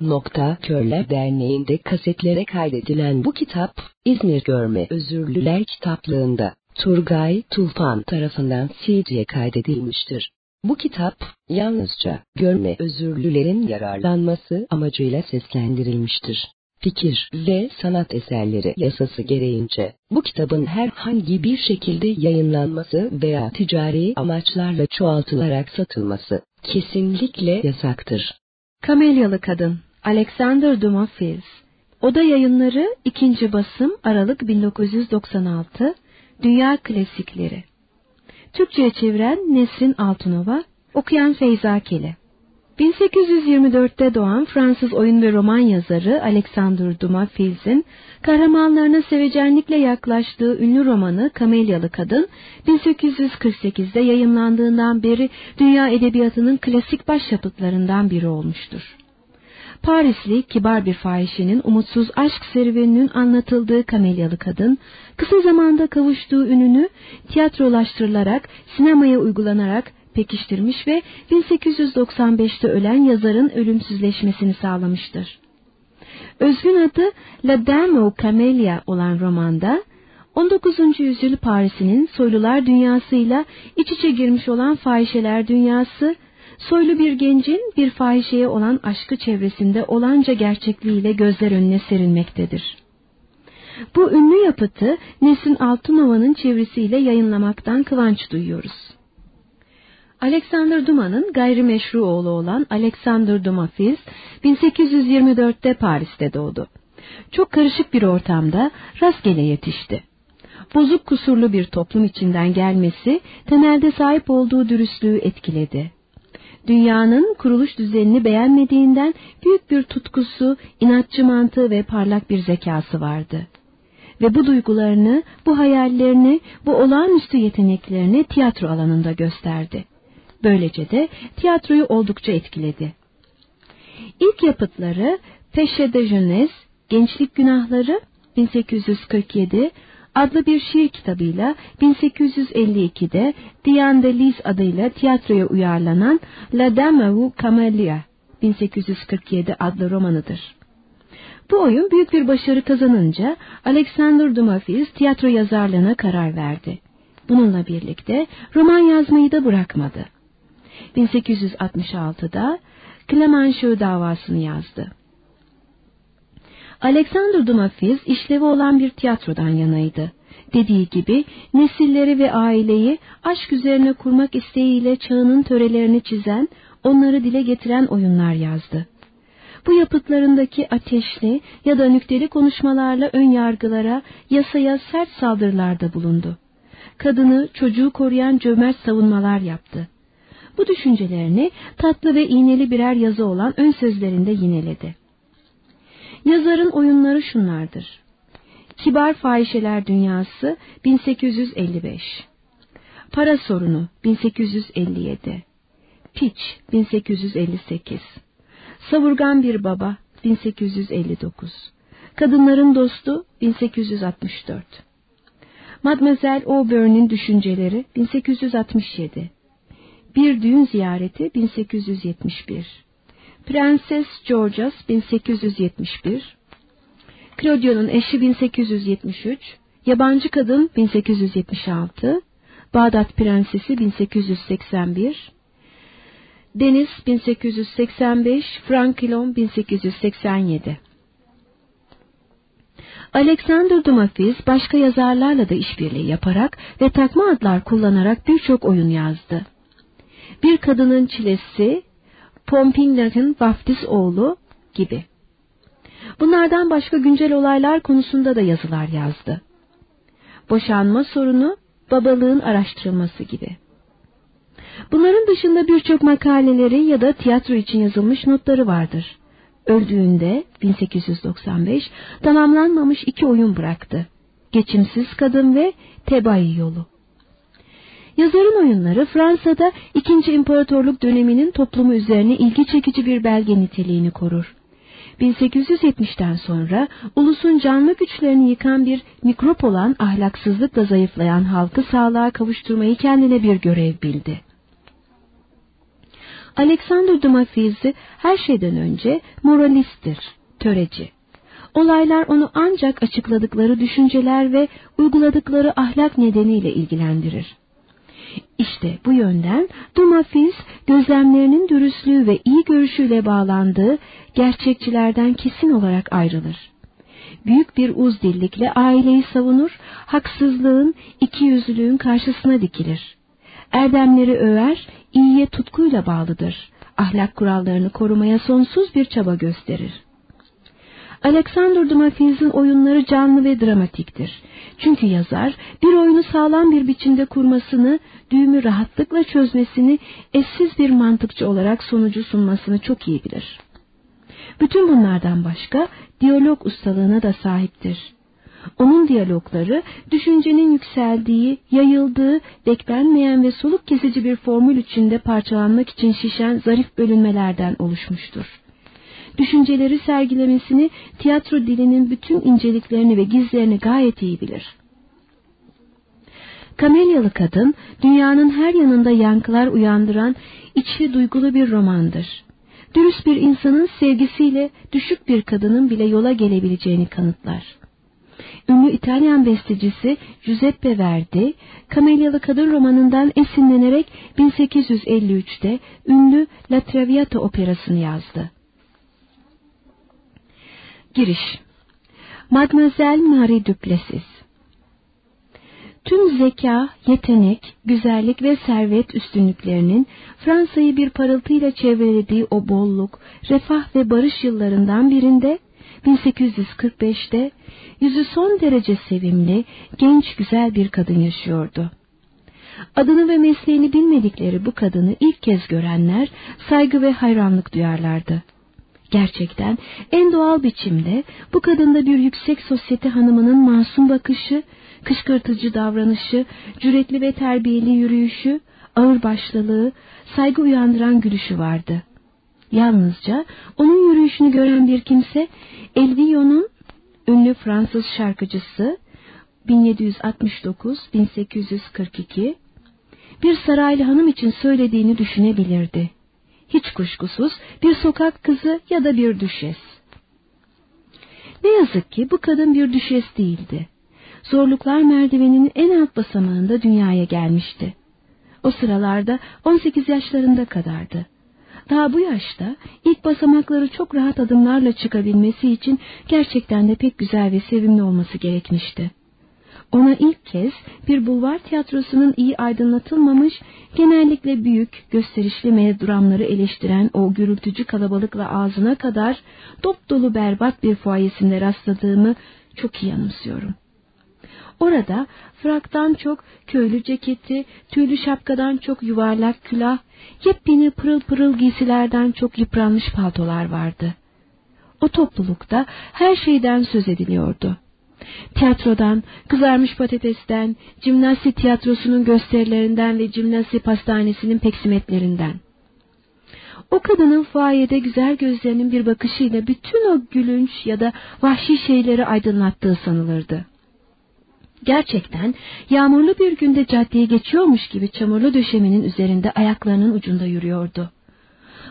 Nokta Derneği'nde kasetlere kaydedilen bu kitap, İzmir Görme Özürlüler kitaplığında Turgay Tufan tarafından CD'ye kaydedilmiştir. Bu kitap, yalnızca görme özürlülerin yararlanması amacıyla seslendirilmiştir. Fikir ve sanat eserleri yasası gereğince, bu kitabın herhangi bir şekilde yayınlanması veya ticari amaçlarla çoğaltılarak satılması kesinlikle yasaktır. Kamelyalı Kadın Alexander Dumas Fils Oda Yayınları 2. basım Aralık 1996 Dünya Klasikleri Türkçe'ye çeviren Nesrin Altunova, okuyan Feyza Keli 1824'te doğan Fransız oyun ve roman yazarı Alexander Dumas Fils'in kahramanlarına sevecenlikle yaklaştığı ünlü romanı Kamelyalı Kadın 1848'de yayınlandığından beri dünya edebiyatının klasik başyapıtlarından biri olmuştur. Parisli kibar bir fahişenin umutsuz aşk serüveninin anlatıldığı Kamelyalı Kadın, kısa zamanda kavuştuğu ününü tiyatrolaştırılarak, sinemaya uygulanarak pekiştirmiş ve 1895'te ölen yazarın ölümsüzleşmesini sağlamıştır. Özgün adı La Dame au Camélia olan romanda, 19. yüzyıl Paris'inin soylular dünyasıyla iç içe girmiş olan fahişeler dünyası, soylu bir gencin bir fahişeye olan aşkı çevresinde olanca gerçekliğiyle gözler önüne serilmektedir. Bu ünlü yapıtı Nesrin Altınova'nın çevresiyle yayınlamaktan kıvanç duyuyoruz. Alexander Dumas'ın gayrimeşru oğlu olan Alexander Dumas Fils 1824'te Paris'te doğdu. Çok karışık bir ortamda rastgele yetişti. Bozuk kusurlu bir toplum içinden gelmesi temelde sahip olduğu dürüstlüğü etkiledi. Dünyanın kuruluş düzenini beğenmediğinden büyük bir tutkusu, inatçı mantığı ve parlak bir zekası vardı. Ve bu duygularını, bu hayallerini, bu olağanüstü yeteneklerini tiyatro alanında gösterdi. Böylece de tiyatroyu oldukça etkiledi. İlk yapıtları Peşe de Jeunesse, Gençlik Günahları 1847 adlı bir şiir kitabıyla 1852'de Diane de Lis adıyla tiyatroya uyarlanan La Dame ou Camélia 1847 adlı romanıdır. Bu oyun büyük bir başarı kazanınca Alexander Dumas tiyatro yazarlığına karar verdi. Bununla birlikte roman yazmayı da bırakmadı. 1866'da Clemenceau davasını yazdı. Alexander Dumas işlevi olan bir tiyatrodan yanaydı. Dediği gibi nesilleri ve aileyi aşk üzerine kurmak isteğiyle çağının törelerini çizen, onları dile getiren oyunlar yazdı. Bu yapıtlarındaki ateşli ya da nükteli konuşmalarla ön yargılara, yasaya sert saldırılarda bulundu. Kadını, çocuğu koruyan cömert savunmalar yaptı. Bu düşüncelerini tatlı ve iğneli birer yazı olan ön sözlerinde yineledi. Yazarın oyunları şunlardır. Kibar Fahişeler Dünyası 1855 Para Sorunu 1857 Piç 1858 Savurgan Bir Baba 1859 Kadınların Dostu 1864 Mademoiselle Auburn'un Düşünceleri 1867 bir düğün ziyareti 1871. Prenses Georgias 1871. Claudio'nun eşi 1873. Yabancı kadın 1876. Bağdat Prensesi 1881. Deniz 1885, Frankilon 1887. Alexander Dumas başka yazarlarla da işbirliği yaparak ve takma adlar kullanarak birçok oyun yazdı. Bir Kadının Çilesi, Pompinglak'ın Vaftiz Oğlu gibi. Bunlardan başka güncel olaylar konusunda da yazılar yazdı. Boşanma sorunu, babalığın araştırılması gibi. Bunların dışında birçok makaleleri ya da tiyatro için yazılmış notları vardır. Öldüğünde 1895 tamamlanmamış iki oyun bıraktı. Geçimsiz Kadın ve Tebai Yolu. Yazarın oyunları Fransa'da İkinci İmparatorluk döneminin toplumu üzerine ilgi çekici bir belge niteliğini korur. 1870'ten sonra ulusun canlı güçlerini yıkan bir mikrop olan ahlaksızlıkla zayıflayan halkı sağlığa kavuşturmayı kendine bir görev bildi. Alexander Dumas Files'i her şeyden önce moralisttir, töreci. Olaylar onu ancak açıkladıkları düşünceler ve uyguladıkları ahlak nedeniyle ilgilendirir. İşte bu yönden Dumas gözlemlerinin dürüstlüğü ve iyi görüşüyle bağlandığı gerçekçilerden kesin olarak ayrılır. Büyük bir uzdillikle aileyi savunur, haksızlığın, ikiyüzlülüğün karşısına dikilir. Erdemleri över, iyiye tutkuyla bağlıdır. Ahlak kurallarını korumaya sonsuz bir çaba gösterir. Alexander Dumas oyunları canlı ve dramatiktir. Çünkü yazar bir oyunu sağlam bir biçimde kurmasını, düğümü rahatlıkla çözmesini, eşsiz bir mantıkçı olarak sonucu sunmasını çok iyi bilir. Bütün bunlardan başka diyalog ustalığına da sahiptir. Onun diyalogları düşüncenin yükseldiği, yayıldığı, beklenmeyen ve soluk kesici bir formül içinde parçalanmak için şişen zarif bölünmelerden oluşmuştur. Düşünceleri sergilemesini, tiyatro dilinin bütün inceliklerini ve gizlerini gayet iyi bilir. Kamelyalı Kadın, dünyanın her yanında yankılar uyandıran içli duygulu bir romandır. Dürüst bir insanın sevgisiyle düşük bir kadının bile yola gelebileceğini kanıtlar. Ünlü İtalyan bestecisi Giuseppe Verdi, Kamelyalı Kadın romanından esinlenerek 1853'te ünlü La Traviata operasını yazdı. Giriş Mademoiselle Marie Duplessis Tüm zeka, yetenek, güzellik ve servet üstünlüklerinin Fransa'yı bir parıltıyla çevrelediği o bolluk, refah ve barış yıllarından birinde 1845'te yüzü son derece sevimli, genç güzel bir kadın yaşıyordu. Adını ve mesleğini bilmedikleri bu kadını ilk kez görenler saygı ve hayranlık duyarlardı. Gerçekten en doğal biçimde bu kadında bir yüksek sosyete hanımının masum bakışı, kışkırtıcı davranışı, cüretli ve terbiyeli yürüyüşü, ağırbaşlılığı, saygı uyandıran gülüşü vardı. Yalnızca onun yürüyüşünü gören bir kimse, Elvion'un ünlü Fransız şarkıcısı 1769-1842 bir saraylı hanım için söylediğini düşünebilirdi. Hiç kuşkusuz bir sokak kızı ya da bir düşes. Ne yazık ki bu kadın bir düşes değildi. Zorluklar merdiveninin en alt basamağında dünyaya gelmişti. O sıralarda 18 yaşlarında kadardı. Daha bu yaşta ilk basamakları çok rahat adımlarla çıkabilmesi için gerçekten de pek güzel ve sevimli olması gerekmişti. Ona ilk kez bir bulvar tiyatrosunun iyi aydınlatılmamış, genellikle büyük, gösterişli melodramları eleştiren o gürültücü kalabalıkla ağzına kadar dop dolu berbat bir fuayesinde rastladığımı çok iyi anımsıyorum. Orada fraktan çok köylü ceketi, tüylü şapkadan çok yuvarlak külah, yepyeni pırıl pırıl giysilerden çok yıpranmış paltolar vardı. O toplulukta her şeyden söz ediliyordu. Tiyatrodan, kızarmış patatesten, cimnasti tiyatrosunun gösterilerinden ve cimnasti pastanesinin peksimetlerinden. O kadının fuayede güzel gözlerinin bir bakışıyla bütün o gülünç ya da vahşi şeyleri aydınlattığı sanılırdı. Gerçekten yağmurlu bir günde caddeye geçiyormuş gibi çamurlu döşeminin üzerinde ayaklarının ucunda yürüyordu.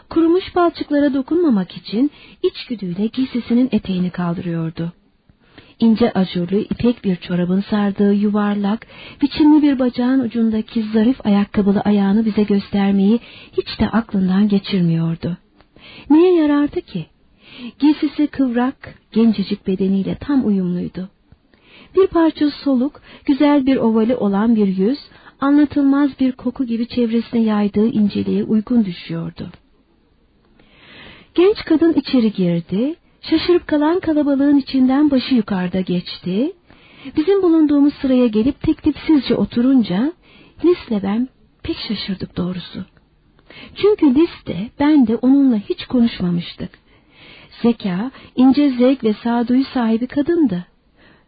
Kurumuş balçıklara dokunmamak için içgüdüyle giysisinin eteğini kaldırıyordu. İnce ajurlu ipek bir çorabın sardığı yuvarlak, biçimli bir bacağın ucundaki zarif ayakkabılı ayağını bize göstermeyi hiç de aklından geçirmiyordu. Neye yarardı ki? Giysisi kıvrak, gencecik bedeniyle tam uyumluydu. Bir parça soluk, güzel bir ovali olan bir yüz, anlatılmaz bir koku gibi çevresine yaydığı inceliğe uygun düşüyordu. Genç kadın içeri girdi, şaşırıp kalan kalabalığın içinden başı yukarıda geçti. Bizim bulunduğumuz sıraya gelip teklifsizce oturunca Lis'le ben pek şaşırdık doğrusu. Çünkü Lis'te ben de onunla hiç konuşmamıştık. Zeka, ince zevk ve sağduyu sahibi kadındı.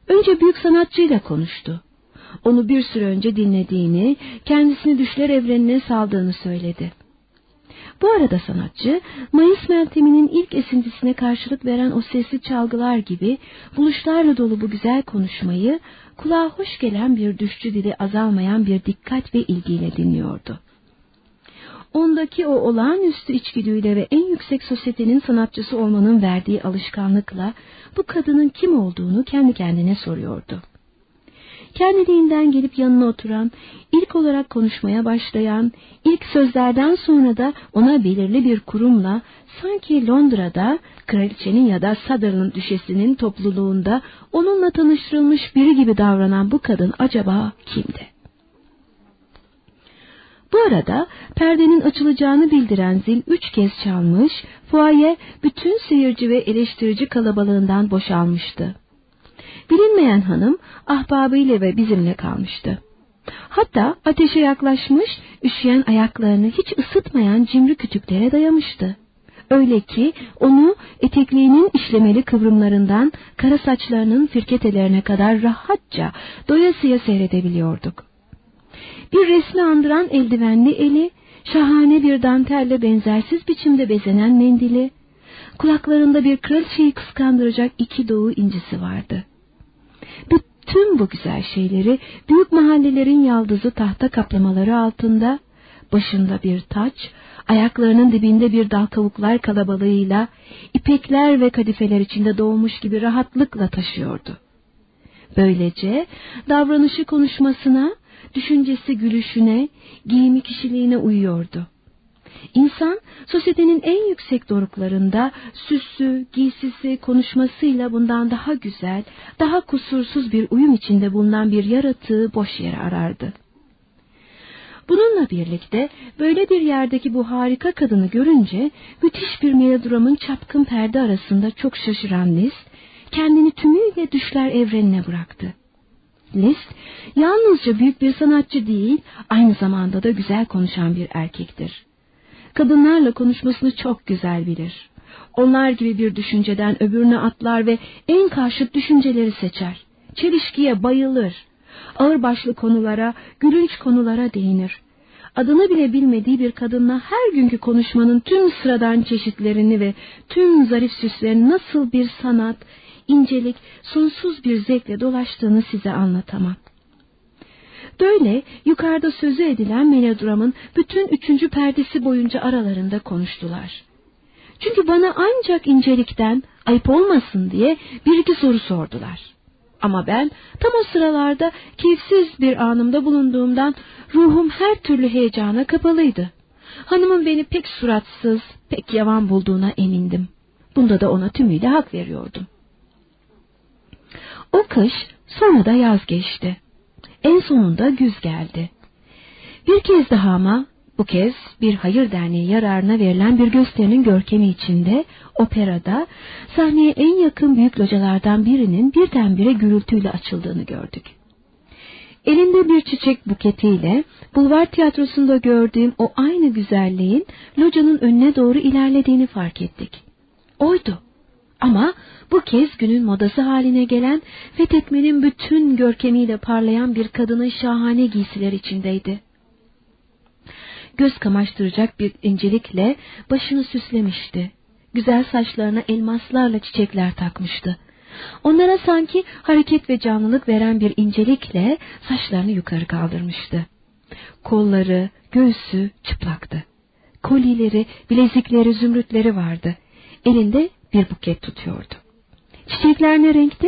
Önce büyük sanatçıyla konuştu. Onu bir süre önce dinlediğini, kendisini düşler evrenine saldığını söyledi. Bu arada sanatçı, Mayıs melteminin ilk esintisine karşılık veren o sesli çalgılar gibi buluşlarla dolu bu güzel konuşmayı kulağa hoş gelen bir düşçü dili azalmayan bir dikkat ve ilgiyle dinliyordu. ondaki o olağanüstü içgüdüyle ve en yüksek sosyetenin sanatçısı olmanın verdiği alışkanlıkla bu kadının kim olduğunu kendi kendine soruyordu. Kendiliğinden gelip yanına oturan, ilk olarak konuşmaya başlayan, ilk sözlerden sonra da ona belirli bir kurumla sanki Londra'da kraliçenin ya da Sutherland düşesinin topluluğunda onunla tanıştırılmış biri gibi davranan bu kadın acaba kimdi? Bu arada perdenin açılacağını bildiren zil üç kez çalmış, fuaye bütün seyirci ve eleştirici kalabalığından boşalmıştı. Bilinmeyen hanım ahbabıyla ve bizimle kalmıştı. Hatta ateşe yaklaşmış, üşüyen ayaklarını hiç ısıtmayan cimri kütüklere dayamıştı. Öyle ki onu etekliğinin işlemeli kıvrımlarından kara saçlarının firketelerine kadar rahatça doyasıya seyredebiliyorduk. Bir resmi andıran eldivenli eli, şahane bir dantelle benzersiz biçimde bezenen mendili, kulaklarında bir kraliçeyi kıskandıracak iki doğu incisi vardı. Bütün bu güzel şeyleri büyük mahallelerin yaldızı tahta kaplamaları altında, başında bir taç, ayaklarının dibinde bir dal kavuklar kalabalığıyla, ipekler ve kadifeler içinde doğmuş gibi rahatlıkla taşıyordu. Böylece davranışı konuşmasına, düşüncesi gülüşüne, giyimi kişiliğine uyuyordu. İnsan, sosyetenin en yüksek doruklarında süsü, giysisi, konuşmasıyla bundan daha güzel, daha kusursuz bir uyum içinde bulunan bir yaratığı boş yere arardı. Bununla birlikte böyle bir yerdeki bu harika kadını görünce müthiş bir melodramın çapkın perde arasında çok şaşıran Liszt kendini tümüyle düşler evrenine bıraktı. Liszt yalnızca büyük bir sanatçı değil aynı zamanda da güzel konuşan bir erkektir. Kadınlarla konuşmasını çok güzel bilir. Onlar gibi bir düşünceden öbürüne atlar ve en karşıt düşünceleri seçer. Çelişkiye bayılır. Ağırbaşlı konulara, gülünç konulara değinir. Adını bile bilmediği bir kadınla her günkü konuşmanın tüm sıradan çeşitlerini ve tüm zarif süslerini nasıl bir sanat, incelik, sonsuz bir zevkle dolaştığını size anlatamam. Böyle yukarıda sözü edilen melodramın bütün üçüncü perdesi boyunca aralarında konuştular. Çünkü bana ancak incelikten ayıp olmasın diye bir iki soru sordular. Ama ben tam o sıralarda keyifsiz bir anımda bulunduğumdan ruhum her türlü heyecana kapalıydı. Hanımın beni pek suratsız, pek yavan bulduğuna emindim. Bunda da ona tümüyle hak veriyordum. O kış sonra da yaz geçti. En sonunda güz geldi. Bir kez daha ama bu kez bir hayır derneği yararına verilen bir gösterinin görkemi içinde operada sahneye en yakın büyük localardan birinin birdenbire gürültüyle açıldığını gördük. Elinde bir çiçek buketiyle bulvar tiyatrosunda gördüğüm o aynı güzelliğin locanın önüne doğru ilerlediğini fark ettik. Oydu. Ama bu kez günün modası haline gelen fethetmenin bütün görkemiyle parlayan bir kadının şahane giysiler içindeydi. Göz kamaştıracak bir incelikle başını süslemişti. Güzel saçlarına elmaslarla çiçekler takmıştı. Onlara sanki hareket ve canlılık veren bir incelikle saçlarını yukarı kaldırmıştı. Kolları, göğsü çıplaktı. Kolileri, bilezikleri, zümrütleri vardı. Elinde bir buket tutuyordu. Çiçekler ne renkti?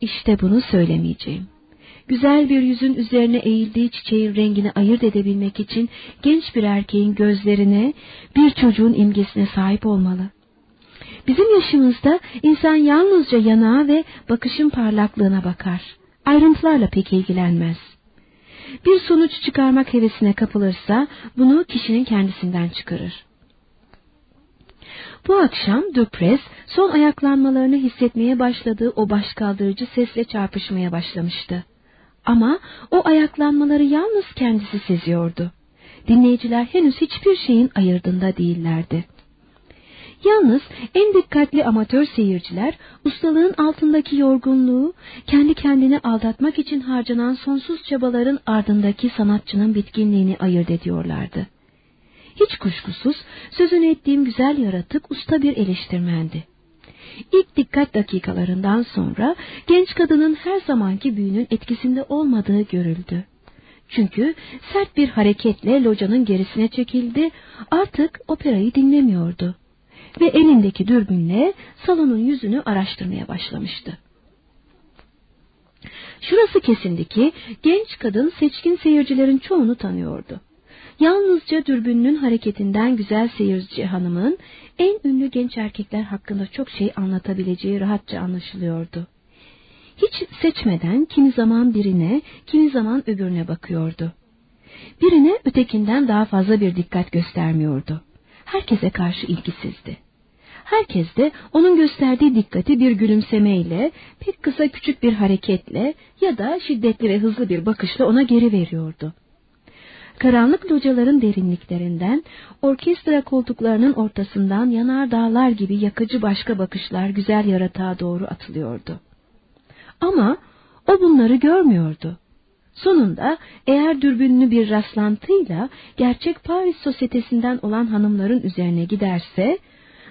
İşte bunu söylemeyeceğim. Güzel bir yüzün üzerine eğildiği çiçeğin rengini ayırt edebilmek için genç bir erkeğin gözlerine, bir çocuğun imgesine sahip olmalı. Bizim yaşımızda insan yalnızca yanağa ve bakışın parlaklığına bakar. Ayrıntılarla pek ilgilenmez. Bir sonuç çıkarmak hevesine kapılırsa bunu kişinin kendisinden çıkarır. Bu akşam Dupres son ayaklanmalarını hissetmeye başladığı o başkaldırıcı sesle çarpışmaya başlamıştı. Ama o ayaklanmaları yalnız kendisi seziyordu. Dinleyiciler henüz hiçbir şeyin ayırdında değillerdi. Yalnız en dikkatli amatör seyirciler ustalığın altındaki yorgunluğu, kendi kendini aldatmak için harcanan sonsuz çabaların ardındaki sanatçının bitkinliğini ayırt ediyorlardı. Hiç kuşkusuz sözünü ettiğim güzel yaratık usta bir eleştirmendi. İlk dikkat dakikalarından sonra genç kadının her zamanki büyünün etkisinde olmadığı görüldü. Çünkü sert bir hareketle locanın gerisine çekildi, artık operayı dinlemiyordu. Ve elindeki dürbünle salonun yüzünü araştırmaya başlamıştı. Şurası kesindi ki genç kadın seçkin seyircilerin çoğunu tanıyordu. Yalnızca dürbünün hareketinden güzel seyirci hanımın en ünlü genç erkekler hakkında çok şey anlatabileceği rahatça anlaşılıyordu. Hiç seçmeden kimi zaman birine, kimi zaman öbürüne bakıyordu. Birine ötekinden daha fazla bir dikkat göstermiyordu. Herkese karşı ilgisizdi. Herkes de onun gösterdiği dikkati bir gülümsemeyle, pek kısa küçük bir hareketle ya da şiddetli ve hızlı bir bakışla ona geri veriyordu. Karanlık locaların derinliklerinden, orkestra koltuklarının ortasından yanar dağlar gibi yakıcı başka bakışlar güzel yaratığa doğru atılıyordu. Ama o bunları görmüyordu. Sonunda eğer dürbünlü bir rastlantıyla gerçek Paris sosyetesinden olan hanımların üzerine giderse,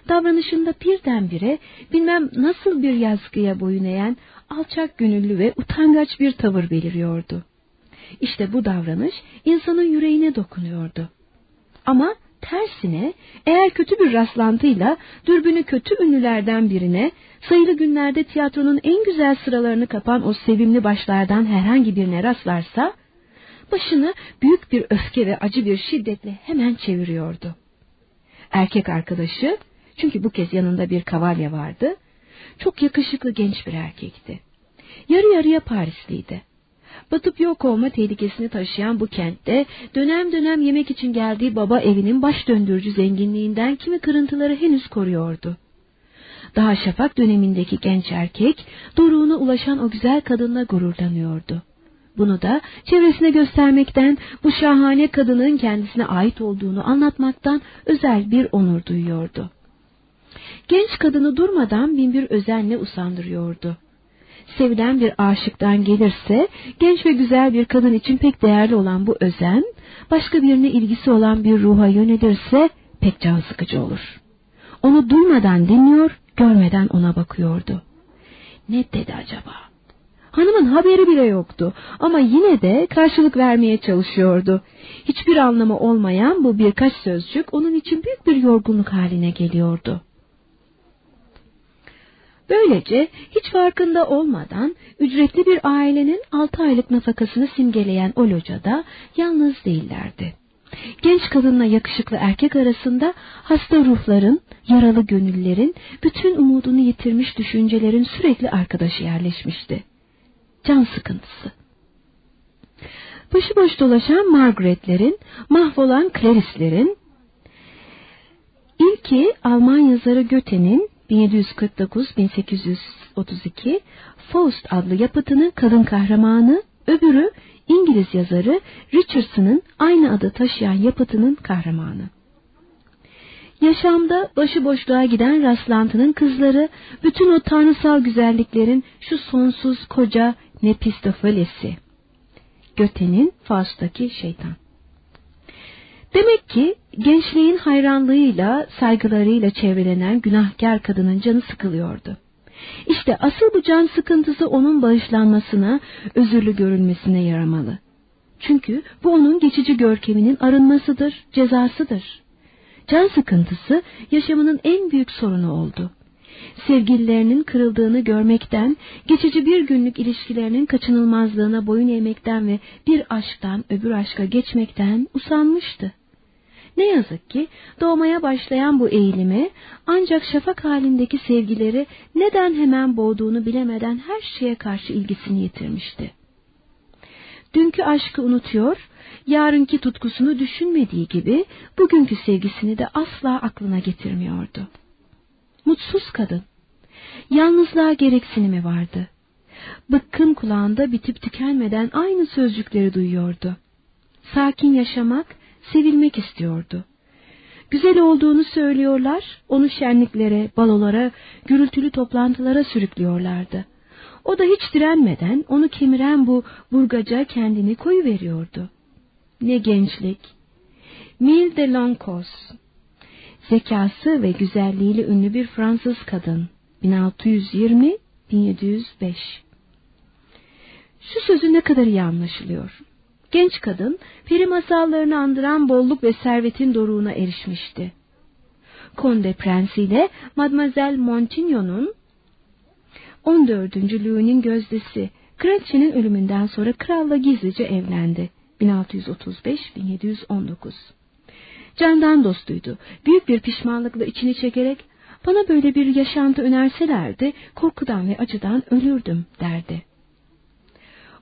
davranışında birdenbire bilmem nasıl bir yazgıya boyun eğen alçak gönüllü ve utangaç bir tavır beliriyordu. İşte bu davranış insanın yüreğine dokunuyordu. Ama tersine eğer kötü bir rastlantıyla dürbünü kötü ünlülerden birine sayılı günlerde tiyatronun en güzel sıralarını kapan o sevimli başlardan herhangi birine rastlarsa başını büyük bir öfke ve acı bir şiddetle hemen çeviriyordu. Erkek arkadaşı çünkü bu kez yanında bir kavalye vardı. Çok yakışıklı genç bir erkekti. Yarı yarıya Parisliydi. Batıp yok olma tehlikesini taşıyan bu kentte dönem dönem yemek için geldiği baba evinin baş döndürücü zenginliğinden kimi kırıntıları henüz koruyordu. Daha şafak dönemindeki genç erkek doruğuna ulaşan o güzel kadınla gururlanıyordu. Bunu da çevresine göstermekten, bu şahane kadının kendisine ait olduğunu anlatmaktan özel bir onur duyuyordu. Genç kadını durmadan binbir özenle usandırıyordu. Sevilen bir aşıktan gelirse, genç ve güzel bir kadın için pek değerli olan bu özen, başka birine ilgisi olan bir ruha yönelirse pek can sıkıcı olur. Onu duymadan dinliyor, görmeden ona bakıyordu. Ne dedi acaba? Hanımın haberi bile yoktu ama yine de karşılık vermeye çalışıyordu. Hiçbir anlamı olmayan bu birkaç sözcük onun için büyük bir yorgunluk haline geliyordu. Böylece hiç farkında olmadan ücretli bir ailenin altı aylık nafakasını simgeleyen o locada yalnız değillerdi. Genç kadınla yakışıklı erkek arasında hasta ruhların, yaralı gönüllerin, bütün umudunu yitirmiş düşüncelerin sürekli arkadaşı yerleşmişti. Can sıkıntısı. Başıboş dolaşan Margaret'lerin, mahvolan Clarice'lerin, ilki Alman yazarı Goethe'nin 1749-1832 Faust adlı yapıtının kadın kahramanı, öbürü İngiliz yazarı Richardson'ın aynı adı taşıyan yapıtının kahramanı. Yaşamda başıboşluğa giden rastlantının kızları, bütün o tanrısal güzelliklerin şu sonsuz koca Mepistofelesi. Göte'nin Faust'taki şeytan. Demek ki gençliğin hayranlığıyla, saygılarıyla çevrelenen günahkar kadının canı sıkılıyordu. İşte asıl bu can sıkıntısı onun bağışlanmasına, özürlü görülmesine yaramalı. Çünkü bu onun geçici görkeminin arınmasıdır, cezasıdır. Can sıkıntısı yaşamının en büyük sorunu oldu. Sevgililerinin kırıldığını görmekten, geçici bir günlük ilişkilerinin kaçınılmazlığına boyun eğmekten ve bir aşktan öbür aşka geçmekten usanmıştı. Ne yazık ki doğmaya başlayan bu eğilimi ancak şafak halindeki sevgileri neden hemen boğduğunu bilemeden her şeye karşı ilgisini yitirmişti. Dünkü aşkı unutuyor, yarınki tutkusunu düşünmediği gibi bugünkü sevgisini de asla aklına getirmiyordu. Mutsuz kadın. Yalnızlığa gereksinimi vardı. Bıkkın kulağında bitip tükenmeden aynı sözcükleri duyuyordu. Sakin yaşamak sevilmek istiyordu. Güzel olduğunu söylüyorlar, onu şenliklere, balolara, gürültülü toplantılara sürüklüyorlardı. O da hiç direnmeden onu kemiren bu burgaca kendini koyu veriyordu. Ne gençlik! Mille de Lancos, zekası ve güzelliğiyle ünlü bir Fransız kadın, 1620-1705. Şu sözü ne kadar iyi anlaşılıyor. Genç kadın peri masallarını andıran bolluk ve servetin doruğuna erişmişti. Conde Prensi ile Mademoiselle Montignon'un 14. Louis'nin gözdesi kraliçenin ölümünden sonra kralla gizlice evlendi. 1635-1719 Candan dostuydu. Büyük bir pişmanlıkla içini çekerek bana böyle bir yaşantı önerselerdi korkudan ve acıdan ölürdüm derdi.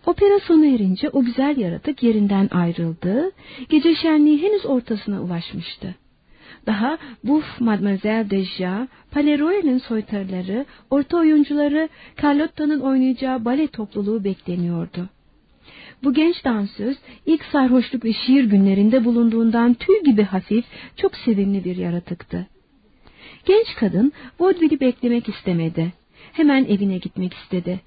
Opera sona erince o güzel yaratık yerinden ayrıldı, gece şenliği henüz ortasına ulaşmıştı. Daha Buff Mademoiselle Deja, Paleroy'un soytarıları, orta oyuncuları, Carlotta'nın oynayacağı bale topluluğu bekleniyordu. Bu genç dansöz ilk sarhoşluk ve şiir günlerinde bulunduğundan tüy gibi hafif, çok sevimli bir yaratıktı. Genç kadın vaudeville'i beklemek istemedi. Hemen evine gitmek istedi.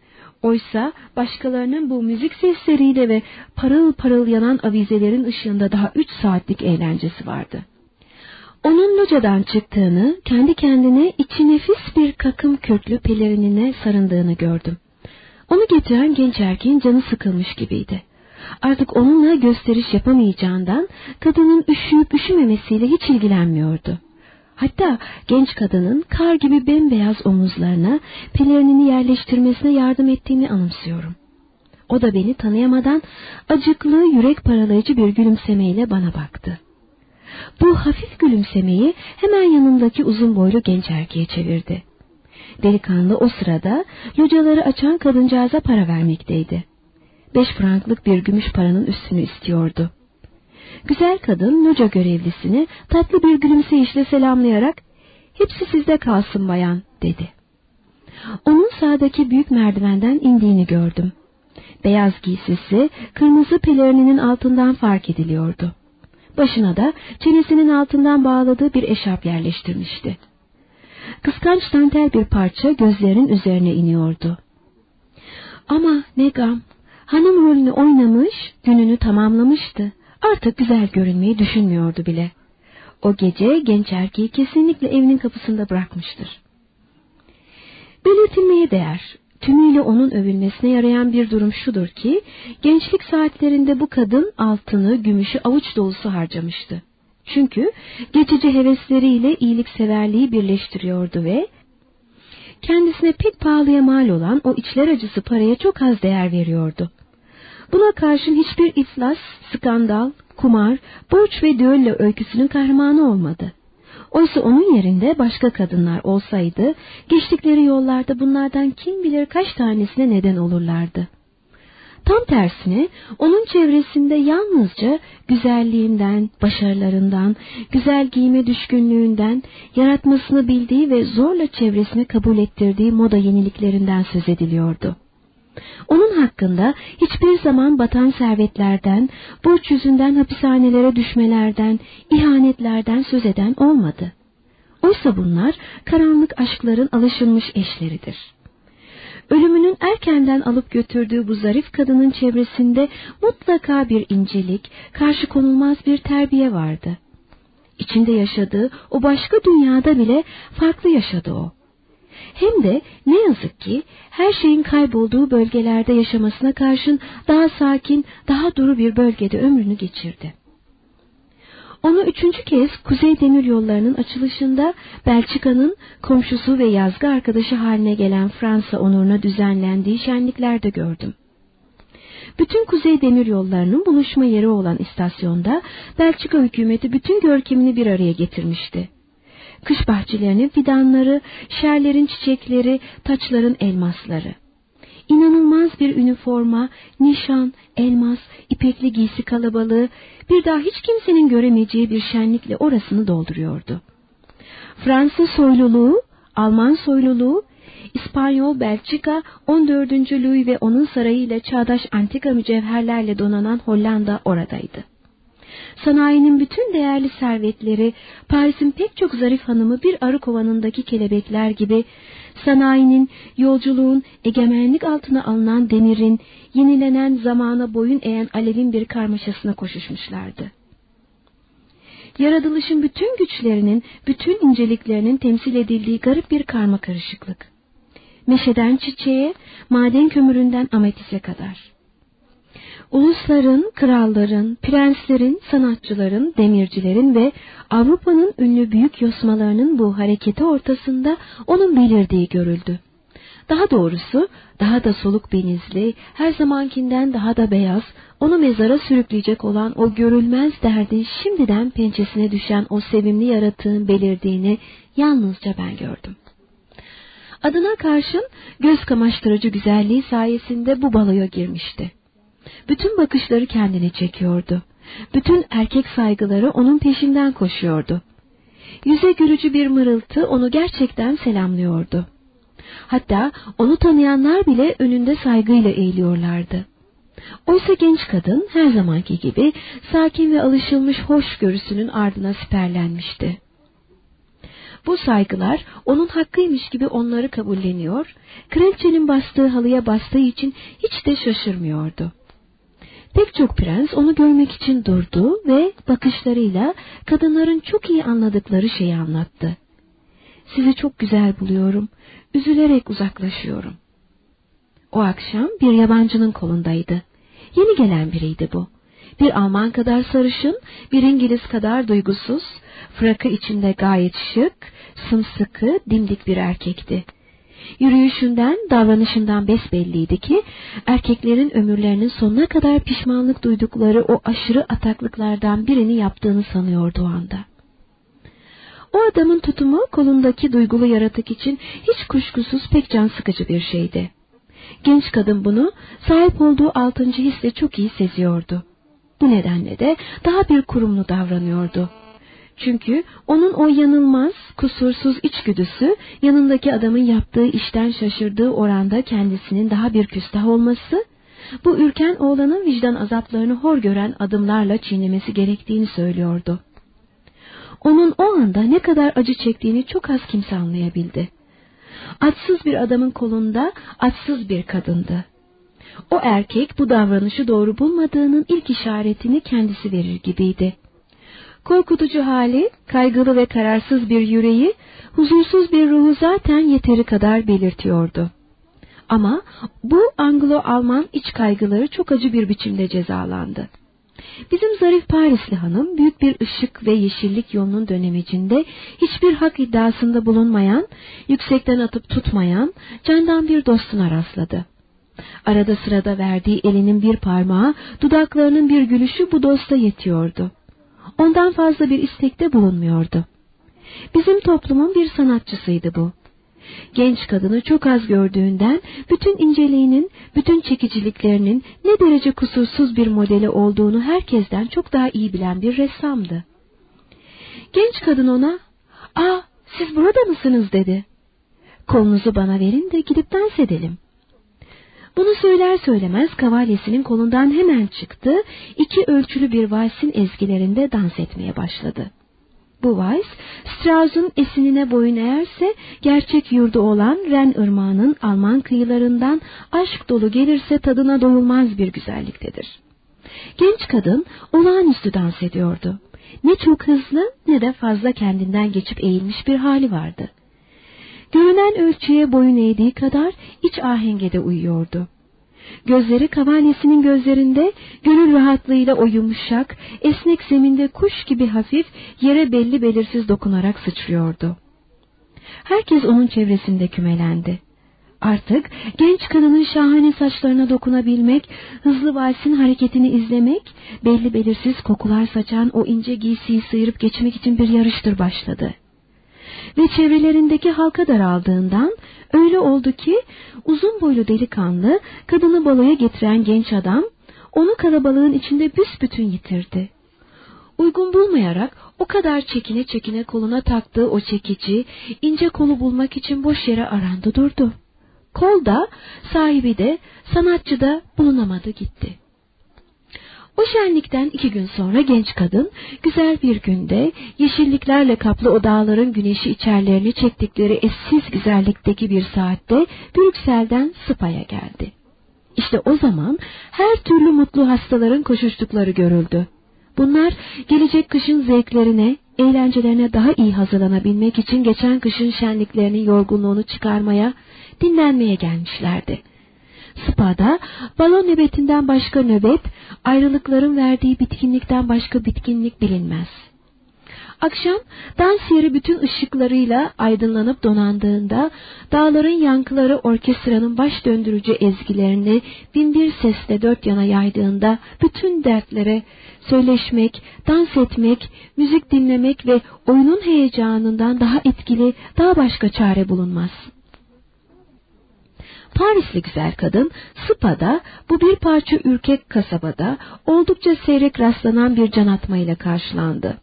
Oysa başkalarının bu müzik sesleriyle ve parıl parıl yanan avizelerin ışığında daha üç saatlik eğlencesi vardı. Onun locadan çıktığını, kendi kendine içi nefis bir kakım köklü pelerinine sarındığını gördüm. Onu getiren genç erkeğin canı sıkılmış gibiydi. Artık onunla gösteriş yapamayacağından kadının üşüyüp üşümemesiyle hiç ilgilenmiyordu. Hatta genç kadının kar gibi bembeyaz omuzlarına pelerinini yerleştirmesine yardım ettiğini anımsıyorum. O da beni tanıyamadan acıklı, yürek paralayıcı bir gülümsemeyle bana baktı. Bu hafif gülümsemeyi hemen yanındaki uzun boylu genç erkeğe çevirdi. Delikanlı o sırada locaları açan kadıncağıza para vermekteydi. Beş franklık bir gümüş paranın üstünü istiyordu. Güzel kadın loca görevlisini tatlı bir gülümseyişle selamlayarak ''Hepsi sizde kalsın bayan'' dedi. Onun sağdaki büyük merdivenden indiğini gördüm. Beyaz giysisi kırmızı pelerininin altından fark ediliyordu. Başına da çenesinin altından bağladığı bir eşarp yerleştirmişti. Kıskanç dantel bir parça gözlerinin üzerine iniyordu. Ama ne gam, hanım rolünü oynamış, gününü tamamlamıştı. Artık güzel görünmeyi düşünmüyordu bile. O gece genç erkeği kesinlikle evinin kapısında bırakmıştır. Belirtilmeye değer. Tümüyle onun övülmesine yarayan bir durum şudur ki, gençlik saatlerinde bu kadın altını, gümüşü avuç dolusu harcamıştı. Çünkü geçici hevesleriyle iyilikseverliği birleştiriyordu ve kendisine pek pahalıya mal olan o içler acısı paraya çok az değer veriyordu. Buna karşın hiçbir iflas, skandal, kumar, borç ve düello öyküsünün kahramanı olmadı. Oysa onun yerinde başka kadınlar olsaydı, geçtikleri yollarda bunlardan kim bilir kaç tanesine neden olurlardı. Tam tersine onun çevresinde yalnızca güzelliğinden, başarılarından, güzel giyime düşkünlüğünden, yaratmasını bildiği ve zorla çevresini kabul ettirdiği moda yeniliklerinden söz ediliyordu. Onun hakkında hiçbir zaman batan servetlerden, borç yüzünden hapishanelere düşmelerden, ihanetlerden söz eden olmadı. Oysa bunlar karanlık aşkların alışılmış eşleridir. Ölümünün erkenden alıp götürdüğü bu zarif kadının çevresinde mutlaka bir incelik, karşı konulmaz bir terbiye vardı. İçinde yaşadığı o başka dünyada bile farklı yaşadı o. Hem de ne yazık ki her şeyin kaybolduğu bölgelerde yaşamasına karşın daha sakin, daha duru bir bölgede ömrünü geçirdi. Onu üçüncü kez Kuzey Demir Yolları'nın açılışında Belçika'nın komşusu ve yazgı arkadaşı haline gelen Fransa onuruna düzenlendiği şenliklerde gördüm. Bütün Kuzey Demir Yolları'nın buluşma yeri olan istasyonda Belçika hükümeti bütün görkemini bir araya getirmişti. Kış bahçelerinin fidanları, şerlerin çiçekleri, taçların elmasları. İnanılmaz bir üniforma, nişan, elmas, ipekli giysi kalabalığı bir daha hiç kimsenin göremeyeceği bir şenlikle orasını dolduruyordu. Fransız soyluluğu, Alman soyluluğu, İspanyol, Belçika, 14. Louis ve onun sarayıyla çağdaş antika mücevherlerle donanan Hollanda oradaydı. Sanayinin bütün değerli servetleri, Paris'in pek çok zarif hanımı bir arı kovanındaki kelebekler gibi, sanayinin, yolculuğun, egemenlik altına alınan demirin, yenilenen zamana boyun eğen alevin bir karmaşasına koşuşmuşlardı. Yaratılışın bütün güçlerinin, bütün inceliklerinin temsil edildiği garip bir karma karışıklık. Meşeden çiçeğe, maden kömüründen ametise kadar. Ulusların, kralların, prenslerin, sanatçıların, demircilerin ve Avrupa'nın ünlü büyük yosmalarının bu hareketi ortasında onun belirdiği görüldü. Daha doğrusu daha da soluk benizli, her zamankinden daha da beyaz, onu mezara sürükleyecek olan o görülmez derdin şimdiden pençesine düşen o sevimli yaratığın belirdiğini yalnızca ben gördüm. Adına karşın göz kamaştırıcı güzelliği sayesinde bu baloya girmişti. Bütün bakışları kendine çekiyordu. Bütün erkek saygıları onun peşinden koşuyordu. Yüze gülücü bir mırıltı onu gerçekten selamlıyordu. Hatta onu tanıyanlar bile önünde saygıyla eğiliyorlardı. Oysa genç kadın her zamanki gibi sakin ve alışılmış hoşgörüsünün ardına siperlenmişti. Bu saygılar onun hakkıymış gibi onları kabulleniyor, kraliçenin bastığı halıya bastığı için hiç de şaşırmıyordu. Pek çok prens onu görmek için durdu ve bakışlarıyla kadınların çok iyi anladıkları şeyi anlattı. Sizi çok güzel buluyorum, üzülerek uzaklaşıyorum. O akşam bir yabancının kolundaydı. Yeni gelen biriydi bu. Bir Alman kadar sarışın, bir İngiliz kadar duygusuz, frakı içinde gayet şık, sımsıkı, dimdik bir erkekti. Yürüyüşünden, davranışından besbelliydi ki, erkeklerin ömürlerinin sonuna kadar pişmanlık duydukları o aşırı ataklıklardan birini yaptığını sanıyordu o anda. O adamın tutumu kolundaki duygulu yaratık için hiç kuşkusuz pek can sıkıcı bir şeydi. Genç kadın bunu sahip olduğu altıncı hisle çok iyi seziyordu. Bu nedenle de daha bir kurumlu davranıyordu. Çünkü onun o yanılmaz, kusursuz içgüdüsü yanındaki adamın yaptığı işten şaşırdığı oranda kendisinin daha bir küstah olması, bu ürken oğlanın vicdan azaplarını hor gören adımlarla çiğnemesi gerektiğini söylüyordu. Onun o anda ne kadar acı çektiğini çok az kimse anlayabildi. Açsız bir adamın kolunda açsız bir kadındı. O erkek bu davranışı doğru bulmadığının ilk işaretini kendisi verir gibiydi. Korkutucu hali, kaygılı ve kararsız bir yüreği, huzursuz bir ruhu zaten yeteri kadar belirtiyordu. Ama bu Anglo-Alman iç kaygıları çok acı bir biçimde cezalandı. Bizim zarif Parisli hanım büyük bir ışık ve yeşillik yolunun dönemecinde hiçbir hak iddiasında bulunmayan, yüksekten atıp tutmayan, candan bir dostuna rastladı. Arada sırada verdiği elinin bir parmağı, dudaklarının bir gülüşü bu dosta yetiyordu. Ondan fazla bir istekte bulunmuyordu. Bizim toplumun bir sanatçısıydı bu. Genç kadını çok az gördüğünden bütün inceliğinin, bütün çekiciliklerinin ne derece kusursuz bir modeli olduğunu herkesten çok daha iyi bilen bir ressamdı. Genç kadın ona, ''Aa siz burada mısınız?'' dedi. ''Kolunuzu bana verin de gidip dans edelim.'' Bunu söyler söylemez kavalyesinin kolundan hemen çıktı, iki ölçülü bir valsin ezgilerinde dans etmeye başladı. Bu vals, Strauss'un esinine boyun eğerse, gerçek yurdu olan Ren ırmağının Alman kıyılarından aşk dolu gelirse tadına doyulmaz bir güzelliktedir. Genç kadın olağanüstü dans ediyordu. Ne çok hızlı ne de fazla kendinden geçip eğilmiş bir hali vardı. Görünen ölçüye boyun eğdiği kadar iç ahengede uyuyordu. Gözleri kavalyesinin gözlerinde, gönül rahatlığıyla o yumuşak, esnek zeminde kuş gibi hafif, yere belli belirsiz dokunarak sıçrıyordu. Herkes onun çevresinde kümelendi. Artık genç kadının şahane saçlarına dokunabilmek, hızlı valsin hareketini izlemek, belli belirsiz kokular saçan o ince giysiyi sıyırıp geçmek için bir yarıştır başladı ve çevrelerindeki halka daraldığından öyle oldu ki uzun boylu delikanlı kadını baloya getiren genç adam onu kalabalığın içinde büsbütün yitirdi. Uygun bulmayarak o kadar çekine çekine koluna taktığı o çekici ince kolu bulmak için boş yere arandı durdu. Kol da sahibi de sanatçı da bulunamadı gitti. O şenlikten iki gün sonra genç kadın güzel bir günde yeşilliklerle kaplı o güneşi içerlerini çektikleri eşsiz güzellikteki bir saatte Brüksel'den Spa'ya geldi. İşte o zaman her türlü mutlu hastaların koşuştukları görüldü. Bunlar gelecek kışın zevklerine, eğlencelerine daha iyi hazırlanabilmek için geçen kışın şenliklerinin yorgunluğunu çıkarmaya, dinlenmeye gelmişlerdi. Spa'da balon nöbetinden başka nöbet, ayrılıkların verdiği bitkinlikten başka bitkinlik bilinmez. Akşam dans yeri bütün ışıklarıyla aydınlanıp donandığında dağların yankıları orkestranın baş döndürücü ezgilerini binbir sesle dört yana yaydığında bütün dertlere söyleşmek, dans etmek, müzik dinlemek ve oyunun heyecanından daha etkili daha başka çare bulunmaz. Parisli güzel kadın Spa'da bu bir parça ürkek kasabada oldukça seyrek rastlanan bir can atmayla karşılandı.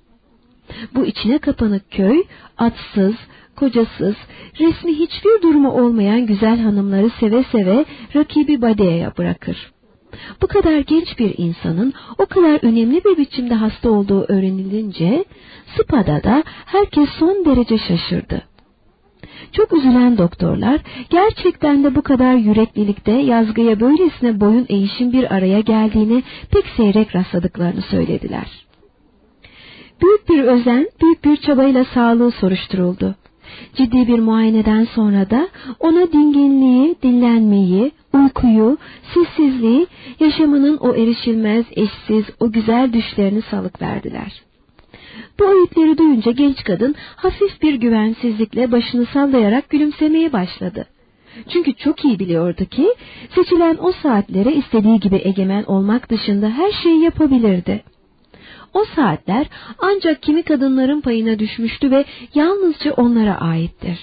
Bu içine kapanık köy, atsız, kocasız, resmi hiçbir durumu olmayan güzel hanımları seve seve rakibi Badea'ya bırakır. Bu kadar genç bir insanın o kadar önemli bir biçimde hasta olduğu öğrenilince Spa'da da herkes son derece şaşırdı. Çok üzülen doktorlar gerçekten de bu kadar yüreklilikte yazgıya böylesine boyun eğişin bir araya geldiğini pek seyrek rastladıklarını söylediler. Büyük bir özen, büyük bir çabayla sağlığı soruşturuldu. Ciddi bir muayeneden sonra da ona dinginliği, dinlenmeyi, uykuyu, sessizliği, yaşamının o erişilmez, eşsiz, o güzel düşlerini salık verdiler. Bu öğütleri duyunca genç kadın hafif bir güvensizlikle başını sallayarak gülümsemeye başladı. Çünkü çok iyi biliyordu ki seçilen o saatlere istediği gibi egemen olmak dışında her şeyi yapabilirdi. O saatler ancak kimi kadınların payına düşmüştü ve yalnızca onlara aittir.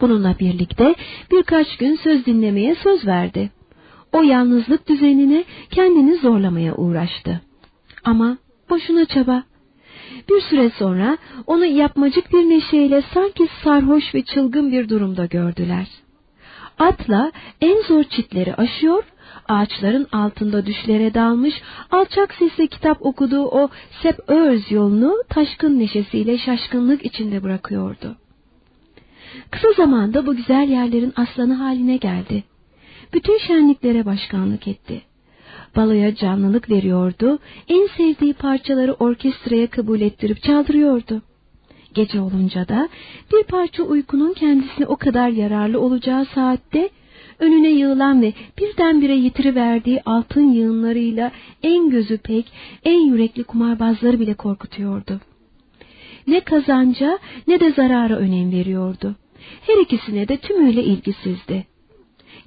Bununla birlikte birkaç gün söz dinlemeye söz verdi. O yalnızlık düzenine kendini zorlamaya uğraştı. Ama boşuna çaba. Bir süre sonra onu yapmacık bir neşeyle sanki sarhoş ve çılgın bir durumda gördüler. Atla en zor çitleri aşıyor ağaçların altında düşlere dalmış, alçak sesle kitap okuduğu o Sep Öz yolunu taşkın neşesiyle şaşkınlık içinde bırakıyordu. Kısa zamanda bu güzel yerlerin aslanı haline geldi. Bütün şenliklere başkanlık etti. Baloya canlılık veriyordu, en sevdiği parçaları orkestraya kabul ettirip çaldırıyordu. Gece olunca da bir parça uykunun kendisine o kadar yararlı olacağı saatte önüne yığılan ve birdenbire yitiriverdiği altın yığınlarıyla en gözü pek, en yürekli kumarbazları bile korkutuyordu. Ne kazanca ne de zarara önem veriyordu. Her ikisine de tümüyle ilgisizdi.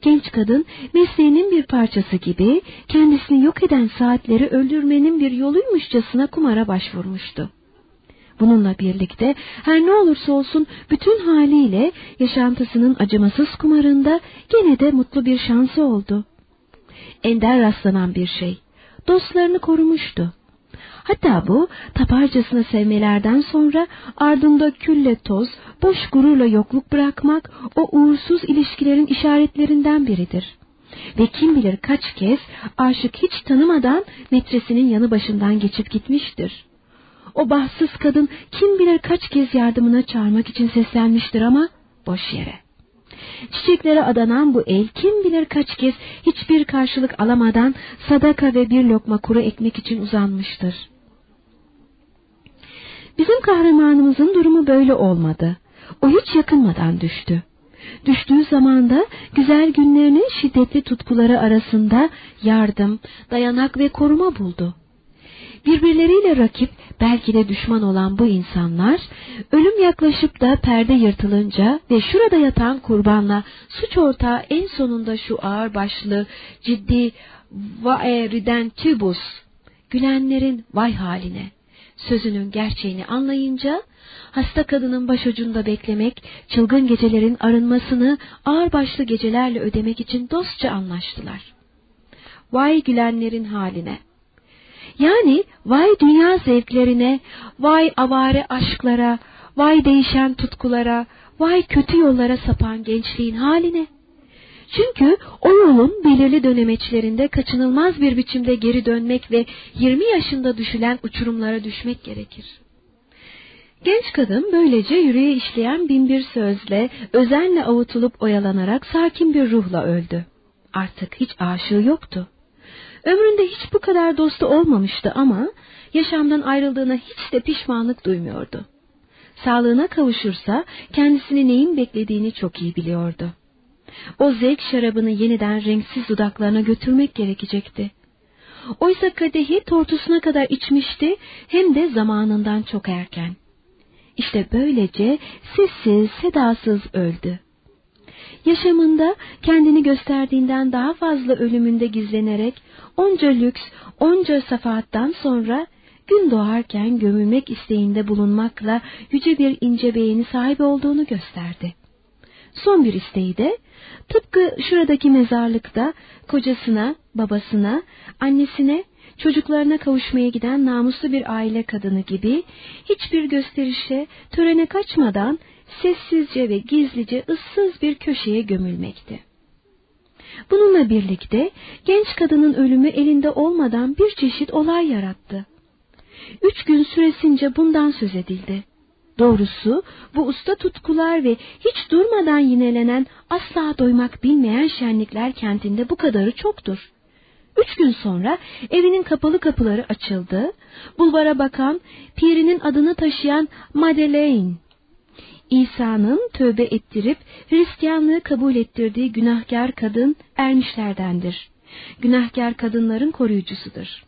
Genç kadın mesleğinin bir parçası gibi kendisini yok eden saatleri öldürmenin bir yoluymuşçasına kumara başvurmuştu. Bununla birlikte her ne olursa olsun bütün haliyle yaşantısının acımasız kumarında gene de mutlu bir şansı oldu. Ender rastlanan bir şey. Dostlarını korumuştu. Hatta bu taparcasına sevmelerden sonra ardında külle toz, boş gururla yokluk bırakmak o uğursuz ilişkilerin işaretlerinden biridir. Ve kim bilir kaç kez aşık hiç tanımadan metresinin yanı başından geçip gitmiştir. O bahtsız kadın kim bilir kaç kez yardımına çağırmak için seslenmiştir ama boş yere. Çiçeklere adanan bu el kim bilir kaç kez hiçbir karşılık alamadan sadaka ve bir lokma kuru ekmek için uzanmıştır. Bizim kahramanımızın durumu böyle olmadı. O hiç yakınmadan düştü. Düştüğü zamanda güzel günlerinin şiddetli tutkuları arasında yardım, dayanak ve koruma buldu. Birbirleriyle rakip, belki de düşman olan bu insanlar, ölüm yaklaşıp da perde yırtılınca ve şurada yatan kurbanla suç ortağı en sonunda şu ağır başlı, ciddi vae ridentibus, gülenlerin vay haline, sözünün gerçeğini anlayınca, hasta kadının başucunda beklemek, çılgın gecelerin arınmasını ağır başlı gecelerle ödemek için dostça anlaştılar. Vay gülenlerin haline! Yani vay dünya zevklerine, vay avare aşklara, vay değişen tutkulara, vay kötü yollara sapan gençliğin haline. Çünkü o yolun belirli dönemeçlerinde kaçınılmaz bir biçimde geri dönmek ve 20 yaşında düşülen uçurumlara düşmek gerekir. Genç kadın böylece yüreğe işleyen binbir sözle, özenle avutulup oyalanarak sakin bir ruhla öldü. Artık hiç aşığı yoktu. Ömründe hiç bu kadar dostu olmamıştı ama yaşamdan ayrıldığına hiç de pişmanlık duymuyordu. Sağlığına kavuşursa kendisini neyin beklediğini çok iyi biliyordu. O zevk şarabını yeniden renksiz dudaklarına götürmek gerekecekti. Oysa kadehi tortusuna kadar içmişti hem de zamanından çok erken. İşte böylece sessiz, sedasız öldü. Yaşamında kendini gösterdiğinden daha fazla ölümünde gizlenerek onca lüks, onca safahattan sonra gün doğarken gömülmek isteğinde bulunmakla yüce bir ince beğeni sahibi olduğunu gösterdi. Son bir isteği de tıpkı şuradaki mezarlıkta kocasına, babasına, annesine, çocuklarına kavuşmaya giden namuslu bir aile kadını gibi hiçbir gösterişe, törene kaçmadan sessizce ve gizlice ıssız bir köşeye gömülmekti. Bununla birlikte genç kadının ölümü elinde olmadan bir çeşit olay yarattı. Üç gün süresince bundan söz edildi. Doğrusu bu usta tutkular ve hiç durmadan yinelenen asla doymak bilmeyen şenlikler kentinde bu kadarı çoktur. Üç gün sonra evinin kapalı kapıları açıldı, bulvara bakan, pirinin adını taşıyan Madeleine, İsa'nın tövbe ettirip Hristiyanlığı kabul ettirdiği günahkar kadın ermişlerdendir. Günahkar kadınların koruyucusudur.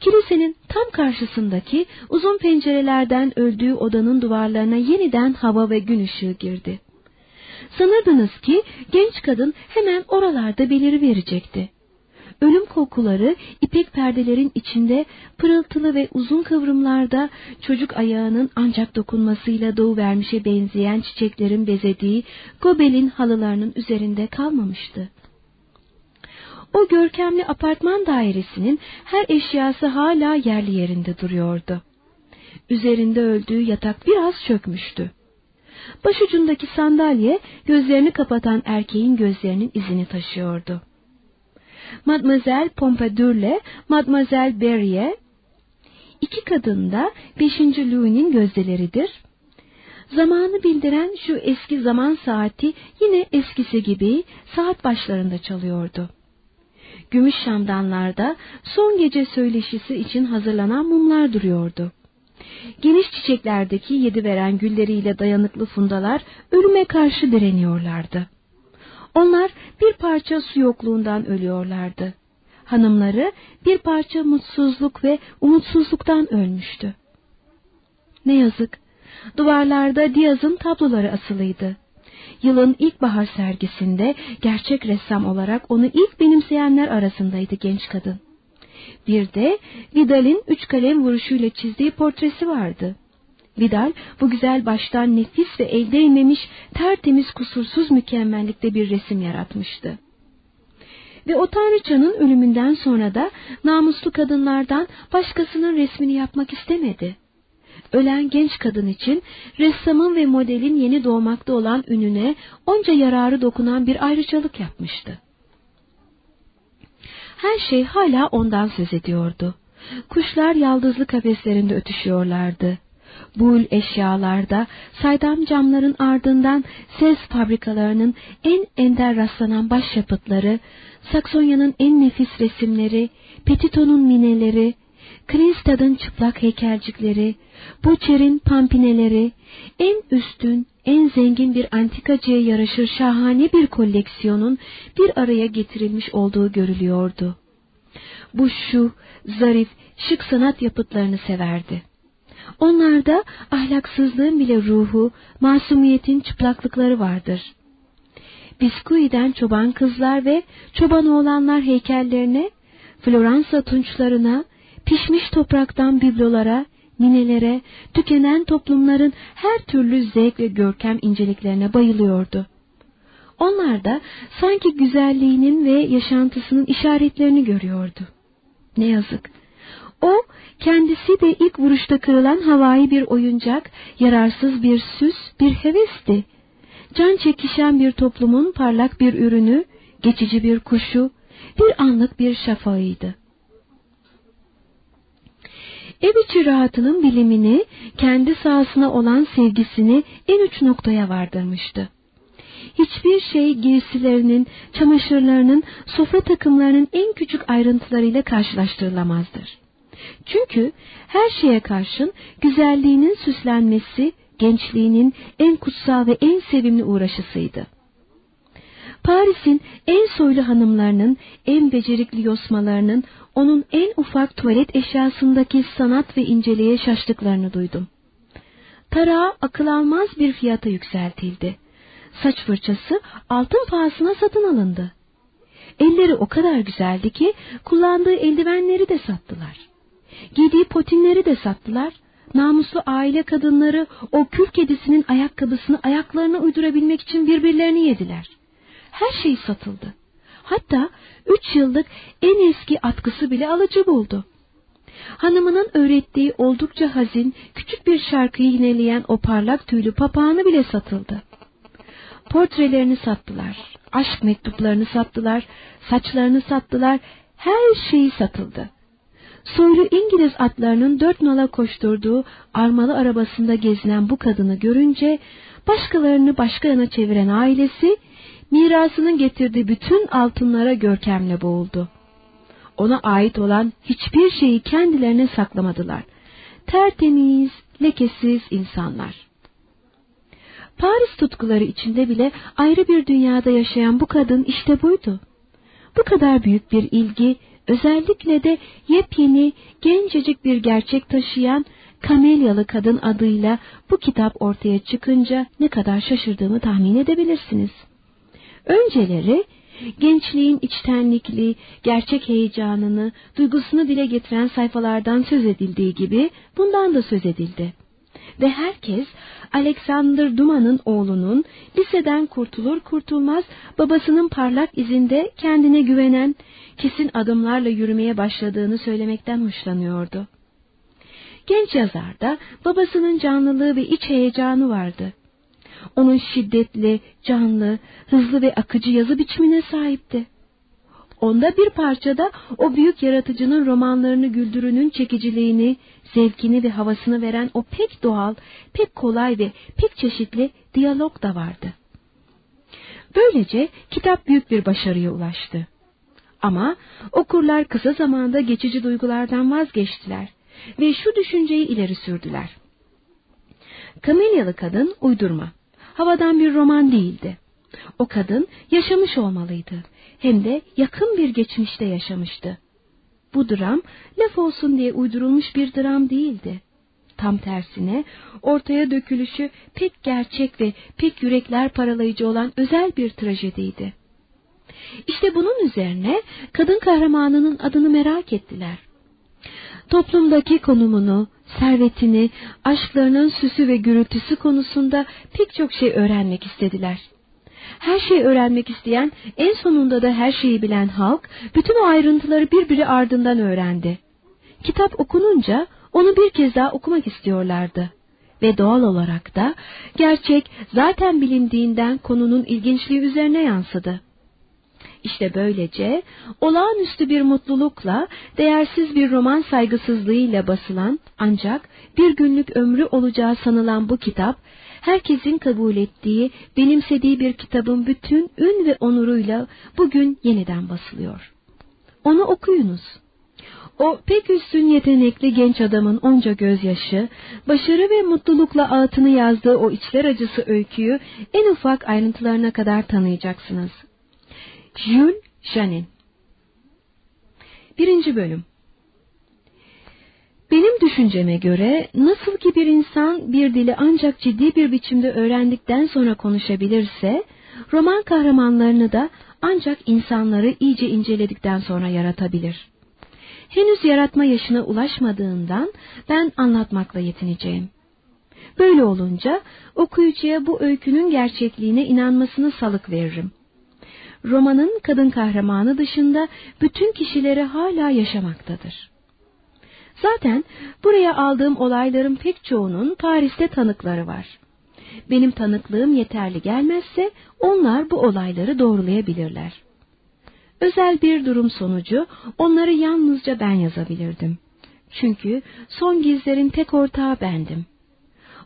Kilisenin tam karşısındaki uzun pencerelerden öldüğü odanın duvarlarına yeniden hava ve gün ışığı girdi. Sanırdınız ki genç kadın hemen oralarda beliri verecekti. Ölüm kokuları ipek perdelerin içinde pırıltılı ve uzun kıvrımlarda çocuk ayağının ancak dokunmasıyla doğuvermişe benzeyen çiçeklerin bezediği gobelin halılarının üzerinde kalmamıştı. O görkemli apartman dairesinin her eşyası hala yerli yerinde duruyordu. Üzerinde öldüğü yatak biraz çökmüştü. Başucundaki sandalye gözlerini kapatan erkeğin gözlerinin izini taşıyordu. Mademoiselle Pompadour'le Mademoiselle Berrye, iki kadın da 5. Louis'nin gözdeleridir. Zamanı bildiren şu eski zaman saati yine eskisi gibi saat başlarında çalıyordu. Gümüş şamdanlarda son gece söyleşisi için hazırlanan mumlar duruyordu. Geniş çiçeklerdeki yedi veren gülleriyle dayanıklı fundalar ölüme karşı direniyorlardı. Onlar bir parça su yokluğundan ölüyorlardı. Hanımları bir parça mutsuzluk ve umutsuzluktan ölmüştü. Ne yazık, duvarlarda Diaz'ın tabloları asılıydı. Yılın ilk bahar sergisinde gerçek ressam olarak onu ilk benimseyenler arasındaydı genç kadın. Bir de Vidal'in üç kalem vuruşuyla çizdiği portresi vardı. Vidal bu güzel baştan nefis ve elde inmemiş tertemiz kusursuz mükemmellikte bir resim yaratmıştı. Ve o tanrıçanın ölümünden sonra da namuslu kadınlardan başkasının resmini yapmak istemedi. Ölen genç kadın için ressamın ve modelin yeni doğmakta olan ününe onca yararı dokunan bir ayrıcalık yapmıştı. Her şey hala ondan söz ediyordu. Kuşlar yaldızlı kafeslerinde ötüşüyorlardı. Bul eşyalarda, saydam camların ardından ses fabrikalarının en ender rastlanan başyapıtları, Saksonya'nın en nefis resimleri, Petito'nun mineleri, Kristad'ın çıplak heykelcikleri, Bucher'in pampineleri, en üstün, en zengin bir antikacıya yaraşır şahane bir koleksiyonun bir araya getirilmiş olduğu görülüyordu. Bu şu, zarif, şık sanat yapıtlarını severdi. Onlarda ahlaksızlığın bile ruhu, masumiyetin çıplaklıkları vardır. Biskui'den çoban kızlar ve çoban oğlanlar heykellerine, Floransa tunçlarına, pişmiş topraktan biblolara, ninelere, tükenen toplumların her türlü zevk ve görkem inceliklerine bayılıyordu. Onlar da sanki güzelliğinin ve yaşantısının işaretlerini görüyordu. Ne yazık. O, kendisi de ilk vuruşta kırılan havai bir oyuncak, yararsız bir süs, bir hevesti. Can çekişen bir toplumun parlak bir ürünü, geçici bir kuşu, bir anlık bir şafağıydı. Ev içi rahatının bilimini, kendi sahasına olan sevgisini en uç noktaya vardırmıştı. Hiçbir şey giysilerinin, çamaşırlarının, sofra takımlarının en küçük ayrıntılarıyla karşılaştırılamazdır. Çünkü her şeye karşın güzelliğinin süslenmesi, gençliğinin en kutsal ve en sevimli uğraşısıydı. Paris'in en soylu hanımlarının, en becerikli yosmalarının onun en ufak tuvalet eşyasındaki sanat ve inceliğe şaştıklarını duydum. Tarağı akıl almaz bir fiyata yükseltildi. Saç fırçası altın pahasına satın alındı. Elleri o kadar güzeldi ki kullandığı eldivenleri de sattılar. Giydiği potinleri de sattılar. Namuslu aile kadınları o kül kedisinin ayakkabısını ayaklarına uydurabilmek için birbirlerini yediler. Her şey satıldı. Hatta üç yıllık en eski atkısı bile alıcı buldu. Hanımının öğrettiği oldukça hazin, küçük bir şarkıyı yineleyen o parlak tüylü papağanı bile satıldı. Portrelerini sattılar, aşk mektuplarını sattılar, saçlarını sattılar, her şeyi satıldı. Soylu İngiliz atlarının dört nala koşturduğu armalı arabasında gezinen bu kadını görünce başkalarını başka yana çeviren ailesi mirasının getirdiği bütün altınlara görkemle boğuldu. Ona ait olan hiçbir şeyi kendilerine saklamadılar. Tertemiz, lekesiz insanlar. Paris tutkuları içinde bile ayrı bir dünyada yaşayan bu kadın işte buydu. Bu kadar büyük bir ilgi, özellikle de yepyeni, gencecik bir gerçek taşıyan Kamelyalı Kadın adıyla bu kitap ortaya çıkınca ne kadar şaşırdığımı tahmin edebilirsiniz. Önceleri gençliğin içtenlikli, gerçek heyecanını, duygusunu dile getiren sayfalardan söz edildiği gibi bundan da söz edildi. Ve herkes Alexander Duma'nın oğlunun liseden kurtulur kurtulmaz babasının parlak izinde kendine güvenen, kesin adımlarla yürümeye başladığını söylemekten hoşlanıyordu. Genç yazarda babasının canlılığı ve iç heyecanı vardı. Onun şiddetli, canlı, hızlı ve akıcı yazı biçimine sahipti. Onda bir parçada o büyük yaratıcının romanlarını güldürünün çekiciliğini, zevkini ve havasını veren o pek doğal, pek kolay ve pek çeşitli diyalog da vardı. Böylece kitap büyük bir başarıya ulaştı. Ama okurlar kısa zamanda geçici duygulardan vazgeçtiler ve şu düşünceyi ileri sürdüler. Kamelyalı kadın uydurma, havadan bir roman değildi. O kadın yaşamış olmalıydı. Hem de yakın bir geçmişte yaşamıştı. Bu dram laf olsun diye uydurulmuş bir dram değildi. Tam tersine ortaya dökülüşü pek gerçek ve pek yürekler paralayıcı olan özel bir trajediydi. İşte bunun üzerine kadın kahramanının adını merak ettiler. Toplumdaki konumunu, servetini, aşklarının süsü ve gürültüsü konusunda pek çok şey öğrenmek istediler. Her şeyi öğrenmek isteyen, en sonunda da her şeyi bilen halk, bütün o ayrıntıları birbiri ardından öğrendi. Kitap okununca onu bir kez daha okumak istiyorlardı. Ve doğal olarak da gerçek zaten bilindiğinden konunun ilginçliği üzerine yansıdı. İşte böylece olağanüstü bir mutlulukla, değersiz bir roman saygısızlığıyla basılan ancak bir günlük ömrü olacağı sanılan bu kitap, herkesin kabul ettiği, benimsediği bir kitabın bütün ün ve onuruyla bugün yeniden basılıyor. Onu okuyunuz. O pek üstün yetenekli genç adamın onca gözyaşı, başarı ve mutlulukla ağıtını yazdığı o içler acısı öyküyü en ufak ayrıntılarına kadar tanıyacaksınız. Jules Janin Birinci Bölüm Benim düşünceme göre nasıl ki bir insan bir dili ancak ciddi bir biçimde öğrendikten sonra konuşabilirse, roman kahramanlarını da ancak insanları iyice inceledikten sonra yaratabilir. Henüz yaratma yaşına ulaşmadığından ben anlatmakla yetineceğim. Böyle olunca okuyucuya bu öykünün gerçekliğine inanmasını salık veririm romanın kadın kahramanı dışında bütün kişileri hala yaşamaktadır. Zaten buraya aldığım olayların pek çoğunun Paris'te tanıkları var. Benim tanıklığım yeterli gelmezse onlar bu olayları doğrulayabilirler. Özel bir durum sonucu onları yalnızca ben yazabilirdim. Çünkü son gizlerin tek ortağı bendim.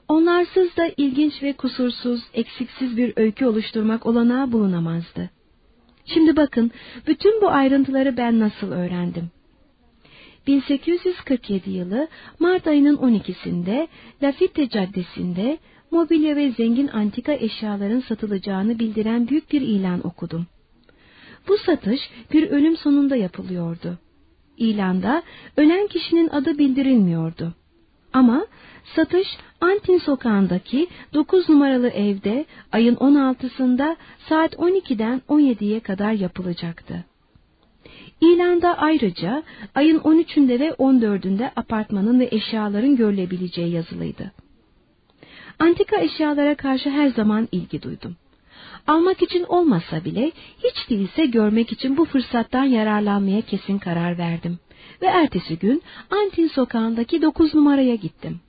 Onlarsız da ilginç ve kusursuz, eksiksiz bir öykü oluşturmak olanağı bulunamazdı. Şimdi bakın bütün bu ayrıntıları ben nasıl öğrendim. 1847 yılı Mart ayının 12'sinde Lafitte Caddesi'nde mobilya ve zengin antika eşyaların satılacağını bildiren büyük bir ilan okudum. Bu satış bir ölüm sonunda yapılıyordu. İlanda ölen kişinin adı bildirilmiyordu. Ama satış Antin sokağındaki 9 numaralı evde ayın 16'sında saat 12'den 17'ye kadar yapılacaktı. İlanda ayrıca ayın 13'ünde ve 14'ünde apartmanın ve eşyaların görülebileceği yazılıydı. Antika eşyalara karşı her zaman ilgi duydum. Almak için olmasa bile hiç değilse görmek için bu fırsattan yararlanmaya kesin karar verdim. Ve ertesi gün Antin sokağındaki dokuz numaraya gittim.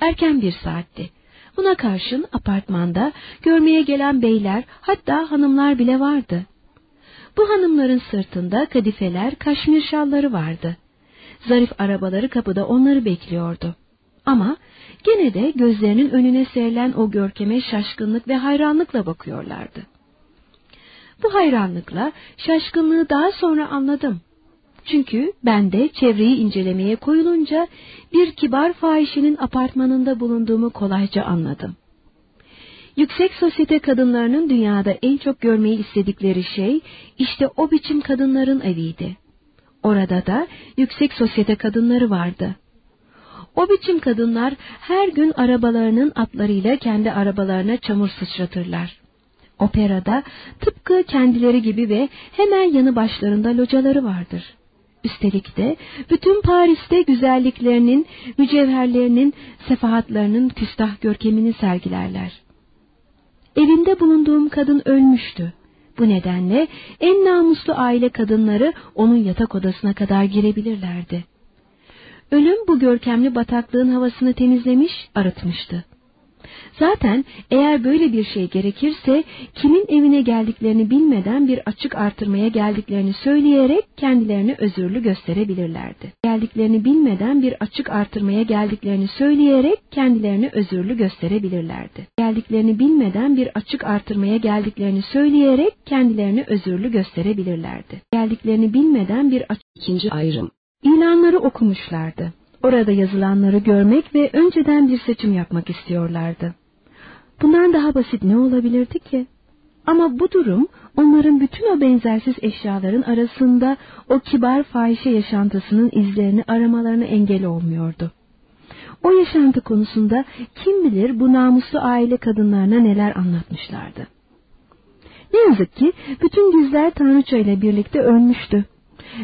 Erken bir saatti. Buna karşın apartmanda görmeye gelen beyler hatta hanımlar bile vardı. Bu hanımların sırtında kadifeler, kaşmir şalları vardı. Zarif arabaları kapıda onları bekliyordu. Ama gene de gözlerinin önüne serilen o görkeme şaşkınlık ve hayranlıkla bakıyorlardı. Bu hayranlıkla şaşkınlığı daha sonra anladım. Çünkü ben de çevreyi incelemeye koyulunca bir kibar fahişenin apartmanında bulunduğumu kolayca anladım. Yüksek sosyete kadınlarının dünyada en çok görmeyi istedikleri şey işte o biçim kadınların eviydi. Orada da yüksek sosyete kadınları vardı. O biçim kadınlar her gün arabalarının atlarıyla kendi arabalarına çamur sıçratırlar. Operada tıpkı kendileri gibi ve hemen yanı başlarında locaları vardır. Üstelik de bütün Paris'te güzelliklerinin, mücevherlerinin, sefahatlarının küstah görkemini sergilerler. Evinde bulunduğum kadın ölmüştü. Bu nedenle en namuslu aile kadınları onun yatak odasına kadar girebilirlerdi. Ölüm bu görkemli bataklığın havasını temizlemiş, arıtmıştı. Zaten eğer böyle bir şey gerekirse kimin evine geldiklerini bilmeden bir açık artırmaya geldiklerini söyleyerek kendilerini özürlü gösterebilirlerdi. Geldiklerini bilmeden bir açık artırmaya geldiklerini söyleyerek kendilerini özürlü gösterebilirlerdi. Geldiklerini bilmeden bir açık artırmaya geldiklerini söyleyerek kendilerini özürlü gösterebilirlerdi. Geldiklerini bilmeden bir açık... İkinci ayrım. İlanları okumuşlardı. Orada yazılanları görmek ve önceden bir seçim yapmak istiyorlardı. Bundan daha basit ne olabilirdi ki? Ama bu durum onların bütün o benzersiz eşyaların arasında o kibar fahişe yaşantısının izlerini aramalarına engel olmuyordu. O yaşantı konusunda kim bilir bu namuslu aile kadınlarına neler anlatmışlardı. Ne yazık ki bütün gizler Tanrıça ile birlikte ölmüştü.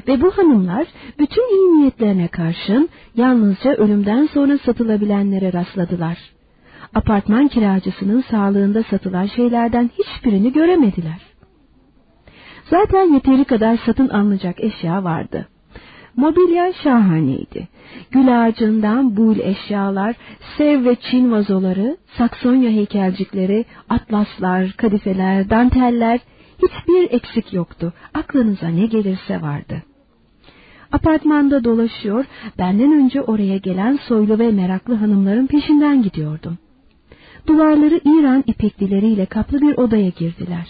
Ve bu hanımlar bütün iyi niyetlerine karşın yalnızca ölümden sonra satılabilenlere rastladılar. Apartman kiracısının sağlığında satılan şeylerden hiçbirini göremediler. Zaten yeteri kadar satın alınacak eşya vardı. Mobilya şahaneydi. Gül ağacından bul eşyalar, sev ve çin vazoları, saksonya heykelcikleri, atlaslar, kadifeler, danteller, hiçbir eksik yoktu. Aklınıza ne gelirse vardı. Apartmanda dolaşıyor, benden önce oraya gelen soylu ve meraklı hanımların peşinden gidiyordum. Duvarları İran ipeklileriyle kaplı bir odaya girdiler.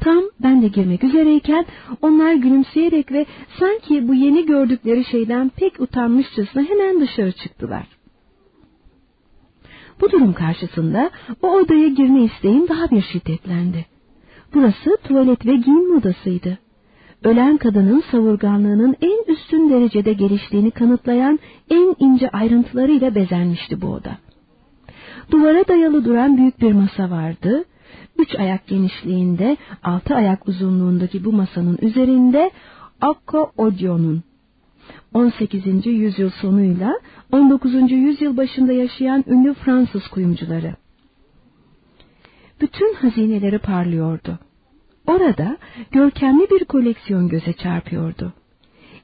Tam ben de girmek üzereyken onlar gülümseyerek ve sanki bu yeni gördükleri şeyden pek utanmışçasına hemen dışarı çıktılar. Bu durum karşısında o odaya girme isteğim daha bir şiddetlendi. Burası tuvalet ve giyinme odasıydı. Ölen kadının savurganlığının en üstün derecede geliştiğini kanıtlayan en ince ayrıntılarıyla bezenmişti bu oda. Duvara dayalı duran büyük bir masa vardı. Üç ayak genişliğinde, altı ayak uzunluğundaki bu masanın üzerinde Akko Odio'nun 18. yüzyıl sonuyla 19. yüzyıl başında yaşayan ünlü Fransız kuyumcuları bütün hazineleri parlıyordu. Orada görkemli bir koleksiyon göze çarpıyordu.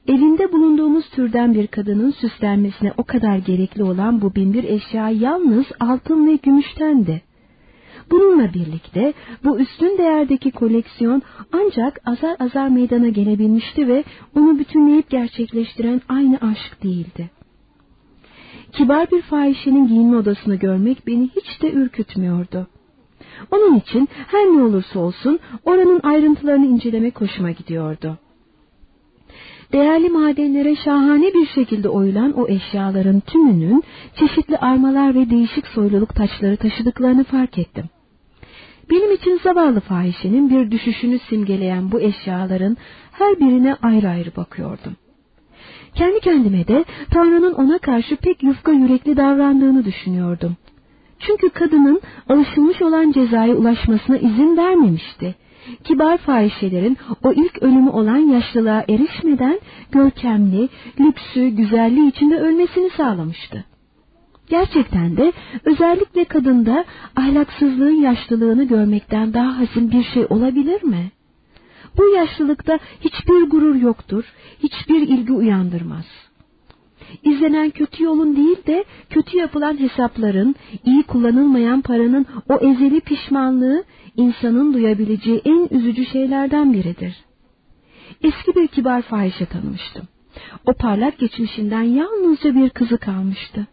Evinde bulunduğumuz türden bir kadının süslenmesine o kadar gerekli olan bu binbir eşya yalnız altın ve gümüştendi. Bununla birlikte bu üstün değerdeki koleksiyon ancak azar azar meydana gelebilmişti ve onu bütünleyip gerçekleştiren aynı aşk değildi. Kibar bir fahişenin giyinme odasını görmek beni hiç de ürkütmüyordu. Onun için her ne olursa olsun oranın ayrıntılarını incelemek hoşuma gidiyordu. değerli madenlere şahane bir şekilde oyulan o eşyaların tümünün çeşitli armalar ve değişik soyluluk taçları taşıdıklarını fark ettim. Benim için zavallı fahişenin bir düşüşünü simgeleyen bu eşyaların her birine ayrı ayrı bakıyordum. Kendi kendime de Tanrı'nın ona karşı pek yufka yürekli davrandığını düşünüyordum. Çünkü kadının alışılmış olan cezaya ulaşmasına izin vermemişti. Kibar fahişelerin o ilk ölümü olan yaşlılığa erişmeden görkemli, lüksü, güzelliği içinde ölmesini sağlamıştı. Gerçekten de özellikle kadında ahlaksızlığın yaşlılığını görmekten daha hazin bir şey olabilir mi? Bu yaşlılıkta hiçbir gurur yoktur, hiçbir ilgi uyandırmaz. İzlenen kötü yolun değil de kötü yapılan hesapların, iyi kullanılmayan paranın o ezeli pişmanlığı insanın duyabileceği en üzücü şeylerden biridir. Eski bir kibar fahişe tanımıştım. O parlak geçmişinden yalnızca bir kızı kalmıştı.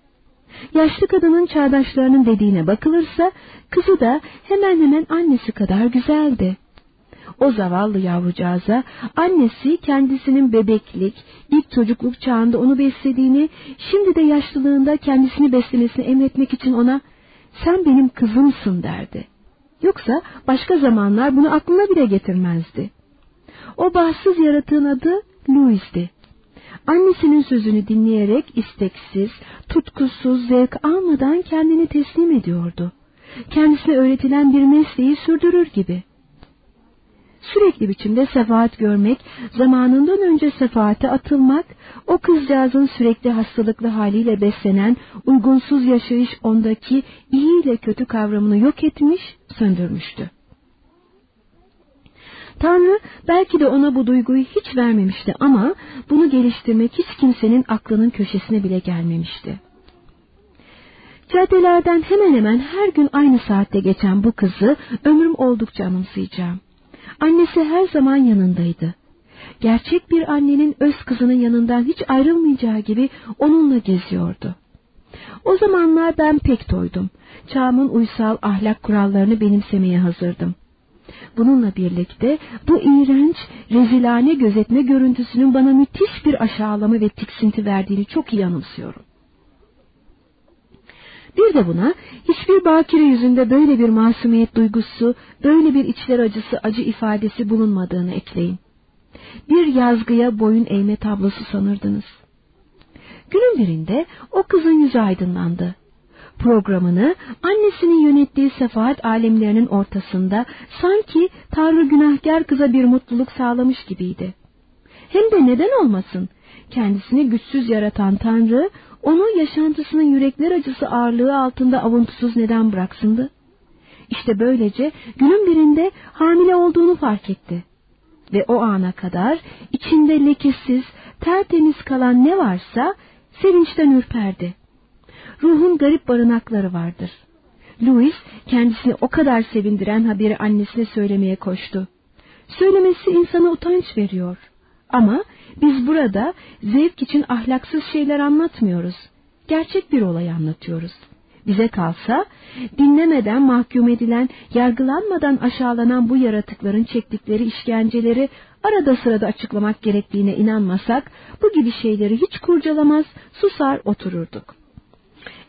Yaşlı kadının çağdaşlarının dediğine bakılırsa kızı da hemen hemen annesi kadar güzeldi. O zavallı yavrucağıza annesi kendisinin bebeklik, ilk çocukluk çağında onu beslediğini, şimdi de yaşlılığında kendisini beslemesini emretmek için ona sen benim kızımsın derdi. Yoksa başka zamanlar bunu aklına bile getirmezdi. O bahtsız yaratığın adı Louis'ti. Annesinin sözünü dinleyerek isteksiz, tutkusuz, zevk almadan kendini teslim ediyordu. Kendisine öğretilen bir mesleği sürdürür gibi. Sürekli biçimde sefaat görmek, zamanından önce sefaate atılmak, o kızcağızın sürekli hastalıklı haliyle beslenen uygunsuz yaşayış ondaki iyi ile kötü kavramını yok etmiş, söndürmüştü. Tanrı belki de ona bu duyguyu hiç vermemişti ama bunu geliştirmek hiç kimsenin aklının köşesine bile gelmemişti. Caddelerden hemen hemen her gün aynı saatte geçen bu kızı ömrüm oldukça anımsayacağım. Annesi her zaman yanındaydı. Gerçek bir annenin öz kızının yanından hiç ayrılmayacağı gibi onunla geziyordu. O zamanlar ben pek toydum. Çağımın uysal ahlak kurallarını benimsemeye hazırdım. Bununla birlikte bu iğrenç, rezilane gözetme görüntüsünün bana müthiş bir aşağılama ve tiksinti verdiğini çok iyi anımsıyorum. Bir de buna hiçbir bakire yüzünde böyle bir masumiyet duygusu, böyle bir içler acısı acı ifadesi bulunmadığını ekleyin. Bir yazgıya boyun eğme tablosu sanırdınız. Günün birinde o kızın yüzü aydınlandı. Programını annesinin yönettiği sefaat alemlerinin ortasında sanki Tanrı günahkar kıza bir mutluluk sağlamış gibiydi. Hem de neden olmasın? Kendisini güçsüz yaratan Tanrı onu yaşantısının yürekler acısı ağırlığı altında avuntusuz neden bıraksındı? İşte böylece günün birinde hamile olduğunu fark etti. Ve o ana kadar içinde lekesiz, tertemiz kalan ne varsa sevinçten ürperdi. Ruhun garip barınakları vardır. Louis kendisini o kadar sevindiren haberi annesine söylemeye koştu. Söylemesi insana utanç veriyor. Ama biz burada zevk için ahlaksız şeyler anlatmıyoruz. Gerçek bir olay anlatıyoruz. Bize kalsa dinlemeden mahkum edilen, yargılanmadan aşağılanan bu yaratıkların çektikleri işkenceleri arada sırada açıklamak gerektiğine inanmasak bu gibi şeyleri hiç kurcalamaz, susar otururduk.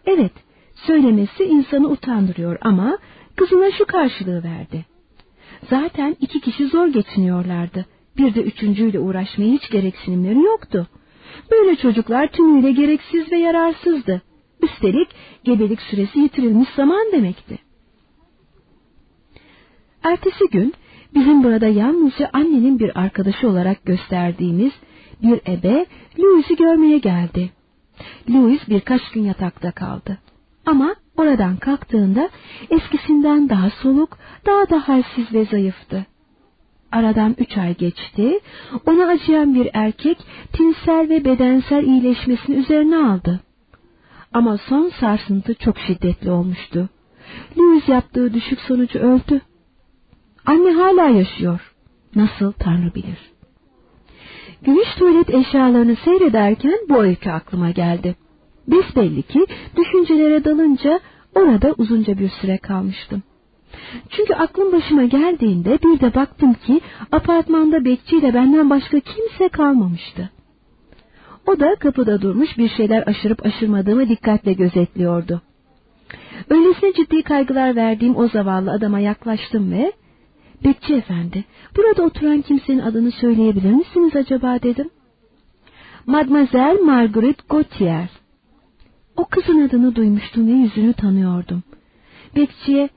Evet, söylemesi insanı utandırıyor ama kızına şu karşılığı verdi. Zaten iki kişi zor geçiniyorlardı. Bir de üçüncüyle uğraşmaya hiç gereksinimleri yoktu. Böyle çocuklar tümüyle gereksiz ve yararsızdı. Üstelik gebelik süresi yitirilmiş zaman demekti. Ertesi gün bizim burada yalnızca annenin bir arkadaşı olarak gösterdiğimiz bir ebe Louis'i görmeye geldi. Louis birkaç gün yatakta kaldı. Ama oradan kalktığında eskisinden daha soluk, daha da halsiz ve zayıftı. Aradan üç ay geçti, ona acıyan bir erkek tinsel ve bedensel iyileşmesini üzerine aldı. Ama son sarsıntı çok şiddetli olmuştu. Louis yaptığı düşük sonucu öldü. Anne hala yaşıyor. Nasıl Tanrı bilir. Gümüş tuvalet eşyalarını seyrederken bu öykü aklıma geldi. Besbelli ki düşüncelere dalınca orada uzunca bir süre kalmıştım. Çünkü aklım başıma geldiğinde bir de baktım ki apartmanda bekçiyle benden başka kimse kalmamıştı. O da kapıda durmuş bir şeyler aşırıp aşırmadığımı dikkatle gözetliyordu. Öylesine ciddi kaygılar verdiğim o zavallı adama yaklaştım ve... Bekçi efendi, burada oturan kimsenin adını söyleyebilir misiniz acaba dedim. Mademoiselle Margaret Gautier. O kızın adını duymuştum ve yüzünü tanıyordum. Bekçiye,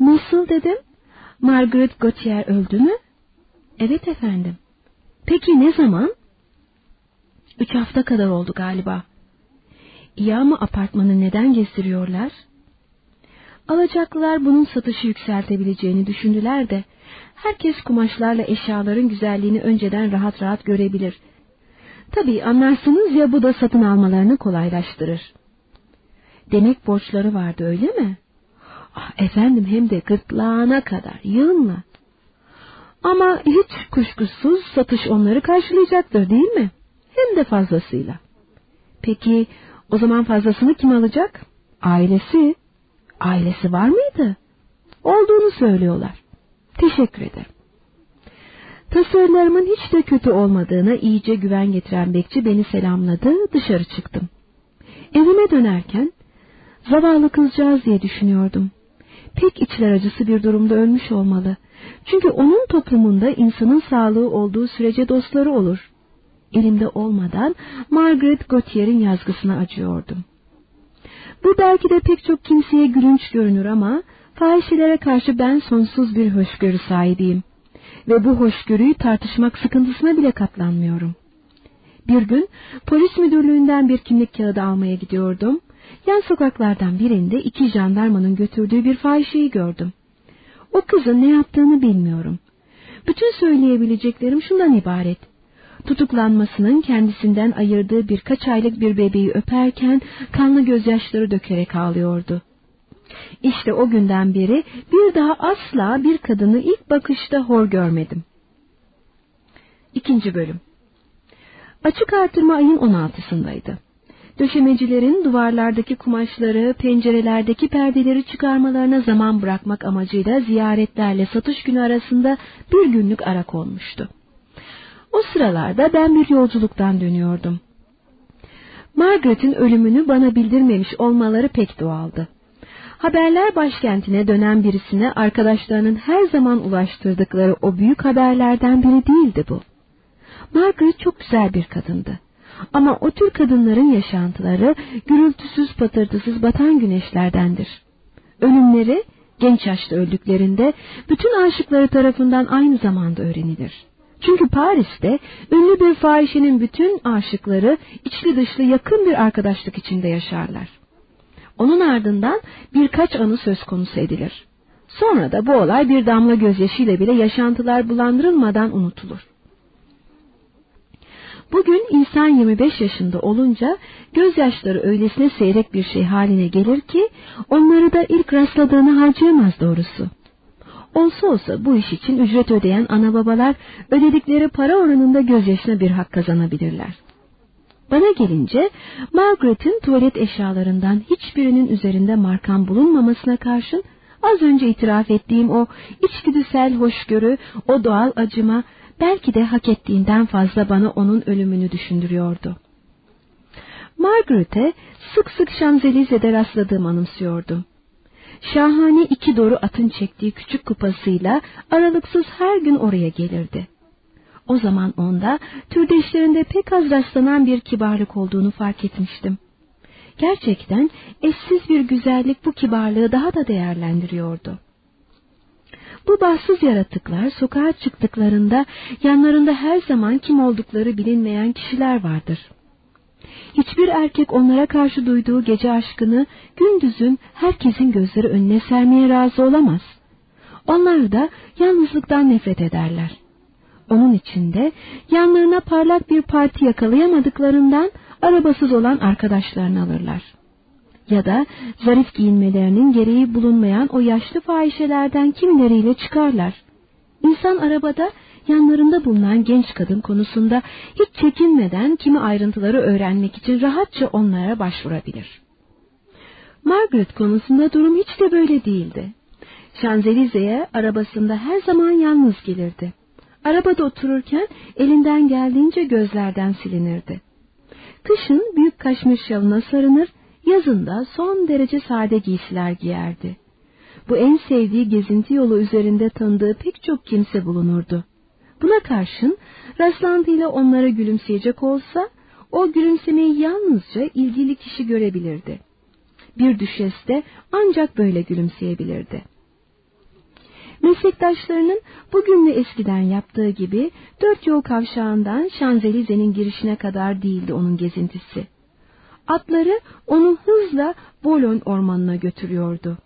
nasıl dedim? Margaret Gautier öldü mü? Evet efendim. Peki ne zaman? Üç hafta kadar oldu galiba. İyi ama apartmanı neden gezdiriyorlar? Alacaklılar bunun satışı yükseltebileceğini düşündüler de, herkes kumaşlarla eşyaların güzelliğini önceden rahat rahat görebilir. Tabii anlarsınız ya bu da satın almalarını kolaylaştırır. Demek borçları vardı öyle mi? Efendim hem de gırtlağına kadar yığınla. Ama hiç kuşkusuz satış onları karşılayacaktır değil mi? Hem de fazlasıyla. Peki o zaman fazlasını kim alacak? Ailesi. Ailesi var mıydı? Olduğunu söylüyorlar. Teşekkür ederim. Tasarılarımın hiç de kötü olmadığına iyice güven getiren bekçi beni selamladı, dışarı çıktım. Evime dönerken, zavallı kızcağız diye düşünüyordum. Pek içler acısı bir durumda ölmüş olmalı. Çünkü onun toplumunda insanın sağlığı olduğu sürece dostları olur. Elimde olmadan Margaret Gautier'in yazgısına acıyordum. Bu belki de pek çok kimseye gülünç görünür ama fahişelere karşı ben sonsuz bir hoşgörü sahibiyim. Ve bu hoşgörüyü tartışmak sıkıntısına bile katlanmıyorum. Bir gün polis müdürlüğünden bir kimlik kağıdı almaya gidiyordum. Yan sokaklardan birinde iki jandarmanın götürdüğü bir fahişeyi gördüm. O kızın ne yaptığını bilmiyorum. Bütün söyleyebileceklerim şundan ibaret. Tutuklanmasının kendisinden ayırdığı birkaç aylık bir bebeği öperken kanlı gözyaşları dökerek ağlıyordu. İşte o günden beri bir daha asla bir kadını ilk bakışta hor görmedim. İkinci bölüm Açık artırma ayın 16'sındaydı. Döşemecilerin duvarlardaki kumaşları, pencerelerdeki perdeleri çıkarmalarına zaman bırakmak amacıyla ziyaretlerle satış günü arasında bir günlük ara konmuştu. O sıralarda ben bir yolculuktan dönüyordum. Margaret'in ölümünü bana bildirmemiş olmaları pek doğaldı. Haberler başkentine dönen birisine arkadaşlarının her zaman ulaştırdıkları o büyük haberlerden biri değildi bu. Margaret çok güzel bir kadındı. Ama o tür kadınların yaşantıları gürültüsüz patırtısız batan güneşlerdendir. Ölümleri genç yaşta öldüklerinde bütün aşıkları tarafından aynı zamanda öğrenilir. Çünkü Paris'te ünlü bir fahişenin bütün aşıkları içli dışlı yakın bir arkadaşlık içinde yaşarlar. Onun ardından birkaç anı söz konusu edilir. Sonra da bu olay bir damla gözyaşıyla bile yaşantılar bulandırılmadan unutulur. Bugün insan 25 yaşında olunca gözyaşları öylesine seyrek bir şey haline gelir ki onları da ilk rastladığını harcayamaz doğrusu. Olsa olsa bu iş için ücret ödeyen ana babalar ödedikleri para oranında gözyaşına bir hak kazanabilirler. Bana gelince Margaret'in tuvalet eşyalarından hiçbirinin üzerinde markan bulunmamasına karşın az önce itiraf ettiğim o içgüdüsel hoşgörü, o doğal acıma belki de hak ettiğinden fazla bana onun ölümünü düşündürüyordu. Margaret'e sık sık Şanzelize'de rastladığım anımsıyordu. Şahane iki doğru atın çektiği küçük kupasıyla aralıksız her gün oraya gelirdi. O zaman onda türdeşlerinde pek az rastlanan bir kibarlık olduğunu fark etmiştim. Gerçekten eşsiz bir güzellik bu kibarlığı daha da değerlendiriyordu. Bu bahtsız yaratıklar sokağa çıktıklarında yanlarında her zaman kim oldukları bilinmeyen kişiler vardır. Hiçbir erkek onlara karşı duyduğu gece aşkını gündüzün herkesin gözleri önüne sermeye razı olamaz. Onlar da yalnızlıktan nefret ederler. Onun içinde yanlarına parlak bir parti yakalayamadıklarından arabasız olan arkadaşlarını alırlar. Ya da zarif giyinmelerinin gereği bulunmayan o yaşlı fahişelerden kimileriyle çıkarlar. İnsan arabada yanlarında bulunan genç kadın konusunda hiç çekinmeden kimi ayrıntıları öğrenmek için rahatça onlara başvurabilir. Margaret konusunda durum hiç de böyle değildi. Şanzelize'ye arabasında her zaman yalnız gelirdi. Arabada otururken elinden geldiğince gözlerden silinirdi. Kışın büyük kaşmir şalına sarınır, yazında son derece sade giysiler giyerdi. Bu en sevdiği gezinti yolu üzerinde tanıdığı pek çok kimse bulunurdu. Buna karşın rastlantıyla onlara gülümseyecek olsa, o gülümsemeyi yalnızca ilgili kişi görebilirdi. Bir düşes de ancak böyle gülümseyebilirdi. Meslektaşlarının bugün ve eskiden yaptığı gibi dört yol kavşağından Şanzelize'nin girişine kadar değildi onun gezintisi. Atları onu hızla Bolon ormanına götürüyordu.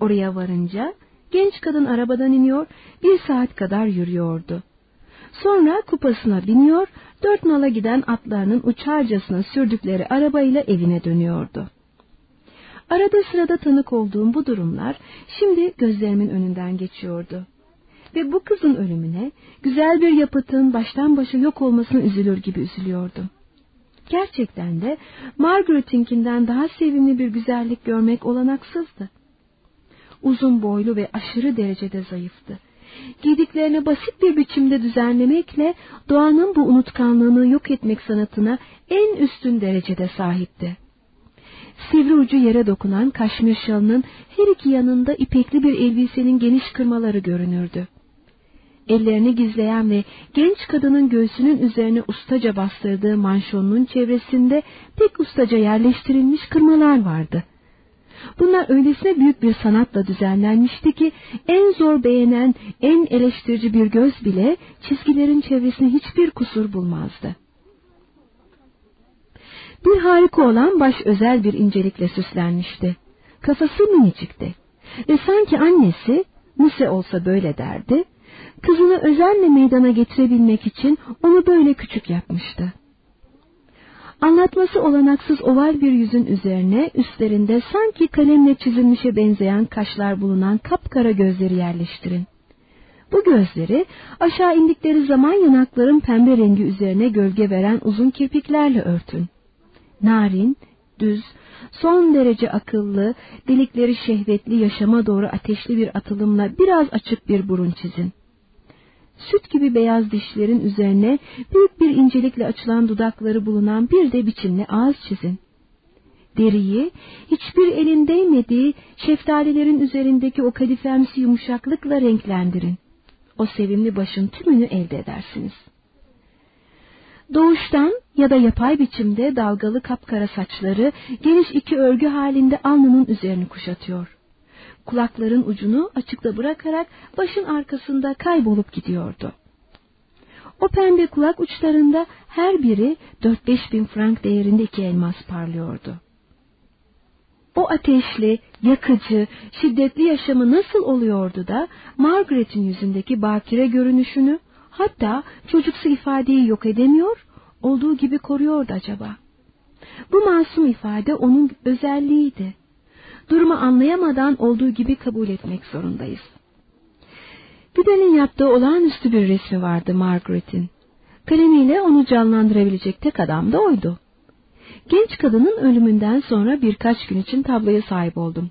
Oraya varınca genç kadın arabadan iniyor, bir saat kadar yürüyordu. Sonra kupasına biniyor, dört nala giden atlarının uçarcasına sürdükleri arabayla evine dönüyordu. Arada sırada tanık olduğum bu durumlar şimdi gözlerimin önünden geçiyordu. Ve bu kızın ölümüne güzel bir yapıtın baştan başa yok olmasına üzülür gibi üzülüyordum. Gerçekten de Margaret'inkinden daha sevimli bir güzellik görmek olanaksızdı. Uzun boylu ve aşırı derecede zayıftı. Giydiklerini basit bir biçimde düzenlemekle doğanın bu unutkanlığını yok etmek sanatına en üstün derecede sahipti. Sivri ucu yere dokunan kaşmir şalının her iki yanında ipekli bir elbisenin geniş kırmaları görünürdü. Ellerini gizleyen ve genç kadının göğsünün üzerine ustaca bastırdığı manşonun çevresinde pek ustaca yerleştirilmiş kırmalar vardı. Bunlar öylesine büyük bir sanatla düzenlenmişti ki en zor beğenen, en eleştirici bir göz bile çizgilerin çevresine hiçbir kusur bulmazdı. Bir harika olan baş özel bir incelikle süslenmişti. Kafası minicikti ve sanki annesi, Muse olsa böyle derdi, kızını özenle meydana getirebilmek için onu böyle küçük yapmıştı. Anlatması olanaksız oval bir yüzün üzerine üstlerinde sanki kalemle çizilmişe benzeyen kaşlar bulunan kapkara gözleri yerleştirin. Bu gözleri aşağı indikleri zaman yanakların pembe rengi üzerine gölge veren uzun kirpiklerle örtün narin, düz, son derece akıllı, delikleri şehvetli yaşama doğru ateşli bir atılımla biraz açık bir burun çizin. Süt gibi beyaz dişlerin üzerine büyük bir incelikle açılan dudakları bulunan bir de biçimli ağız çizin. Deriyi hiçbir elin değmediği şeftalilerin üzerindeki o kadifemsi yumuşaklıkla renklendirin. O sevimli başın tümünü elde edersiniz.'' Doğuştan ya da yapay biçimde dalgalı kapkara saçları geniş iki örgü halinde alnının üzerini kuşatıyor. Kulakların ucunu açıkta bırakarak başın arkasında kaybolup gidiyordu. O pembe kulak uçlarında her biri 4-5 bin frank değerinde iki elmas parlıyordu. O ateşli, yakıcı, şiddetli yaşamı nasıl oluyordu da Margaret'in yüzündeki bakire görünüşünü Hatta çocuksu ifadeyi yok edemiyor, olduğu gibi koruyordu acaba. Bu masum ifade onun özelliğiydi. Durumu anlayamadan olduğu gibi kabul etmek zorundayız. Güdel'in yaptığı olağanüstü bir resmi vardı Margaret'in. Kalemiyle onu canlandırabilecek tek adam da oydu. Genç kadının ölümünden sonra birkaç gün için tabloya sahip oldum.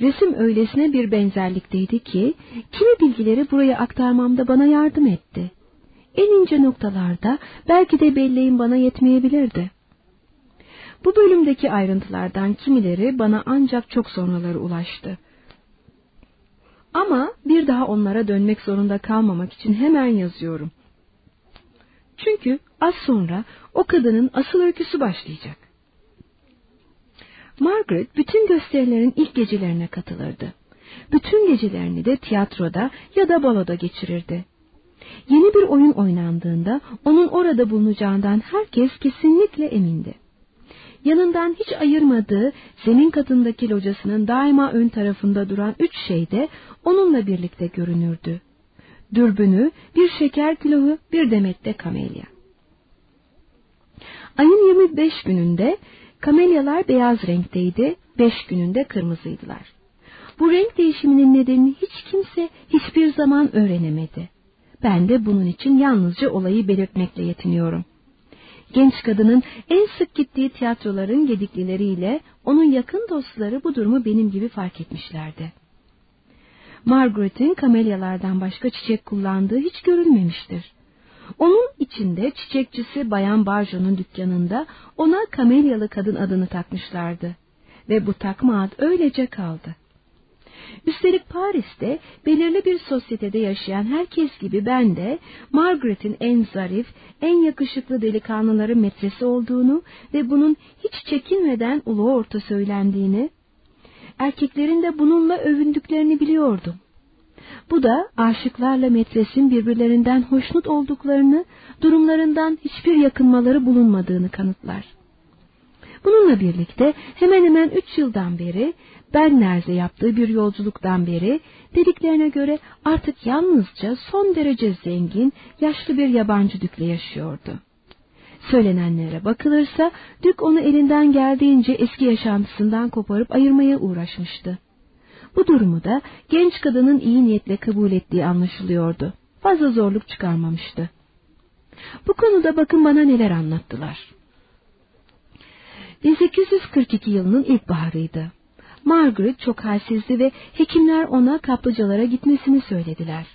Resim öylesine bir benzerlikteydi ki, kimi bilgileri buraya aktarmamda bana yardım etti. En ince noktalarda belki de belleğim bana yetmeyebilirdi. Bu bölümdeki ayrıntılardan kimileri bana ancak çok sonraları ulaştı. Ama bir daha onlara dönmek zorunda kalmamak için hemen yazıyorum. Çünkü az sonra o kadının asıl öyküsü başlayacak. Margaret bütün gösterilerin ilk gecelerine katılırdı. Bütün gecelerini de tiyatroda ya da baloda geçirirdi. Yeni bir oyun oynandığında onun orada bulunacağından herkes kesinlikle emindi. Yanından hiç ayırmadığı zemin katındaki locasının daima ön tarafında duran üç şey de onunla birlikte görünürdü. Dürbünü, bir şeker külahı, bir demette kamelya. Ayın 25 gününde Kamelyalar beyaz renkteydi, beş gününde kırmızıydılar. Bu renk değişiminin nedenini hiç kimse hiçbir zaman öğrenemedi. Ben de bunun için yalnızca olayı belirtmekle yetiniyorum. Genç kadının en sık gittiği tiyatroların gediklileriyle onun yakın dostları bu durumu benim gibi fark etmişlerdi. Margaret'in kamelyalardan başka çiçek kullandığı hiç görülmemiştir. Onun içinde çiçekçisi Bayan Barjo'nun dükkanında ona kamelyalı kadın adını takmışlardı. Ve bu takma ad öylece kaldı. Üstelik Paris'te belirli bir sosyetede yaşayan herkes gibi ben de Margaret'in en zarif, en yakışıklı delikanlıların metresi olduğunu ve bunun hiç çekinmeden ulu orta söylendiğini, erkeklerin de bununla övündüklerini biliyordum. Bu da aşıklarla metresin birbirlerinden hoşnut olduklarını, durumlarından hiçbir yakınmaları bulunmadığını kanıtlar. Bununla birlikte hemen hemen üç yıldan beri Benners'e yaptığı bir yolculuktan beri dediklerine göre artık yalnızca son derece zengin, yaşlı bir yabancı dükle yaşıyordu. Söylenenlere bakılırsa dük onu elinden geldiğince eski yaşantısından koparıp ayırmaya uğraşmıştı. Bu durumu da genç kadının iyi niyetle kabul ettiği anlaşılıyordu. Fazla zorluk çıkarmamıştı. Bu konuda bakın bana neler anlattılar. 1842 yılının ilkbaharıydı. Margaret çok halsizdi ve hekimler ona kaplıcalara gitmesini söylediler.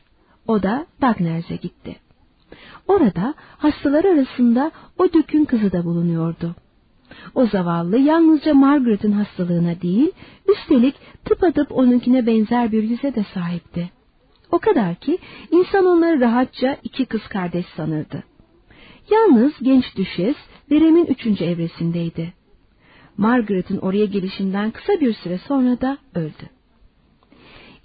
O da Bagners'e gitti. Orada hastalar arasında o dükün kızı da bulunuyordu. O zavallı yalnızca Margaret'ın hastalığına değil, üstelik tıpatıp onunkine benzer bir yüze de sahipti. O kadar ki insan onları rahatça iki kız kardeş sanırdı. Yalnız genç düşes veremin üçüncü evresindeydi. Margaret'ın oraya gelişinden kısa bir süre sonra da öldü.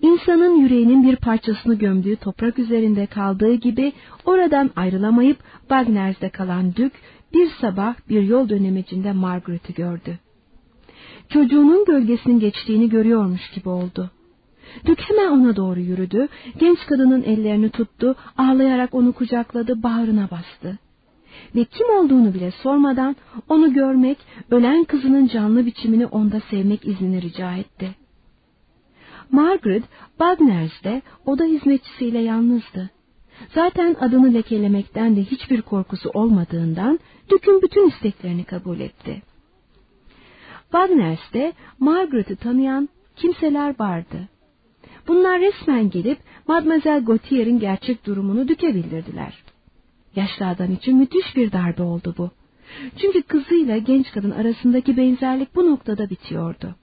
İnsanın yüreğinin bir parçasını gömdüğü toprak üzerinde kaldığı gibi oradan ayrılamayıp Bagners'de kalan Dük bir sabah bir yol dönemecinde Margaret'ı gördü. Çocuğunun gölgesinin geçtiğini görüyormuş gibi oldu. Dük hemen ona doğru yürüdü, genç kadının ellerini tuttu, ağlayarak onu kucakladı, bağrına bastı ve kim olduğunu bile sormadan onu görmek, ölen kızının canlı biçimini onda sevmek iznini rica etti. Margaret, Bagners'de oda hizmetçisiyle yalnızdı. Zaten adını lekelemekten de hiçbir korkusu olmadığından Dük'ün bütün isteklerini kabul etti. Bagners'te Margaret'ı tanıyan kimseler vardı. Bunlar resmen gelip Mademoiselle Gautier'in gerçek durumunu Dük'e bildirdiler. Yaşlı adam için müthiş bir darbe oldu bu. Çünkü kızıyla genç kadın arasındaki benzerlik bu noktada bitiyordu.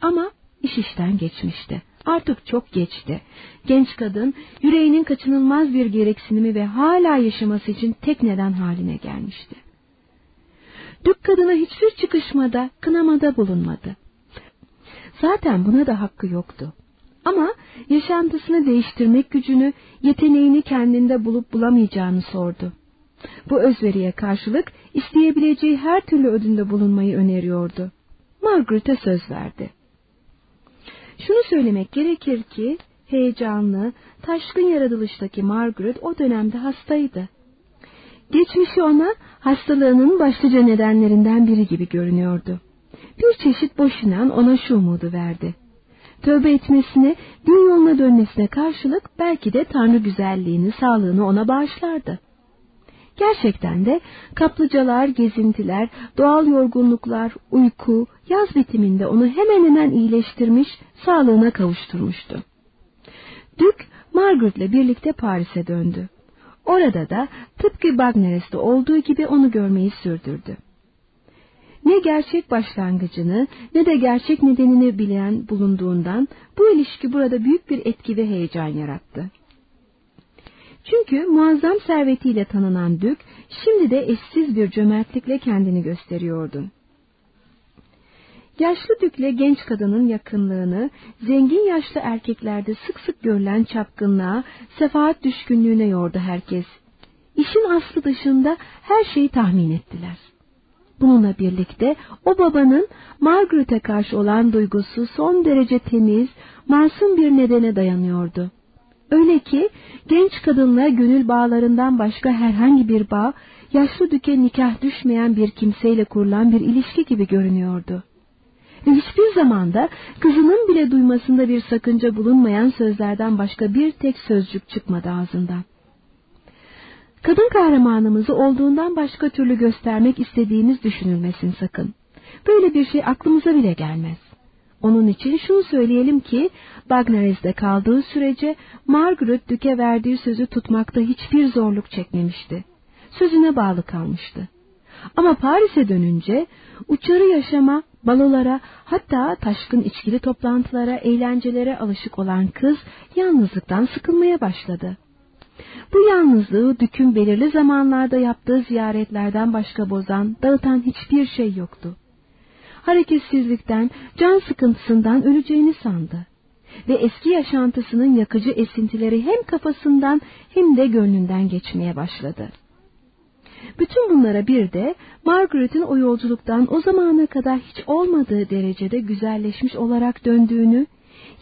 Ama iş işten geçmişti. Artık çok geçti. Genç kadın yüreğinin kaçınılmaz bir gereksinimi ve hala yaşaması için tek neden haline gelmişti. Dük kadına hiçbir çıkışmada, kınamada bulunmadı. Zaten buna da hakkı yoktu. Ama yaşantısını değiştirmek gücünü, yeteneğini kendinde bulup bulamayacağını sordu. Bu özveriye karşılık isteyebileceği her türlü ödünde bulunmayı öneriyordu. Margaret'e söz verdi. Şunu söylemek gerekir ki heyecanlı, taşkın yaratılıştaki Margaret o dönemde hastaydı. Geçmişi ona hastalığının başlıca nedenlerinden biri gibi görünüyordu. Bir çeşit boşunan ona şu umudu verdi tövbe etmesine, din yoluna dönmesine karşılık belki de Tanrı güzelliğini, sağlığını ona bağışlardı. Gerçekten de kaplıcalar, gezintiler, doğal yorgunluklar, uyku, yaz bitiminde onu hemen hemen iyileştirmiş, sağlığına kavuşturmuştu. Dük, Margaret'le birlikte Paris'e döndü. Orada da tıpkı Bagneres'te olduğu gibi onu görmeyi sürdürdü ne gerçek başlangıcını ne de gerçek nedenini bilen bulunduğundan bu ilişki burada büyük bir etki ve heyecan yarattı. Çünkü muazzam servetiyle tanınan Dük şimdi de eşsiz bir cömertlikle kendini gösteriyordu. Yaşlı dükle genç kadının yakınlığını, zengin yaşlı erkeklerde sık sık görülen çapkınlığa, sefaat düşkünlüğüne yordu herkes. İşin aslı dışında her şeyi tahmin ettiler. Bununla birlikte o babanın Margaret'e karşı olan duygusu son derece temiz, masum bir nedene dayanıyordu. Öyle ki genç kadınla gönül bağlarından başka herhangi bir bağ, yaşlı düke nikah düşmeyen bir kimseyle kurulan bir ilişki gibi görünüyordu. Ve hiçbir zamanda kızının bile duymasında bir sakınca bulunmayan sözlerden başka bir tek sözcük çıkmadı ağzından. Kadın kahramanımızı olduğundan başka türlü göstermek istediğimiz düşünülmesin sakın. Böyle bir şey aklımıza bile gelmez. Onun için şunu söyleyelim ki Bagneres'de kaldığı sürece Margaret Duke'e verdiği sözü tutmakta hiçbir zorluk çekmemişti. Sözüne bağlı kalmıştı. Ama Paris'e dönünce uçarı yaşama, balolara, hatta taşkın içkili toplantılara, eğlencelere alışık olan kız yalnızlıktan sıkılmaya başladı. Bu yalnızlığı Dük'ün belirli zamanlarda yaptığı ziyaretlerden başka bozan, dağıtan hiçbir şey yoktu. Hareketsizlikten, can sıkıntısından öleceğini sandı. Ve eski yaşantısının yakıcı esintileri hem kafasından hem de gönlünden geçmeye başladı. Bütün bunlara bir de Margaret'in o yolculuktan o zamana kadar hiç olmadığı derecede güzelleşmiş olarak döndüğünü,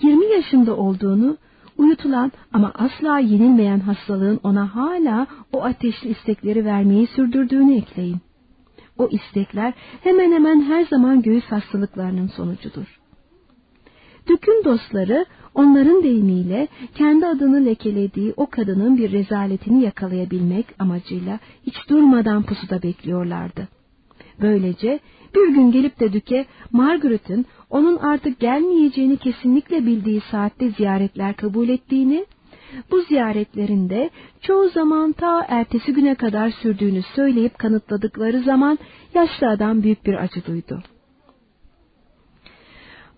20 yaşında olduğunu, uyutulan ama asla yenilmeyen hastalığın ona hala o ateşli istekleri vermeyi sürdürdüğünü ekleyin. O istekler hemen hemen her zaman göğüs hastalıklarının sonucudur. Dükün dostları onların deyimiyle kendi adını lekelediği o kadının bir rezaletini yakalayabilmek amacıyla hiç durmadan pusuda bekliyorlardı. Böylece bir gün gelip de Düke Margaret'ın onun artık gelmeyeceğini kesinlikle bildiği saatte ziyaretler kabul ettiğini, bu ziyaretlerinde çoğu zaman ta ertesi güne kadar sürdüğünü söyleyip kanıtladıkları zaman yaşlı adam büyük bir acı duydu.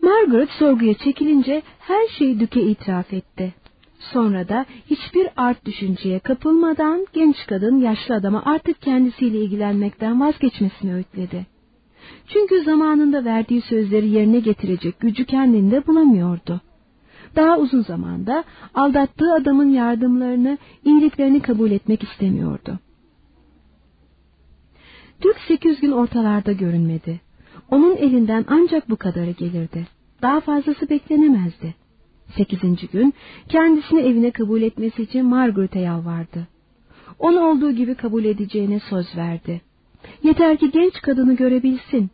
Margaret sorguya çekilince her şeyi Düke itiraf etti. Sonra da hiçbir art düşünceye kapılmadan genç kadın yaşlı adama artık kendisiyle ilgilenmekten vazgeçmesini öğütledi. Çünkü zamanında verdiği sözleri yerine getirecek gücü kendinde bulamıyordu. Daha uzun zamanda aldattığı adamın yardımlarını, iyiliklerini kabul etmek istemiyordu. Dük sekiz gün ortalarda görünmedi. Onun elinden ancak bu kadarı gelirdi. Daha fazlası beklenemezdi. Sekizinci gün kendisini evine kabul etmesi için Margaret'e yalvardı. Onu olduğu gibi kabul edeceğine söz verdi. Yeter ki genç kadını görebilsin.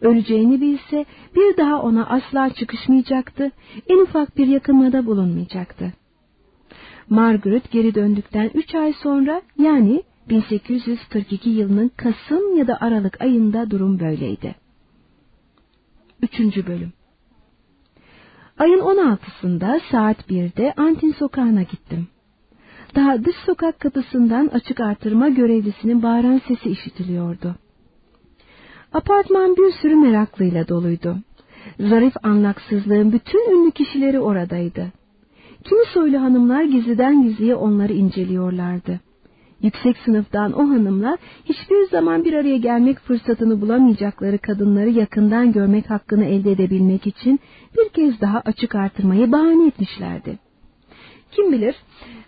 Öleceğini bilse bir daha ona asla çıkışmayacaktı, en ufak bir yakınmada bulunmayacaktı. Margaret geri döndükten üç ay sonra yani 1842 yılının Kasım ya da Aralık ayında durum böyleydi. Üçüncü bölüm Ayın 16'sında saat 1'de Antin sokağına gittim. Daha dış sokak kapısından açık artırma görevlisinin bağıran sesi işitiliyordu. Apartman bir sürü meraklıyla doluydu. Zarif anlaksızlığın bütün ünlü kişileri oradaydı. Kimi soylu hanımlar gizliden gizliye onları inceliyorlardı. Yüksek sınıftan o hanımlar hiçbir zaman bir araya gelmek fırsatını bulamayacakları kadınları yakından görmek hakkını elde edebilmek için bir kez daha açık artırmayı bahane etmişlerdi. Kim bilir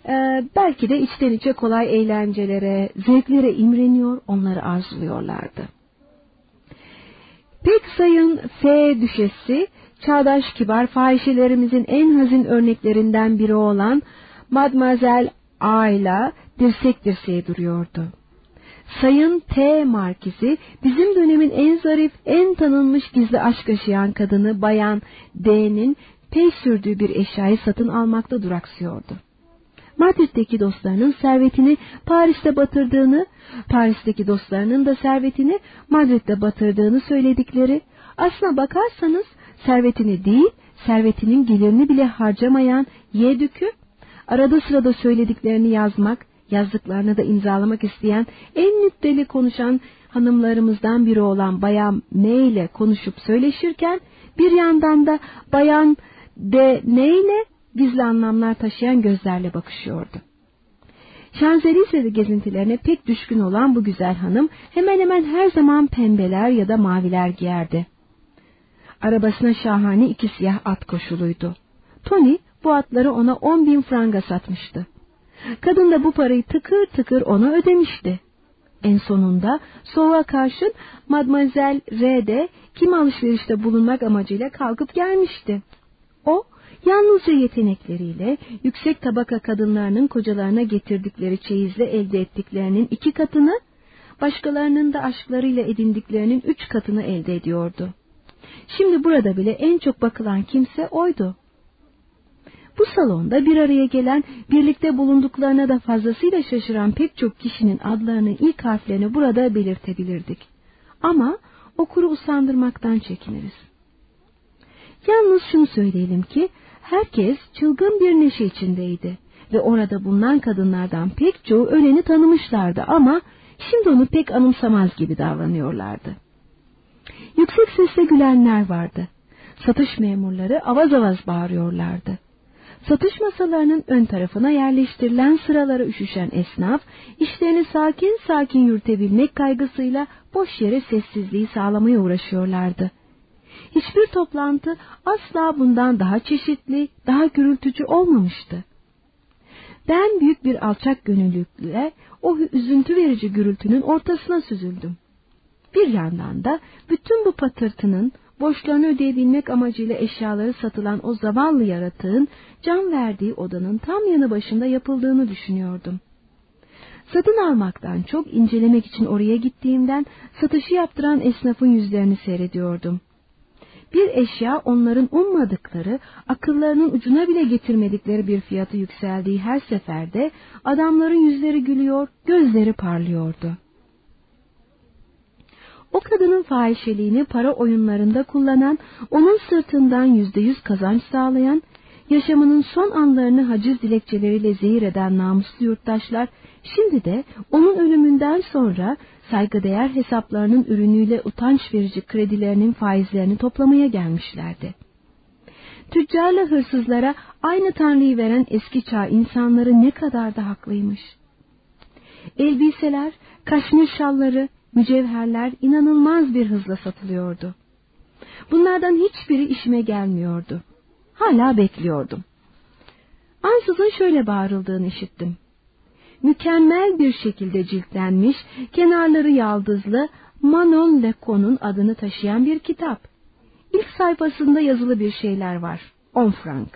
e, belki de içten içe kolay eğlencelere, zevklere imreniyor, onları arzuluyorlardı. Pek sayın F düşesi, çağdaş kibar fahişelerimizin en hazin örneklerinden biri olan Mademoiselle A ile dirsek dirseğe duruyordu. Sayın T Markizi bizim dönemin en zarif, en tanınmış gizli aşk yaşayan kadını Bayan D'nin pey sürdüğü bir eşyayı satın almakta duraksıyordu. Madrid'deki dostlarının servetini Paris'te batırdığını, Paris'teki dostlarının da servetini Madrid'de batırdığını söyledikleri, aslına bakarsanız servetini değil, servetinin gelirini bile harcamayan Yedük'ü, arada sırada söylediklerini yazmak, yazdıklarını da imzalamak isteyen, en nükteli konuşan hanımlarımızdan biri olan Bayan M ile konuşup söyleşirken, bir yandan da Bayan D ne ile gizli anlamlar taşıyan gözlerle bakışıyordu. Şanzelize gezintilerine pek düşkün olan bu güzel hanım hemen hemen her zaman pembeler ya da maviler giyerdi. Arabasına şahane iki siyah at koşuluydu. Tony bu atları ona on bin franga satmıştı. Kadın da bu parayı tıkır tıkır ona ödemişti. En sonunda soğuğa karşın Mademoiselle R'de kim alışverişte bulunmak amacıyla kalkıp gelmişti. O Yalnızca yetenekleriyle yüksek tabaka kadınlarının kocalarına getirdikleri çeyizle elde ettiklerinin iki katını, başkalarının da aşklarıyla edindiklerinin üç katını elde ediyordu. Şimdi burada bile en çok bakılan kimse oydu. Bu salonda bir araya gelen, birlikte bulunduklarına da fazlasıyla şaşıran pek çok kişinin adlarının ilk harflerini burada belirtebilirdik. Ama okuru usandırmaktan çekiniriz. Yalnız şunu söyleyelim ki herkes çılgın bir neşe içindeydi ve orada bulunan kadınlardan pek çoğu öleni tanımışlardı ama şimdi onu pek anımsamaz gibi davranıyorlardı. Yüksek sesle gülenler vardı. Satış memurları avaz avaz bağırıyorlardı. Satış masalarının ön tarafına yerleştirilen sıralara üşüşen esnaf, işlerini sakin sakin yürütebilmek kaygısıyla boş yere sessizliği sağlamaya uğraşıyorlardı. Hiçbir toplantı asla bundan daha çeşitli, daha gürültücü olmamıştı. Ben büyük bir alçak gönüllülükle o üzüntü verici gürültünün ortasına süzüldüm. Bir yandan da bütün bu patırtının borçlarını ödeyebilmek amacıyla eşyaları satılan o zavallı yaratığın can verdiği odanın tam yanı başında yapıldığını düşünüyordum. Satın almaktan çok incelemek için oraya gittiğimden satışı yaptıran esnafın yüzlerini seyrediyordum. Bir eşya onların ummadıkları, akıllarının ucuna bile getirmedikleri bir fiyatı yükseldiği her seferde adamların yüzleri gülüyor, gözleri parlıyordu. O kadının fahişeliğini para oyunlarında kullanan, onun sırtından yüzde yüz kazanç sağlayan, yaşamının son anlarını haciz dilekçeleriyle zehir eden namuslu yurttaşlar, şimdi de onun ölümünden sonra saygıdeğer hesaplarının ürünüyle utanç verici kredilerinin faizlerini toplamaya gelmişlerdi. Tüccarla hırsızlara aynı tanrıyı veren eski çağ insanları ne kadar da haklıymış. Elbiseler, kaşmir şalları, mücevherler inanılmaz bir hızla satılıyordu. Bunlardan hiçbiri işime gelmiyordu. Hala bekliyordum. Ansızın şöyle bağırıldığını işittim. Mükemmel bir şekilde ciltlenmiş, kenarları yaldızlı Manon Lecon'un adını taşıyan bir kitap. İlk sayfasında yazılı bir şeyler var. On frank.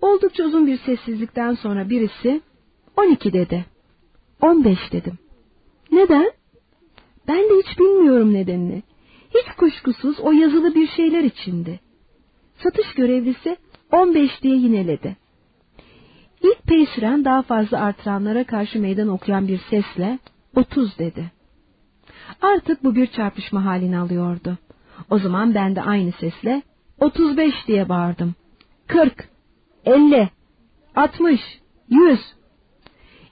Oldukça uzun bir sessizlikten sonra birisi on iki dedi. On beş dedim. Neden? Ben de hiç bilmiyorum nedenini. Hiç kuşkusuz o yazılı bir şeyler içindi. Satış görevlisi on beş diye yineledi. İlk peşiren daha fazla artıranlara karşı meydan okuyan bir sesle otuz dedi. Artık bu bir çarpışma halini alıyordu. O zaman ben de aynı sesle otuz beş diye bağırdım. Kırk, elli, altmış, yüz.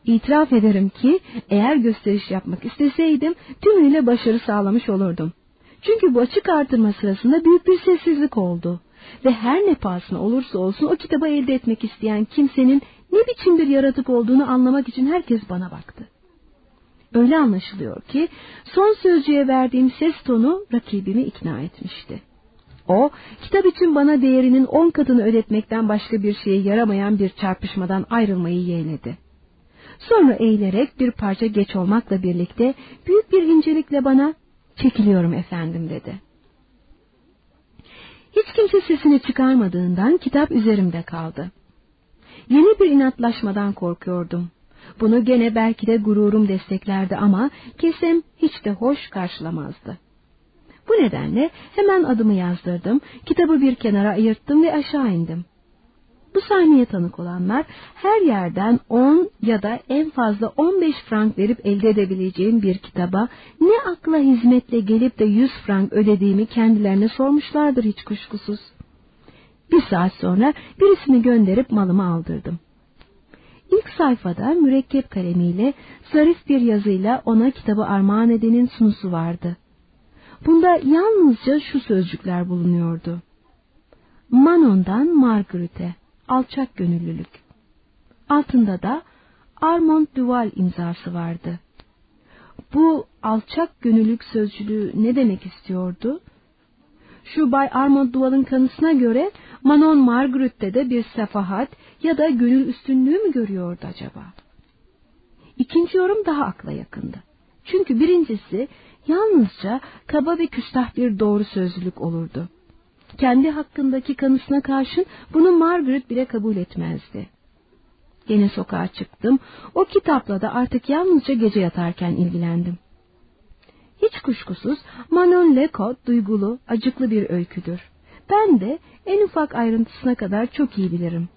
İtiraf ederim ki eğer gösteriş yapmak isteseydim tümüyle başarı sağlamış olurdum. Çünkü bu açık artırma sırasında büyük bir sessizlik oldu. Ve her ne pahasına olursa olsun o kitabı elde etmek isteyen kimsenin ne biçim bir yaratık olduğunu anlamak için herkes bana baktı. Öyle anlaşılıyor ki son sözcüğe verdiğim ses tonu rakibimi ikna etmişti. O, kitap için bana değerinin on katını ödetmekten başka bir şeye yaramayan bir çarpışmadan ayrılmayı yeğledi. Sonra eğilerek bir parça geç olmakla birlikte büyük bir incelikle bana çekiliyorum efendim dedi. Hiç kimse sesini çıkarmadığından kitap üzerimde kaldı. Yeni bir inatlaşmadan korkuyordum. Bunu gene belki de gururum desteklerdi ama kesem hiç de hoş karşılamazdı. Bu nedenle hemen adımı yazdırdım, kitabı bir kenara ayırttım ve aşağı indim. Bu sahneye tanık olanlar her yerden 10 ya da en fazla 15 frank verip elde edebileceğim bir kitaba ne akla hizmetle gelip de 100 frank ödediğimi kendilerine sormuşlardır hiç kuşkusuz. Bir saat sonra birisini gönderip malımı aldırdım. İlk sayfada mürekkep kalemiyle zarif bir yazıyla ona kitabı armağan edenin sunusu vardı. Bunda yalnızca şu sözcükler bulunuyordu. Manon'dan Margaret'e alçak gönüllülük. Altında da Armand Duval imzası vardı. Bu alçak gönüllülük sözcülüğü ne demek istiyordu? Şu Bay Armand Duval'ın kanısına göre Manon Margaret'te de bir sefahat ya da gönül üstünlüğü mü görüyordu acaba? İkinci yorum daha akla yakındı. Çünkü birincisi yalnızca kaba ve küstah bir doğru sözlülük olurdu kendi hakkındaki kanısına karşın bunu Margaret bile kabul etmezdi. Yine sokağa çıktım. O kitapla da artık yalnızca gece yatarken ilgilendim. Hiç kuşkusuz Manon Lecoq duygulu, acıklı bir öyküdür. Ben de en ufak ayrıntısına kadar çok iyi bilirim.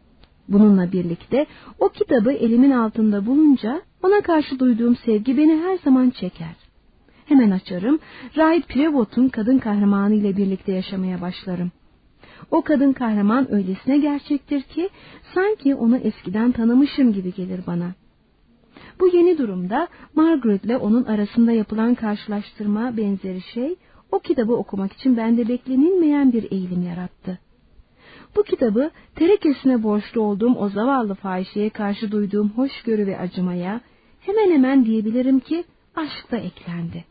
Bununla birlikte o kitabı elimin altında bulunca ona karşı duyduğum sevgi beni her zaman çeker. Hemen açarım, Rahip Prevot'un kadın kahramanı ile birlikte yaşamaya başlarım. O kadın kahraman öylesine gerçektir ki sanki onu eskiden tanımışım gibi gelir bana. Bu yeni durumda Margaret ile onun arasında yapılan karşılaştırma benzeri şey o kitabı okumak için bende beklenilmeyen bir eğilim yarattı. Bu kitabı terekesine borçlu olduğum o zavallı fahişeye karşı duyduğum hoşgörü ve acımaya hemen hemen diyebilirim ki aşk da eklendi.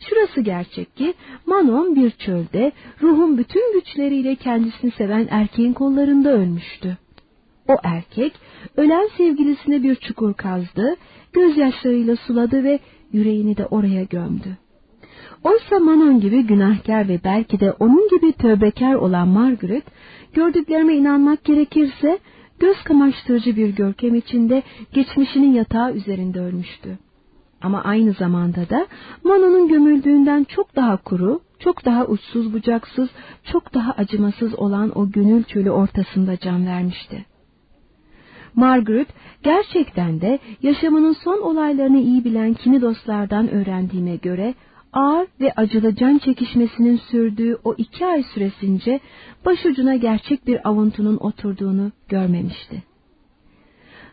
Şurası gerçek ki Manon bir çölde ruhun bütün güçleriyle kendisini seven erkeğin kollarında ölmüştü. O erkek ölen sevgilisine bir çukur kazdı, gözyaşlarıyla suladı ve yüreğini de oraya gömdü. Oysa Manon gibi günahkar ve belki de onun gibi tövbekar olan Margaret, gördüklerime inanmak gerekirse, göz kamaştırıcı bir görkem içinde geçmişinin yatağı üzerinde ölmüştü. Ama aynı zamanda da Manon'un gömüldüğünden çok daha kuru, çok daha uçsuz bucaksız, çok daha acımasız olan o gönül çölü ortasında can vermişti. Margaret gerçekten de yaşamının son olaylarını iyi bilen kimi dostlardan öğrendiğime göre ağır ve acılı can çekişmesinin sürdüğü o iki ay süresince başucuna gerçek bir avuntunun oturduğunu görmemişti.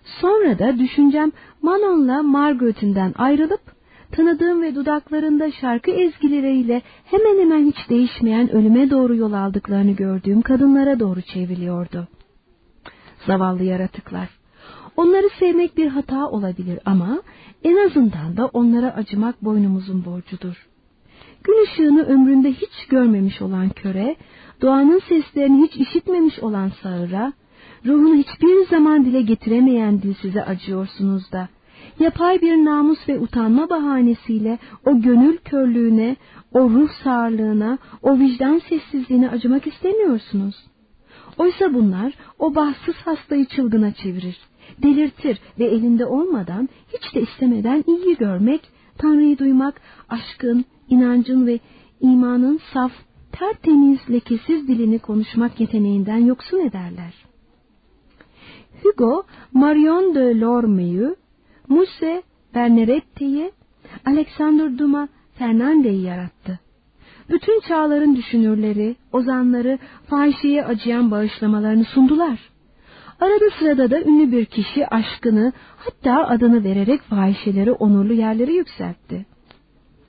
Sonra da düşüncem Manon'la Margaret'inden ayrılıp tanıdığım ve dudaklarında şarkı ezgileriyle hemen hemen hiç değişmeyen ölüme doğru yol aldıklarını gördüğüm kadınlara doğru çevriliyordu. Zavallı yaratıklar. Onları sevmek bir hata olabilir ama en azından da onlara acımak boynumuzun borcudur. Gün ışığını ömründe hiç görmemiş olan köre, doğanın seslerini hiç işitmemiş olan sağıra, ruhunu hiçbir zaman dile getiremeyen dilsize acıyorsunuz da, yapay bir namus ve utanma bahanesiyle o gönül körlüğüne, o ruh sağırlığına, o vicdan sessizliğine acımak istemiyorsunuz. Oysa bunlar o bahtsız hastayı çılgına çevirir, delirtir ve elinde olmadan, hiç de istemeden iyi görmek, Tanrı'yı duymak, aşkın, inancın ve imanın saf, tertemiz, lekesiz dilini konuşmak yeteneğinden yoksun ederler. Hugo, Marion de Lorme'yu, Muse Berneretti'yi, Alexander Dumas Fernande'yi yarattı. Bütün çağların düşünürleri, ozanları fahişeye acıyan bağışlamalarını sundular. Arada sırada da ünlü bir kişi aşkını hatta adını vererek fahişeleri onurlu yerlere yükseltti.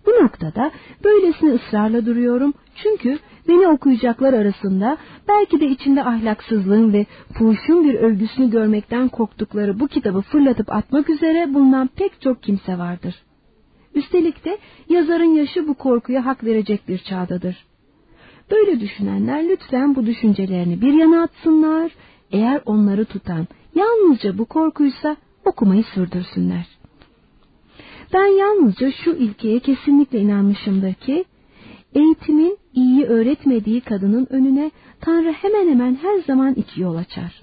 Bu noktada böylesine ısrarla duruyorum çünkü beni okuyacaklar arasında belki de içinde ahlaksızlığın ve fuhuşun bir övgüsünü görmekten korktukları bu kitabı fırlatıp atmak üzere bulunan pek çok kimse vardır. Üstelik de yazarın yaşı bu korkuya hak verecek bir çağdadır. Böyle düşünenler lütfen bu düşüncelerini bir yana atsınlar, eğer onları tutan yalnızca bu korkuysa okumayı sürdürsünler. Ben yalnızca şu ilkeye kesinlikle inanmışımdır ki, eğitimin iyi öğretmediği kadının önüne Tanrı hemen hemen her zaman iki yol açar.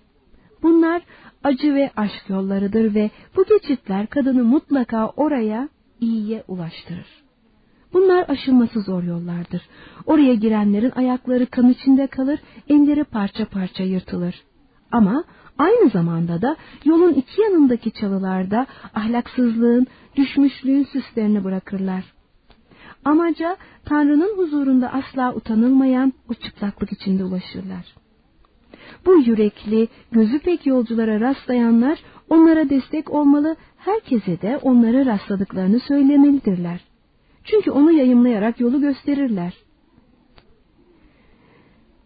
Bunlar acı ve aşk yollarıdır ve bu geçitler kadını mutlaka oraya iyiye ulaştırır. Bunlar aşılması zor yollardır. Oraya girenlerin ayakları kan içinde kalır, elleri parça parça yırtılır. Ama aynı zamanda da yolun iki yanındaki çalılarda ahlaksızlığın, düşmüşlüğün süslerini bırakırlar. Amaca Tanrı'nın huzurunda asla utanılmayan o çıplaklık içinde ulaşırlar. Bu yürekli, gözü pek yolculara rastlayanlar onlara destek olmalı, herkese de onlara rastladıklarını söylemelidirler. Çünkü onu yayımlayarak yolu gösterirler.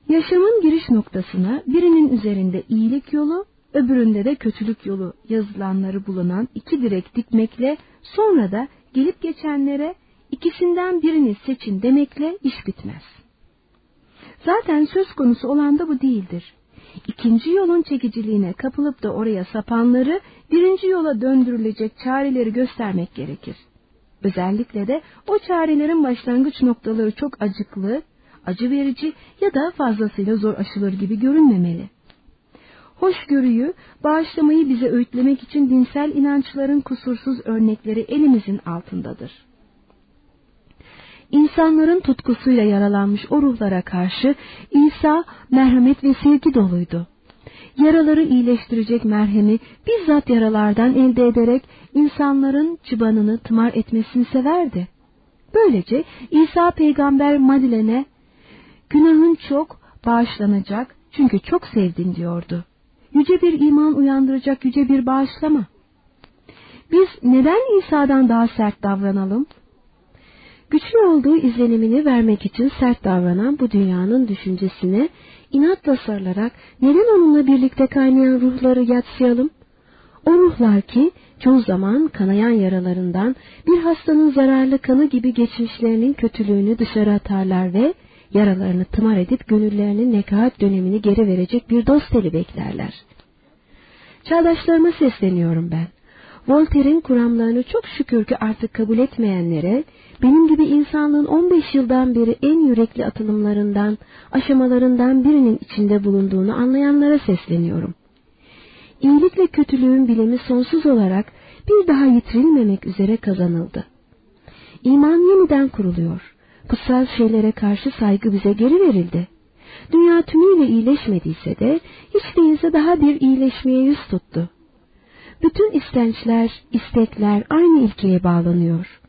Yaşamın giriş noktasına birinin üzerinde iyilik yolu, öbüründe de kötülük yolu yazılanları bulunan iki direk dikmekle sonra da gelip geçenlere ikisinden birini seçin demekle iş bitmez. Zaten söz konusu olan da bu değildir. İkinci yolun çekiciliğine kapılıp da oraya sapanları birinci yola döndürülecek çareleri göstermek gerekir. Özellikle de o çarelerin başlangıç noktaları çok acıklı, acı verici ya da fazlasıyla zor aşılır gibi görünmemeli. Hoşgörüyü, bağışlamayı bize öğütlemek için dinsel inançların kusursuz örnekleri elimizin altındadır. İnsanların tutkusuyla yaralanmış o ruhlara karşı İsa merhamet ve sevgi doluydu. Yaraları iyileştirecek merhemi bizzat yaralardan elde ederek insanların çıbanını tımar etmesini severdi. Böylece İsa peygamber Madilen'e günahın çok, bağışlanacak çünkü çok sevdin diyordu. Yüce bir iman uyandıracak yüce bir bağışlama. Biz neden İsa'dan daha sert davranalım? Güçlü olduğu izlenimini vermek için sert davranan bu dünyanın düşüncesine inatla sarılarak neden onunla birlikte kaynayan ruhları yatsıyalım? O ruhlar ki çoğu zaman kanayan yaralarından bir hastanın zararlı kanı gibi geçmişlerinin kötülüğünü dışarı atarlar ve yaralarını tımar edip gönüllerinin nekaat dönemini geri verecek bir dost eli beklerler. Çağdaşlarıma sesleniyorum ben. Voltaire'in kuramlarını çok şükür ki artık kabul etmeyenlere, benim gibi insanlığın 15 yıldan beri en yürekli atılımlarından, aşamalarından birinin içinde bulunduğunu anlayanlara sesleniyorum. İyilik ve kötülüğün bilimi sonsuz olarak bir daha yitirilmemek üzere kazanıldı. İman yeniden kuruluyor. Kutsal şeylere karşı saygı bize geri verildi. Dünya tümüyle iyileşmediyse de hiç değilse daha bir iyileşmeye yüz tuttu. Bütün istençler, istekler aynı ilkeye bağlanıyor.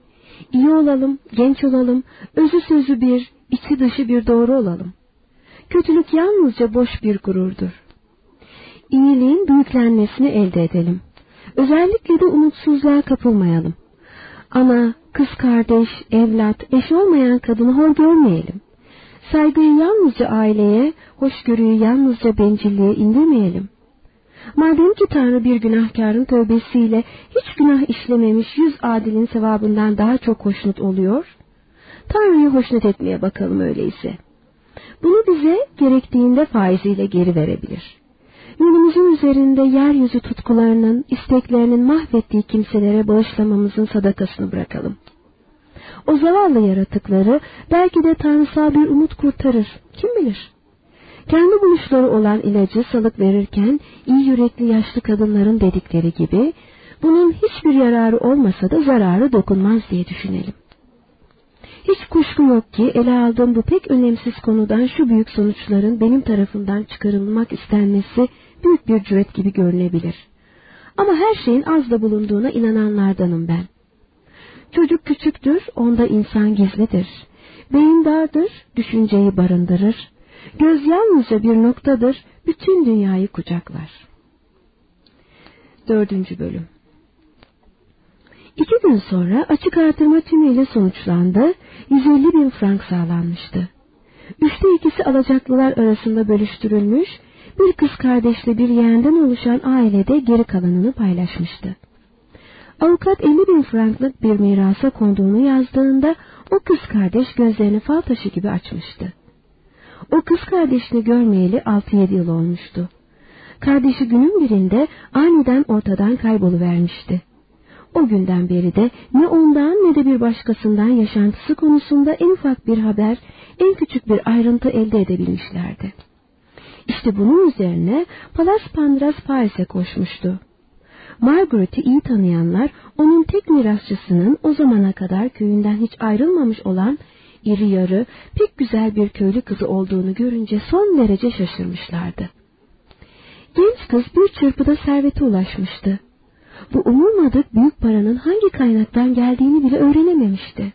İyi olalım, genç olalım, özü sözü bir, içi dışı bir doğru olalım. Kötülük yalnızca boş bir gururdur. İyiliğin büyüklenmesini elde edelim. Özellikle de umutsuzluğa kapılmayalım. Ana, kız kardeş, evlat, eş olmayan kadını hor görmeyelim. Saygıyı yalnızca aileye, hoşgörüyü yalnızca bencilliğe indirmeyelim. Madem ki Tanrı bir günahkarın tövbesiyle hiç günah işlememiş yüz adilin sevabından daha çok hoşnut oluyor, Tanrı'yı hoşnut etmeye bakalım öyleyse. Bunu bize gerektiğinde faiziyle geri verebilir. Yolumuzun üzerinde yeryüzü tutkularının, isteklerinin mahvettiği kimselere bağışlamamızın sadakasını bırakalım. O zavallı yaratıkları belki de tanrısal bir umut kurtarır. Kim bilir? Kendi buluşları olan ilacı salık verirken iyi yürekli yaşlı kadınların dedikleri gibi bunun hiçbir yararı olmasa da zararı dokunmaz diye düşünelim. Hiç kuşku yok ki ele aldığım bu pek önemsiz konudan şu büyük sonuçların benim tarafından çıkarılmak istenmesi büyük bir cüret gibi görünebilir. Ama her şeyin az da bulunduğuna inananlardanım ben. Çocuk küçüktür, onda insan gizlidir. Beyin dardır, düşünceyi barındırır. Göz yalnızca bir noktadır, bütün dünyayı kucaklar. Dördüncü bölüm İki gün sonra açık artırma tümüyle sonuçlandı, 150 bin frank sağlanmıştı. Üçte ikisi alacaklılar arasında bölüştürülmüş, bir kız kardeşle bir yeğenden oluşan ailede geri kalanını paylaşmıştı. Avukat 50 bin franklık bir mirasa konduğunu yazdığında o kız kardeş gözlerini fal taşı gibi açmıştı. O kız kardeşini görmeyeli 6-7 yıl olmuştu. Kardeşi günün birinde aniden ortadan kayboluvermişti. O günden beri de ne ondan ne de bir başkasından yaşantısı konusunda en ufak bir haber, en küçük bir ayrıntı elde edebilmişlerdi. İşte bunun üzerine Palas Pandras Paris'e koşmuştu. Margaret'i iyi tanıyanlar onun tek mirasçısının o zamana kadar köyünden hiç ayrılmamış olan iri yarı, pek güzel bir köylü kızı olduğunu görünce son derece şaşırmışlardı. Genç kız bir çırpıda servete ulaşmıştı. Bu umulmadık büyük paranın hangi kaynaktan geldiğini bile öğrenememişti.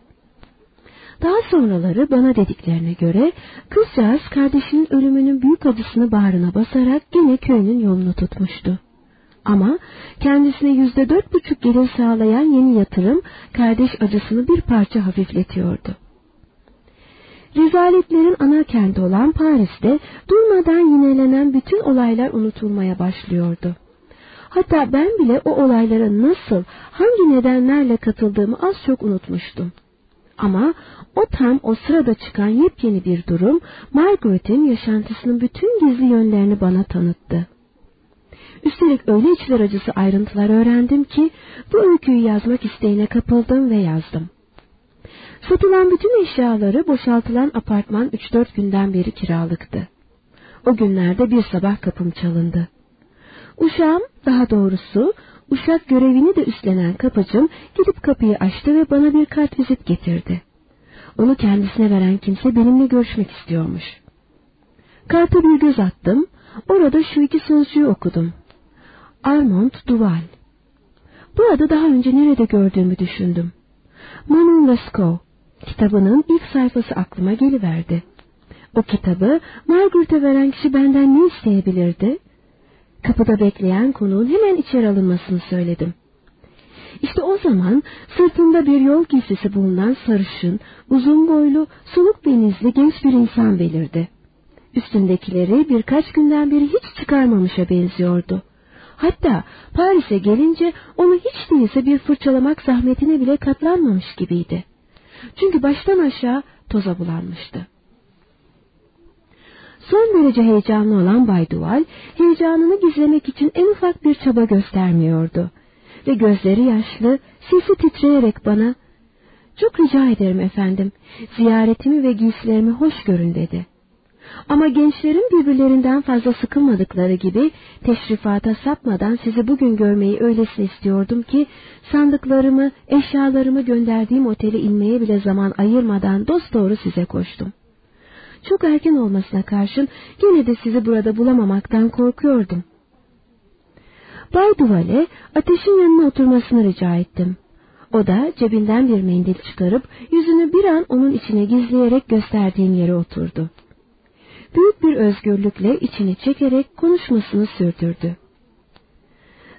Daha sonraları bana dediklerine göre kızcağız kardeşinin ölümünün büyük acısını bağrına basarak gene köyünün yolunu tutmuştu. Ama kendisine yüzde dört buçuk gelir sağlayan yeni yatırım kardeş acısını bir parça hafifletiyordu. Rezaletlerin ana kenti olan Paris'te durmadan yinelenen bütün olaylar unutulmaya başlıyordu. Hatta ben bile o olaylara nasıl, hangi nedenlerle katıldığımı az çok unutmuştum. Ama o tam o sırada çıkan yepyeni bir durum Margaret'in yaşantısının bütün gizli yönlerini bana tanıttı. Üstelik öyle içler acısı ayrıntılar öğrendim ki bu öyküyü yazmak isteğine kapıldım ve yazdım. Satılan bütün eşyaları boşaltılan apartman 3-4 günden beri kiralıktı. O günlerde bir sabah kapım çalındı. Uşağım, daha doğrusu uşak görevini de üstlenen kapıcım gidip kapıyı açtı ve bana bir kart vizit getirdi. Onu kendisine veren kimse benimle görüşmek istiyormuş. Karta bir göz attım, orada şu iki sözcüğü okudum. Armand Duval. Bu adı daha önce nerede gördüğümü düşündüm. Manon Lescaut kitabının ilk sayfası aklıma geliverdi. O kitabı Margaret'e veren kişi benden ne isteyebilirdi? Kapıda bekleyen konuğun hemen içeri alınmasını söyledim. İşte o zaman sırtında bir yol giysisi bulunan sarışın, uzun boylu, soluk benizli genç bir insan belirdi. Üstündekileri birkaç günden beri hiç çıkarmamışa benziyordu. Hatta Paris'e gelince onu hiç değilse bir fırçalamak zahmetine bile katlanmamış gibiydi. Çünkü baştan aşağı toza bulanmıştı. Son derece heyecanlı olan Bay Duval, heyecanını gizlemek için en ufak bir çaba göstermiyordu. Ve gözleri yaşlı, sesi titreyerek bana, ''Çok rica ederim efendim, ziyaretimi ve giysilerimi hoş görün.'' dedi. Ama gençlerin birbirlerinden fazla sıkılmadıkları gibi teşrifata sapmadan sizi bugün görmeyi öylesine istiyordum ki sandıklarımı, eşyalarımı gönderdiğim otele inmeye bile zaman ayırmadan dosdoğru size koştum. Çok erken olmasına karşın yine de sizi burada bulamamaktan korkuyordum. Bay Duvale ateşin yanına oturmasını rica ettim. O da cebinden bir mendil çıkarıp yüzünü bir an onun içine gizleyerek gösterdiğim yere oturdu büyük bir özgürlükle içini çekerek konuşmasını sürdürdü.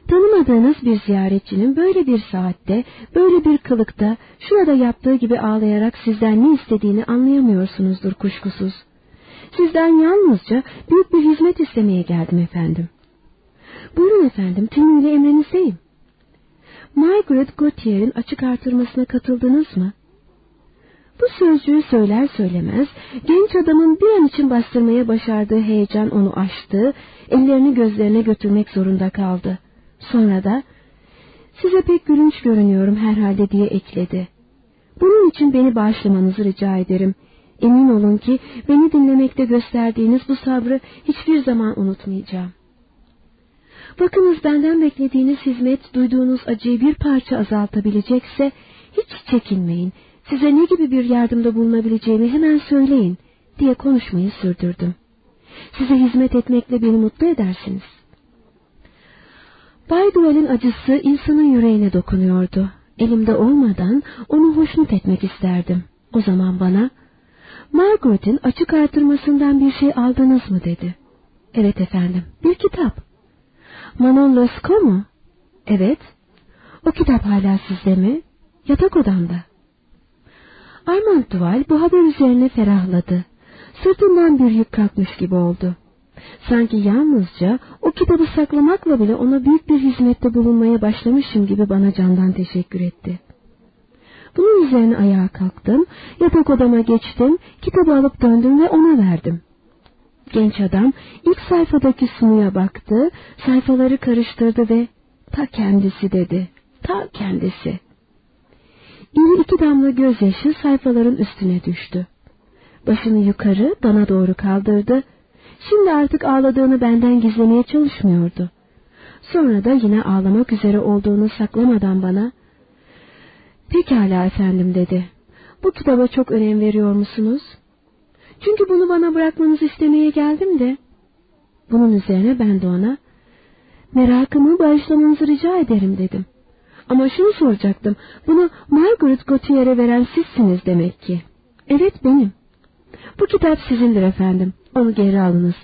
Tanımadığınız bir ziyaretçinin böyle bir saatte, böyle bir kılıkta, şurada yaptığı gibi ağlayarak sizden ne istediğini anlayamıyorsunuzdur kuşkusuz. Sizden yalnızca büyük bir hizmet istemeye geldim efendim. Buyurun efendim, tümüyle emrinizdeyim. Margaret Gautier'in açık artırmasına katıldınız mı? Bu sözcüğü söyler söylemez genç adamın bir an için bastırmaya başardığı heyecan onu aştı, ellerini gözlerine götürmek zorunda kaldı. Sonra da size pek gülünç görünüyorum herhalde diye ekledi. Bunun için beni bağışlamanızı rica ederim. Emin olun ki beni dinlemekte gösterdiğiniz bu sabrı hiçbir zaman unutmayacağım. Bakınız benden beklediğiniz hizmet duyduğunuz acıyı bir parça azaltabilecekse hiç çekinmeyin size ne gibi bir yardımda bulunabileceğimi hemen söyleyin diye konuşmayı sürdürdüm. Size hizmet etmekle beni mutlu edersiniz. Bay Duval'in acısı insanın yüreğine dokunuyordu. Elimde olmadan onu hoşnut etmek isterdim. O zaman bana, Margaret'in açık artırmasından bir şey aldınız mı dedi. Evet efendim, bir kitap. Manon Lescaut mu? Evet. O kitap hala sizde mi? Yatak odamda. Armand Duval bu haber üzerine ferahladı. Sırtından bir yük kalkmış gibi oldu. Sanki yalnızca o kitabı saklamakla bile ona büyük bir hizmette bulunmaya başlamışım gibi bana candan teşekkür etti. Bunun üzerine ayağa kalktım, yatak odama geçtim, kitabı alıp döndüm ve ona verdim. Genç adam ilk sayfadaki sunuya baktı, sayfaları karıştırdı ve ta kendisi dedi, ta kendisi. İri iki damla gözyaşı sayfaların üstüne düştü. Başını yukarı bana doğru kaldırdı. Şimdi artık ağladığını benden gizlemeye çalışmıyordu. Sonra da yine ağlamak üzere olduğunu saklamadan bana ''Pekala efendim'' dedi. ''Bu kitaba çok önem veriyor musunuz?'' ''Çünkü bunu bana bırakmanızı istemeye geldim de.'' Bunun üzerine ben de ona ''Merakımı bağışlamanızı rica ederim'' dedim. Ama şunu soracaktım. Bunu Margaret Gautier'e veren sizsiniz demek ki. Evet benim. Bu kitap sizindir efendim. Onu geri alınız.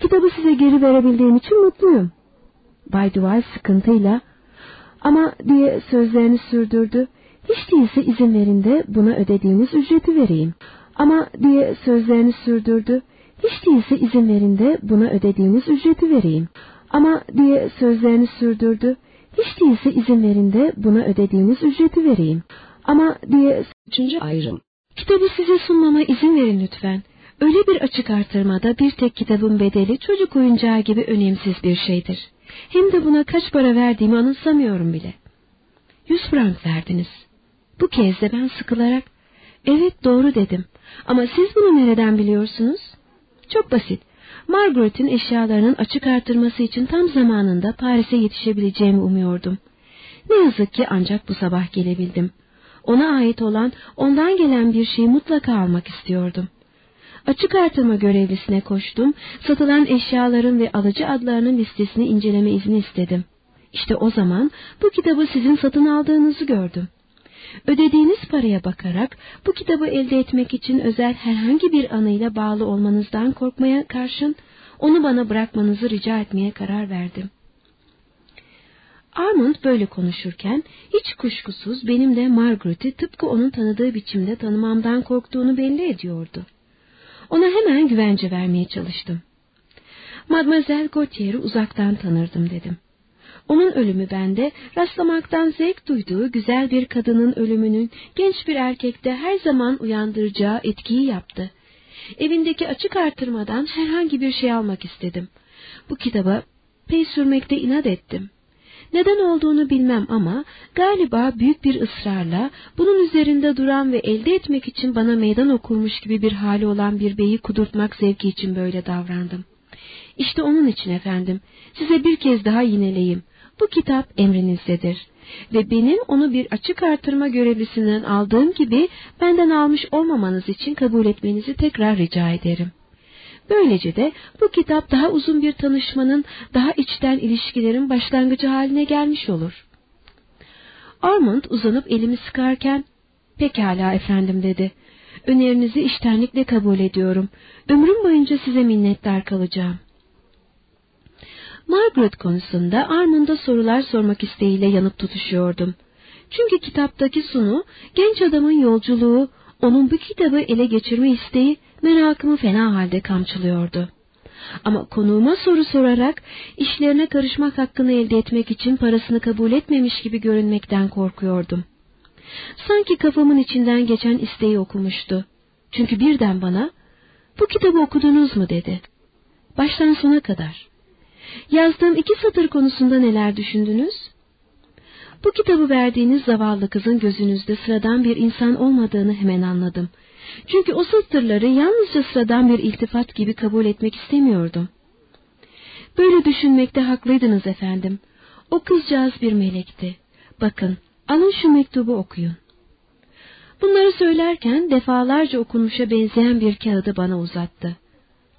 Kitabı size geri verebildiğim için mutluyum. Bay Duval sıkıntıyla ama diye sözlerini sürdürdü. Hiç değilse izin verin de buna ödediğiniz ücreti vereyim. Ama diye sözlerini sürdürdü. Hiç değilse izin verin de buna ödediğiniz ücreti vereyim. Ama diye sözlerini sürdürdü. Hiç değilse izin verin de buna ödediğiniz ücreti vereyim. Ama diye... Üçüncü ayrım. Kitabı size sunmama izin verin lütfen. Öyle bir açık artırmada bir tek kitabın bedeli çocuk oyuncağı gibi önemsiz bir şeydir. Hem de buna kaç para verdiğimi anımsamıyorum bile. Yüz frank verdiniz. Bu kez de ben sıkılarak, evet doğru dedim. Ama siz bunu nereden biliyorsunuz? Çok basit. Margaret'in eşyalarının açık artırması için tam zamanında Paris'e yetişebileceğimi umuyordum. Ne yazık ki ancak bu sabah gelebildim. Ona ait olan, ondan gelen bir şeyi mutlaka almak istiyordum. Açık artırma görevlisine koştum, satılan eşyaların ve alıcı adlarının listesini inceleme izni istedim. İşte o zaman bu kitabı sizin satın aldığınızı gördüm. Ödediğiniz paraya bakarak bu kitabı elde etmek için özel herhangi bir anıyla bağlı olmanızdan korkmaya karşın onu bana bırakmanızı rica etmeye karar verdim. Armand böyle konuşurken hiç kuşkusuz benim de Margaret'i tıpkı onun tanıdığı biçimde tanımamdan korktuğunu belli ediyordu. Ona hemen güvence vermeye çalıştım. Mademoiselle Gautier'i uzaktan tanırdım dedim. Onun ölümü bende rastlamaktan zevk duyduğu güzel bir kadının ölümünün genç bir erkekte her zaman uyandıracağı etkiyi yaptı. Evindeki açık artırmadan herhangi bir şey almak istedim. Bu kitaba pey sürmekte inat ettim. Neden olduğunu bilmem ama galiba büyük bir ısrarla bunun üzerinde duran ve elde etmek için bana meydan okurmuş gibi bir hali olan bir beyi kudurtmak zevki için böyle davrandım. İşte onun için efendim, size bir kez daha yineleyim. Bu kitap emrinizdedir. Ve benim onu bir açık artırma görevlisinden aldığım gibi benden almış olmamanız için kabul etmenizi tekrar rica ederim. Böylece de bu kitap daha uzun bir tanışmanın, daha içten ilişkilerin başlangıcı haline gelmiş olur. Armand uzanıp elimi sıkarken, pekala efendim dedi. Önerinizi iştenlikle kabul ediyorum. Ömrüm boyunca size minnettar kalacağım. Margaret konusunda Armand'a sorular sormak isteğiyle yanıp tutuşuyordum. Çünkü kitaptaki sunu, genç adamın yolculuğu, onun bu kitabı ele geçirme isteği merakımı fena halde kamçılıyordu. Ama konuğuma soru sorarak işlerine karışmak hakkını elde etmek için parasını kabul etmemiş gibi görünmekten korkuyordum. Sanki kafamın içinden geçen isteği okumuştu. Çünkü birden bana, bu kitabı okudunuz mu dedi. Baştan sona kadar. Yazdığım iki satır konusunda neler düşündünüz? Bu kitabı verdiğiniz zavallı kızın gözünüzde sıradan bir insan olmadığını hemen anladım. Çünkü o satırları yalnızca sıradan bir iltifat gibi kabul etmek istemiyordum. Böyle düşünmekte haklıydınız efendim. O kızcağız bir melekti. Bakın, alın şu mektubu okuyun. Bunları söylerken defalarca okunmuşa benzeyen bir kağıdı bana uzattı.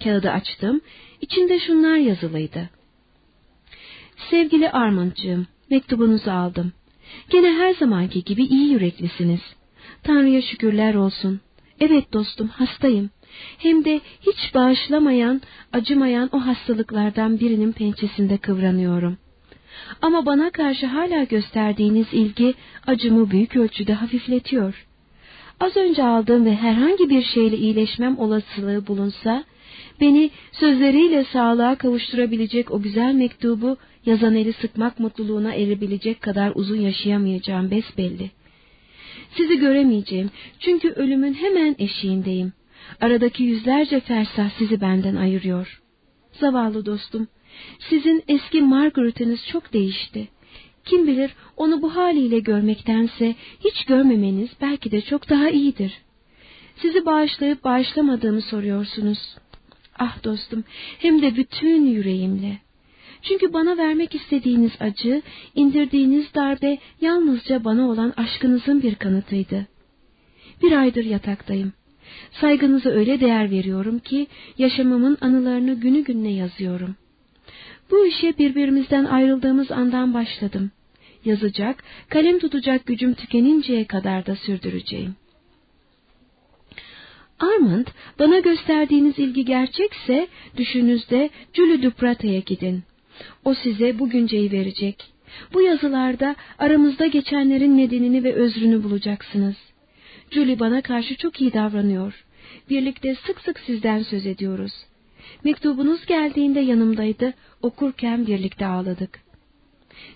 Kağıdı açtım, içinde şunlar yazılıydı. Sevgili Armand'cığım, mektubunuzu aldım. Gene her zamanki gibi iyi yüreklisiniz. Tanrı'ya şükürler olsun. Evet dostum, hastayım. Hem de hiç bağışlamayan, acımayan o hastalıklardan birinin pençesinde kıvranıyorum. Ama bana karşı hala gösterdiğiniz ilgi acımı büyük ölçüde hafifletiyor. Az önce aldığım ve herhangi bir şeyle iyileşmem olasılığı bulunsa, beni sözleriyle sağlığa kavuşturabilecek o güzel mektubu yazan eli sıkmak mutluluğuna erebilecek kadar uzun yaşayamayacağım besbelli. Sizi göremeyeceğim çünkü ölümün hemen eşiğindeyim. Aradaki yüzlerce fersah sizi benden ayırıyor. Zavallı dostum, sizin eski Margaret'iniz çok değişti. Kim bilir onu bu haliyle görmektense hiç görmemeniz belki de çok daha iyidir. Sizi bağışlayıp bağışlamadığımı soruyorsunuz. Ah dostum, hem de bütün yüreğimle. Çünkü bana vermek istediğiniz acı, indirdiğiniz darbe yalnızca bana olan aşkınızın bir kanıtıydı. Bir aydır yataktayım. Saygınıza öyle değer veriyorum ki yaşamımın anılarını günü gününe yazıyorum. Bu işe birbirimizden ayrıldığımız andan başladım. Yazacak, kalem tutacak gücüm tükeninceye kadar da sürdüreceğim. Armand, bana gösterdiğiniz ilgi gerçekse, düşününüzde Julie Duprata'ya gidin. O size bu günceyi verecek. Bu yazılarda aramızda geçenlerin nedenini ve özrünü bulacaksınız. Julie bana karşı çok iyi davranıyor. Birlikte sık sık sizden söz ediyoruz. Mektubunuz geldiğinde yanımdaydı, okurken birlikte ağladık.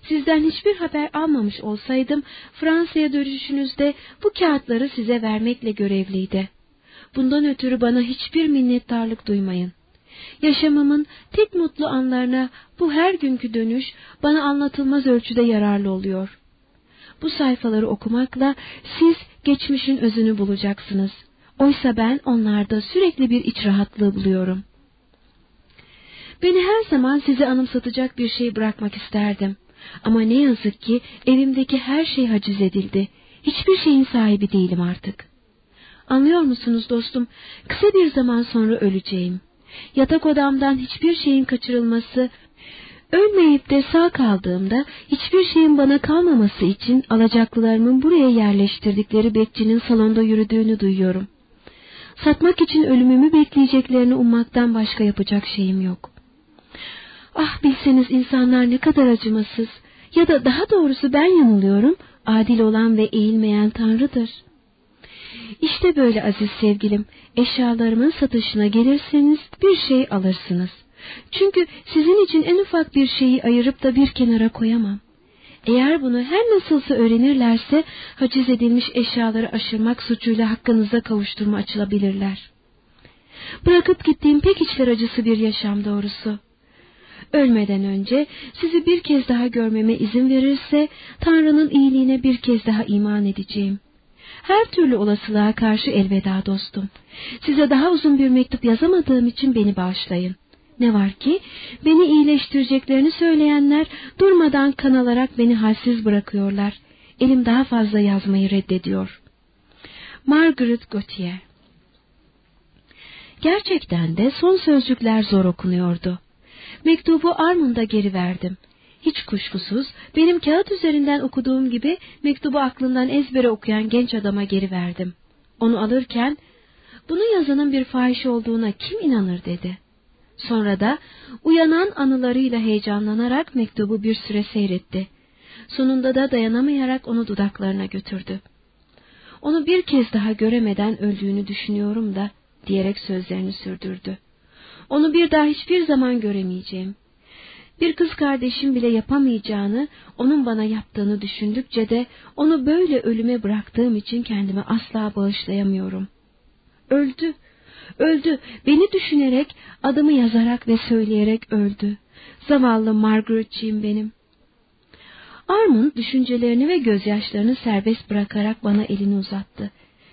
Sizden hiçbir haber almamış olsaydım, Fransa'ya dönüşünüzde bu kağıtları size vermekle görevliydi. Bundan ötürü bana hiçbir minnettarlık duymayın. Yaşamımın tek mutlu anlarına bu her günkü dönüş bana anlatılmaz ölçüde yararlı oluyor. Bu sayfaları okumakla siz geçmişin özünü bulacaksınız. Oysa ben onlarda sürekli bir iç rahatlığı buluyorum. Beni her zaman size anımsatacak bir şey bırakmak isterdim. Ama ne yazık ki evimdeki her şey haciz edildi. Hiçbir şeyin sahibi değilim artık. Anlıyor musunuz dostum? Kısa bir zaman sonra öleceğim. Yatak odamdan hiçbir şeyin kaçırılması, Ölmeyip de sağ kaldığımda hiçbir şeyin bana kalmaması için alacaklılarımın buraya yerleştirdikleri bekçinin salonda yürüdüğünü duyuyorum. Satmak için ölümümü bekleyeceklerini ummaktan başka yapacak şeyim yok. Ah bilseniz insanlar ne kadar acımasız ya da daha doğrusu ben yanılıyorum, adil olan ve eğilmeyen Tanrı'dır. İşte böyle aziz sevgilim, eşyalarımın satışına gelirseniz bir şey alırsınız. Çünkü sizin için en ufak bir şeyi ayırıp da bir kenara koyamam. Eğer bunu her nasılsa öğrenirlerse haciz edilmiş eşyaları aşırmak suçuyla hakkınızda kavuşturma açılabilirler. Bırakıp gittiğim pek içler acısı bir yaşam doğrusu. Ölmeden önce sizi bir kez daha görmeme izin verirse Tanrı'nın iyiliğine bir kez daha iman edeceğim. Her türlü olasılığa karşı elveda dostum. Size daha uzun bir mektup yazamadığım için beni bağışlayın. Ne var ki beni iyileştireceklerini söyleyenler durmadan kan alarak beni halsiz bırakıyorlar. Elim daha fazla yazmayı reddediyor. Margaret Gautier Gerçekten de son sözcükler zor okunuyordu. Mektubu Armund'a geri verdim. Hiç kuşkusuz benim kağıt üzerinden okuduğum gibi mektubu aklından ezbere okuyan genç adama geri verdim. Onu alırken bunu yazanın bir fahiş olduğuna kim inanır dedi. Sonra da uyanan anılarıyla heyecanlanarak mektubu bir süre seyretti. Sonunda da dayanamayarak onu dudaklarına götürdü. Onu bir kez daha göremeden öldüğünü düşünüyorum da diyerek sözlerini sürdürdü. Onu bir daha hiçbir zaman göremeyeceğim. Bir kız kardeşim bile yapamayacağını, onun bana yaptığını düşündükçe de onu böyle ölüme bıraktığım için kendimi asla bağışlayamıyorum. Öldü, öldü, beni düşünerek, adımı yazarak ve söyleyerek öldü. Zavallı Margaret'ciğim benim. Armand düşüncelerini ve gözyaşlarını serbest bırakarak bana elini uzattı.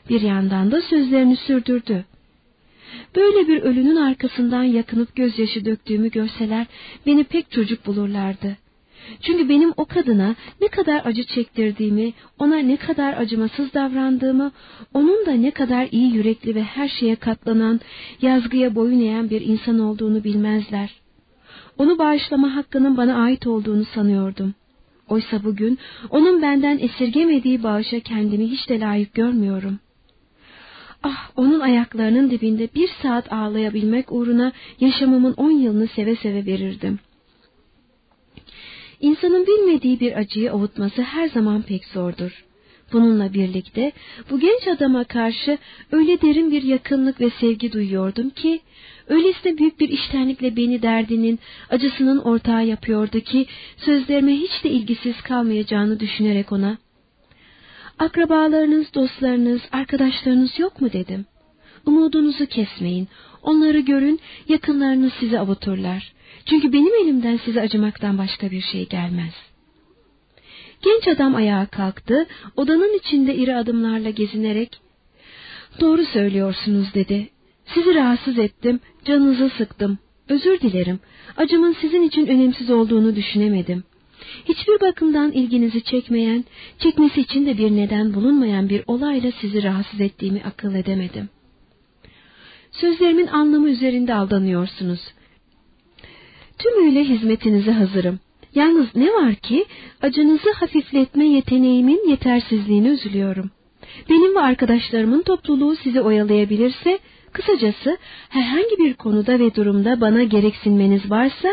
Bir yandan da sözlerini sürdürdü. Böyle bir ölünün arkasından yakınıp gözyaşı döktüğümü görseler beni pek çocuk bulurlardı. Çünkü benim o kadına ne kadar acı çektirdiğimi, ona ne kadar acımasız davrandığımı, onun da ne kadar iyi yürekli ve her şeye katlanan, yazgıya boyun eğen bir insan olduğunu bilmezler. Onu bağışlama hakkının bana ait olduğunu sanıyordum. Oysa bugün onun benden esirgemediği bağışa kendimi hiç de layık görmüyorum. Ah onun ayaklarının dibinde bir saat ağlayabilmek uğruna yaşamımın on yılını seve seve verirdim. İnsanın bilmediği bir acıyı avutması her zaman pek zordur. Bununla birlikte bu genç adama karşı öyle derin bir yakınlık ve sevgi duyuyordum ki, öylesine büyük bir iştenlikle beni derdinin, acısının ortağı yapıyordu ki, sözlerime hiç de ilgisiz kalmayacağını düşünerek ona, Akrabalarınız, dostlarınız, arkadaşlarınız yok mu dedim. Umudunuzu kesmeyin. Onları görün, yakınlarınız sizi avuturlar. Çünkü benim elimden size acımaktan başka bir şey gelmez. Genç adam ayağa kalktı, odanın içinde iri adımlarla gezinerek, ''Doğru söylüyorsunuz.'' dedi. ''Sizi rahatsız ettim, canınızı sıktım. Özür dilerim. Acımın sizin için önemsiz olduğunu düşünemedim.'' Hiçbir bakımdan ilginizi çekmeyen, çekmesi için de bir neden bulunmayan bir olayla sizi rahatsız ettiğimi akıl edemedim. Sözlerimin anlamı üzerinde aldanıyorsunuz. Tümüyle hizmetinize hazırım. Yalnız ne var ki acınızı hafifletme yeteneğimin yetersizliğine üzülüyorum. Benim ve arkadaşlarımın topluluğu sizi oyalayabilirse, kısacası herhangi bir konuda ve durumda bana gereksinmeniz varsa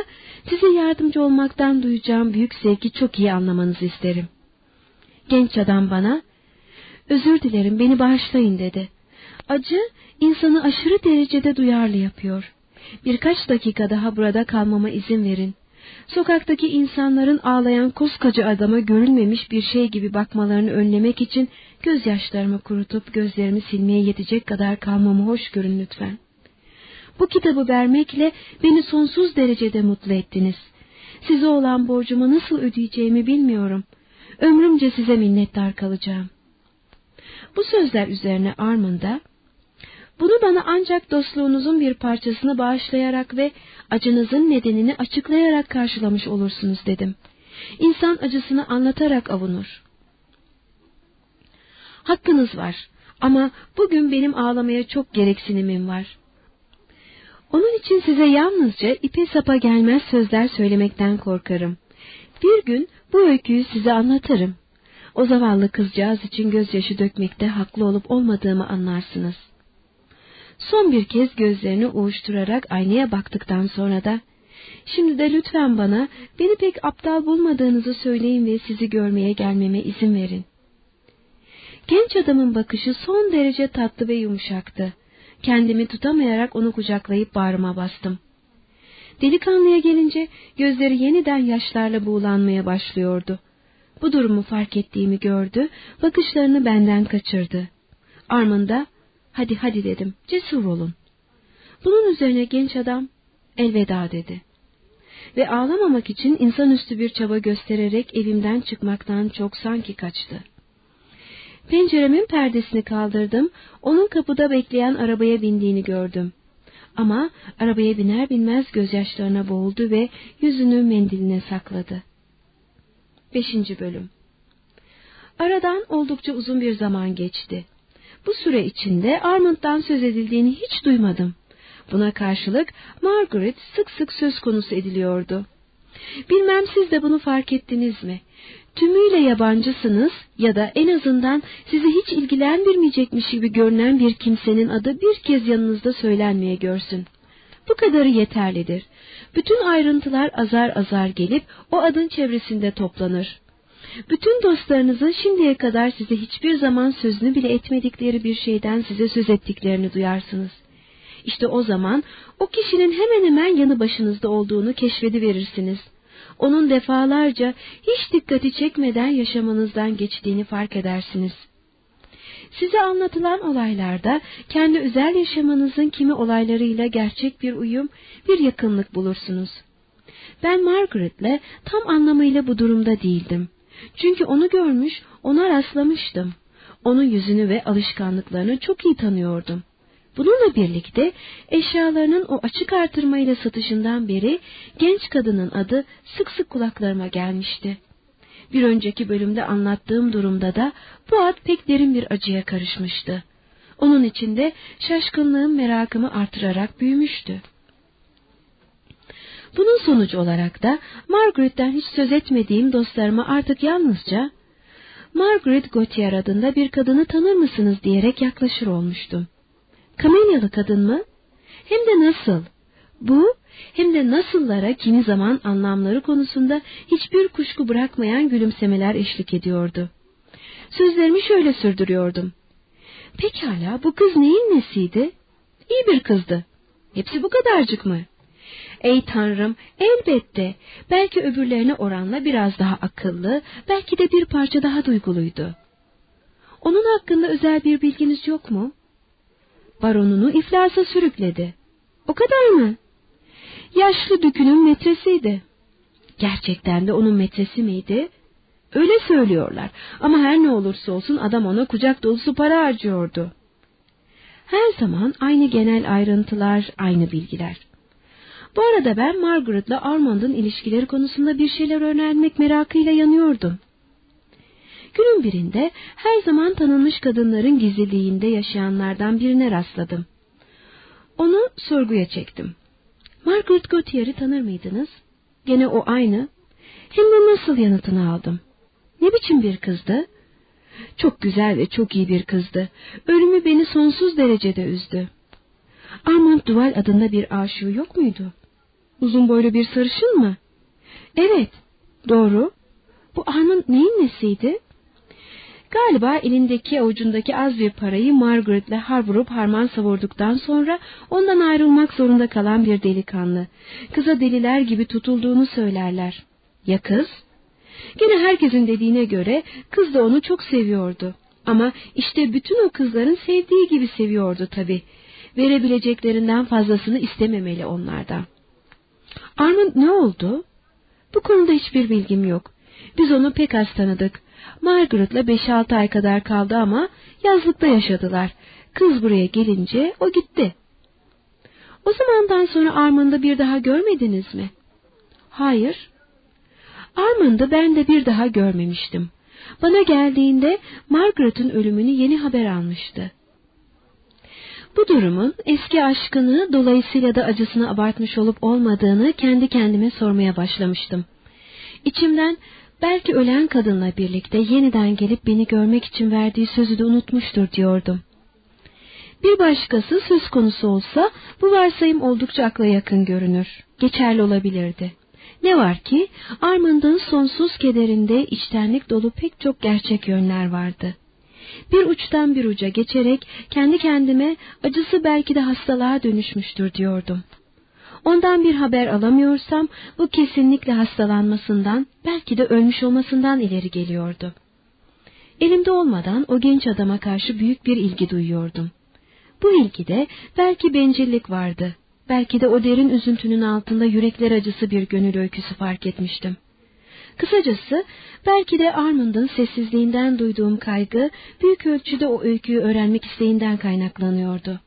Size yardımcı olmaktan duyacağım büyük zevki çok iyi anlamanızı isterim. Genç adam bana, özür dilerim beni bağışlayın dedi. Acı insanı aşırı derecede duyarlı yapıyor. Birkaç dakika daha burada kalmama izin verin. Sokaktaki insanların ağlayan koskoca adama görülmemiş bir şey gibi bakmalarını önlemek için gözyaşlarımı kurutup gözlerimi silmeye yetecek kadar kalmamı hoş görün lütfen. Bu kitabı vermekle beni sonsuz derecede mutlu ettiniz. Size olan borcumu nasıl ödeyeceğimi bilmiyorum. Ömrümce size minnettar kalacağım. Bu sözler üzerine Armand'a, bunu bana ancak dostluğunuzun bir parçasını bağışlayarak ve acınızın nedenini açıklayarak karşılamış olursunuz dedim. İnsan acısını anlatarak avunur. Hakkınız var ama bugün benim ağlamaya çok gereksinimim var. Onun için size yalnızca ipe sapa gelmez sözler söylemekten korkarım. Bir gün bu öyküyü size anlatırım. O zavallı kızcağız için gözyaşı dökmekte haklı olup olmadığımı anlarsınız. Son bir kez gözlerini uğuşturarak aynaya baktıktan sonra da, Şimdi de lütfen bana beni pek aptal bulmadığınızı söyleyin ve sizi görmeye gelmeme izin verin. Genç adamın bakışı son derece tatlı ve yumuşaktı. Kendimi tutamayarak onu kucaklayıp bağrıma bastım. Delikanlıya gelince gözleri yeniden yaşlarla buğulanmaya başlıyordu. Bu durumu fark ettiğimi gördü, bakışlarını benden kaçırdı. Armında, hadi hadi dedim, cesur olun. Bunun üzerine genç adam, elveda dedi. Ve ağlamamak için insanüstü bir çaba göstererek evimden çıkmaktan çok sanki kaçtı. Penceremin perdesini kaldırdım, onun kapıda bekleyen arabaya bindiğini gördüm. Ama arabaya biner binmez gözyaşlarına boğuldu ve yüzünü mendiline sakladı. Beşinci Bölüm Aradan oldukça uzun bir zaman geçti. Bu süre içinde Armand'dan söz edildiğini hiç duymadım. Buna karşılık Margaret sık sık söz konusu ediliyordu. Bilmem siz de bunu fark ettiniz mi? Tümüyle yabancısınız ya da en azından sizi hiç ilgilendirmeyecekmiş gibi görünen bir kimsenin adı bir kez yanınızda söylenmeye görsün. Bu kadarı yeterlidir. Bütün ayrıntılar azar azar gelip o adın çevresinde toplanır. Bütün dostlarınızın şimdiye kadar size hiçbir zaman sözünü bile etmedikleri bir şeyden size söz ettiklerini duyarsınız. İşte o zaman o kişinin hemen hemen yanı başınızda olduğunu keşfediverirsiniz. Onun defalarca hiç dikkati çekmeden yaşamanızdan geçtiğini fark edersiniz. Size anlatılan olaylarda kendi özel yaşamanızın kimi olaylarıyla gerçek bir uyum, bir yakınlık bulursunuz. Ben Margaret'le tam anlamıyla bu durumda değildim. Çünkü onu görmüş, ona rastlamıştım. Onun yüzünü ve alışkanlıklarını çok iyi tanıyordum. Bununla birlikte eşyalarının o açık artırmayla satışından beri genç kadının adı sık sık kulaklarıma gelmişti. Bir önceki bölümde anlattığım durumda da bu ad pek derin bir acıya karışmıştı. Onun içinde şaşkınlığım merakımı artırarak büyümüştü. Bunun sonucu olarak da Margaret'ten hiç söz etmediğim dostlarıma artık yalnızca Margaret Gautier adında bir kadını tanır mısınız diyerek yaklaşır olmuştum. Kamelyalı kadın mı? Hem de nasıl? Bu hem de nasıllara kimi zaman anlamları konusunda hiçbir kuşku bırakmayan gülümsemeler eşlik ediyordu. Sözlerimi şöyle sürdürüyordum. Pekala bu kız neyin nesiydi? İyi bir kızdı. Hepsi bu kadarcık mı? Ey tanrım elbette belki öbürlerine oranla biraz daha akıllı belki de bir parça daha duyguluydu. Onun hakkında özel bir bilginiz yok mu? Baronunu iflasa sürükledi. O kadar mı? Yaşlı dükünün metresiydi. Gerçekten de onun metresi miydi? Öyle söylüyorlar ama her ne olursa olsun adam ona kucak dolusu para harcıyordu. Her zaman aynı genel ayrıntılar, aynı bilgiler. Bu arada ben Margaret'la Armand'ın ilişkileri konusunda bir şeyler öğrenmek merakıyla yanıyordum. Günün birinde her zaman tanınmış kadınların gizliliğinde yaşayanlardan birine rastladım. Onu sorguya çektim. Margaret Gautier'i tanır mıydınız? Gene o aynı. Hem de nasıl yanıtını aldım. Ne biçim bir kızdı? Çok güzel ve çok iyi bir kızdı. Ölümü beni sonsuz derecede üzdü. Armand Duval adında bir aşığı yok muydu? Uzun boylu bir sarışın mı? Evet, doğru. Bu Armand neyin nesiydi? Galiba elindeki avucundaki az bir parayı Margaret'le har vurup harman savurduktan sonra ondan ayrılmak zorunda kalan bir delikanlı. Kıza deliler gibi tutulduğunu söylerler. Ya kız? Gene herkesin dediğine göre kız da onu çok seviyordu. Ama işte bütün o kızların sevdiği gibi seviyordu tabi. Verebileceklerinden fazlasını istememeli onlardan. Armand ne oldu? Bu konuda hiçbir bilgim yok. Biz onu pek az tanıdık. Margaret'la beş altı ay kadar kaldı ama yazlıkta yaşadılar. Kız buraya gelince o gitti. O zamandan sonra Armand'ı bir daha görmediniz mi? Hayır. Armand'ı ben de bir daha görmemiştim. Bana geldiğinde Margaret'ın ölümünü yeni haber almıştı. Bu durumun eski aşkını dolayısıyla da acısını abartmış olup olmadığını kendi kendime sormaya başlamıştım. İçimden belki ölen kadınla birlikte yeniden gelip beni görmek için verdiği sözü de unutmuştur diyordum. Bir başkası söz konusu olsa bu varsayım oldukça akla yakın görünür, geçerli olabilirdi. Ne var ki Armand'ın sonsuz kederinde içtenlik dolu pek çok gerçek yönler vardı. Bir uçtan bir uca geçerek kendi kendime acısı belki de hastalığa dönüşmüştür diyordum. Ondan bir haber alamıyorsam bu kesinlikle hastalanmasından belki de ölmüş olmasından ileri geliyordu. Elimde olmadan o genç adama karşı büyük bir ilgi duyuyordum. Bu ilgide belki bencillik vardı. Belki de o derin üzüntünün altında yürekler acısı bir gönül öyküsü fark etmiştim. Kısacası belki de Armand'ın sessizliğinden duyduğum kaygı büyük ölçüde o öyküyü öğrenmek isteğinden kaynaklanıyordu.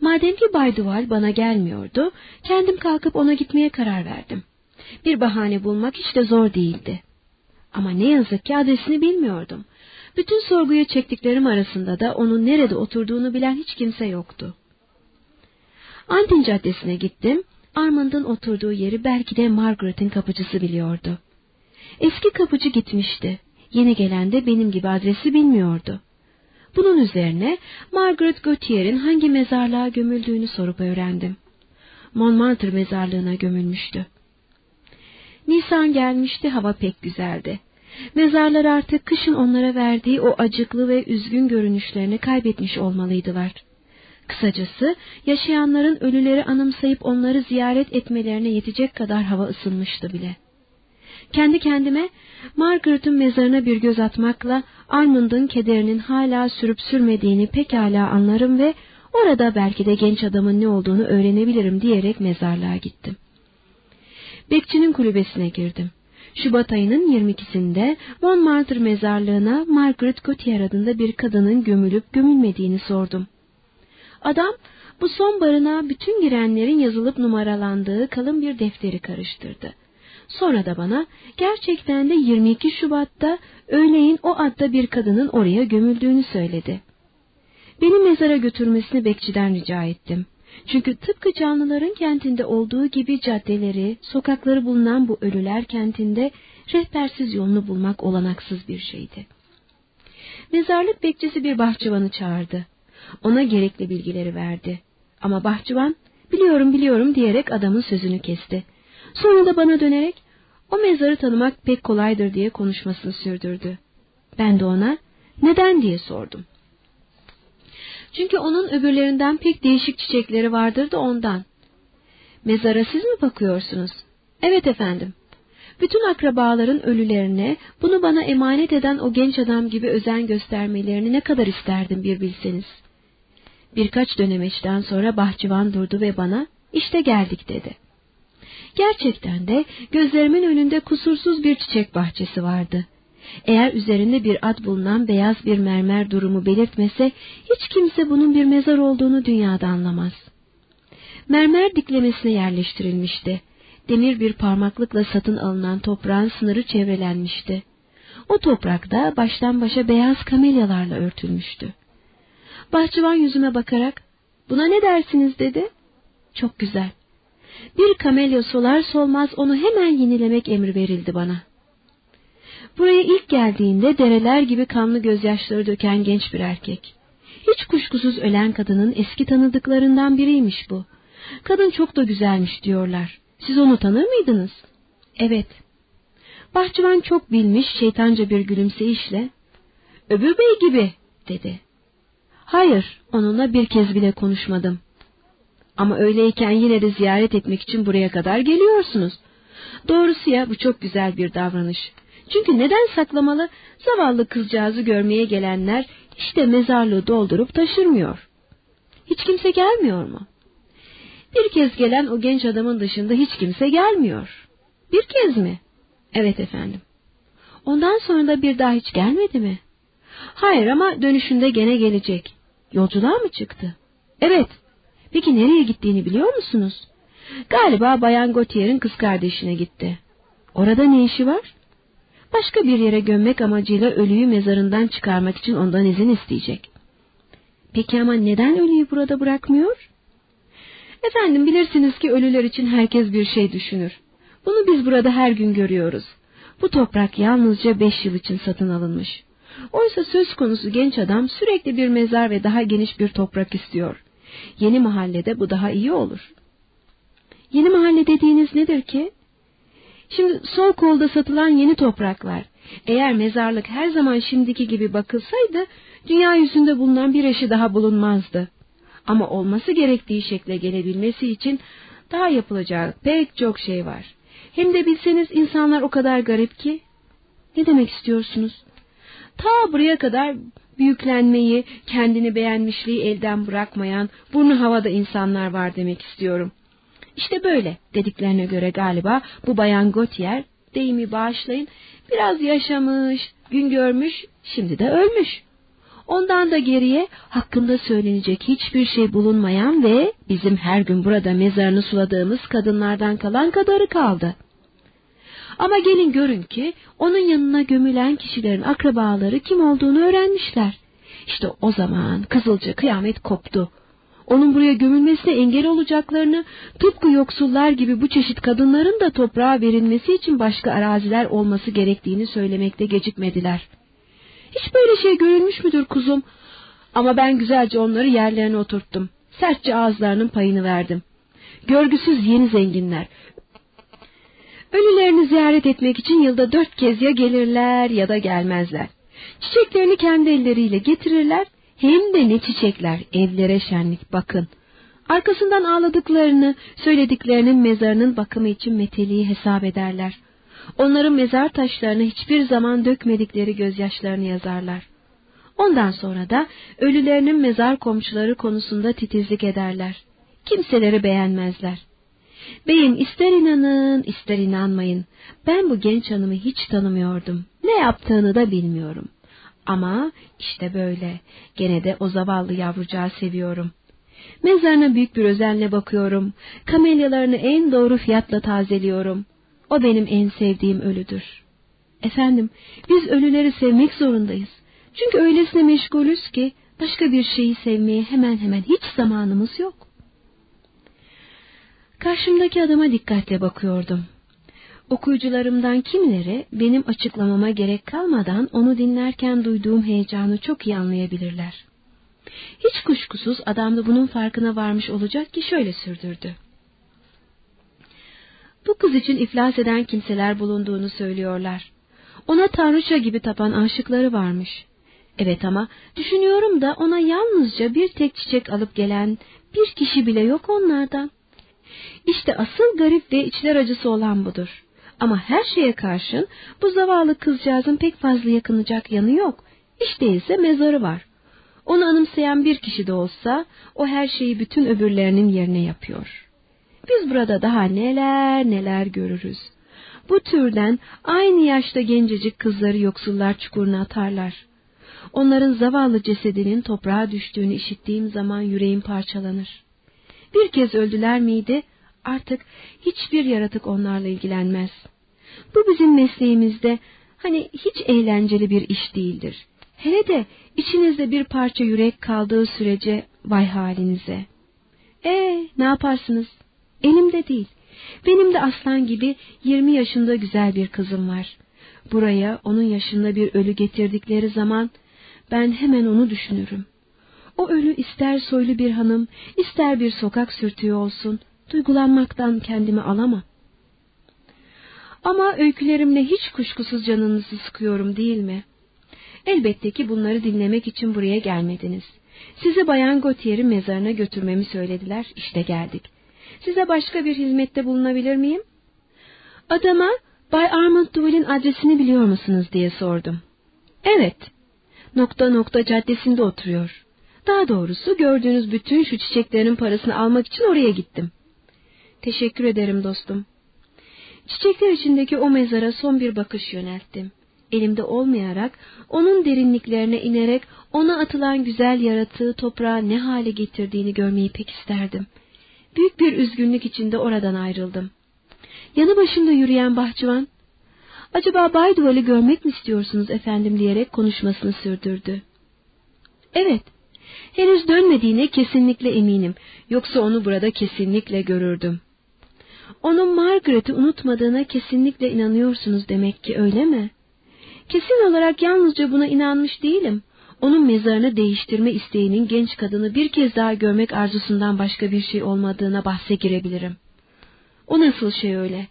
Madem ki Bay Duval bana gelmiyordu, kendim kalkıp ona gitmeye karar verdim. Bir bahane bulmak hiç de zor değildi. Ama ne yazık ki adresini bilmiyordum. Bütün sorguya çektiklerim arasında da onun nerede oturduğunu bilen hiç kimse yoktu. Antin Caddesi'ne gittim. Armand'ın oturduğu yeri belki de Margaret'in kapıcısı biliyordu. Eski kapıcı gitmişti. Yeni gelen de benim gibi adresi bilmiyordu. Bunun üzerine Margaret Gautier'in hangi mezarlığa gömüldüğünü sorup öğrendim. Montmartre mezarlığına gömülmüştü. Nisan gelmişti, hava pek güzeldi. Mezarlar artık kışın onlara verdiği o acıklı ve üzgün görünüşlerini kaybetmiş olmalıydılar. Kısacası yaşayanların ölüleri anımsayıp onları ziyaret etmelerine yetecek kadar hava ısınmıştı bile. Kendi kendime Margaret'ın mezarına bir göz atmakla Armand'ın kederinin hala sürüp sürmediğini pekala anlarım ve orada belki de genç adamın ne olduğunu öğrenebilirim diyerek mezarlığa gittim. Bekçinin kulübesine girdim. Şubat ayının 22'sinde Montmartre mezarlığına Margaret Gautier adında bir kadının gömülüp gömülmediğini sordum. Adam bu son barına bütün girenlerin yazılıp numaralandığı kalın bir defteri karıştırdı. Sonra da bana gerçekten de 22 Şubat'ta öğleyin o adda bir kadının oraya gömüldüğünü söyledi. Beni mezara götürmesini bekçiden rica ettim. Çünkü tıpkı canlıların kentinde olduğu gibi caddeleri, sokakları bulunan bu ölüler kentinde rehbersiz yolunu bulmak olanaksız bir şeydi. Mezarlık bekçisi bir bahçıvanı çağırdı. Ona gerekli bilgileri verdi. Ama bahçıvan, biliyorum biliyorum diyerek adamın sözünü kesti. Sonra da bana dönerek, o mezarı tanımak pek kolaydır diye konuşmasını sürdürdü. Ben de ona, neden diye sordum. Çünkü onun öbürlerinden pek değişik çiçekleri vardır da ondan. Mezara siz mi bakıyorsunuz? Evet efendim. Bütün akrabaların ölülerine bunu bana emanet eden o genç adam gibi özen göstermelerini ne kadar isterdim bir bilseniz. Birkaç dönemeçten sonra bahçıvan durdu ve bana işte geldik dedi. Gerçekten de gözlerimin önünde kusursuz bir çiçek bahçesi vardı. Eğer üzerinde bir ad bulunan beyaz bir mermer durumu belirtmese hiç kimse bunun bir mezar olduğunu dünyada anlamaz. Mermer diklemesine yerleştirilmişti. Demir bir parmaklıkla satın alınan toprağın sınırı çevrelenmişti. O toprakta baştan başa beyaz kamelyalarla örtülmüştü. Bahçıvan yüzüme bakarak, buna ne dersiniz dedi. Çok güzel. Bir kamelya solar solmaz onu hemen yenilemek emri verildi bana. Buraya ilk geldiğinde dereler gibi kanlı gözyaşları döken genç bir erkek. Hiç kuşkusuz ölen kadının eski tanıdıklarından biriymiş bu. Kadın çok da güzelmiş diyorlar. Siz onu tanır mıydınız? Evet. Bahçıvan çok bilmiş şeytanca bir gülümseyişle, öbür bey gibi dedi. Hayır, onunla bir kez bile konuşmadım. Ama öyleyken yine de ziyaret etmek için buraya kadar geliyorsunuz. Doğrusu ya bu çok güzel bir davranış. Çünkü neden saklamalı? Zavallı kızcağızı görmeye gelenler işte mezarlığı doldurup taşırmıyor. Hiç kimse gelmiyor mu? Bir kez gelen o genç adamın dışında hiç kimse gelmiyor. Bir kez mi? Evet efendim. Ondan sonra da bir daha hiç gelmedi mi? Hayır ama dönüşünde gene gelecek. Yolculuğa mı çıktı? Evet. Peki nereye gittiğini biliyor musunuz? Galiba Bayan Gautier'in kız kardeşine gitti. Orada ne işi var? Başka bir yere gömmek amacıyla ölüyü mezarından çıkarmak için ondan izin isteyecek. Peki ama neden ölüyü burada bırakmıyor? Efendim bilirsiniz ki ölüler için herkes bir şey düşünür. Bunu biz burada her gün görüyoruz. Bu toprak yalnızca beş yıl için satın alınmış. Oysa söz konusu genç adam sürekli bir mezar ve daha geniş bir toprak istiyor. Yeni mahallede bu daha iyi olur. Yeni mahalle dediğiniz nedir ki? Şimdi sol kolda satılan yeni topraklar. Eğer mezarlık her zaman şimdiki gibi bakılsaydı, dünya yüzünde bulunan bir eşi daha bulunmazdı. Ama olması gerektiği şekle gelebilmesi için daha yapılacak pek çok şey var. Hem de bilseniz insanlar o kadar garip ki. Ne demek istiyorsunuz? Ta buraya kadar büyüklenmeyi, kendini beğenmişliği elden bırakmayan, burnu havada insanlar var demek istiyorum. İşte böyle dediklerine göre galiba bu bayan Gautier, deyimi bağışlayın, biraz yaşamış, gün görmüş, şimdi de ölmüş. Ondan da geriye hakkında söylenecek hiçbir şey bulunmayan ve bizim her gün burada mezarını suladığımız kadınlardan kalan kadarı kaldı. Ama gelin görün ki onun yanına gömülen kişilerin akrabaları kim olduğunu öğrenmişler. İşte o zaman kızılca kıyamet koptu. Onun buraya gömülmesine engel olacaklarını, tıpkı yoksullar gibi bu çeşit kadınların da toprağa verilmesi için başka araziler olması gerektiğini söylemekte gecikmediler. Hiç böyle şey görülmüş müdür kuzum? Ama ben güzelce onları yerlerine oturttum. Sertçe ağızlarının payını verdim. Görgüsüz yeni zenginler. Ölülerini ziyaret etmek için yılda dört kez ya gelirler ya da gelmezler. Çiçeklerini kendi elleriyle getirirler. Hem de ne çiçekler, evlere şenlik bakın. Arkasından ağladıklarını, söylediklerinin mezarının bakımı için meteliği hesap ederler. Onların mezar taşlarını hiçbir zaman dökmedikleri gözyaşlarını yazarlar. Ondan sonra da ölülerinin mezar komşuları konusunda titizlik ederler. Kimseleri beğenmezler. Beyim ister inanın ister inanmayın. Ben bu genç hanımı hiç tanımıyordum. Ne yaptığını da bilmiyorum. Ama işte böyle. Gene de o zavallı yavrucağı seviyorum. Mezarına büyük bir özenle bakıyorum. Kamelyalarını en doğru fiyatla tazeliyorum. O benim en sevdiğim ölüdür. Efendim, biz ölüleri sevmek zorundayız. Çünkü öylesine meşgulüz ki başka bir şeyi sevmeye hemen hemen hiç zamanımız yok. Karşımdaki adama dikkatle bakıyordum. Okuyucularımdan kimileri benim açıklamama gerek kalmadan onu dinlerken duyduğum heyecanı çok iyi anlayabilirler. Hiç kuşkusuz adam da bunun farkına varmış olacak ki şöyle sürdürdü. Bu kız için iflas eden kimseler bulunduğunu söylüyorlar. Ona tanrıça gibi tapan aşıkları varmış. Evet ama düşünüyorum da ona yalnızca bir tek çiçek alıp gelen bir kişi bile yok onlardan. İşte asıl garip ve içler acısı olan budur. Ama her şeye karşın bu zavallı kızcağızın pek fazla yakınacak yanı yok. İşte ise mezarı var. Onu anımsayan bir kişi de olsa o her şeyi bütün öbürlerinin yerine yapıyor. Biz burada daha neler neler görürüz. Bu türden aynı yaşta gencecik kızları yoksullar çukuruna atarlar. Onların zavallı cesedinin toprağa düştüğünü işittiğim zaman yüreğim parçalanır. Bir kez öldüler miydi artık hiçbir yaratık onlarla ilgilenmez. Bu bizim mesleğimizde hani hiç eğlenceli bir iş değildir. Hele de içinizde bir parça yürek kaldığı sürece vay halinize. E ne yaparsınız? Elimde değil. Benim de aslan gibi yirmi yaşında güzel bir kızım var. Buraya onun yaşında bir ölü getirdikleri zaman ben hemen onu düşünürüm. O ölü ister soylu bir hanım, ister bir sokak sürtüğü olsun, duygulanmaktan kendimi alamam. Ama öykülerimle hiç kuşkusuz canınızı sıkıyorum değil mi? Elbette ki bunları dinlemek için buraya gelmediniz. Sizi Bayan Gautier'in mezarına götürmemi söylediler, işte geldik. Size başka bir hizmette bulunabilir miyim? Adama Bay Armand Duval'in adresini biliyor musunuz diye sordum. Evet, nokta nokta caddesinde oturuyor. Daha doğrusu gördüğünüz bütün şu çiçeklerin parasını almak için oraya gittim. Teşekkür ederim dostum. Çiçekler içindeki o mezara son bir bakış yönelttim. Elimde olmayarak onun derinliklerine inerek ona atılan güzel yaratığı toprağa ne hale getirdiğini görmeyi pek isterdim. Büyük bir üzgünlük içinde oradan ayrıldım. Yanı başımda yürüyen bahçıvan, ''Acaba Bay Duval'i görmek mi istiyorsunuz efendim?'' diyerek konuşmasını sürdürdü. ''Evet, Henüz dönmediğine kesinlikle eminim. Yoksa onu burada kesinlikle görürdüm. Onun Margaret'i unutmadığına kesinlikle inanıyorsunuz demek ki öyle mi? Kesin olarak yalnızca buna inanmış değilim. Onun mezarını değiştirme isteğinin genç kadını bir kez daha görmek arzusundan başka bir şey olmadığına bahse girebilirim. O nasıl şey öyle?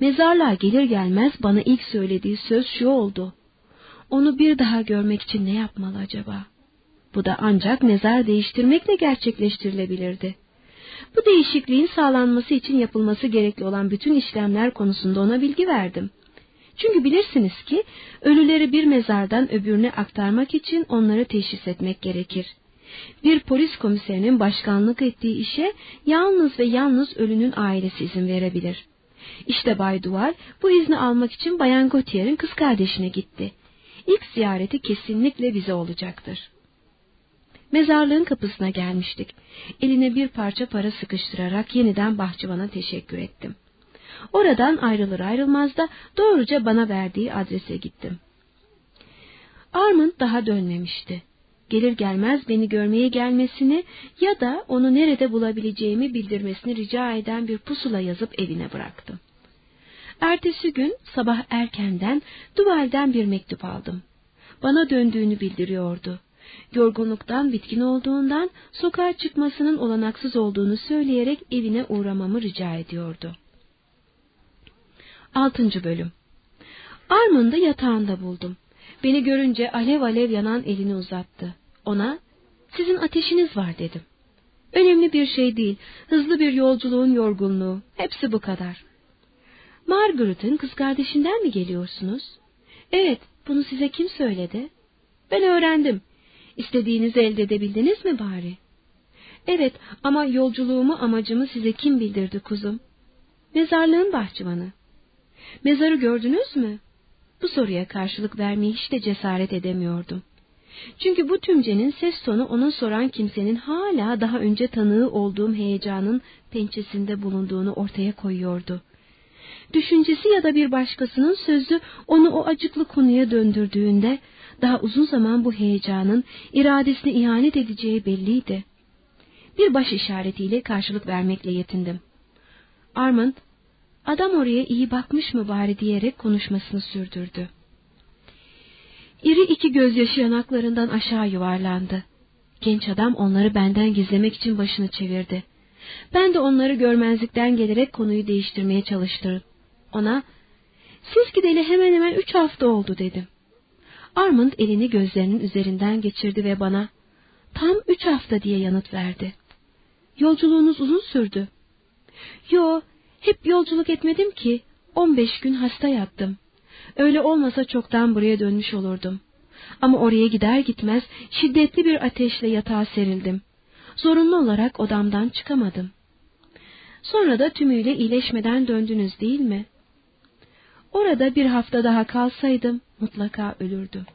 Mezarlığa gelir gelmez bana ilk söylediği söz şu oldu. Onu bir daha görmek için ne yapmalı acaba? Bu da ancak mezar değiştirmekle gerçekleştirilebilirdi. Bu değişikliğin sağlanması için yapılması gerekli olan bütün işlemler konusunda ona bilgi verdim. Çünkü bilirsiniz ki ölüleri bir mezardan öbürüne aktarmak için onları teşhis etmek gerekir. Bir polis komiserinin başkanlık ettiği işe yalnız ve yalnız ölünün ailesi izin verebilir. İşte Bay Duval bu izni almak için Bayan Gautier'in kız kardeşine gitti. İlk ziyareti kesinlikle bize olacaktır. Mezarlığın kapısına gelmiştik. Eline bir parça para sıkıştırarak yeniden bahçıvana teşekkür ettim. Oradan ayrılır ayrılmaz da doğruca bana verdiği adrese gittim. Armand daha dönmemişti. Gelir gelmez beni görmeye gelmesini ya da onu nerede bulabileceğimi bildirmesini rica eden bir pusula yazıp evine bıraktım. Ertesi gün sabah erkenden Duval'den bir mektup aldım. Bana döndüğünü bildiriyordu. Yorgunluktan bitkin olduğundan sokağa çıkmasının olanaksız olduğunu söyleyerek evine uğramamı rica ediyordu. Altıncı bölüm Armand'ı yatağında buldum. Beni görünce alev alev yanan elini uzattı. Ona, sizin ateşiniz var dedim. Önemli bir şey değil, hızlı bir yolculuğun yorgunluğu, hepsi bu kadar. Margaret'ın kız kardeşinden mi geliyorsunuz? Evet, bunu size kim söyledi? Ben öğrendim. İstediğinizi elde edebildiniz mi bari? Evet ama yolculuğumu amacımı size kim bildirdi kuzum? Mezarlığın bahçıvanı. Mezarı gördünüz mü? Bu soruya karşılık vermeye hiç de cesaret edemiyordum. Çünkü bu tümcenin ses tonu onun soran kimsenin hala daha önce tanığı olduğum heyecanın pençesinde bulunduğunu ortaya koyuyordu. Düşüncesi ya da bir başkasının sözü onu o acıklı konuya döndürdüğünde daha uzun zaman bu heyecanın iradesine ihanet edeceği belliydi. Bir baş işaretiyle karşılık vermekle yetindim. Armand, adam oraya iyi bakmış mı bari diyerek konuşmasını sürdürdü. İri iki gözyaşı yanaklarından aşağı yuvarlandı. Genç adam onları benden gizlemek için başını çevirdi. Ben de onları görmezlikten gelerek konuyu değiştirmeye çalıştım. Ona, siz gideli hemen hemen üç hafta oldu dedim. Armand elini gözlerinin üzerinden geçirdi ve bana, tam üç hafta diye yanıt verdi. Yolculuğunuz uzun sürdü. Yo, hep yolculuk etmedim ki, on beş gün hasta yattım. Öyle olmasa çoktan buraya dönmüş olurdum. Ama oraya gider gitmez şiddetli bir ateşle yatağa serildim. Zorunlu olarak odamdan çıkamadım. Sonra da tümüyle iyileşmeden döndünüz değil mi? Orada bir hafta daha kalsaydım mutlaka ölürdüm.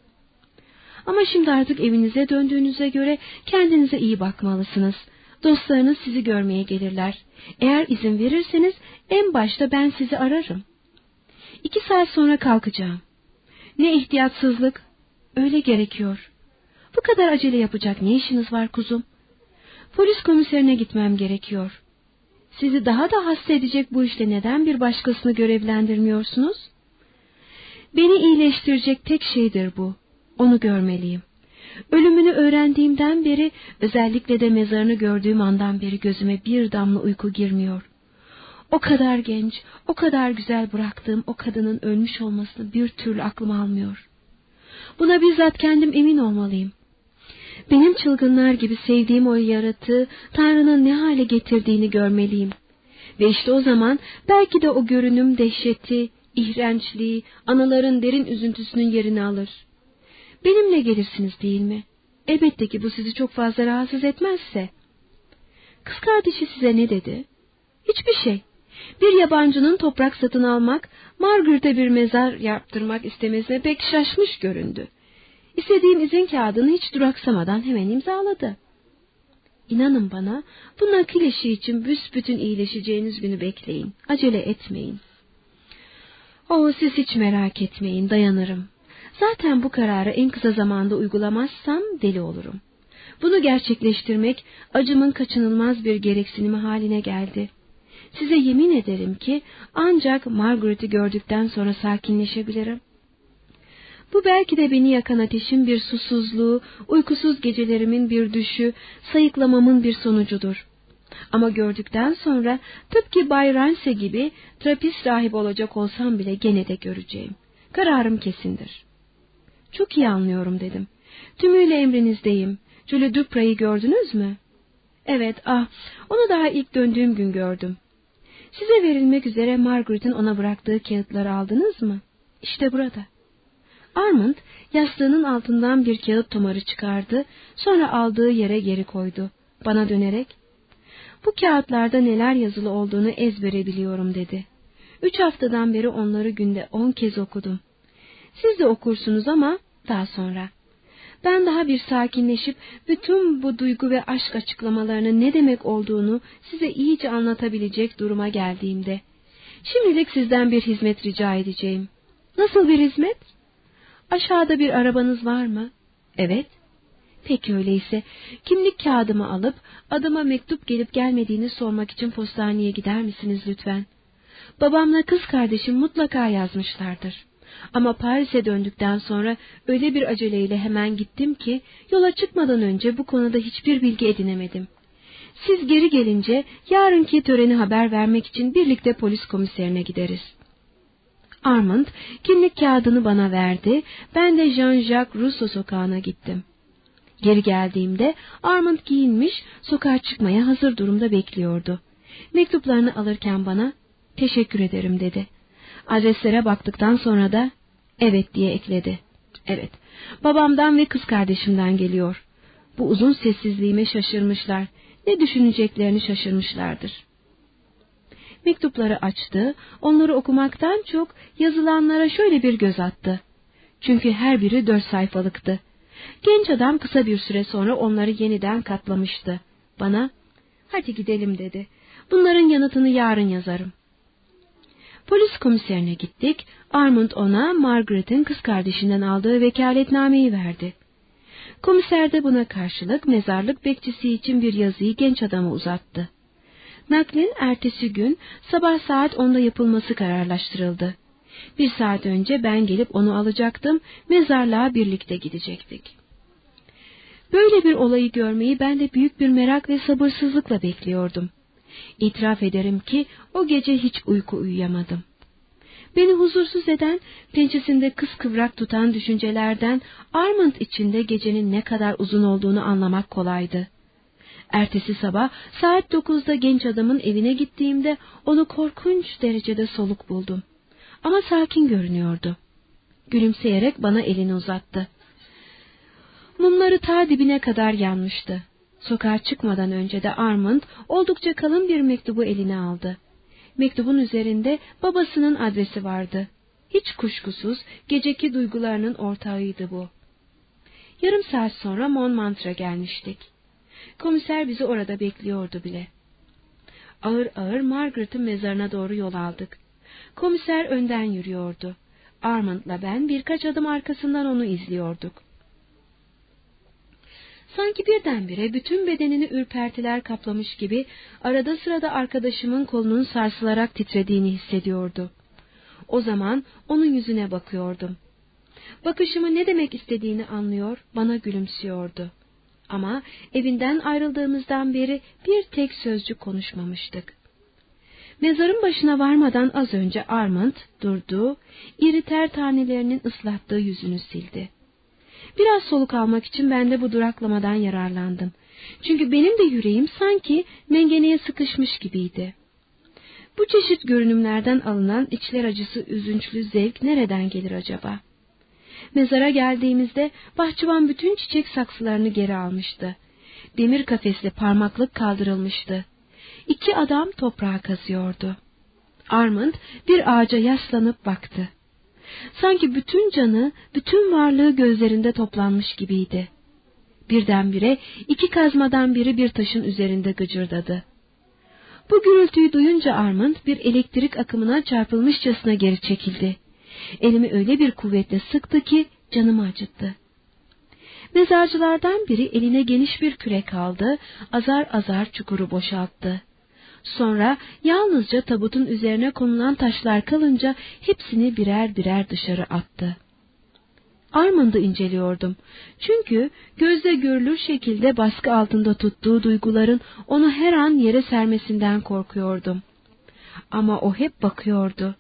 Ama şimdi artık evinize döndüğünüze göre kendinize iyi bakmalısınız. Dostlarınız sizi görmeye gelirler. Eğer izin verirseniz en başta ben sizi ararım. İki saat sonra kalkacağım. Ne ihtiyatsızlık. Öyle gerekiyor. Bu kadar acele yapacak ne işiniz var kuzum? Polis komiserine gitmem gerekiyor. Sizi daha da hasta edecek bu işte neden bir başkasını görevlendirmiyorsunuz? Beni iyileştirecek tek şeydir bu. Onu görmeliyim. Ölümünü öğrendiğimden beri, özellikle de mezarını gördüğüm andan beri gözüme bir damla uyku girmiyor. O kadar genç, o kadar güzel bıraktığım o kadının ölmüş olmasını bir türlü aklım almıyor. Buna bizzat kendim emin olmalıyım. Benim çılgınlar gibi sevdiğim o yaratığı Tanrı'nın ne hale getirdiğini görmeliyim. Ve işte o zaman belki de o görünüm dehşeti, iğrençliği, anaların derin üzüntüsünün yerini alır. Benimle gelirsiniz değil mi? Elbette ki bu sizi çok fazla rahatsız etmezse. Kız kardeşi size ne dedi? Hiçbir şey. Bir yabancının toprak satın almak, Margaret'e bir mezar yaptırmak istemesine pek şaşmış göründü. İstediğim izin kağıdını hiç duraksamadan hemen imzaladı. İnanın bana, bu nakil işi için büsbütün iyileşeceğiniz günü bekleyin. Acele etmeyin. Oh, siz hiç merak etmeyin, dayanırım. Zaten bu kararı en kısa zamanda uygulamazsam deli olurum. Bunu gerçekleştirmek acımın kaçınılmaz bir gereksinimi haline geldi. Size yemin ederim ki ancak Margaret'i gördükten sonra sakinleşebilirim. Bu belki de beni yakan ateşin bir susuzluğu, uykusuz gecelerimin bir düşü, sayıklamamın bir sonucudur. Ama gördükten sonra tıpkı Bay Ranse gibi trapist rahip olacak olsam bile gene de göreceğim. Kararım kesindir. Çok iyi anlıyorum dedim. Tümüyle emrinizdeyim. Julie Dupra'yı gördünüz mü? Evet, ah, onu daha ilk döndüğüm gün gördüm. Size verilmek üzere Margaret'in ona bıraktığı kağıtları aldınız mı? İşte burada. Armand yastığının altından bir kağıt tomarı çıkardı, sonra aldığı yere geri koydu. Bana dönerek, bu kağıtlarda neler yazılı olduğunu ezbere biliyorum dedi. Üç haftadan beri onları günde on kez okudum. Siz de okursunuz ama daha sonra. Ben daha bir sakinleşip bütün bu duygu ve aşk açıklamalarının ne demek olduğunu size iyice anlatabilecek duruma geldiğimde. Şimdilik sizden bir hizmet rica edeceğim. Nasıl bir hizmet? Aşağıda bir arabanız var mı? Evet. Peki öyleyse kimlik kağıdımı alıp adıma mektup gelip gelmediğini sormak için postaneye gider misiniz lütfen? Babamla kız kardeşim mutlaka yazmışlardır. Ama Paris'e döndükten sonra öyle bir aceleyle hemen gittim ki yola çıkmadan önce bu konuda hiçbir bilgi edinemedim. Siz geri gelince yarınki töreni haber vermek için birlikte polis komiserine gideriz. Armand kimlik kağıdını bana verdi, ben de Jean-Jacques Rousseau sokağına gittim. Geri geldiğimde Armand giyinmiş, sokağa çıkmaya hazır durumda bekliyordu. Mektuplarını alırken bana, teşekkür ederim dedi. Adreslere baktıktan sonra da, evet diye ekledi. Evet, babamdan ve kız kardeşimden geliyor. Bu uzun sessizliğime şaşırmışlar, ne düşüneceklerini şaşırmışlardır. Mektupları açtı, onları okumaktan çok yazılanlara şöyle bir göz attı. Çünkü her biri dört sayfalıktı. Genç adam kısa bir süre sonra onları yeniden katlamıştı. Bana, hadi gidelim dedi. Bunların yanıtını yarın yazarım. Polis komiserine gittik. Armand ona Margaret'in kız kardeşinden aldığı vekaletnameyi verdi. Komiser de buna karşılık mezarlık bekçisi için bir yazıyı genç adama uzattı. Naklin ertesi gün sabah saat onda yapılması kararlaştırıldı. Bir saat önce ben gelip onu alacaktım, mezarlığa birlikte gidecektik. Böyle bir olayı görmeyi ben de büyük bir merak ve sabırsızlıkla bekliyordum. İtiraf ederim ki o gece hiç uyku uyuyamadım. Beni huzursuz eden, pençesinde kız kıvrak tutan düşüncelerden Armand içinde gecenin ne kadar uzun olduğunu anlamak kolaydı. Ertesi sabah saat dokuzda genç adamın evine gittiğimde onu korkunç derecede soluk buldum. Ama sakin görünüyordu. Gülümseyerek bana elini uzattı. Mumları ta dibine kadar yanmıştı. Sokağa çıkmadan önce de Armand oldukça kalın bir mektubu eline aldı. Mektubun üzerinde babasının adresi vardı. Hiç kuşkusuz geceki duygularının ortağıydı bu. Yarım saat sonra Montmartre gelmiştik. Komiser bizi orada bekliyordu bile. Ağır ağır Margaret'ın mezarına doğru yol aldık. Komiser önden yürüyordu. Armand'la ben birkaç adım arkasından onu izliyorduk. Sanki birdenbire bütün bedenini ürpertiler kaplamış gibi arada sırada arkadaşımın kolunun sarsılarak titrediğini hissediyordu. O zaman onun yüzüne bakıyordum. Bakışımı ne demek istediğini anlıyor, bana gülümsüyordu. Ama evinden ayrıldığımızdan beri bir tek sözcük konuşmamıştık. Mezarın başına varmadan az önce Armand durdu, iri ter tanelerinin ıslattığı yüzünü sildi. Biraz soluk almak için ben de bu duraklamadan yararlandım. Çünkü benim de yüreğim sanki mengeneye sıkışmış gibiydi. Bu çeşit görünümlerden alınan içler acısı üzünçlü zevk nereden gelir acaba? Mezara geldiğimizde bahçıvan bütün çiçek saksılarını geri almıştı. Demir kafesli parmaklık kaldırılmıştı. İki adam toprağa kazıyordu. Armand bir ağaca yaslanıp baktı. Sanki bütün canı, bütün varlığı gözlerinde toplanmış gibiydi. Birdenbire iki kazmadan biri bir taşın üzerinde gıcırdadı. Bu gürültüyü duyunca Armand bir elektrik akımına çarpılmışçasına geri çekildi. Elimi öyle bir kuvvetle sıktı ki canımı acıttı. Mezarcılardan biri eline geniş bir kürek aldı, azar azar çukuru boşalttı. Sonra yalnızca tabutun üzerine konulan taşlar kalınca hepsini birer birer dışarı attı. Armand'ı inceliyordum. Çünkü gözle görülür şekilde baskı altında tuttuğu duyguların onu her an yere sermesinden korkuyordum. Ama o hep bakıyordu.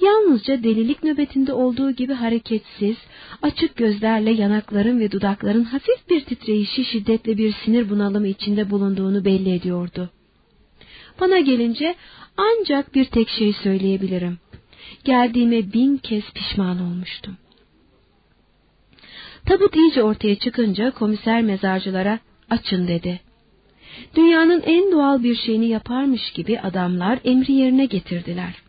Yalnızca delilik nöbetinde olduğu gibi hareketsiz, açık gözlerle yanakların ve dudakların hafif bir titreyişi şiddetli bir sinir bunalımı içinde bulunduğunu belli ediyordu. Bana gelince ancak bir tek şey söyleyebilirim. Geldiğime bin kez pişman olmuştum. Tabut iyice ortaya çıkınca komiser mezarcılara açın dedi. Dünyanın en doğal bir şeyini yaparmış gibi adamlar emri yerine getirdiler.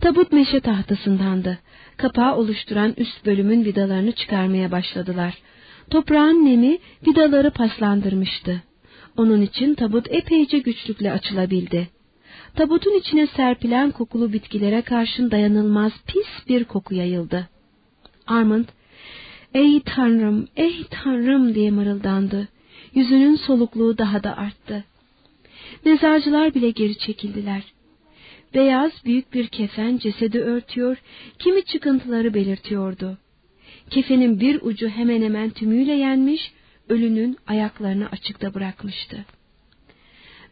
Tabut meşe tahtasındandı. Kapağı oluşturan üst bölümün vidalarını çıkarmaya başladılar. Toprağın nemi vidaları paslandırmıştı. Onun için tabut epeyce güçlükle açılabildi. Tabutun içine serpilen kokulu bitkilere karşın dayanılmaz pis bir koku yayıldı. Armand, ''Ey Tanrım, ey Tanrım!'' diye mırıldandı. Yüzünün solukluğu daha da arttı. Mezarcılar bile geri çekildiler. Beyaz büyük bir kefen cesedi örtüyor, kimi çıkıntıları belirtiyordu. Kefenin bir ucu hemen hemen tümüyle yenmiş, ölünün ayaklarını açıkta bırakmıştı.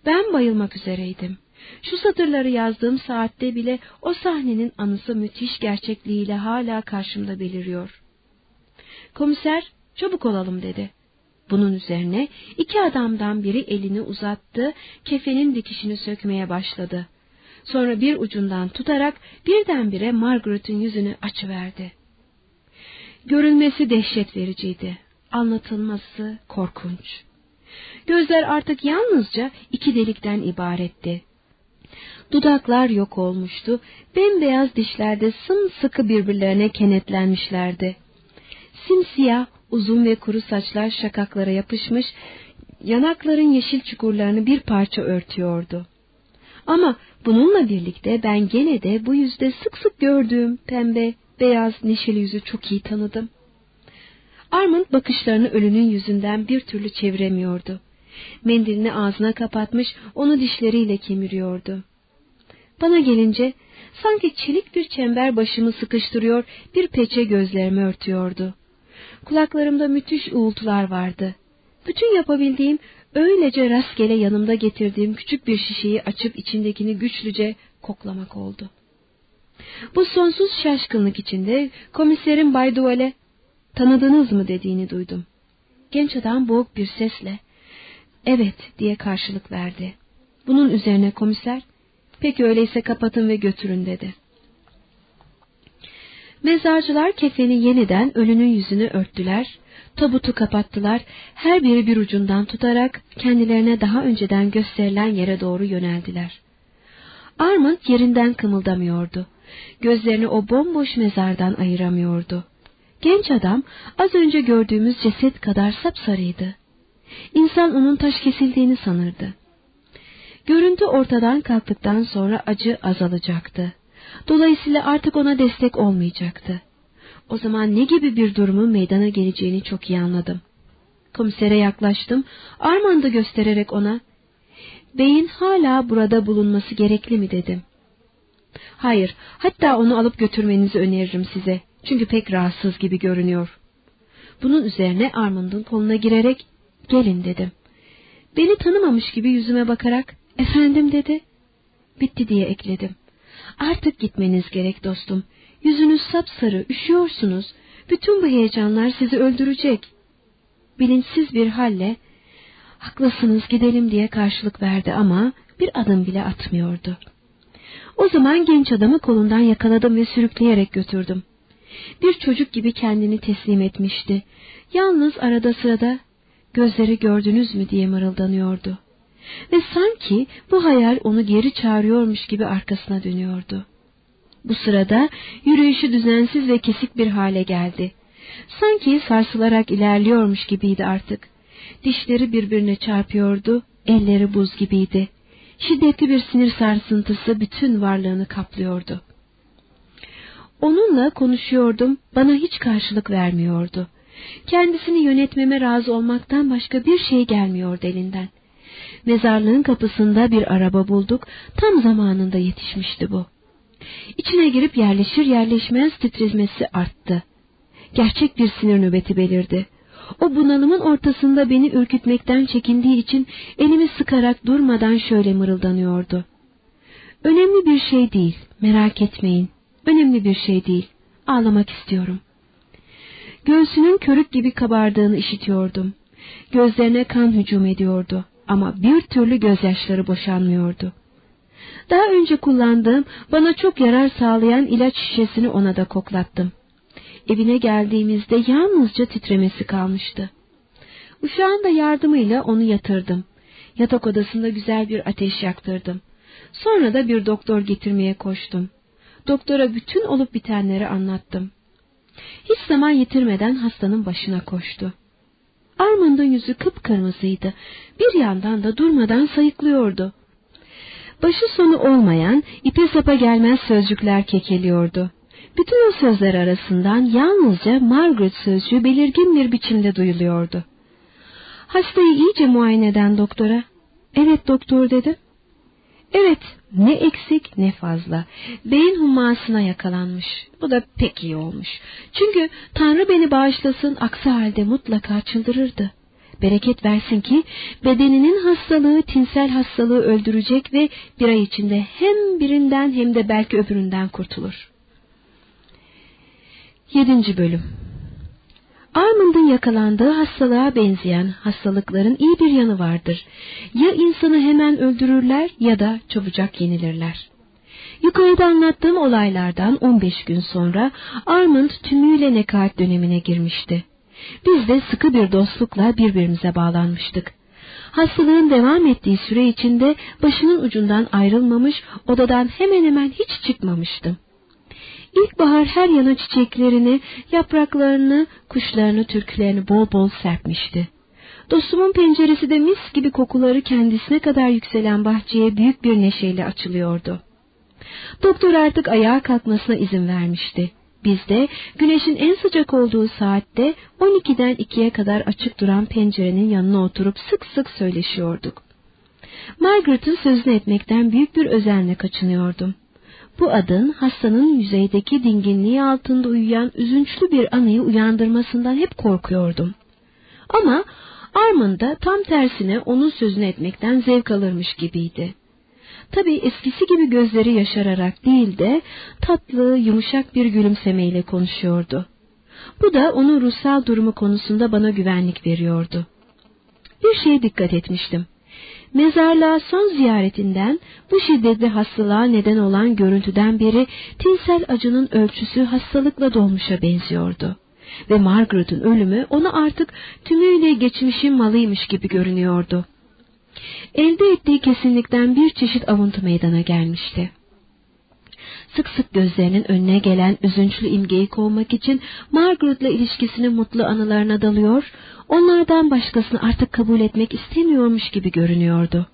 Ben bayılmak üzereydim. Şu satırları yazdığım saatte bile o sahnenin anısı müthiş gerçekliğiyle hala karşımda beliriyor. Komiser, çabuk olalım dedi. Bunun üzerine iki adamdan biri elini uzattı, kefenin dikişini sökmeye başladı. Sonra bir ucundan tutarak birdenbire Margaret'ın yüzünü açıverdi. Görünmesi dehşet vericiydi anlatılması korkunç. Gözler artık yalnızca iki delikten ibaretti. Dudaklar yok olmuştu, bembeyaz dişlerde sımsıkı birbirlerine kenetlenmişlerdi. Simsiyah, uzun ve kuru saçlar şakaklara yapışmış, yanakların yeşil çukurlarını bir parça örtüyordu. Ama bununla birlikte ben gene de bu yüzde sık sık gördüğüm pembe, beyaz, neşeli yüzü çok iyi tanıdım. Armand bakışlarını ölünün yüzünden bir türlü çeviremiyordu. Mendilini ağzına kapatmış, onu dişleriyle kemiriyordu. Bana gelince sanki çelik bir çember başımı sıkıştırıyor, bir peçe gözlerimi örtüyordu. Kulaklarımda müthiş uğultular vardı. Bütün yapabildiğim öylece rastgele yanımda getirdiğim küçük bir şişeyi açıp içindekini güçlüce koklamak oldu. Bu sonsuz şaşkınlık içinde komiserin Bay Duval'e tanıdınız mı dediğini duydum. Genç adam boğuk bir sesle evet diye karşılık verdi. Bunun üzerine komiser peki öyleyse kapatın ve götürün dedi. Mezarcılar kefeni yeniden ölünün yüzünü örttüler, tabutu kapattılar, her biri bir ucundan tutarak kendilerine daha önceden gösterilen yere doğru yöneldiler. Armand yerinden kımıldamıyordu. Gözlerini o bomboş mezardan ayıramıyordu. Genç adam az önce gördüğümüz ceset kadar sapsarıydı. İnsan onun taş kesildiğini sanırdı. Görüntü ortadan kalktıktan sonra acı azalacaktı. Dolayısıyla artık ona destek olmayacaktı. O zaman ne gibi bir durumun meydana geleceğini çok iyi anladım. Komisere yaklaştım, Armand'ı göstererek ona, ''Beyin hala burada bulunması gerekli mi?'' dedim. ''Hayır, hatta onu alıp götürmenizi öneririm size. Çünkü pek rahatsız gibi görünüyor. Bunun üzerine Armand'ın koluna girerek gelin dedim. Beni tanımamış gibi yüzüme bakarak efendim dedi. Bitti diye ekledim. Artık gitmeniz gerek dostum. Yüzünüz sapsarı, üşüyorsunuz. Bütün bu heyecanlar sizi öldürecek. Bilinçsiz bir halle haklısınız gidelim diye karşılık verdi ama bir adım bile atmıyordu. O zaman genç adamı kolundan yakaladım ve sürükleyerek götürdüm. Bir çocuk gibi kendini teslim etmişti. Yalnız arada sırada gözleri gördünüz mü diye mırıldanıyordu. Ve sanki bu hayal onu geri çağırıyormuş gibi arkasına dönüyordu. Bu sırada yürüyüşü düzensiz ve kesik bir hale geldi. Sanki sarsılarak ilerliyormuş gibiydi artık. Dişleri birbirine çarpıyordu, elleri buz gibiydi. Şiddetli bir sinir sarsıntısı bütün varlığını kaplıyordu. Onunla konuşuyordum, bana hiç karşılık vermiyordu. Kendisini yönetmeme razı olmaktan başka bir şey gelmiyordu elinden. Mezarlığın kapısında bir araba bulduk, tam zamanında yetişmişti bu. İçine girip yerleşir yerleşmez titremesi arttı. Gerçek bir sinir nöbeti belirdi. O bunalımın ortasında beni ürkütmekten çekindiği için elimi sıkarak durmadan şöyle mırıldanıyordu. Önemli bir şey değil, merak etmeyin. Önemli bir şey değil. Ağlamak istiyorum. Göğsünün körük gibi kabardığını işitiyordum. Gözlerine kan hücum ediyordu ama bir türlü gözyaşları boşanmıyordu. Daha önce kullandığım, bana çok yarar sağlayan ilaç şişesini ona da koklattım. Evine geldiğimizde yalnızca titremesi kalmıştı. Uşağın da yardımıyla onu yatırdım. Yatak odasında güzel bir ateş yaktırdım. Sonra da bir doktor getirmeye koştum. Doktora bütün olup bitenleri anlattım. Hiç zaman yitirmeden hastanın başına koştu. Armand'ın yüzü kıpkırmızıydı. Bir yandan da durmadan sayıklıyordu. Başı sonu olmayan, ipe sapa gelmez sözcükler kekeliyordu. Bütün o sözler arasından yalnızca Margaret sözcüğü belirgin bir biçimde duyuluyordu. Hastayı iyice muayene eden doktora, evet doktor dedim. Evet, ne eksik ne fazla. Beyin hummasına yakalanmış. Bu da pek iyi olmuş. Çünkü Tanrı beni bağışlasın aksi halde mutlaka çıldırırdı. Bereket versin ki bedeninin hastalığı tinsel hastalığı öldürecek ve bir ay içinde hem birinden hem de belki öbüründen kurtulur. Yedinci Bölüm Armand'ın yakalandığı hastalığa benzeyen hastalıkların iyi bir yanı vardır. Ya insanı hemen öldürürler ya da çabucak yenilirler. Yukarıda anlattığım olaylardan 15 gün sonra Armand tümüyle nekaat dönemine girmişti. Biz de sıkı bir dostlukla birbirimize bağlanmıştık. Hastalığın devam ettiği süre içinde başının ucundan ayrılmamış, odadan hemen hemen hiç çıkmamıştım. İlkbahar her yana çiçeklerini, yapraklarını, kuşlarını, türkülerini bol bol serpmişti. Dostumun penceresi de mis gibi kokuları kendisine kadar yükselen bahçeye büyük bir neşeyle açılıyordu. Doktor artık ayağa kalkmasına izin vermişti. Biz de güneşin en sıcak olduğu saatte 12'den 2'ye kadar açık duran pencerenin yanına oturup sık sık söyleşiyorduk. Margaret'ın sözünü etmekten büyük bir özenle kaçınıyordum. Bu adın hastanın yüzeydeki dinginliği altında uyuyan üzünçlü bir anıyı uyandırmasından hep korkuyordum. Ama Armand da tam tersine onun sözünü etmekten zevk alırmış gibiydi. Tabii eskisi gibi gözleri yaşararak değil de tatlı, yumuşak bir gülümsemeyle konuşuyordu. Bu da onun ruhsal durumu konusunda bana güvenlik veriyordu. Bir şeye dikkat etmiştim. Mezarlığa son ziyaretinden bu şiddetli hastalığa neden olan görüntüden beri tinsel acının ölçüsü hastalıkla dolmuşa benziyordu. Ve Margaret'ın ölümü ona artık tümüyle geçmişin malıymış gibi görünüyordu. Elde ettiği kesinlikten bir çeşit avuntu meydana gelmişti. Sık sık gözlerinin önüne gelen üzünçlü imgeyi kovmak için Margaret'la ilişkisinin mutlu anılarına dalıyor, onlardan başkasını artık kabul etmek istemiyormuş gibi görünüyordu.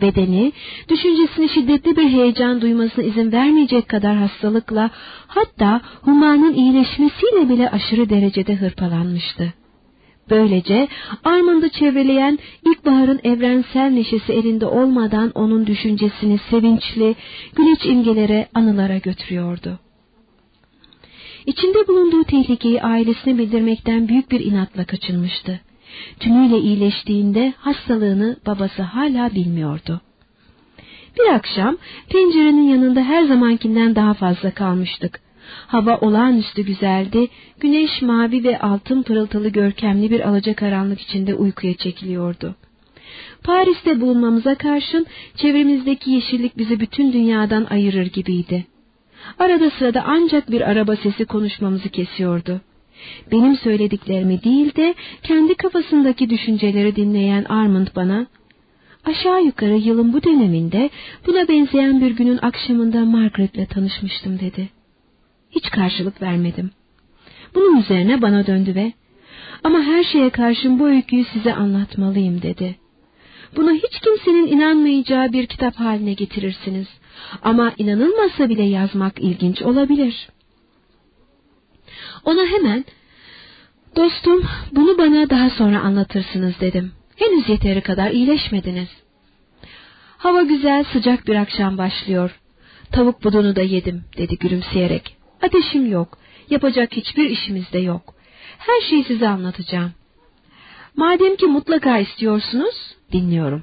Bedeni, düşüncesini şiddetli bir heyecan duymasına izin vermeyecek kadar hastalıkla, hatta humanın iyileşmesiyle bile aşırı derecede hırpalanmıştı. Böylece Armand'ı çevreleyen ilkbaharın evrensel neşesi elinde olmadan onun düşüncesini sevinçli, güneş imgelere, anılara götürüyordu. İçinde bulunduğu tehlikeyi ailesine bildirmekten büyük bir inatla kaçınmıştı. Tümüyle iyileştiğinde hastalığını babası hala bilmiyordu. Bir akşam pencerenin yanında her zamankinden daha fazla kalmıştık. Hava olağanüstü güzeldi, güneş mavi ve altın pırıltılı görkemli bir alacakaranlık içinde uykuya çekiliyordu. Paris'te bulunmamıza karşın çevremizdeki yeşillik bizi bütün dünyadan ayırır gibiydi. Arada sırada ancak bir araba sesi konuşmamızı kesiyordu. Benim söylediklerimi değil de kendi kafasındaki düşünceleri dinleyen Armand bana, aşağı yukarı yılın bu döneminde buna benzeyen bir günün akşamında Margaret'le tanışmıştım dedi. Hiç karşılık vermedim. Bunun üzerine bana döndü ve ama her şeye karşın bu öyküyü size anlatmalıyım dedi. Bunu hiç kimsenin inanmayacağı bir kitap haline getirirsiniz. Ama inanılmazsa bile yazmak ilginç olabilir. Ona hemen Dostum, bunu bana daha sonra anlatırsınız dedim. Henüz yeteri kadar iyileşmediniz. Hava güzel, sıcak bir akşam başlıyor. Tavuk budunu da yedim, dedi gülümseyerek. Ateşim yok, yapacak hiçbir işimiz de yok. Her şeyi size anlatacağım. Madem ki mutlaka istiyorsunuz, dinliyorum.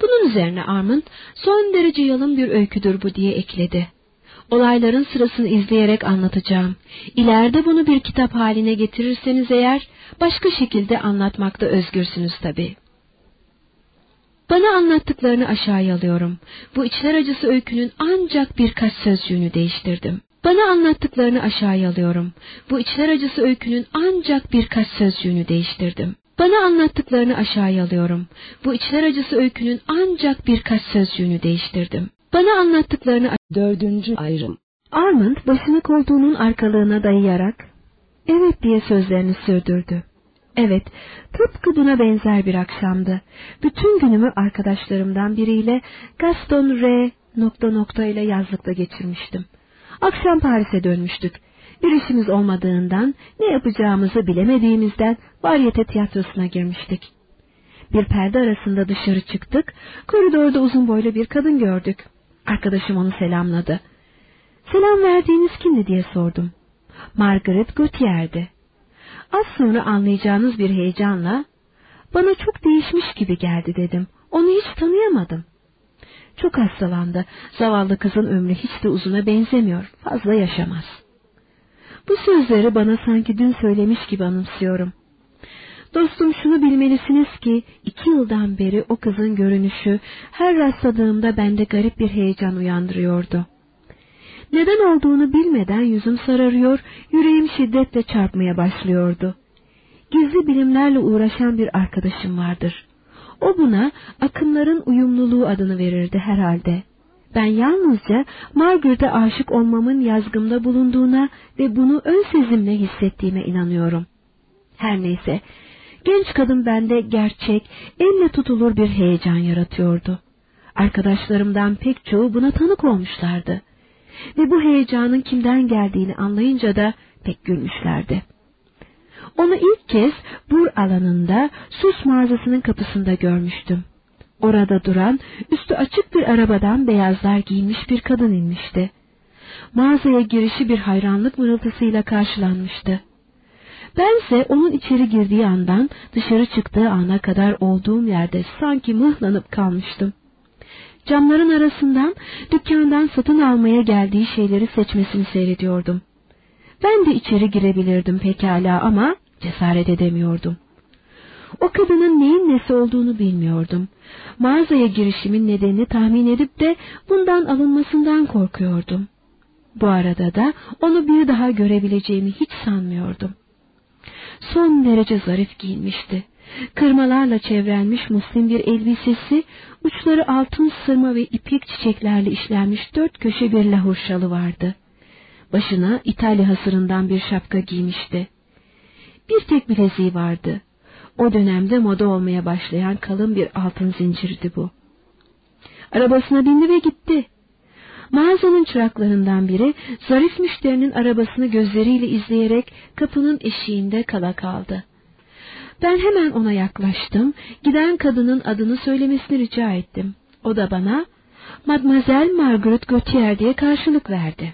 Bunun üzerine Armand, son derece yalın bir öyküdür bu diye ekledi. Olayların sırasını izleyerek anlatacağım. İleride bunu bir kitap haline getirirseniz eğer, başka şekilde anlatmakta özgürsünüz tabii. Bana anlattıklarını aşağıya alıyorum. Bu içler acısı öykünün ancak birkaç sözcüğünü değiştirdim. Bana anlattıklarını aşağıya alıyorum. Bu içler acısı öykünün ancak birkaç sözcüğünü değiştirdim. Bana anlattıklarını aşağıya alıyorum. Bu içler acısı öykünün ancak birkaç sözcüğünü değiştirdim. Bana anlattıklarını... Dördüncü ayrım. Armand başını koltuğunun arkalığına dayayarak, evet diye sözlerini sürdürdü. Evet, tıpkı buna benzer bir akşamdı. Bütün günümü arkadaşlarımdan biriyle Gaston R. nokta nokta ile yazlıkta geçirmiştim. Akşam Paris'e dönmüştük. Bir işimiz olmadığından, ne yapacağımızı bilemediğimizden varyete tiyatrosuna girmiştik. Bir perde arasında dışarı çıktık, koridorda uzun boylu bir kadın gördük. Arkadaşım onu selamladı. Selam verdiğiniz kimdi diye sordum. Margaret Gautier'di. Az sonra anlayacağınız bir heyecanla, bana çok değişmiş gibi geldi dedim. Onu hiç tanıyamadım. Çok hastalandı. Zavallı kızın ömrü hiç de uzuna benzemiyor. Fazla yaşamaz. Bu sözleri bana sanki dün söylemiş gibi anımsıyorum. Dostum şunu bilmelisiniz ki iki yıldan beri o kızın görünüşü her rastladığımda bende garip bir heyecan uyandırıyordu. Neden olduğunu bilmeden yüzüm sararıyor, yüreğim şiddetle çarpmaya başlıyordu. Gizli bilimlerle uğraşan bir arkadaşım vardır. O buna akımların uyumluluğu adını verirdi herhalde. Ben yalnızca Margaret'e aşık olmamın yazgımda bulunduğuna ve bunu ön sezimle hissettiğime inanıyorum. Her neyse, genç kadın bende gerçek, elle tutulur bir heyecan yaratıyordu. Arkadaşlarımdan pek çoğu buna tanık olmuşlardı. Ve bu heyecanın kimden geldiğini anlayınca da pek gülmüşlerdi. Onu ilk kez Bur alanında sus mağazasının kapısında görmüştüm. Orada duran, üstü açık bir arabadan beyazlar giymiş bir kadın inmişti. Mağazaya girişi bir hayranlık mırıltısıyla karşılanmıştı. Bense onun içeri girdiği andan dışarı çıktığı ana kadar olduğum yerde sanki mıhlanıp kalmıştım. Camların arasından dükkandan satın almaya geldiği şeyleri seçmesini seyrediyordum. Ben de içeri girebilirdim pekala ama cesaret edemiyordum. O kadının neyin nesi olduğunu bilmiyordum. Mağazaya girişimin nedenini tahmin edip de bundan alınmasından korkuyordum. Bu arada da onu bir daha görebileceğimi hiç sanmıyordum. Son derece zarif giyinmişti. Kırmalarla çevrenmiş muslim bir elbisesi, uçları altın sırma ve ipek çiçeklerle işlenmiş dört köşe bir lahur şalı vardı. Başına İtalya hasırından bir şapka giymişti. Bir tek bileziği vardı. O dönemde moda olmaya başlayan kalın bir altın zincirdi bu. Arabasına bindi ve gitti. Mağazanın çıraklarından biri zarif müşterinin arabasını gözleriyle izleyerek kapının eşiğinde kala kaldı. Ben hemen ona yaklaştım, giden kadının adını söylemesini rica ettim. O da bana Mademoiselle Margaret Gautier diye karşılık verdi.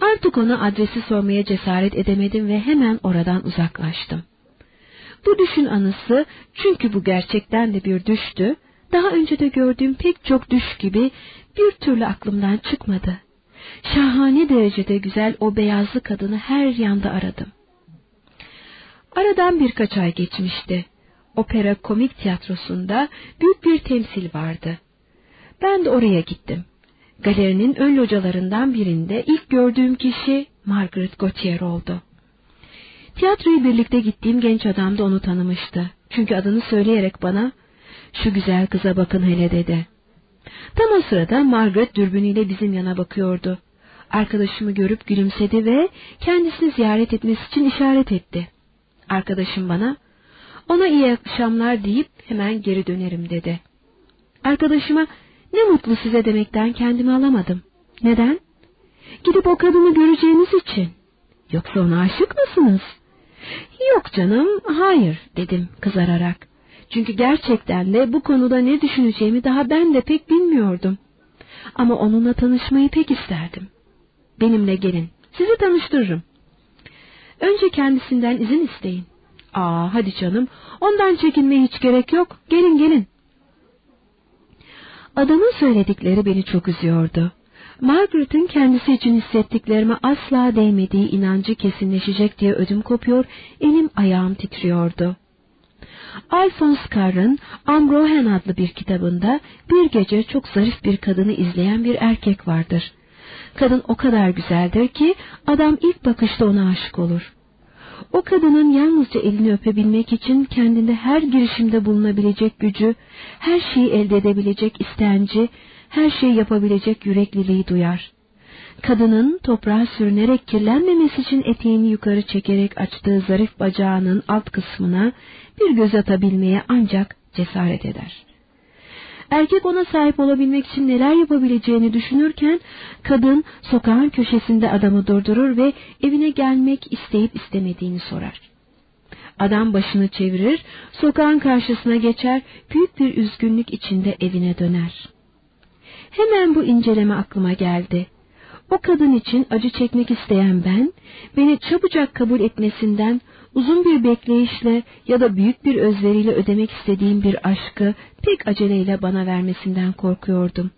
Artık ona adresi sormaya cesaret edemedim ve hemen oradan uzaklaştım. Bu düşün anısı çünkü bu gerçekten de bir düştü, daha önce de gördüğüm pek çok düş gibi bir türlü aklımdan çıkmadı. Şahane derecede güzel o beyazlı kadını her yanda aradım. Aradan birkaç ay geçmişti. Opera komik tiyatrosunda büyük bir temsil vardı. Ben de oraya gittim. Galerinin ön localarından birinde ilk gördüğüm kişi Margaret Gautier oldu. Tiyatroya birlikte gittiğim genç adam da onu tanımıştı. Çünkü adını söyleyerek bana, şu güzel kıza bakın hele dedi. Tam o sırada Margaret dürbünüyle bizim yana bakıyordu. Arkadaşımı görüp gülümsedi ve kendisini ziyaret etmesi için işaret etti. Arkadaşım bana, ona iyi akşamlar deyip hemen geri dönerim dedi. Arkadaşıma ne mutlu size demekten kendimi alamadım. Neden? Gidip o kadını göreceğiniz için. Yoksa ona aşık mısınız? Yok canım, hayır dedim kızararak. Çünkü gerçekten de bu konuda ne düşüneceğimi daha ben de pek bilmiyordum. Ama onunla tanışmayı pek isterdim. Benimle gelin, sizi tanıştırırım. Önce kendisinden izin isteyin. Aa hadi canım, ondan çekinmeye hiç gerek yok. Gelin gelin. Adamın söyledikleri beni çok üzüyordu. Margaret'ın kendisi için hissettiklerime asla değmediği inancı kesinleşecek diye ödüm kopuyor, elim ayağım titriyordu. Alphonse Carr'ın Ambrohen adlı bir kitabında bir gece çok zarif bir kadını izleyen bir erkek vardır. Kadın o kadar güzeldir ki adam ilk bakışta ona aşık olur. O kadının yalnızca elini öpebilmek için kendinde her girişimde bulunabilecek gücü, her şeyi elde edebilecek istenci, her şeyi yapabilecek yürekliliği duyar. Kadının toprağa sürünerek kirlenmemesi için eteğini yukarı çekerek açtığı zarif bacağının alt kısmına bir göz atabilmeye ancak cesaret eder. Erkek ona sahip olabilmek için neler yapabileceğini düşünürken kadın sokağın köşesinde adamı durdurur ve evine gelmek isteyip istemediğini sorar. Adam başını çevirir, sokağın karşısına geçer, büyük bir üzgünlük içinde evine döner. Hemen bu inceleme aklıma geldi. O kadın için acı çekmek isteyen ben, beni çabucak kabul etmesinden, uzun bir bekleyişle ya da büyük bir özveriyle ödemek istediğim bir aşkı pek aceleyle bana vermesinden korkuyordum.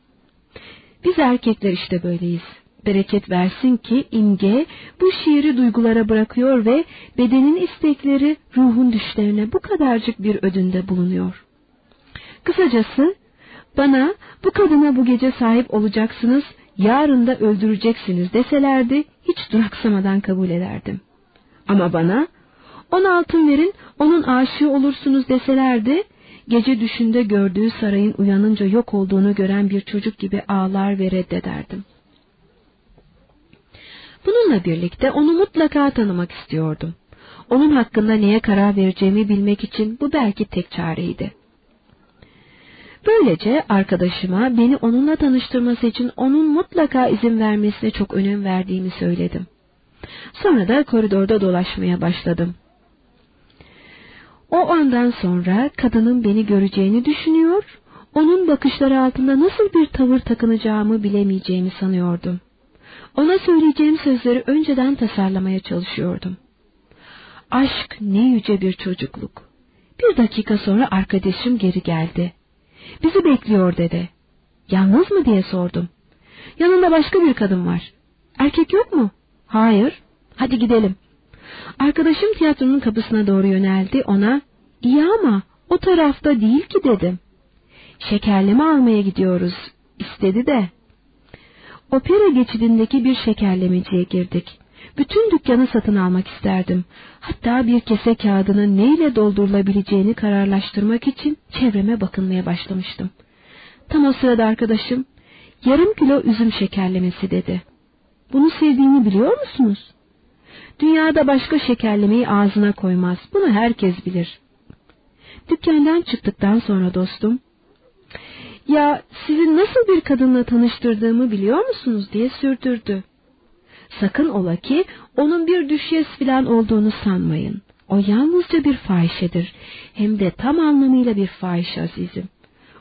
Biz erkekler işte böyleyiz. Bereket versin ki imge bu şiiri duygulara bırakıyor ve bedenin istekleri ruhun düşlerine bu kadarcık bir ödünde bulunuyor. Kısacası bana bu kadına bu gece sahip olacaksınız, yarın da öldüreceksiniz deselerdi hiç duraksamadan kabul ederdim. Ama bana ona altın verin onun aşığı olursunuz deselerdi gece düşünde gördüğü sarayın uyanınca yok olduğunu gören bir çocuk gibi ağlar ve reddederdim. Bununla birlikte onu mutlaka tanımak istiyordum. Onun hakkında neye karar vereceğimi bilmek için bu belki tek çareydi. Böylece arkadaşıma beni onunla tanıştırması için onun mutlaka izin vermesine çok önem verdiğimi söyledim. Sonra da koridorda dolaşmaya başladım. O andan sonra kadının beni göreceğini düşünüyor, onun bakışları altında nasıl bir tavır takınacağımı bilemeyeceğimi sanıyordum. Ona söyleyeceğim sözleri önceden tasarlamaya çalışıyordum. Aşk ne yüce bir çocukluk. Bir dakika sonra arkadaşım geri geldi. Bizi bekliyor dedi. Yalnız mı diye sordum. Yanında başka bir kadın var. Erkek yok mu? Hayır. Hadi gidelim. Arkadaşım tiyatronun kapısına doğru yöneldi ona. İyi ama o tarafta değil ki dedim. Şekerleme almaya gidiyoruz. İstedi de. Opera geçidindeki bir şekerlemeciye girdik. Bütün dükkanı satın almak isterdim. Hatta bir kese kağıdının neyle doldurulabileceğini kararlaştırmak için çevreme bakınmaya başlamıştım. Tam o sırada arkadaşım, yarım kilo üzüm şekerlemesi dedi. Bunu sevdiğini biliyor musunuz? Dünyada başka şekerlemeyi ağzına koymaz. Bunu herkes bilir. Dükkandan çıktıktan sonra dostum, ya sizi nasıl bir kadınla tanıştırdığımı biliyor musunuz diye sürdürdü. Sakın ola ki onun bir düşyes filan olduğunu sanmayın. O yalnızca bir fahişedir. Hem de tam anlamıyla bir fahiş azizim.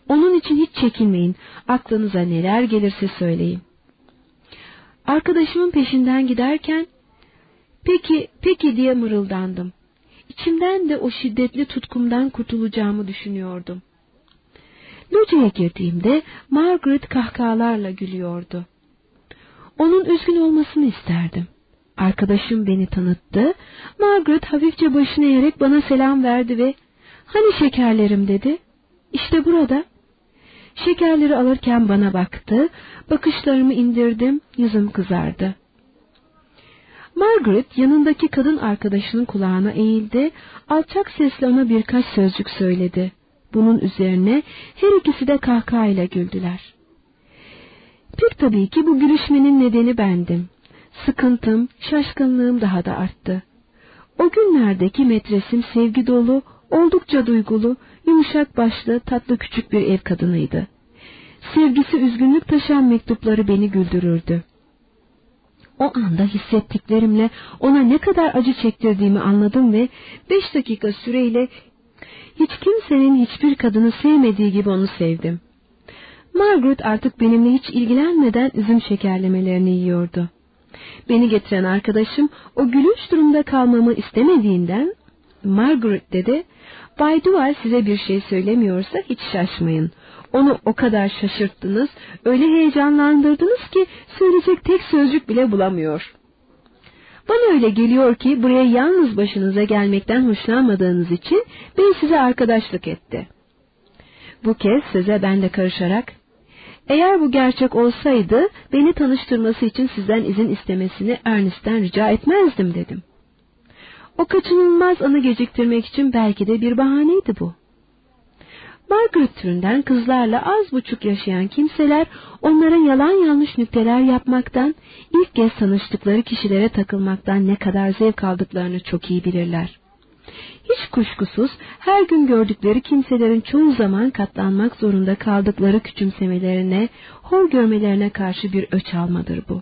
Onun için hiç çekinmeyin. Aklınıza neler gelirse söyleyin. Arkadaşımın peşinden giderken peki peki diye mırıldandım. İçimden de o şiddetli tutkumdan kurtulacağımı düşünüyordum. Locaya girdiğimde Margaret kahkahalarla gülüyordu. Onun üzgün olmasını isterdim. Arkadaşım beni tanıttı. Margaret hafifçe başını eğerek bana selam verdi ve ''Hani şekerlerim?'' dedi. ''İşte burada.'' Şekerleri alırken bana baktı. Bakışlarımı indirdim. Yüzüm kızardı. Margaret yanındaki kadın arkadaşının kulağına eğildi. Alçak sesle ona birkaç sözcük söyledi. Bunun üzerine her ikisi de kahkahayla güldüler. Pek tabii ki bu gülüşmenin nedeni bendim. Sıkıntım, şaşkınlığım daha da arttı. O günlerdeki metresim sevgi dolu, oldukça duygulu, yumuşak başlı, tatlı küçük bir ev kadınıydı. Sevgisi üzgünlük taşıyan mektupları beni güldürürdü. O anda hissettiklerimle ona ne kadar acı çektirdiğimi anladım ve beş dakika süreyle hiç kimsenin hiçbir kadını sevmediği gibi onu sevdim. Margaret artık benimle hiç ilgilenmeden üzüm şekerlemelerini yiyordu. Beni getiren arkadaşım o gülünç durumda kalmamı istemediğinden Margaret dedi, Bay Duval size bir şey söylemiyorsa hiç şaşmayın. Onu o kadar şaşırttınız, öyle heyecanlandırdınız ki söyleyecek tek sözcük bile bulamıyor. Bana öyle geliyor ki buraya yalnız başınıza gelmekten hoşlanmadığınız için bey size arkadaşlık etti. Bu kez size ben de karışarak, eğer bu gerçek olsaydı beni tanıştırması için sizden izin istemesini Ernest'ten rica etmezdim dedim. O kaçınılmaz anı geciktirmek için belki de bir bahaneydi bu. Margaret türünden kızlarla az buçuk yaşayan kimseler onlara yalan yanlış nükteler yapmaktan, ilk kez tanıştıkları kişilere takılmaktan ne kadar zevk aldıklarını çok iyi bilirler. Hiç kuşkusuz her gün gördükleri kimselerin çoğu zaman katlanmak zorunda kaldıkları küçümsemelerine, hor görmelerine karşı bir öç almadır bu.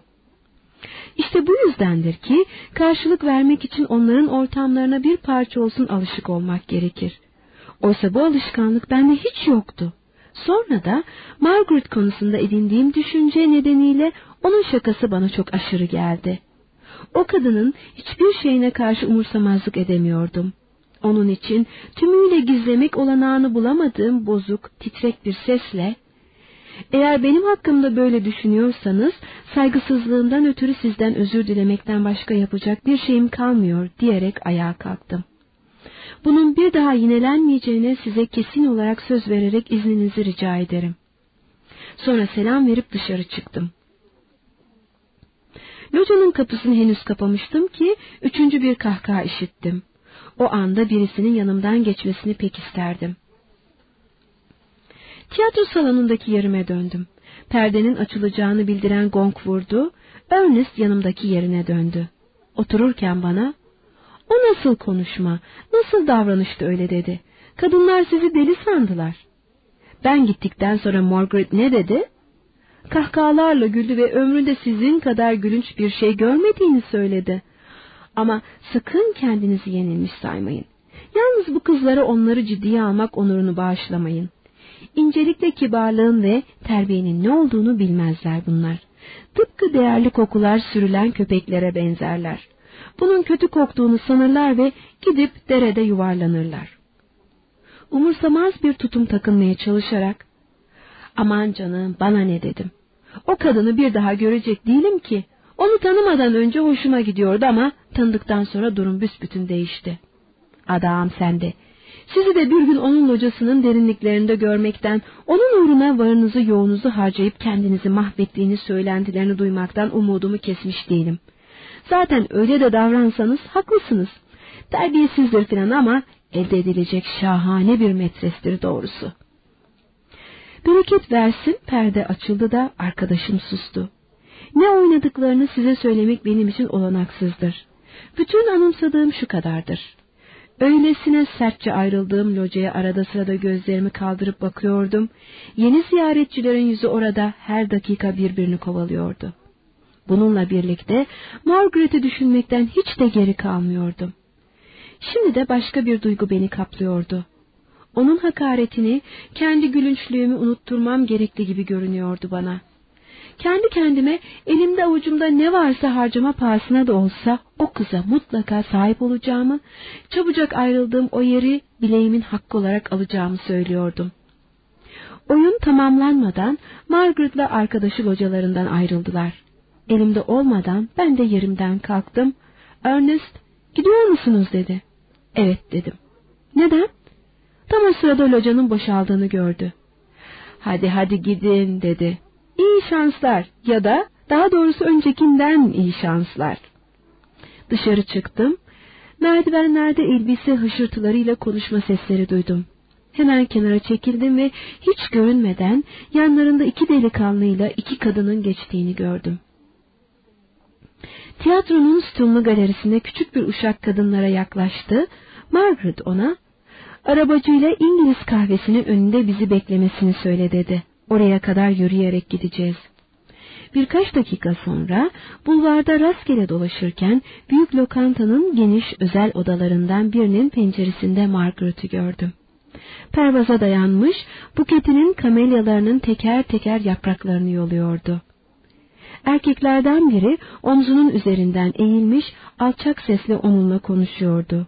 İşte bu yüzdendir ki karşılık vermek için onların ortamlarına bir parça olsun alışık olmak gerekir. Oysa bu alışkanlık bende hiç yoktu. Sonra da Margaret konusunda edindiğim düşünce nedeniyle onun şakası bana çok aşırı geldi. O kadının hiçbir şeyine karşı umursamazlık edemiyordum. Onun için tümüyle gizlemek olanağını bulamadığım bozuk, titrek bir sesle eğer benim hakkımda böyle düşünüyorsanız saygısızlığımdan ötürü sizden özür dilemekten başka yapacak bir şeyim kalmıyor diyerek ayağa kalktım. Bunun bir daha yinelenmeyeceğine size kesin olarak söz vererek izninizi rica ederim. Sonra selam verip dışarı çıktım. Locanın kapısını henüz kapamıştım ki üçüncü bir kahkaha işittim. O anda birisinin yanımdan geçmesini pek isterdim. Tiyatro salonundaki yerime döndüm. Perdenin açılacağını bildiren gong vurdu. Ernest yanımdaki yerine döndü. Otururken bana, o nasıl konuşma, nasıl davranıştı öyle dedi. Kadınlar sizi deli sandılar. Ben gittikten sonra Margaret ne dedi? Kahkahalarla güldü ve ömründe sizin kadar gülünç bir şey görmediğini söyledi. Ama sakın kendinizi yenilmiş saymayın. Yalnız bu kızlara onları ciddiye almak onurunu bağışlamayın. İncelikle kibarlığın ve terbiyenin ne olduğunu bilmezler bunlar. Tıpkı değerli kokular sürülen köpeklere benzerler. Bunun kötü koktuğunu sanırlar ve gidip derede yuvarlanırlar. Umursamaz bir tutum takınmaya çalışarak, aman canım bana ne dedim. O kadını bir daha görecek değilim ki. Onu tanımadan önce hoşuma gidiyordu ama tanıdıktan sonra durum büsbütün değişti. Adam sende. Sizi de bir gün onun locasının derinliklerinde görmekten, onun uğruna varınızı yoğunuzu harcayıp kendinizi mahvettiğini söylentilerini duymaktan umudumu kesmiş değilim. Zaten öyle de davransanız haklısınız. Terbiyesizdir filan ama elde edilecek şahane bir metrestir doğrusu. Bereket versin perde açıldı da arkadaşım sustu. Ne oynadıklarını size söylemek benim için olanaksızdır. Bütün anımsadığım şu kadardır. Öylesine sertçe ayrıldığım locaya arada sırada gözlerimi kaldırıp bakıyordum. Yeni ziyaretçilerin yüzü orada her dakika birbirini kovalıyordu. Bununla birlikte Margaret'i düşünmekten hiç de geri kalmıyordum. Şimdi de başka bir duygu beni kaplıyordu. Onun hakaretini kendi gülünçlüğümü unutturmam gerekli gibi görünüyordu bana. Kendi kendime elimde avucumda ne varsa harcama pahasına da olsa o kıza mutlaka sahip olacağımı, çabucak ayrıldığım o yeri bileğimin hakkı olarak alacağımı söylüyordum. Oyun tamamlanmadan Margaret'la arkadaşı localarından ayrıldılar. Elimde olmadan ben de yerimden kalktım. Ernest, gidiyor musunuz dedi. Evet dedim. Neden? Tam o sırada locanın boşaldığını gördü. Hadi hadi gidin dedi. İyi şanslar ya da daha doğrusu öncekinden iyi şanslar. Dışarı çıktım. Merdivenlerde elbise hışırtılarıyla konuşma sesleri duydum. Hemen kenara çekildim ve hiç görünmeden yanlarında iki delikanlıyla iki kadının geçtiğini gördüm. Tiyatronun sütunlu galerisinde küçük bir uşak kadınlara yaklaştı. Margaret ona, arabacıyla İngiliz kahvesinin önünde bizi beklemesini söyle dedi. Oraya kadar yürüyerek gideceğiz. Birkaç dakika sonra bulvarda rastgele dolaşırken büyük lokantanın geniş özel odalarından birinin penceresinde Margaret'ı gördüm. Pervaza dayanmış, buketinin kamelyalarının teker teker yapraklarını yoluyordu. Erkeklerden biri omzunun üzerinden eğilmiş, alçak sesle onunla konuşuyordu.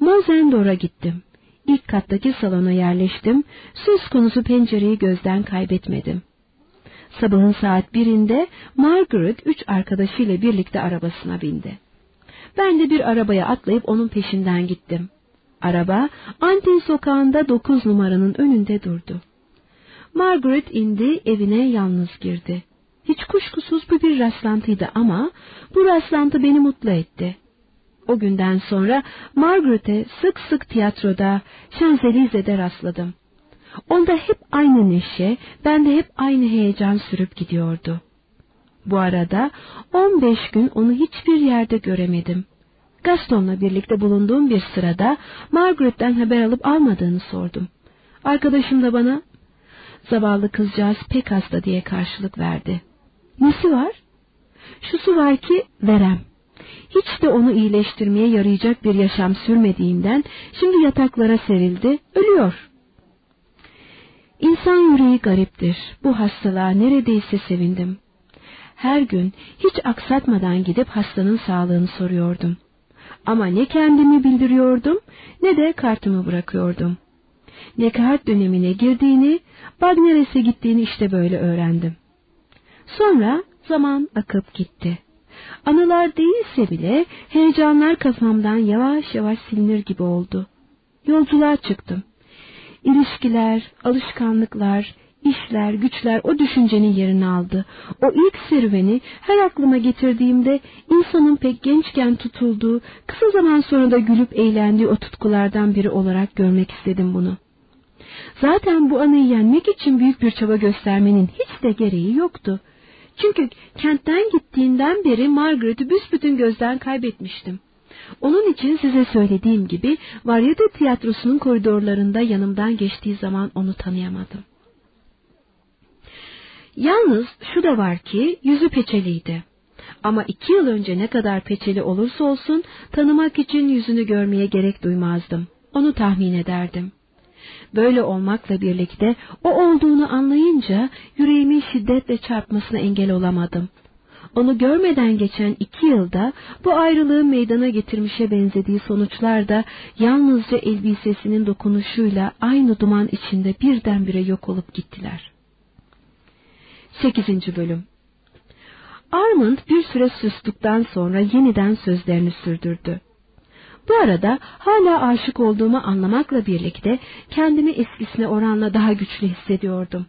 Mozendor'a gittim. İlk kattaki salona yerleştim, söz konusu pencereyi gözden kaybetmedim. Sabahın saat birinde Margaret üç arkadaşıyla birlikte arabasına bindi. Ben de bir arabaya atlayıp onun peşinden gittim. Araba Antin sokağında dokuz numaranın önünde durdu. Margaret indi evine yalnız girdi. Hiç kuşkusuz bu bir rastlantıydı ama bu rastlantı beni mutlu etti. O günden sonra Margaret'e sık sık tiyatroda, Şanzelize'de rastladım. Onda hep aynı neşe, bende hep aynı heyecan sürüp gidiyordu. Bu arada 15 gün onu hiçbir yerde göremedim. Gaston'la birlikte bulunduğum bir sırada Margaret'ten haber alıp almadığını sordum. Arkadaşım da bana zavallı kızcağız pek hasta diye karşılık verdi. Nesi var? Şusu var ki verem. Hiç de onu iyileştirmeye yarayacak bir yaşam sürmediğinden şimdi yataklara serildi, ölüyor. İnsan yüreği gariptir. Bu hastalığa neredeyse sevindim. Her gün hiç aksatmadan gidip hastanın sağlığını soruyordum. Ama ne kendimi bildiriyordum ne de kartımı bırakıyordum. Nekahat dönemine girdiğini, Bagneres'e gittiğini işte böyle öğrendim. Sonra zaman akıp gitti. Anılar değilse bile heyecanlar kafamdan yavaş yavaş silinir gibi oldu. Yolculuğa çıktım. İlişkiler, alışkanlıklar, işler, güçler o düşüncenin yerini aldı. O ilk serüveni her aklıma getirdiğimde insanın pek gençken tutulduğu, kısa zaman sonra da gülüp eğlendiği o tutkulardan biri olarak görmek istedim bunu. Zaten bu anıyı yenmek için büyük bir çaba göstermenin hiç de gereği yoktu. Çünkü kentten gittiğinden beri Margaret'ı büsbütün gözden kaybetmiştim. Onun için size söylediğim gibi Varyete tiyatrosunun koridorlarında yanımdan geçtiği zaman onu tanıyamadım. Yalnız şu da var ki yüzü peçeliydi. Ama iki yıl önce ne kadar peçeli olursa olsun tanımak için yüzünü görmeye gerek duymazdım. Onu tahmin ederdim. Böyle olmakla birlikte o olduğunu anlayınca yüreğimin şiddetle çarpmasına engel olamadım. Onu görmeden geçen iki yılda bu ayrılığın meydana getirmişe benzediği sonuçlar da yalnızca elbisesinin dokunuşuyla aynı duman içinde birdenbire yok olup gittiler. 8. Bölüm Armand bir süre sustuktan sonra yeniden sözlerini sürdürdü. Bu arada hala aşık olduğumu anlamakla birlikte kendimi eskisine oranla daha güçlü hissediyordum.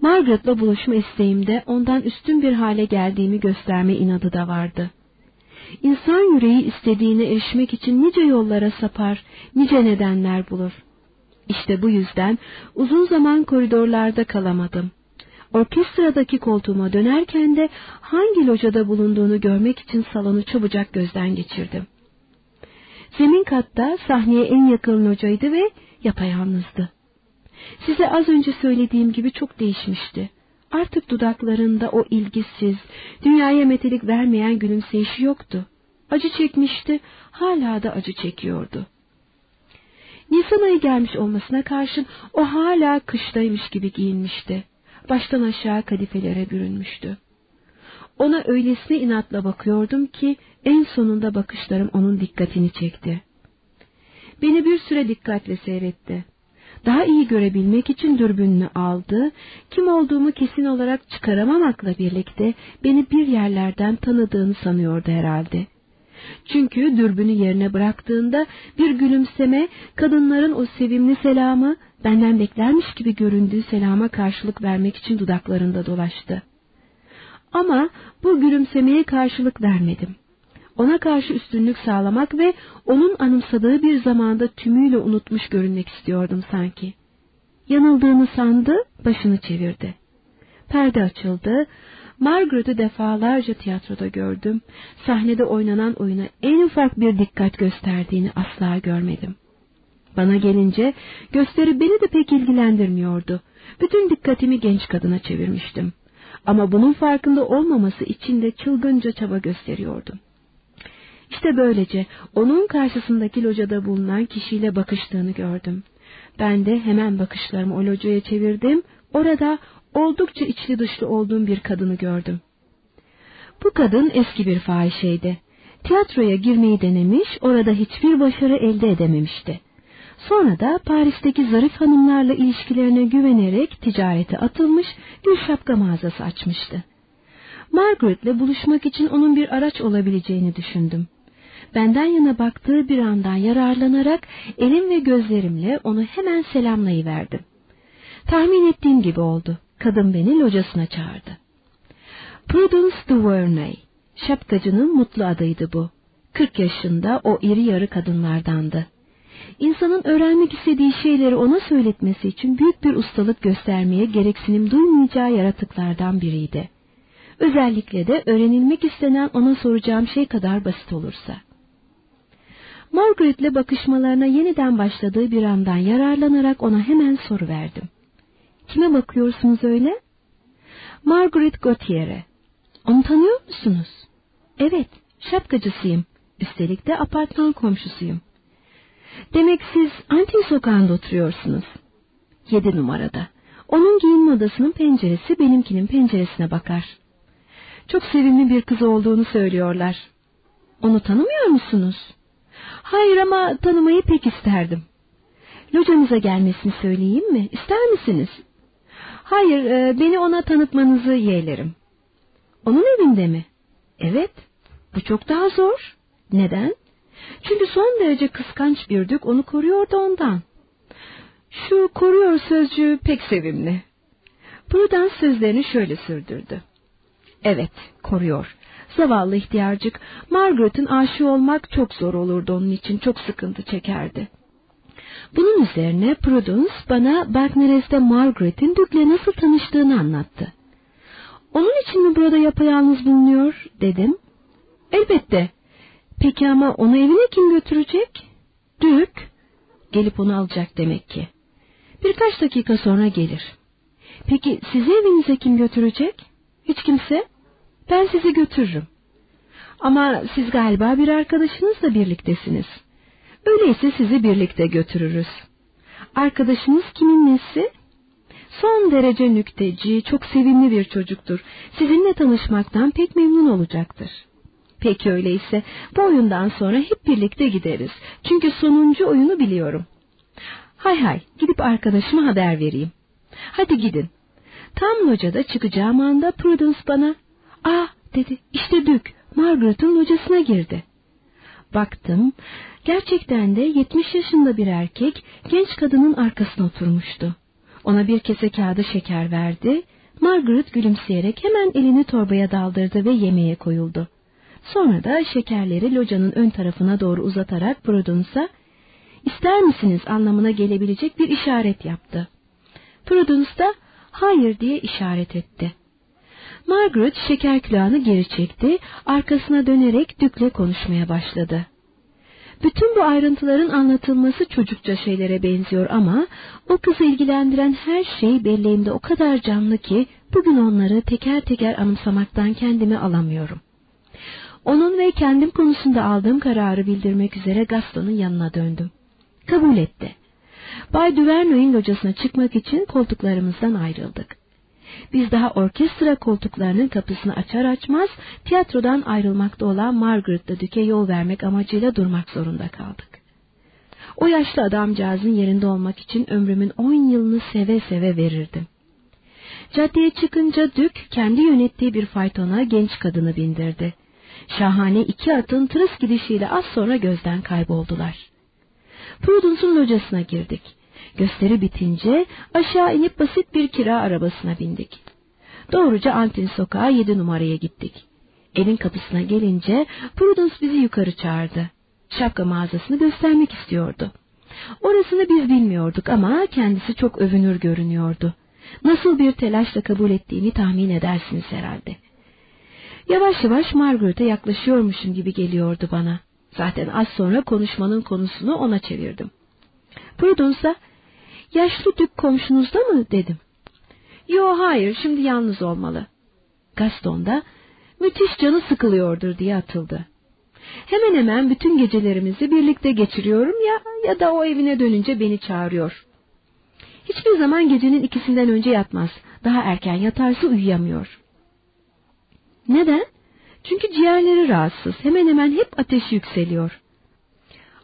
Margaret'la buluşma isteğimde ondan üstün bir hale geldiğimi gösterme inadı da vardı. İnsan yüreği istediğine erişmek için nice yollara sapar, nice nedenler bulur. İşte bu yüzden uzun zaman koridorlarda kalamadım. Orkestradaki koltuğuma dönerken de hangi locada bulunduğunu görmek için salonu çabucak gözden geçirdim. Zemin katta sahneye en yakın locaydı ve yapayalnızdı. Size az önce söylediğim gibi çok değişmişti. Artık dudaklarında o ilgisiz, dünyaya metelik vermeyen gülümseyişi yoktu. Acı çekmişti, hala da acı çekiyordu. Nisan ayı gelmiş olmasına karşın o hala kıştaymış gibi giyinmişti. Baştan aşağı kadifelere bürünmüştü. Ona öylesine inatla bakıyordum ki en sonunda bakışlarım onun dikkatini çekti. Beni bir süre dikkatle seyretti. Daha iyi görebilmek için dürbününü aldı, kim olduğumu kesin olarak çıkaramamakla birlikte beni bir yerlerden tanıdığını sanıyordu herhalde. Çünkü dürbünü yerine bıraktığında bir gülümseme, kadınların o sevimli selamı, benden beklermiş gibi göründüğü selama karşılık vermek için dudaklarında dolaştı. Ama bu gülümsemeye karşılık vermedim. Ona karşı üstünlük sağlamak ve onun anımsadığı bir zamanda tümüyle unutmuş görünmek istiyordum sanki. Yanıldığını sandı, başını çevirdi. Perde açıldı. Margaret'ı defalarca tiyatroda gördüm. Sahnede oynanan oyuna en ufak bir dikkat gösterdiğini asla görmedim. Bana gelince gösteri beni de pek ilgilendirmiyordu. Bütün dikkatimi genç kadına çevirmiştim. Ama bunun farkında olmaması için de çılgınca çaba gösteriyordum. İşte böylece onun karşısındaki locada bulunan kişiyle bakıştığını gördüm. Ben de hemen bakışlarımı o locaya çevirdim. Orada oldukça içli dışlı olduğum bir kadını gördüm. Bu kadın eski bir fahişeydi. Tiyatroya girmeyi denemiş, orada hiçbir başarı elde edememişti. Sonra da Paris'teki zarif hanımlarla ilişkilerine güvenerek ticarete atılmış bir şapka mağazası açmıştı. Margaret'le buluşmak için onun bir araç olabileceğini düşündüm. Benden yana baktığı bir andan yararlanarak elim ve gözlerimle onu hemen selamlayıverdim. Tahmin ettiğim gibi oldu. Kadın beni locasına çağırdı. Prudence Duvernay, şapkacının mutlu adıydı bu. Kırk yaşında o iri yarı kadınlardandı. İnsanın öğrenmek istediği şeyleri ona söyletmesi için büyük bir ustalık göstermeye gereksinim duymayacağı yaratıklardan biriydi. Özellikle de öğrenilmek istenen ona soracağım şey kadar basit olursa. Margaret'le bakışmalarına yeniden başladığı bir andan yararlanarak ona hemen soru verdim. Kime bakıyorsunuz öyle? Margaret Gautier'e. Onu tanıyor musunuz? Evet, şapkacısıyım. Üstelik de apartman komşusuyum. Demek siz Antin sokağında oturuyorsunuz. Yedi numarada. Onun giyinme odasının penceresi benimkinin penceresine bakar. Çok sevimli bir kız olduğunu söylüyorlar. Onu tanımıyor musunuz? Hayır ama tanımayı pek isterdim. Locanıza gelmesini söyleyeyim mi? İster misiniz? Hayır, e, beni ona tanıtmanızı yeğlerim. Onun evinde mi? Evet. Bu çok daha zor. Neden? Çünkü son derece kıskanç bir dük onu koruyordu ondan. Şu koruyor sözcüğü pek sevimli. Buradan sözlerini şöyle sürdürdü. Evet, koruyor. Zavallı ihtiyarcık, Margaret'ın aşığı olmak çok zor olurdu onun için, çok sıkıntı çekerdi. Bunun üzerine Prudence bana Berknerez'de Margaret'in Dük'le nasıl tanıştığını anlattı. Onun için mi burada yapayalnız bulunuyor dedim. Elbette. Peki ama onu evine kim götürecek? Dük. Gelip onu alacak demek ki. Birkaç dakika sonra gelir. Peki sizi evinize kim götürecek? Hiç kimse. Ben sizi götürürüm. Ama siz galiba bir arkadaşınızla birliktesiniz. Öyleyse sizi birlikte götürürüz. Arkadaşınız kimin nesi? Son derece nükteci, çok sevimli bir çocuktur. Sizinle tanışmaktan pek memnun olacaktır. Peki öyleyse bu oyundan sonra hep birlikte gideriz. Çünkü sonuncu oyunu biliyorum. Hay hay gidip arkadaşıma haber vereyim. Hadi gidin. Tam locada çıkacağım anda Prudence bana ''Ah'' dedi işte Dük Margaret'ın locasına girdi. Baktım gerçekten de yetmiş yaşında bir erkek genç kadının arkasına oturmuştu. Ona bir kese kağıdı şeker verdi. Margaret gülümseyerek hemen elini torbaya daldırdı ve yemeğe koyuldu. Sonra da şekerleri locanın ön tarafına doğru uzatarak Prudence'a ister misiniz anlamına gelebilecek bir işaret yaptı. Prudence da hayır diye işaret etti. Margaret şeker külahını geri çekti, arkasına dönerek Dük'le konuşmaya başladı. Bütün bu ayrıntıların anlatılması çocukça şeylere benziyor ama o kızı ilgilendiren her şey belleğimde o kadar canlı ki bugün onları teker teker anımsamaktan kendimi alamıyorum. Onun ve kendim konusunda aldığım kararı bildirmek üzere Gaston'un yanına döndüm. Kabul etti. Bay Duvernoy'un locasına çıkmak için koltuklarımızdan ayrıldık. Biz daha orkestra koltuklarının kapısını açar açmaz tiyatrodan ayrılmakta olan Margaret'la Düke yol vermek amacıyla durmak zorunda kaldık. O yaşlı adamcağızın yerinde olmak için ömrümün on yılını seve seve verirdim. Caddeye çıkınca Dük kendi yönettiği bir faytona genç kadını bindirdi. Şahane iki atın tırıs gidişiyle az sonra gözden kayboldular. Prudence'un locasına girdik. Gösteri bitince aşağı inip basit bir kira arabasına bindik. Doğruca Antin sokağı yedi numaraya gittik. Evin kapısına gelince Prudence bizi yukarı çağırdı. Şapka mağazasını göstermek istiyordu. Orasını biz bilmiyorduk ama kendisi çok övünür görünüyordu. Nasıl bir telaşla kabul ettiğini tahmin edersiniz herhalde. Yavaş yavaş Margaret'e yaklaşıyormuşum gibi geliyordu bana. Zaten az sonra konuşmanın konusunu ona çevirdim. Prudence'a Yaşlı dük komşunuzda mı dedim. Yo hayır şimdi yalnız olmalı. Gaston da müthiş canı sıkılıyordur diye atıldı. Hemen hemen bütün gecelerimizi birlikte geçiriyorum ya ya da o evine dönünce beni çağırıyor. Hiçbir zaman gecenin ikisinden önce yatmaz. Daha erken yatarsa uyuyamıyor. Neden? Çünkü ciğerleri rahatsız. Hemen hemen hep ateşi yükseliyor.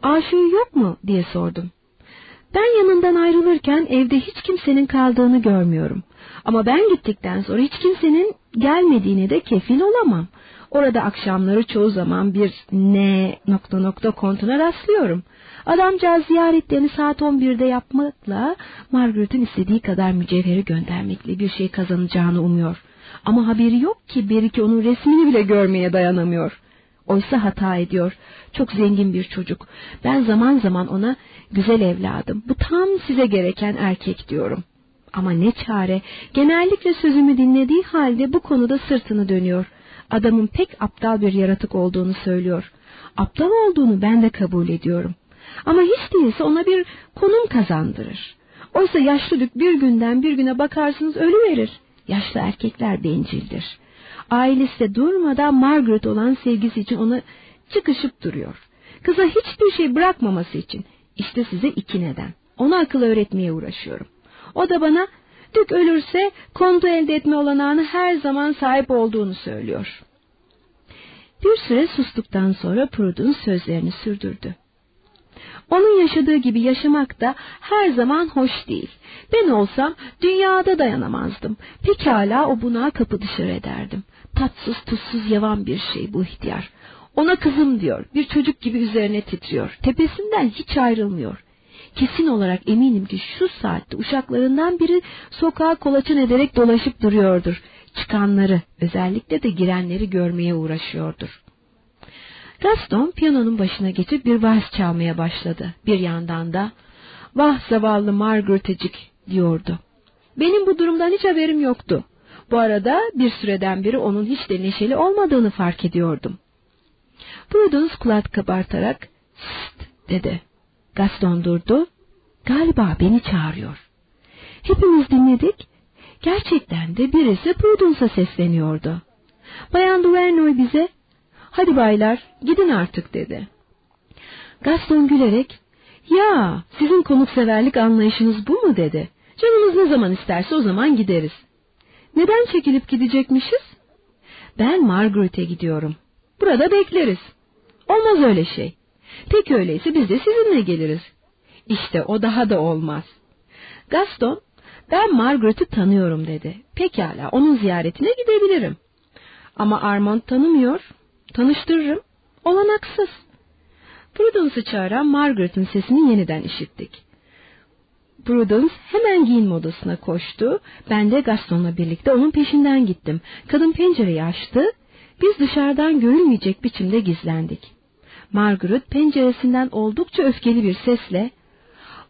Aşığı yok mu diye sordum. Ben yanından ayrılırken evde hiç kimsenin kaldığını görmüyorum. Ama ben gittikten sonra hiç kimsenin gelmediğine de kefil olamam. Orada akşamları çoğu zaman bir ne nokta nokta kontuna rastlıyorum. Adamcağız ziyaretlerini saat 11'de yapmakla Margaret'ın istediği kadar mücevheri göndermekle bir şey kazanacağını umuyor. Ama haberi yok ki Beriki onun resmini bile görmeye dayanamıyor. Oysa hata ediyor. Çok zengin bir çocuk. Ben zaman zaman ona güzel evladım, bu tam size gereken erkek diyorum. Ama ne çare, genellikle sözümü dinlediği halde bu konuda sırtını dönüyor. Adamın pek aptal bir yaratık olduğunu söylüyor. Aptal olduğunu ben de kabul ediyorum. Ama hiç değilse ona bir konum kazandırır. Oysa yaşlılık bir günden bir güne bakarsınız ölü verir. Yaşlı erkekler bencildir. Ailesi de durmadan Margaret olan sevgisi için ona çıkışıp duruyor. Kıza hiçbir şey bırakmaması için. İşte size iki neden. Ona akıl öğretmeye uğraşıyorum. O da bana Dük ölürse kontu elde etme olanağını her zaman sahip olduğunu söylüyor. Bir süre sustuktan sonra Prud'un sözlerini sürdürdü. Onun yaşadığı gibi yaşamak da her zaman hoş değil. Ben olsam dünyada dayanamazdım. Pekala o bunağı kapı dışarı ederdim. Tatsız tuzsuz yavan bir şey bu ihtiyar. Ona kızım diyor. Bir çocuk gibi üzerine titriyor. Tepesinden hiç ayrılmıyor. Kesin olarak eminim ki şu saatte uşaklarından biri sokağa kolaçan ederek dolaşıp duruyordur. Çıkanları, özellikle de girenleri görmeye uğraşıyordur. Gaston piyanonun başına geçip bir vals çalmaya başladı. Bir yandan da vah zavallı Margaret'cik diyordu. Benim bu durumdan hiç haberim yoktu. Bu arada bir süreden beri onun hiç de neşeli olmadığını fark ediyordum. Prudence kulak kabartarak Sst dedi. Gaston durdu. Galiba beni çağırıyor. Hepimiz dinledik. Gerçekten de birisi Prudence'a sesleniyordu. Bayan Duvernoy bize hadi baylar gidin artık dedi. Gaston gülerek ya sizin konukseverlik anlayışınız bu mu dedi. Canımız ne zaman isterse o zaman gideriz. Neden çekilip gidecekmişiz? Ben Margaret'e gidiyorum. Burada bekleriz. Olmaz öyle şey. Peki öyleyse biz de sizinle geliriz. İşte o daha da olmaz. Gaston, ben Margaret'ı tanıyorum dedi. Pekala, onun ziyaretine gidebilirim. Ama Armand tanımıyor. Tanıştırırım. Olanaksız. Prudence'ı çağıran Margaret'ın sesini yeniden işittik. Prudence hemen giyinme odasına koştu. Ben de Gaston'la birlikte onun peşinden gittim. Kadın pencereyi açtı. Biz dışarıdan görülmeyecek biçimde gizlendik. Margaret penceresinden oldukça öfkeli bir sesle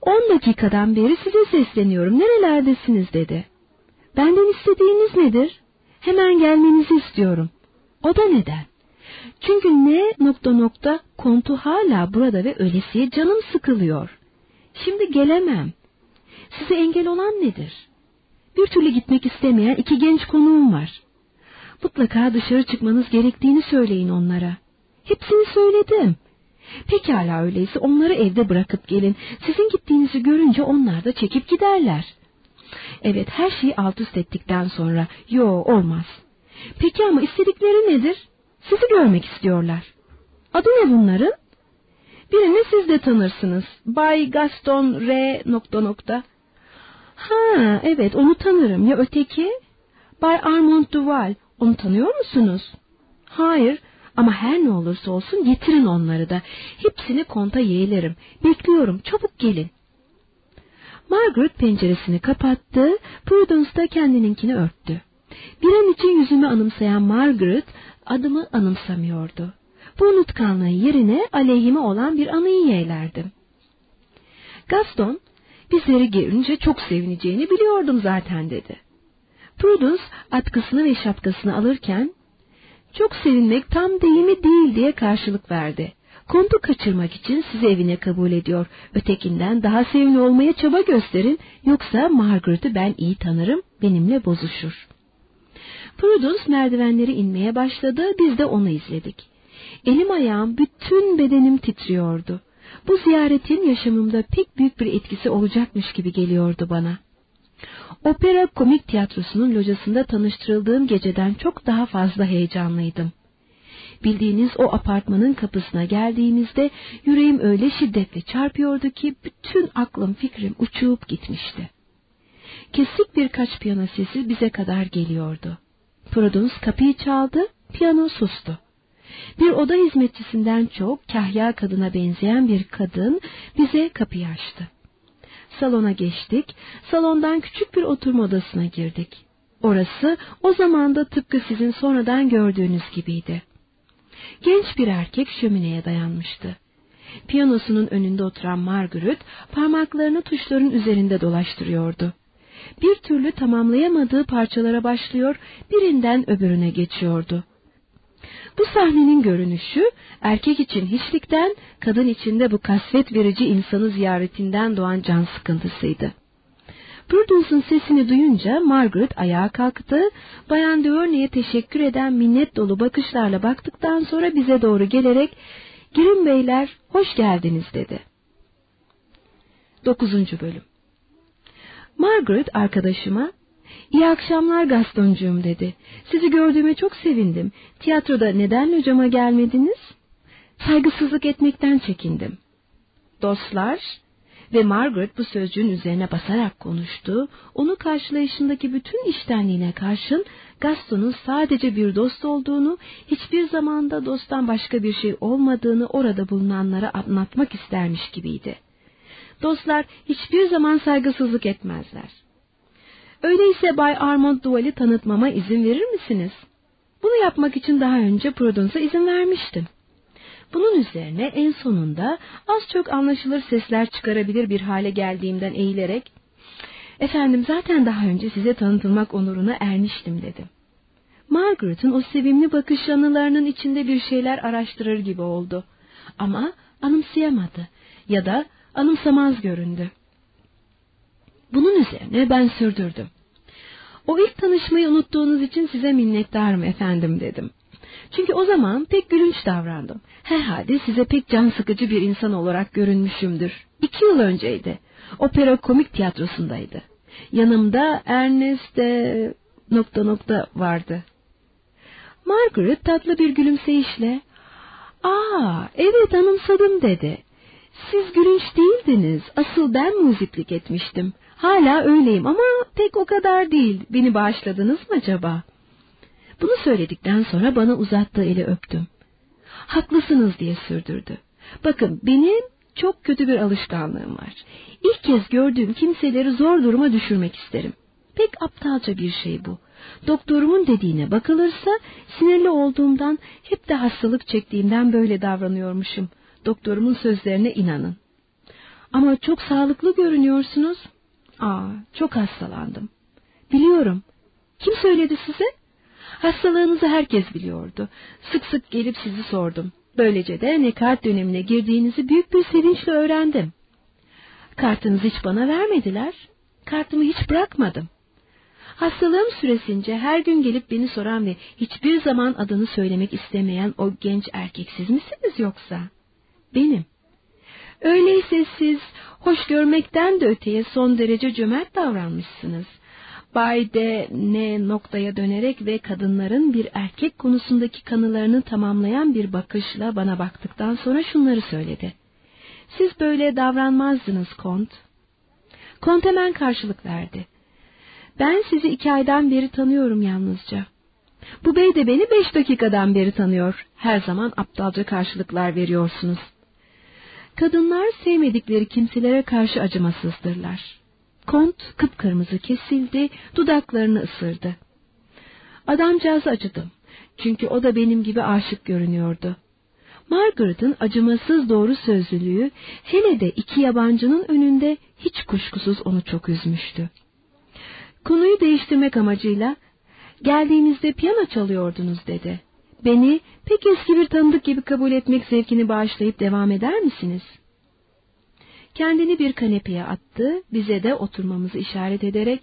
On dakikadan beri size sesleniyorum nerelerdesiniz dedi. Benden istediğiniz nedir? Hemen gelmenizi istiyorum. O da neden? Çünkü ne nokta nokta kontu hala burada ve ölesiye canım sıkılıyor. Şimdi gelemem. Size engel olan nedir? Bir türlü gitmek istemeyen iki genç konuğum var. Mutlaka dışarı çıkmanız gerektiğini söyleyin onlara. Hepsini söyledim. Pekala öyleyse onları evde bırakıp gelin. Sizin gittiğinizi görünce onlar da çekip giderler. Evet her şeyi alt üst ettikten sonra yo olmaz. Peki ama istedikleri nedir? Sizi görmek istiyorlar. Adı ne bunların? Birini siz de tanırsınız. Bay Gaston R. nokta nokta. Ha evet onu tanırım. Ya öteki? Bay Armand Duval. Onu tanıyor musunuz? Hayır ama her ne olursa olsun getirin onları da. Hepsini konta yeğlerim. Bekliyorum çabuk gelin. Margaret penceresini kapattı. Prudence da kendininkini örttü. Bir an için yüzümü anımsayan Margaret adımı anımsamıyordu. Bu unutkanlığın yerine aleyhime olan bir anıyı yeğlerdim. Gaston, bizleri görünce çok sevineceğini biliyordum zaten dedi. Prudence atkısını ve şapkasını alırken çok sevinmek tam deyimi değil diye karşılık verdi. Kontu kaçırmak için sizi evine kabul ediyor. Ötekinden daha sevimli olmaya çaba gösterin. Yoksa Margaret'ı ben iyi tanırım, benimle bozuşur. Prudence merdivenleri inmeye başladı, biz de onu izledik. Elim ayağım, bütün bedenim titriyordu. Bu ziyaretin yaşamımda pek büyük bir etkisi olacakmış gibi geliyordu bana. Opera komik tiyatrosunun locasında tanıştırıldığım geceden çok daha fazla heyecanlıydım. Bildiğiniz o apartmanın kapısına geldiğimizde yüreğim öyle şiddetle çarpıyordu ki bütün aklım fikrim uçup gitmişti. Kesik birkaç piyano sesi bize kadar geliyordu. Prudence kapıyı çaldı, piyano sustu. Bir oda hizmetçisinden çok kahya kadına benzeyen bir kadın bize kapıyı açtı. Salona geçtik, salondan küçük bir oturma odasına girdik. Orası o zaman da tıpkı sizin sonradan gördüğünüz gibiydi. Genç bir erkek şömineye dayanmıştı. Piyanosunun önünde oturan Margaret parmaklarını tuşların üzerinde dolaştırıyordu. Bir türlü tamamlayamadığı parçalara başlıyor, birinden öbürüne geçiyordu. Bu sahnenin görünüşü erkek için hiçlikten, kadın için de bu kasvet verici insanı ziyaretinden doğan can sıkıntısıydı. Prudence'ın sesini duyunca Margaret ayağa kalktı, Bayan Duvernay'e teşekkür eden minnet dolu bakışlarla baktıktan sonra bize doğru gelerek ''Girin beyler, hoş geldiniz.'' dedi. 9. Bölüm Margaret arkadaşıma ''İyi akşamlar Gastoncuğum'' dedi. ''Sizi gördüğüme çok sevindim. Tiyatroda neden hocama gelmediniz?'' ''Saygısızlık etmekten çekindim.'' ''Dostlar?'' Ve Margaret bu sözcüğün üzerine basarak konuştu. Onu karşılayışındaki bütün iştenliğine karşın Gaston'un sadece bir dost olduğunu, hiçbir zamanda dosttan başka bir şey olmadığını orada bulunanlara anlatmak istermiş gibiydi. Dostlar hiçbir zaman saygısızlık etmezler. Öyleyse Bay Armand Duval'i tanıtmama izin verir misiniz? Bunu yapmak için daha önce Prudence'a izin vermiştim. Bunun üzerine en sonunda az çok anlaşılır sesler çıkarabilir bir hale geldiğimden eğilerek, ''Efendim zaten daha önce size tanıtılmak onuruna ermiştim.'' dedim. Margaret'ın o sevimli bakış anılarının içinde bir şeyler araştırır gibi oldu. Ama anımsayamadı ya da anımsamaz göründü. Bunun üzerine ben sürdürdüm. O ilk tanışmayı unuttuğunuz için size minnettarım efendim dedim. Çünkü o zaman pek gülünç davrandım. Herhalde size pek can sıkıcı bir insan olarak görünmüşümdür. İki yıl önceydi. Opera komik tiyatrosundaydı. Yanımda Ernest de... nokta nokta vardı. Margaret tatlı bir gülümseyişle ''Aa evet anımsadım'' dedi. ''Siz gülünç değildiniz. Asıl ben muziplik etmiştim. Hala öyleyim ama pek o kadar değil. Beni bağışladınız mı acaba?'' Bunu söyledikten sonra bana uzattığı eli öptüm. Haklısınız diye sürdürdü. Bakın benim çok kötü bir alışkanlığım var. İlk kez gördüğüm kimseleri zor duruma düşürmek isterim. Pek aptalca bir şey bu. Doktorumun dediğine bakılırsa sinirli olduğumdan hep de hastalık çektiğimden böyle davranıyormuşum. Doktorumun sözlerine inanın. Ama çok sağlıklı görünüyorsunuz. Aa, çok hastalandım. Biliyorum. Kim söyledi size? Hastalığınızı herkes biliyordu. Sık sık gelip sizi sordum. Böylece de nekart dönemine girdiğinizi büyük bir sevinçle öğrendim. Kartınızı hiç bana vermediler. Kartımı hiç bırakmadım. Hastalığım süresince her gün gelip beni soran ve hiçbir zaman adını söylemek istemeyen o genç erkek siz misiniz yoksa? Benim. Öyleyse siz hoş görmekten de öteye son derece cömert davranmışsınız. Bay D. N. noktaya dönerek ve kadınların bir erkek konusundaki kanılarını tamamlayan bir bakışla bana baktıktan sonra şunları söyledi. Siz böyle davranmazdınız kont. Kont hemen karşılık verdi. Ben sizi iki aydan beri tanıyorum yalnızca. Bu bey de beni beş dakikadan beri tanıyor. Her zaman aptalca karşılıklar veriyorsunuz. Kadınlar sevmedikleri kimselere karşı acımasızdırlar. Kont kıpkırmızı kesildi, dudaklarını ısırdı. Adamcağızı acıdım. Çünkü o da benim gibi aşık görünüyordu. Margaret'ın acımasız doğru sözlülüğü hele de iki yabancının önünde hiç kuşkusuz onu çok üzmüştü. Konuyu değiştirmek amacıyla geldiğinizde piyano çalıyordunuz dedi. Beni pek eski bir tanıdık gibi kabul etmek zevkini bağışlayıp devam eder misiniz?'' Kendini bir kanepeye attı, bize de oturmamızı işaret ederek,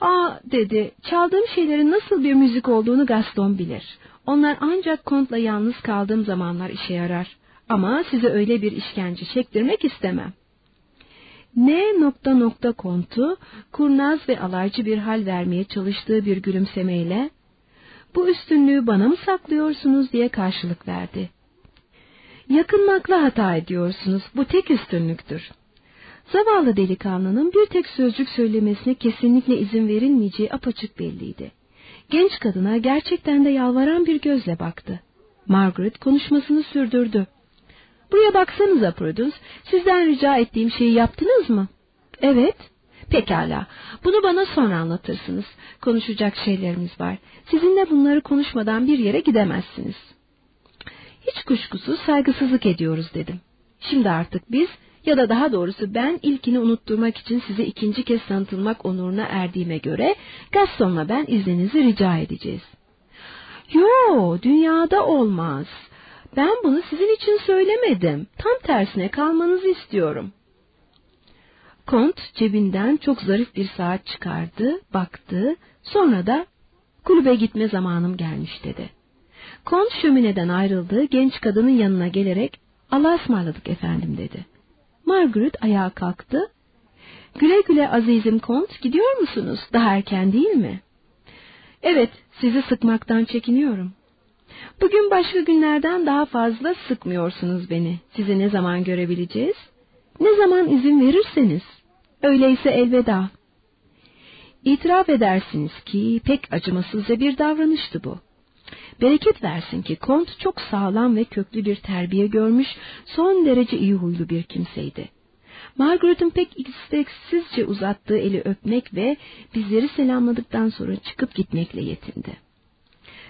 Aa dedi, çaldığım şeylerin nasıl bir müzik olduğunu Gaston bilir. Onlar ancak kontla yalnız kaldığım zamanlar işe yarar. Ama size öyle bir işkence çektirmek istemem. N nokta nokta kontu kurnaz ve alaycı bir hal vermeye çalıştığı bir gülümsemeyle bu üstünlüğü bana mı saklıyorsunuz diye karşılık verdi. Yakınmakla hata ediyorsunuz. Bu tek üstünlüktür. Zavallı delikanlının bir tek sözcük söylemesine kesinlikle izin verilmeyeceği apaçık belliydi. Genç kadına gerçekten de yalvaran bir gözle baktı. Margaret konuşmasını sürdürdü. Buraya baksanıza Prudence, sizden rica ettiğim şeyi yaptınız mı? Evet. Pekala, bunu bana sonra anlatırsınız. Konuşacak şeylerimiz var. Sizinle bunları konuşmadan bir yere gidemezsiniz. Hiç kuşkusuz saygısızlık ediyoruz dedim. Şimdi artık biz ya da daha doğrusu ben ilkini unutturmak için size ikinci kez tanıtılmak onuruna erdiğime göre Gaston'la ben izninizi rica edeceğiz. Yo, dünyada olmaz. Ben bunu sizin için söylemedim. Tam tersine kalmanızı istiyorum. Kont cebinden çok zarif bir saat çıkardı, baktı, sonra da kulübe gitme zamanım gelmiş dedi. Kont şömineden ayrıldı, genç kadının yanına gelerek Allah'a ısmarladık efendim dedi. Margaret ayağa kalktı. Güle güle azizim kont gidiyor musunuz? Daha erken değil mi? Evet sizi sıkmaktan çekiniyorum. Bugün başka günlerden daha fazla sıkmıyorsunuz beni. Sizi ne zaman görebileceğiz? Ne zaman izin verirseniz. Öyleyse elveda. İtiraf edersiniz ki pek acımasızca bir davranıştı bu. Bereket versin ki kont çok sağlam ve köklü bir terbiye görmüş, son derece iyi huylu bir kimseydi. Margaret'ın pek isteksizce uzattığı eli öpmek ve bizleri selamladıktan sonra çıkıp gitmekle yetindi.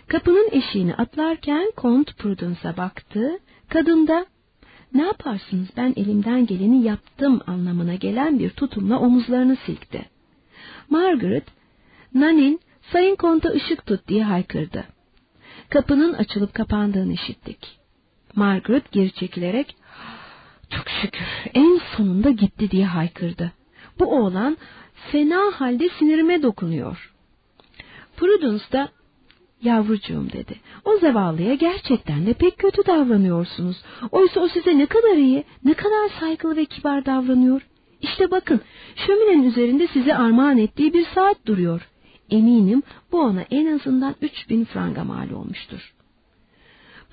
Kapının eşiğini atlarken Kont Prudence'a baktı. Kadın da ne yaparsınız ben elimden geleni yaptım anlamına gelen bir tutumla omuzlarını silkti. Margaret, Nanin Sayın Kont'a ışık tut diye haykırdı. Kapının açılıp kapandığını işittik. Margaret geri çekilerek çok şükür en sonunda gitti diye haykırdı. Bu oğlan fena halde sinirime dokunuyor. Prudence da Yavrucuğum dedi. O zavallıya gerçekten de pek kötü davranıyorsunuz. Oysa o size ne kadar iyi, ne kadar saygılı ve kibar davranıyor. İşte bakın, şöminenin üzerinde size armağan ettiği bir saat duruyor. Eminim bu ona en azından üç bin franga mal olmuştur.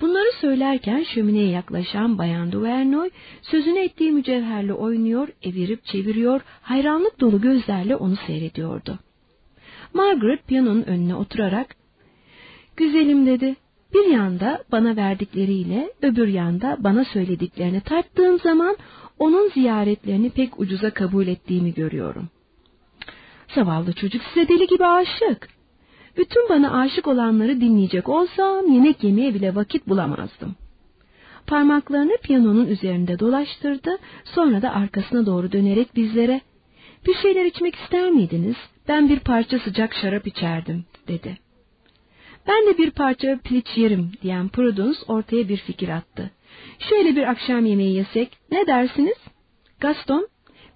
Bunları söylerken şömineye yaklaşan Bayan Duvernoy sözünü ettiği mücevherle oynuyor, evirip çeviriyor, hayranlık dolu gözlerle onu seyrediyordu. Margaret piyanonun önüne oturarak Güzelim dedi. Bir yanda bana verdikleriyle öbür yanda bana söylediklerini tarttığım zaman onun ziyaretlerini pek ucuza kabul ettiğimi görüyorum. Zavallı çocuk size deli gibi aşık. Bütün bana aşık olanları dinleyecek olsam yemek yemeye bile vakit bulamazdım. Parmaklarını piyanonun üzerinde dolaştırdı, sonra da arkasına doğru dönerek bizlere, ''Bir şeyler içmek ister miydiniz? Ben bir parça sıcak şarap içerdim.'' dedi. Ben de bir parça piliç yerim diyen Prudence ortaya bir fikir attı. Şöyle bir akşam yemeği yesek ne dersiniz? Gaston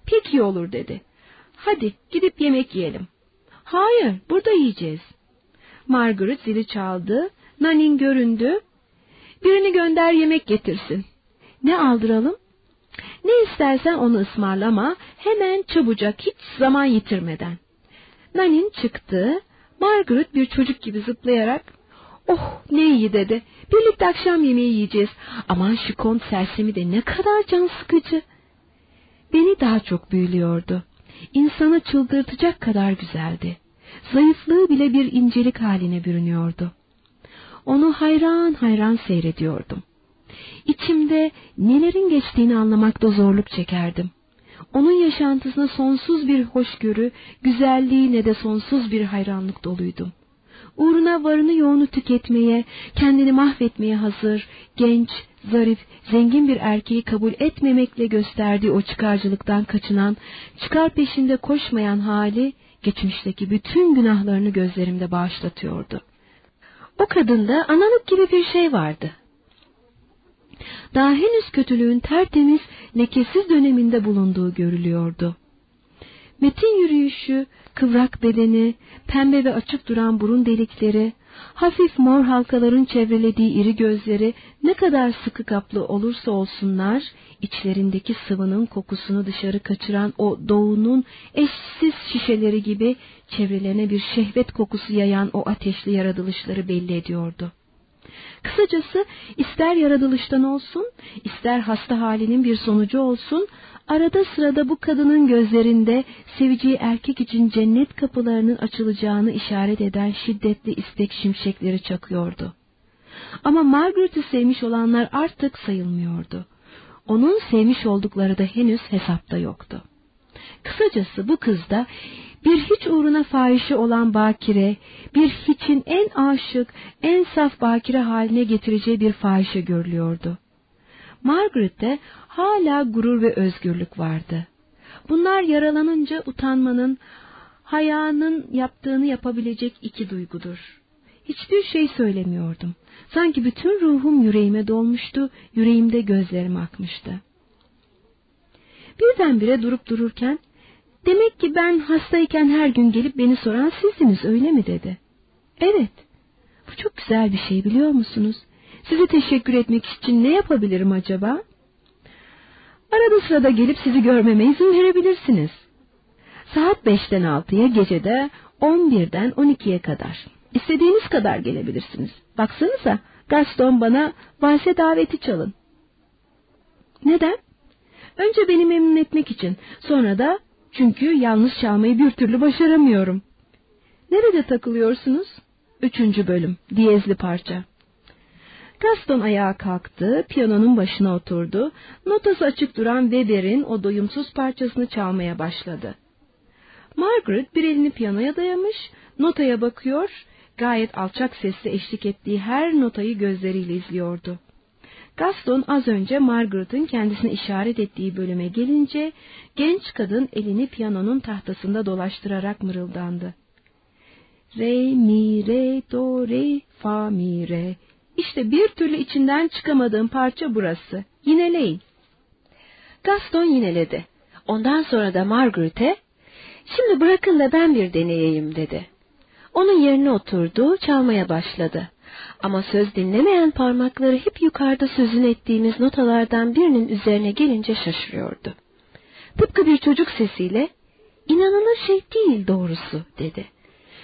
pek iyi olur dedi. Hadi gidip yemek yiyelim. Hayır burada yiyeceğiz. Margaret zili çaldı. Nanin göründü. Birini gönder yemek getirsin. Ne aldıralım? Ne istersen onu ısmarlama hemen çabucak hiç zaman yitirmeden. Nanin çıktı. Margaret bir çocuk gibi zıplayarak Oh ne iyi dedi. Birlikte akşam yemeği yiyeceğiz. Aman şu kont sersemi de ne kadar can sıkıcı. Beni daha çok büyülüyordu. İnsanı çıldırtacak kadar güzeldi. Zayıflığı bile bir incelik haline bürünüyordu. Onu hayran hayran seyrediyordum. İçimde nelerin geçtiğini anlamakta zorluk çekerdim. Onun yaşantısına sonsuz bir hoşgörü, güzelliğine de sonsuz bir hayranlık doluydum. Uğruna varını yoğunu tüketmeye, kendini mahvetmeye hazır, genç, zarif, zengin bir erkeği kabul etmemekle gösterdiği o çıkarcılıktan kaçınan, çıkar peşinde koşmayan hali, geçmişteki bütün günahlarını gözlerimde bağışlatıyordu. O kadında analık gibi bir şey vardı. Daha henüz kötülüğün tertemiz, lekesiz döneminde bulunduğu görülüyordu. Metin yürüyüşü, kıvrak bedeni, pembe ve açık duran burun delikleri, hafif mor halkaların çevrelediği iri gözleri ne kadar sıkı kaplı olursa olsunlar, içlerindeki sıvının kokusunu dışarı kaçıran o doğunun eşsiz şişeleri gibi çevrelerine bir şehvet kokusu yayan o ateşli yaratılışları belli ediyordu. Kısacası ister yaratılıştan olsun, ister hasta halinin bir sonucu olsun, arada sırada bu kadının gözlerinde seveceği erkek için cennet kapılarının açılacağını işaret eden şiddetli istek şimşekleri çakıyordu. Ama Margaret'ı sevmiş olanlar artık sayılmıyordu. Onun sevmiş oldukları da henüz hesapta yoktu. Kısacası bu kızda bir hiç uğruna fahişi olan bakire, bir hiçin en aşık, en saf bakire haline getireceği bir fahişe görülüyordu. Margaret'te hala gurur ve özgürlük vardı. Bunlar yaralanınca utanmanın, hayanın yaptığını yapabilecek iki duygudur. Hiçbir şey söylemiyordum. Sanki bütün ruhum yüreğime dolmuştu, yüreğimde gözlerim akmıştı. Birdenbire durup dururken Demek ki ben hastayken her gün gelip beni soran sizdiniz öyle mi dedi. Evet. Bu çok güzel bir şey biliyor musunuz? Size teşekkür etmek için ne yapabilirim acaba? Arada sırada gelip sizi görmeme izin verebilirsiniz. Saat beşten altıya gecede on birden on ikiye kadar. İstediğiniz kadar gelebilirsiniz. Baksanıza Gaston bana valse daveti çalın. Neden? Önce beni memnun etmek için, sonra da çünkü yalnız çalmayı bir türlü başaramıyorum. Nerede takılıyorsunuz? Üçüncü bölüm, diyezli parça. Gaston ayağa kalktı, piyanonun başına oturdu, notası açık duran Weber'in o doyumsuz parçasını çalmaya başladı. Margaret bir elini piyanoya dayamış, notaya bakıyor, gayet alçak sesle eşlik ettiği her notayı gözleriyle izliyordu. Gaston az önce Margaret'ın kendisine işaret ettiği bölüme gelince genç kadın elini piyanonun tahtasında dolaştırarak mırıldandı. Re, mi, re, do, re, fa, mi, re. İşte bir türlü içinden çıkamadığım parça burası. Yineleyin. Gaston yineledi. Ondan sonra da Margaret'e, şimdi bırakın da ben bir deneyeyim dedi. Onun yerine oturdu, çalmaya başladı. Ama söz dinlemeyen parmakları hep yukarıda sözün ettiğimiz notalardan birinin üzerine gelince şaşırıyordu. Tıpkı bir çocuk sesiyle, inanılır şey değil doğrusu dedi.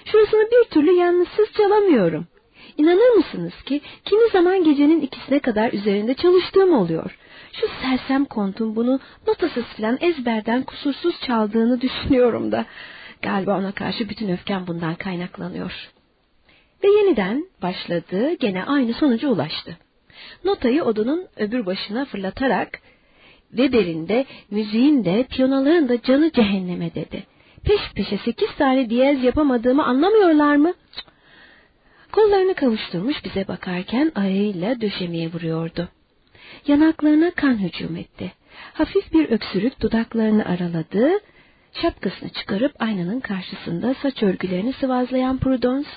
Şurasını bir türlü yalnızsız çalamıyorum. İnanır mısınız ki kimi zaman gecenin ikisine kadar üzerinde çalıştığım oluyor. Şu sersem kontun bunu notasız filan ezberden kusursuz çaldığını düşünüyorum da. Galiba ona karşı bütün öfkem bundan kaynaklanıyor. Ve yeniden başladı, gene aynı sonuca ulaştı. Notayı odunun öbür başına fırlatarak Weber'in de, müziğin de, piyanoların da canı cehenneme dedi. Peş peşe sekiz tane diyez yapamadığımı anlamıyorlar mı? Kollarını kavuşturmuş bize bakarken ayağıyla döşemeye vuruyordu. Yanaklarına kan hücum etti. Hafif bir öksürük dudaklarını araladı. Şapkasını çıkarıp aynanın karşısında saç örgülerini sıvazlayan Prudence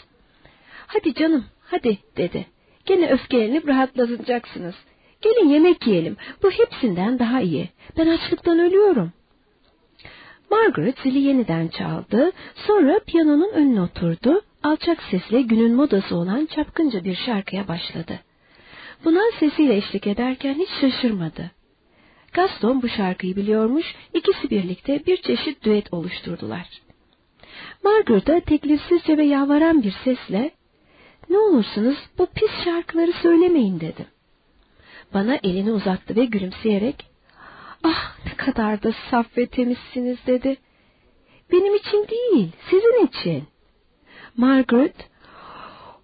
Hadi canım, hadi dedi. Gene öfkelenip rahatlanacaksınız. Gelin yemek yiyelim. Bu hepsinden daha iyi. Ben açlıktan ölüyorum. Margaret zili yeniden çaldı. Sonra piyanonun önüne oturdu. Alçak sesle günün modası olan çapkınca bir şarkıya başladı. Buna sesiyle eşlik ederken hiç şaşırmadı. Gaston bu şarkıyı biliyormuş, ikisi birlikte bir çeşit düet oluşturdular. Margaret'a teklifsizce ve yalvaran bir sesle ne olursunuz bu pis şarkıları söylemeyin dedim. Bana elini uzattı ve gülümseyerek ah ne kadar da saf ve temizsiniz dedi. Benim için değil sizin için. Margaret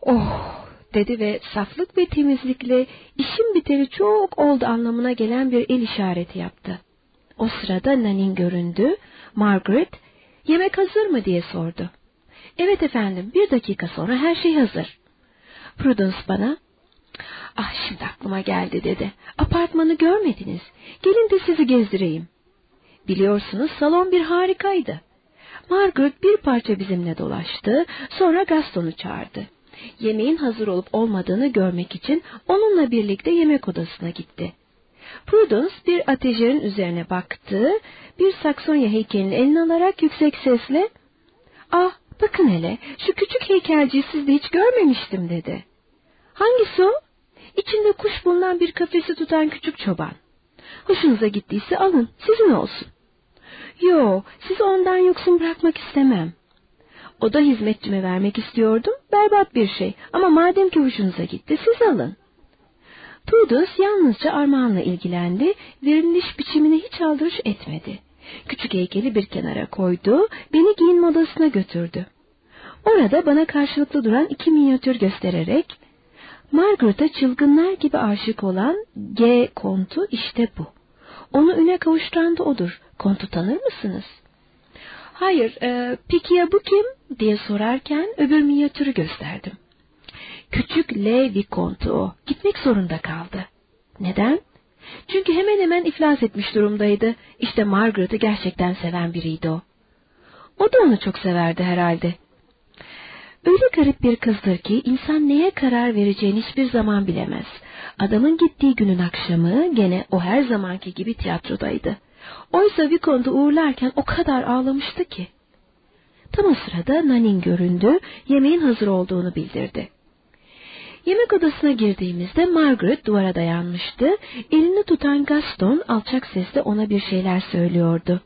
oh dedi ve saflık ve temizlikle işim biteri çok oldu anlamına gelen bir el işareti yaptı. O sırada Nanin göründü. Margaret yemek hazır mı diye sordu. Evet efendim bir dakika sonra her şey hazır. Prudence bana, ah şimdi aklıma geldi dedi. Apartmanı görmediniz. Gelin de sizi gezdireyim. Biliyorsunuz salon bir harikaydı. Margaret bir parça bizimle dolaştı, sonra Gaston'u çağırdı. Yemeğin hazır olup olmadığını görmek için onunla birlikte yemek odasına gitti. Prudence bir atejerin üzerine baktı, bir Saksonya heykelini eline alarak yüksek sesle ''Ah bakın hele şu küçük heykelciyi sizde hiç görmemiştim.'' dedi. ''Hangisi o?'' İçinde kuş bulunan bir kafesi tutan küçük çoban. Hoşunuza gittiyse alın, sizin olsun. Yo, sizi ondan yoksun bırakmak istemem. O da hizmetçime vermek istiyordum, berbat bir şey ama madem ki hoşunuza gitti siz alın. Prudence yalnızca armağanla ilgilendi, veriliş biçimine hiç aldırış etmedi. Küçük heykeli bir kenara koydu, beni giyinme odasına götürdü. Orada bana karşılıklı duran iki minyatür göstererek, Margaret'a çılgınlar gibi aşık olan G. Kontu işte bu. Onu üne kavuşturan da odur. Kontu tanır mısınız? Hayır, e, peki ya bu kim? diye sorarken öbür minyatürü gösterdim. Küçük L. Vikontu o. Gitmek zorunda kaldı. Neden? Çünkü hemen hemen iflas etmiş durumdaydı. İşte Margaret'ı gerçekten seven biriydi o. O da onu çok severdi herhalde. Öyle garip bir kızdır ki insan neye karar vereceğini hiçbir zaman bilemez. Adamın gittiği günün akşamı gene o her zamanki gibi tiyatrodaydı. Oysa Vicomte'u uğurlarken o kadar ağlamıştı ki. Tam o sırada Nanin göründü, yemeğin hazır olduğunu bildirdi. Yemek odasına girdiğimizde Margaret duvara dayanmıştı, elini tutan Gaston alçak sesle ona bir şeyler söylüyordu.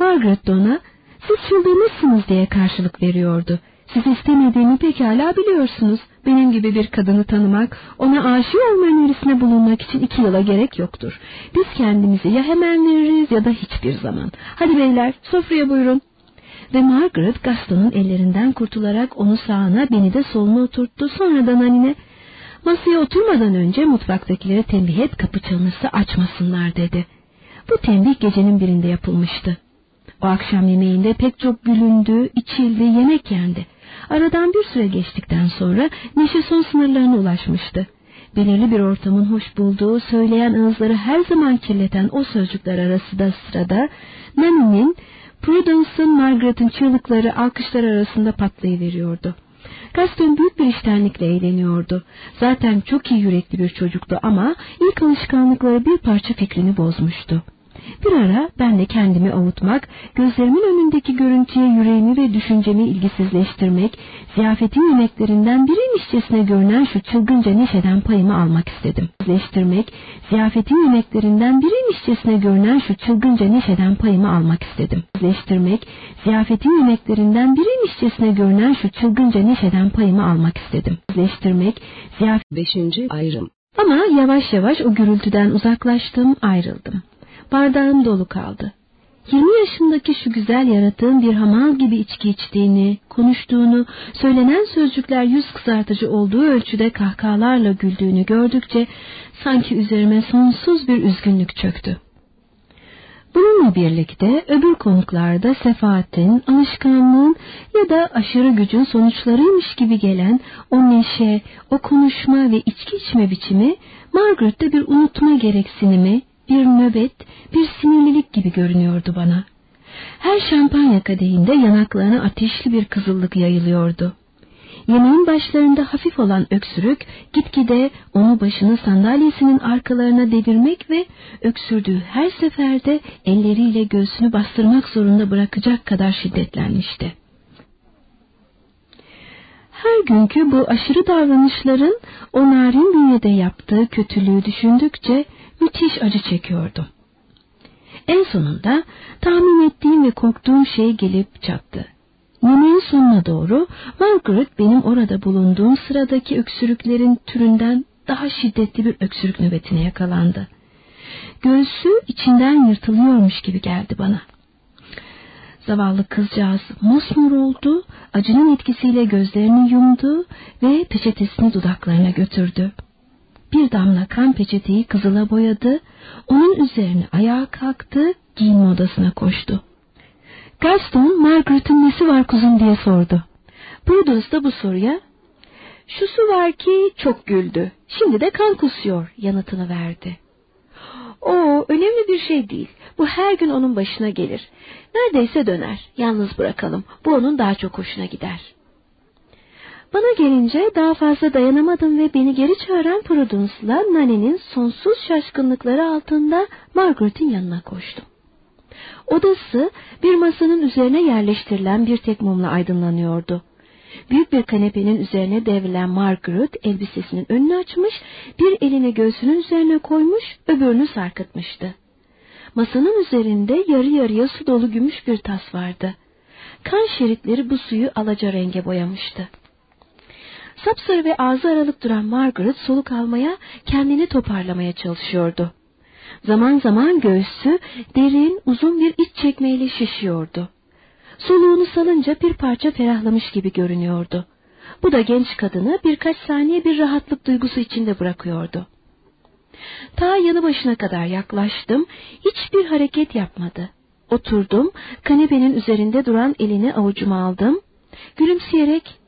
Margaret ona, siz çıldırmışsınız diye karşılık veriyordu. Siz istemediğimi pekala biliyorsunuz. Benim gibi bir kadını tanımak, ona aşık olma önerisine bulunmak için iki yıla gerek yoktur. Biz kendimizi ya hemen veririz ya da hiçbir zaman. Hadi beyler, sofraya buyurun. Ve Margaret Gaston'un ellerinden kurtularak onu sağına, beni de soluna oturttu. Sonradan Anine, masaya oturmadan önce mutfaktakilere tembih et kapı çalınırsa açmasınlar dedi. Bu tembih gecenin birinde yapılmıştı. O akşam yemeğinde pek çok gülündü, içildi, yemek yendi. Aradan bir süre geçtikten sonra neşe son sınırlarına ulaşmıştı. Belirli bir ortamın hoş bulduğu, söyleyen ağızları her zaman kirleten o sözcükler arası da sırada Nani'nin, Prudence'ın, Margaret'ın çığlıkları alkışlar arasında patlayıveriyordu. Gaston büyük bir iştenlikle eğleniyordu. Zaten çok iyi yürekli bir çocuktu ama ilk alışkanlıkları bir parça fikrini bozmuştu. Bir ara ben de kendimi avutmak, gözlerimin önündeki görüntüye yüreğimi ve düşüncemi ilgisizleştirmek, ziyafetin yemeklerinden biriymişçesine görünen şu çılgınca neşeden payımı almak istedim. İlgisizleştirmek, ziyafetin yemeklerinden biriymişçesine görünen şu çılgınca neşeden payımı almak istedim. İlgisizleştirmek, ziyafetin yemeklerinden biriymişçesine görünen şu çılgınca neşeden payımı almak istedim. İlgisizleştirmek, ziyafet... Beşinci ayrım. Ama yavaş yavaş o gürültüden uzaklaştım, ayrıldım. Bardağım dolu kaldı. Yirmi yaşındaki şu güzel yaratığın bir hamal gibi içki içtiğini, konuştuğunu, söylenen sözcükler yüz kızartıcı olduğu ölçüde kahkahalarla güldüğünü gördükçe sanki üzerime sonsuz bir üzgünlük çöktü. Bununla birlikte öbür konuklarda sefaatin, alışkanlığın ya da aşırı gücün sonuçlarıymış gibi gelen o neşe, o konuşma ve içki içme biçimi Margaret'te bir unutma gereksinimi, bir nöbet, bir sinirlilik gibi görünüyordu bana. Her şampanya kadehinde yanaklarına ateşli bir kızıllık yayılıyordu. Yemeğin başlarında hafif olan öksürük gitgide onu başını sandalyesinin arkalarına devirmek ve öksürdüğü her seferde elleriyle göğsünü bastırmak zorunda bırakacak kadar şiddetlenmişti. Her günkü bu aşırı davranışların o narin bünyede yaptığı kötülüğü düşündükçe müthiş acı çekiyordum. En sonunda tahmin ettiğim ve korktuğum şey gelip çattı. Yemeğin sonuna doğru Margaret benim orada bulunduğum sıradaki öksürüklerin türünden daha şiddetli bir öksürük nöbetine yakalandı. Göğsü içinden yırtılıyormuş gibi geldi bana. Zavallı kızcağız mosmor oldu, acının etkisiyle gözlerini yumdu ve peçetesini dudaklarına götürdü bir damla kan peçeteyi kızıla boyadı, onun üzerine ayağa kalktı, giyinme odasına koştu. Gaston, Margaret'ın nesi var kuzum diye sordu. Prudence da bu soruya, şu su var ki çok güldü, şimdi de kan kusuyor yanıtını verdi. O önemli bir şey değil. Bu her gün onun başına gelir. Neredeyse döner. Yalnız bırakalım. Bu onun daha çok hoşuna gider. Bana gelince daha fazla dayanamadım ve beni geri çağıran Prudence'la Nani'nin sonsuz şaşkınlıkları altında Margaret'in yanına koştum. Odası bir masanın üzerine yerleştirilen bir tek mumla aydınlanıyordu. Büyük bir kanepenin üzerine devrilen Margaret elbisesinin önünü açmış, bir elini göğsünün üzerine koymuş, öbürünü sarkıtmıştı. Masanın üzerinde yarı yarıya su dolu gümüş bir tas vardı. Kan şeritleri bu suyu alaca renge boyamıştı. Sapsarı ve ağzı aralık duran Margaret soluk almaya, kendini toparlamaya çalışıyordu. Zaman zaman göğsü derin, uzun bir iç çekmeyle şişiyordu. Soluğunu salınca bir parça ferahlamış gibi görünüyordu. Bu da genç kadını birkaç saniye bir rahatlık duygusu içinde bırakıyordu. Ta yanı başına kadar yaklaştım, hiçbir hareket yapmadı. Oturdum, kanepenin üzerinde duran elini avucuma aldım. Gülümseyerek,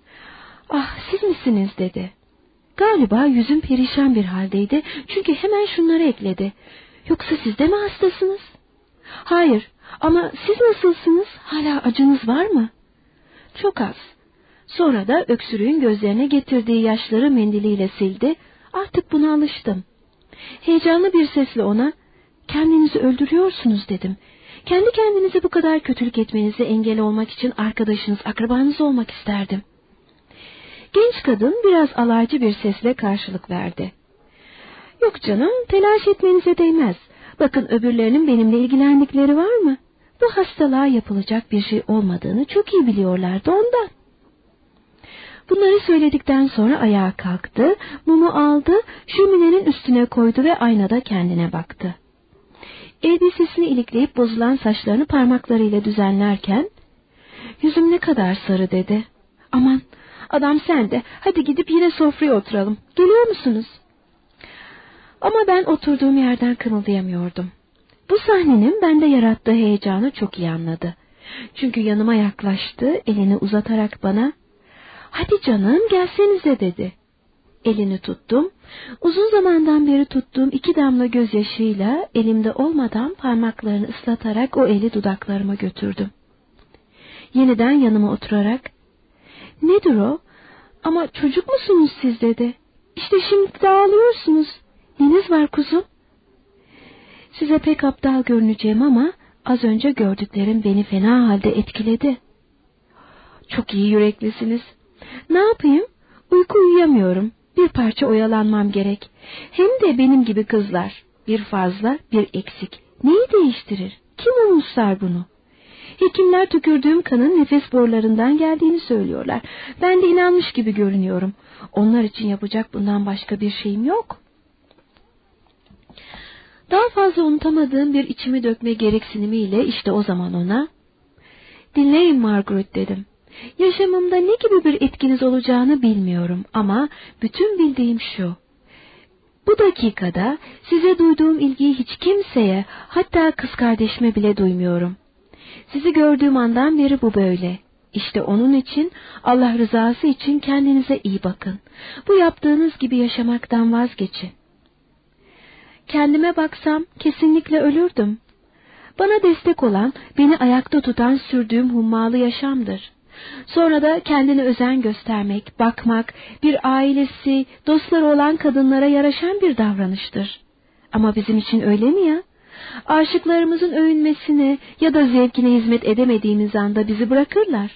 ah siz misiniz dedi. Galiba yüzüm perişan bir haldeydi çünkü hemen şunları ekledi. Yoksa siz de mi hastasınız? Hayır ama siz nasılsınız? Hala acınız var mı? Çok az. Sonra da öksürüğün gözlerine getirdiği yaşları mendiliyle sildi. Artık buna alıştım. Heyecanlı bir sesle ona, kendinizi öldürüyorsunuz dedim. Kendi kendinize bu kadar kötülük etmenize engel olmak için arkadaşınız, akrabanız olmak isterdim. Genç kadın biraz alaycı bir sesle karşılık verdi. Yok canım, telaş etmenize değmez. Bakın öbürlerinin benimle ilgilendikleri var mı? Bu hastalığa yapılacak bir şey olmadığını çok iyi biliyorlardı ondan. Bunları söyledikten sonra ayağa kalktı, mumu aldı, şöminenin üstüne koydu ve aynada kendine baktı. Elbisesini ilikleyip bozulan saçlarını parmaklarıyla düzenlerken, yüzüm ne kadar sarı dedi. Aman adam sen de hadi gidip yine sofraya oturalım. Geliyor musunuz? Ama ben oturduğum yerden kımıldayamıyordum. Bu sahnenin bende yarattığı heyecanı çok iyi anladı. Çünkü yanıma yaklaştı, elini uzatarak bana, ''Hadi canım gelsenize'' dedi. Elini tuttum, uzun zamandan beri tuttuğum iki damla gözyaşıyla elimde olmadan parmaklarını ıslatarak o eli dudaklarıma götürdüm. Yeniden yanıma oturarak, ''Nedir o? Ama çocuk musunuz siz?'' dedi. ''İşte şimdi dağılıyorsunuz. Neniz var kuzum? Size pek aptal görüneceğim ama az önce gördüklerim beni fena halde etkiledi. Çok iyi yüreklisiniz. Ne yapayım? Uyku uyuyamıyorum. Bir parça oyalanmam gerek. Hem de benim gibi kızlar. Bir fazla, bir eksik. Neyi değiştirir? Kim umursar bunu? Hekimler tükürdüğüm kanın nefes borularından geldiğini söylüyorlar. Ben de inanmış gibi görünüyorum. Onlar için yapacak bundan başka bir şeyim yok. Daha fazla unutamadığım bir içimi dökme gereksinimiyle işte o zaman ona, ''Dinleyin Margaret'' dedim. ''Yaşamımda ne gibi bir etkiniz olacağını bilmiyorum ama bütün bildiğim şu. Bu dakikada size duyduğum ilgiyi hiç kimseye, hatta kız kardeşime bile duymuyorum. Sizi gördüğüm andan beri bu böyle. İşte onun için, Allah rızası için kendinize iyi bakın. Bu yaptığınız gibi yaşamaktan vazgeçin. Kendime baksam kesinlikle ölürdüm. Bana destek olan, beni ayakta tutan sürdüğüm hummalı yaşamdır. Sonra da kendine özen göstermek, bakmak, bir ailesi, dostları olan kadınlara yaraşan bir davranıştır. Ama bizim için öyle mi ya? Aşıklarımızın övünmesine ya da zevkine hizmet edemediğimiz anda bizi bırakırlar.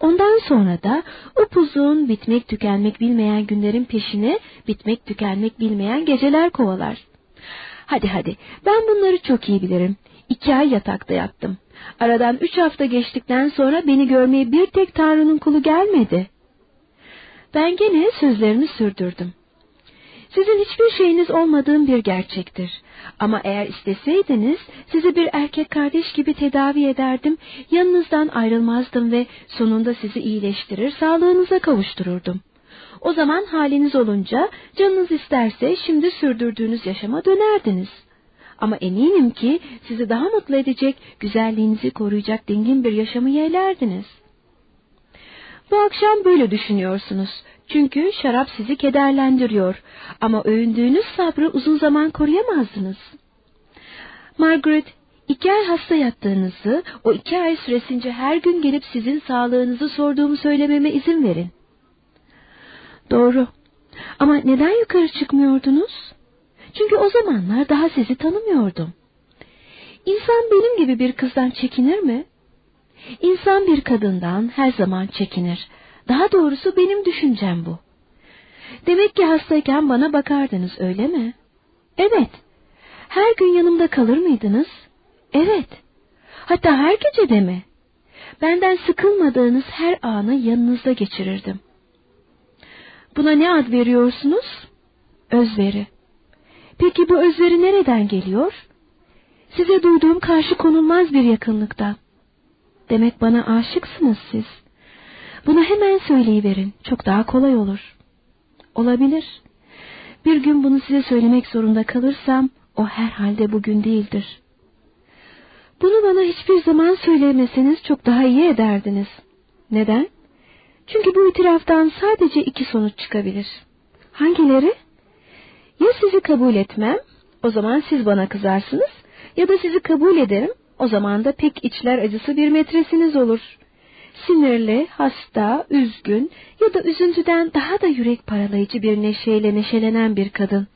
Ondan sonra da upuzun bitmek tükenmek bilmeyen günlerin peşine bitmek tükenmek bilmeyen geceler kovalar. Hadi hadi ben bunları çok iyi bilirim. İki ay yatakta yattım. Aradan üç hafta geçtikten sonra beni görmeye bir tek Tanrı'nın kulu gelmedi. Ben gene sözlerimi sürdürdüm. Sizin hiçbir şeyiniz olmadığım bir gerçektir. Ama eğer isteseydiniz sizi bir erkek kardeş gibi tedavi ederdim, yanınızdan ayrılmazdım ve sonunda sizi iyileştirir, sağlığınıza kavuştururdum. O zaman haliniz olunca canınız isterse şimdi sürdürdüğünüz yaşama dönerdiniz. Ama eminim ki sizi daha mutlu edecek, güzelliğinizi koruyacak dingin bir yaşamı yeğlerdiniz. Bu akşam böyle düşünüyorsunuz. Çünkü şarap sizi kederlendiriyor. Ama övündüğünüz sabrı uzun zaman koruyamazdınız. Margaret, iki ay hasta yattığınızı, o iki ay süresince her gün gelip sizin sağlığınızı sorduğumu söylememe izin verin. Doğru. Ama neden yukarı çıkmıyordunuz? Çünkü o zamanlar daha sizi tanımıyordum. İnsan benim gibi bir kızdan çekinir mi? İnsan bir kadından her zaman çekinir. Daha doğrusu benim düşüncem bu. Demek ki hastayken bana bakardınız öyle mi? Evet. Her gün yanımda kalır mıydınız? Evet. Hatta her gece de mi? Benden sıkılmadığınız her anı yanınızda geçirirdim. Buna ne ad veriyorsunuz? Özveri. Peki bu özveri nereden geliyor? Size duyduğum karşı konulmaz bir yakınlıktan. Demek bana aşıksınız siz. Bunu hemen söyleyiverin. Çok daha kolay olur. Olabilir. Bir gün bunu size söylemek zorunda kalırsam o herhalde bugün değildir. Bunu bana hiçbir zaman söylemeseniz çok daha iyi ederdiniz. Neden? Çünkü bu itiraftan sadece iki sonuç çıkabilir. Hangileri? Ya sizi kabul etmem, o zaman siz bana kızarsınız, ya da sizi kabul ederim, o zaman da pek içler acısı bir metresiniz olur. Sinirli, hasta, üzgün ya da üzüntüden daha da yürek paralayıcı bir neşeyle neşelenen bir kadın.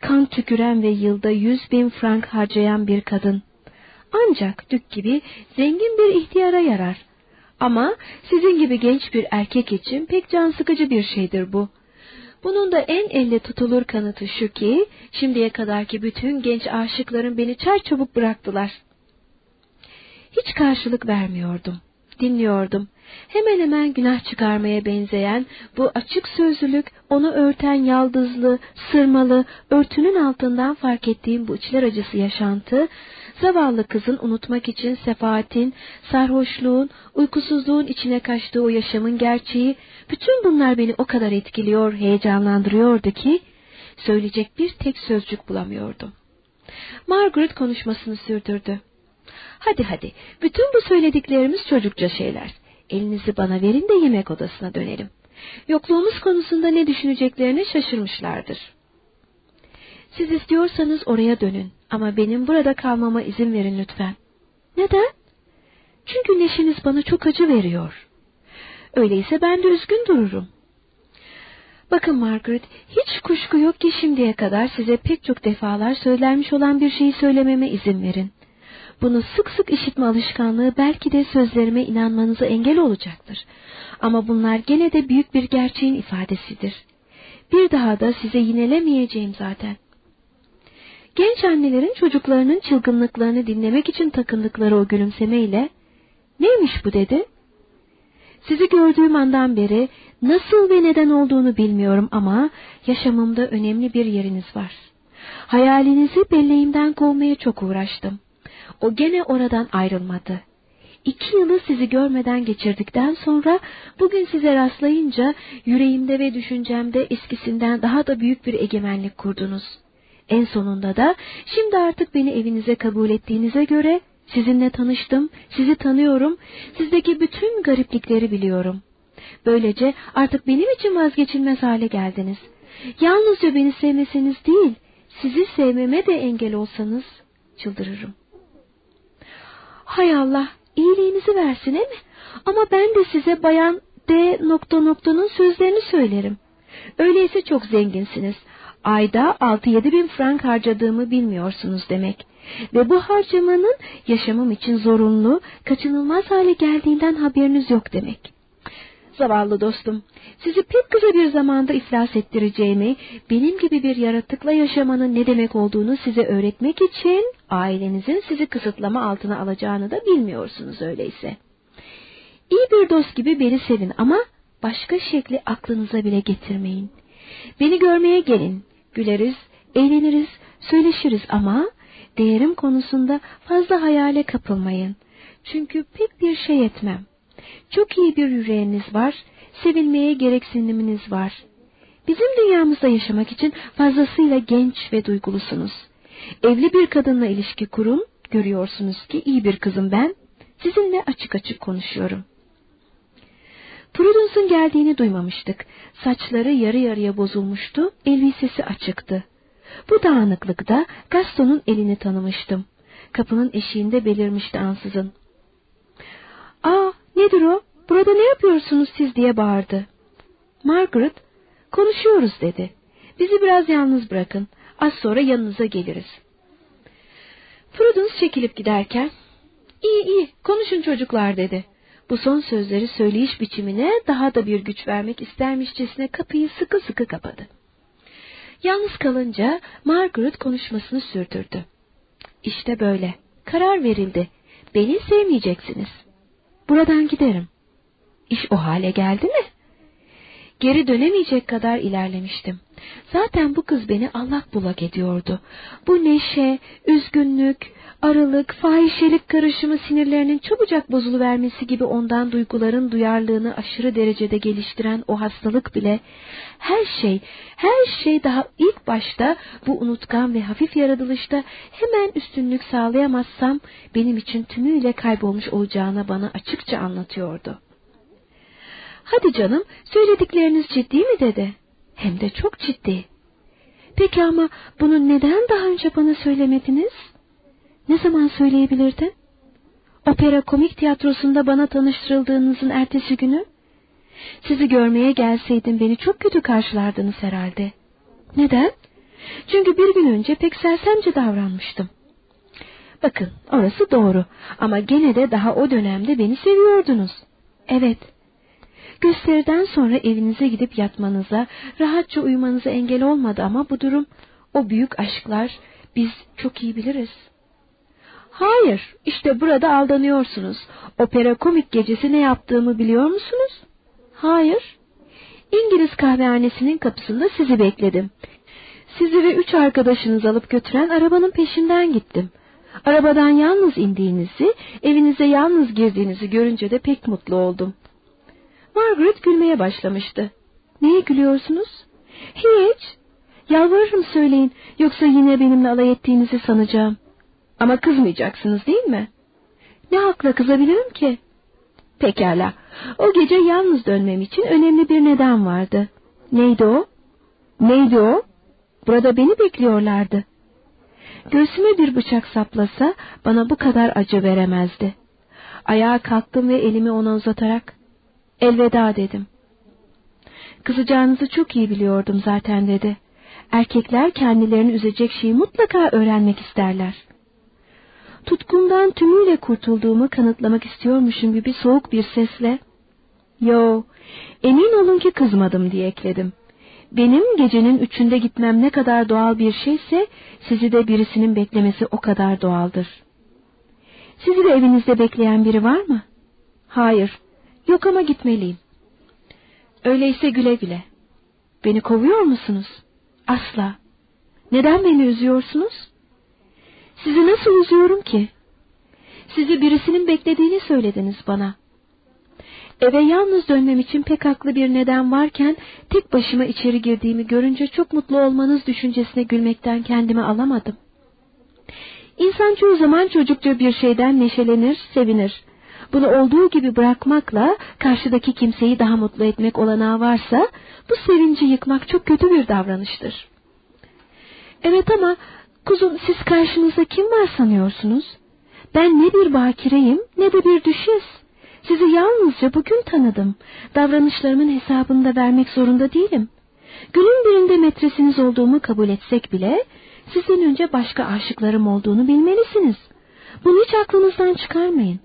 Kan tüküren ve yılda yüz bin frank harcayan bir kadın. Ancak dük gibi zengin bir ihtiyara yarar. Ama sizin gibi genç bir erkek için pek can sıkıcı bir şeydir bu. Bunun da en elle tutulur kanıtı şu ki, şimdiye kadarki bütün genç aşıkların beni çay çabuk bıraktılar. Hiç karşılık vermiyordum, dinliyordum. Hemen hemen günah çıkarmaya benzeyen bu açık sözlülük, onu örten yaldızlı, sırmalı, örtünün altından fark ettiğim bu içler acısı yaşantı, zavallı kızın unutmak için sefaatin, sarhoşluğun, uykusuzluğun içine kaçtığı o yaşamın gerçeği, bütün bunlar beni o kadar etkiliyor, heyecanlandırıyordu ki, söyleyecek bir tek sözcük bulamıyordum. Margaret konuşmasını sürdürdü. Hadi hadi, bütün bu söylediklerimiz çocukça şeyler. Elinizi bana verin de yemek odasına dönelim. Yokluğumuz konusunda ne düşüneceklerini şaşırmışlardır. Siz istiyorsanız oraya dönün ama benim burada kalmama izin verin lütfen. Neden? Çünkü neşeniz bana çok acı veriyor. Öyleyse ben de üzgün dururum. Bakın Margaret, hiç kuşku yok ki şimdiye kadar size pek çok defalar söylenmiş olan bir şeyi söylememe izin verin. Bunu sık sık işitme alışkanlığı belki de sözlerime inanmanıza engel olacaktır. Ama bunlar gene de büyük bir gerçeğin ifadesidir. Bir daha da size yinelemeyeceğim zaten. Genç annelerin çocuklarının çılgınlıklarını dinlemek için takındıkları o gülümsemeyle, neymiş bu dedi? Sizi gördüğüm andan beri nasıl ve neden olduğunu bilmiyorum ama yaşamımda önemli bir yeriniz var. Hayalinizi belleğimden kovmaya çok uğraştım. O gene oradan ayrılmadı. İki yılı sizi görmeden geçirdikten sonra bugün size rastlayınca yüreğimde ve düşüncemde eskisinden daha da büyük bir egemenlik kurdunuz. En sonunda da şimdi artık beni evinize kabul ettiğinize göre sizinle tanıştım, sizi tanıyorum, sizdeki bütün gariplikleri biliyorum. Böylece artık benim için vazgeçilmez hale geldiniz. Yalnızca beni sevmeseniz değil, sizi sevmeme de engel olsanız çıldırırım. Hay Allah, iyiliğinizi versin mi? Ama ben de size bayan D nokta noktanın sözlerini söylerim. Öyleyse çok zenginsiniz. Ayda altı yedi bin frank harcadığımı bilmiyorsunuz demek. Ve bu harcamanın yaşamım için zorunlu, kaçınılmaz hale geldiğinden haberiniz yok demek. Zavallı dostum, sizi pek kısa bir zamanda iflas ettireceğimi, benim gibi bir yaratıkla yaşamanın ne demek olduğunu size öğretmek için ailenizin sizi kısıtlama altına alacağını da bilmiyorsunuz öyleyse. İyi bir dost gibi beni sevin ama başka şekli aklınıza bile getirmeyin. Beni görmeye gelin, güleriz, eğleniriz, söyleşiriz ama değerim konusunda fazla hayale kapılmayın. Çünkü pek bir şey etmem. Çok iyi bir yüreğiniz var, sevilmeye gereksiniminiz var. Bizim dünyamızda yaşamak için fazlasıyla genç ve duygulusunuz. Evli bir kadınla ilişki kurun, görüyorsunuz ki iyi bir kızım ben, sizinle açık açık konuşuyorum. Prudence'ın geldiğini duymamıştık. Saçları yarı yarıya bozulmuştu, elbisesi açıktı. Bu dağınıklıkta Gaston'un elini tanımıştım. Kapının eşiğinde belirmişti ansızın. ''Aa, nedir o? Burada ne yapıyorsunuz siz?'' diye bağırdı. Margaret, konuşuyoruz dedi. Bizi biraz yalnız bırakın. Az sonra yanınıza geliriz. Prudence çekilip giderken, iyi iyi konuşun çocuklar dedi. Bu son sözleri söyleyiş biçimine daha da bir güç vermek istermişçesine kapıyı sıkı sıkı kapadı. Yalnız kalınca Margaret konuşmasını sürdürdü. İşte böyle. Karar verildi. Beni sevmeyeceksiniz. Buradan giderim. İş o hale geldi mi? Geri dönemeyecek kadar ilerlemiştim. Zaten bu kız beni allak bullak ediyordu. Bu neşe, üzgünlük, aralık, fahişelik karışımı sinirlerinin çabucak bozuluvermesi gibi ondan duyguların duyarlılığını aşırı derecede geliştiren o hastalık bile her şey, her şey daha ilk başta bu unutkan ve hafif yaratılışta hemen üstünlük sağlayamazsam benim için tümüyle kaybolmuş olacağına bana açıkça anlatıyordu. Hadi canım söyledikleriniz ciddi mi dedi. Hem de çok ciddi. Peki ama bunu neden daha önce bana söylemediniz? Ne zaman söyleyebilirdin? Opera komik tiyatrosunda bana tanıştırıldığınızın ertesi günü? Sizi görmeye gelseydim beni çok kötü karşılardınız herhalde. Neden? Çünkü bir gün önce pek sersemce davranmıştım. Bakın orası doğru ama gene de daha o dönemde beni seviyordunuz. Evet Gösteriden sonra evinize gidip yatmanıza, rahatça uyumanıza engel olmadı ama bu durum, o büyük aşklar biz çok iyi biliriz. Hayır, işte burada aldanıyorsunuz. Opera komik gecesi ne yaptığımı biliyor musunuz? Hayır. İngiliz kahvehanesinin kapısında sizi bekledim. Sizi ve üç arkadaşınızı alıp götüren arabanın peşinden gittim. Arabadan yalnız indiğinizi, evinize yalnız girdiğinizi görünce de pek mutlu oldum. Margaret gülmeye başlamıştı. Neye gülüyorsunuz? Hiç. Yalvarırım söyleyin yoksa yine benimle alay ettiğinizi sanacağım. Ama kızmayacaksınız değil mi? Ne hakla kızabilirim ki? Pekala. O gece yalnız dönmem için önemli bir neden vardı. Neydi o? Neydi o? Burada beni bekliyorlardı. Göğsüme bir bıçak saplasa bana bu kadar acı veremezdi. Ayağa kalktım ve elimi ona uzatarak Elveda dedim. Kızacağınızı çok iyi biliyordum zaten dedi. Erkekler kendilerini üzecek şeyi mutlaka öğrenmek isterler. Tutkumdan tümüyle kurtulduğumu kanıtlamak istiyormuşum gibi soğuk bir sesle, ''Yo, emin olun ki kızmadım.'' diye ekledim. Benim gecenin üçünde gitmem ne kadar doğal bir şeyse, sizi de birisinin beklemesi o kadar doğaldır. Sizi de evinizde bekleyen biri var mı? Hayır, Yok ama gitmeliyim. Öyleyse güle güle. Beni kovuyor musunuz? Asla. Neden beni üzüyorsunuz? Sizi nasıl üzüyorum ki? Sizi birisinin beklediğini söylediniz bana. Eve yalnız dönmem için pek haklı bir neden varken tek başıma içeri girdiğimi görünce çok mutlu olmanız düşüncesine gülmekten kendimi alamadım. İnsan çoğu zaman çocukça bir şeyden neşelenir, sevinir. Bunu olduğu gibi bırakmakla karşıdaki kimseyi daha mutlu etmek olanağı varsa bu sevinci yıkmak çok kötü bir davranıştır. Evet ama kuzum siz karşınızda kim var sanıyorsunuz? Ben ne bir bakireyim ne de bir düşes. Sizi yalnızca bugün tanıdım. Davranışlarımın hesabını da vermek zorunda değilim. Günün birinde metresiniz olduğumu kabul etsek bile sizden önce başka aşıklarım olduğunu bilmelisiniz. Bunu hiç aklınızdan çıkarmayın.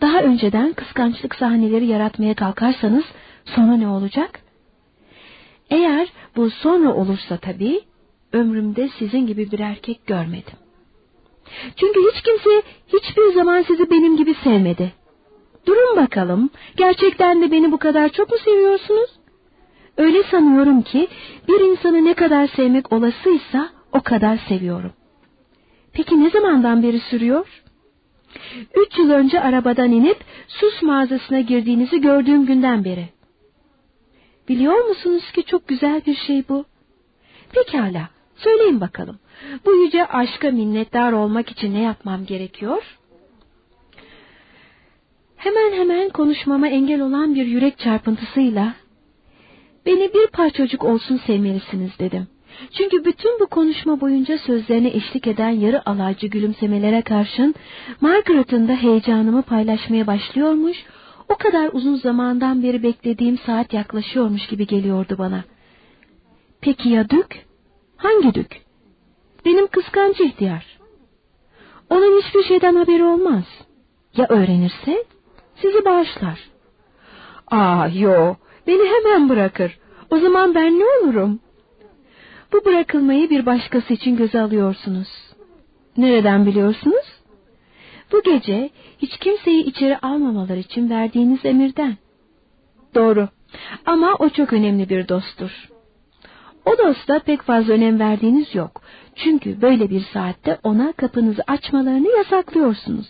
Daha önceden kıskançlık sahneleri yaratmaya kalkarsanız sonra ne olacak? Eğer bu sonra olursa tabii ömrümde sizin gibi bir erkek görmedim. Çünkü hiç kimse hiçbir zaman sizi benim gibi sevmedi. Durun bakalım, gerçekten de beni bu kadar çok mu seviyorsunuz? Öyle sanıyorum ki bir insanı ne kadar sevmek olasıysa o kadar seviyorum. Peki ne zamandan beri sürüyor? Üç yıl önce arabadan inip sus mağazasına girdiğinizi gördüğüm günden beri. Biliyor musunuz ki çok güzel bir şey bu? Pekala, söyleyin bakalım. Bu yüce aşka minnettar olmak için ne yapmam gerekiyor? Hemen hemen konuşmama engel olan bir yürek çarpıntısıyla, beni bir parçacık olsun sevmelisiniz dedim. Çünkü bütün bu konuşma boyunca sözlerine eşlik eden yarı alaycı gülümsemelere karşın Margaret'ın da heyecanımı paylaşmaya başlıyormuş, o kadar uzun zamandan beri beklediğim saat yaklaşıyormuş gibi geliyordu bana. Peki ya Dük? Hangi Dük? Benim kıskancı ihtiyar. Onun hiçbir şeyden haberi olmaz. Ya öğrenirse? Sizi bağışlar. Aa yo, beni hemen bırakır. O zaman ben ne olurum? Bu bırakılmayı bir başkası için göze alıyorsunuz. Nereden biliyorsunuz? Bu gece hiç kimseyi içeri almamalar için verdiğiniz emirden. Doğru ama o çok önemli bir dosttur. O dosta pek fazla önem verdiğiniz yok. Çünkü böyle bir saatte ona kapınızı açmalarını yasaklıyorsunuz.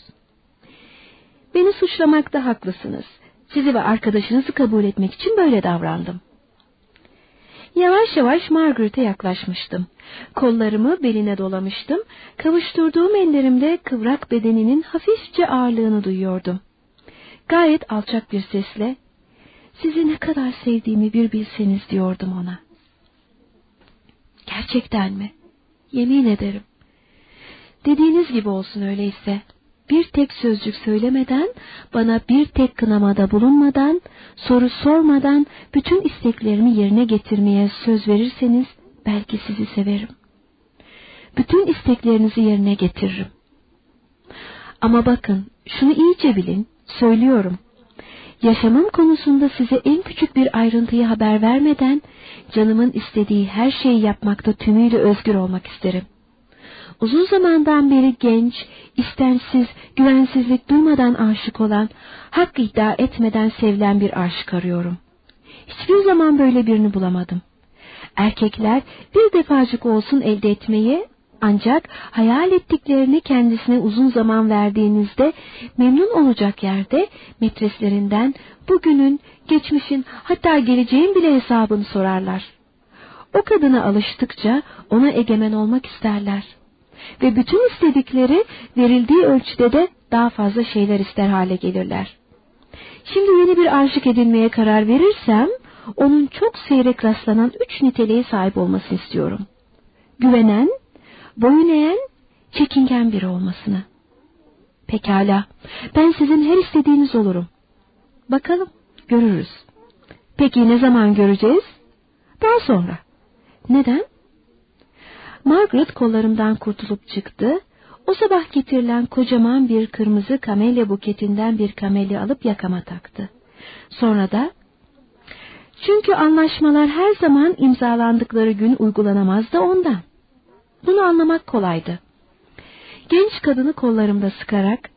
Beni suçlamakta haklısınız. Sizi ve arkadaşınızı kabul etmek için böyle davrandım. Yavaş yavaş Margaret'e yaklaşmıştım. Kollarımı beline dolamıştım. Kavuşturduğum ellerimde kıvrak bedeninin hafifçe ağırlığını duyuyordum. Gayet alçak bir sesle, sizi ne kadar sevdiğimi bir bilseniz diyordum ona. Gerçekten mi? Yemin ederim. Dediğiniz gibi olsun öyleyse bir tek sözcük söylemeden, bana bir tek kınamada bulunmadan, soru sormadan bütün isteklerimi yerine getirmeye söz verirseniz belki sizi severim. Bütün isteklerinizi yerine getiririm. Ama bakın, şunu iyice bilin, söylüyorum. Yaşamım konusunda size en küçük bir ayrıntıyı haber vermeden, canımın istediği her şeyi yapmakta tümüyle özgür olmak isterim.'' Uzun zamandan beri genç, istensiz, güvensizlik duymadan aşık olan, hak iddia etmeden sevilen bir aşık arıyorum. Hiçbir zaman böyle birini bulamadım. Erkekler bir defacık olsun elde etmeyi ancak hayal ettiklerini kendisine uzun zaman verdiğinizde memnun olacak yerde metreslerinden bugünün, geçmişin hatta geleceğin bile hesabını sorarlar. O kadına alıştıkça ona egemen olmak isterler ve bütün istedikleri verildiği ölçüde de daha fazla şeyler ister hale gelirler. Şimdi yeni bir aşık edinmeye karar verirsem, onun çok seyrek rastlanan üç niteliğe sahip olmasını istiyorum. Güvenen, boyun eğen, çekingen biri olmasını. Pekala, ben sizin her istediğiniz olurum. Bakalım, görürüz. Peki ne zaman göreceğiz? Daha sonra. Neden? Margaret kollarımdan kurtulup çıktı. O sabah getirilen kocaman bir kırmızı kamelya buketinden bir kamelya alıp yakama taktı. Sonra da çünkü anlaşmalar her zaman imzalandıkları gün uygulanamaz da ondan. Bunu anlamak kolaydı. Genç kadını kollarımda sıkarak,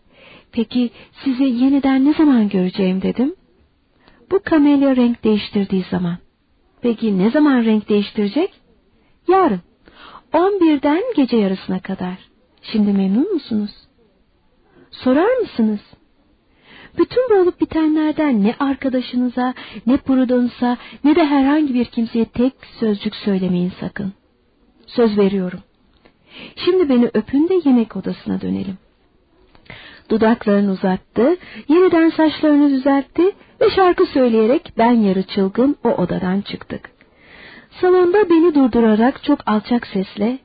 peki sizi yeniden ne zaman göreceğim dedim. Bu kamelya renk değiştirdiği zaman. Peki ne zaman renk değiştirecek? Yarın. On birden gece yarısına kadar. Şimdi memnun musunuz? Sorar mısınız? Bütün bu olup bitenlerden ne arkadaşınıza, ne Prudence'a, ne de herhangi bir kimseye tek sözcük söylemeyin sakın. Söz veriyorum. Şimdi beni öpün de yemek odasına dönelim. Dudaklarını uzattı, yeniden saçlarını düzeltti ve şarkı söyleyerek ben yarı çılgın o odadan çıktık. Salonda beni durdurarak çok alçak sesle,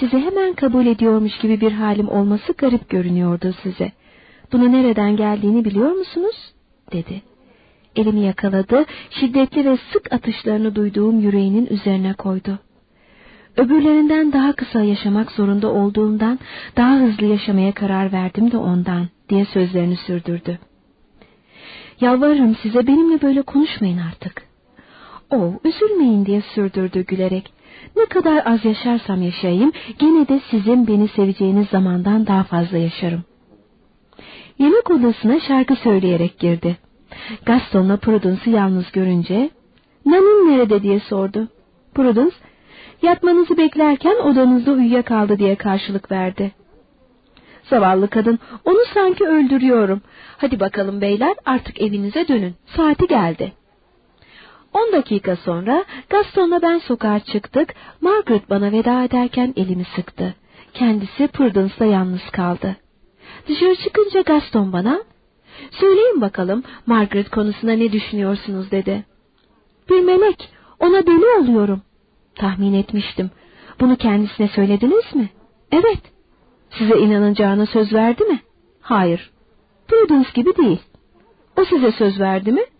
sizi hemen kabul ediyormuş gibi bir halim olması garip görünüyordu size. Bunu nereden geldiğini biliyor musunuz? dedi. Elimi yakaladı, şiddetli ve sık atışlarını duyduğum yüreğinin üzerine koydu. Öbürlerinden daha kısa yaşamak zorunda olduğumdan daha hızlı yaşamaya karar verdim de ondan diye sözlerini sürdürdü. Yalvarırım size benimle böyle konuşmayın artık. O üzülmeyin diye sürdürdü gülerek. Ne kadar az yaşarsam yaşayayım gene de sizin beni seveceğiniz zamandan daha fazla yaşarım. Yemek odasına şarkı söyleyerek girdi. Gaston'la Prudence'ı yalnız görünce Nanin nerede diye sordu. Prudence yatmanızı beklerken odanızda uyuyakaldı diye karşılık verdi. Zavallı kadın onu sanki öldürüyorum. Hadi bakalım beyler artık evinize dönün. Saati geldi. On dakika sonra Gaston'la ben sokağa çıktık. Margaret bana veda ederken elimi sıktı. Kendisi Prudence'la yalnız kaldı. Dışarı çıkınca Gaston bana, ''Söyleyin bakalım Margaret konusunda ne düşünüyorsunuz?'' dedi. ''Bir melek, ona deli oluyorum.'' Tahmin etmiştim. ''Bunu kendisine söylediniz mi?'' ''Evet.'' ''Size inanacağına söz verdi mi?'' ''Hayır.'' ''Prudence gibi değil.'' ''O size söz verdi mi?''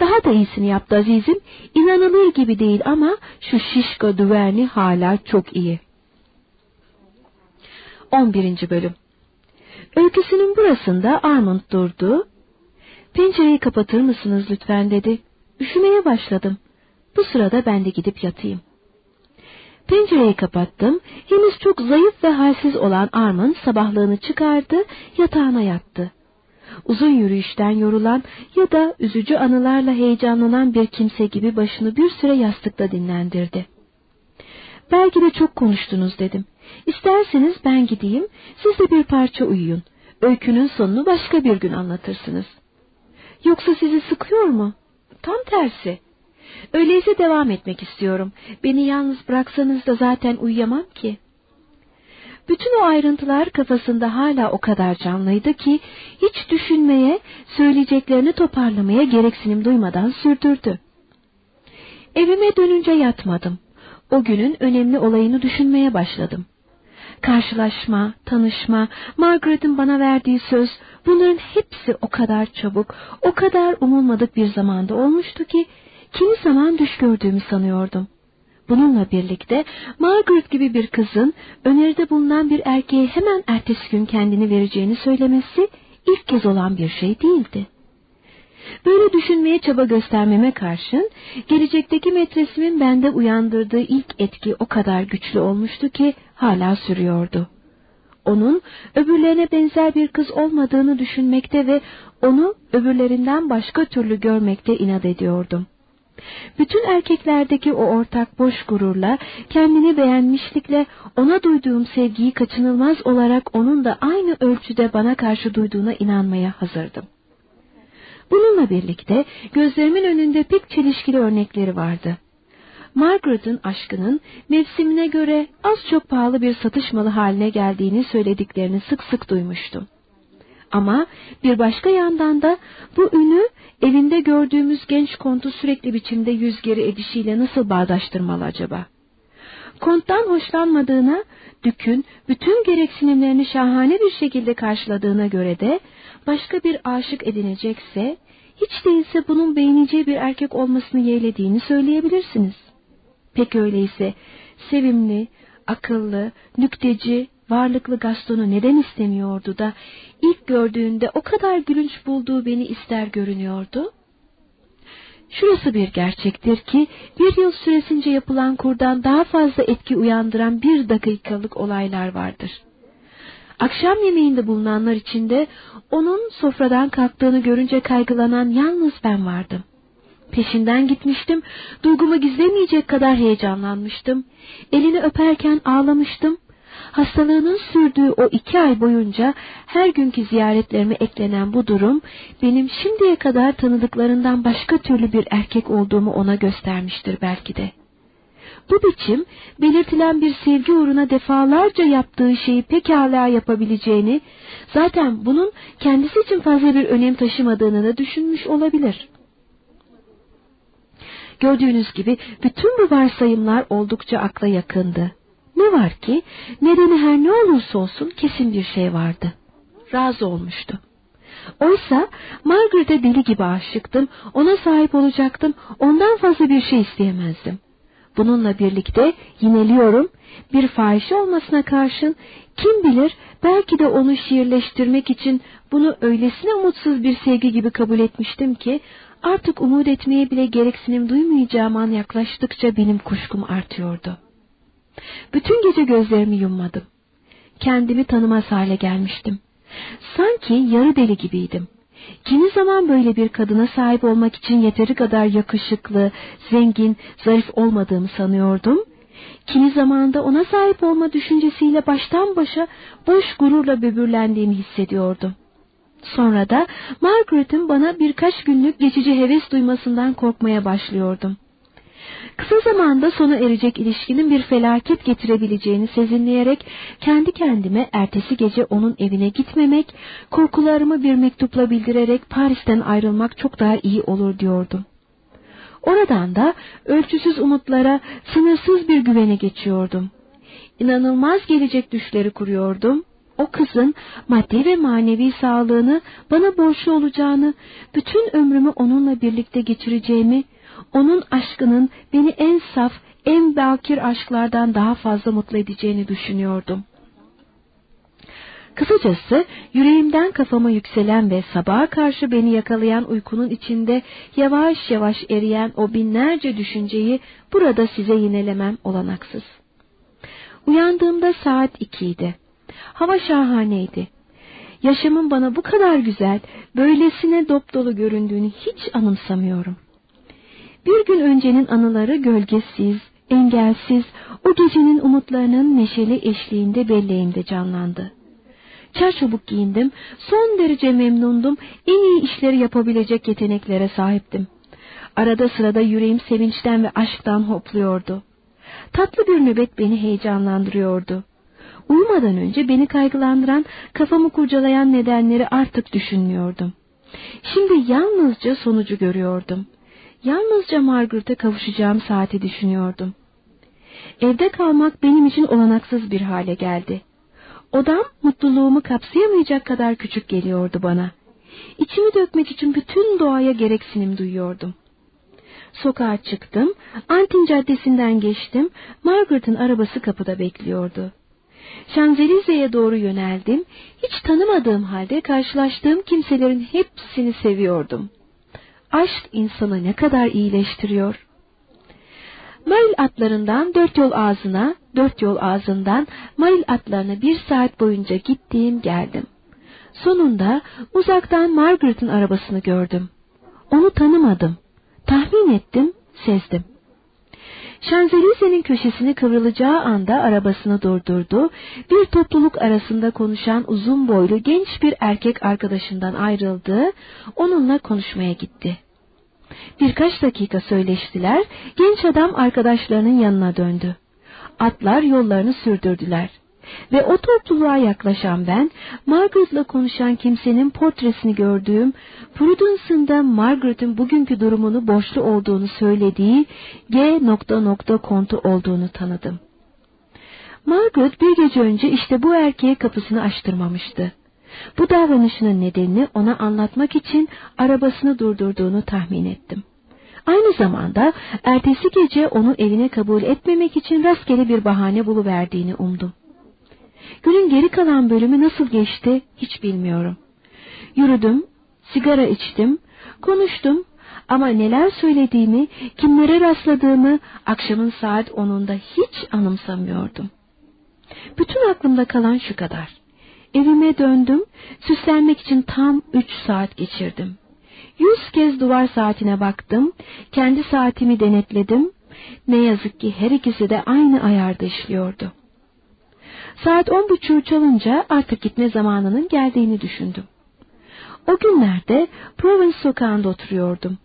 Daha da iyisini yaptı azizim. İnanılır gibi değil ama şu şişko düverni hala çok iyi. 11. Bölüm Öyküsünün burasında Armand durdu. Pencereyi kapatır mısınız lütfen dedi. Üşümeye başladım. Bu sırada ben de gidip yatayım. Pencereyi kapattım. Henüz çok zayıf ve halsiz olan Armand sabahlığını çıkardı, yatağına yattı. Uzun yürüyüşten yorulan ya da üzücü anılarla heyecanlanan bir kimse gibi başını bir süre yastıkta dinlendirdi. Belki de çok konuştunuz dedim. İsterseniz ben gideyim, siz de bir parça uyuyun. Öykünün sonunu başka bir gün anlatırsınız. Yoksa sizi sıkıyor mu? Tam tersi. Öyleyse devam etmek istiyorum. Beni yalnız bıraksanız da zaten uyuyamam ki. Bütün o ayrıntılar kafasında hala o kadar canlıydı ki hiç düşünmeye, söyleyeceklerini toparlamaya gereksinim duymadan sürdürdü. Evime dönünce yatmadım. O günün önemli olayını düşünmeye başladım. Karşılaşma, tanışma, Margaret'ın bana verdiği söz, bunların hepsi o kadar çabuk, o kadar umulmadık bir zamanda olmuştu ki, kimi zaman düş gördüğümü sanıyordum. Bununla birlikte Margaret gibi bir kızın öneride bulunan bir erkeğe hemen ertesi gün kendini vereceğini söylemesi ilk kez olan bir şey değildi. Böyle düşünmeye çaba göstermeme karşın gelecekteki metresimin bende uyandırdığı ilk etki o kadar güçlü olmuştu ki hala sürüyordu. Onun öbürlerine benzer bir kız olmadığını düşünmekte ve onu öbürlerinden başka türlü görmekte inat ediyordum. Bütün erkeklerdeki o ortak boş gururla, kendini beğenmişlikle ona duyduğum sevgiyi kaçınılmaz olarak onun da aynı ölçüde bana karşı duyduğuna inanmaya hazırdım. Bununla birlikte gözlerimin önünde pek çelişkili örnekleri vardı. Margaret'ın aşkının mevsimine göre az çok pahalı bir satış malı haline geldiğini söylediklerini sık sık duymuştum. Ama bir başka yandan da bu ünü evinde gördüğümüz genç kontu sürekli biçimde yüz geri edişiyle nasıl bağdaştırmalı acaba? Konttan hoşlanmadığına, Dük'ün bütün gereksinimlerini şahane bir şekilde karşıladığına göre de başka bir aşık edinecekse, hiç değilse bunun beğeneceği bir erkek olmasını yeğlediğini söyleyebilirsiniz. Peki öyleyse sevimli, akıllı, nükteci, varlıklı Gaston'u neden istemiyordu da ilk gördüğünde o kadar gülünç bulduğu beni ister görünüyordu? Şurası bir gerçektir ki bir yıl süresince yapılan kurdan daha fazla etki uyandıran bir dakikalık olaylar vardır. Akşam yemeğinde bulunanlar içinde onun sofradan kalktığını görünce kaygılanan yalnız ben vardım. Peşinden gitmiştim, duygumu gizlemeyecek kadar heyecanlanmıştım. Elini öperken ağlamıştım. Hastalığının sürdüğü o iki ay boyunca her günkü ziyaretlerime eklenen bu durum, benim şimdiye kadar tanıdıklarından başka türlü bir erkek olduğumu ona göstermiştir belki de. Bu biçim belirtilen bir sevgi uğruna defalarca yaptığı şeyi pekala yapabileceğini, zaten bunun kendisi için fazla bir önem taşımadığını da düşünmüş olabilir. Gördüğünüz gibi bütün bu varsayımlar oldukça akla yakındı. Ne var ki nedeni her ne olursa olsun kesin bir şey vardı. Razı olmuştu. Oysa Margaret'e deli gibi aşıktım, ona sahip olacaktım, ondan fazla bir şey isteyemezdim. Bununla birlikte yineliyorum, bir fahişe olmasına karşın kim bilir belki de onu şiirleştirmek için bunu öylesine umutsuz bir sevgi gibi kabul etmiştim ki artık umut etmeye bile gereksinim duymayacağım an yaklaştıkça benim kuşkum artıyordu. Bütün gece gözlerimi yummadım. Kendimi tanımaz hale gelmiştim. Sanki yarı deli gibiydim. Kimi zaman böyle bir kadına sahip olmak için yeteri kadar yakışıklı, zengin, zarif olmadığımı sanıyordum. Kimi zaman da ona sahip olma düşüncesiyle baştan başa boş gururla böbürlendiğimi hissediyordum. Sonra da Margaret'ın bana birkaç günlük geçici heves duymasından korkmaya başlıyordum. Kısa zamanda sona erecek ilişkinin bir felaket getirebileceğini sezinleyerek kendi kendime ertesi gece onun evine gitmemek, korkularımı bir mektupla bildirerek Paris'ten ayrılmak çok daha iyi olur diyordum. Oradan da ölçüsüz umutlara, sınırsız bir güvene geçiyordum. İnanılmaz gelecek düşleri kuruyordum o kızın maddi ve manevi sağlığını bana borçlu olacağını, bütün ömrümü onunla birlikte geçireceğimi, onun aşkının beni en saf, en bakir aşklardan daha fazla mutlu edeceğini düşünüyordum. Kısacası yüreğimden kafama yükselen ve sabaha karşı beni yakalayan uykunun içinde yavaş yavaş eriyen o binlerce düşünceyi burada size yinelemem olanaksız. Uyandığımda saat ikiydi. Hava şahaneydi. Yaşamın bana bu kadar güzel, böylesine dop dolu göründüğünü hiç anımsamıyorum. Bir gün öncenin anıları gölgesiz, engelsiz, o gecenin umutlarının neşeli eşliğinde belleğimde canlandı. Çarçabuk giyindim, son derece memnundum, en iyi işleri yapabilecek yeteneklere sahiptim. Arada sırada yüreğim sevinçten ve aşktan hopluyordu. Tatlı bir nöbet beni heyecanlandırıyordu. Uyumadan önce beni kaygılandıran, kafamı kurcalayan nedenleri artık düşünmüyordum. Şimdi yalnızca sonucu görüyordum. Yalnızca Margaret'e kavuşacağım saati düşünüyordum. Evde kalmak benim için olanaksız bir hale geldi. Odam mutluluğumu kapsayamayacak kadar küçük geliyordu bana. İçimi dökmek için bütün doğaya gereksinim duyuyordum. Sokağa çıktım, Antin Caddesi'nden geçtim, Margaret'ın arabası kapıda bekliyordu. Şanzelize'ye doğru yöneldim, hiç tanımadığım halde karşılaştığım kimselerin hepsini seviyordum. Aşk insanı ne kadar iyileştiriyor. Maril atlarından dört yol ağzına, dört yol ağzından Maril atlarına bir saat boyunca gittiğim geldim. Sonunda uzaktan Margaret'ın arabasını gördüm. Onu tanımadım. Tahmin ettim, sezdim. Şanzelize'nin köşesini kıvrılacağı anda arabasını durdurdu. Bir topluluk arasında konuşan uzun boylu genç bir erkek arkadaşından ayrıldı. Onunla konuşmaya gitti. Birkaç dakika söyleştiler, genç adam arkadaşlarının yanına döndü. Atlar yollarını sürdürdüler. Ve o topluluğa yaklaşan ben, Margaret'la konuşan kimsenin portresini gördüğüm, Prudence'ın Margaret'ın bugünkü durumunu borçlu olduğunu söylediği G. nokta nokta kontu olduğunu tanıdım. Margaret bir gece önce işte bu erkeğe kapısını açtırmamıştı. Bu davranışının nedenini ona anlatmak için arabasını durdurduğunu tahmin ettim. Aynı zamanda ertesi gece onu evine kabul etmemek için rastgele bir bahane buluverdiğini umdum. Günün geri kalan bölümü nasıl geçti hiç bilmiyorum. Yürüdüm, sigara içtim, konuştum ama neler söylediğimi, kimlere rastladığımı akşamın saat onunda hiç anımsamıyordum. Bütün aklımda kalan şu kadar. Evime döndüm, süslenmek için tam üç saat geçirdim. Yüz kez duvar saatine baktım, kendi saatimi denetledim. Ne yazık ki her ikisi de aynı ayarda işliyordu. Saat on buçuğu çalınca artık gitme zamanının geldiğini düşündüm. O günlerde Provence sokağında oturuyordum.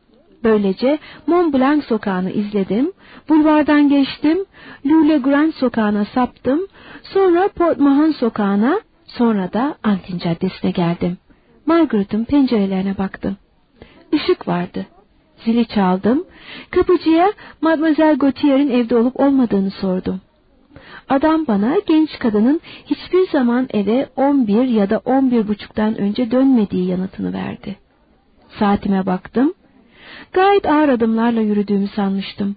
Böylece Mont Blanc sokağını izledim, bulvardan geçtim, Lule Grand sokağına saptım, sonra Port Mahon sokağına, sonra da Antin Caddesi'ne geldim. Margaret'ın pencerelerine baktım. Işık vardı. Zili çaldım, kapıcıya Mademoiselle Gautier'in evde olup olmadığını sordum. Adam bana genç kadının hiçbir zaman eve on bir ya da on bir buçuktan önce dönmediği yanıtını verdi. Saatime baktım. Gayet ağır adımlarla yürüdüğümü sanmıştım.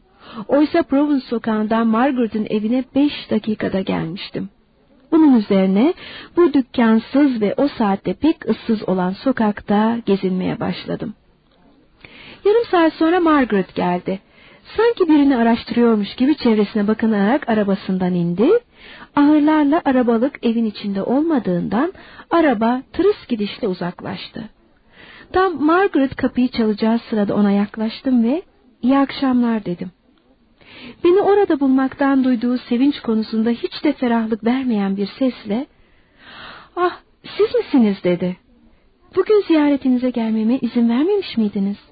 Oysa Provence sokağından Margaret'ın evine beş dakikada gelmiştim. Bunun üzerine bu dükkansız ve o saatte pek ıssız olan sokakta gezinmeye başladım. Yarım saat sonra Margaret geldi. Sanki birini araştırıyormuş gibi çevresine bakınarak arabasından indi. Ahırlarla arabalık evin içinde olmadığından araba tırıs gidişle uzaklaştı. Tam Margaret kapıyı çalacağı sırada ona yaklaştım ve iyi akşamlar dedim. Beni orada bulmaktan duyduğu sevinç konusunda hiç de ferahlık vermeyen bir sesle ''Ah siz misiniz?'' dedi. ''Bugün ziyaretinize gelmeme izin vermemiş miydiniz?''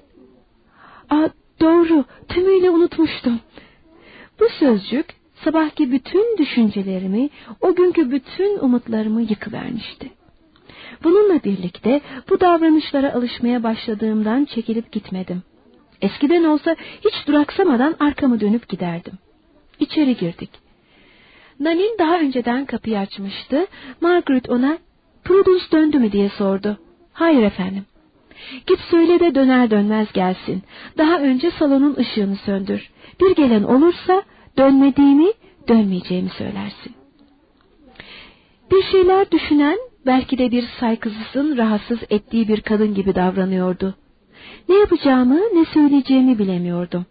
''Aa Doğru, tümüyle unutmuştum. Bu sözcük sabahki bütün düşüncelerimi, o günkü bütün umutlarımı yıkıvermişti. Bununla birlikte bu davranışlara alışmaya başladığımdan çekilip gitmedim. Eskiden olsa hiç duraksamadan arkamı dönüp giderdim. İçeri girdik. Nanin daha önceden kapıyı açmıştı. Margaret ona Prudence döndü mü diye sordu. Hayır efendim. Git söyle de döner dönmez gelsin. Daha önce salonun ışığını söndür. Bir gelen olursa dönmediğimi, dönmeyeceğimi söylersin. Bir şeyler düşünen, belki de bir saygısızın rahatsız ettiği bir kadın gibi davranıyordu. Ne yapacağımı, ne söyleyeceğimi bilemiyordum.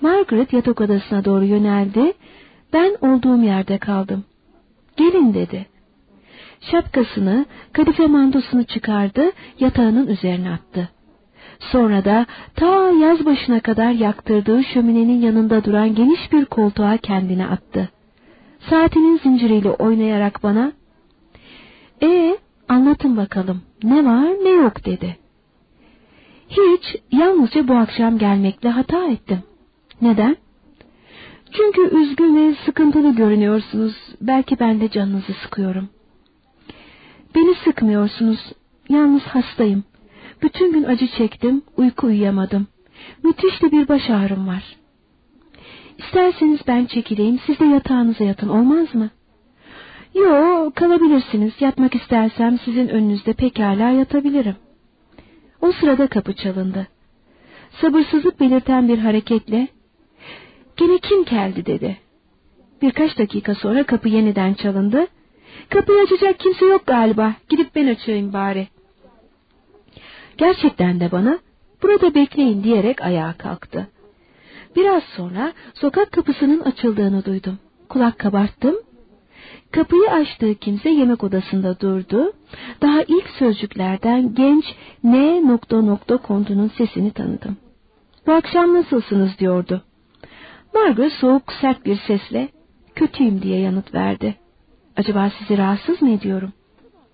Margaret yatak odasına doğru yöneldi. Ben olduğum yerde kaldım. Gelin dedi. Şapkasını, kadife mandosunu çıkardı, yatağının üzerine attı. Sonra da ta yaz başına kadar yaktırdığı şöminenin yanında duran geniş bir koltuğa kendini attı. Saatinin zinciriyle oynayarak bana, ''Ee, anlatın bakalım, ne var ne yok?'' dedi. Hiç, yalnızca bu akşam gelmekle hata ettim. Neden? Çünkü üzgün ve sıkıntılı görünüyorsunuz. Belki ben de canınızı sıkıyorum. Beni sıkmıyorsunuz. Yalnız hastayım. Bütün gün acı çektim, uyku uyuyamadım. Müthiş de bir baş ağrım var. İsterseniz ben çekileyim, siz de yatağınıza yatın, olmaz mı? Yo, kalabilirsiniz. Yatmak istersem sizin önünüzde pekala yatabilirim. O sırada kapı çalındı. Sabırsızlık belirten bir hareketle, ''Gene kim geldi?'' dedi. Birkaç dakika sonra kapı yeniden çalındı. ''Kapıyı açacak kimse yok galiba, gidip ben açayım bari.'' Gerçekten de bana, ''Burada bekleyin.'' diyerek ayağa kalktı. Biraz sonra sokak kapısının açıldığını duydum. Kulak kabarttım. Kapıyı açtığı kimse yemek odasında durdu. Daha ilk sözcüklerden genç N nokta nokta kontunun sesini tanıdım. Bu akşam nasılsınız diyordu. Margaret soğuk sert bir sesle kötüyüm diye yanıt verdi. Acaba sizi rahatsız mı ediyorum?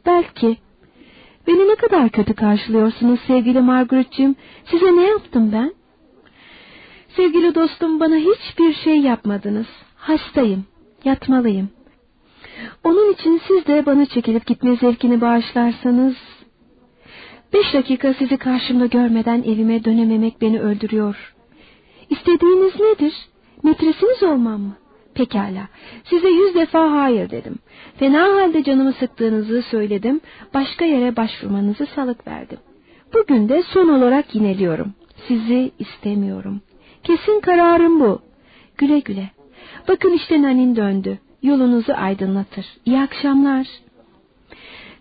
Belki. Beni ne kadar kötü karşılıyorsunuz sevgili Margaret'cim. Size ne yaptım ben? Sevgili dostum bana hiçbir şey yapmadınız. Hastayım. Yatmalıyım. Onun için siz de bana çekilip gitme zevkini bağışlarsanız... Beş dakika sizi karşımda görmeden evime dönememek beni öldürüyor. İstediğiniz nedir? Metresiniz olmam mı? Pekala, size yüz defa hayır dedim. Fena halde canımı sıktığınızı söyledim, başka yere başvurmanızı salık verdim. Bugün de son olarak yineliyorum. Sizi istemiyorum. Kesin kararım bu. Güle güle. Bakın işte Nanin döndü. Yolunuzu aydınlatır. İyi akşamlar.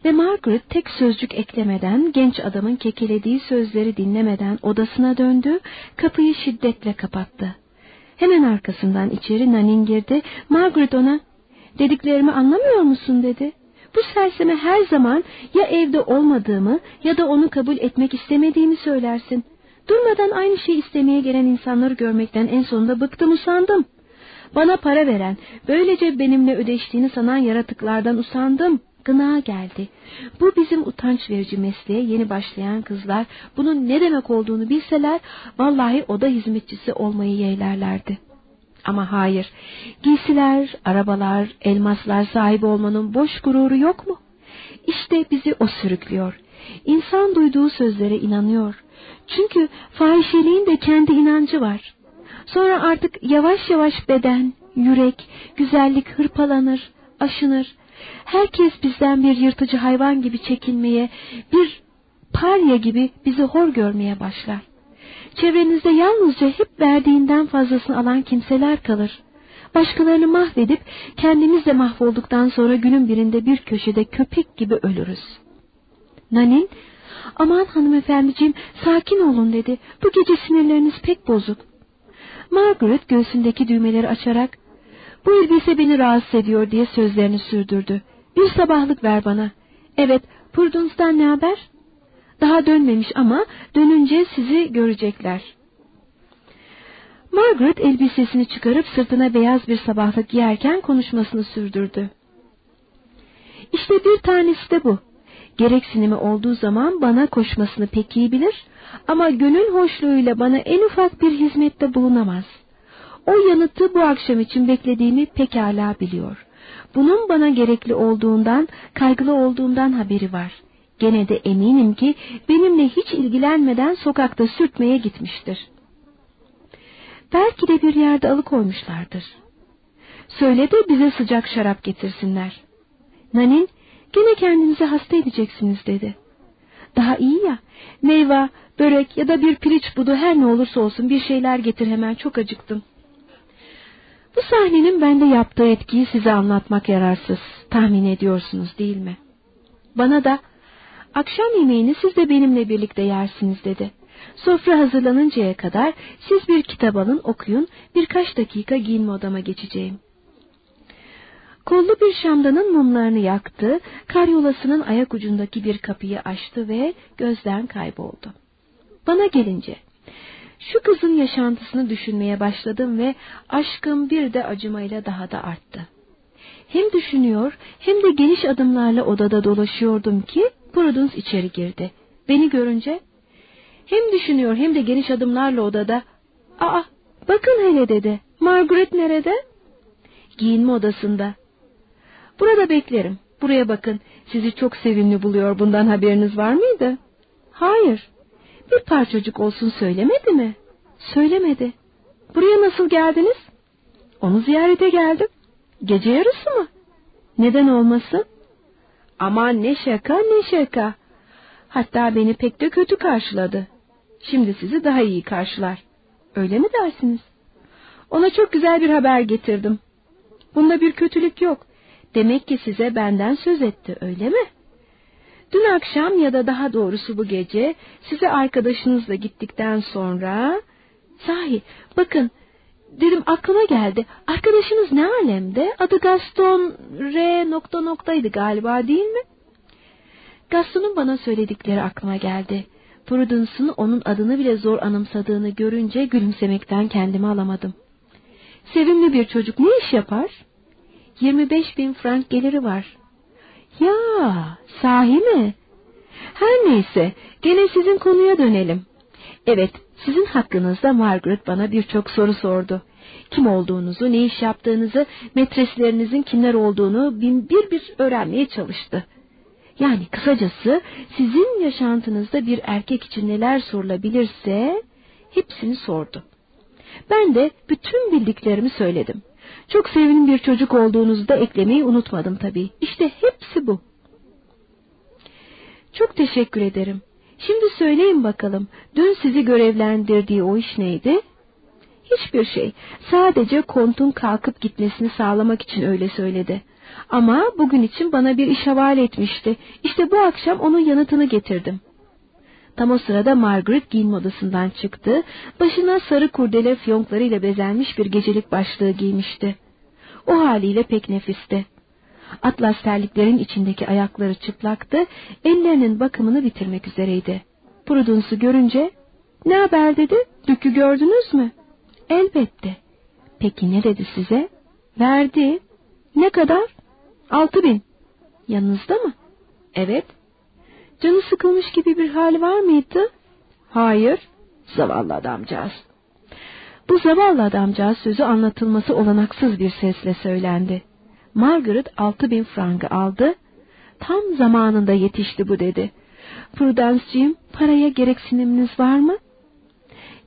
Ve Margaret tek sözcük eklemeden, genç adamın kekelediği sözleri dinlemeden odasına döndü, kapıyı şiddetle kapattı. Hemen arkasından içeri Nanin girdi. Margaret ona, dediklerimi anlamıyor musun dedi. Bu serseme her zaman ya evde olmadığımı ya da onu kabul etmek istemediğimi söylersin. Durmadan aynı şeyi istemeye gelen insanları görmekten en sonunda bıktım usandım. Bana para veren, böylece benimle ödeştiğini sanan yaratıklardan usandım. Gına geldi. Bu bizim utanç verici mesleğe yeni başlayan kızlar bunun ne demek olduğunu bilseler vallahi oda hizmetçisi olmayı yeğlerlerdi. Ama hayır, giysiler, arabalar, elmaslar sahibi olmanın boş gururu yok mu? İşte bizi o sürüklüyor. İnsan duyduğu sözlere inanıyor. Çünkü fahişeliğin de kendi inancı var. Sonra artık yavaş yavaş beden, yürek, güzellik hırpalanır, aşınır. Herkes bizden bir yırtıcı hayvan gibi çekinmeye, bir parya gibi bizi hor görmeye başlar. Çevrenizde yalnızca hep verdiğinden fazlasını alan kimseler kalır. Başkalarını mahvedip kendimiz de mahvolduktan sonra günün birinde bir köşede köpek gibi ölürüz. Nanin, aman hanımefendiciğim sakin olun dedi. Bu gece sinirleriniz pek bozuk. Margaret göğsündeki düğmeleri açarak bu elbise beni rahatsız ediyor diye sözlerini sürdürdü. Bir sabahlık ver bana. Evet, Purduns'tan ne haber? Daha dönmemiş ama dönünce sizi görecekler. Margaret elbisesini çıkarıp sırtına beyaz bir sabahlık giyerken konuşmasını sürdürdü. İşte bir tanesi de bu. Gereksinimi olduğu zaman bana koşmasını pek iyi bilir ama gönül hoşluğuyla bana en ufak bir hizmette bulunamaz. O yanıtı bu akşam için beklediğimi pekala biliyor. Bunun bana gerekli olduğundan, kaygılı olduğundan haberi var. Gene de eminim ki benimle hiç ilgilenmeden sokakta sürtmeye gitmiştir. Belki de bir yerde alıkoymuşlardır. Söyle de bize sıcak şarap getirsinler. Nanin, gene kendinizi hasta edeceksiniz dedi. Daha iyi ya, meyve, börek ya da bir piliç budu her ne olursa olsun bir şeyler getir hemen çok acıktım. Bu sahnenin bende yaptığı etkiyi size anlatmak yararsız. Tahmin ediyorsunuz değil mi? Bana da akşam yemeğini siz de benimle birlikte yersiniz dedi. Sofra hazırlanıncaya kadar siz bir kitap alın okuyun birkaç dakika giyinme odama geçeceğim. Kollu bir şamdanın mumlarını yaktı, karyolasının ayak ucundaki bir kapıyı açtı ve gözden kayboldu. Bana gelince şu kızın yaşantısını düşünmeye başladım ve aşkım bir de acımayla daha da arttı. Hem düşünüyor hem de geniş adımlarla odada dolaşıyordum ki Prudence içeri girdi. Beni görünce hem düşünüyor hem de geniş adımlarla odada ''Aa bakın hele'' dedi. ''Margaret nerede?'' ''Giyinme odasında.'' ''Burada beklerim. Buraya bakın. Sizi çok sevimli buluyor. Bundan haberiniz var mıydı?'' ''Hayır.'' Bir parçacık olsun söylemedi mi? Söylemedi. Buraya nasıl geldiniz? Onu ziyarete geldim. Gece yarısı mı? Neden olmasın? Aman ne şaka ne şaka. Hatta beni pek de kötü karşıladı. Şimdi sizi daha iyi karşılar. Öyle mi dersiniz? Ona çok güzel bir haber getirdim. Bunda bir kötülük yok. Demek ki size benden söz etti öyle mi? Dün akşam ya da daha doğrusu bu gece size arkadaşınızla gittikten sonra... Sahi bakın dedim aklıma geldi. Arkadaşınız ne alemde? Adı Gaston R nokta noktaydı galiba değil mi? Gaston'un bana söyledikleri aklıma geldi. Prudence'ın onun adını bile zor anımsadığını görünce gülümsemekten kendimi alamadım. Sevimli bir çocuk ne iş yapar? 25 bin frank geliri var. Ya, sahi mi? Her neyse, gene sizin konuya dönelim. Evet, sizin hakkınızda Margaret bana birçok soru sordu. Kim olduğunuzu, ne iş yaptığınızı, metreslerinizin kimler olduğunu bin bir bir öğrenmeye çalıştı. Yani kısacası sizin yaşantınızda bir erkek için neler sorulabilirse hepsini sordu. Ben de bütün bildiklerimi söyledim. Çok sevimli bir çocuk olduğunuzu da eklemeyi unutmadım tabii. İşte hepsi bu. Çok teşekkür ederim. Şimdi söyleyin bakalım, dün sizi görevlendirdiği o iş neydi? Hiçbir şey. Sadece kontun kalkıp gitmesini sağlamak için öyle söyledi. Ama bugün için bana bir iş havale etmişti. İşte bu akşam onun yanıtını getirdim. Tam o sırada Margaret giyinme odasından çıktı. Başına sarı kurdele fiyonklarıyla bezenmiş bir gecelik başlığı giymişti. O haliyle pek nefisti. Atlas terliklerin içindeki ayakları çıplaktı, ellerinin bakımını bitirmek üzereydi. Prudence'ı görünce, ne haber dedi, dükü gördünüz mü? Elbette. Peki ne dedi size? Verdi. Ne kadar? Altı bin. Yanınızda mı? Evet. Canı sıkılmış gibi bir hali var mıydı? Hayır. Zavallı adamcağız. Bu zavallı adamcağız sözü anlatılması olanaksız bir sesle söylendi. Margaret altı bin frangı aldı. Tam zamanında yetişti bu dedi. Prudence'ciğim paraya gereksiniminiz var mı?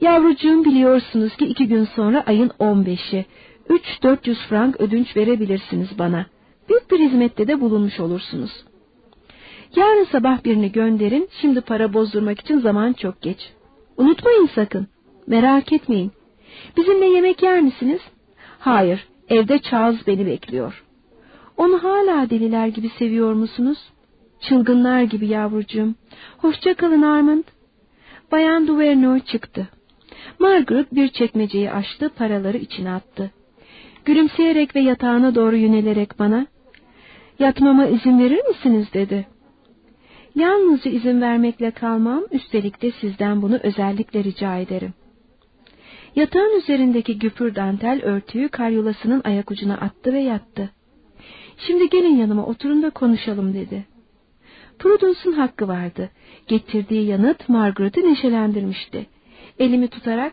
Yavrucuğum biliyorsunuz ki iki gün sonra ayın on beşi. Üç dört yüz frank ödünç verebilirsiniz bana. Büyük bir hizmette de bulunmuş olursunuz. Yarın sabah birini gönderin, şimdi para bozdurmak için zaman çok geç. Unutmayın sakın, merak etmeyin. Bizimle yemek yer misiniz? Hayır, evde Charles beni bekliyor. Onu hala deliler gibi seviyor musunuz? Çılgınlar gibi yavrucuğum. Hoşça kalın Armand. Bayan Duvernoy çıktı. Margaret bir çekmeceyi açtı, paraları içine attı. Gülümseyerek ve yatağına doğru yönelerek bana, ''Yatmama izin verir misiniz?'' dedi. Yalnızca izin vermekle kalmam, üstelik de sizden bunu özellikle rica ederim. Yatağın üzerindeki güpür dantel örtüyü karyolasının ayak ucuna attı ve yattı. Şimdi gelin yanıma oturun da konuşalım dedi. Prudence'un hakkı vardı. Getirdiği yanıt Margaret'i neşelendirmişti. Elimi tutarak,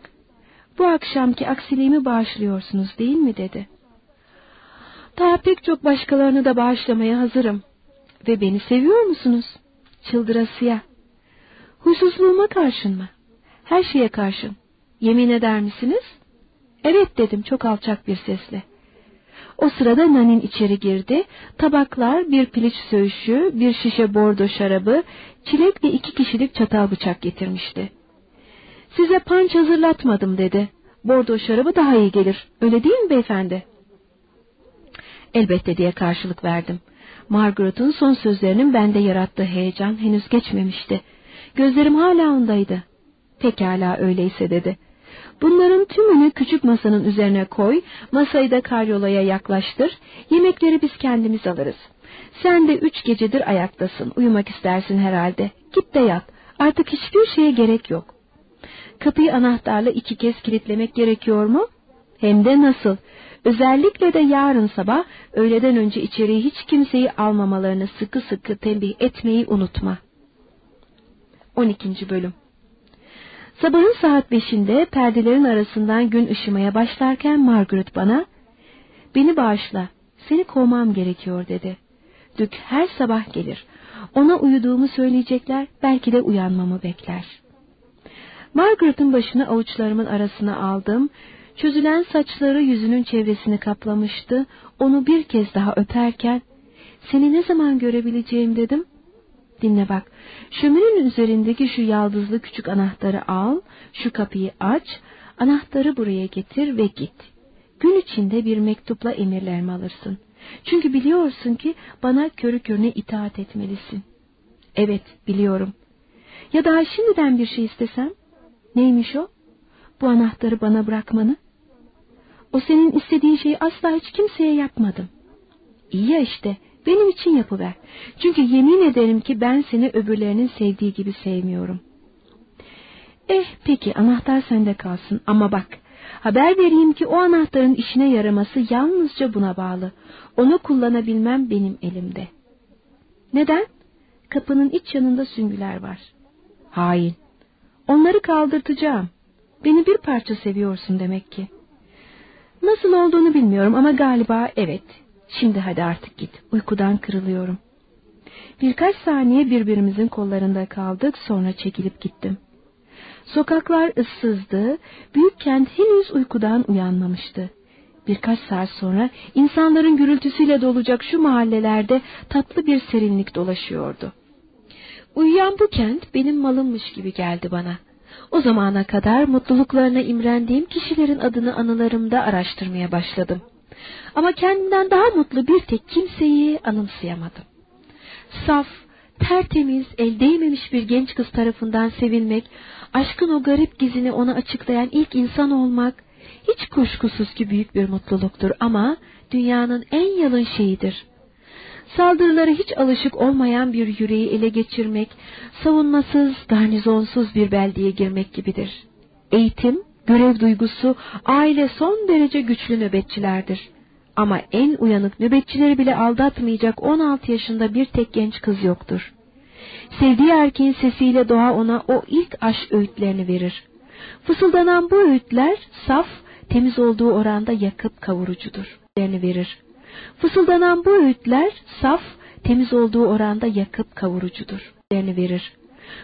bu akşamki aksiliğimi bağışlıyorsunuz değil mi dedi. Daha pek çok başkalarını da bağışlamaya hazırım. Ve beni seviyor musunuz? Çıldırasıya. Huysuzluğuma karşın mı? Her şeye karşın. Yemin eder misiniz? Evet dedim çok alçak bir sesle. O sırada Nanin içeri girdi. Tabaklar, bir piliç söğüşü, bir şişe bordo şarabı, çilek ve iki kişilik çatal bıçak getirmişti. Size panç hazırlatmadım dedi. Bordo şarabı daha iyi gelir. Öyle değil mi beyefendi? Elbette diye karşılık verdim. Margaret'ın son sözlerinin bende yarattığı heyecan henüz geçmemişti. Gözlerim hala ondaydı. Pekala öyleyse dedi. Bunların tümünü küçük masanın üzerine koy, masayı da karyolaya yaklaştır, yemekleri biz kendimiz alırız. Sen de üç gecedir ayaktasın, uyumak istersin herhalde. Git de yat, artık hiçbir şeye gerek yok. Kapıyı anahtarla iki kez kilitlemek gerekiyor mu? Hem de nasıl? Özellikle de yarın sabah öğleden önce içeriye hiç kimseyi almamalarını sıkı sıkı tembih etmeyi unutma. 12. Bölüm Sabahın saat beşinde perdelerin arasından gün ışımaya başlarken Margaret bana, ''Beni bağışla, seni kovmam gerekiyor.'' dedi. Dük her sabah gelir. Ona uyuduğumu söyleyecekler, belki de uyanmamı bekler. Margaret'ın başını avuçlarımın arasına aldım. Çözülen saçları yüzünün çevresini kaplamıştı. Onu bir kez daha öperken, ''Seni ne zaman görebileceğim?'' dedim. Dinle bak. Şöminenin üzerindeki şu yaldızlı küçük anahtarı al, şu kapıyı aç, anahtarı buraya getir ve git. Gün içinde bir mektupla emirlerimi alırsın. Çünkü biliyorsun ki bana körü körüne itaat etmelisin. Evet, biliyorum. Ya daha şimdiden bir şey istesem? Neymiş o? Bu anahtarı bana bırakmanı. O senin istediğin şeyi asla hiç kimseye yapmadım. İyi ya işte, benim için yapıver. Çünkü yemin ederim ki ben seni öbürlerinin sevdiği gibi sevmiyorum. Eh peki anahtar sende kalsın ama bak haber vereyim ki o anahtarın işine yaraması yalnızca buna bağlı. Onu kullanabilmem benim elimde. Neden? Kapının iç yanında süngüler var. Hain. Onları kaldırtacağım. Beni bir parça seviyorsun demek ki. Nasıl olduğunu bilmiyorum ama galiba evet. Şimdi hadi artık git. Uykudan kırılıyorum. Birkaç saniye birbirimizin kollarında kaldık sonra çekilip gittim. Sokaklar ıssızdı, büyük kent henüz uykudan uyanmamıştı. Birkaç saat sonra insanların gürültüsüyle dolacak şu mahallelerde tatlı bir serinlik dolaşıyordu. Uyuyan bu kent benim malımmış gibi geldi bana. O zamana kadar mutluluklarına imrendiğim kişilerin adını anılarımda araştırmaya başladım. Ama kendimden daha mutlu bir tek kimseyi anımsayamadım. Saf, tertemiz, el değmemiş bir genç kız tarafından sevilmek, aşkın o garip gizini ona açıklayan ilk insan olmak, hiç kuşkusuz ki büyük bir mutluluktur ama dünyanın en yalın şeyidir. Saldırılara hiç alışık olmayan bir yüreği ele geçirmek, savunmasız, garnizonsuz bir beldeye girmek gibidir. Eğitim, görev duygusu, aile son derece güçlü nöbetçilerdir. Ama en uyanık nöbetçileri bile aldatmayacak 16 yaşında bir tek genç kız yoktur. Sevdiği erkeğin sesiyle doğa ona o ilk aşk öğütlerini verir. Fısıldanan bu öğütler saf, temiz olduğu oranda yakıp kavurucudur. verir. Fısıldanan bu öğütler saf, temiz olduğu oranda yakıp kavurucudur. verir.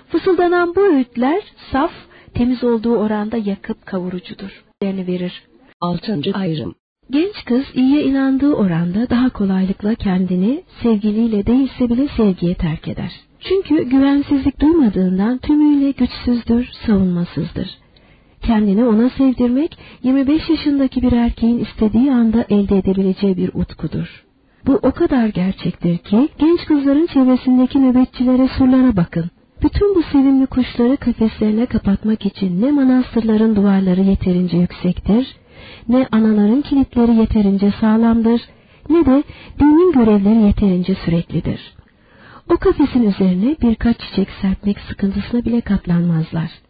Fısıldanan bu öğütler saf, temiz olduğu oranda yakıp kavurucudur. verir. Altıncı ayrım Genç kız iyiye inandığı oranda daha kolaylıkla kendini sevgiliyle değilse bile sevgiye terk eder. Çünkü güvensizlik duymadığından tümüyle güçsüzdür, savunmasızdır. Kendini ona sevdirmek 25 yaşındaki bir erkeğin istediği anda elde edebileceği bir utkudur. Bu o kadar gerçektir ki genç kızların çevresindeki nöbetçilere surlara bakın. Bütün bu sevimli kuşları kafeslerine kapatmak için ne manastırların duvarları yeterince yüksektir, ne anaların kilitleri yeterince sağlamdır, ne de dinin görevleri yeterince süreklidir. O kafesin üzerine birkaç çiçek serpmek sıkıntısına bile katlanmazlar.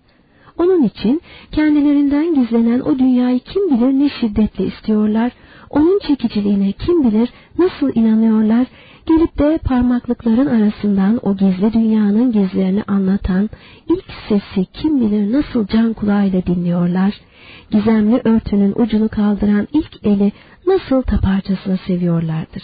Onun için kendilerinden gizlenen o dünyayı kim bilir ne şiddetle istiyorlar, onun çekiciliğine kim bilir nasıl inanıyorlar, gelip de parmaklıkların arasından o gizli dünyanın gizlerini anlatan ilk sesi kim bilir nasıl can kulağıyla dinliyorlar, gizemli örtünün ucunu kaldıran ilk eli nasıl taparcasına seviyorlardır.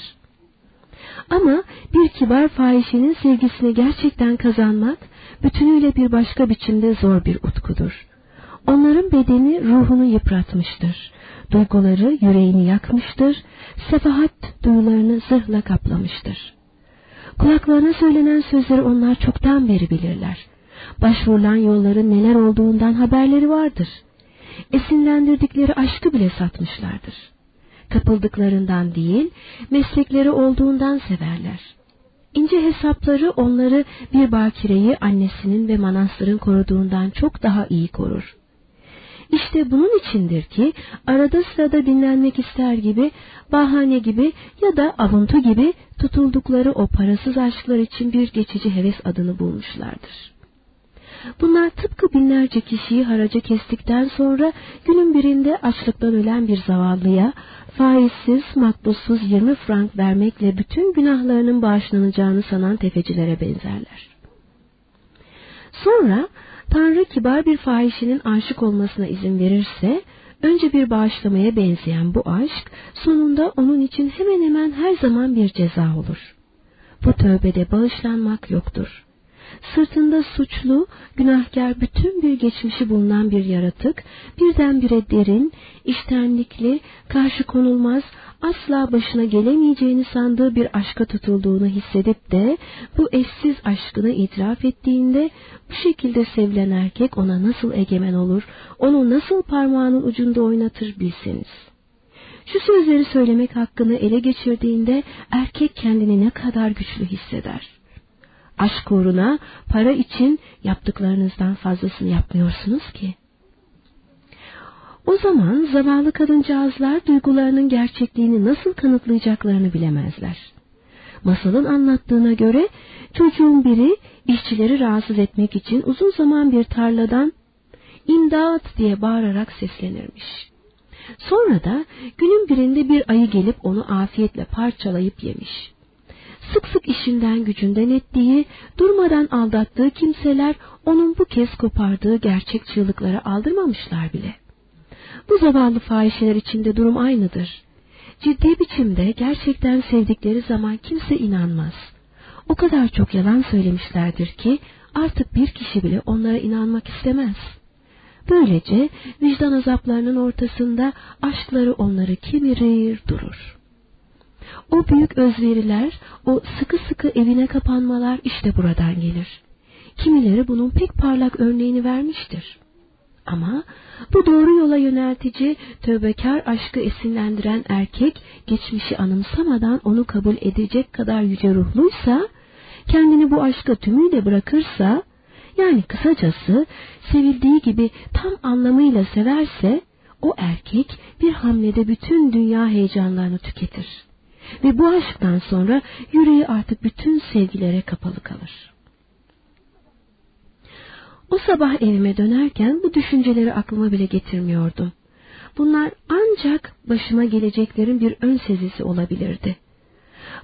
Ama bir kibar fahişenin sevgisini gerçekten kazanmak, bütünüyle bir başka biçimde zor bir utkudur. Onların bedeni ruhunu yıpratmıştır. Duyguları yüreğini yakmıştır. Sefahat duyularını zırhla kaplamıştır. Kulaklarına söylenen sözleri onlar çoktan beri bilirler. Başvurulan yolların neler olduğundan haberleri vardır. Esinlendirdikleri aşkı bile satmışlardır. Kapıldıklarından değil, meslekleri olduğundan severler. İnce hesapları onları bir bakireyi annesinin ve manastırın koruduğundan çok daha iyi korur. İşte bunun içindir ki arada sırada dinlenmek ister gibi, bahane gibi ya da avuntu gibi tutuldukları o parasız aşklar için bir geçici heves adını bulmuşlardır. Bunlar tıpkı binlerce kişiyi haraca kestikten sonra günün birinde açlıktan ölen bir zavallıya faizsiz, makbuzsuz 20 frank vermekle bütün günahlarının bağışlanacağını sanan tefecilere benzerler. Sonra Tanrı kibar bir fahişenin aşık olmasına izin verirse, önce bir bağışlamaya benzeyen bu aşk, sonunda onun için hemen hemen her zaman bir ceza olur. Bu tövbede bağışlanmak yoktur. Sırtında suçlu, günahkar bütün bir geçmişi bulunan bir yaratık, birdenbire derin, iştenlikli, karşı konulmaz, asla başına gelemeyeceğini sandığı bir aşka tutulduğunu hissedip de bu eşsiz aşkını itiraf ettiğinde bu şekilde sevilen erkek ona nasıl egemen olur, onu nasıl parmağının ucunda oynatır bilseniz. Şu sözleri söylemek hakkını ele geçirdiğinde erkek kendini ne kadar güçlü hisseder. Aşk uğruna para için yaptıklarınızdan fazlasını yapmıyorsunuz ki. O zaman zavallı kadıncağızlar duygularının gerçekliğini nasıl kanıtlayacaklarını bilemezler. Masalın anlattığına göre çocuğun biri işçileri rahatsız etmek için uzun zaman bir tarladan imdat diye bağırarak seslenirmiş. Sonra da günün birinde bir ayı gelip onu afiyetle parçalayıp yemiş. Sık sık işinden gücünden ettiği, durmadan aldattığı kimseler onun bu kez kopardığı gerçek çığlıkları aldırmamışlar bile. Bu zavallı fahişeler içinde durum aynıdır. Ciddi biçimde gerçekten sevdikleri zaman kimse inanmaz. O kadar çok yalan söylemişlerdir ki artık bir kişi bile onlara inanmak istemez. Böylece vicdan azaplarının ortasında aşkları onları kemirir durur. O büyük özveriler, o sıkı sıkı evine kapanmalar işte buradan gelir. Kimileri bunun pek parlak örneğini vermiştir. Ama bu doğru yola yöneltici, tövbekar aşkı esinlendiren erkek, geçmişi anımsamadan onu kabul edecek kadar yüce ruhluysa, kendini bu aşka tümüyle bırakırsa, yani kısacası sevildiği gibi tam anlamıyla severse, o erkek bir hamlede bütün dünya heyecanlarını tüketir. Ve bu aşktan sonra yüreği artık bütün sevgilere kapalı kalır. O sabah evime dönerken bu düşünceleri aklıma bile getirmiyordum. Bunlar ancak başıma geleceklerin bir ön sezisi olabilirdi.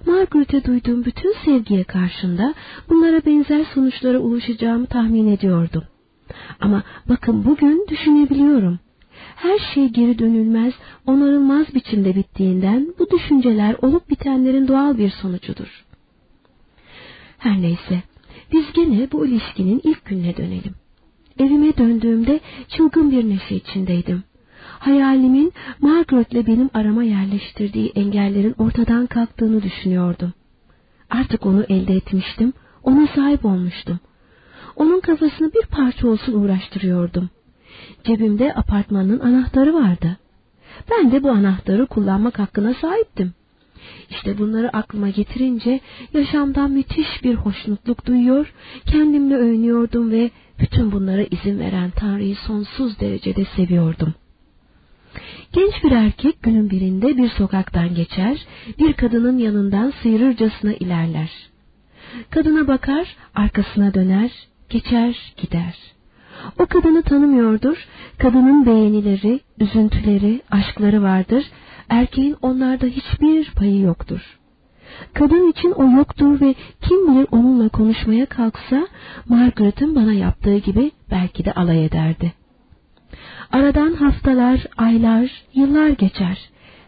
Margaret'e duyduğum bütün sevgiye karşında bunlara benzer sonuçlara ulaşacağımı tahmin ediyordum. Ama bakın bugün düşünebiliyorum. Her şey geri dönülmez, onarılmaz biçimde bittiğinden bu düşünceler olup bitenlerin doğal bir sonucudur. Her neyse, biz gene bu ilişkinin ilk gününe dönelim. Evime döndüğümde çılgın bir neşe içindeydim. Hayalimin Margaret'le benim arama yerleştirdiği engellerin ortadan kalktığını düşünüyordum. Artık onu elde etmiştim, ona sahip olmuştum. Onun kafasını bir parça olsun uğraştırıyordum. Cebimde apartmanın anahtarı vardı. Ben de bu anahtarı kullanmak hakkına sahiptim. İşte bunları aklıma getirince yaşamdan müthiş bir hoşnutluk duyuyor, kendimle övünüyordum ve bütün bunlara izin veren Tanrı'yı sonsuz derecede seviyordum. Genç bir erkek günün birinde bir sokaktan geçer, bir kadının yanından sıyırırcasına ilerler. Kadına bakar, arkasına döner, geçer, gider. O kadını tanımıyordur, kadının beğenileri, üzüntüleri, aşkları vardır erkeğin onlarda hiçbir payı yoktur. Kadın için o yoktur ve kim bilir onunla konuşmaya kalksa Margaret'ın bana yaptığı gibi belki de alay ederdi. Aradan haftalar, aylar, yıllar geçer.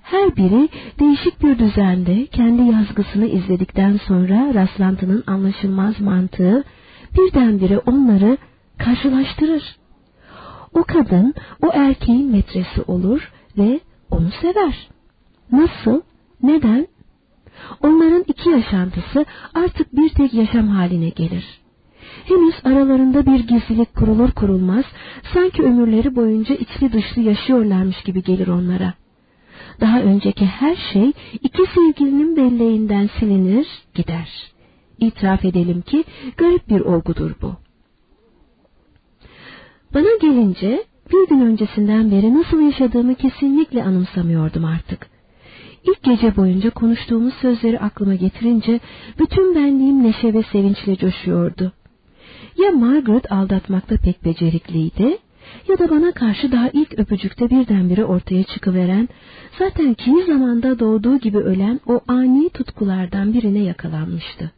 Her biri değişik bir düzende kendi yazgısını izledikten sonra rastlantının anlaşılmaz mantığı birdenbire onları karşılaştırır. O kadın o erkeğin metresi olur ve onu sever. Nasıl? Neden? Onların iki yaşantısı artık bir tek yaşam haline gelir. Henüz aralarında bir gizlilik kurulur kurulmaz, sanki ömürleri boyunca içli dışlı yaşıyorlarmış gibi gelir onlara. Daha önceki her şey iki sevgilinin belleğinden silinir, gider. İtiraf edelim ki garip bir olgudur bu. Bana gelince bir gün öncesinden beri nasıl yaşadığımı kesinlikle anımsamıyordum artık. İlk gece boyunca konuştuğumuz sözleri aklıma getirince bütün benliğim neşe ve sevinçle coşuyordu. Ya Margaret aldatmakta pek becerikliydi ya da bana karşı daha ilk öpücükte birdenbire ortaya çıkıveren, zaten kimi zamanda doğduğu gibi ölen o ani tutkulardan birine yakalanmıştı.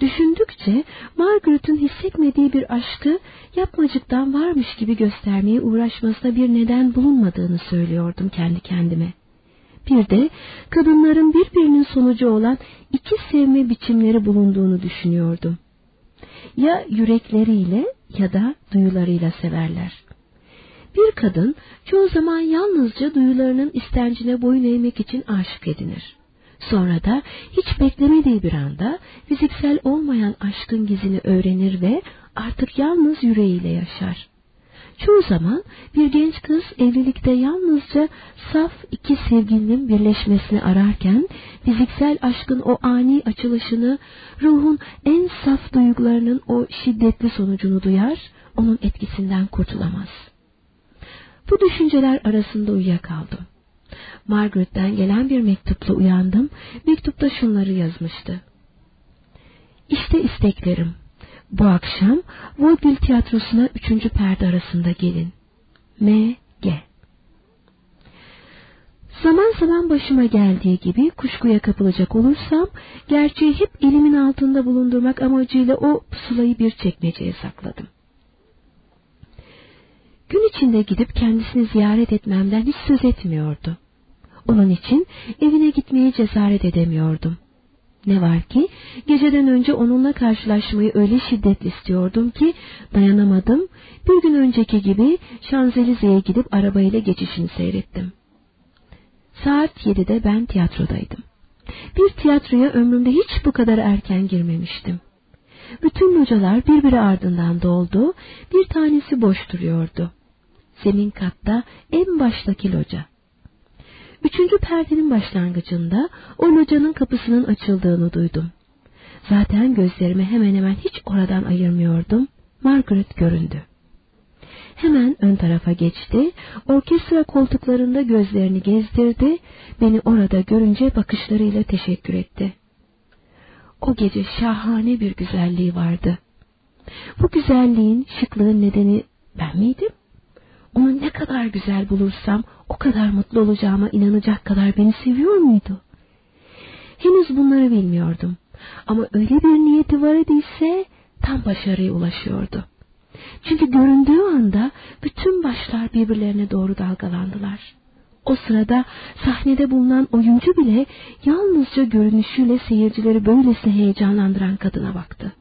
Düşündükçe Margaret'ın hissetmediği bir aşkı yapmacıktan varmış gibi göstermeye uğraşmasına bir neden bulunmadığını söylüyordum kendi kendime. Bir de kadınların birbirinin sonucu olan iki sevme biçimleri bulunduğunu düşünüyordum. Ya yürekleriyle ya da duyularıyla severler. Bir kadın çoğu zaman yalnızca duyularının istencine boyun eğmek için aşık edinir. Sonra da hiç beklemediği bir anda fiziksel olmayan aşkın gizini öğrenir ve artık yalnız yüreğiyle yaşar. Çoğu zaman bir genç kız evlilikte yalnızca saf iki sevgilinin birleşmesini ararken fiziksel aşkın o ani açılışını, ruhun en saf duygularının o şiddetli sonucunu duyar, onun etkisinden kurtulamaz. Bu düşünceler arasında uyuyakaldım. Margaret'ten gelen bir mektupla uyandım. Mektupta şunları yazmıştı. İşte isteklerim. Bu akşam Vaudeville tiyatrosuna üçüncü perde arasında gelin. M. G. Zaman zaman başıma geldiği gibi kuşkuya kapılacak olursam, gerçeği hep elimin altında bulundurmak amacıyla o pusulayı bir çekmeceye sakladım. Gün içinde gidip kendisini ziyaret etmemden hiç söz etmiyordu. Onun için evine gitmeye cesaret edemiyordum. Ne var ki geceden önce onunla karşılaşmayı öyle şiddetli istiyordum ki dayanamadım. Bir gün önceki gibi Şanzelize'ye gidip arabayla geçişini seyrettim. Saat yedide ben tiyatrodaydım. Bir tiyatroya ömrümde hiç bu kadar erken girmemiştim. Bütün localar birbiri ardından doldu, bir tanesi boş duruyordu. Zemin katta en baştaki loca. Üçüncü perdenin başlangıcında o locanın kapısının açıldığını duydum. Zaten gözlerimi hemen hemen hiç oradan ayırmıyordum. Margaret göründü. Hemen ön tarafa geçti, orkestra koltuklarında gözlerini gezdirdi, beni orada görünce bakışlarıyla teşekkür etti. O gece şahane bir güzelliği vardı. Bu güzelliğin, şıklığın nedeni ben miydim? Onu ne kadar güzel bulursam o kadar mutlu olacağıma inanacak kadar beni seviyor muydu? Henüz bunları bilmiyordum. Ama öyle bir niyeti var idiyse tam başarıya ulaşıyordu. Çünkü göründüğü anda bütün başlar birbirlerine doğru dalgalandılar. O sırada sahnede bulunan oyuncu bile yalnızca görünüşüyle seyircileri böylesine heyecanlandıran kadına baktı.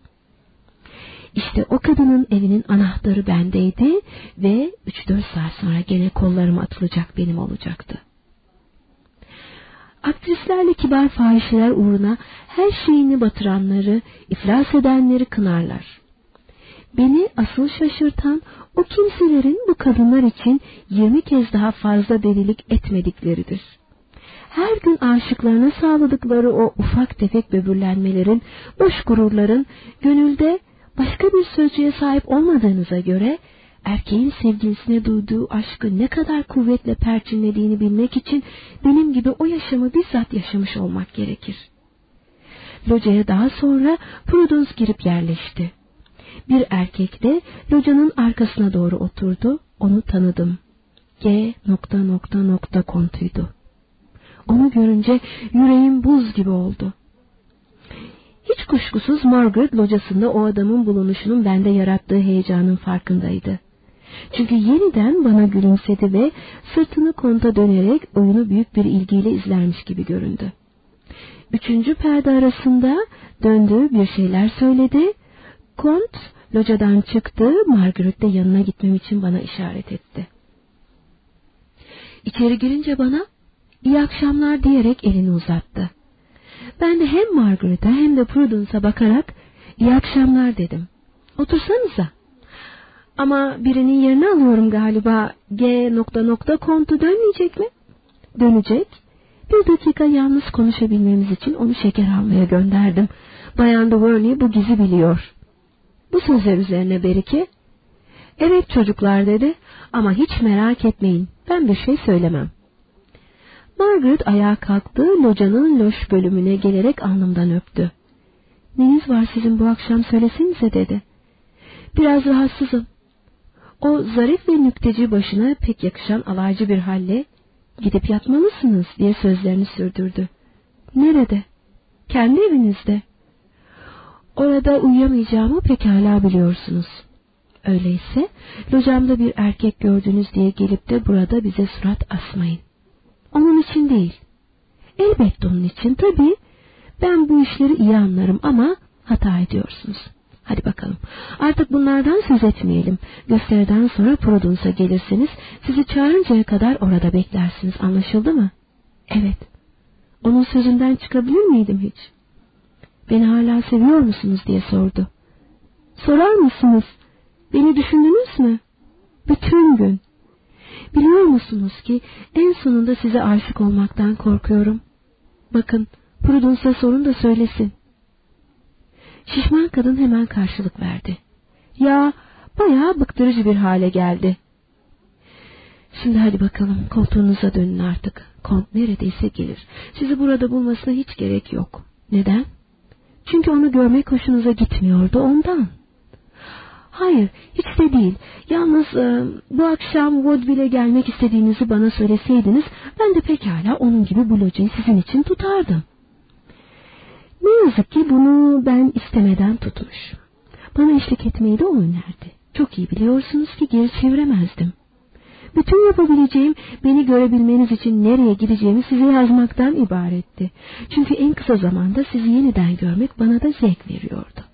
İşte o kadının evinin anahtarı bendeydi ve 3-4 saat sonra gene kollarıma atılacak benim olacaktı. Aktrislerle kibar fahişeler uğruna her şeyini batıranları, iflas edenleri kınarlar. Beni asıl şaşırtan o kimselerin bu kadınlar için yirmi kez daha fazla delilik etmedikleridir. Her gün aşıklarına sağladıkları o ufak tefek böbürlenmelerin, boş gururların gönülde başka bir sözcüğe sahip olmadığınıza göre erkeğin sevgilisine duyduğu aşkı ne kadar kuvvetle perçinlediğini bilmek için benim gibi o yaşamı bizzat yaşamış olmak gerekir. Locaya daha sonra Prudence girip yerleşti. Bir erkek de locanın arkasına doğru oturdu, onu tanıdım. G nokta nokta nokta kontuydu. Onu görünce yüreğim buz gibi oldu. Hiç kuşkusuz Margaret locasında o adamın bulunuşunun bende yarattığı heyecanın farkındaydı. Çünkü yeniden bana gülümsedi ve sırtını konta dönerek oyunu büyük bir ilgiyle izlermiş gibi göründü. Üçüncü perde arasında döndü bir şeyler söyledi. Kont locadan çıktı, Margaret de yanına gitmem için bana işaret etti. İçeri girince bana iyi akşamlar diyerek elini uzattı. Ben de hem Margaret'a hem de Prudence'a bakarak iyi akşamlar dedim. Otursanıza. Ama birinin yerini alıyorum galiba. G nokta nokta kontu dönmeyecek mi? Dönecek. Bir dakika yalnız konuşabilmemiz için onu şeker almaya gönderdim. Bayan Duverney bu gizi biliyor. Bu sözler üzerine Berike, evet çocuklar dedi ama hiç merak etmeyin ben bir şey söylemem. Margaret ayağa kalktı, locanın loş bölümüne gelerek alnımdan öptü. Neniz var sizin bu akşam söylesinize dedi. Biraz rahatsızım. O zarif ve nükteci başına pek yakışan alaycı bir halle gidip yatmalısınız diye sözlerini sürdürdü. Nerede? Kendi evinizde. Orada uyuyamayacağımı pekala biliyorsunuz. Öyleyse locamda bir erkek gördünüz diye gelip de burada bize surat asmayın. Onun için değil. Elbette onun için tabii. Ben bu işleri iyi anlarım ama hata ediyorsunuz. Hadi bakalım. Artık bunlardan söz etmeyelim. Gösteriden sonra Prodence'a gelirseniz sizi çağırıncaya kadar orada beklersiniz. Anlaşıldı mı? Evet. Onun sözünden çıkabilir miydim hiç? Beni hala seviyor musunuz diye sordu. Sorar mısınız? Beni düşündünüz mü? Bütün gün. Biliyor musunuz ki en sonunda size aşık olmaktan korkuyorum. Bakın Prudence'a sorun da söylesin. Şişman kadın hemen karşılık verdi. Ya bayağı bıktırıcı bir hale geldi. Şimdi hadi bakalım koltuğunuza dönün artık. Kont neredeyse gelir. Sizi burada bulmasına hiç gerek yok. Neden? Çünkü onu görmek hoşunuza gitmiyordu ondan. Hayır, hiç de değil. Yalnız e, bu akşam Vaudeville'e gelmek istediğinizi bana söyleseydiniz, ben de pekala onun gibi bu locayı sizin için tutardım. Ne yazık ki bunu ben istemeden tutmuş. Bana eşlik etmeyi de o önerdi. Çok iyi biliyorsunuz ki geri çeviremezdim. Bütün yapabileceğim beni görebilmeniz için nereye gideceğimi size yazmaktan ibaretti. Çünkü en kısa zamanda sizi yeniden görmek bana da zevk veriyordu.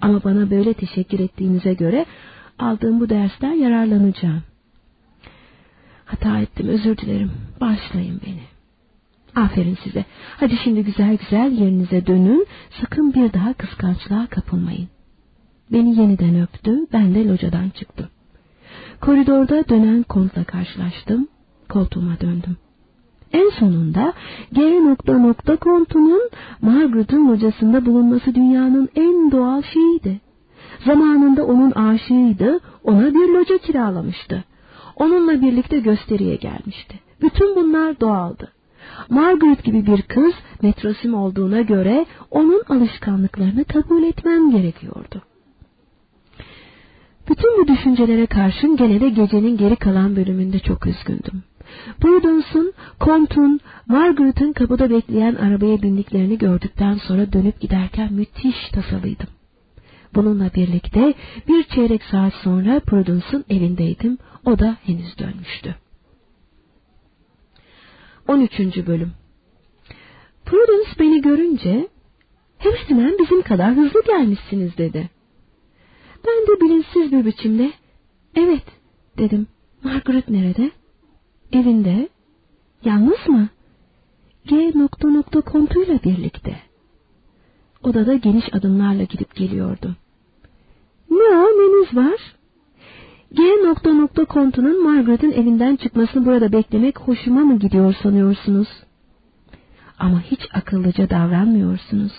Ama bana böyle teşekkür ettiğinize göre aldığım bu dersten yararlanacağım. Hata ettim özür dilerim. Bağışlayın beni. Aferin size. Hadi şimdi güzel güzel yerinize dönün. Sakın bir daha kıskançlığa kapılmayın. Beni yeniden öptü. Ben de locadan çıktım. Koridorda dönen kontla karşılaştım. Koltuğuma döndüm. En sonunda G nokta nokta kontunun Margaret'ın locasında bulunması dünyanın en doğal şeyiydi. Zamanında onun aşığıydı, ona bir loca kiralamıştı. Onunla birlikte gösteriye gelmişti. Bütün bunlar doğaldı. Margaret gibi bir kız metrosim olduğuna göre onun alışkanlıklarını kabul etmem gerekiyordu. Bütün bu düşüncelere karşın gene de gecenin geri kalan bölümünde çok üzgündüm. Prudence'un, Comte'un, Margaret'ın kapıda bekleyen arabaya bindiklerini gördükten sonra dönüp giderken müthiş tasalıydım. Bununla birlikte bir çeyrek saat sonra Prudence'ın evindeydim. O da henüz dönmüştü. 13. Bölüm Prudence beni görünce hemen hemen bizim kadar hızlı gelmişsiniz dedi. Ben de bilinçsiz bir biçimde evet dedim. Margaret nerede? Evinde. Yalnız mı? G nokta nokta kontuyla birlikte. Odada geniş adımlarla gidip geliyordu. Ne o neniz var? G nokta nokta kontunun Margaret'ın evinden çıkmasını burada beklemek hoşuma mı gidiyor sanıyorsunuz? Ama hiç akıllıca davranmıyorsunuz.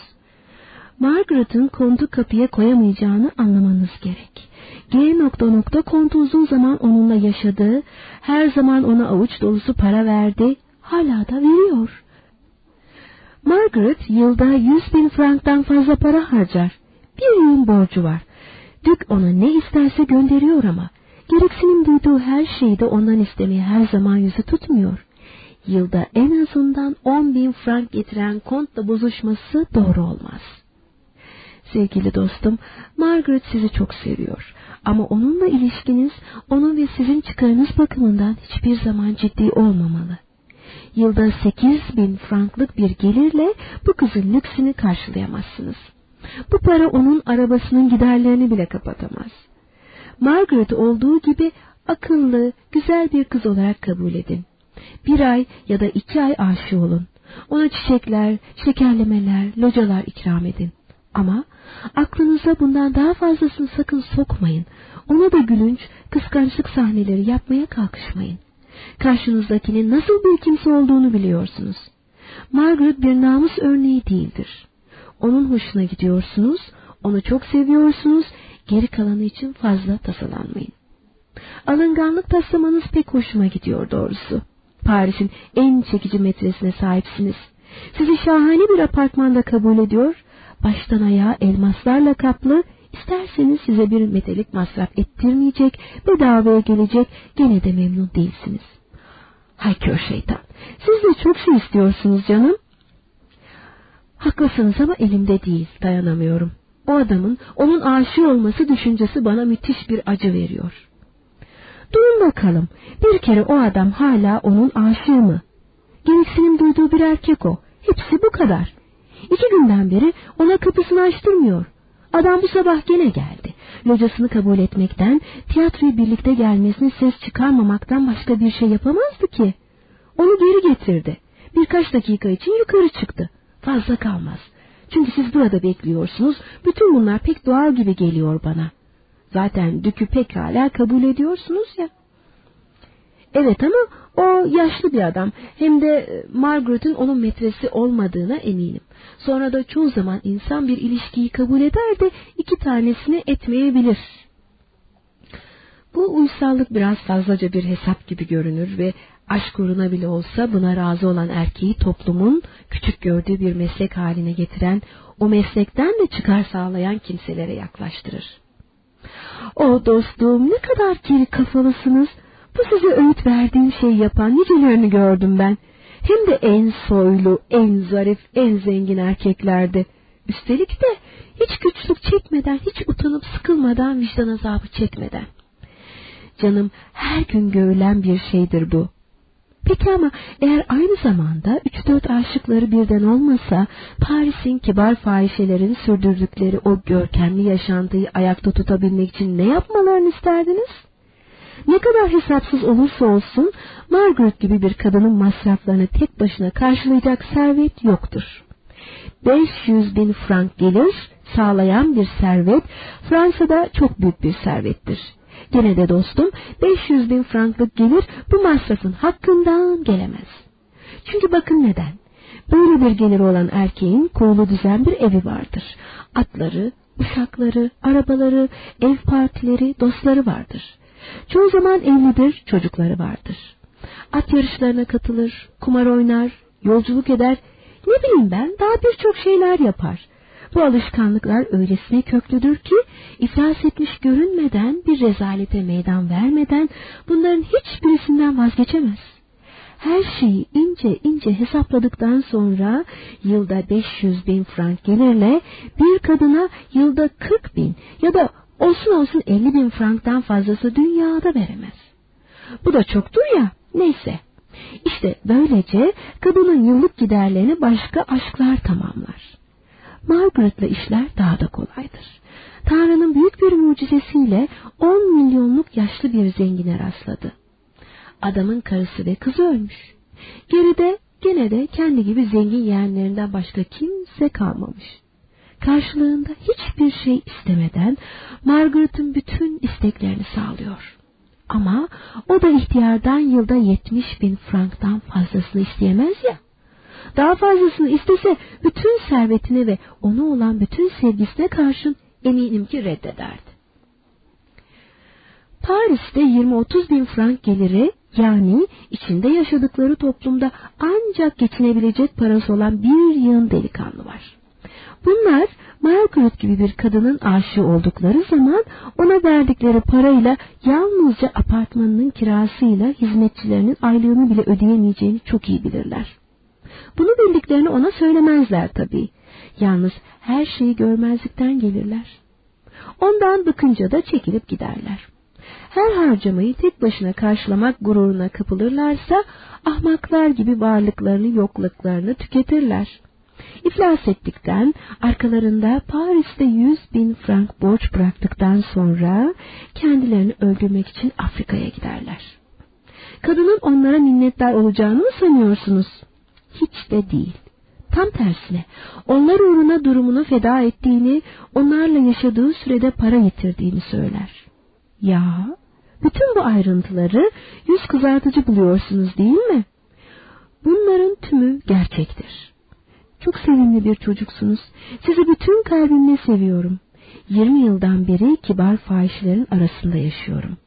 Margaret'ın kontu kapıya koyamayacağını anlamanız gerek. G nokta nokta kontu uzun zaman onunla yaşadı, her zaman ona avuç dolusu para verdi, hala da veriyor. Margaret yılda yüz bin franktan fazla para harcar. Bir yıl borcu var. Dük ona ne isterse gönderiyor ama gereksinim duyduğu her şeyi de ondan istemeye her zaman yüzü tutmuyor. Yılda en azından on bin frank getiren kontla bozuşması doğru olmaz. Sevgili dostum, Margaret sizi çok seviyor. Ama onunla ilişkiniz, onun ve sizin çıkarınız bakımından hiçbir zaman ciddi olmamalı. Yılda sekiz bin franklık bir gelirle bu kızın lüksünü karşılayamazsınız. Bu para onun arabasının giderlerini bile kapatamaz. Margaret olduğu gibi akıllı, güzel bir kız olarak kabul edin. Bir ay ya da iki ay aşı olun. Ona çiçekler, şekerlemeler, localar ikram edin. Ama aklınıza bundan daha fazlasını sakın sokmayın. Ona da gülünç, kıskançlık sahneleri yapmaya kalkışmayın. Karşınızdakinin nasıl bir kimse olduğunu biliyorsunuz. Margaret bir namus örneği değildir. Onun hoşuna gidiyorsunuz, onu çok seviyorsunuz, geri kalanı için fazla tasalanmayın. Alınganlık taslamanız pek hoşuma gidiyor doğrusu. Paris'in en çekici metresine sahipsiniz. Sizi şahane bir apartmanda kabul ediyor, baştan ayağa elmaslarla kaplı, isterseniz size bir metalik masraf ettirmeyecek, bedavaya gelecek, gene de memnun değilsiniz. Hay kör şeytan, siz de çok şey istiyorsunuz canım. Haklısınız ama elimde değil, dayanamıyorum. O adamın, onun aşığı olması düşüncesi bana müthiş bir acı veriyor. Durun bakalım, bir kere o adam hala onun aşığı mı? Gereksinim duyduğu bir erkek o, hepsi bu kadar. İki günden beri ona kapısını açtırmıyor. Adam bu sabah gene geldi. Locasını kabul etmekten, tiyatroya birlikte gelmesini ses çıkarmamaktan başka bir şey yapamazdı ki. Onu geri getirdi. Birkaç dakika için yukarı çıktı. Fazla kalmaz. Çünkü siz burada bekliyorsunuz. Bütün bunlar pek doğal gibi geliyor bana. Zaten dükü pekala kabul ediyorsunuz ya. Evet ama o yaşlı bir adam. Hem de e, Margaret'ın onun metresi olmadığına eminim. Sonra da çoğu zaman insan bir ilişkiyi kabul eder de iki tanesini etmeyebilir. Bu uysallık biraz fazlaca bir hesap gibi görünür ve aşk uğruna bile olsa buna razı olan erkeği toplumun küçük gördüğü bir meslek haline getiren, o meslekten de çıkar sağlayan kimselere yaklaştırır. O dostum ne kadar geri kafalısınız. Bu size öğüt verdiğim şeyi yapan nicelerini gördüm ben. Hem de en soylu, en zarif, en zengin erkeklerdi. Üstelik de hiç güçlük çekmeden, hiç utanıp sıkılmadan, vicdan azabı çekmeden. Canım her gün görülen bir şeydir bu. Peki ama eğer aynı zamanda üç dört aşıkları birden olmasa Paris'in kibar fahişelerin sürdürdükleri o görkemli yaşantıyı ayakta tutabilmek için ne yapmalarını isterdiniz? Ne kadar hesapsız olursa olsun Margaret gibi bir kadının masraflarını tek başına karşılayacak servet yoktur. 500 bin frank gelir sağlayan bir servet Fransa'da çok büyük bir servettir. Gene de dostum 500 bin franklık gelir bu masrafın hakkından gelemez. Çünkü bakın neden. Böyle bir gelir olan erkeğin kurulu düzen bir evi vardır. Atları, uşakları, arabaları, ev partileri, dostları vardır. Çoğu zaman evlidir, çocukları vardır. At yarışlarına katılır, kumar oynar, yolculuk eder, ne bileyim ben daha birçok şeyler yapar. Bu alışkanlıklar öylesine köklüdür ki iflas etmiş görünmeden bir rezalete meydan vermeden bunların hiçbirisinden vazgeçemez. Her şeyi ince ince hesapladıktan sonra yılda 500 bin frank gelirle bir kadına yılda 40 bin ya da olsun olsun 50 bin franktan fazlası dünyada veremez. Bu da çoktur ya neyse. İşte böylece kadının yıllık giderlerini başka aşklar tamamlar. Margaret'la işler daha da kolaydır. Tanrı'nın büyük bir mucizesiyle on milyonluk yaşlı bir zengine rastladı. Adamın karısı ve kızı ölmüş. Geride gene de kendi gibi zengin yeğenlerinden başka kimse kalmamış. Karşılığında hiçbir şey istemeden Margaret'ın bütün isteklerini sağlıyor. Ama o da ihtiyardan yılda yetmiş bin franktan fazlasını isteyemez ya. Daha fazlasını istese bütün servetine ve ona olan bütün sevgisine karşın eminim ki reddederdi. Paris'te 20-30 bin frank geliri yani içinde yaşadıkları toplumda ancak geçinebilecek parası olan bir yığın delikanlı var. Bunlar Margaret gibi bir kadının aşığı oldukları zaman ona verdikleri parayla yalnızca apartmanının kirasıyla hizmetçilerinin aylığını bile ödeyemeyeceğini çok iyi bilirler. Bunu bildiklerini ona söylemezler tabii. Yalnız her şeyi görmezlikten gelirler. Ondan bıkınca da çekilip giderler. Her harcamayı tek başına karşılamak gururuna kapılırlarsa ahmaklar gibi varlıklarını yokluklarını tüketirler. İflas ettikten, arkalarında Paris'te yüz bin frank borç bıraktıktan sonra kendilerini öldürmek için Afrika'ya giderler. Kadının onlara minnettar olacağını mı sanıyorsunuz? Hiç de değil. Tam tersine onlar uğruna durumunu feda ettiğini, onlarla yaşadığı sürede para yitirdiğini söyler. Ya, bütün bu ayrıntıları yüz kızartıcı buluyorsunuz değil mi? Bunların tümü gerçektir. Çok sevimli bir çocuksunuz. Sizi bütün kalbimle seviyorum. 20 yıldan beri kibar fahişlerin arasında yaşıyorum.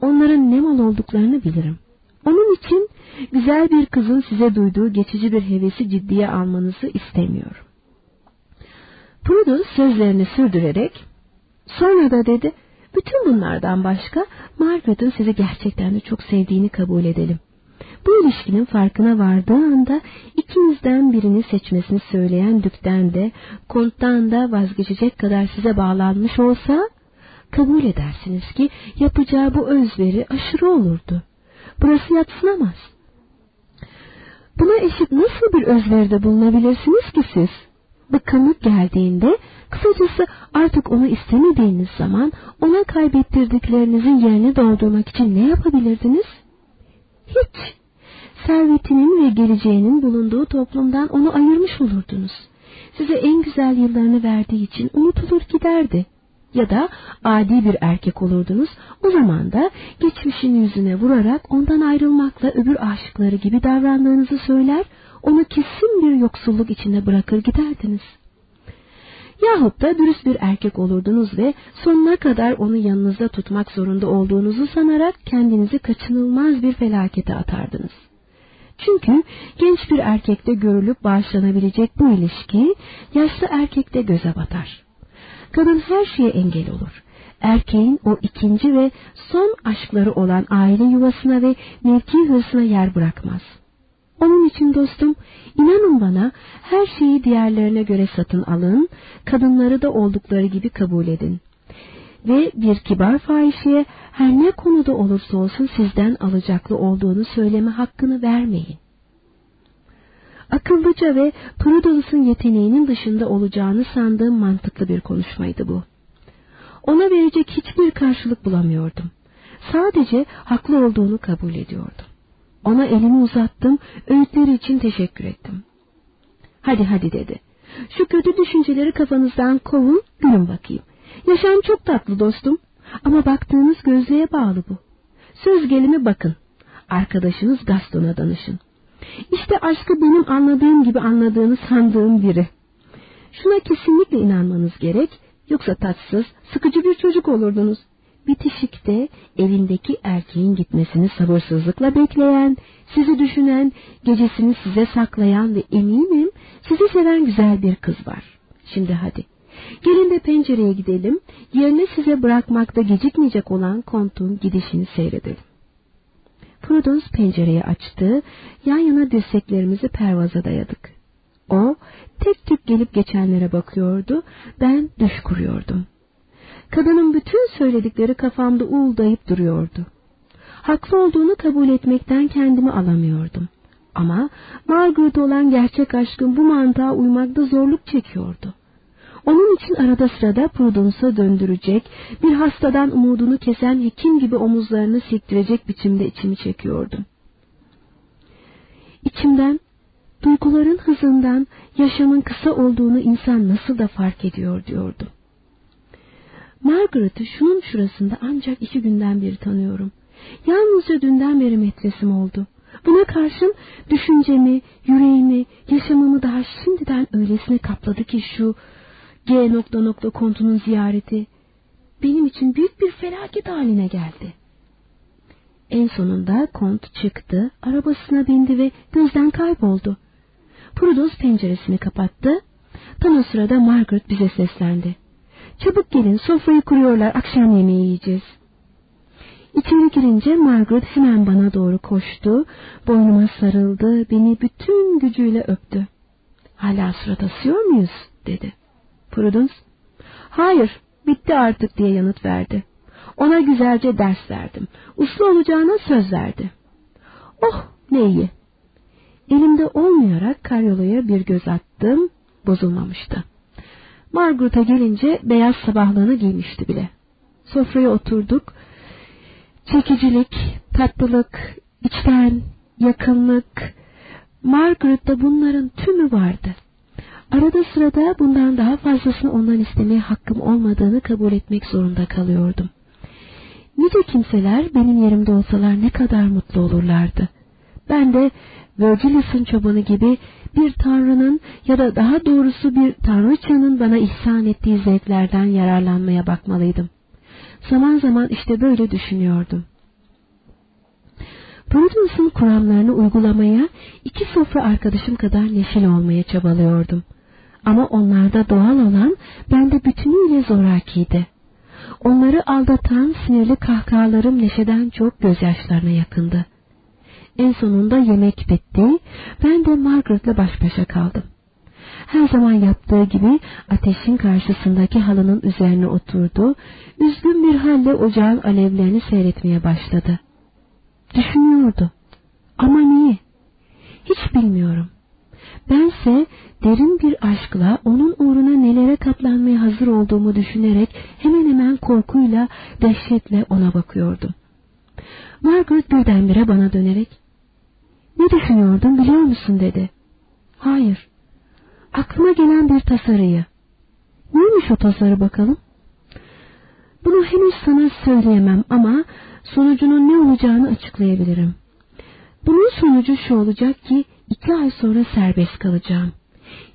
Onların ne mal olduklarını bilirim. Onun için güzel bir kızın size duyduğu geçici bir hevesi ciddiye almanızı istemiyorum. Prudence sözlerini sürdürerek sonra da dedi bütün bunlardan başka Margaret'ın sizi gerçekten de çok sevdiğini kabul edelim. Bu ilişkinin farkına vardığı anda ikinizden birini seçmesini söyleyen Dük'ten de Kont'tan da vazgeçecek kadar size bağlanmış olsa kabul edersiniz ki yapacağı bu özveri aşırı olurdu. Burası yatsınamaz. Buna eşit nasıl bir özveride bulunabilirsiniz ki siz? Bıkkınlık geldiğinde, kısacası artık onu istemediğiniz zaman ona kaybettirdiklerinizin yerini doldurmak için ne yapabilirdiniz? Hiç. Servetinin ve geleceğinin bulunduğu toplumdan onu ayırmış olurdunuz. Size en güzel yıllarını verdiği için unutulur giderdi ya da adi bir erkek olurdunuz, o zaman da geçmişin yüzüne vurarak ondan ayrılmakla öbür aşıkları gibi davrandığınızı söyler, onu kesin bir yoksulluk içinde bırakır giderdiniz. Yahut da dürüst bir erkek olurdunuz ve sonuna kadar onu yanınızda tutmak zorunda olduğunuzu sanarak kendinizi kaçınılmaz bir felakete atardınız. Çünkü genç bir erkekte görülüp bağışlanabilecek bu ilişki yaşlı erkekte göze batar. Kadın her şeye engel olur. Erkeğin o ikinci ve son aşkları olan aile yuvasına ve mevki hırsına yer bırakmaz. Onun için dostum, inanın bana her şeyi diğerlerine göre satın alın, kadınları da oldukları gibi kabul edin. Ve bir kibar fahişeye her ne konuda olursa olsun sizden alacaklı olduğunu söyleme hakkını vermeyin. Akıllıca ve Prudence'ın yeteneğinin dışında olacağını sandığım mantıklı bir konuşmaydı bu. Ona verecek hiçbir karşılık bulamıyordum. Sadece haklı olduğunu kabul ediyordum. Ona elimi uzattım, öğütleri için teşekkür ettim. Hadi hadi dedi. Şu kötü düşünceleri kafanızdan kovun, gülün bakayım. Yaşam çok tatlı dostum. Ama baktığınız gözlüğe bağlı bu. Söz gelimi bakın. Arkadaşınız Gaston'a danışın. İşte aşkı benim anladığım gibi anladığını sandığım biri. Şuna kesinlikle inanmanız gerek, yoksa tatsız, sıkıcı bir çocuk olurdunuz. Bitişikte evindeki erkeğin gitmesini sabırsızlıkla bekleyen, sizi düşünen, gecesini size saklayan ve eminim sizi seven güzel bir kız var. Şimdi hadi, gelin de pencereye gidelim, yerine size bırakmakta gecikmeyecek olan kontun gidişini seyredelim. Prudence pencereyi açtı, yan yana dirseklerimizi pervaza dayadık. O, tek tük gelip geçenlere bakıyordu, ben düş kuruyordum. Kadının bütün söyledikleri kafamda uğuldayıp duruyordu. Haklı olduğunu kabul etmekten kendimi alamıyordum. Ama Margaret'e olan gerçek aşkım bu mantığa uymakta zorluk çekiyordu. Onun için arada sırada Prudence'a döndürecek, bir hastadan umudunu kesen hekim gibi omuzlarını siktirecek biçimde içimi çekiyordum. İçimden, duyguların hızından yaşamın kısa olduğunu insan nasıl da fark ediyor diyordum. Margaret'ı şunun şurasında ancak iki günden beri tanıyorum. Yalnızca dünden beri metresim oldu. Buna karşın düşüncemi, yüreğimi, yaşamımı daha şimdiden öylesine kapladı ki şu G nokta nokta kontunun ziyareti benim için büyük bir felaket haline geldi. En sonunda kont çıktı, arabasına bindi ve gözden kayboldu. Prudence penceresini kapattı. Tam o sırada Margaret bize seslendi. Çabuk gelin sofrayı kuruyorlar akşam yemeği yiyeceğiz. İçeri girince Margaret hemen bana doğru koştu, boynuma sarıldı, beni bütün gücüyle öptü. Hala surat asıyor muyuz dedi. Prudence, hayır bitti artık diye yanıt verdi. Ona güzelce ders verdim. Uslu olacağına söz verdi. Oh ne iyi. Elimde olmayarak karyolaya bir göz attım. bozulmamıştı. Margaret'a gelince beyaz sabahlığını giymişti bile. Sofraya oturduk. Çekicilik, tatlılık, içten, yakınlık. Margaret'ta bunların tümü vardı. Arada sırada bundan daha fazlasını ondan istemeye hakkım olmadığını kabul etmek zorunda kalıyordum. Nice kimseler benim yerimde olsalar ne kadar mutlu olurlardı. Ben de Virgilius'un çobanı gibi bir tanrının ya da daha doğrusu bir tanrıçanın bana ihsan ettiği zevklerden yararlanmaya bakmalıydım. Zaman zaman işte böyle düşünüyordum. Prudence'ın kuramlarını uygulamaya iki sofra arkadaşım kadar neşeli olmaya çabalıyordum. Ama onlarda doğal olan bende bütünüyle zorakiydi. Onları aldatan sinirli kahkahalarım neşeden çok gözyaşlarına yakındı. En sonunda yemek bitti, ben de Margaret'la baş başa kaldım. Her zaman yaptığı gibi ateşin karşısındaki halının üzerine oturdu, üzgün bir halde ocağın alevlerini seyretmeye başladı. Düşünüyordu. Ama niye? Hiç bilmiyorum. Bense derin bir aşkla onun uğruna nelere katlanmaya hazır olduğumu düşünerek hemen hemen korkuyla, dehşetle ona bakıyordum. Margaret birdenbire bana dönerek, ''Ne düşünüyordun biliyor musun?'' dedi. ''Hayır, aklıma gelen bir tasarıyı.'' ''Neymiş o tasarı bakalım?'' ''Bunu henüz sana söyleyemem ama sonucunun ne olacağını açıklayabilirim. Bunun sonucu şu olacak ki iki ay sonra serbest kalacağım.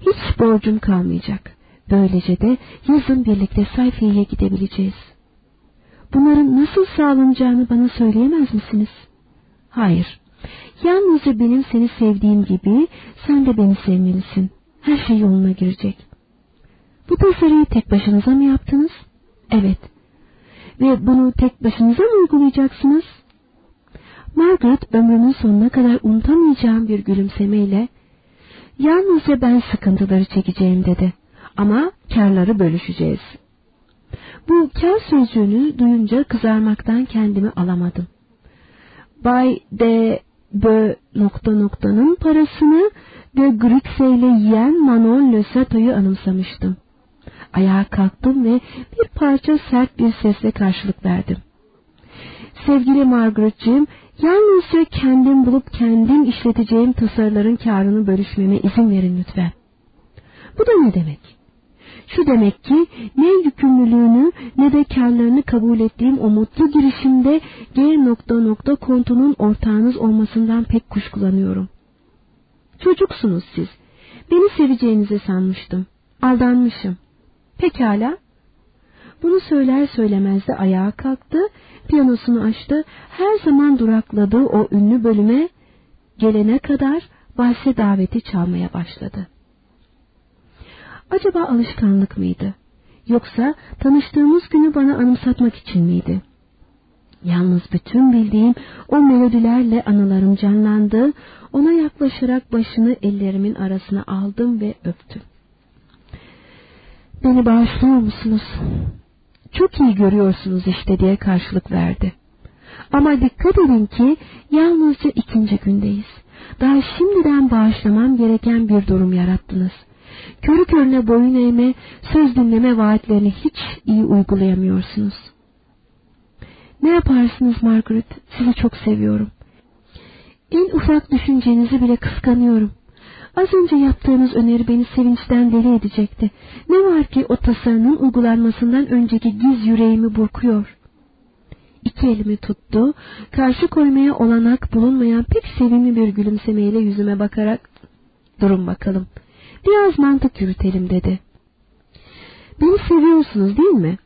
Hiç borcum kalmayacak. Böylece de yazın birlikte sayfiyeye gidebileceğiz. Bunların nasıl sağlanacağını bana söyleyemez misiniz? Hayır. Yalnızca benim seni sevdiğim gibi sen de beni sevmelisin. Her şey yoluna girecek. Bu tasarıyı tek başınıza mı yaptınız? Evet. Ve bunu tek başınıza mı uygulayacaksınız? Margaret ömrünün sonuna kadar unutamayacağım bir gülümsemeyle yalnızca ben sıkıntıları çekeceğim dedi ama karları bölüşeceğiz. Bu kar sözcüğünü duyunca kızarmaktan kendimi alamadım. Bay de Bö nokta noktanın parasını de Grixe ile yiyen Manon Lösato'yu anımsamıştım. Ayağa kalktım ve bir parça sert bir sesle karşılık verdim. Sevgili Margaret'ciğim, yalnızca kendim bulup kendim işleteceğim tasarıların karını bölüşmeme izin verin lütfen. Bu da ne demek? Şu demek ki ne yükümlülüğünü ne de karlarını kabul ettiğim o mutlu girişimde G nokta nokta kontunun ortağınız olmasından pek kuşkulanıyorum. Çocuksunuz siz. Beni seveceğinizi sanmıştım. Aldanmışım. Pekala. Bunu söyler söylemez de ayağa kalktı, piyanosunu açtı, her zaman durakladığı o ünlü bölüme gelene kadar valse daveti çalmaya başladı. Acaba alışkanlık mıydı? Yoksa tanıştığımız günü bana anımsatmak için miydi? Yalnız bütün bildiğim o melodilerle anılarım canlandı, ona yaklaşarak başını ellerimin arasına aldım ve öptüm. Beni bağışlıyor musunuz? Çok iyi görüyorsunuz işte diye karşılık verdi. Ama dikkat edin ki yalnızca ikinci gündeyiz. Daha şimdiden bağışlamam gereken bir durum yarattınız. Körü körüne boyun eğme, söz dinleme vaatlerini hiç iyi uygulayamıyorsunuz. Ne yaparsınız Margaret? Sizi çok seviyorum. En ufak düşüncenizi bile kıskanıyorum. Az önce yaptığınız öneri beni sevinçten deli edecekti. Ne var ki o tasarının uygulanmasından önceki giz yüreğimi burkuyor. İki elimi tuttu, karşı koymaya olanak bulunmayan pek sevimli bir gülümsemeyle yüzüme bakarak, ''Durun bakalım, biraz mantık yürütelim.'' dedi. ''Beni seviyorsunuz değil mi?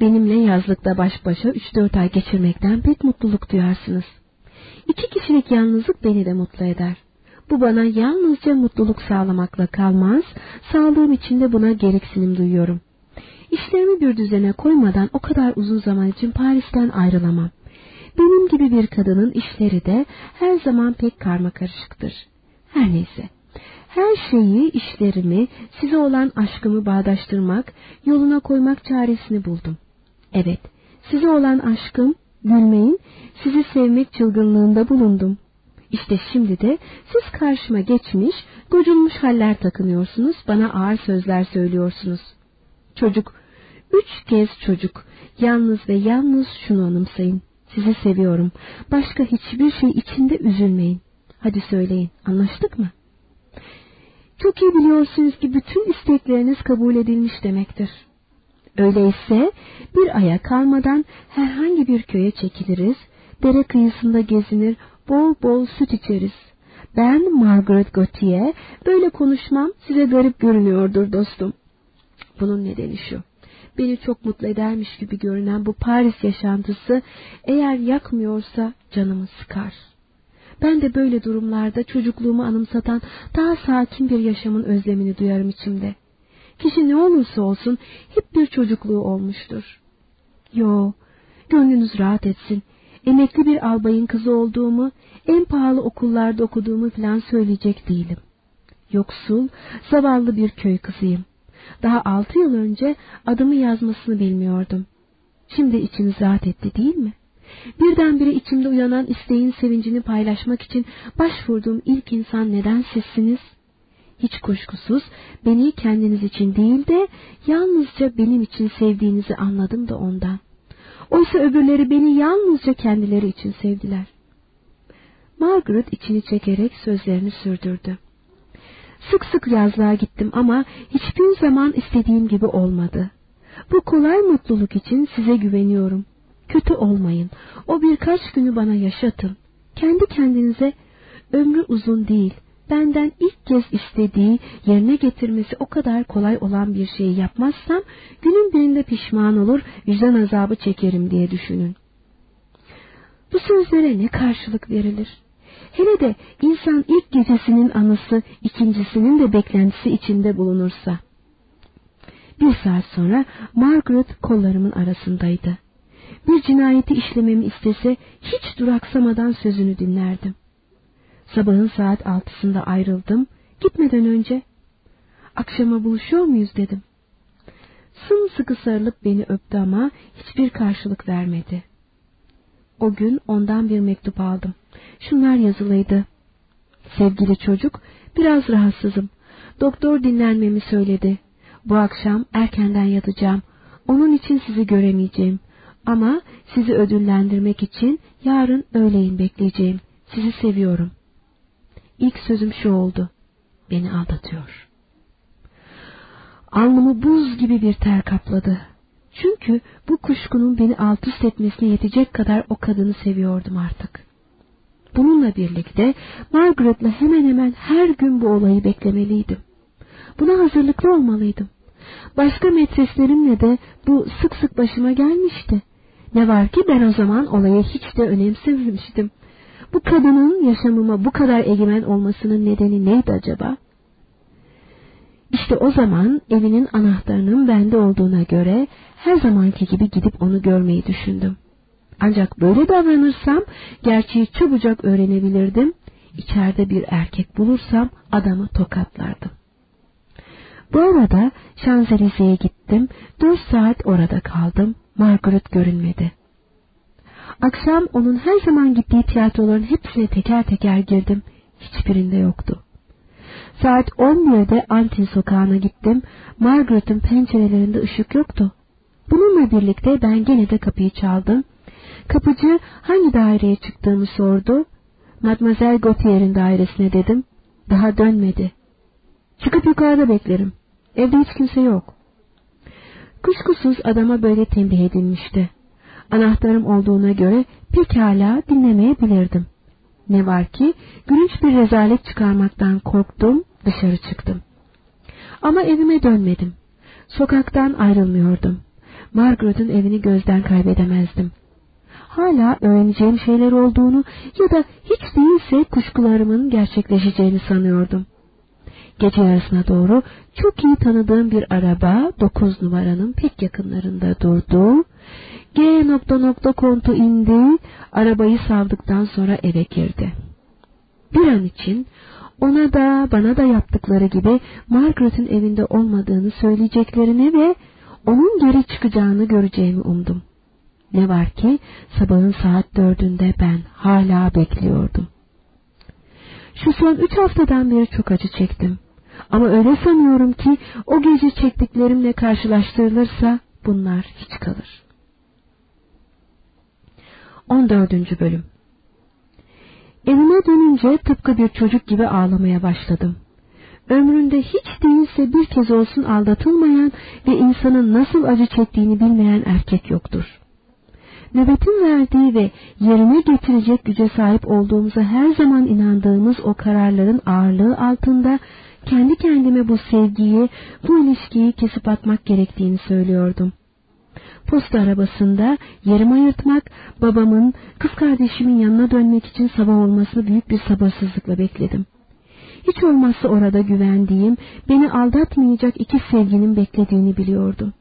Benimle yazlıkta baş başa üç dört ay geçirmekten pek mutluluk duyarsınız. İki kişilik yalnızlık beni de mutlu eder.'' Bu bana yalnızca mutluluk sağlamakla kalmaz, sağlığım için de buna gereksinim duyuyorum. İşlerimi bir düzene koymadan o kadar uzun zaman için Paris'ten ayrılamam. Benim gibi bir kadının işleri de her zaman pek karma karışıktır. Her neyse. Her şeyi, işlerimi, size olan aşkımı bağdaştırmak, yoluna koymak çaresini buldum. Evet, size olan aşkım, gülmeyin, sizi sevmek çılgınlığında bulundum. İşte şimdi de siz karşıma geçmiş, gocunmuş haller takınıyorsunuz, bana ağır sözler söylüyorsunuz. Çocuk, üç kez çocuk, yalnız ve yalnız şunu anımsayın. Sizi seviyorum. Başka hiçbir şey içinde üzülmeyin. Hadi söyleyin, anlaştık mı? Çok iyi biliyorsunuz ki bütün istekleriniz kabul edilmiş demektir. Öyleyse bir aya kalmadan herhangi bir köye çekiliriz, dere kıyısında gezinir, bol bol süt içeriz. Ben Margaret Gautier, böyle konuşmam size garip görünüyordur dostum. Bunun nedeni şu, beni çok mutlu edermiş gibi görünen bu Paris yaşantısı eğer yakmıyorsa canımı sıkar. Ben de böyle durumlarda çocukluğumu anımsatan daha sakin bir yaşamın özlemini duyarım içimde. Kişi ne olursa olsun hep bir çocukluğu olmuştur. Yo, gönlünüz rahat etsin. Emekli bir albayın kızı olduğumu, en pahalı okullarda okuduğumu falan söyleyecek değilim. Yoksul, zavallı bir köy kızıyım. Daha altı yıl önce adımı yazmasını bilmiyordum. Şimdi içiniz rahat etti değil mi? Birdenbire içimde uyanan isteğin sevincini paylaşmak için başvurduğum ilk insan neden sizsiniz? Hiç kuşkusuz beni kendiniz için değil de yalnızca benim için sevdiğinizi anladım da ondan. Oysa öbürleri beni yalnızca kendileri için sevdiler. Margaret içini çekerek sözlerini sürdürdü. Sık sık yazlığa gittim ama hiçbir zaman istediğim gibi olmadı. Bu kolay mutluluk için size güveniyorum. Kötü olmayın. O birkaç günü bana yaşatın. Kendi kendinize ömrü uzun değil. Benden ilk kez istediği yerine getirmesi o kadar kolay olan bir şeyi yapmazsam günün birinde pişman olur, vicdan azabı çekerim diye düşünün. Bu sözlere ne karşılık verilir? Hele de insan ilk gecesinin anısı ikincisinin de beklentisi içinde bulunursa. Bir saat sonra Margaret kollarımın arasındaydı. Bir cinayeti işlememi istese hiç duraksamadan sözünü dinlerdim. Sabahın saat altısında ayrıldım. Gitmeden önce akşama buluşuyor muyuz dedim. Sımsıkı sarılıp beni öptü ama hiçbir karşılık vermedi. O gün ondan bir mektup aldım. Şunlar yazılıydı. Sevgili çocuk, biraz rahatsızım. Doktor dinlenmemi söyledi. Bu akşam erkenden yatacağım. Onun için sizi göremeyeceğim. Ama sizi ödüllendirmek için yarın öğleyin bekleyeceğim. Sizi seviyorum. İlk sözüm şu oldu. Beni aldatıyor. Alnımı buz gibi bir ter kapladı. Çünkü bu kuşkunun beni alt üst etmesine yetecek kadar o kadını seviyordum artık. Bununla birlikte Margaret'la hemen hemen her gün bu olayı beklemeliydim. Buna hazırlıklı olmalıydım. Başka metreslerimle de bu sık sık başıma gelmişti. Ne var ki ben o zaman olayı hiç de önemsememiştim. Bu kadının yaşamıma bu kadar egemen olmasının nedeni neydi acaba? İşte o zaman evinin anahtarının bende olduğuna göre her zamanki gibi gidip onu görmeyi düşündüm. Ancak böyle davranırsam gerçeği çabucak öğrenebilirdim. İçeride bir erkek bulursam adamı tokatlardım. Bu arada Şanzelize'ye gittim. Dört saat orada kaldım. Margaret görünmedi. Akşam onun her zaman gittiği tiyatroların hepsine teker teker girdim. Hiçbirinde yoktu. Saat 11'de Antin sokağına gittim. Margaret'ın pencerelerinde ışık yoktu. Bununla birlikte ben gene de kapıyı çaldım. Kapıcı hangi daireye çıktığımı sordu. Mademoiselle Gautier'in dairesine dedim. Daha dönmedi. Çıkıp yukarıda beklerim. Evde hiç kimse yok. Kuşkusuz adama böyle tembih edilmişti. Anahtarım olduğuna göre pekala dinlemeyebilirdim. Ne var ki gülünç bir rezalet çıkarmaktan korktum, dışarı çıktım. Ama evime dönmedim. Sokaktan ayrılmıyordum. Margaret'ın evini gözden kaybedemezdim. Hala öğreneceğim şeyler olduğunu ya da hiç değilse kuşkularımın gerçekleşeceğini sanıyordum. Gece yarısına doğru çok iyi tanıdığım bir araba dokuz numaranın pek yakınlarında durdu. G nokta nokta kontu indi, arabayı savdıktan sonra eve girdi. Bir an için ona da bana da yaptıkları gibi Margaret'in evinde olmadığını söyleyeceklerini ve onun geri çıkacağını göreceğimi umdum. Ne var ki sabahın saat dördünde ben hala bekliyordum. Şu son üç haftadan beri çok acı çektim. Ama öyle sanıyorum ki o gece çektiklerimle karşılaştırılırsa bunlar hiç kalır. 14. Bölüm Evime dönünce tıpkı bir çocuk gibi ağlamaya başladım. Ömründe hiç değilse bir kez olsun aldatılmayan ve insanın nasıl acı çektiğini bilmeyen erkek yoktur. Nöbetin verdiği ve yerine getirecek güce sahip olduğumuza her zaman inandığımız o kararların ağırlığı altında kendi kendime bu sevgiyi, bu ilişkiyi kesip atmak gerektiğini söylüyordum. Posta arabasında yerimi ayırtmak, babamın, kız kardeşimin yanına dönmek için sabah olmasını büyük bir sabırsızlıkla bekledim. Hiç olmazsa orada güvendiğim, beni aldatmayacak iki sevginin beklediğini biliyordum.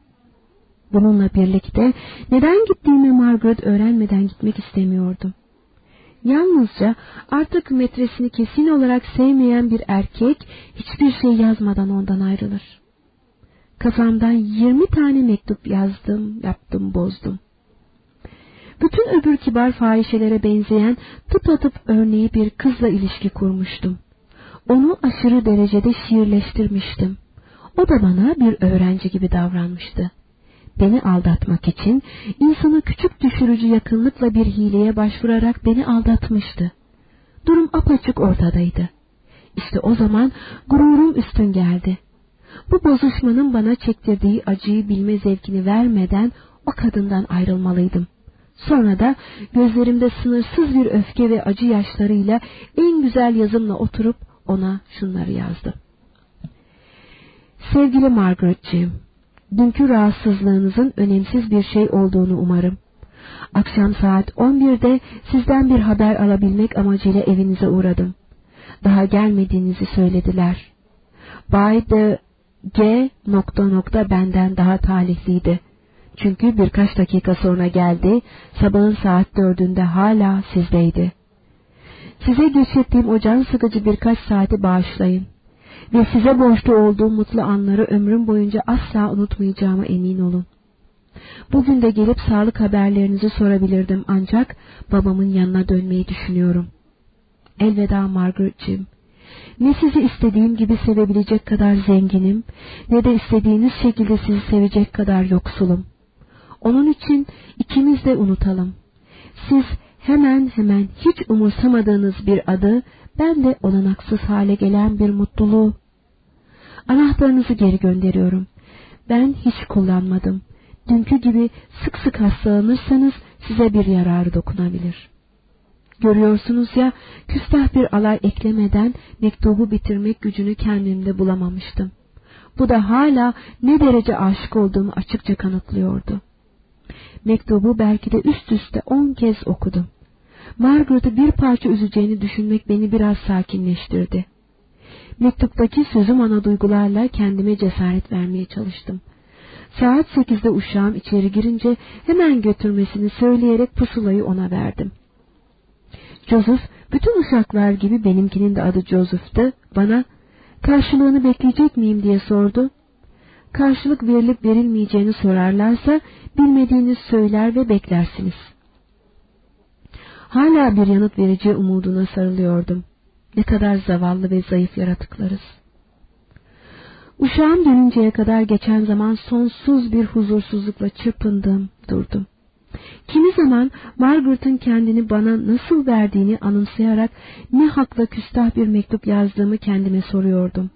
Bununla birlikte neden gittiğimi Margaret öğrenmeden gitmek istemiyordum. Yalnızca artık metresini kesin olarak sevmeyen bir erkek hiçbir şey yazmadan ondan ayrılır. Kafamdan yirmi tane mektup yazdım, yaptım, bozdum. Bütün öbür kibar fahişelere benzeyen tıpatıp örneği bir kızla ilişki kurmuştum. Onu aşırı derecede şiirleştirmiştim. O da bana bir öğrenci gibi davranmıştı. Beni aldatmak için insanı küçük düşürücü yakınlıkla bir hileye başvurarak beni aldatmıştı. Durum apaçık ortadaydı. İşte o zaman gururum üstün geldi. Bu bozuşmanın bana çektirdiği acıyı bilme zevkini vermeden o kadından ayrılmalıydım. Sonra da gözlerimde sınırsız bir öfke ve acı yaşlarıyla en güzel yazımla oturup ona şunları yazdım. Sevgili Margaret'ciğim, dünkü rahatsızlığınızın önemsiz bir şey olduğunu umarım. Akşam saat 11'de sizden bir haber alabilmek amacıyla evinize uğradım. Daha gelmediğinizi söylediler. Bay de G nokta nokta benden daha talihliydi. Çünkü birkaç dakika sonra geldi, sabahın saat dördünde hala sizdeydi. Size geçirdiğim o can sıkıcı birkaç saati bağışlayın ve size borçlu olduğum mutlu anları ömrüm boyunca asla unutmayacağıma emin olun. Bugün de gelip sağlık haberlerinizi sorabilirdim ancak babamın yanına dönmeyi düşünüyorum. Elveda Margaret'ciğim. Ne sizi istediğim gibi sevebilecek kadar zenginim, ne de istediğiniz şekilde sizi sevecek kadar yoksulum. Onun için ikimiz de unutalım. Siz hemen hemen hiç umursamadığınız bir adı, ben de olanaksız hale gelen bir mutluluğu. Anahtarınızı geri gönderiyorum. Ben hiç kullanmadım. Dünkü gibi sık sık hastalanırsanız size bir yararı dokunabilir. Görüyorsunuz ya, küstah bir alay eklemeden mektubu bitirmek gücünü kendimde bulamamıştım. Bu da hala ne derece aşık olduğumu açıkça kanıtlıyordu. Mektubu belki de üst üste on kez okudum. Margaret'ı bir parça üzeceğini düşünmek beni biraz sakinleştirdi. Mektuptaki sözüm ana duygularla kendime cesaret vermeye çalıştım. Saat sekizde uşağım içeri girince hemen götürmesini söyleyerek pusulayı ona verdim. Joseph, bütün uşaklar gibi benimkinin de adı Joseph'tı, bana karşılığını bekleyecek miyim diye sordu. Karşılık verilip verilmeyeceğini sorarlarsa bilmediğiniz söyler ve beklersiniz. Hala bir yanıt vereceği umuduna sarılıyordum. Ne kadar zavallı ve zayıf yaratıklarız. Uşağım dönünceye kadar geçen zaman sonsuz bir huzursuzlukla çırpındım, durdum. Kimi zaman Margaret'ın kendini bana nasıl verdiğini anımsayarak ne hakla küstah bir mektup yazdığımı kendime soruyordum.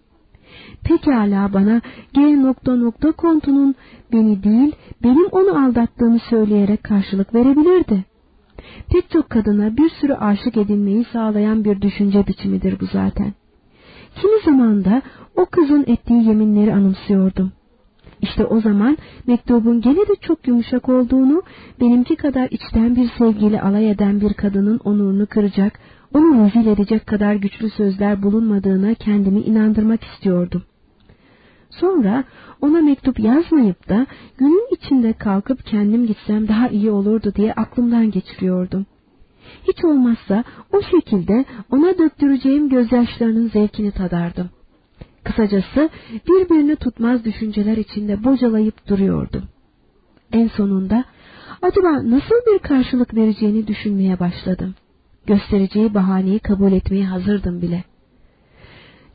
Pekala bana G nokta nokta kontunun beni değil benim onu aldattığımı söyleyerek karşılık verebilirdi. Pek çok kadına bir sürü aşık edinmeyi sağlayan bir düşünce biçimidir bu zaten. Kimi zaman da o kızın ettiği yeminleri anımsıyordum. İşte o zaman mektubun gene de çok yumuşak olduğunu, benimki kadar içten bir sevgiyle alay eden bir kadının onurunu kıracak, onu rezil edecek kadar güçlü sözler bulunmadığına kendimi inandırmak istiyordum. Sonra ona mektup yazmayıp da günün içinde kalkıp kendim gitsem daha iyi olurdu diye aklımdan geçiriyordum. Hiç olmazsa o şekilde ona döktüreceğim gözyaşlarının zevkini tadardım. Kısacası birbirini tutmaz düşünceler içinde bocalayıp duruyordum. En sonunda acaba nasıl bir karşılık vereceğini düşünmeye başladım. Göstereceği bahaneyi kabul etmeye hazırdım bile.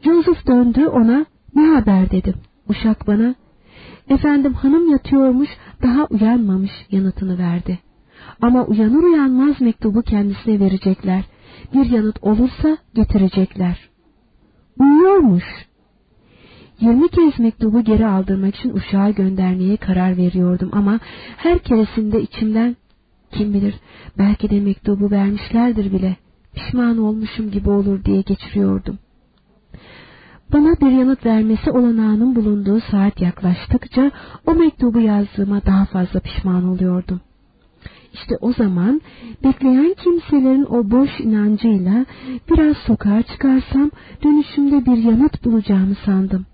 Joseph döndü ona ne haber dedim. Uşak bana efendim hanım yatıyormuş daha uyanmamış yanıtını verdi. Ama uyanır uyanmaz mektubu kendisine verecekler. Bir yanıt olursa getirecekler. Uyuyormuş. Yirmi kez mektubu geri aldırmak için uşağı göndermeye karar veriyordum ama her keresinde içimden kim bilir belki de mektubu vermişlerdir bile pişman olmuşum gibi olur diye geçiriyordum. Bana bir yanıt vermesi olanağının bulunduğu saat yaklaştıkça o mektubu yazdığıma daha fazla pişman oluyordum. İşte o zaman bekleyen kimselerin o boş inancıyla biraz sokağa çıkarsam dönüşümde bir yanıt bulacağımı sandım.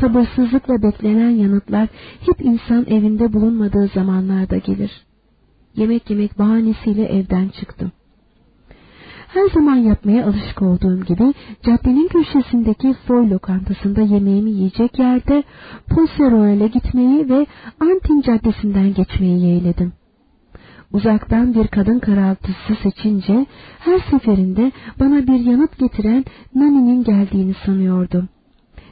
Sabırsızlıkla beklenen yanıtlar hep insan evinde bulunmadığı zamanlarda gelir. Yemek yemek bahanesiyle evden çıktım. Her zaman yapmaya alışık olduğum gibi caddenin köşesindeki Foy lokantasında yemeğimi yiyecek yerde Ponseroel'e gitmeyi ve Antin caddesinden geçmeyi yeğledim. Uzaktan bir kadın karaltısı seçince her seferinde bana bir yanıt getiren Nani'nin geldiğini sanıyordum.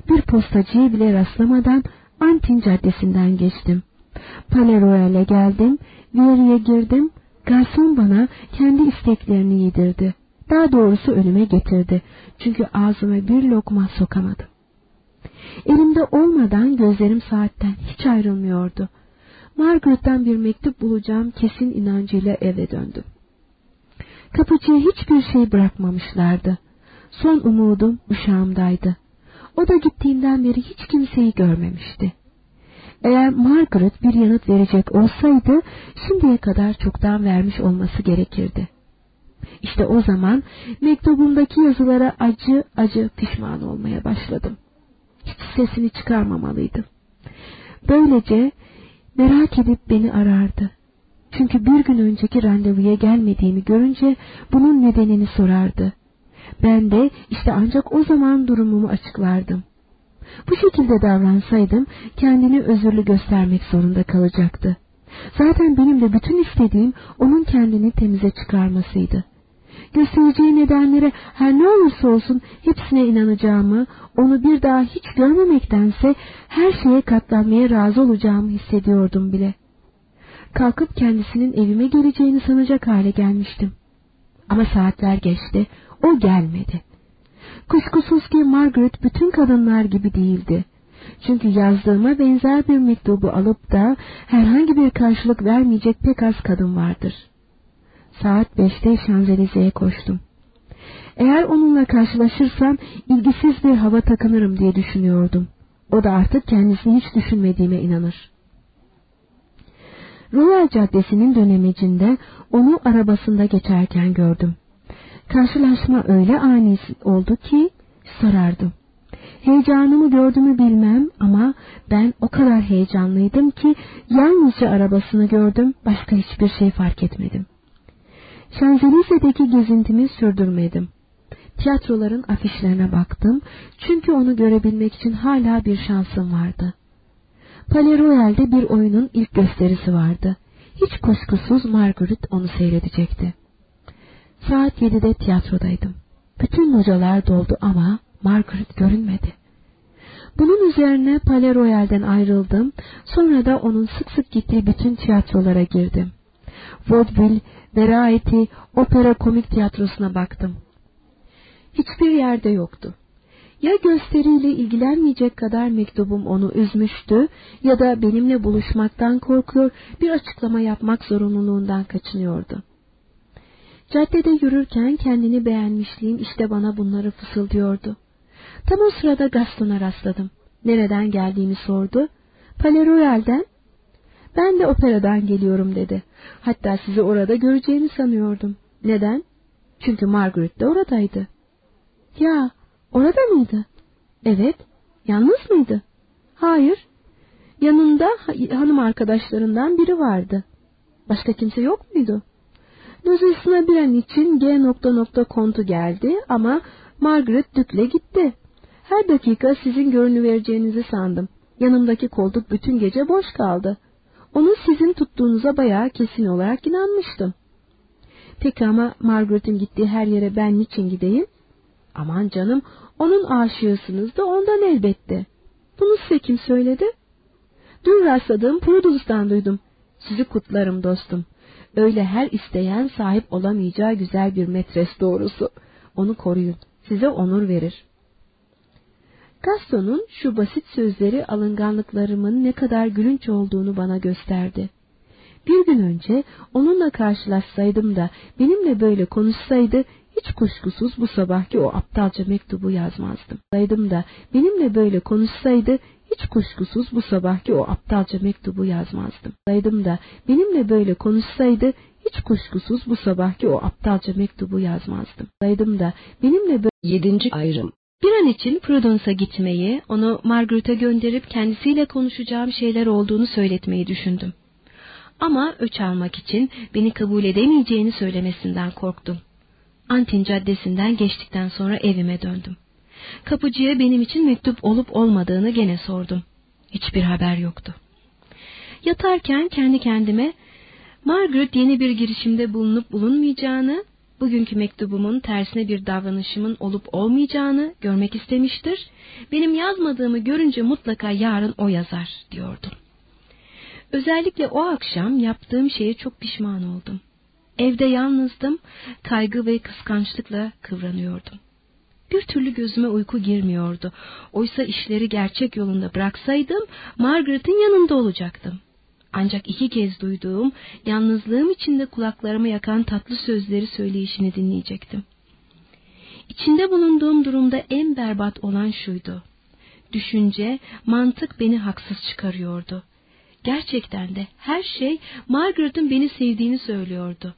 Bir postacıya bile rastlamadan Antin caddesinden geçtim. Palais geldim, Vieri'ye girdim, garson bana kendi isteklerini yedirdi. Daha doğrusu önüme getirdi. Çünkü ağzıma bir lokma sokamadım. Elimde olmadan gözlerim saatten hiç ayrılmıyordu. Margaret'tan bir mektup bulacağım kesin inancıyla eve döndüm. Kapıcıya hiçbir şey bırakmamışlardı. Son umudum uşağımdaydı. O da gittiğinden beri hiç kimseyi görmemişti. Eğer Margaret bir yanıt verecek olsaydı şimdiye kadar çoktan vermiş olması gerekirdi. İşte o zaman mektubumdaki yazılara acı acı pişman olmaya başladım. Hiç sesini çıkarmamalıydım. Böylece merak edip beni arardı. Çünkü bir gün önceki randevuya gelmediğimi görünce bunun nedenini sorardı. Ben de işte ancak o zaman durumumu açıklardım. Bu şekilde davransaydım kendini özürlü göstermek zorunda kalacaktı. Zaten benim de bütün istediğim onun kendini temize çıkarmasıydı. Göstereceği nedenlere her ne olursa olsun hepsine inanacağımı, onu bir daha hiç görmemektense her şeye katlanmaya razı olacağımı hissediyordum bile. Kalkıp kendisinin evime geleceğini sanacak hale gelmiştim. Ama saatler geçti, o gelmedi. Kuşkusuz ki Margaret bütün kadınlar gibi değildi. Çünkü yazdığıma benzer bir mektubu alıp da herhangi bir karşılık vermeyecek pek az kadın vardır. Saat beşte Şanzelize'ye koştum. Eğer onunla karşılaşırsam ilgisiz bir hava takınırım diye düşünüyordum. O da artık kendisini hiç düşünmediğime inanır. Royal Caddesi'nin dönemecinde onu arabasında geçerken gördüm. Karşılaşma öyle ani oldu ki sarardım. Heyecanımı gördüğümü bilmem ama ben o kadar heyecanlıydım ki yalnızca arabasını gördüm, başka hiçbir şey fark etmedim. Şanzelize'deki gezintimi sürdürmedim. Tiyatroların afişlerine baktım çünkü onu görebilmek için hala bir şansım vardı. Palais Royal'de bir oyunun ilk gösterisi vardı. Hiç kuşkusuz Margaret onu seyredecekti. Saat yedide tiyatrodaydım. Bütün localar doldu ama Margaret görünmedi. Bunun üzerine Palais Royal'den ayrıldım, sonra da onun sık sık gittiği bütün tiyatrolara girdim. Vaudeville, Variety, opera komik tiyatrosuna baktım. Hiçbir yerde yoktu. Ya gösteriyle ilgilenmeyecek kadar mektubum onu üzmüştü ya da benimle buluşmaktan korkuyor, bir açıklama yapmak zorunluluğundan kaçınıyordu. Caddede yürürken kendini beğenmişliğim işte bana bunları fısıldıyordu. Tam o sırada Gaston'a rastladım. Nereden geldiğimi sordu. Palais. Ben de operadan geliyorum dedi. Hatta sizi orada göreceğimi sanıyordum. Neden? Çünkü Margaret de oradaydı. Ya, orada mıydı? Evet. Yalnız mıydı? Hayır. Yanında hanım arkadaşlarından biri vardı. Başka kimse yok muydu? Lozesine bir an için G nokta nokta kontu geldi ama Margaret Dük'le gitti. Her dakika sizin görünüvereceğinizi sandım. Yanımdaki koltuk bütün gece boş kaldı. Onu sizin tuttuğunuza bayağı kesin olarak inanmıştım. Peki ama Margaret'in gittiği her yere ben niçin gideyim? Aman canım, onun aşığısınız da ondan elbette. Bunu size kim söyledi? Dün rastladığım Prudence'dan duydum. Sizi kutlarım dostum. Öyle her isteyen sahip olamayacağı güzel bir metres doğrusu. Onu koruyun. Size onur verir. Gaston'un şu basit sözleri alınganlıklarımın ne kadar gülünç olduğunu bana gösterdi. Bir gün önce onunla karşılaşsaydım da benimle böyle konuşsaydı hiç kuşkusuz bu sabahki o aptalca mektubu yazmazdım. Saydım da benimle böyle konuşsaydı hiç kuşkusuz bu sabahki o aptalca mektubu yazmazdım. Saydım da benimle böyle konuşsaydı hiç kuşkusuz bu sabahki o aptalca mektubu yazmazdım. Saydım da benimle böyle... Yedinci ayrım bir an için Prudence'a gitmeyi, onu Margaret'a gönderip kendisiyle konuşacağım şeyler olduğunu söyletmeyi düşündüm. Ama öç almak için beni kabul edemeyeceğini söylemesinden korktum. Antin Caddesi'nden geçtikten sonra evime döndüm. Kapıcıya benim için mektup olup olmadığını gene sordum. Hiçbir haber yoktu. Yatarken kendi kendime Margaret yeni bir girişimde bulunup bulunmayacağını, bugünkü mektubumun tersine bir davranışımın olup olmayacağını görmek istemiştir. Benim yazmadığımı görünce mutlaka yarın o yazar diyordum. Özellikle o akşam yaptığım şeye çok pişman oldum. Evde yalnızdım, kaygı ve kıskançlıkla kıvranıyordum. Bir türlü gözüme uyku girmiyordu. Oysa işleri gerçek yolunda bıraksaydım Margaret'in yanında olacaktım. Ancak iki kez duyduğum, yalnızlığım içinde kulaklarımı yakan tatlı sözleri söyleyişini dinleyecektim. İçinde bulunduğum durumda en berbat olan şuydu. Düşünce, mantık beni haksız çıkarıyordu. Gerçekten de her şey Margaret'ın beni sevdiğini söylüyordu.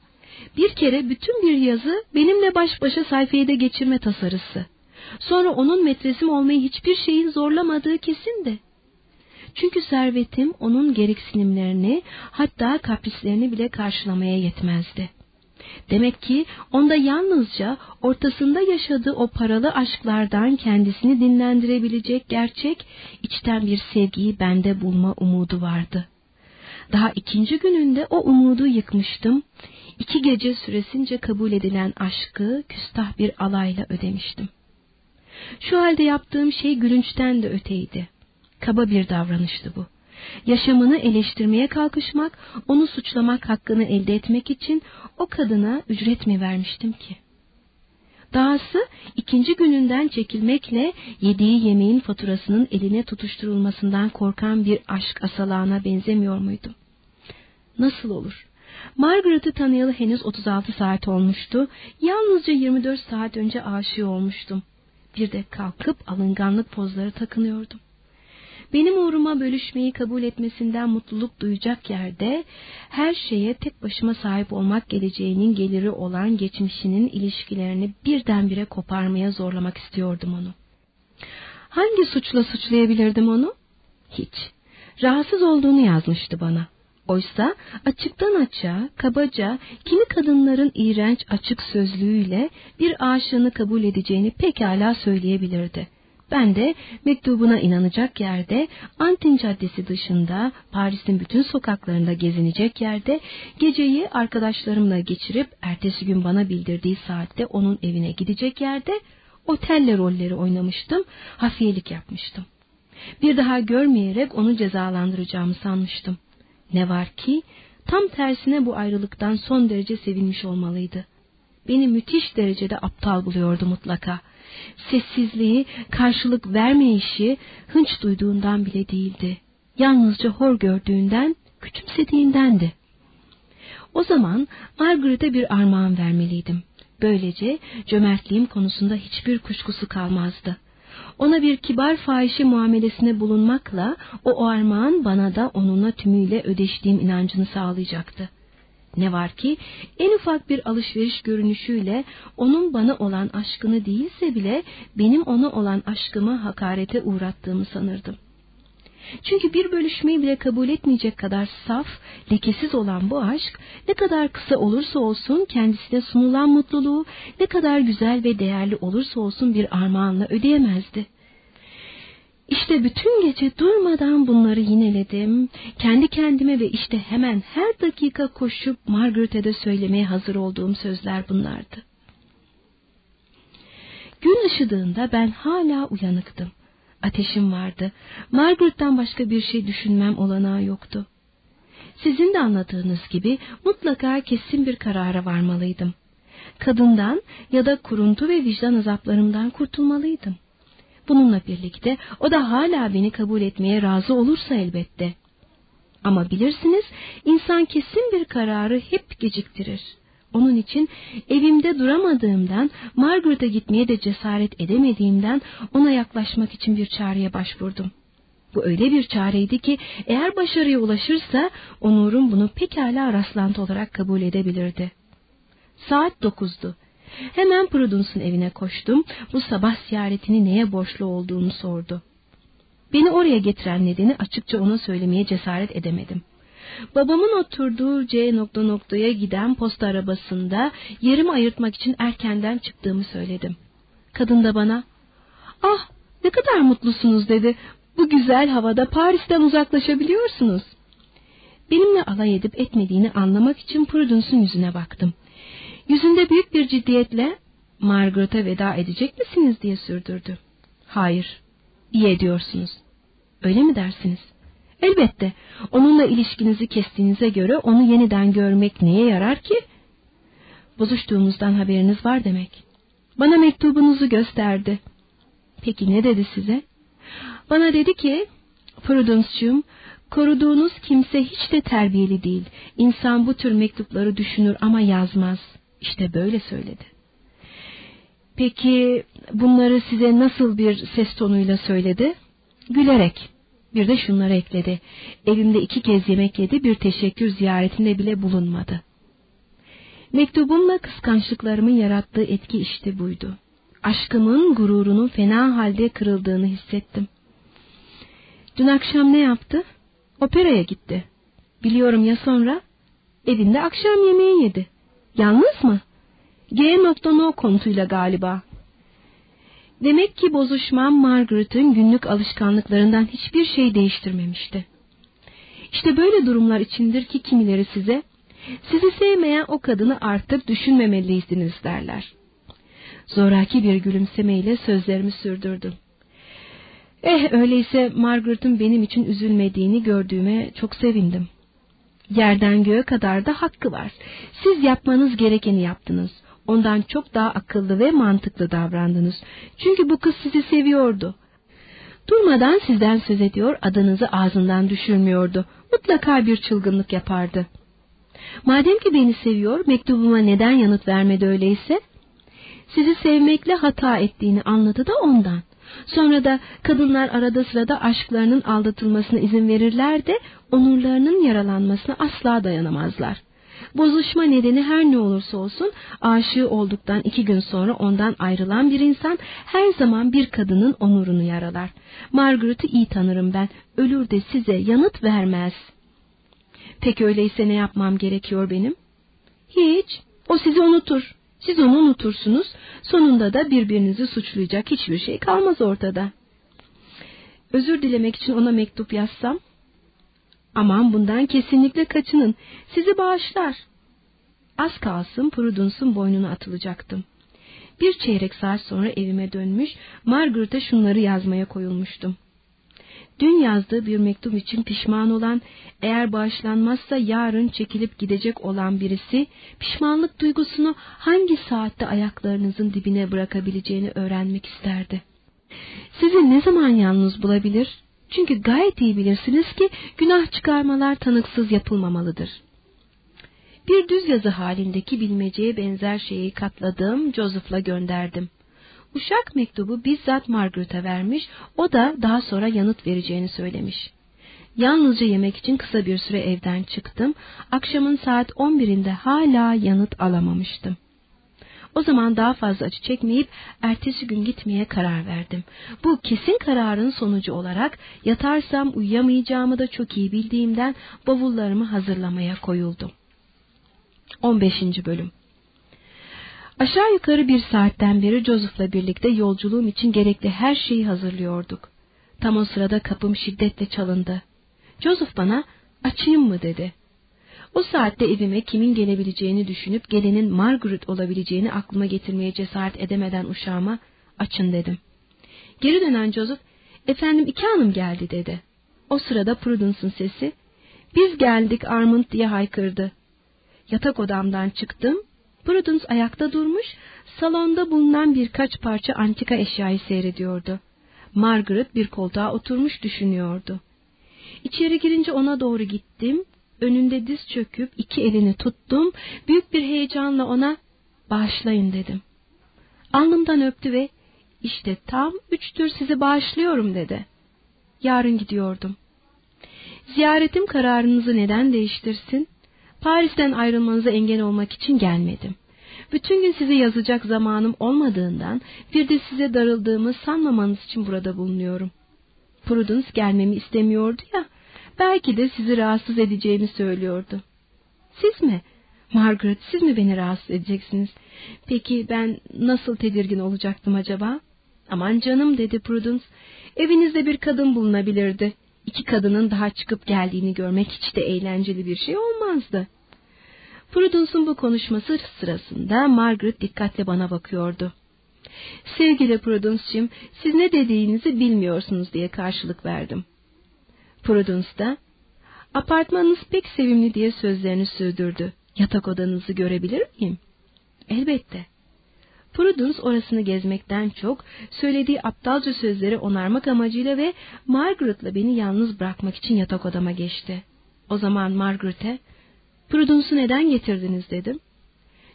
Bir kere bütün bir yazı benimle baş başa sayfayı da geçirme tasarısı. Sonra onun metresim olmayı hiçbir şeyin zorlamadığı kesindi. Çünkü servetim onun gereksinimlerini hatta kaprislerini bile karşılamaya yetmezdi. Demek ki onda yalnızca ortasında yaşadığı o paralı aşklardan kendisini dinlendirebilecek gerçek içten bir sevgiyi bende bulma umudu vardı. Daha ikinci gününde o umudu yıkmıştım. İki gece süresince kabul edilen aşkı küstah bir alayla ödemiştim. Şu halde yaptığım şey gülünçten de öteydi. Kaba bir davranıştı bu. Yaşamını eleştirmeye kalkışmak, onu suçlamak hakkını elde etmek için o kadına ücret mi vermiştim ki? Dahası ikinci gününden çekilmekle yediği yemeğin faturasının eline tutuşturulmasından korkan bir aşk asalağına benzemiyor muydum? Nasıl olur? Margaret'ı tanıyalı henüz 36 saat olmuştu. Yalnızca 24 saat önce aşığı olmuştum. Bir de kalkıp alınganlık pozları takınıyordum benim uğruma bölüşmeyi kabul etmesinden mutluluk duyacak yerde her şeye tek başıma sahip olmak geleceğinin geliri olan geçmişinin ilişkilerini birdenbire koparmaya zorlamak istiyordum onu. Hangi suçla suçlayabilirdim onu? Hiç. Rahatsız olduğunu yazmıştı bana. Oysa açıktan açığa, kabaca, kimi kadınların iğrenç açık sözlüğüyle bir aşığını kabul edeceğini pekala söyleyebilirdi. Ben de mektubuna inanacak yerde, Antin Caddesi dışında, Paris'in bütün sokaklarında gezinecek yerde, geceyi arkadaşlarımla geçirip, ertesi gün bana bildirdiği saatte onun evine gidecek yerde, otelle rolleri oynamıştım, hafiyelik yapmıştım. Bir daha görmeyerek onu cezalandıracağımı sanmıştım. Ne var ki, tam tersine bu ayrılıktan son derece sevinmiş olmalıydı. Beni müthiş derecede aptal buluyordu mutlaka sessizliği, karşılık vermeyişi hınç duyduğundan bile değildi. Yalnızca hor gördüğünden, küçümsediğindendi. O zaman Margaret'e bir armağan vermeliydim. Böylece cömertliğim konusunda hiçbir kuşkusu kalmazdı. Ona bir kibar fahişe muamelesine bulunmakla o armağan bana da onunla tümüyle ödeştiğim inancını sağlayacaktı. Ne var ki en ufak bir alışveriş görünüşüyle onun bana olan aşkını değilse bile benim ona olan aşkımı hakarete uğrattığımı sanırdım. Çünkü bir bölüşmeyi bile kabul etmeyecek kadar saf, lekesiz olan bu aşk ne kadar kısa olursa olsun kendisine sunulan mutluluğu ne kadar güzel ve değerli olursa olsun bir armağanla ödeyemezdi. İşte bütün gece durmadan bunları yineledim. Kendi kendime ve işte hemen her dakika koşup Margaret'e de söylemeye hazır olduğum sözler bunlardı. Gün ışıdığında ben hala uyanıktım. Ateşim vardı. Margaret'tan başka bir şey düşünmem olanağı yoktu. Sizin de anladığınız gibi mutlaka kesin bir karara varmalıydım. Kadından ya da kuruntu ve vicdan azaplarımdan kurtulmalıydım. Bununla birlikte o da hala beni kabul etmeye razı olursa elbette. Ama bilirsiniz insan kesin bir kararı hep geciktirir. Onun için evimde duramadığımdan, Margaret'a gitmeye de cesaret edemediğimden ona yaklaşmak için bir çağrıya başvurdum. Bu öyle bir çareydi ki eğer başarıya ulaşırsa Onur'un bunu pekala rastlantı olarak kabul edebilirdi. Saat dokuzdu. Hemen Prudence'ın evine koştum. Bu sabah ziyaretini neye borçlu olduğunu sordu. Beni oraya getiren nedeni açıkça ona söylemeye cesaret edemedim. Babamın oturduğu C nokta noktaya giden posta arabasında yerimi ayırtmak için erkenden çıktığımı söyledim. Kadın da bana, ah ne kadar mutlusunuz dedi. Bu güzel havada Paris'ten uzaklaşabiliyorsunuz. Benimle alay edip etmediğini anlamak için Prudence'ın yüzüne baktım. Yüzünde büyük bir ciddiyetle Margaret'a veda edecek misiniz diye sürdürdü. Hayır, iyi ediyorsunuz. Öyle mi dersiniz? Elbette, onunla ilişkinizi kestiğinize göre onu yeniden görmek neye yarar ki? Bozuştuğumuzdan haberiniz var demek. Bana mektubunuzu gösterdi. Peki ne dedi size? Bana dedi ki, Prudence'cığım, koruduğunuz kimse hiç de terbiyeli değil. İnsan bu tür mektupları düşünür ama yazmaz. İşte böyle söyledi. Peki bunları size nasıl bir ses tonuyla söyledi? Gülerek. Bir de şunları ekledi. Evimde iki kez yemek yedi, bir teşekkür ziyaretinde bile bulunmadı. Mektubumla kıskançlıklarımın yarattığı etki işte buydu. Aşkımın gururunun fena halde kırıldığını hissettim. Dün akşam ne yaptı? Operaya gitti. Biliyorum ya sonra? Evinde akşam yemeği yedi. Yalnız mı? G.no konutuyla galiba. Demek ki bozuşmam Margaret'ın günlük alışkanlıklarından hiçbir şey değiştirmemişti. İşte böyle durumlar içindir ki kimileri size, sizi sevmeyen o kadını artık düşünmemeliydiniz derler. Zoraki bir gülümsemeyle sözlerimi sürdürdüm. Eh öyleyse Margaret'ın benim için üzülmediğini gördüğüme çok sevindim. Yerden göğe kadar da hakkı var. Siz yapmanız gerekeni yaptınız. Ondan çok daha akıllı ve mantıklı davrandınız. Çünkü bu kız sizi seviyordu. Durmadan sizden söz ediyor, adınızı ağzından düşürmüyordu. Mutlaka bir çılgınlık yapardı. Madem ki beni seviyor, mektubuma neden yanıt vermedi öyleyse? Sizi sevmekle hata ettiğini anladı da ondan. Sonra da kadınlar arada sırada aşklarının aldatılmasına izin verirler de onurlarının yaralanmasına asla dayanamazlar. Bozuşma nedeni her ne olursa olsun aşığı olduktan iki gün sonra ondan ayrılan bir insan her zaman bir kadının onurunu yaralar. Margaret'ı iyi tanırım ben. Ölür de size yanıt vermez. Peki öyleyse ne yapmam gerekiyor benim? Hiç. O sizi unutur. Siz onu unutursunuz. Sonunda da birbirinizi suçlayacak hiçbir şey kalmaz ortada. Özür dilemek için ona mektup yazsam Aman bundan kesinlikle kaçının. Sizi bağışlar. Az kalsın Prudence'ın boynuna atılacaktım. Bir çeyrek saat sonra evime dönmüş, Margaret'e şunları yazmaya koyulmuştum. Dün yazdığı bir mektup için pişman olan, eğer bağışlanmazsa yarın çekilip gidecek olan birisi, pişmanlık duygusunu hangi saatte ayaklarınızın dibine bırakabileceğini öğrenmek isterdi. Sizi ne zaman yalnız bulabilir? Çünkü gayet iyi bilirsiniz ki günah çıkarmalar tanıksız yapılmamalıdır. Bir düz yazı halindeki bilmeceye benzer şeyi katladım, Joseph'la gönderdim. Uşak mektubu bizzat Margaret'a vermiş, o da daha sonra yanıt vereceğini söylemiş. Yalnızca yemek için kısa bir süre evden çıktım. Akşamın saat 11'inde hala yanıt alamamıştım. O zaman daha fazla acı çekmeyip ertesi gün gitmeye karar verdim. Bu kesin kararın sonucu olarak yatarsam uyuyamayacağımı da çok iyi bildiğimden bavullarımı hazırlamaya koyuldum. 15. Bölüm Aşağı yukarı bir saatten beri Joseph'la birlikte yolculuğum için gerekli her şeyi hazırlıyorduk. Tam o sırada kapım şiddetle çalındı. Joseph bana açayım mı dedi. O saatte evime kimin gelebileceğini düşünüp gelenin Margaret olabileceğini aklıma getirmeye cesaret edemeden uşağıma açın dedim. Geri dönen Joseph, efendim iki hanım geldi dedi. O sırada Prudence'ın sesi, biz geldik Armand diye haykırdı. Yatak odamdan çıktım, Prudence ayakta durmuş, salonda bulunan birkaç parça antika eşyayı seyrediyordu. Margaret bir koltuğa oturmuş düşünüyordu. İçeri girince ona doğru gittim, önünde diz çöküp iki elini tuttum, büyük bir heyecanla ona bağışlayın dedim. Alnımdan öptü ve işte tam üçtür sizi bağışlıyorum dedi. Yarın gidiyordum. Ziyaretim kararınızı neden değiştirsin? Paris'ten ayrılmanıza engel olmak için gelmedim. Bütün gün size yazacak zamanım olmadığından bir de size darıldığımı sanmamanız için burada bulunuyorum. Prudence gelmemi istemiyordu ya, belki de sizi rahatsız edeceğimi söylüyordu. Siz mi? Margaret, siz mi beni rahatsız edeceksiniz? Peki ben nasıl tedirgin olacaktım acaba? Aman canım dedi Prudence, evinizde bir kadın bulunabilirdi. İki kadının daha çıkıp geldiğini görmek hiç de eğlenceli bir şey olmazdı. Prudence'un bu konuşması sırasında Margaret dikkatle bana bakıyordu. Sevgili Prudence'cim, siz ne dediğinizi bilmiyorsunuz diye karşılık verdim. Prudence da, apartmanınız pek sevimli diye sözlerini sürdürdü. Yatak odanızı görebilir miyim? Elbette. Prudence orasını gezmekten çok söylediği aptalca sözleri onarmak amacıyla ve Margaret'la beni yalnız bırakmak için yatak odama geçti. O zaman Margaret'e Prudence'u neden getirdiniz dedim.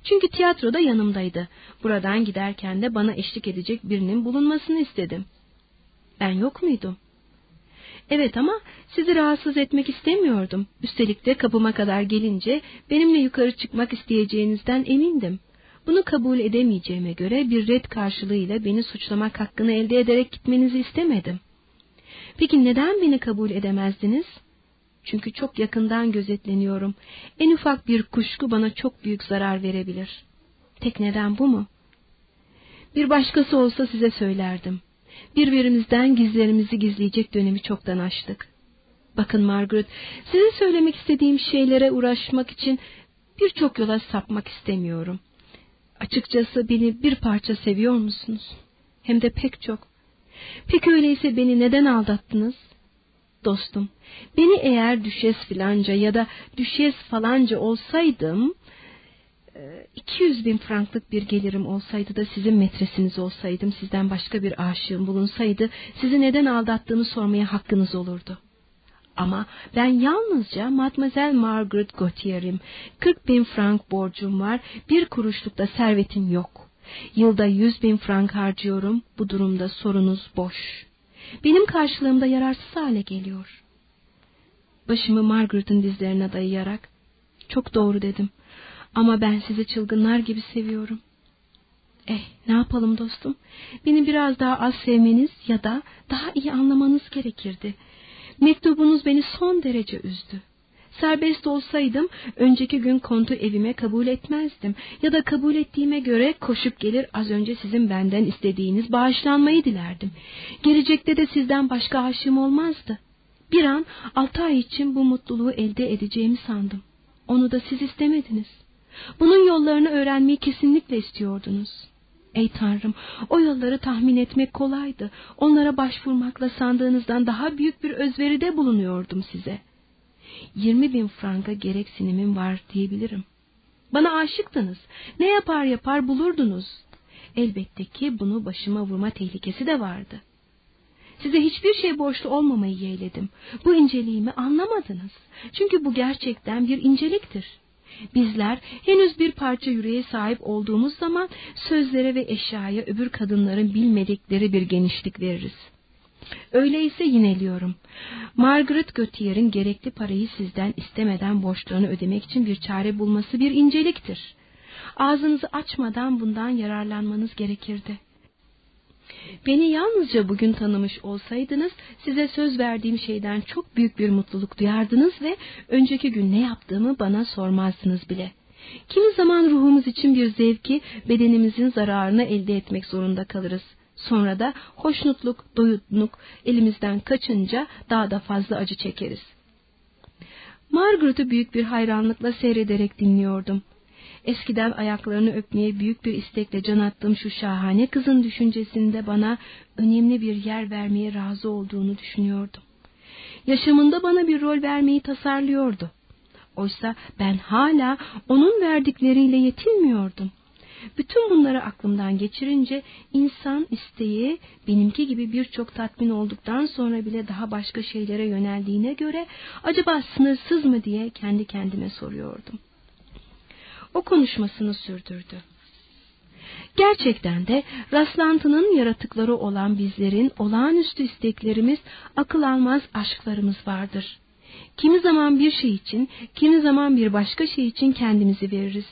Çünkü tiyatroda yanımdaydı. Buradan giderken de bana eşlik edecek birinin bulunmasını istedim. Ben yok muydum? Evet ama sizi rahatsız etmek istemiyordum. Üstelik de kapıma kadar gelince benimle yukarı çıkmak isteyeceğinizden emindim. Bunu kabul edemeyeceğime göre bir red karşılığıyla beni suçlamak hakkını elde ederek gitmenizi istemedim. Peki neden beni kabul edemezdiniz? Çünkü çok yakından gözetleniyorum. En ufak bir kuşku bana çok büyük zarar verebilir. Tek neden bu mu? Bir başkası olsa size söylerdim. Birbirimizden gizlerimizi gizleyecek dönemi çoktan açtık. Bakın Margaret, size söylemek istediğim şeylere uğraşmak için birçok yola sapmak istemiyorum. Açıkçası beni bir parça seviyor musunuz? Hem de pek çok. Peki öyleyse beni neden aldattınız? Dostum, beni eğer düşes filanca ya da düşes falanca olsaydım... 200 e, bin franklık bir gelirim olsaydı da sizin metresiniz olsaydım, sizden başka bir aşığım bulunsaydı, sizi neden aldattığını sormaya hakkınız olurdu. Ama ben yalnızca Mademoiselle Margaret Gautier'im. 40 bin frank borcum var, bir kuruşluk da servetim yok. Yılda 100 bin frank harcıyorum, bu durumda sorunuz boş. Benim karşılığımda yararsız hale geliyor. Başımı Margaret'ın dizlerine dayayarak, çok doğru dedim. Ama ben sizi çılgınlar gibi seviyorum. Eh, ne yapalım dostum? Beni biraz daha az sevmeniz ya da daha iyi anlamanız gerekirdi. Mektubunuz beni son derece üzdü. Serbest olsaydım önceki gün kontu evime kabul etmezdim ya da kabul ettiğime göre koşup gelir az önce sizin benden istediğiniz bağışlanmayı dilerdim. Gelecekte de sizden başka aşığım olmazdı. Bir an altı ay için bu mutluluğu elde edeceğimi sandım. Onu da siz istemediniz. Bunun yollarını öğrenmeyi kesinlikle istiyordunuz. Ey Tanrım, o yolları tahmin etmek kolaydı. Onlara başvurmakla sandığınızdan daha büyük bir özveride bulunuyordum size. Yirmi bin franka gereksinimim var diyebilirim. Bana aşıktınız. Ne yapar yapar bulurdunuz. Elbette ki bunu başıma vurma tehlikesi de vardı. Size hiçbir şey borçlu olmamayı yeğledim. Bu inceliğimi anlamadınız. Çünkü bu gerçekten bir inceliktir. Bizler henüz bir parça yüreğe sahip olduğumuz zaman sözlere ve eşyaya öbür kadınların bilmedikleri bir genişlik veririz. Öyleyse yineliyorum. Margaret Gautier'in gerekli parayı sizden istemeden borçlarını ödemek için bir çare bulması bir inceliktir. Ağzınızı açmadan bundan yararlanmanız gerekirdi. Beni yalnızca bugün tanımış olsaydınız size söz verdiğim şeyden çok büyük bir mutluluk duyardınız ve önceki gün ne yaptığımı bana sormazdınız bile. Kimi zaman ruhumuz için bir zevki bedenimizin zararını elde etmek zorunda kalırız. Sonra da hoşnutluk, doyutluk elimizden kaçınca daha da fazla acı çekeriz. Margaret'ı büyük bir hayranlıkla seyrederek dinliyordum. Eskiden ayaklarını öpmeye büyük bir istekle can attığım şu şahane kızın düşüncesinde bana önemli bir yer vermeye razı olduğunu düşünüyordum. Yaşamında bana bir rol vermeyi tasarlıyordu. Oysa ben hala onun verdikleriyle yetinmiyordum. Bütün bunları aklımdan geçirince insan isteği benimki gibi birçok tatmin olduktan sonra bile daha başka şeylere yöneldiğine göre acaba sınırsız mı diye kendi kendime soruyordum. O konuşmasını sürdürdü. Gerçekten de rastlantının yaratıkları olan bizlerin olağanüstü isteklerimiz, akıl almaz aşklarımız vardır. Kimi zaman bir şey için, kimi zaman bir başka şey için kendimizi veririz.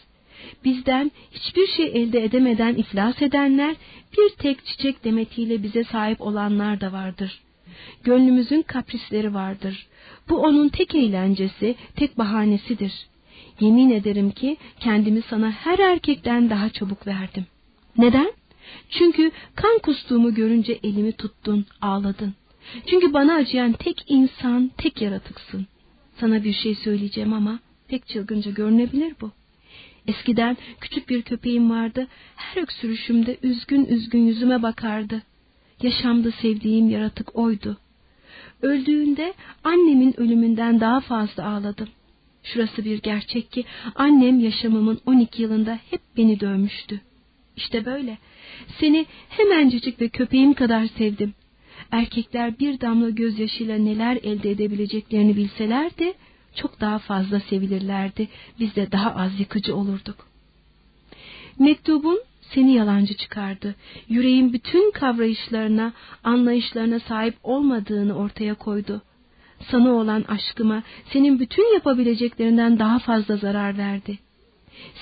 Bizden hiçbir şey elde edemeden iflas edenler, bir tek çiçek demetiyle bize sahip olanlar da vardır. Gönlümüzün kaprisleri vardır. Bu onun tek eğlencesi, tek bahanesidir. Yemin ederim ki kendimi sana her erkekten daha çabuk verdim. Neden? Çünkü kan kustuğumu görünce elimi tuttun, ağladın. Çünkü bana acıyan tek insan, tek yaratıksın. Sana bir şey söyleyeceğim ama pek çılgınca görünebilir bu. Eskiden küçük bir köpeğim vardı. Her öksürüşümde üzgün üzgün yüzüme bakardı. Yaşamda sevdiğim yaratık oydu. Öldüğünde annemin ölümünden daha fazla ağladım. Şurası bir gerçek ki annem yaşamımın 12 yılında hep beni dövmüştü. İşte böyle. Seni hemencecik ve köpeğim kadar sevdim. Erkekler bir damla gözyaşıyla neler elde edebileceklerini bilselerdi çok daha fazla sevilirlerdi. Biz de daha az yıkıcı olurduk. Mektubun seni yalancı çıkardı. Yüreğin bütün kavrayışlarına, anlayışlarına sahip olmadığını ortaya koydu. Sana olan aşkıma senin bütün yapabileceklerinden daha fazla zarar verdi.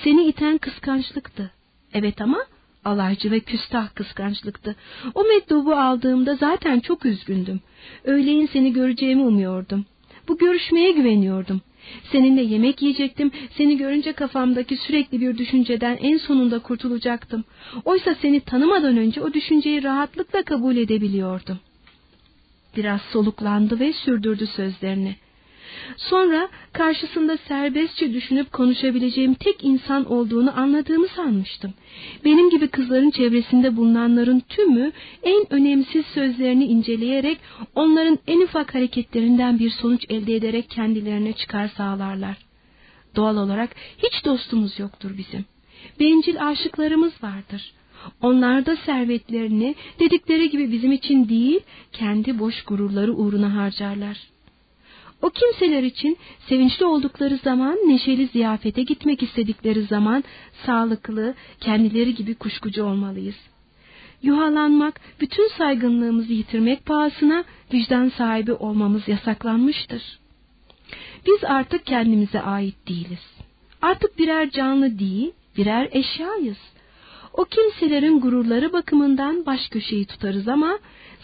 Seni iten kıskançlıktı. Evet ama alaycı ve küstah kıskançlıktı. O mektubu aldığımda zaten çok üzgündüm. Öğleyin seni göreceğimi umuyordum. Bu görüşmeye güveniyordum. Seninle yemek yiyecektim. Seni görünce kafamdaki sürekli bir düşünceden en sonunda kurtulacaktım. Oysa seni tanımadan önce o düşünceyi rahatlıkla kabul edebiliyordum. Biraz soluklandı ve sürdürdü sözlerini. Sonra karşısında serbestçe düşünüp konuşabileceğim tek insan olduğunu anladığımı sanmıştım. Benim gibi kızların çevresinde bulunanların tümü en önemsiz sözlerini inceleyerek onların en ufak hareketlerinden bir sonuç elde ederek kendilerine çıkar sağlarlar. Doğal olarak hiç dostumuz yoktur bizim. Bencil aşıklarımız vardır. Onlar da servetlerini dedikleri gibi bizim için değil, kendi boş gururları uğruna harcarlar. O kimseler için sevinçli oldukları zaman, neşeli ziyafete gitmek istedikleri zaman sağlıklı, kendileri gibi kuşkucu olmalıyız. Yuhalanmak, bütün saygınlığımızı yitirmek pahasına vicdan sahibi olmamız yasaklanmıştır. Biz artık kendimize ait değiliz. Artık birer canlı değil, birer eşyayız. O kimselerin gururları bakımından baş köşeyi tutarız ama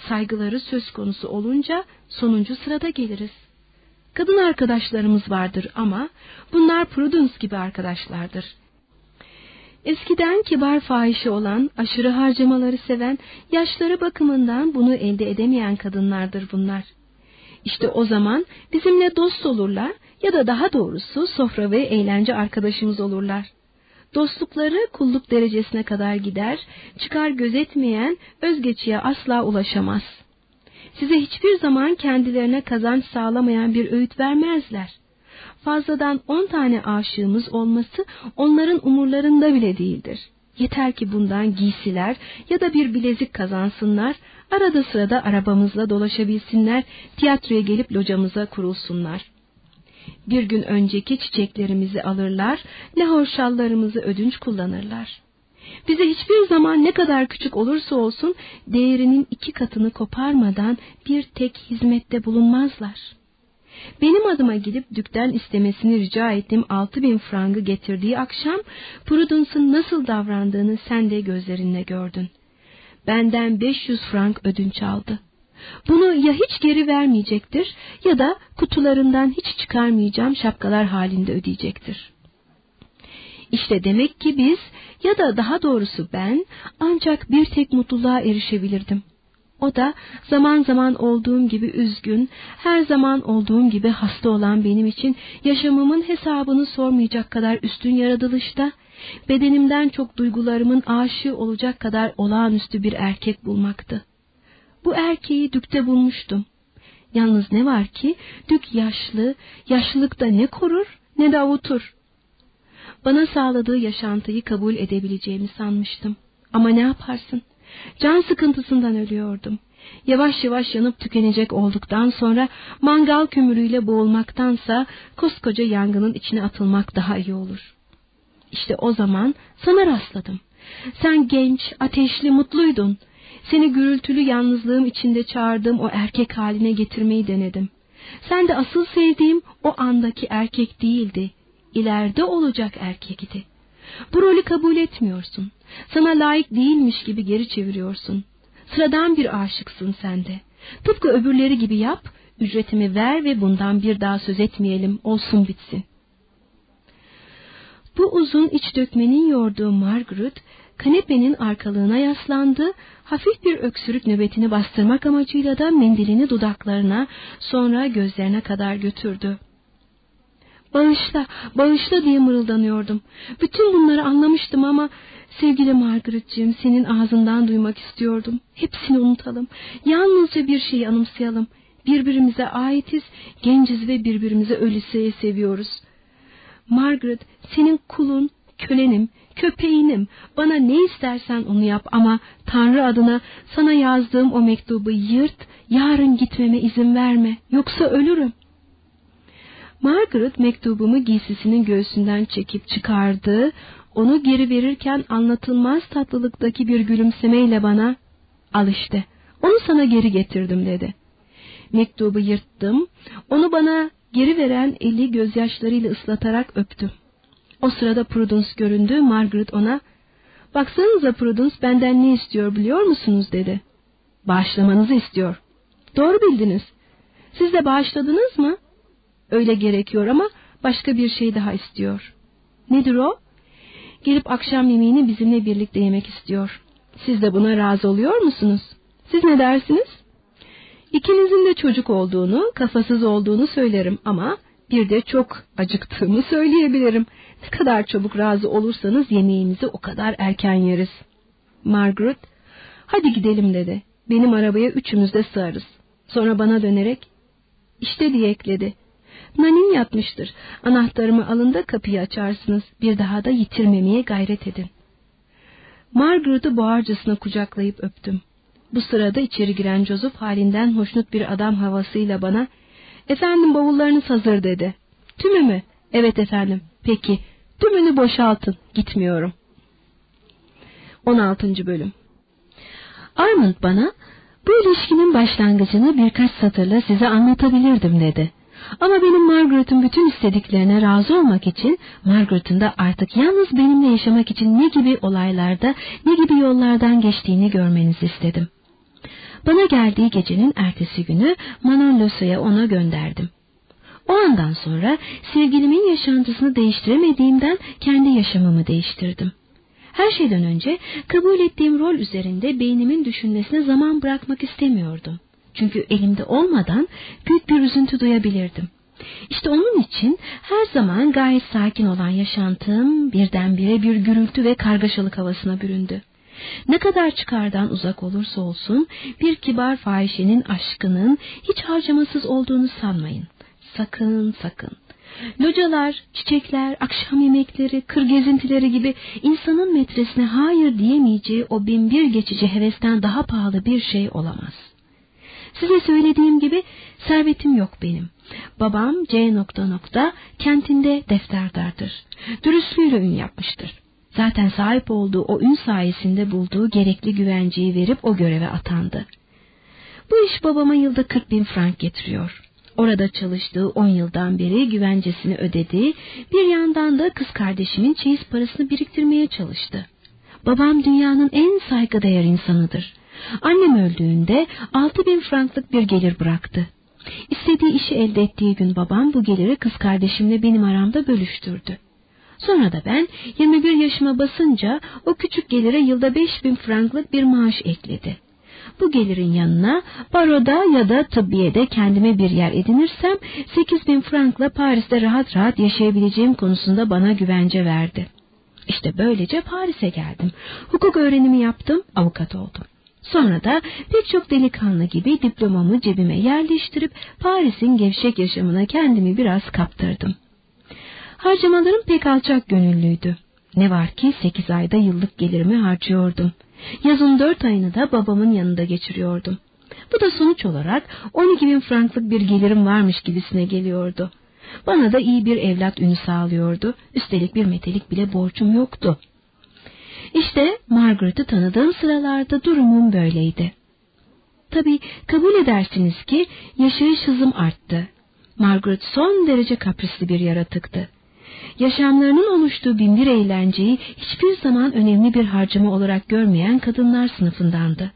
saygıları söz konusu olunca sonuncu sırada geliriz. Kadın arkadaşlarımız vardır ama bunlar Prudence gibi arkadaşlardır. Eskiden kibar fahişe olan, aşırı harcamaları seven, yaşları bakımından bunu elde edemeyen kadınlardır bunlar. İşte o zaman bizimle dost olurlar ya da daha doğrusu sofra ve eğlence arkadaşımız olurlar. Dostlukları kulluk derecesine kadar gider, çıkar gözetmeyen özgeçiye asla ulaşamaz.'' size hiçbir zaman kendilerine kazanç sağlamayan bir öğüt vermezler. Fazladan on tane aşığımız olması onların umurlarında bile değildir. Yeter ki bundan giysiler ya da bir bilezik kazansınlar, arada sırada arabamızla dolaşabilsinler, tiyatroya gelip locamıza kurulsunlar. Bir gün önceki çiçeklerimizi alırlar, lahor şallarımızı ödünç kullanırlar. Bize hiçbir zaman ne kadar küçük olursa olsun değerinin iki katını koparmadan bir tek hizmette bulunmazlar. Benim adıma gidip dükten istemesini rica ettiğim altı bin frangı getirdiği akşam Prudence'ın nasıl davrandığını sen de gözlerinle gördün. Benden 500 frank ödünç aldı. Bunu ya hiç geri vermeyecektir ya da kutularından hiç çıkarmayacağım şapkalar halinde ödeyecektir. İşte demek ki biz ya da daha doğrusu ben ancak bir tek mutluluğa erişebilirdim. O da zaman zaman olduğum gibi üzgün, her zaman olduğum gibi hasta olan benim için yaşamımın hesabını sormayacak kadar üstün yaratılışta, bedenimden çok duygularımın aşığı olacak kadar olağanüstü bir erkek bulmaktı. Bu erkeği dükte bulmuştum. Yalnız ne var ki dük yaşlı, yaşlılıkta ne korur ne de avutur. Bana sağladığı yaşantıyı kabul edebileceğimi sanmıştım. Ama ne yaparsın? Can sıkıntısından ölüyordum. Yavaş yavaş yanıp tükenecek olduktan sonra mangal kömürüyle boğulmaktansa koskoca yangının içine atılmak daha iyi olur. İşte o zaman sana rastladım. Sen genç, ateşli, mutluydun. Seni gürültülü yalnızlığım içinde çağırdığım o erkek haline getirmeyi denedim. Sen de asıl sevdiğim o andaki erkek değildi. İleride olacak erkekti. Bu rolü kabul etmiyorsun. Sana layık değilmiş gibi geri çeviriyorsun. Sıradan bir aşıksın sen de. Tıpkı öbürleri gibi yap, ücretimi ver ve bundan bir daha söz etmeyelim, olsun bitsin. Bu uzun iç dökmenin yorduğu Margaret, kanepenin arkalığına yaslandı, hafif bir öksürük nöbetini bastırmak amacıyla da mendilini dudaklarına, sonra gözlerine kadar götürdü. Bağışla, bağışla diye mırıldanıyordum. Bütün bunları anlamıştım ama sevgili Margaret'ciğim senin ağzından duymak istiyordum. Hepsini unutalım. Yalnızca bir şeyi anımsayalım. Birbirimize aitiz, genciz ve birbirimize ölüseye seviyoruz. Margaret, senin kulun, kölenim, köpeğinim. Bana ne istersen onu yap ama Tanrı adına sana yazdığım o mektubu yırt, yarın gitmeme izin verme. Yoksa ölürüm. Margaret mektubumu giysisinin göğsünden çekip çıkardı. Onu geri verirken anlatılmaz tatlılıktaki bir gülümsemeyle bana al işte onu sana geri getirdim dedi. Mektubu yırttım. Onu bana geri veren eli gözyaşlarıyla ıslatarak öptüm. O sırada Prudence göründü. Margaret ona baksanıza Prudence benden ne istiyor biliyor musunuz dedi. Bağışlamanızı istiyor. Doğru bildiniz. Siz de bağışladınız mı? Öyle gerekiyor ama başka bir şey daha istiyor. Nedir o? Gelip akşam yemeğini bizimle birlikte yemek istiyor. Siz de buna razı oluyor musunuz? Siz ne dersiniz? İkinizin de çocuk olduğunu, kafasız olduğunu söylerim ama bir de çok acıktığımı söyleyebilirim. Ne kadar çabuk razı olursanız yemeğimizi o kadar erken yeriz. Margaret, hadi gidelim dedi. Benim arabaya üçümüz de sığarız. Sonra bana dönerek, işte diye ekledi. Nanin yatmıştır. Anahtarımı alın da kapıyı açarsınız. Bir daha da yitirmemeye gayret edin. Margaret'ı boğarcasına kucaklayıp öptüm. Bu sırada içeri giren Joseph halinden hoşnut bir adam havasıyla bana ''Efendim bavullarınız hazır'' dedi. ''Tümü mü?'' ''Evet efendim.'' ''Peki, tümünü boşaltın, gitmiyorum.'' 16. Bölüm Armand bana bu ilişkinin başlangıcını birkaç satırla size anlatabilirdim dedi. Ama benim Margaret'ın bütün istediklerine razı olmak için Margaret'ın da artık yalnız benimle yaşamak için ne gibi olaylarda, ne gibi yollardan geçtiğini görmenizi istedim. Bana geldiği gecenin ertesi günü Manon Losa'ya ona gönderdim. O andan sonra sevgilimin yaşantısını değiştiremediğimden kendi yaşamımı değiştirdim. Her şeyden önce kabul ettiğim rol üzerinde beynimin düşünmesine zaman bırakmak istemiyordum. Çünkü elimde olmadan büyük bir üzüntü duyabilirdim. İşte onun için her zaman gayet sakin olan yaşantım birdenbire bir gürültü ve kargaşalık havasına büründü. Ne kadar çıkardan uzak olursa olsun bir kibar fahişenin aşkının hiç harcamasız olduğunu sanmayın. Sakın sakın. Localar, çiçekler, akşam yemekleri, kır gezintileri gibi insanın metresine hayır diyemeyeceği o binbir geçici hevesten daha pahalı bir şey olamaz. Size söylediğim gibi servetim yok benim. Babam C nokta nokta kentinde defterdardır. Dürüstlüğüyle ün yapmıştır. Zaten sahip olduğu o ün sayesinde bulduğu gerekli güvenceyi verip o göreve atandı. Bu iş babama yılda 40 bin frank getiriyor. Orada çalıştığı 10 yıldan beri güvencesini ödedi, bir yandan da kız kardeşimin çeyiz parasını biriktirmeye çalıştı. Babam dünyanın en saygıdeğer insanıdır. Annem öldüğünde altı bin franklık bir gelir bıraktı. İstediği işi elde ettiği gün babam bu geliri kız kardeşimle benim aramda bölüştürdü. Sonra da ben 21 yaşıma basınca o küçük gelire yılda 5000 franklık bir maaş ekledi. Bu gelirin yanına baroda ya da tıbbiyede kendime bir yer edinirsem 8000 frankla Paris'te rahat rahat yaşayabileceğim konusunda bana güvence verdi. İşte böylece Paris'e geldim. Hukuk öğrenimi yaptım, avukat oldum. Sonra da pek çok delikanlı gibi diplomamı cebime yerleştirip Paris'in gevşek yaşamına kendimi biraz kaptırdım. Harcamalarım pek alçak gönüllüydü. Ne var ki sekiz ayda yıllık gelirimi harcıyordum. Yazın dört ayını da babamın yanında geçiriyordum. Bu da sonuç olarak 12 bin franklık bir gelirim varmış gibisine geliyordu. Bana da iyi bir evlat ünü sağlıyordu. Üstelik bir metelik bile borcum yoktu. İşte Margaret'ı tanıdığım sıralarda durumum böyleydi. Tabi kabul edersiniz ki yaşayış hızım arttı. Margaret son derece kaprisli bir yaratıktı. Yaşamlarının oluştuğu binbir eğlenceyi hiçbir zaman önemli bir harcama olarak görmeyen kadınlar sınıfındandı.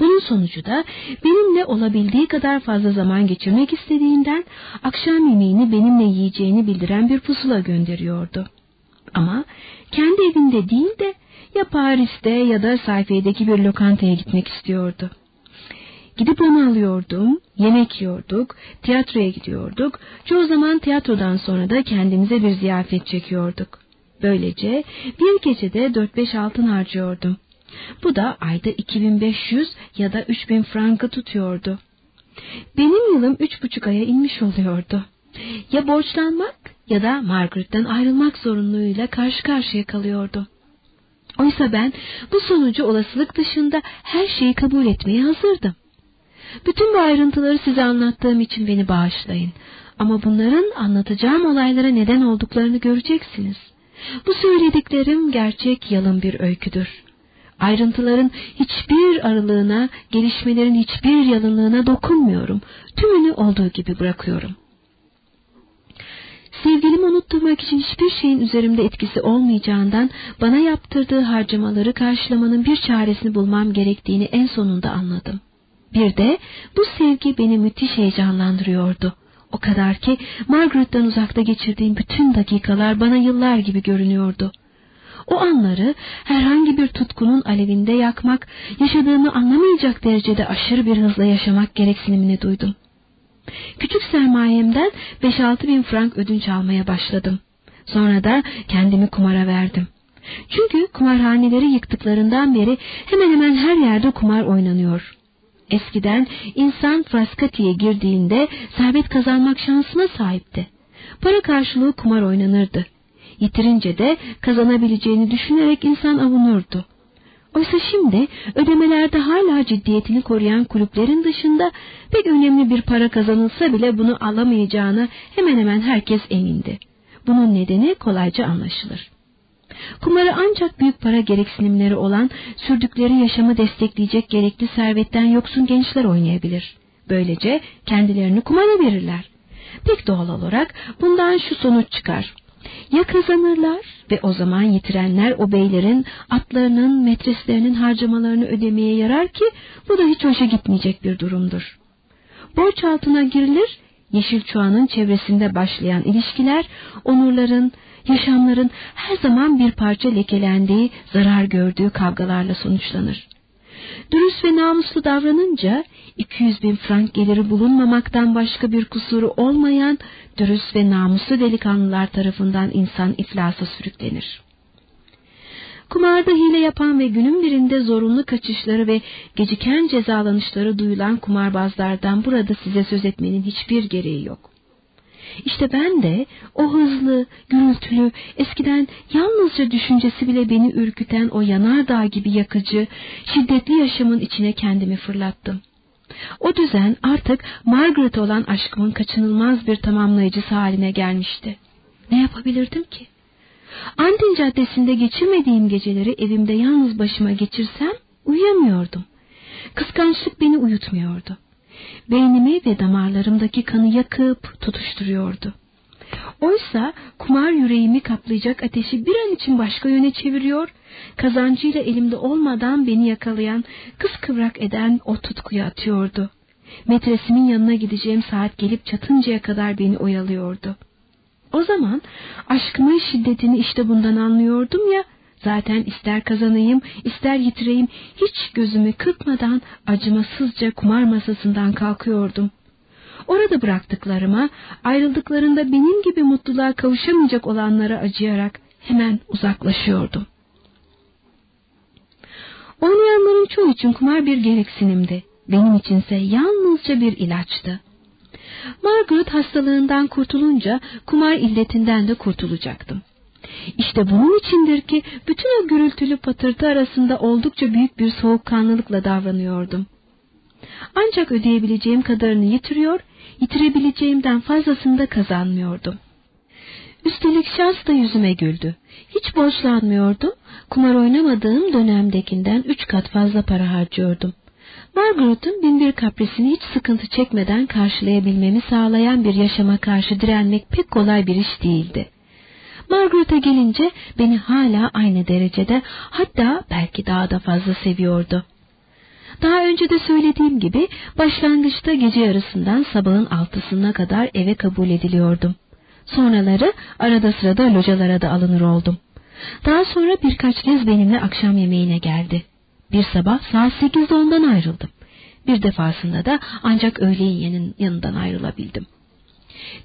Bunun sonucu da benimle olabildiği kadar fazla zaman geçirmek istediğinden akşam yemeğini benimle yiyeceğini bildiren bir pusula gönderiyordu. Ama kendi evinde değil de ya Paris'te ya da sayfedeki bir lokantaya gitmek istiyordu. Gidip onu alıyordum, yemek yiyorduk, tiyatroya gidiyorduk, çoğu zaman tiyatrodan sonra da kendimize bir ziyafet çekiyorduk. Böylece bir gecede 4-5 altın harcıyordum. Bu da ayda 2500 ya da 3000 frankı tutuyordu. Benim yılım üç buçuk aya inmiş oluyordu. Ya borçlanmak ya da Margaret'ten ayrılmak zorunluluğuyla karşı karşıya kalıyordu. Oysa ben bu sonucu olasılık dışında her şeyi kabul etmeye hazırdım. Bütün bu ayrıntıları size anlattığım için beni bağışlayın. Ama bunların anlatacağım olaylara neden olduklarını göreceksiniz. Bu söylediklerim gerçek yalın bir öyküdür. Ayrıntıların hiçbir aralığına, gelişmelerin hiçbir yalınlığına dokunmuyorum. Tümünü olduğu gibi bırakıyorum. Sevgilimi unutturmak için hiçbir şeyin üzerimde etkisi olmayacağından bana yaptırdığı harcamaları karşılamanın bir çaresini bulmam gerektiğini en sonunda anladım. Bir de bu sevgi beni müthiş heyecanlandırıyordu. O kadar ki Margaret'ten uzakta geçirdiğim bütün dakikalar bana yıllar gibi görünüyordu. O anları herhangi bir tutkunun alevinde yakmak, yaşadığımı anlamayacak derecede aşırı bir hızla yaşamak gereksinimini duydum. Küçük sermayemden 5-6 bin frank ödünç almaya başladım. Sonra da kendimi kumara verdim. Çünkü kumarhaneleri yıktıklarından beri hemen hemen her yerde kumar oynanıyor. Eskiden insan Fraskati'ye girdiğinde servet kazanmak şansına sahipti. Para karşılığı kumar oynanırdı. Yitirince de kazanabileceğini düşünerek insan avunurdu. Oysa şimdi ödemelerde hala ciddiyetini koruyan kulüplerin dışında pek önemli bir para kazanılsa bile bunu alamayacağını hemen hemen herkes emindi. Bunun nedeni kolayca anlaşılır. Kumarı ancak büyük para gereksinimleri olan, sürdükleri yaşamı destekleyecek gerekli servetten yoksun gençler oynayabilir. Böylece kendilerini kumara verirler. Pek doğal olarak bundan şu sonuç çıkar. Ya kazanırlar ve o zaman yitirenler o beylerin atlarının, metreslerinin harcamalarını ödemeye yarar ki bu da hiç hoşa gitmeyecek bir durumdur. Borç altına girilir, yeşil çuağının çevresinde başlayan ilişkiler, onurların, yaşamların her zaman bir parça lekelendiği, zarar gördüğü kavgalarla sonuçlanır. Dürüst ve namuslu davranınca 200 bin frank geliri bulunmamaktan başka bir kusuru olmayan dürüst ve namuslu delikanlılar tarafından insan iflasa sürüklenir. Kumarda hile yapan ve günün birinde zorunlu kaçışları ve geciken cezalanışları duyulan kumarbazlardan burada size söz etmenin hiçbir gereği yok. İşte ben de o hızlı, gürültülü, eskiden yalnızca düşüncesi bile beni ürküten o yanardağ gibi yakıcı, şiddetli yaşamın içine kendimi fırlattım. O düzen artık Margaret olan aşkımın kaçınılmaz bir tamamlayıcısı haline gelmişti. Ne yapabilirdim ki? Andin Caddesi'nde geçirmediğim geceleri evimde yalnız başıma geçirsem uyuyamıyordum. Kıskançlık beni uyutmuyordu. Beynimi ve damarlarımdaki kanı yakıp tutuşturuyordu. Oysa kumar yüreğimi kaplayacak ateşi bir an için başka yöne çeviriyor, kazancıyla elimde olmadan beni yakalayan, kıskıvrak eden o tutkuya atıyordu. Metresimin yanına gideceğim saat gelip çatıncaya kadar beni oyalıyordu. O zaman aşkımın şiddetini işte bundan anlıyordum ya, zaten ister kazanayım, ister yitireyim, hiç gözümü kırpmadan acımasızca kumar masasından kalkıyordum. Orada bıraktıklarıma, ayrıldıklarında benim gibi mutluluğa kavuşamayacak olanlara acıyarak hemen uzaklaşıyordum. Oynayanların çoğu için kumar bir gereksinimdi. Benim içinse yalnızca bir ilaçtı. Margaret hastalığından kurtulunca kumar illetinden de kurtulacaktım. İşte bunun içindir ki bütün o gürültülü patırtı arasında oldukça büyük bir soğukkanlılıkla davranıyordum. Ancak ödeyebileceğim kadarını yitiriyor, yitirebileceğimden fazlasını da kazanmıyordum. Üstelik şans da yüzüme güldü. Hiç borçlanmıyordum, kumar oynamadığım dönemdekinden üç kat fazla para harcıyordum. Margaret'ın binbir kaprisini hiç sıkıntı çekmeden karşılayabilmemi sağlayan bir yaşama karşı direnmek pek kolay bir iş değildi. Margaret'a gelince beni hala aynı derecede hatta belki daha da fazla seviyordu. Daha önce de söylediğim gibi başlangıçta gece yarısından sabahın altısına kadar eve kabul ediliyordum. Sonraları arada sırada localara da alınır oldum. Daha sonra birkaç kez benimle akşam yemeğine geldi. Bir sabah saat sekizde ondan ayrıldım. Bir defasında da ancak öğleyin yanından ayrılabildim.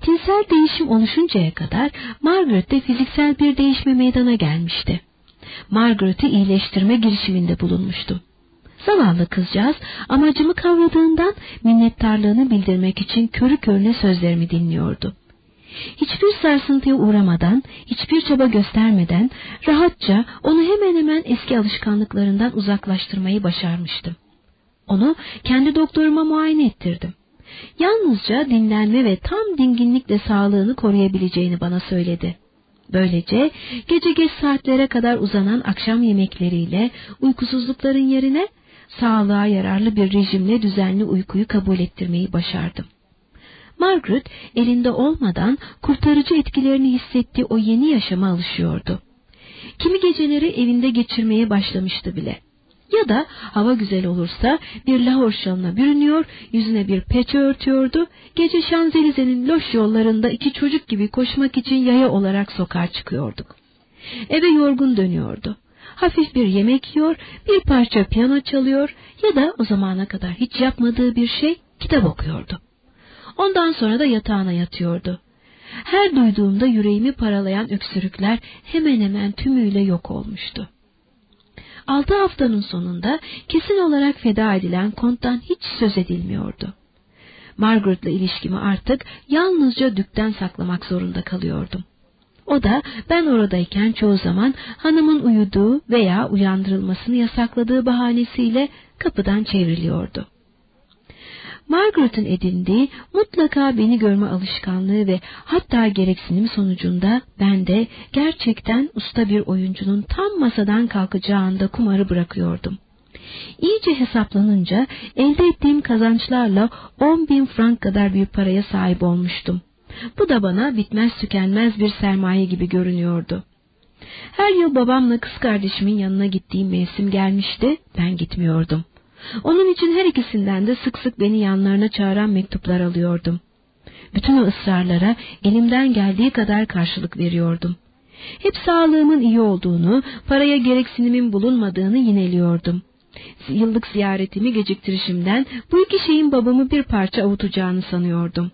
Tinsel değişim oluşuncaya kadar Margaret'te fiziksel bir değişme meydana gelmişti. Margaret'i iyileştirme girişiminde bulunmuştum. Zavallı kızcağız amacımı kavradığından minnettarlığını bildirmek için körü körüne sözlerimi dinliyordu. Hiçbir sarsıntıya uğramadan, hiçbir çaba göstermeden rahatça onu hemen hemen eski alışkanlıklarından uzaklaştırmayı başarmıştım. Onu kendi doktoruma muayene ettirdim. Yalnızca dinlenme ve tam dinginlikle sağlığını koruyabileceğini bana söyledi. Böylece gece geç saatlere kadar uzanan akşam yemekleriyle uykusuzlukların yerine sağlığa yararlı bir rejimle düzenli uykuyu kabul ettirmeyi başardım. Margaret elinde olmadan kurtarıcı etkilerini hissettiği o yeni yaşama alışıyordu. Kimi geceleri evinde geçirmeye başlamıştı bile. Ya da hava güzel olursa bir lahor şalına bürünüyor, yüzüne bir peçe örtüyordu, gece Şanzelize'nin loş yollarında iki çocuk gibi koşmak için yaya olarak sokağa çıkıyorduk. Eve yorgun dönüyordu. Hafif bir yemek yiyor, bir parça piyano çalıyor ya da o zamana kadar hiç yapmadığı bir şey kitap okuyordu. Ondan sonra da yatağına yatıyordu. Her duyduğumda yüreğimi paralayan öksürükler hemen hemen tümüyle yok olmuştu. Altı haftanın sonunda kesin olarak feda edilen konttan hiç söz edilmiyordu. Margaret'la ilişkimi artık yalnızca dükten saklamak zorunda kalıyordum. O da ben oradayken çoğu zaman hanımın uyuduğu veya uyandırılmasını yasakladığı bahanesiyle kapıdan çevriliyordu. Margaret'ın edindiği mutlaka beni görme alışkanlığı ve hatta gereksinim sonucunda ben de gerçekten usta bir oyuncunun tam masadan kalkacağında kumarı bırakıyordum. İyice hesaplanınca elde ettiğim kazançlarla on bin frank kadar bir paraya sahip olmuştum. Bu da bana bitmez tükenmez bir sermaye gibi görünüyordu. Her yıl babamla kız kardeşimin yanına gittiğim mevsim gelmişti, ben gitmiyordum. Onun için her ikisinden de sık sık beni yanlarına çağıran mektuplar alıyordum. Bütün o ısrarlara elimden geldiği kadar karşılık veriyordum. Hep sağlığımın iyi olduğunu, paraya gereksinimin bulunmadığını yineliyordum. Yıllık ziyaretimi geciktirişimden bu iki şeyin babamı bir parça avutacağını sanıyordum.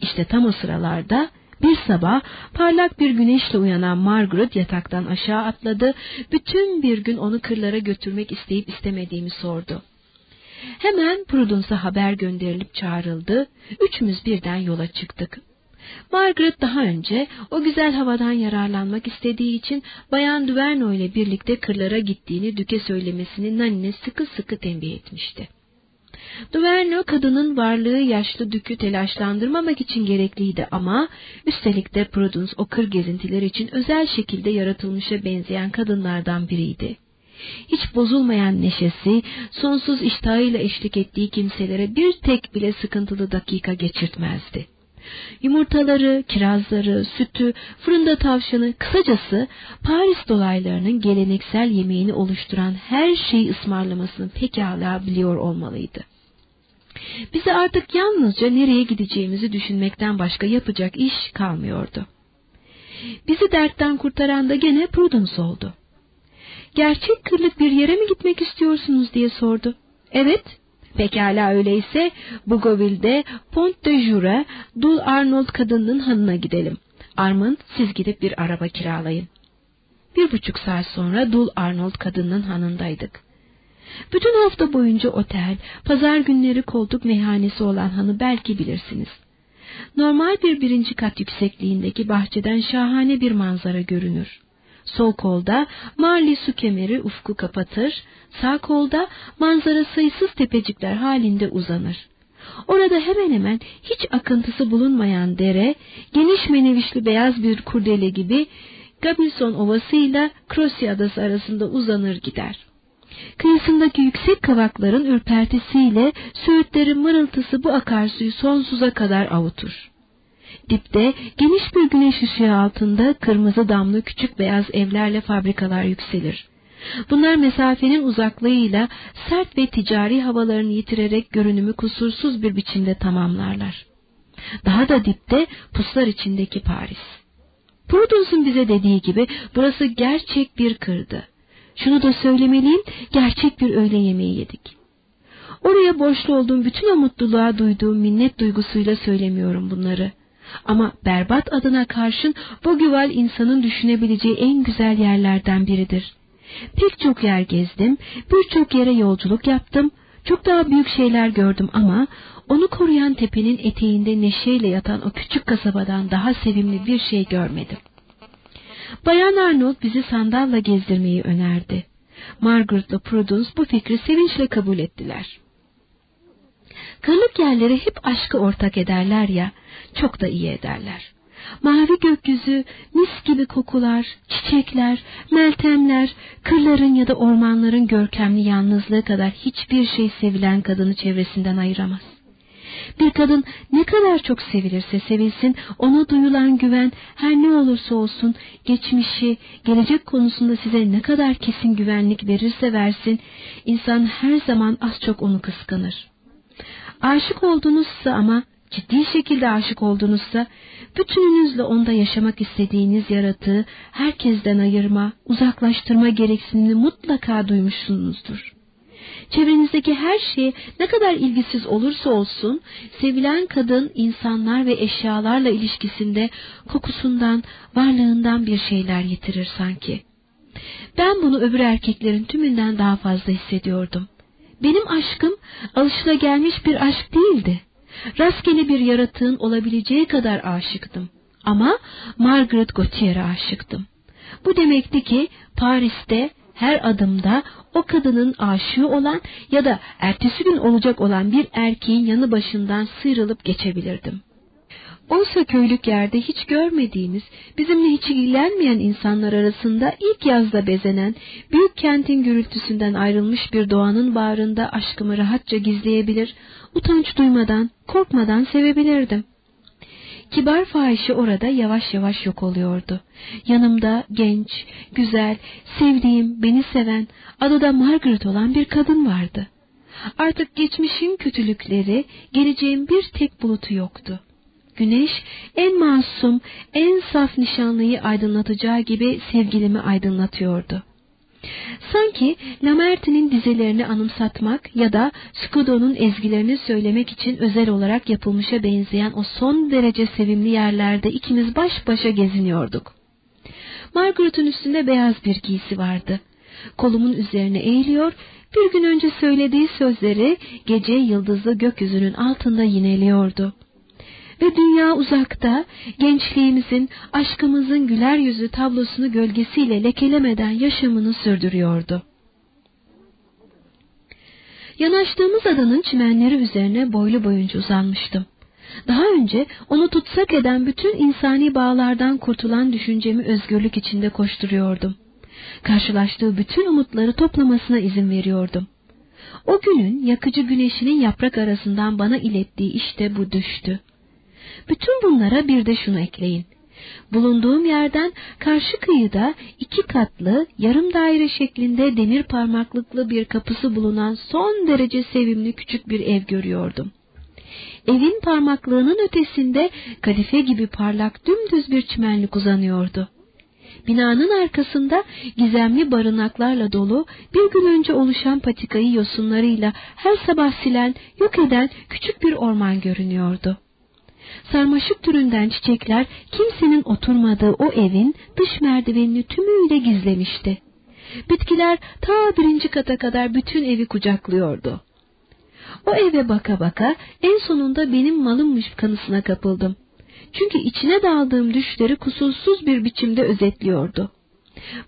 İşte tam o sıralarda bir sabah parlak bir güneşle uyanan Margaret yataktan aşağı atladı, bütün bir gün onu kırlara götürmek isteyip istemediğimi sordu. Hemen Prudence'a haber gönderilip çağrıldı. Üçümüz birden yola çıktık. Margaret daha önce o güzel havadan yararlanmak istediği için Bayan Duverno ile birlikte kırlara gittiğini Düke söylemesini Nanine sıkı sıkı tembih etmişti. Duverno kadının varlığı yaşlı Dük'ü telaşlandırmamak için gerekliydi ama üstelik de Prudence o kır gezintiler için özel şekilde yaratılmışa benzeyen kadınlardan biriydi hiç bozulmayan neşesi, sonsuz iştahıyla eşlik ettiği kimselere bir tek bile sıkıntılı dakika geçirtmezdi. Yumurtaları, kirazları, sütü, fırında tavşanı, kısacası Paris dolaylarının geleneksel yemeğini oluşturan her şeyi ısmarlamasını pekala biliyor olmalıydı. Bize artık yalnızca nereye gideceğimizi düşünmekten başka yapacak iş kalmıyordu. Bizi dertten kurtaran da gene Prudence oldu. Gerçek kırlık bir yere mi gitmek istiyorsunuz diye sordu. Evet, pekala öyleyse Bougainville'de Pont de Jura, Dul Arnold kadının hanına gidelim. Armand siz gidip bir araba kiralayın. Bir buçuk saat sonra Dul Arnold kadının hanındaydık. Bütün hafta boyunca otel, pazar günleri koltuk meyhanesi olan hanı belki bilirsiniz. Normal bir birinci kat yüksekliğindeki bahçeden şahane bir manzara görünür. Sol kolda Marley su kemeri ufku kapatır, sağ kolda manzara sayısız tepecikler halinde uzanır. Orada hemen hemen hiç akıntısı bulunmayan dere, geniş menevişli beyaz bir kurdele gibi Gabilson Ovası ile Crossy Adası arasında uzanır gider. Kıyısındaki yüksek kavakların ürpertisiyle söğütlerin mırıltısı bu akarsuyu sonsuza kadar avutur. Dipte geniş bir güneş ışığı altında kırmızı damlı küçük beyaz evlerle fabrikalar yükselir. Bunlar mesafenin uzaklığıyla sert ve ticari havalarını yitirerek görünümü kusursuz bir biçimde tamamlarlar. Daha da dipte puslar içindeki Paris. Prudence'un bize dediği gibi burası gerçek bir kırdı. Şunu da söylemeliyim, gerçek bir öğle yemeği yedik. Oraya borçlu olduğum bütün o mutluluğa duyduğum minnet duygusuyla söylemiyorum bunları. Ama berbat adına karşın bu güval insanın düşünebileceği en güzel yerlerden biridir. Pek çok yer gezdim, birçok yere yolculuk yaptım, çok daha büyük şeyler gördüm ama onu koruyan tepenin eteğinde neşeyle yatan o küçük kasabadan daha sevimli bir şey görmedim. Bayan Arnold bizi sandalla gezdirmeyi önerdi. Margaret'la Prudence bu fikri sevinçle kabul ettiler. Kırlık yerleri hep aşkı ortak ederler ya, çok da iyi ederler. Mavi gökyüzü, mis gibi kokular, çiçekler, meltemler, kırların ya da ormanların görkemli yalnızlığı kadar hiçbir şey sevilen kadını çevresinden ayıramaz. Bir kadın ne kadar çok sevilirse sevilsin, ona duyulan güven her ne olursa olsun, geçmişi, gelecek konusunda size ne kadar kesin güvenlik verirse versin, insan her zaman az çok onu kıskanır. Aşık oldunuzsa ama ciddi şekilde aşık oldunuzsa, bütününüzle onda yaşamak istediğiniz yaratığı herkesten ayırma, uzaklaştırma gereksinimini mutlaka duymuşsunuzdur. Çevrenizdeki her şey ne kadar ilgisiz olursa olsun, sevilen kadın insanlar ve eşyalarla ilişkisinde kokusundan, varlığından bir şeyler yitirir sanki. Ben bunu öbür erkeklerin tümünden daha fazla hissediyordum. Benim aşkım alışılagelmiş bir aşk değildi. Rastgele bir yaratığın olabileceği kadar aşıktım. Ama Margaret Gautier'e aşıktım. Bu demekti ki Paris'te her adımda o kadının aşığı olan ya da ertesi gün olacak olan bir erkeğin yanı başından sıyrılıp geçebilirdim. Oysa köylük yerde hiç görmediğimiz, bizimle hiç ilgilenmeyen insanlar arasında ilk yazda bezenen, büyük kentin gürültüsünden ayrılmış bir doğanın bağrında aşkımı rahatça gizleyebilir, utanç duymadan, korkmadan sevebilirdim. Kibar fahişe orada yavaş yavaş yok oluyordu. Yanımda genç, güzel, sevdiğim, beni seven, adı da Margaret olan bir kadın vardı. Artık geçmişin kötülükleri, geleceğin bir tek bulutu yoktu. Güneş en masum, en saf nişanlıyı aydınlatacağı gibi sevgilimi aydınlatıyordu. Sanki Lamartine'in dizelerini anımsatmak ya da Scudo'nun ezgilerini söylemek için özel olarak yapılmışa benzeyen o son derece sevimli yerlerde ikimiz baş başa geziniyorduk. Margaret'ın üstünde beyaz bir giysi vardı. Kolumun üzerine eğiliyor, bir gün önce söylediği sözleri gece yıldızlı gökyüzünün altında yineliyordu ve dünya uzakta gençliğimizin, aşkımızın güler yüzü tablosunu gölgesiyle lekelemeden yaşamını sürdürüyordu. Yanaştığımız adanın çimenleri üzerine boylu boyunca uzanmıştım. Daha önce onu tutsak eden bütün insani bağlardan kurtulan düşüncemi özgürlük içinde koşturuyordum. Karşılaştığı bütün umutları toplamasına izin veriyordum. O günün yakıcı güneşinin yaprak arasından bana ilettiği işte bu düştü. Bütün bunlara bir de şunu ekleyin. Bulunduğum yerden karşı kıyıda iki katlı yarım daire şeklinde demir parmaklıklı bir kapısı bulunan son derece sevimli küçük bir ev görüyordum. Evin parmaklığının ötesinde kadife gibi parlak dümdüz bir çimenlik uzanıyordu. Binanın arkasında gizemli barınaklarla dolu bir gün önce oluşan patikayı yosunlarıyla her sabah silen, yok eden küçük bir orman görünüyordu. Sarmaşık türünden çiçekler kimsenin oturmadığı o evin dış merdivenini tümüyle gizlemişti. Bitkiler ta birinci kata kadar bütün evi kucaklıyordu. O eve baka baka en sonunda benim malımmış kanısına kapıldım. Çünkü içine daldığım düşleri kusursuz bir biçimde özetliyordu.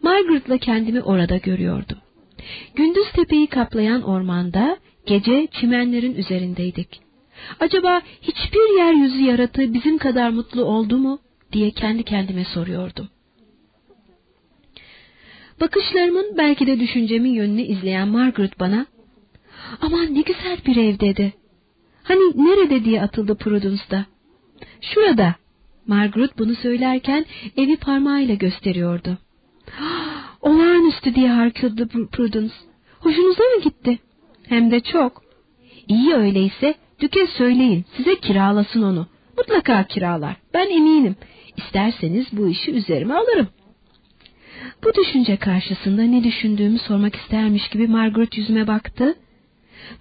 Margaret'la kendimi orada görüyordum. Gündüz tepeyi kaplayan ormanda, gece çimenlerin üzerindeydik. Acaba hiçbir yeryüzü yaratığı bizim kadar mutlu oldu mu diye kendi kendime soruyordum. Bakışlarımın belki de düşüncemin yönünü izleyen Margaret bana, aman ne güzel bir ev dedi. Hani nerede diye atıldı Prudence'da. Şurada. Margaret bunu söylerken evi parmağıyla gösteriyordu. Olağanüstü diye harkıldı Prudence. Hoşunuza mı gitti? Hem de çok. İyi öyleyse Düke söyleyin size kiralasın onu. Mutlaka kiralar. Ben eminim. İsterseniz bu işi üzerime alırım. Bu düşünce karşısında ne düşündüğümü sormak istermiş gibi Margaret yüzüme baktı.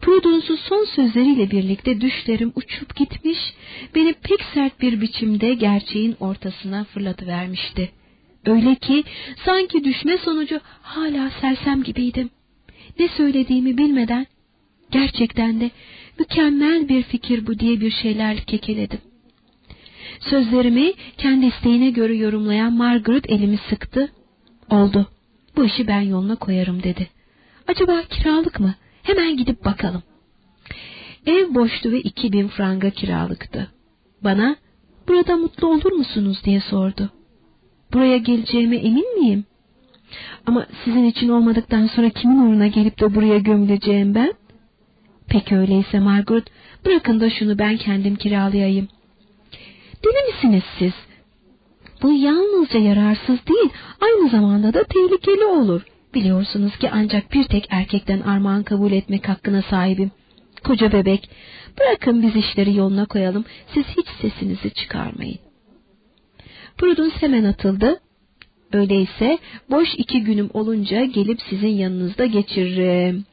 Prudence'un son sözleriyle birlikte düşlerim uçup gitmiş, beni pek sert bir biçimde gerçeğin ortasına fırlatıvermişti. Öyle ki sanki düşme sonucu hala sersem gibiydim. Ne söylediğimi bilmeden gerçekten de mükemmel bir fikir bu diye bir şeyler kekeledim. Sözlerimi kendi isteğine göre yorumlayan Margaret elimi sıktı. Oldu. Bu işi ben yoluna koyarım dedi. Acaba kiralık mı? Hemen gidip bakalım. Ev boştu ve iki bin franga kiralıktı. Bana burada mutlu olur musunuz diye sordu. Buraya geleceğime emin miyim? Ama sizin için olmadıktan sonra kimin uğruna gelip de buraya gömüleceğim ben? Peki öyleyse Margaret, bırakın da şunu ben kendim kiralayayım. Deli misiniz siz? Bu yalnızca yararsız değil, aynı zamanda da tehlikeli olur. Biliyorsunuz ki ancak bir tek erkekten armağan kabul etmek hakkına sahibim. Koca bebek, bırakın biz işleri yoluna koyalım, siz hiç sesinizi çıkarmayın. Prudence hemen atıldı. Öyleyse boş iki günüm olunca gelip sizin yanınızda geçiririm.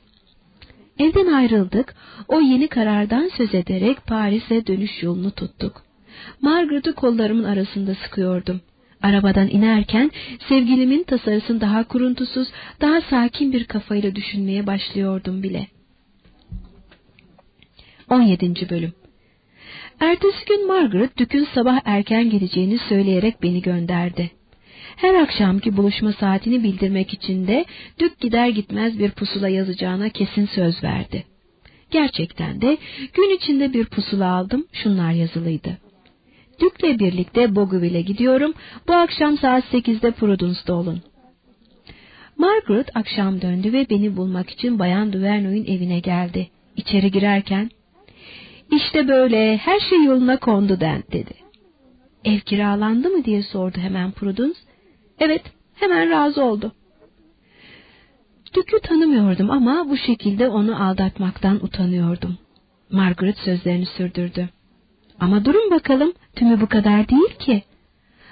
Evden ayrıldık, o yeni karardan söz ederek Paris'e dönüş yolunu tuttuk. Margaret'ı kollarımın arasında sıkıyordum. Arabadan inerken sevgilimin tasarısını daha kuruntusuz, daha sakin bir kafayla düşünmeye başlıyordum bile. 17. Bölüm Ertesi gün Margaret Dük'ün sabah erken geleceğini söyleyerek beni gönderdi. Her akşamki buluşma saatini bildirmek için de Dük gider gitmez bir pusula yazacağına kesin söz verdi. Gerçekten de gün içinde bir pusula aldım, şunlar yazılıydı. Dük'le birlikte Boguville'e gidiyorum. Bu akşam saat sekizde Prudence'da olun. Margaret akşam döndü ve beni bulmak için Bayan Duvernoy'un evine geldi. İçeri girerken, işte böyle her şey yoluna kondu den dedi. Ev kiralandı mı diye sordu hemen Prudence. Evet, hemen razı oldu. Dük'ü tanımıyordum ama bu şekilde onu aldatmaktan utanıyordum. Margaret sözlerini sürdürdü. Ama durun bakalım, tümü bu kadar değil ki.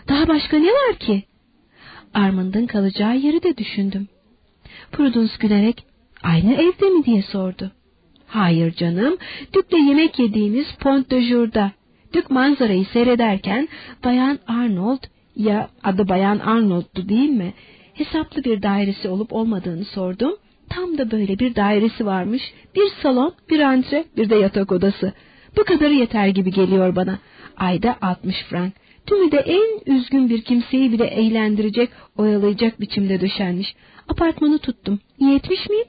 Daha başka ne var ki? Armand'ın kalacağı yeri de düşündüm. Prudence gülerek, aynı evde mi diye sordu. Hayır canım, Dük'le yemek yediğimiz Pont de Jour'da. Dük manzarayı seyrederken Bayan Arnold ya adı Bayan Arnold'du değil mi? Hesaplı bir dairesi olup olmadığını sordum. Tam da böyle bir dairesi varmış. Bir salon, bir antre, bir de yatak odası. Bu kadarı yeter gibi geliyor bana. Ayda 60 frank. Tümü de en üzgün bir kimseyi bile eğlendirecek, oyalayacak biçimde döşenmiş. Apartmanı tuttum. İyi etmiş miyim?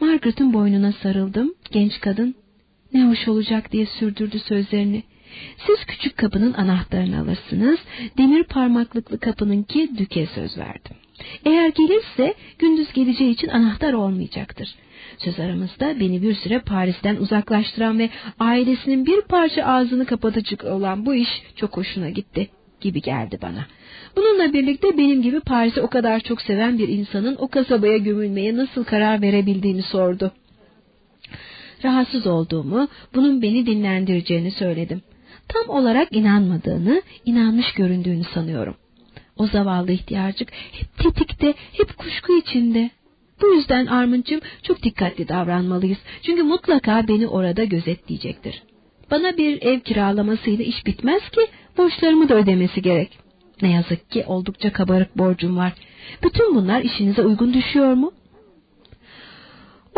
Margaret'ın boynuna sarıldım. Genç kadın, ne hoş olacak diye sürdürdü sözlerini. Siz küçük kapının anahtarını alırsınız, demir parmaklıklı kapınınki düke söz verdim. Eğer gelirse gündüz geleceği için anahtar olmayacaktır. Söz aramızda beni bir süre Paris'ten uzaklaştıran ve ailesinin bir parça ağzını kapatıcı olan bu iş çok hoşuna gitti gibi geldi bana. Bununla birlikte benim gibi Paris'i o kadar çok seven bir insanın o kasabaya gömülmeye nasıl karar verebildiğini sordu. rahatsız olduğumu, bunun beni dinlendireceğini söyledim. Tam olarak inanmadığını, inanmış göründüğünü sanıyorum. O zavallı ihtiyarcık hep tetikte, hep kuşku içinde. Bu yüzden Armıncığım çok dikkatli davranmalıyız. Çünkü mutlaka beni orada gözetleyecektir. Bana bir ev kiralamasıyla iş bitmez ki borçlarımı da ödemesi gerek. Ne yazık ki oldukça kabarık borcum var. Bütün bunlar işinize uygun düşüyor mu?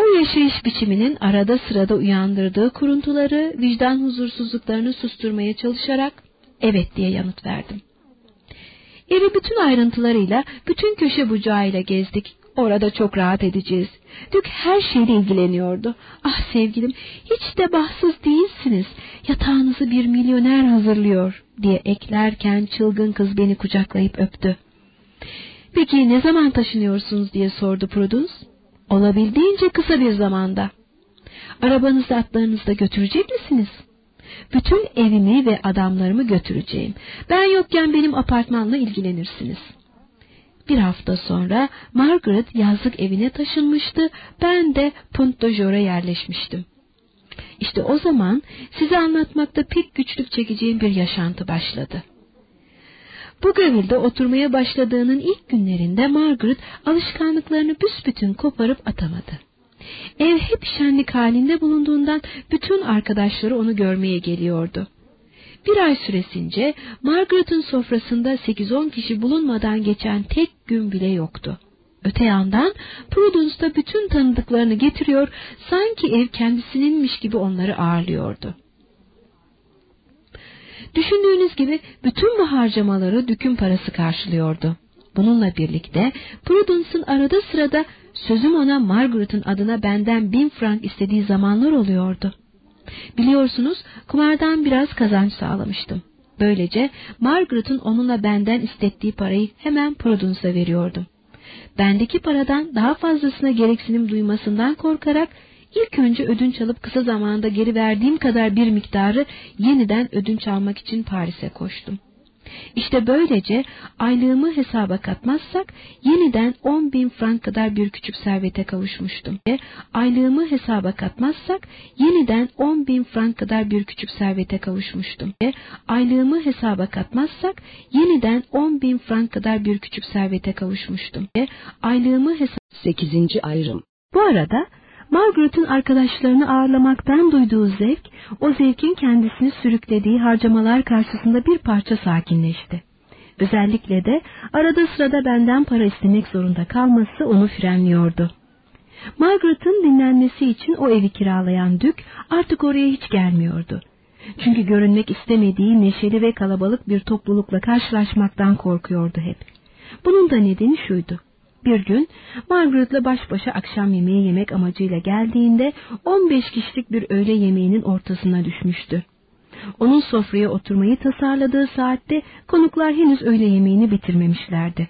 O yaşayış biçiminin arada sırada uyandırdığı kuruntuları, vicdan huzursuzluklarını susturmaya çalışarak evet diye yanıt verdim. Evi bütün ayrıntılarıyla, bütün köşe bucağıyla gezdik. Orada çok rahat edeceğiz. Dük her şeyle ilgileniyordu. Ah sevgilim, hiç de bahtsız değilsiniz. Yatağınızı bir milyoner hazırlıyor, diye eklerken çılgın kız beni kucaklayıp öptü. Peki ne zaman taşınıyorsunuz diye sordu Prudence. Olabildiğince kısa bir zamanda. Arabanızda atlarınızı da götürecek misiniz? Bütün evimi ve adamlarımı götüreceğim. Ben yokken benim apartmanla ilgilenirsiniz. Bir hafta sonra Margaret yazlık evine taşınmıştı, ben de Punt yerleşmiştim. İşte o zaman size anlatmakta pek güçlük çekeceğim bir yaşantı başladı. Bu Bougainville'de oturmaya başladığının ilk günlerinde Margaret alışkanlıklarını büsbütün koparıp atamadı. Ev hep şenlik halinde bulunduğundan bütün arkadaşları onu görmeye geliyordu. Bir ay süresince Margaret'ın sofrasında 8-10 kişi bulunmadan geçen tek gün bile yoktu. Öte yandan Prudence da bütün tanıdıklarını getiriyor, sanki ev kendisininmiş gibi onları ağırlıyordu. Düşündüğünüz gibi bütün bu harcamaları dükün parası karşılıyordu. Bununla birlikte Prudence'ın arada sırada sözüm ona Margaret'ın adına benden bin frank istediği zamanlar oluyordu. Biliyorsunuz kumardan biraz kazanç sağlamıştım. Böylece Margaret'ın onunla benden istettiği parayı hemen Prudence'a veriyordum. Bendeki paradan daha fazlasına gereksinim duymasından korkarak İlk önce ödünç alıp kısa zamanda geri verdiğim kadar bir miktarı yeniden ödünç almak için Paris'e koştum. İşte böylece aylığımı hesaba katmazsak yeniden on bin frank kadar bir küçük servete kavuşmuştum. Ve aylığımı hesaba katmazsak yeniden on bin frank kadar bir küçük servete kavuşmuştum. Ve aylığımı hesaba katmazsak yeniden on bin frank kadar bir küçük servete kavuşmuştum. Ve aylığımı hesaba... Sekizinci ayrım. Bu arada Margaret'ın arkadaşlarını ağırlamaktan duyduğu zevk, o zevkin kendisini sürüklediği harcamalar karşısında bir parça sakinleşti. Özellikle de arada sırada benden para istemek zorunda kalması onu frenliyordu. Margaret'ın dinlenmesi için o evi kiralayan Dük artık oraya hiç gelmiyordu. Çünkü görünmek istemediği neşeli ve kalabalık bir toplulukla karşılaşmaktan korkuyordu hep. Bunun da nedeni şuydu. Bir gün Margaret'la baş başa akşam yemeği yemek amacıyla geldiğinde 15 kişilik bir öğle yemeğinin ortasına düşmüştü. Onun sofraya oturmayı tasarladığı saatte konuklar henüz öğle yemeğini bitirmemişlerdi.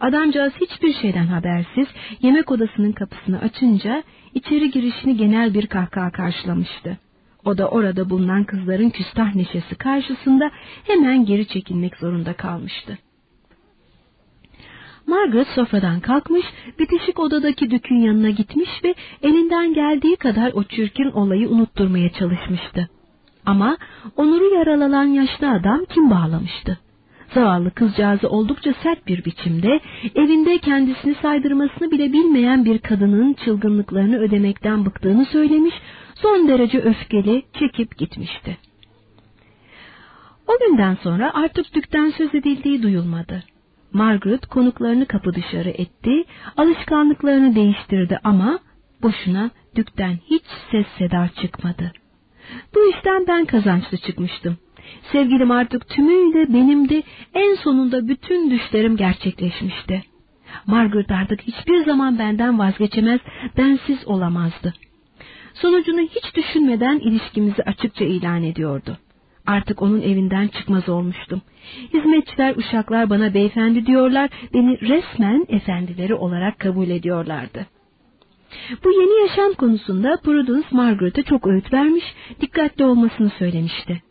Adamcağız hiçbir şeyden habersiz yemek odasının kapısını açınca içeri girişini genel bir kahkaha karşılamıştı. O da orada bulunan kızların küstah neşesi karşısında hemen geri çekilmek zorunda kalmıştı. Margaret sofradan kalkmış, bitişik odadaki dükün yanına gitmiş ve elinden geldiği kadar o çirkin olayı unutturmaya çalışmıştı. Ama onuru yaralanan yaşlı adam kim bağlamıştı? Zavallı kızcağızı oldukça sert bir biçimde evinde kendisini saydırmasını bile bilmeyen bir kadının çılgınlıklarını ödemekten bıktığını söylemiş, son derece öfkeli çekip gitmişti. O günden sonra artık dükten söz edildiği duyulmadı. Margaret konuklarını kapı dışarı etti, alışkanlıklarını değiştirdi ama boşuna dükten hiç ses seda çıkmadı. Bu işten ben kazançlı çıkmıştım. Sevgilim artık tümüyle benimdi, en sonunda bütün düşlerim gerçekleşmişti. Margaret artık hiçbir zaman benden vazgeçemez, bensiz olamazdı. Sonucunu hiç düşünmeden ilişkimizi açıkça ilan ediyordu. Artık onun evinden çıkmaz olmuştum. Hizmetçiler uşaklar bana beyefendi diyorlar, beni resmen efendileri olarak kabul ediyorlardı. Bu yeni yaşam konusunda Prudence Margaret'e çok öğüt vermiş, dikkatli olmasını söylemişti.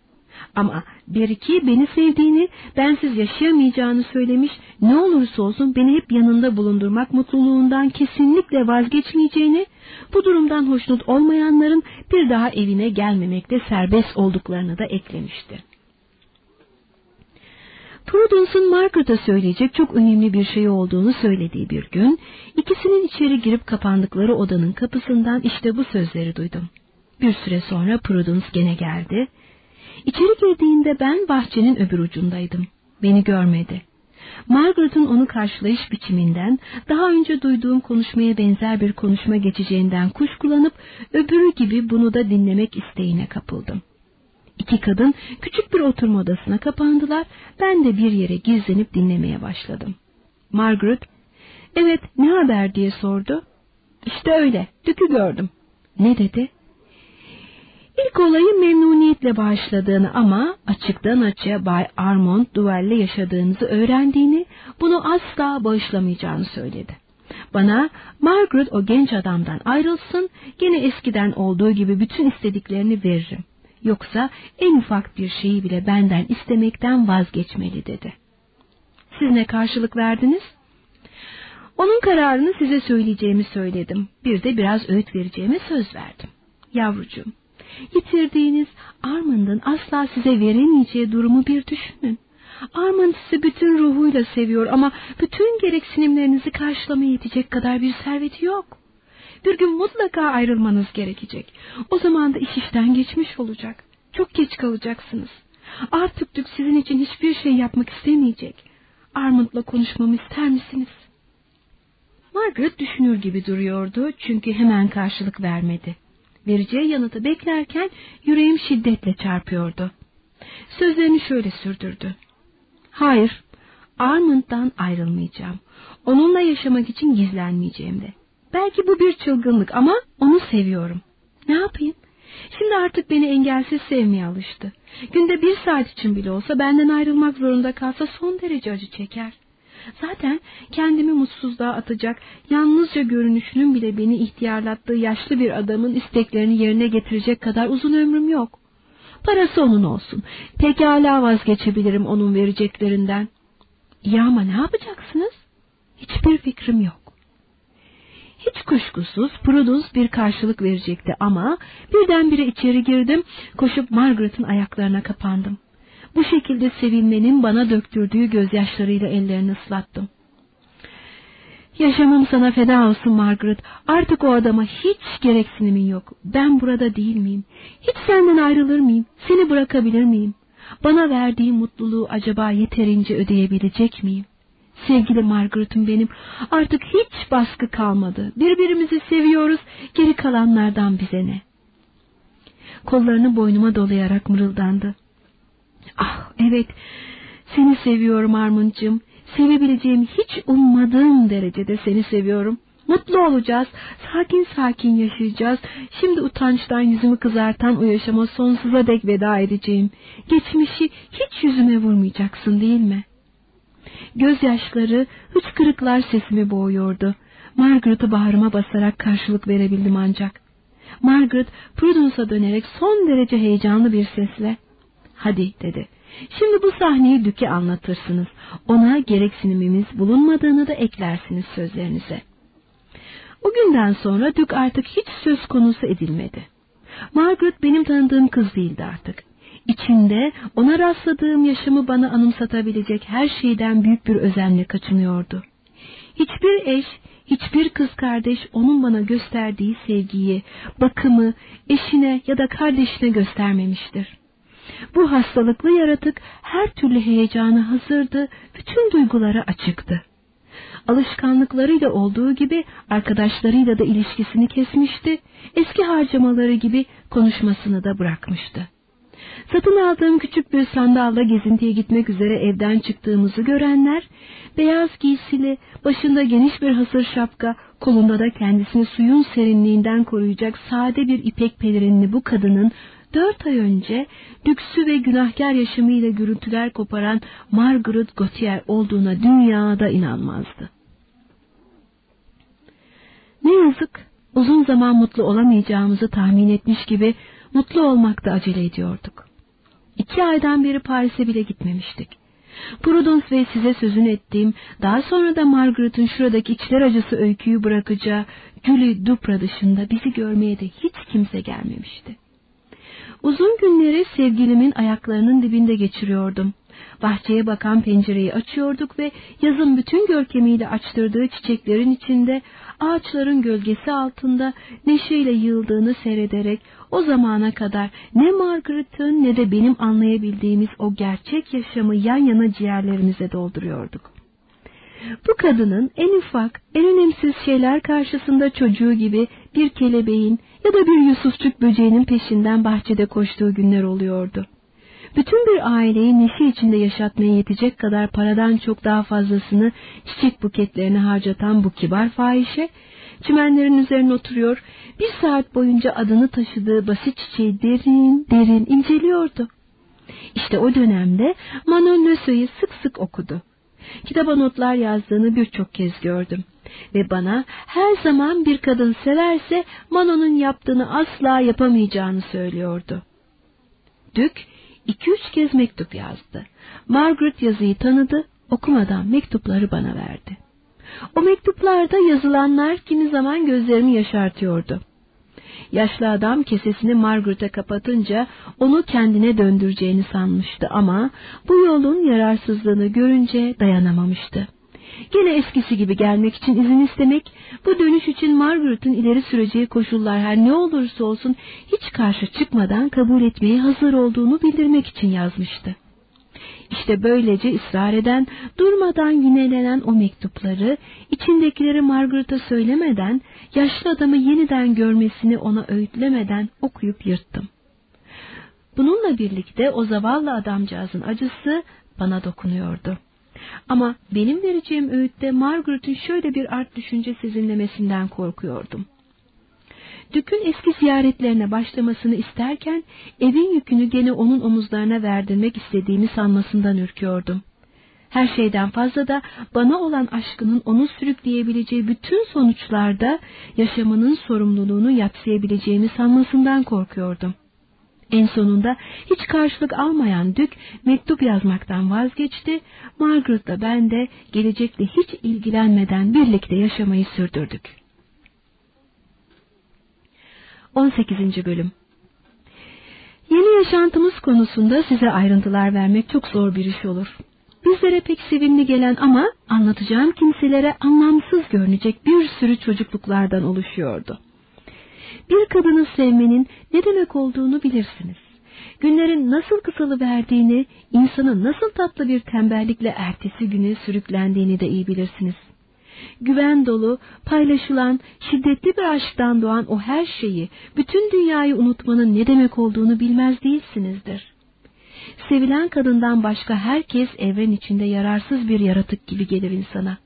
Ama Beriki beni sevdiğini, bensiz yaşayamayacağını söylemiş, ne olursa olsun beni hep yanında bulundurmak mutluluğundan kesinlikle vazgeçmeyeceğini, bu durumdan hoşnut olmayanların bir daha evine gelmemekte serbest olduklarını da eklemişti. Prudence'ın Margaret'a söyleyecek çok önemli bir şey olduğunu söylediği bir gün, ikisinin içeri girip kapandıkları odanın kapısından işte bu sözleri duydum. Bir süre sonra Prudence gene geldi. İçeri girdiğinde ben bahçenin öbür ucundaydım. Beni görmedi. Margaret'ın onu karşılayış biçiminden, daha önce duyduğum konuşmaya benzer bir konuşma geçeceğinden kuşkulanıp, öbürü gibi bunu da dinlemek isteğine kapıldım. İki kadın küçük bir oturma odasına kapandılar, ben de bir yere gizlenip dinlemeye başladım. Margaret, evet ne haber diye sordu. İşte öyle, Dük'ü gördüm. Ne dedi? İlk olayı memnuniyetle bağışladığını ama açıktan açığa Bay Armand Duvel'le yaşadığınızı öğrendiğini, bunu asla bağışlamayacağını söyledi. Bana Margaret o genç adamdan ayrılsın, gene eskiden olduğu gibi bütün istediklerini veririm. Yoksa en ufak bir şeyi bile benden istemekten vazgeçmeli dedi. Siz ne karşılık verdiniz? Onun kararını size söyleyeceğimi söyledim. Bir de biraz öğüt vereceğime söz verdim. Yavrucuğum, yitirdiğiniz Armand'ın asla size veremeyeceği durumu bir düşünün. Armand sizi bütün ruhuyla seviyor ama bütün gereksinimlerinizi karşılamaya yetecek kadar bir serveti yok. Bir gün mutlaka ayrılmanız gerekecek. O zaman da iş işten geçmiş olacak. Çok geç kalacaksınız. Artık Dük sizin için hiçbir şey yapmak istemeyecek. Armand'la konuşmamı ister misiniz? Margaret düşünür gibi duruyordu çünkü hemen karşılık vermedi. Vereceği yanıtı beklerken yüreğim şiddetle çarpıyordu. Sözlerini şöyle sürdürdü. Hayır, Armand'dan ayrılmayacağım. Onunla yaşamak için gizlenmeyeceğim de. Belki bu bir çılgınlık ama onu seviyorum. Ne yapayım? Şimdi artık beni engelsiz sevmeye alıştı. Günde bir saat için bile olsa benden ayrılmak zorunda kalsa son derece acı çeker. Zaten kendimi mutsuzluğa atacak, yalnızca görünüşünün bile beni ihtiyarlattığı yaşlı bir adamın isteklerini yerine getirecek kadar uzun ömrüm yok. Parası onun olsun. Pekala vazgeçebilirim onun vereceklerinden. Ya ama ne yapacaksınız? Hiçbir fikrim yok. Hiç kuşkusuz Prudence bir karşılık verecekti ama birdenbire içeri girdim, koşup Margaret'ın ayaklarına kapandım. Bu şekilde sevinmenin bana döktürdüğü gözyaşlarıyla ellerini ıslattım. Yaşamım sana feda olsun Margaret. Artık o adama hiç gereksinimin yok. Ben burada değil miyim? Hiç senden ayrılır mıyım? Seni bırakabilir miyim? Bana verdiğin mutluluğu acaba yeterince ödeyebilecek miyim? Sevgili Margaret'ım benim artık hiç baskı kalmadı. Birbirimizi seviyoruz, geri kalanlardan bize ne? Kollarını boynuma dolayarak mırıldandı. Ah evet, seni seviyorum Armund'cığım. Sevebileceğim hiç ummadığım derecede seni seviyorum. Mutlu olacağız, sakin sakin yaşayacağız. Şimdi utançtan yüzümü kızartan o yaşama sonsuza dek veda edeceğim. Geçmişi hiç yüzüme vurmayacaksın değil mi?'' Gözyaşları, hıçkırıklar sesimi boğuyordu. Margaret'ı bağrıma basarak karşılık verebildim ancak. Margaret, Prudence'a dönerek son derece heyecanlı bir sesle, ''Hadi'' dedi. ''Şimdi bu sahneyi Dük'e anlatırsınız. Ona gereksinimimiz bulunmadığını da eklersiniz sözlerinize.'' O günden sonra Dük artık hiç söz konusu edilmedi. Margaret benim tanıdığım kız değildi artık. İçinde ona rastladığım yaşamı bana anımsatabilecek her şeyden büyük bir özenle kaçınıyordu. Hiçbir eş, hiçbir kız kardeş onun bana gösterdiği sevgiyi, bakımı eşine ya da kardeşine göstermemiştir. Bu hastalıklı yaratık her türlü heyecana hazırdı, bütün duygulara açıktı. Alışkanlıklarıyla olduğu gibi arkadaşlarıyla da ilişkisini kesmişti, eski harcamaları gibi konuşmasını da bırakmıştı. Satın aldığım küçük bir sandalla gezintiye gitmek üzere evden çıktığımızı görenler, beyaz giysili, başında geniş bir hasır şapka, kolunda da kendisini suyun serinliğinden koruyacak sade bir ipek pelerinli bu kadının dört ay önce lüksü ve günahkar yaşamıyla gürültüler koparan Margaret Gautier olduğuna dünyada inanmazdı. Ne yazık uzun zaman mutlu olamayacağımızı tahmin etmiş gibi mutlu olmakta acele ediyorduk. İki aydan beri Paris'e bile gitmemiştik. Prudence ve size sözün ettiğim, daha sonra da Margaret'ın şuradaki içler acısı öyküyü bırakacağı Julie Dupra dışında bizi görmeye de hiç kimse gelmemişti. Uzun günleri sevgilimin ayaklarının dibinde geçiriyordum. Bahçeye bakan pencereyi açıyorduk ve yazın bütün görkemiyle açtırdığı çiçeklerin içinde, ağaçların gölgesi altında neşeyle yığıldığını seyrederek o zamana kadar ne Margaret'ın ne de benim anlayabildiğimiz o gerçek yaşamı yan yana ciğerlerimize dolduruyorduk. Bu kadının en ufak, en önemsiz şeyler karşısında çocuğu gibi bir kelebeğin ya da bir Yusufçuk böceğinin peşinden bahçede koştuğu günler oluyordu. Bütün bir aileyi neşe içinde yaşatmaya yetecek kadar paradan çok daha fazlasını çiçek buketlerine harcatan bu kibar fahişe, çimenlerin üzerine oturuyor, bir saat boyunca adını taşıdığı basit çiçeği derin derin inceliyordu. İşte o dönemde Manon Lesue'yi sık sık okudu. Kitaba notlar yazdığını birçok kez gördüm. Ve bana her zaman bir kadın severse Manon'un yaptığını asla yapamayacağını söylüyordu. Dük iki üç kez mektup yazdı. Margaret yazıyı tanıdı, okumadan mektupları bana verdi. O mektuplarda yazılanlar kimi zaman gözlerimi yaşartıyordu. Yaşlı adam kesesini Margaret'e kapatınca onu kendine döndüreceğini sanmıştı ama bu yolun yararsızlığını görünce dayanamamıştı. Gene eskisi gibi gelmek için izin istemek, bu dönüş için Margaret'ın ileri süreceği koşullar her ne olursa olsun hiç karşı çıkmadan kabul etmeye hazır olduğunu bildirmek için yazmıştı. İşte böylece ısrar eden, durmadan yinelenen o mektupları, içindekileri Margaret'a söylemeden, yaşlı adamı yeniden görmesini ona öğütlemeden okuyup yırttım. Bununla birlikte o zavallı adamcağızın acısı bana dokunuyordu. Ama benim vereceğim öğütte Margaret'ın şöyle bir art düşünce sezinlemesinden korkuyordum. Dük'ün eski ziyaretlerine başlamasını isterken evin yükünü gene onun omuzlarına verdirmek istediğimi sanmasından ürküyordum. Her şeyden fazla da bana olan aşkının onu sürükleyebileceği bütün sonuçlarda yaşamının sorumluluğunu yatsıyabileceğimi sanmasından korkuyordum. En sonunda hiç karşılık almayan Dük mektup yazmaktan vazgeçti. Margaret da ben de gelecekle hiç ilgilenmeden birlikte yaşamayı sürdürdük. 18. Bölüm Yeni yaşantımız konusunda size ayrıntılar vermek çok zor bir iş olur. Bizlere pek sevimli gelen ama anlatacağım kimselere anlamsız görünecek bir sürü çocukluklardan oluşuyordu. Bir kadını sevmenin ne demek olduğunu bilirsiniz. Günlerin nasıl kısalı verdiğini, insanın nasıl tatlı bir tembellikle ertesi güne sürüklendiğini de iyi bilirsiniz. Güven dolu, paylaşılan, şiddetli bir aşktan doğan o her şeyi, bütün dünyayı unutmanın ne demek olduğunu bilmez değilsinizdir. Sevilen kadından başka herkes evren içinde yararsız bir yaratık gibi gelir insana.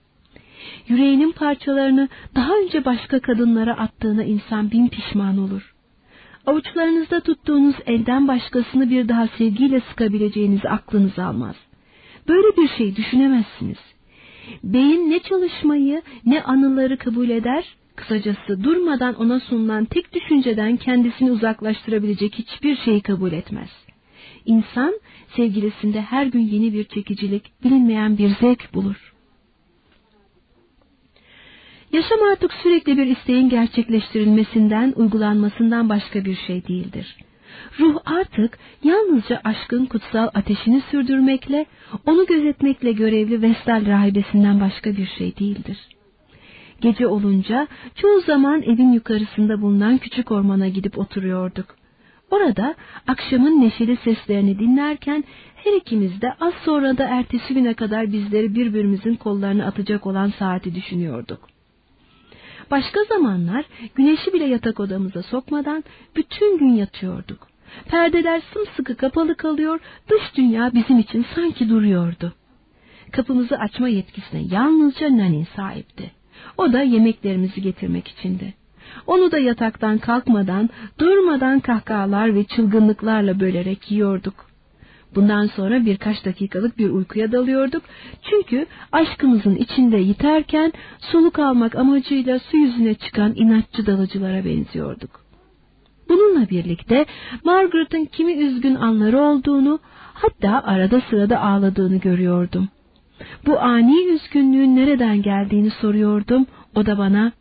Yüreğinin parçalarını daha önce başka kadınlara attığına insan bin pişman olur. Avuçlarınızda tuttuğunuz elden başkasını bir daha sevgiyle sıkabileceğiniz aklınız almaz. Böyle bir şey düşünemezsiniz. Beyin ne çalışmayı ne anıları kabul eder, kısacası durmadan ona sunulan tek düşünceden kendisini uzaklaştırabilecek hiçbir şeyi kabul etmez. İnsan sevgilisinde her gün yeni bir çekicilik, bilinmeyen bir zevk bulur. Yaşam artık sürekli bir isteğin gerçekleştirilmesinden, uygulanmasından başka bir şey değildir. Ruh artık yalnızca aşkın kutsal ateşini sürdürmekle, onu gözetmekle görevli Vestal rahibesinden başka bir şey değildir. Gece olunca çoğu zaman evin yukarısında bulunan küçük ormana gidip oturuyorduk. Orada akşamın neşeli seslerini dinlerken her ikimiz de az sonra da ertesi güne kadar bizleri birbirimizin kollarına atacak olan saati düşünüyorduk. Başka zamanlar güneşi bile yatak odamıza sokmadan bütün gün yatıyorduk. Perdeler sımsıkı kapalı kalıyor, dış dünya bizim için sanki duruyordu. Kapımızı açma yetkisine yalnızca Nanin sahipti. O da yemeklerimizi getirmek içindi. Onu da yataktan kalkmadan, durmadan kahkahalar ve çılgınlıklarla bölerek yiyorduk. Bundan sonra birkaç dakikalık bir uykuya dalıyorduk. Çünkü aşkımızın içinde yiterken soluk almak amacıyla su yüzüne çıkan inatçı dalıcılara benziyorduk. Bununla birlikte Margaret'ın kimi üzgün anları olduğunu, hatta arada sırada ağladığını görüyordum. Bu ani üzgünlüğün nereden geldiğini soruyordum. O da bana,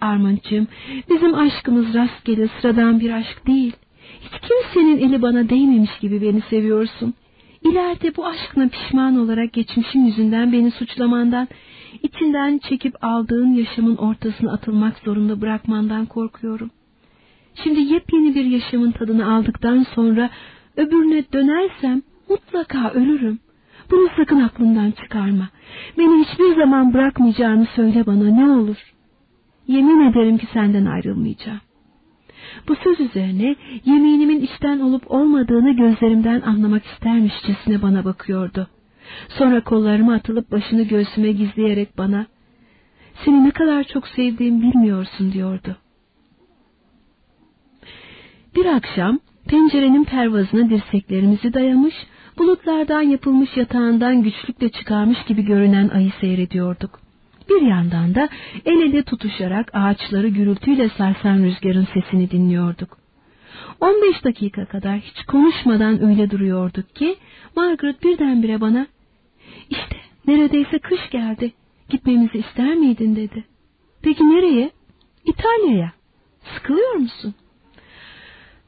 Armand'cığım bizim aşkımız rastgele sıradan bir aşk değil. Hiç kimsenin eli bana değmemiş gibi beni seviyorsun. İleride bu aşkına pişman olarak geçmişim yüzünden beni suçlamandan, içinden çekip aldığın yaşamın ortasına atılmak zorunda bırakmandan korkuyorum. Şimdi yepyeni bir yaşamın tadını aldıktan sonra öbürüne dönersem mutlaka ölürüm. Bunu sakın aklından çıkarma. Beni hiçbir zaman bırakmayacağını söyle bana ne olur. Yemin ederim ki senden ayrılmayacağım. Bu söz üzerine yeminimin içten olup olmadığını gözlerimden anlamak istermişçesine bana bakıyordu. Sonra kollarıma atılıp başını göğsüme gizleyerek bana, seni ne kadar çok sevdiğim bilmiyorsun diyordu. Bir akşam pencerenin pervazına dirseklerimizi dayamış, bulutlardan yapılmış yatağından güçlükle çıkarmış gibi görünen ayı seyrediyorduk. Bir yandan da el ele tutuşarak ağaçları gürültüyle sarsan rüzgarın sesini dinliyorduk. 15 dakika kadar hiç konuşmadan öyle duruyorduk ki Margaret birdenbire bana işte neredeyse kış geldi gitmemizi ister miydin dedi. Peki nereye? İtalya'ya. Sıkılıyor musun?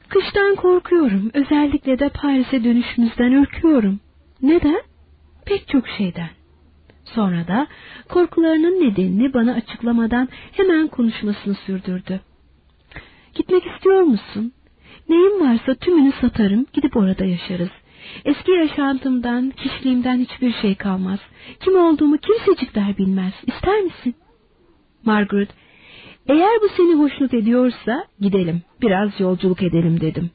Kıştan korkuyorum. Özellikle de Paris'e dönüşümüzden ürküyorum. Neden? Pek çok şeyden. Sonra da korkularının nedenini bana açıklamadan hemen konuşmasını sürdürdü. Gitmek istiyor musun? Neyim varsa tümünü satarım, gidip orada yaşarız. Eski yaşantımdan, kişiliğimden hiçbir şey kalmaz. Kim olduğumu kimsecikler bilmez. İster misin? Margaret, eğer bu seni hoşnut ediyorsa gidelim, biraz yolculuk edelim dedim.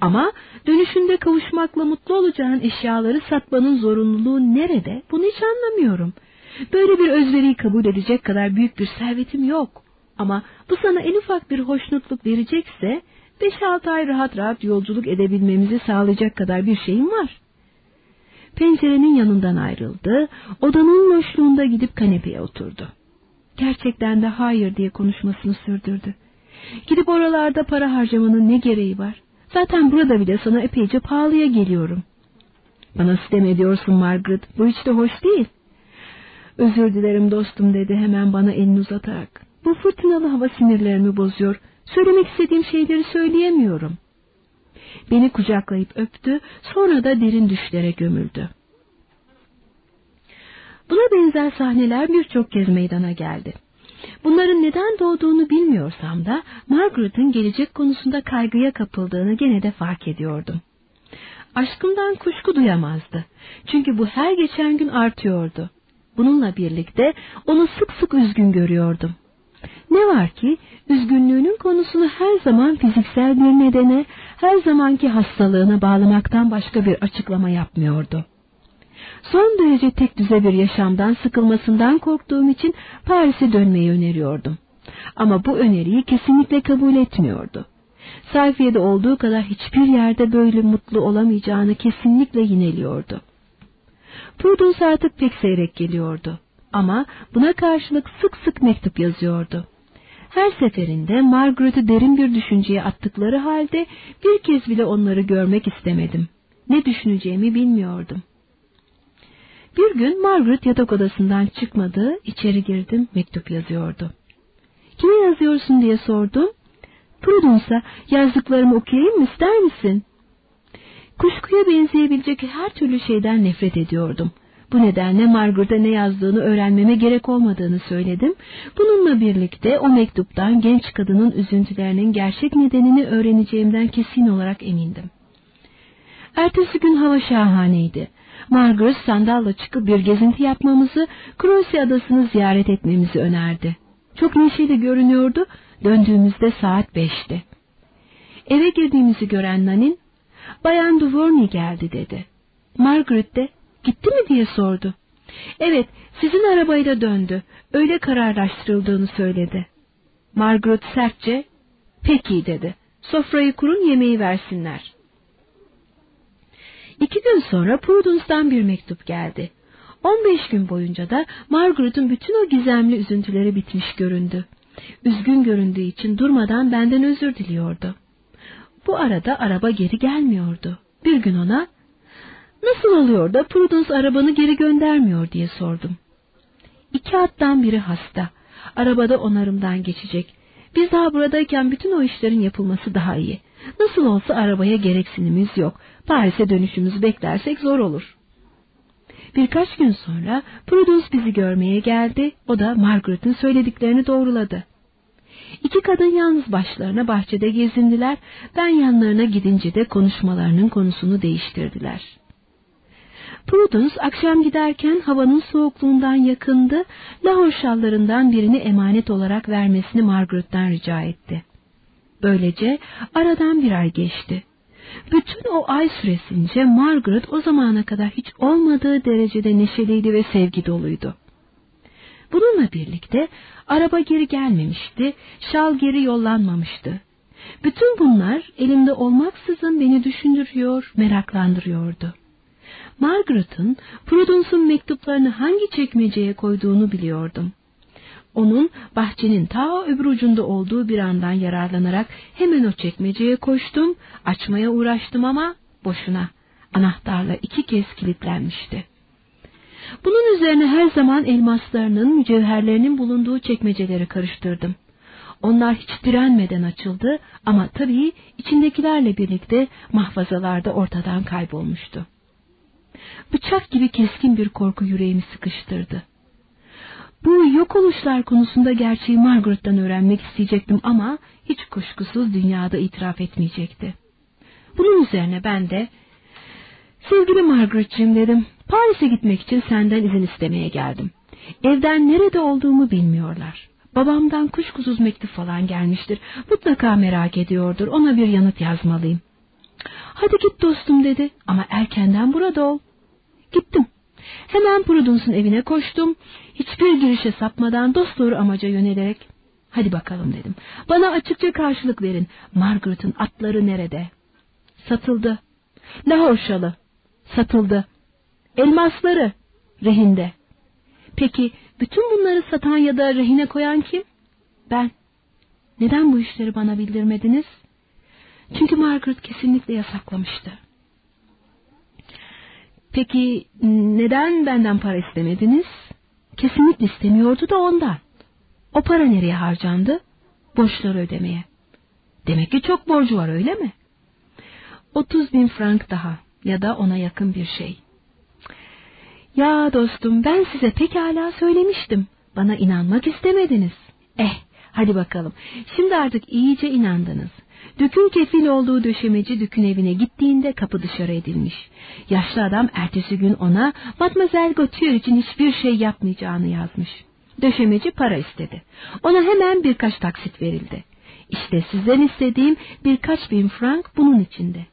Ama dönüşünde kavuşmakla mutlu olacağın eşyaları satmanın zorunluluğu nerede? Bunu hiç anlamıyorum. Böyle bir özveriyi kabul edecek kadar büyük bir servetim yok. Ama bu sana en ufak bir hoşnutluk verecekse, beş altı ay rahat rahat yolculuk edebilmemizi sağlayacak kadar bir şeyim var. Pencerenin yanından ayrıldı, odanın loşluğunda gidip kanepeye oturdu. Gerçekten de hayır diye konuşmasını sürdürdü. Gidip oralarda para harcamanın ne gereği var? Zaten burada bile sana epeyce pahalıya geliyorum. Bana sitem ediyorsun Margaret. Bu hiç de hoş değil. Özür dilerim dostum dedi hemen bana elini uzatarak. Bu fırtınalı hava sinirlerimi bozuyor. Söylemek istediğim şeyleri söyleyemiyorum. Beni kucaklayıp öptü, sonra da derin düşlere gömüldü. Buna benzer sahneler birçok kez meydana geldi. Bunların neden doğduğunu bilmiyorsam da Margaret'ın gelecek konusunda kaygıya kapıldığını gene de fark ediyordum. Aşkımdan kuşku duyamazdı. Çünkü bu her geçen gün artıyordu. Bununla birlikte onu sık sık üzgün görüyordum. Ne var ki üzgünlüğünün konusunu her zaman fiziksel bir nedene, her zamanki hastalığına bağlamaktan başka bir açıklama yapmıyordu. Son derece tek düze bir yaşamdan sıkılmasından korktuğum için Paris'e dönmeyi öneriyordum. Ama bu öneriyi kesinlikle kabul etmiyordu. Sayfiye'de olduğu kadar hiçbir yerde böyle mutlu olamayacağını kesinlikle yineliyordu. Prudence artık pek seyrek geliyordu. Ama buna karşılık sık sık mektup yazıyordu. Her seferinde Margaret'ı derin bir düşünceye attıkları halde bir kez bile onları görmek istemedim. Ne düşüneceğimi bilmiyordum. Bir gün Margaret yatak odasından çıkmadı, içeri girdim, mektup yazıyordu. Kime yazıyorsun diye sordum. Prudence'a yazdıklarımı okuyayım mı ister misin? Kuşkuya benzeyebilecek her türlü şeyden nefret ediyordum. Bu nedenle Margaret'a ne yazdığını öğrenmeme gerek olmadığını söyledim. Bununla birlikte o mektuptan genç kadının üzüntülerinin gerçek nedenini öğreneceğimden kesin olarak emindim. Ertesi gün hava şahaneydi. Margaret sandalla çıkıp bir gezinti yapmamızı, Croatia adasını ziyaret etmemizi önerdi. Çok neşeli görünüyordu, döndüğümüzde saat beşti. Eve girdiğimizi gören Nanin, Bayan Duvorny geldi dedi. Margaret de, gitti mi diye sordu. Evet, sizin arabayla döndü, öyle kararlaştırıldığını söyledi. Margaret sertçe, peki dedi, sofrayı kurun yemeği versinler. İki gün sonra Prudence'dan bir mektup geldi. 15 gün boyunca da Margaret'ın bütün o gizemli üzüntüleri bitmiş göründü. Üzgün göründüğü için durmadan benden özür diliyordu. Bu arada araba geri gelmiyordu. Bir gün ona nasıl oluyor da Prudence arabanı geri göndermiyor diye sordum. İki attan biri hasta. Arabada onarımdan geçecek. Biz daha buradayken bütün o işlerin yapılması daha iyi. Nasıl olsa arabaya gereksinimiz yok. Paris'e dönüşümüzü beklersek zor olur. Birkaç gün sonra Prudence bizi görmeye geldi. O da Margaret'ın söylediklerini doğruladı. İki kadın yalnız başlarına bahçede gezindiler. Ben yanlarına gidince de konuşmalarının konusunu değiştirdiler. Prudence akşam giderken havanın soğukluğundan yakındı, lahor şallarından birini emanet olarak vermesini Margaret'ten rica etti. Böylece aradan bir ay geçti. Bütün o ay süresince Margaret o zamana kadar hiç olmadığı derecede neşeliydi ve sevgi doluydu. Bununla birlikte araba geri gelmemişti, şal geri yollanmamıştı. Bütün bunlar elimde olmaksızın beni düşündürüyor, meraklandırıyordu. Margaret'ın Prudence'un mektuplarını hangi çekmeceye koyduğunu biliyordum. Onun bahçenin ta öbür ucunda olduğu bir andan yararlanarak hemen o çekmeceye koştum, açmaya uğraştım ama boşuna. Anahtarla iki kez kilitlenmişti. Bunun üzerine her zaman elmaslarının, mücevherlerinin bulunduğu çekmeceleri karıştırdım. Onlar hiç direnmeden açıldı ama tabii içindekilerle birlikte mahfazalarda ortadan kaybolmuştu. Bıçak gibi keskin bir korku yüreğimi sıkıştırdı. Bu yok oluşlar konusunda gerçeği Margaret'tan öğrenmek isteyecektim ama hiç kuşkusuz dünyada itiraf etmeyecekti. Bunun üzerine ben de sevgili Margaret'ciğim dedim Paris'e gitmek için senden izin istemeye geldim. Evden nerede olduğumu bilmiyorlar. Babamdan kuşkusuz mektup falan gelmiştir. Mutlaka merak ediyordur. Ona bir yanıt yazmalıyım. Hadi git dostum dedi ama erkenden burada ol. Gittim. Hemen Prudence'un evine koştum. Hiçbir girişe sapmadan dosdoğru amaca yönelerek hadi bakalım dedim. Bana açıkça karşılık verin. Margaret'ın atları nerede? Satıldı. Lahor şalı. Satıldı. Elmasları. Rehinde. Peki bütün bunları satan ya da rehine koyan kim? Ben. Neden bu işleri bana bildirmediniz? Çünkü Margaret kesinlikle yasaklamıştı. Peki neden benden para istemediniz? Kesinlikle istemiyordu da ondan. O para nereye harcandı? Borçları ödemeye. Demek ki çok borcu var öyle mi? Otuz bin frank daha ya da ona yakın bir şey. Ya dostum ben size pekala söylemiştim. Bana inanmak istemediniz. Eh hadi bakalım. Şimdi artık iyice inandınız. Dükün kefil olduğu döşemeci Dükün evine gittiğinde kapı dışarı edilmiş. Yaşlı adam ertesi gün ona Matmazel Gautier için hiçbir şey yapmayacağını yazmış. Döşemeci para istedi. Ona hemen birkaç taksit verildi. İşte sizden istediğim birkaç bin frank bunun içinde.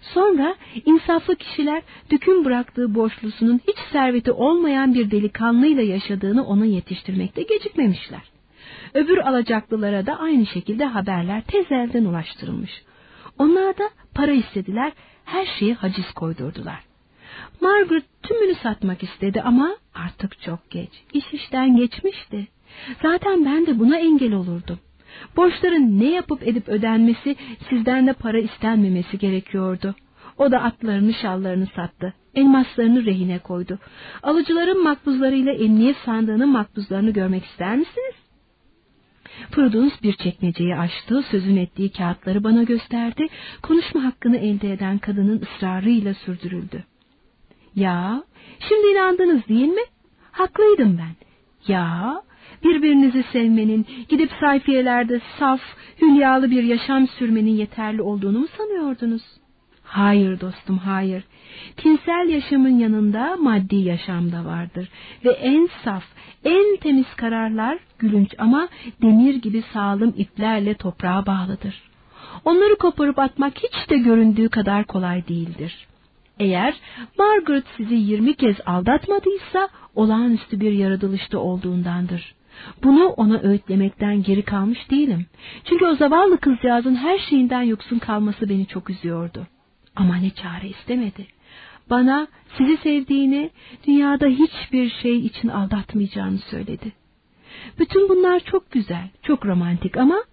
Sonra insaflı kişiler Dük'ün bıraktığı borçlusunun hiç serveti olmayan bir delikanlıyla yaşadığını ona yetiştirmekte gecikmemişler. Öbür alacaklılara da aynı şekilde haberler tez elden ulaştırılmış. Onlar da para istediler, her şeye haciz koydurdular. Margaret tümünü satmak istedi ama artık çok geç. İş işten geçmişti. Zaten ben de buna engel olurdum. Borçların ne yapıp edip ödenmesi, sizden de para istenmemesi gerekiyordu. O da atlarını şallarını sattı. Elmaslarını rehine koydu. Alıcıların makbuzlarıyla emniyet sandığının makbuzlarını görmek ister misiniz? Prudence bir çekmeceyi açtı, sözün ettiği kağıtları bana gösterdi, konuşma hakkını elde eden kadının ısrarıyla sürdürüldü. Ya, şimdi inandınız değil mi? Haklıydım ben. Ya, birbirinizi sevmenin, gidip sayfiyelerde saf, hülyalı bir yaşam sürmenin yeterli olduğunu mu sanıyordunuz? Hayır dostum, hayır. Tinsel yaşamın yanında maddi yaşam da vardır ve en saf, en temiz kararlar gülünç ama demir gibi sağlam iplerle toprağa bağlıdır. Onları koparıp atmak hiç de göründüğü kadar kolay değildir. Eğer Margaret sizi yirmi kez aldatmadıysa olağanüstü bir yaratılışta olduğundandır. Bunu ona öğütlemekten geri kalmış değilim. Çünkü o zavallı kızcağızın her şeyinden yoksun kalması beni çok üzüyordu. Ama ne çare istemedi. Bana sizi sevdiğini, dünyada hiçbir şey için aldatmayacağını söyledi. Bütün bunlar çok güzel, çok romantik ama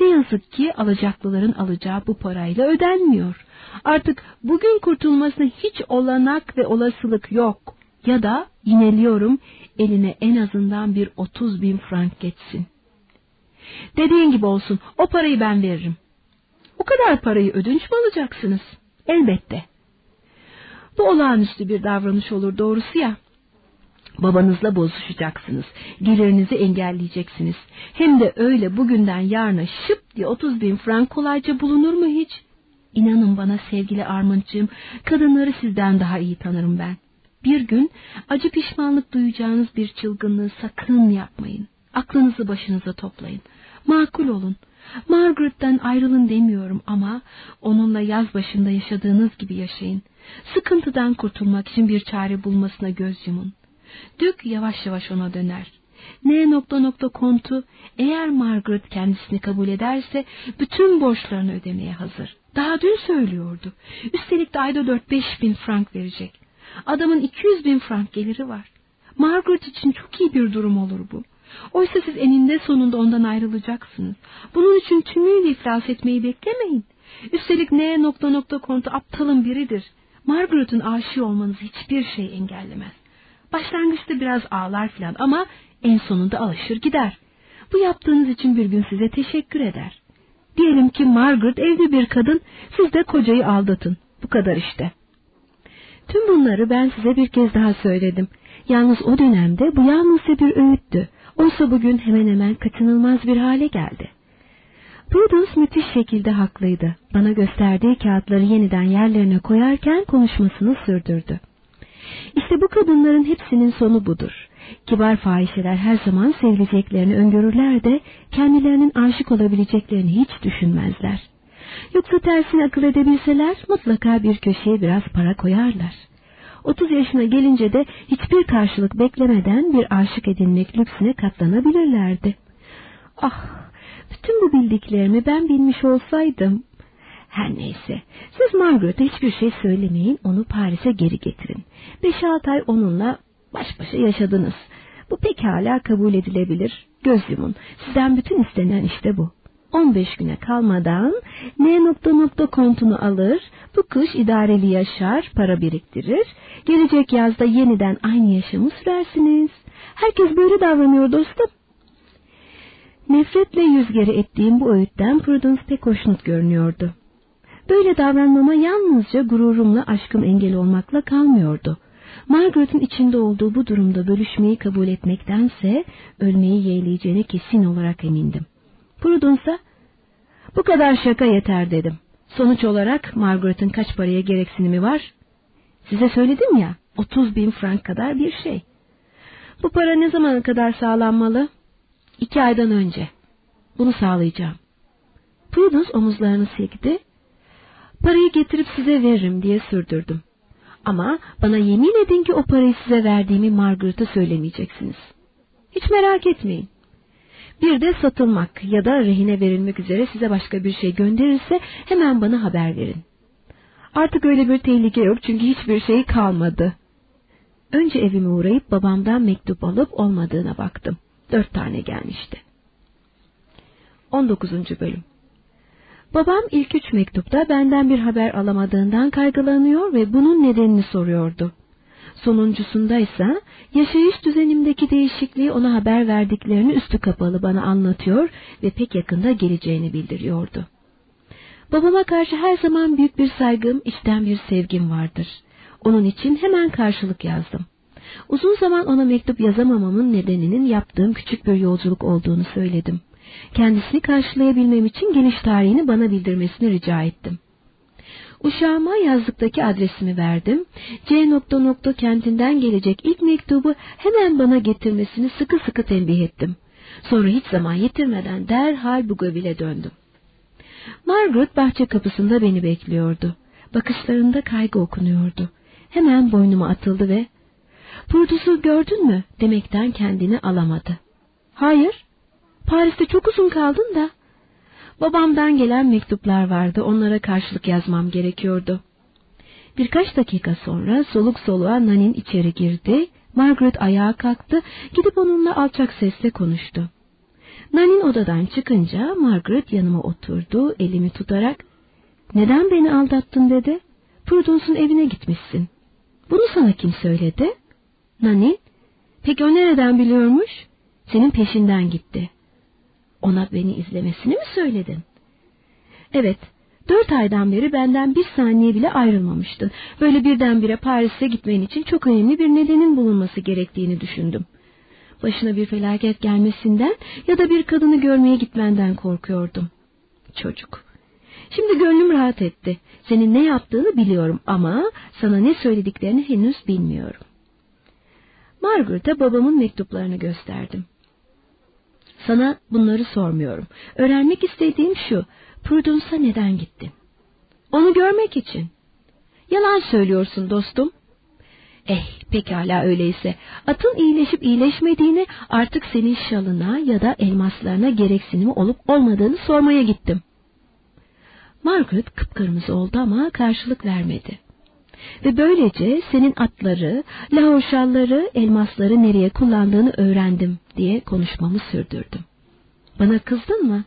Ne yazık ki alacaklıların alacağı bu parayla ödenmiyor. Artık bugün kurtulmasına hiç olanak ve olasılık yok. Ya da yineliyorum eline en azından bir otuz bin frank geçsin. Dediğin gibi olsun o parayı ben veririm. O kadar parayı ödünç mü alacaksınız? Elbette. Bu olağanüstü bir davranış olur doğrusu ya. Babanızla bozuşacaksınız. Gelirinizi engelleyeceksiniz. Hem de öyle bugünden yarına şıp diye otuz bin frank kolayca bulunur mu hiç? İnanın bana sevgili Armand'cığım, kadınları sizden daha iyi tanırım ben. Bir gün acı pişmanlık duyacağınız bir çılgınlığı sakın yapmayın. Aklınızı başınıza toplayın. Makul olun. Margaret'ten ayrılın demiyorum ama onunla yaz başında yaşadığınız gibi yaşayın. Sıkıntıdan kurtulmak için bir çare bulmasına göz yumun. Dük yavaş yavaş ona döner. N nokta nokta kontu eğer Margaret kendisini kabul ederse bütün borçlarını ödemeye hazır. Daha dün söylüyordu. Üstelik de ayda dört beş bin frank verecek. Adamın iki yüz bin frank geliri var. Margaret için çok iyi bir durum olur bu. Oysa siz eninde sonunda ondan ayrılacaksınız. Bunun için tümüyle iflas etmeyi beklemeyin. Üstelik N nokta nokta kontu aptalın biridir. Margaret'ın aşığı olmanızı hiçbir şey engellemez. Başlangıçta biraz ağlar filan ama en sonunda alışır gider. Bu yaptığınız için bir gün size teşekkür eder. Diyelim ki Margaret evli bir kadın, siz de kocayı aldatın. Bu kadar işte. Tüm bunları ben size bir kez daha söyledim. Yalnız o dönemde bu yalnızca bir öğüttü. Oysa bugün hemen hemen kaçınılmaz bir hale geldi. Prudence müthiş şekilde haklıydı. Bana gösterdiği kağıtları yeniden yerlerine koyarken konuşmasını sürdürdü. İşte bu kadınların hepsinin sonu budur. Kibar fahişeler her zaman sevileceklerini öngörürler de kendilerinin aşık olabileceklerini hiç düşünmezler. Yoksa tersine akıl edebilseler mutlaka bir köşeye biraz para koyarlar. 30 yaşına gelince de hiçbir karşılık beklemeden bir aşık edinmek lüksüne katlanabilirlerdi. Ah, bütün bu bildiklerimi ben bilmiş olsaydım. Her neyse, siz Margaret'e hiçbir şey söylemeyin, onu Paris'e geri getirin. Beş altı ay onunla baş başa yaşadınız. Bu pekala kabul edilebilir. Göz yumun. Sizden bütün istenen işte bu. 15 güne kalmadan N nokta nokta kontunu alır, bu kış idareli yaşar, para biriktirir, gelecek yazda yeniden aynı yaşamı sürersiniz. Herkes böyle davranıyor dostum. Nefretle yüzgeri ettiğim bu öğütten Prudence pek hoşnut görünüyordu. Böyle davranmama yalnızca gururumla aşkım engel olmakla kalmıyordu. Margaret'ın içinde olduğu bu durumda bölüşmeyi kabul etmektense ölmeyi yeğleyeceğine kesin olarak emindim. Prudence'a bu kadar şaka yeter dedim. Sonuç olarak Margaret'ın kaç paraya gereksinimi var? Size söyledim ya 30 bin frank kadar bir şey. Bu para ne zamana kadar sağlanmalı? İki aydan önce. Bunu sağlayacağım. Prudence omuzlarını silkti. Parayı getirip size veririm diye sürdürdüm. Ama bana yemin edin ki o parayı size verdiğimi Margaret'a söylemeyeceksiniz. Hiç merak etmeyin. Bir de satılmak ya da rehine verilmek üzere size başka bir şey gönderirse hemen bana haber verin. Artık öyle bir tehlike yok çünkü hiçbir şey kalmadı. Önce evime uğrayıp babamdan mektup alıp olmadığına baktım. Dört tane gelmişti. 19. Bölüm Babam ilk üç mektupta benden bir haber alamadığından kaygılanıyor ve bunun nedenini soruyordu. Sonuncusunda ise yaşayış düzenimdeki değişikliği ona haber verdiklerini üstü kapalı bana anlatıyor ve pek yakında geleceğini bildiriyordu. Babama karşı her zaman büyük bir saygım, içten bir sevgim vardır. Onun için hemen karşılık yazdım. Uzun zaman ona mektup yazamamamın nedeninin yaptığım küçük bir yolculuk olduğunu söyledim. Kendisini karşılayabilmem için geliş tarihini bana bildirmesini rica ettim. Uşağıma yazlıktaki adresimi verdim. C. Nokta nokta kentinden gelecek ilk mektubu hemen bana getirmesini sıkı sıkı tembih ettim. Sonra hiç zaman yitirmeden derhal Bougainville'e döndüm. Margaret bahçe kapısında beni bekliyordu. Bakışlarında kaygı okunuyordu. Hemen boynuma atıldı ve ''Purdus'u gördün mü?'' demekten kendini alamadı. ''Hayır, Paris'te çok uzun kaldın da.'' Babamdan gelen mektuplar vardı, onlara karşılık yazmam gerekiyordu. Birkaç dakika sonra soluk soluğa Nanin içeri girdi, Margaret ayağa kalktı, gidip onunla alçak sesle konuştu. Nanin odadan çıkınca Margaret yanıma oturdu, elimi tutarak ''Neden beni aldattın?'' dedi. ''Prudence'un evine gitmişsin. Bunu sana kim söyledi?'' Nanin ''Peki o nereden biliyormuş?'' ''Senin peşinden gitti.'' ''Ona beni izlemesini mi söyledin?'' ''Evet, dört aydan beri benden bir saniye bile ayrılmamıştın. Böyle birdenbire Paris'e gitmen için çok önemli bir nedenin bulunması gerektiğini düşündüm.'' başına bir felaket gelmesinden ya da bir kadını görmeye gitmenden korkuyordum. Çocuk. Şimdi gönlüm rahat etti. Senin ne yaptığını biliyorum ama sana ne söylediklerini henüz bilmiyorum. Margaret'a babamın mektuplarını gösterdim. Sana bunları sormuyorum. Öğrenmek istediğim şu. Prudence'a neden gittin? Onu görmek için. Yalan söylüyorsun dostum. Eh pekala öyleyse atın iyileşip iyileşmediğini artık senin şalına ya da elmaslarına gereksinimi olup olmadığını sormaya gittim. Margaret kıpkırmızı oldu ama karşılık vermedi. Ve böylece senin atları, lahor elmasları nereye kullandığını öğrendim diye konuşmamı sürdürdüm. Bana kızdın mı?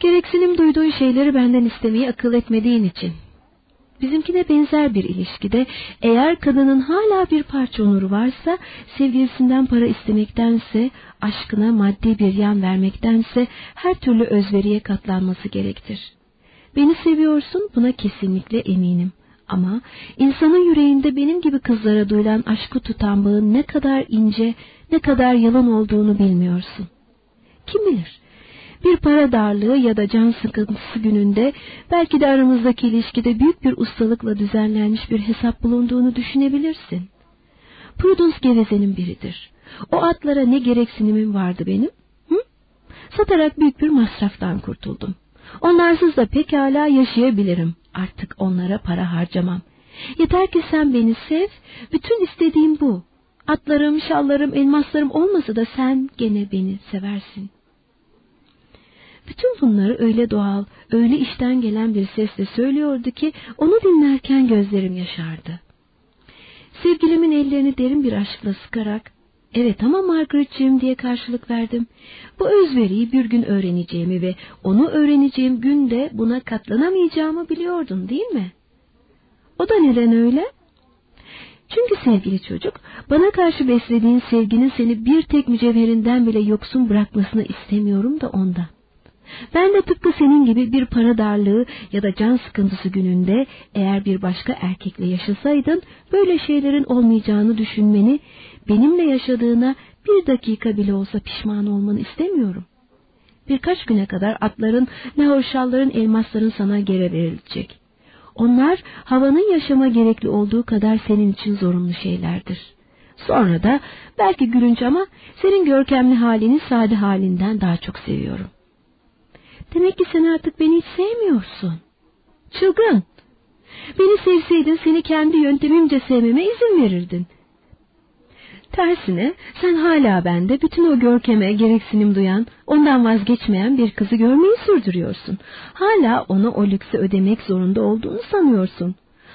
Gereksinim duyduğun şeyleri benden istemeyi akıl etmediğin için. Bizimkine benzer bir ilişkide eğer kadının hala bir parça onuru varsa sevgilisinden para istemektense aşkına maddi bir yan vermektense her türlü özveriye katlanması gerektir. Beni seviyorsun buna kesinlikle eminim. Ama insanın yüreğinde benim gibi kızlara duyulan aşkı tutan bağın ne kadar ince, ne kadar yalan olduğunu bilmiyorsun. Kim bilir, bir para darlığı ya da can sıkıntısı gününde belki de aramızdaki ilişkide büyük bir ustalıkla düzenlenmiş bir hesap bulunduğunu düşünebilirsin. Prudence gevezenin biridir. O atlara ne gereksinimim vardı benim? Hı? Satarak büyük bir masraftan kurtuldum. Onlarsız da pekala yaşayabilirim. Artık onlara para harcamam. Yeter ki sen beni sev, bütün istediğim bu. Atlarım, şallarım, elmaslarım olmasa da sen gene beni seversin. Bütün bunları öyle doğal, öyle işten gelen bir sesle söylüyordu ki onu dinlerken gözlerim yaşardı. Sevgilimin ellerini derin bir aşkla sıkarak Evet ama Margaret'ciğim diye karşılık verdim. Bu özveriyi bir gün öğreneceğimi ve onu öğreneceğim günde buna katlanamayacağımı biliyordun değil mi? O da neden öyle? Çünkü sevgili çocuk, bana karşı beslediğin sevginin seni bir tek mücevherinden bile yoksun bırakmasını istemiyorum da ondan. Ben de tıpkı senin gibi bir para darlığı ya da can sıkıntısı gününde eğer bir başka erkekle yaşasaydın böyle şeylerin olmayacağını düşünmeni, benimle yaşadığına bir dakika bile olsa pişman olmanı istemiyorum. Birkaç güne kadar atların, nehorşalların, elmasların sana geri verilecek. Onlar havanın yaşama gerekli olduğu kadar senin için zorunlu şeylerdir. Sonra da belki gülünç ama senin görkemli halini sade halinden daha çok seviyorum. Demek ki sen artık beni hiç sevmiyorsun. Çılgın. Beni sevseydin seni kendi yöntemimce sevmeme izin verirdin. Tersine sen hala bende bütün o görkeme gereksinim duyan, ondan vazgeçmeyen bir kızı görmeyi sürdürüyorsun. Hala ona o lüksü ödemek zorunda olduğunu sanıyorsun.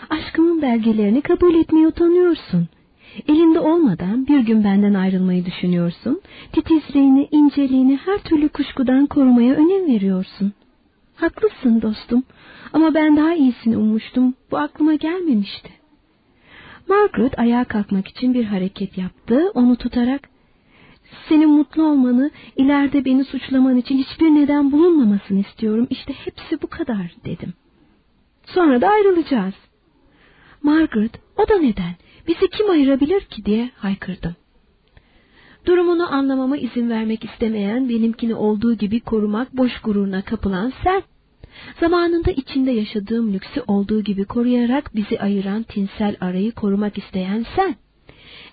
Aşkımın belgelerini kabul etmeye utanıyorsun. Elinde olmadan bir gün benden ayrılmayı düşünüyorsun. Titizliğini, inceliğini her türlü kuşkudan korumaya önem veriyorsun. Haklısın dostum ama ben daha iyisini ummuştum. Bu aklıma gelmemişti. Margaret ayağa kalkmak için bir hareket yaptı. Onu tutarak senin mutlu olmanı, ileride beni suçlaman için hiçbir neden bulunmamasını istiyorum. İşte hepsi bu kadar dedim. Sonra da ayrılacağız. Margaret, o da neden? Bizi kim ayırabilir ki diye haykırdım. Durumunu anlamama izin vermek istemeyen, benimkini olduğu gibi korumak boş gururuna kapılan sen. Zamanında içinde yaşadığım lüksü olduğu gibi koruyarak bizi ayıran tinsel arayı korumak isteyen sen.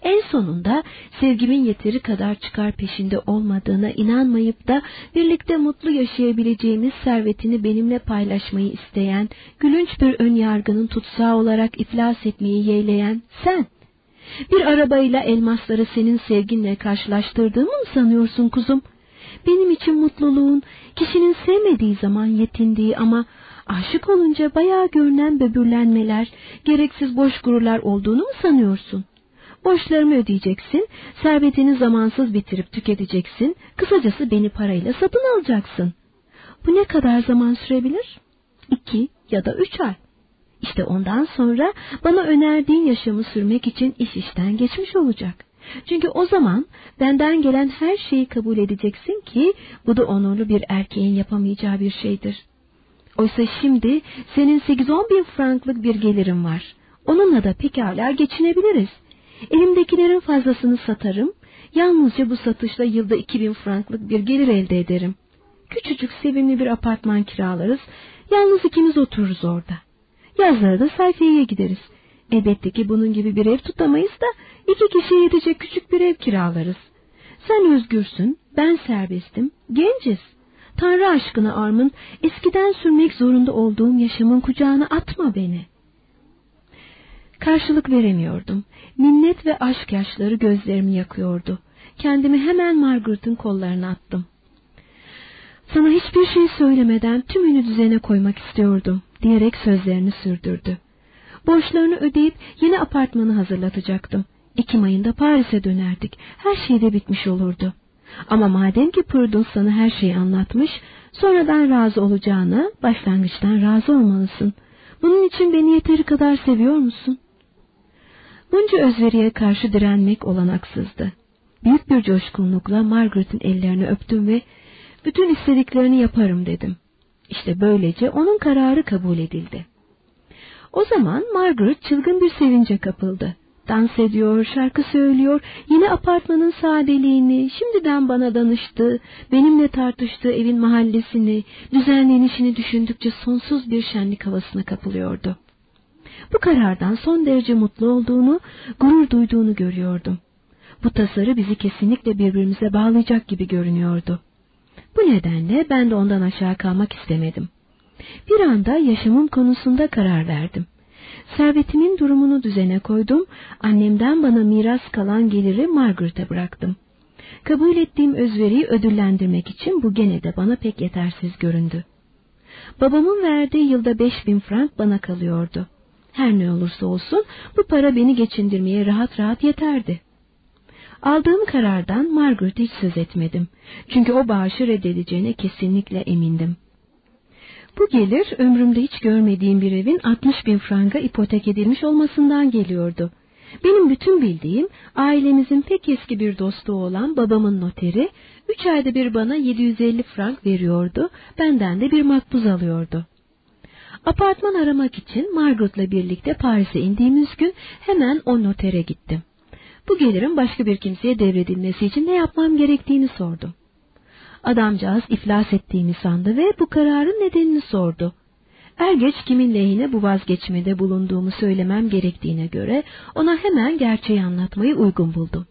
En sonunda sevgimin yeteri kadar çıkar peşinde olmadığına inanmayıp da birlikte mutlu yaşayabileceğimiz servetini benimle paylaşmayı isteyen, gülünç bir ön yargının tutsağı olarak iflas etmeyi yeğleyen sen. Bir arabayla elmasları senin sevginle karşılaştırdığımı mı sanıyorsun kuzum? Benim için mutluluğun kişinin sevmediği zaman yetindiği ama aşık olunca bayağı görünen böbürlenmeler, gereksiz boş gururlar olduğunu mu sanıyorsun? Borçlarımı ödeyeceksin, servetini zamansız bitirip tüketeceksin, kısacası beni parayla satın alacaksın. Bu ne kadar zaman sürebilir? İki ya da üç ay. İşte ondan sonra bana önerdiğin yaşamı sürmek için iş işten geçmiş olacak. Çünkü o zaman benden gelen her şeyi kabul edeceksin ki bu da onurlu bir erkeğin yapamayacağı bir şeydir. Oysa şimdi senin 8-10 bin franklık bir gelirin var. Onunla da pekala geçinebiliriz. Elimdekilerin fazlasını satarım. Yalnızca bu satışla yılda 2000 franklık bir gelir elde ederim. Küçücük sevimli bir apartman kiralarız. Yalnız ikimiz otururuz orada. Yazları da sayfiyeye gideriz. Elbette ki bunun gibi bir ev tutamayız da iki kişiye yetecek küçük bir ev kiralarız. Sen özgürsün, ben serbestim, genciz. Tanrı aşkına Armın, eskiden sürmek zorunda olduğum yaşamın kucağına atma beni. Karşılık veremiyordum. Minnet ve aşk yaşları gözlerimi yakıyordu. Kendimi hemen Margaret'ın kollarına attım. Sana hiçbir şey söylemeden tümünü düzene koymak istiyordum, diyerek sözlerini sürdürdü. Borçlarını ödeyip yeni apartmanı hazırlatacaktım. Ekim ayında Paris'e dönerdik. Her şey de bitmiş olurdu. Ama madem ki Prudence sana her şeyi anlatmış, sonradan razı olacağına başlangıçtan razı olmalısın. Bunun için beni yeteri kadar seviyor musun? Bunca özveriye karşı direnmek olanaksızdı. Büyük bir coşkunlukla Margaret'in ellerini öptüm ve bütün istediklerini yaparım dedim. İşte böylece onun kararı kabul edildi. O zaman Margaret çılgın bir sevince kapıldı. Dans ediyor, şarkı söylüyor, yine apartmanın sadeliğini, şimdiden bana danıştı, benimle tartıştığı evin mahallesini, düzenlenişini düşündükçe sonsuz bir şenlik havasına kapılıyordu. Bu karardan son derece mutlu olduğunu, gurur duyduğunu görüyordum. Bu tasarı bizi kesinlikle birbirimize bağlayacak gibi görünüyordu. Bu nedenle ben de ondan aşağı kalmak istemedim. Bir anda yaşamım konusunda karar verdim. Servetimin durumunu düzene koydum, annemden bana miras kalan geliri Margaret'e bıraktım. Kabul ettiğim özveriyi ödüllendirmek için bu gene de bana pek yetersiz göründü. Babamın verdiği yılda beş bin frank bana kalıyordu. Her ne olursa olsun bu para beni geçindirmeye rahat rahat yeterdi. Aldığım karardan Margaret hiç söz etmedim. Çünkü o bağışı reddedeceğine kesinlikle emindim. Bu gelir ömrümde hiç görmediğim bir evin 60 bin franga ipotek edilmiş olmasından geliyordu. Benim bütün bildiğim ailemizin pek eski bir dostu olan babamın noteri üç ayda bir bana 750 frank veriyordu, benden de bir makbuz alıyordu. Apartman aramak için Margaret'la birlikte Paris'e indiğimiz gün hemen o notere gittim. Bu gelirin başka bir kimseye devredilmesi için ne yapmam gerektiğini sordum. Adamcağız iflas ettiğimi sandı ve bu kararın nedenini sordu. Er geç kimin lehine bu vazgeçmede bulunduğumu söylemem gerektiğine göre ona hemen gerçeği anlatmayı uygun buldum.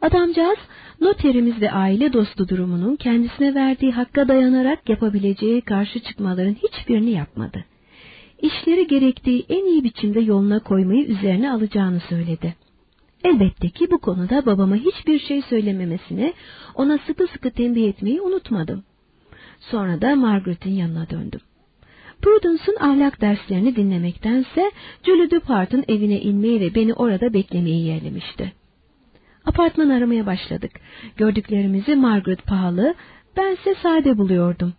Adamcağız noterimiz ve aile dostu durumunun kendisine verdiği hakka dayanarak yapabileceği karşı çıkmaların hiçbirini yapmadı. İşleri gerektiği en iyi biçimde yoluna koymayı üzerine alacağını söyledi. Elbette ki bu konuda babama hiçbir şey söylememesini, ona sıkı sıkı tembih etmeyi unutmadım. Sonra da Margaret'in yanına döndüm. Prudence'ın ahlak derslerini dinlemektense Julie Dupart'ın evine inmeyi ve beni orada beklemeyi yerlemişti. Apartman aramaya başladık. Gördüklerimizi Margaret pahalı, bense sade buluyordum.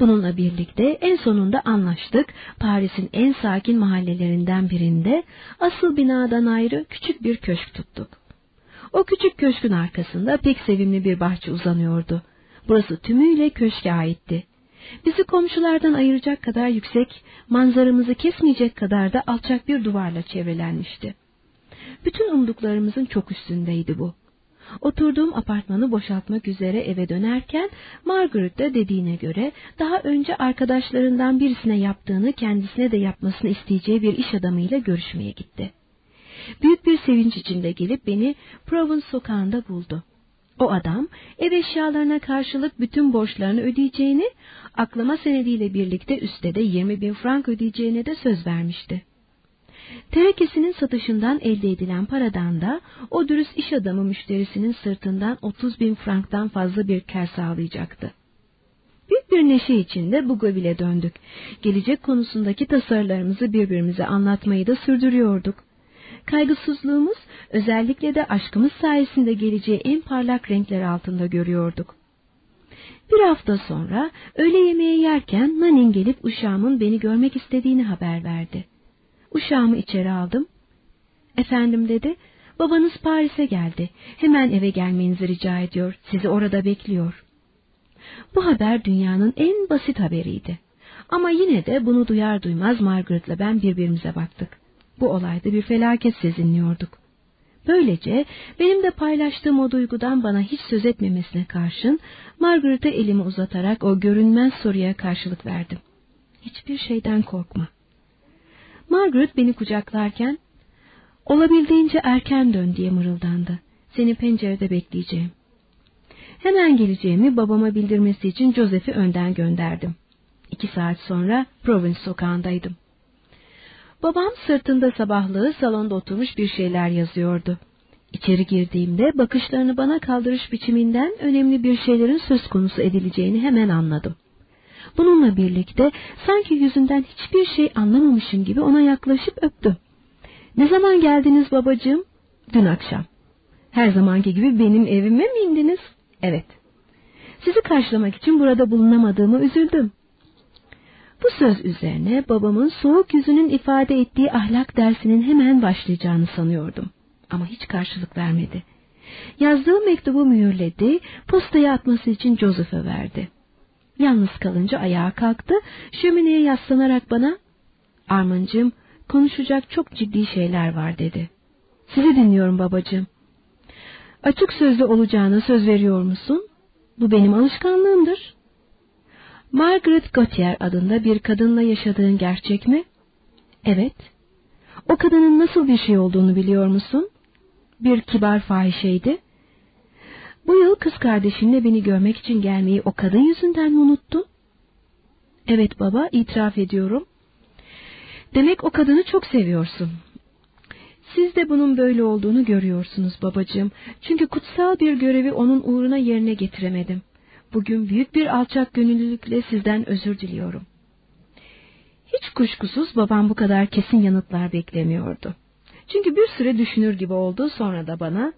Bununla birlikte en sonunda anlaştık. Paris'in en sakin mahallelerinden birinde asıl binadan ayrı küçük bir köşk tuttuk. O küçük köşkün arkasında pek sevimli bir bahçe uzanıyordu. Burası tümüyle köşke aitti. Bizi komşulardan ayıracak kadar yüksek, manzaramızı kesmeyecek kadar da alçak bir duvarla çevrelenmişti. Bütün umduklarımızın çok üstündeydi bu. Oturduğum apartmanı boşaltmak üzere eve dönerken Margaret de dediğine göre daha önce arkadaşlarından birisine yaptığını kendisine de yapmasını isteyeceği bir iş adamıyla görüşmeye gitti. Büyük bir sevinç içinde gelip beni Provence sokağında buldu. O adam ev eşyalarına karşılık bütün borçlarını ödeyeceğini, aklama senediyle birlikte üstte de 20 bin frank ödeyeceğine de söz vermişti. Terekesinin satışından elde edilen paradan da o dürüst iş adamı müşterisinin sırtından 30 bin franktan fazla bir kar sağlayacaktı. Büyük bir neşe içinde Bougainville'e döndük. Gelecek konusundaki tasarılarımızı birbirimize anlatmayı da sürdürüyorduk. Kaygısızlığımız özellikle de aşkımız sayesinde geleceği en parlak renkler altında görüyorduk. Bir hafta sonra öğle yemeği yerken Nanin gelip uşağımın beni görmek istediğini haber verdi. Uşağımı içeri aldım. Efendim dedi, babanız Paris'e geldi. Hemen eve gelmenizi rica ediyor. Sizi orada bekliyor. Bu haber dünyanın en basit haberiydi. Ama yine de bunu duyar duymaz Margaret'la ben birbirimize baktık. Bu olayda bir felaket sezinliyorduk. Böylece benim de paylaştığım o duygudan bana hiç söz etmemesine karşın Margaret'e elimi uzatarak o görünmez soruya karşılık verdim. Hiçbir şeyden korkma. Margaret beni kucaklarken olabildiğince erken dön diye mırıldandı. Seni pencerede bekleyeceğim. Hemen geleceğimi babama bildirmesi için Joseph'i önden gönderdim. İki saat sonra Provence sokağındaydım. Babam sırtında sabahlığı salonda oturmuş bir şeyler yazıyordu. İçeri girdiğimde bakışlarını bana kaldırış biçiminden önemli bir şeylerin söz konusu edileceğini hemen anladım. Bununla birlikte sanki yüzünden hiçbir şey anlamamışım gibi ona yaklaşıp öptüm. Ne zaman geldiniz babacığım? Dün akşam. Her zamanki gibi benim evime mi indiniz? Evet. Sizi karşılamak için burada bulunamadığımı üzüldüm. Bu söz üzerine babamın soğuk yüzünün ifade ettiği ahlak dersinin hemen başlayacağını sanıyordum. Ama hiç karşılık vermedi. Yazdığı mektubu mühürledi, postaya atması için Joseph'e verdi. Yalnız kalınca ayağa kalktı, şömineye yaslanarak bana, Armancığım, konuşacak çok ciddi şeyler var dedi. Sizi dinliyorum babacığım. Açık sözlü olacağına söz veriyor musun? Bu benim alışkanlığımdır. Margaret Gautier adında bir kadınla yaşadığın gerçek mi? Evet. O kadının nasıl bir şey olduğunu biliyor musun? Bir kibar fahişeydi. Bu yıl kız kardeşinle beni görmek için gelmeyi o kadın yüzünden mi unuttun? Evet baba, itiraf ediyorum. Demek o kadını çok seviyorsun. Siz de bunun böyle olduğunu görüyorsunuz babacığım. Çünkü kutsal bir görevi onun uğruna yerine getiremedim. Bugün büyük bir alçak gönüllülükle sizden özür diliyorum. Hiç kuşkusuz babam bu kadar kesin yanıtlar beklemiyordu. Çünkü bir süre düşünür gibi oldu sonra da bana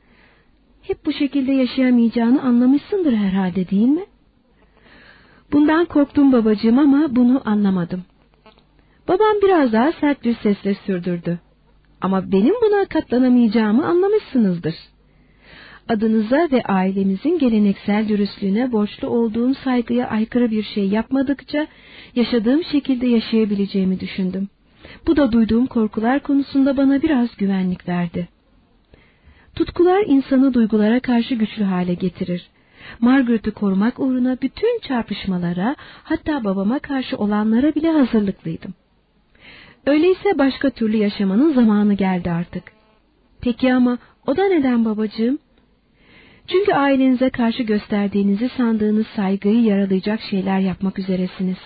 hep bu şekilde yaşayamayacağını anlamışsındır herhalde değil mi? Bundan korktum babacığım ama bunu anlamadım. Babam biraz daha sert bir sesle sürdürdü. Ama benim buna katlanamayacağımı anlamışsınızdır. Adınıza ve ailemizin geleneksel dürüstlüğüne borçlu olduğum saygıya aykırı bir şey yapmadıkça yaşadığım şekilde yaşayabileceğimi düşündüm. Bu da duyduğum korkular konusunda bana biraz güvenlik verdi. Tutkular insanı duygulara karşı güçlü hale getirir. Margaret'ı korumak uğruna bütün çarpışmalara, hatta babama karşı olanlara bile hazırlıklıydım. Öyleyse başka türlü yaşamanın zamanı geldi artık. Peki ama o da neden babacığım? Çünkü ailenize karşı gösterdiğinizi sandığınız saygıyı yaralayacak şeyler yapmak üzeresiniz.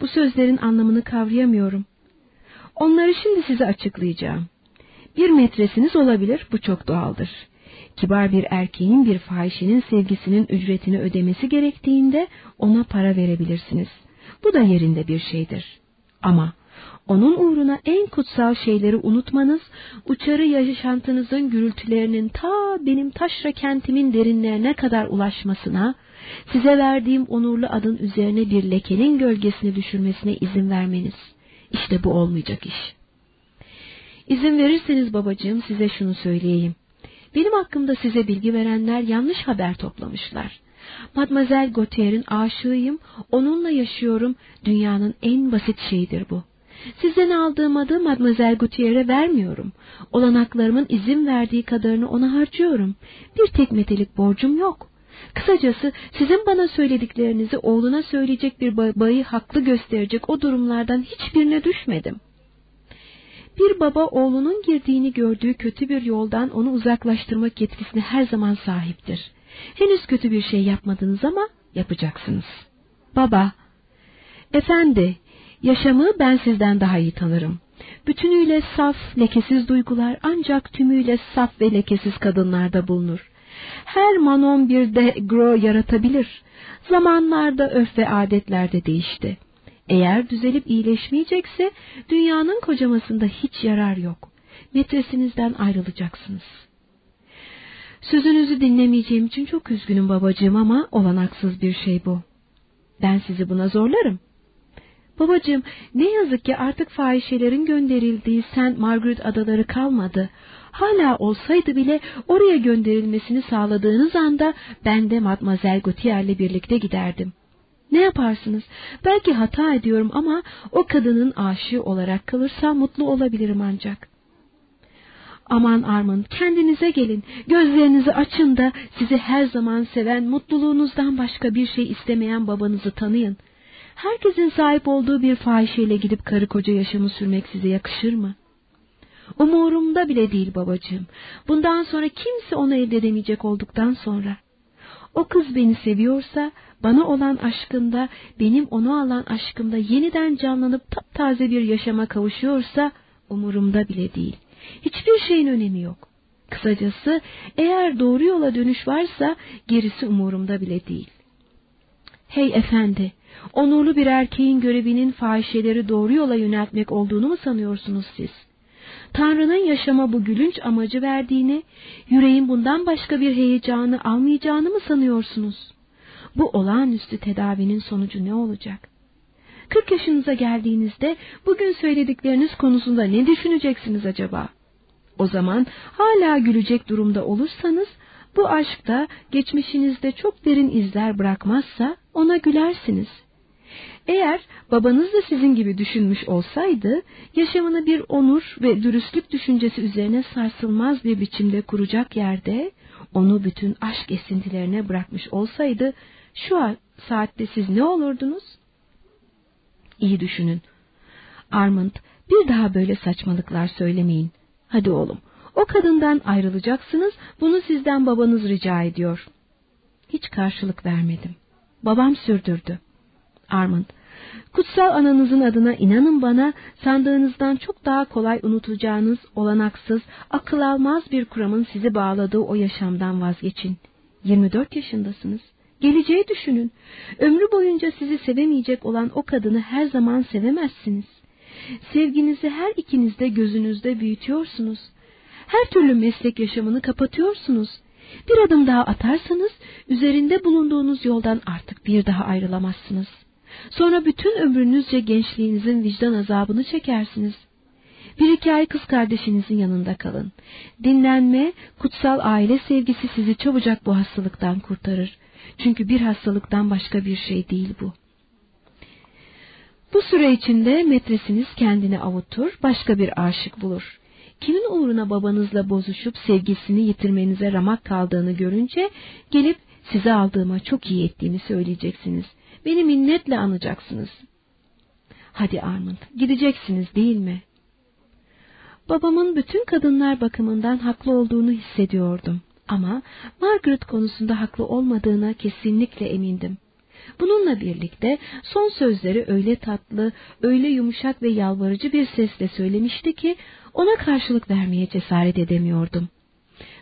Bu sözlerin anlamını kavrayamıyorum. Onları şimdi size açıklayacağım. Bir metresiniz olabilir, bu çok doğaldır. Kibar bir erkeğin bir fahişenin sevgisinin ücretini ödemesi gerektiğinde ona para verebilirsiniz. Bu da yerinde bir şeydir. Ama onun uğruna en kutsal şeyleri unutmanız, uçarı yaşantınızın gürültülerinin ta benim taşra kentimin derinlerine kadar ulaşmasına, size verdiğim onurlu adın üzerine bir lekenin gölgesini düşürmesine izin vermeniz. İşte bu olmayacak iş. İzin verirseniz babacığım size şunu söyleyeyim. Benim hakkımda size bilgi verenler yanlış haber toplamışlar. Mademoiselle Gautier'in aşığıyım, onunla yaşıyorum, dünyanın en basit şeyidir bu. Sizden aldığım adı Mademoiselle Gutierrez'e vermiyorum. Olanaklarımın izin verdiği kadarını ona harcıyorum. Bir tek metelik borcum yok. Kısacası sizin bana söylediklerinizi oğluna söyleyecek bir babayı haklı gösterecek o durumlardan hiçbirine düşmedim. Bir baba oğlunun girdiğini gördüğü kötü bir yoldan onu uzaklaştırmak yetkisine her zaman sahiptir. Henüz kötü bir şey yapmadınız ama yapacaksınız. Baba, efendi, Yaşamı ben sizden daha iyi tanırım. Bütünüyle saf, lekesiz duygular ancak tümüyle saf ve lekesiz kadınlarda bulunur. Her manon bir de gro yaratabilir. Zamanlarda öf ve adetler de değişti. Eğer düzelip iyileşmeyecekse dünyanın kocamasında hiç yarar yok. metresinizden ayrılacaksınız. Sözünüzü dinlemeyeceğim için çok üzgünüm babacığım ama olanaksız bir şey bu. Ben sizi buna zorlarım. Babacığım ne yazık ki artık fahişelerin gönderildiği St. Margaret adaları kalmadı. Hala olsaydı bile oraya gönderilmesini sağladığınız anda ben de Mademoiselle Gautier'le birlikte giderdim. Ne yaparsınız? Belki hata ediyorum ama o kadının aşığı olarak kalırsam mutlu olabilirim ancak. Aman Armand kendinize gelin, gözlerinizi açın da sizi her zaman seven, mutluluğunuzdan başka bir şey istemeyen babanızı tanıyın. Herkesin sahip olduğu bir fahişeyle gidip karı koca yaşamı sürmek size yakışır mı? Umurumda bile değil babacığım. Bundan sonra kimse onu elde edemeyecek olduktan sonra. O kız beni seviyorsa, bana olan aşkında, benim onu alan aşkımda yeniden canlanıp taptaze bir yaşama kavuşuyorsa, umurumda bile değil. Hiçbir şeyin önemi yok. Kısacası, eğer doğru yola dönüş varsa, gerisi umurumda bile değil. Hey efendi, onurlu bir erkeğin görevinin fahişeleri doğru yola yöneltmek olduğunu mu sanıyorsunuz siz? Tanrı'nın yaşama bu gülünç amacı verdiğini, yüreğin bundan başka bir heyecanı almayacağını mı sanıyorsunuz? Bu olağanüstü tedavinin sonucu ne olacak? Kırk yaşınıza geldiğinizde bugün söyledikleriniz konusunda ne düşüneceksiniz acaba? O zaman hala gülecek durumda olursanız bu aşkta geçmişinizde çok derin izler bırakmazsa ona gülersiniz. Eğer babanız da sizin gibi düşünmüş olsaydı, yaşamını bir onur ve dürüstlük düşüncesi üzerine sarsılmaz bir biçimde kuracak yerde, onu bütün aşk esintilerine bırakmış olsaydı, şu saatte siz ne olurdunuz? İyi düşünün. Armand, bir daha böyle saçmalıklar söylemeyin. Hadi oğlum, o kadından ayrılacaksınız, bunu sizden babanız rica ediyor. Hiç karşılık vermedim. Babam sürdürdü. Armand, kutsal ananızın adına inanın bana sandığınızdan çok daha kolay unutacağınız olanaksız, akıl almaz bir kuramın sizi bağladığı o yaşamdan vazgeçin. 24 yaşındasınız. Geleceği düşünün. Ömrü boyunca sizi sevemeyecek olan o kadını her zaman sevemezsiniz. Sevginizi her ikiniz de gözünüzde büyütüyorsunuz. Her türlü meslek yaşamını kapatıyorsunuz. Bir adım daha atarsanız üzerinde bulunduğunuz yoldan artık bir daha ayrılamazsınız. Sonra bütün ömrünüzce gençliğinizin vicdan azabını çekersiniz. Bir iki ay kız kardeşinizin yanında kalın. Dinlenme, kutsal aile sevgisi sizi çabucak bu hastalıktan kurtarır. Çünkü bir hastalıktan başka bir şey değil bu. Bu süre içinde metresiniz kendini avutur, başka bir aşık bulur. Kimin uğruna babanızla bozuşup sevgisini yitirmenize ramak kaldığını görünce gelip size aldığıma çok iyi ettiğini söyleyeceksiniz. Beni minnetle anacaksınız. Hadi Armand, gideceksiniz değil mi? Babamın bütün kadınlar bakımından haklı olduğunu hissediyordum. Ama Margaret konusunda haklı olmadığına kesinlikle emindim. Bununla birlikte son sözleri öyle tatlı, öyle yumuşak ve yalvarıcı bir sesle söylemişti ki ona karşılık vermeye cesaret edemiyordum.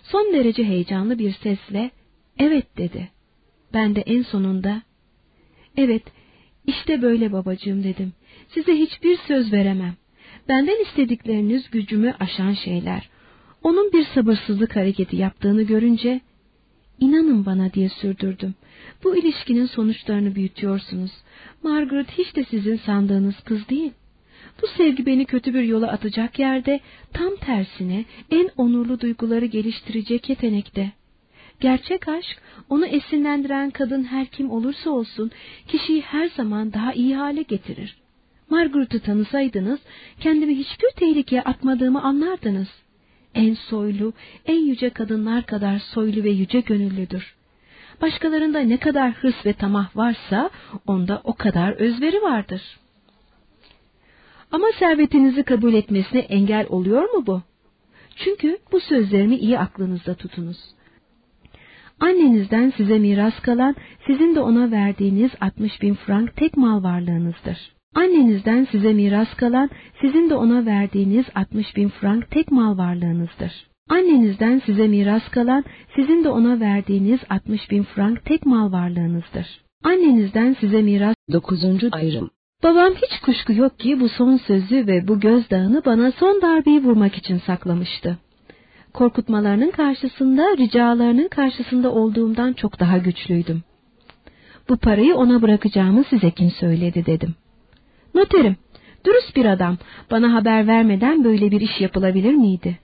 Son derece heyecanlı bir sesle evet dedi. Ben de en sonunda evet işte böyle babacığım dedim. Size hiçbir söz veremem. Benden istedikleriniz gücümü aşan şeyler. Onun bir sabırsızlık hareketi yaptığını görünce inanın bana diye sürdürdüm. Bu ilişkinin sonuçlarını büyütüyorsunuz. Margaret hiç de sizin sandığınız kız değil. Bu sevgi beni kötü bir yola atacak yerde tam tersine en onurlu duyguları geliştirecek yetenekte. Gerçek aşk onu esinlendiren kadın her kim olursa olsun kişiyi her zaman daha iyi hale getirir. Margaret'ı tanısaydınız kendimi hiçbir tehlikeye atmadığımı anlardınız. En soylu, en yüce kadınlar kadar soylu ve yüce gönüllüdür. Başkalarında ne kadar hırs ve tamah varsa onda o kadar özveri vardır. Ama servetinizi kabul etmesine engel oluyor mu bu? Çünkü bu sözlerimi iyi aklınızda tutunuz. Annenizden size miras kalan, sizin de ona verdiğiniz 60 bin frank tek mal varlığınızdır. Annenizden size miras kalan, sizin de ona verdiğiniz 60 bin frank tek mal varlığınızdır. Annenizden size miras kalan, sizin de ona verdiğiniz 60 bin frank tek mal varlığınızdır. Annenizden size miras... 9. ayrım Babam hiç kuşku yok ki bu son sözü ve bu gözdağını bana son darbeyi vurmak için saklamıştı. Korkutmalarının karşısında, ricalarının karşısında olduğumdan çok daha güçlüydüm. Bu parayı ona bırakacağımı size kim söyledi dedim. Noterim, dürüst bir adam, bana haber vermeden böyle bir iş yapılabilir miydi?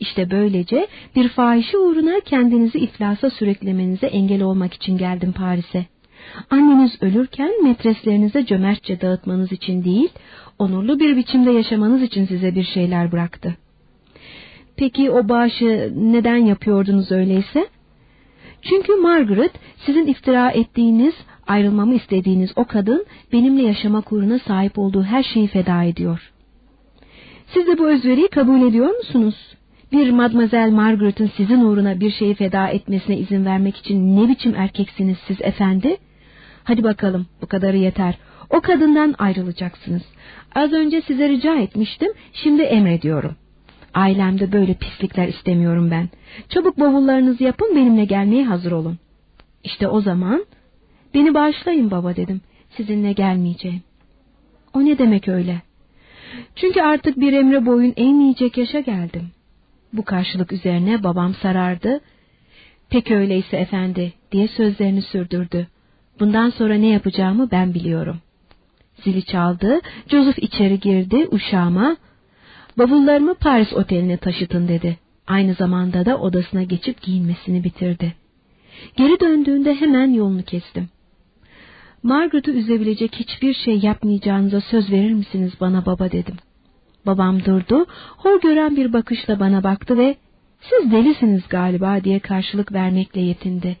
İşte böylece bir fahişe uğruna kendinizi iflasa sürüklemenize engel olmak için geldim Paris'e. Anneniz ölürken metreslerinize cömertçe dağıtmanız için değil, onurlu bir biçimde yaşamanız için size bir şeyler bıraktı. Peki o bağışı neden yapıyordunuz öyleyse? Çünkü Margaret sizin iftira ettiğiniz, ayrılmamı istediğiniz o kadın benimle yaşamak uğruna sahip olduğu her şeyi feda ediyor. Siz de bu özveriyi kabul ediyor musunuz? Bir Mademoiselle Margaret'ın sizin uğruna bir şeyi feda etmesine izin vermek için ne biçim erkeksiniz siz efendi? Hadi bakalım bu kadarı yeter. O kadından ayrılacaksınız. Az önce size rica etmiştim, şimdi emrediyorum. Ailemde böyle pislikler istemiyorum ben. Çabuk bavullarınızı yapın benimle gelmeye hazır olun. İşte o zaman beni bağışlayın baba dedim. Sizinle gelmeyeceğim. O ne demek öyle? Çünkü artık bir emre boyun eğmeyecek yaşa geldim. Bu karşılık üzerine babam sarardı. Pek öyleyse efendi diye sözlerini sürdürdü. Bundan sonra ne yapacağımı ben biliyorum. Zili çaldı, Joseph içeri girdi uşağıma. Bavullarımı Paris oteline taşıtın dedi. Aynı zamanda da odasına geçip giyinmesini bitirdi. Geri döndüğünde hemen yolunu kestim. Margaret'ı üzebilecek hiçbir şey yapmayacağınıza söz verir misiniz bana baba dedim. Babam durdu, hor gören bir bakışla bana baktı ve siz delisiniz galiba diye karşılık vermekle yetindi.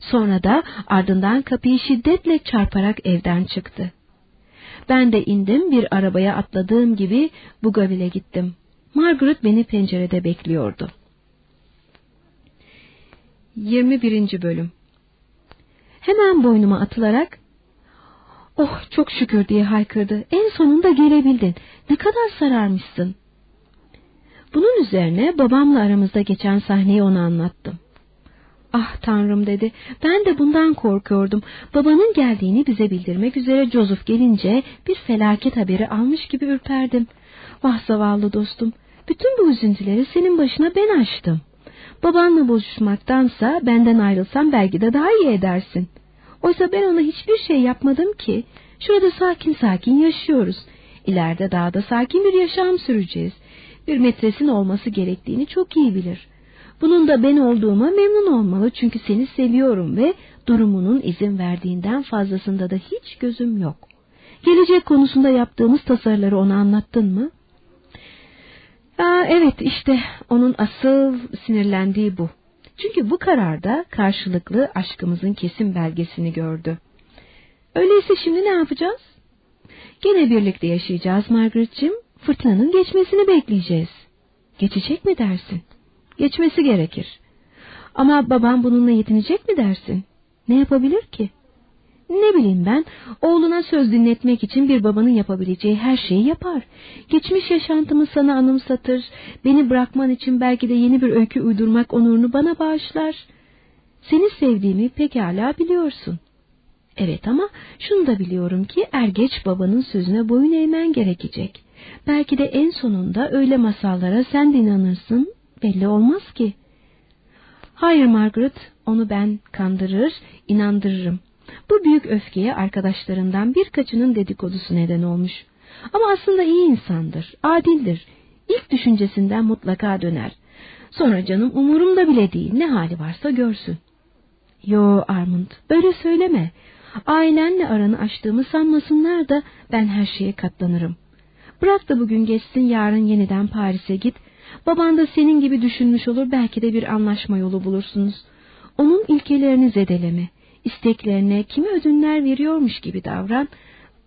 Sonra da ardından kapıyı şiddetle çarparak evden çıktı. Ben de indim bir arabaya atladığım gibi Bugaville'e gittim. Margaret beni pencerede bekliyordu. 21. Bölüm Hemen boynuma atılarak Oh çok şükür diye haykırdı. En sonunda gelebildin. Ne kadar sararmışsın. Bunun üzerine babamla aramızda geçen sahneyi ona anlattım. Ah tanrım dedi. Ben de bundan korkuyordum. Babanın geldiğini bize bildirmek üzere Joseph gelince bir felaket haberi almış gibi ürperdim. Vah zavallı dostum. Bütün bu üzüntüleri senin başına ben açtım. Babanla buluşmaktansa benden ayrılsam belki de daha iyi edersin. Oysa ben ona hiçbir şey yapmadım ki. Şurada sakin sakin yaşıyoruz. İleride dağda sakin bir yaşam süreceğiz. Bir metresin olması gerektiğini çok iyi bilir. Bunun da ben olduğuma memnun olmalı çünkü seni seviyorum ve durumunun izin verdiğinden fazlasında da hiç gözüm yok. Gelecek konusunda yaptığımız tasarıları ona anlattın mı? Aa, evet işte onun asıl sinirlendiği bu. Çünkü bu kararda karşılıklı aşkımızın kesin belgesini gördü. Öyleyse şimdi ne yapacağız? Gene birlikte yaşayacağız Margaret'cim. Fırtınanın geçmesini bekleyeceğiz. Geçecek mi dersin? Geçmesi gerekir. Ama babam bununla yetinecek mi dersin? Ne yapabilir ki? Ne bileyim ben, oğluna söz dinletmek için bir babanın yapabileceği her şeyi yapar. Geçmiş yaşantımı sana anımsatır, beni bırakman için belki de yeni bir öykü uydurmak onurunu bana bağışlar. Seni sevdiğimi pekala biliyorsun. Evet ama şunu da biliyorum ki er geç babanın sözüne boyun eğmen gerekecek. Belki de en sonunda öyle masallara sen inanırsın, belli olmaz ki. Hayır Margaret, onu ben kandırır, inandırırım. Bu büyük öfkeye arkadaşlarından birkaçının dedikodusu neden olmuş. Ama aslında iyi insandır, adildir. İlk düşüncesinden mutlaka döner. Sonra canım umurumda bile değil, ne hali varsa görsün. Yo Armand, böyle söyleme. Ailenle aranı açtığımı sanmasınlar da ben her şeye katlanırım. Bırak da bugün geçsin yarın yeniden Paris'e git. Baban da senin gibi düşünmüş olur belki de bir anlaşma yolu bulursunuz. Onun ilkelerini zedeleme isteklerine kimi ödünler veriyormuş gibi davran,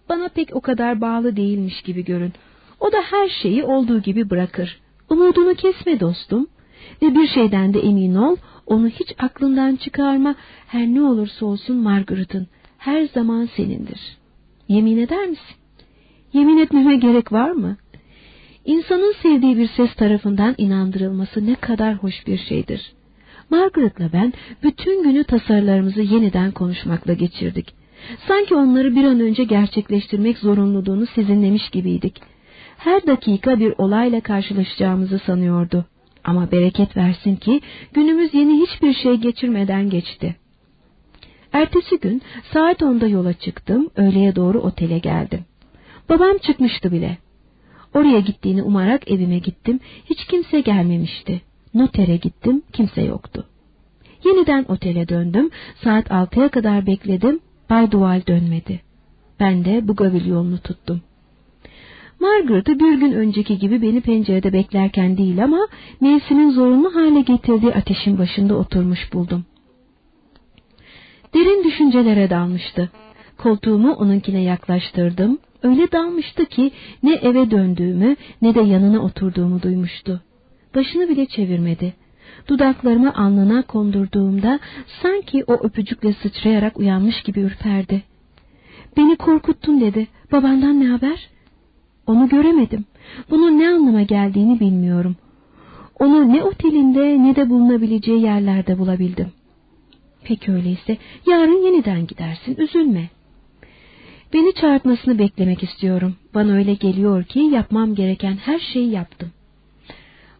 bana pek o kadar bağlı değilmiş gibi görün. O da her şeyi olduğu gibi bırakır. Umudunu kesme dostum ve bir şeyden de emin ol, onu hiç aklından çıkarma, her ne olursa olsun Margaret'ın her zaman senindir. Yemin eder misin? Yemin etmeme gerek var mı? İnsanın sevdiği bir ses tarafından inandırılması ne kadar hoş bir şeydir. Margaret'la ben bütün günü tasarılarımızı yeniden konuşmakla geçirdik. Sanki onları bir an önce gerçekleştirmek zorunluluğunu sizinlemiş gibiydik. Her dakika bir olayla karşılaşacağımızı sanıyordu. Ama bereket versin ki günümüz yeni hiçbir şey geçirmeden geçti. Ertesi gün saat onda yola çıktım, öğleye doğru otele geldim. Babam çıkmıştı bile. Oraya gittiğini umarak evime gittim, hiç kimse gelmemişti. Notere gittim, kimse yoktu. Yeniden otele döndüm, saat altıya kadar bekledim, Bay Duval dönmedi. Ben de Bugaville yolunu tuttum. Margaret'ı bir gün önceki gibi beni pencerede beklerken değil ama mevsimin zorunlu hale getirdiği ateşin başında oturmuş buldum. Derin düşüncelere dalmıştı. Koltuğumu onunkine yaklaştırdım. Öyle dalmıştı ki ne eve döndüğümü ne de yanına oturduğumu duymuştu. Başını bile çevirmedi. Dudaklarımı alnına kondurduğumda sanki o öpücükle sıçrayarak uyanmış gibi ürperdi. Beni korkuttun dedi. Babandan ne haber? Onu göremedim. Bunun ne anlama geldiğini bilmiyorum. Onu ne otelinde ne de bulunabileceği yerlerde bulabildim. Peki öyleyse yarın yeniden gidersin üzülme. Beni çağırtmasını beklemek istiyorum. Bana öyle geliyor ki yapmam gereken her şeyi yaptım.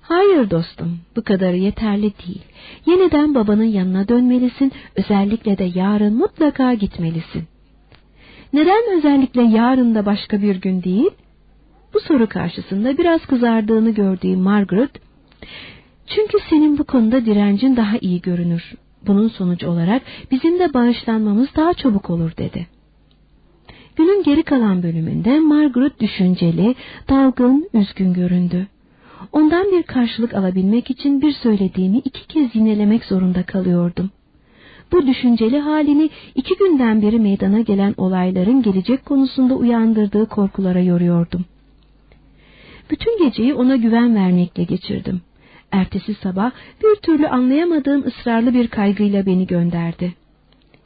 Hayır dostum, bu kadarı yeterli değil. Yeniden babanın yanına dönmelisin, özellikle de yarın mutlaka gitmelisin. Neden özellikle yarın da başka bir gün değil? Bu soru karşısında biraz kızardığını gördüğüm Margaret, çünkü senin bu konuda direncin daha iyi görünür. Bunun sonucu olarak bizim de bağışlanmamız daha çabuk olur dedi. Günün geri kalan bölümünde Margaret düşünceli, dalgın, üzgün göründü. Ondan bir karşılık alabilmek için bir söylediğimi iki kez yinelemek zorunda kalıyordum. Bu düşünceli halini iki günden beri meydana gelen olayların gelecek konusunda uyandırdığı korkulara yoruyordum. Bütün geceyi ona güven vermekle geçirdim. Ertesi sabah bir türlü anlayamadığım ısrarlı bir kaygıyla beni gönderdi.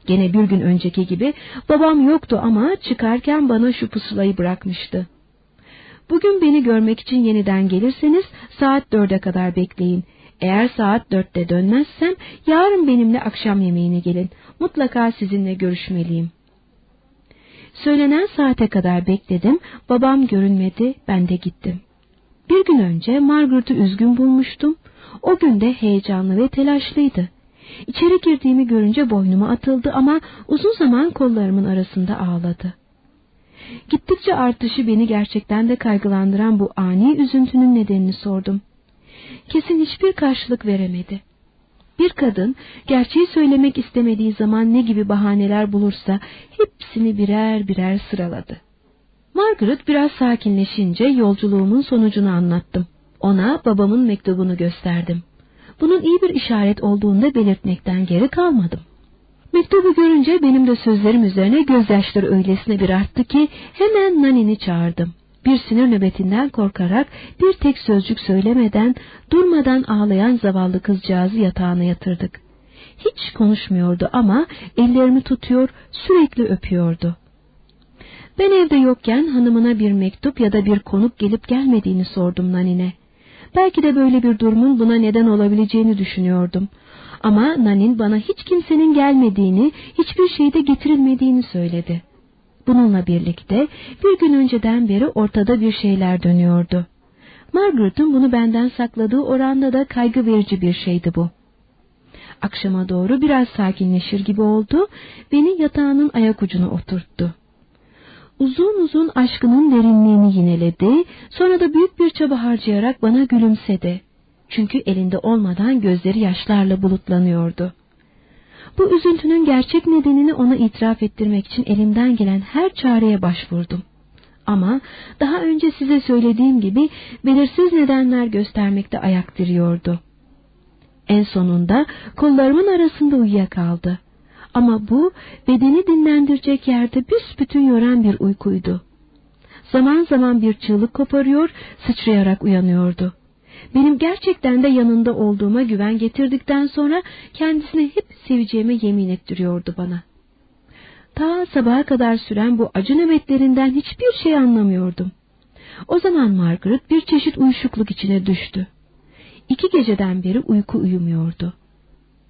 Gene bir gün önceki gibi babam yoktu ama çıkarken bana şu pusulayı bırakmıştı. Bugün beni görmek için yeniden gelirseniz saat dörde kadar bekleyin. Eğer saat dörtte dönmezsem yarın benimle akşam yemeğine gelin. Mutlaka sizinle görüşmeliyim. Söylenen saate kadar bekledim. Babam görünmedi, ben de gittim. Bir gün önce Margaret'ı üzgün bulmuştum. O gün de heyecanlı ve telaşlıydı. İçeri girdiğimi görünce boynuma atıldı ama uzun zaman kollarımın arasında ağladı. Gittikçe artışı beni gerçekten de kaygılandıran bu ani üzüntünün nedenini sordum. Kesin hiçbir karşılık veremedi. Bir kadın gerçeği söylemek istemediği zaman ne gibi bahaneler bulursa hepsini birer birer sıraladı. Margaret biraz sakinleşince yolculuğumun sonucunu anlattım. Ona babamın mektubunu gösterdim. Bunun iyi bir işaret olduğunu da belirtmekten geri kalmadım. Mektubu görünce benim de sözlerim üzerine gözyaşları öylesine bir arttı ki hemen Nani'ni çağırdım. Bir sinir nöbetinden korkarak bir tek sözcük söylemeden durmadan ağlayan zavallı kızcağızı yatağına yatırdık. Hiç konuşmuyordu ama ellerimi tutuyor sürekli öpüyordu. Ben evde yokken hanımına bir mektup ya da bir konuk gelip gelmediğini sordum Nanine. Belki de böyle bir durumun buna neden olabileceğini düşünüyordum. Ama Nanin bana hiç kimsenin gelmediğini, hiçbir şeyde getirilmediğini söyledi. Bununla birlikte bir gün önceden beri ortada bir şeyler dönüyordu. Margaret'ın bunu benden sakladığı oranda da kaygı verici bir şeydi bu. Akşama doğru biraz sakinleşir gibi oldu, beni yatağının ayak ucuna oturttu. Uzun uzun aşkının derinliğini yineledi, sonra da büyük bir çaba harcayarak bana gülümsedi. Çünkü elinde olmadan gözleri yaşlarla bulutlanıyordu. Bu üzüntünün gerçek nedenini ona itiraf ettirmek için elimden gelen her çareye başvurdum. Ama daha önce size söylediğim gibi belirsiz nedenler göstermekte ayak diriyordu. En sonunda kollarımın arasında uyuyakaldı. Ama bu bedeni dinlendirecek yerde büsbütün yoran bir uykuydu. Zaman zaman bir çığlık koparıyor, sıçrayarak uyanıyordu. Benim gerçekten de yanında olduğuma güven getirdikten sonra kendisine hep seveceğime yemin ettiriyordu bana. Ta sabaha kadar süren bu acı nöbetlerinden hiçbir şey anlamıyordum. O zaman Margaret bir çeşit uyuşukluk içine düştü. İki geceden beri uyku uyumuyordu.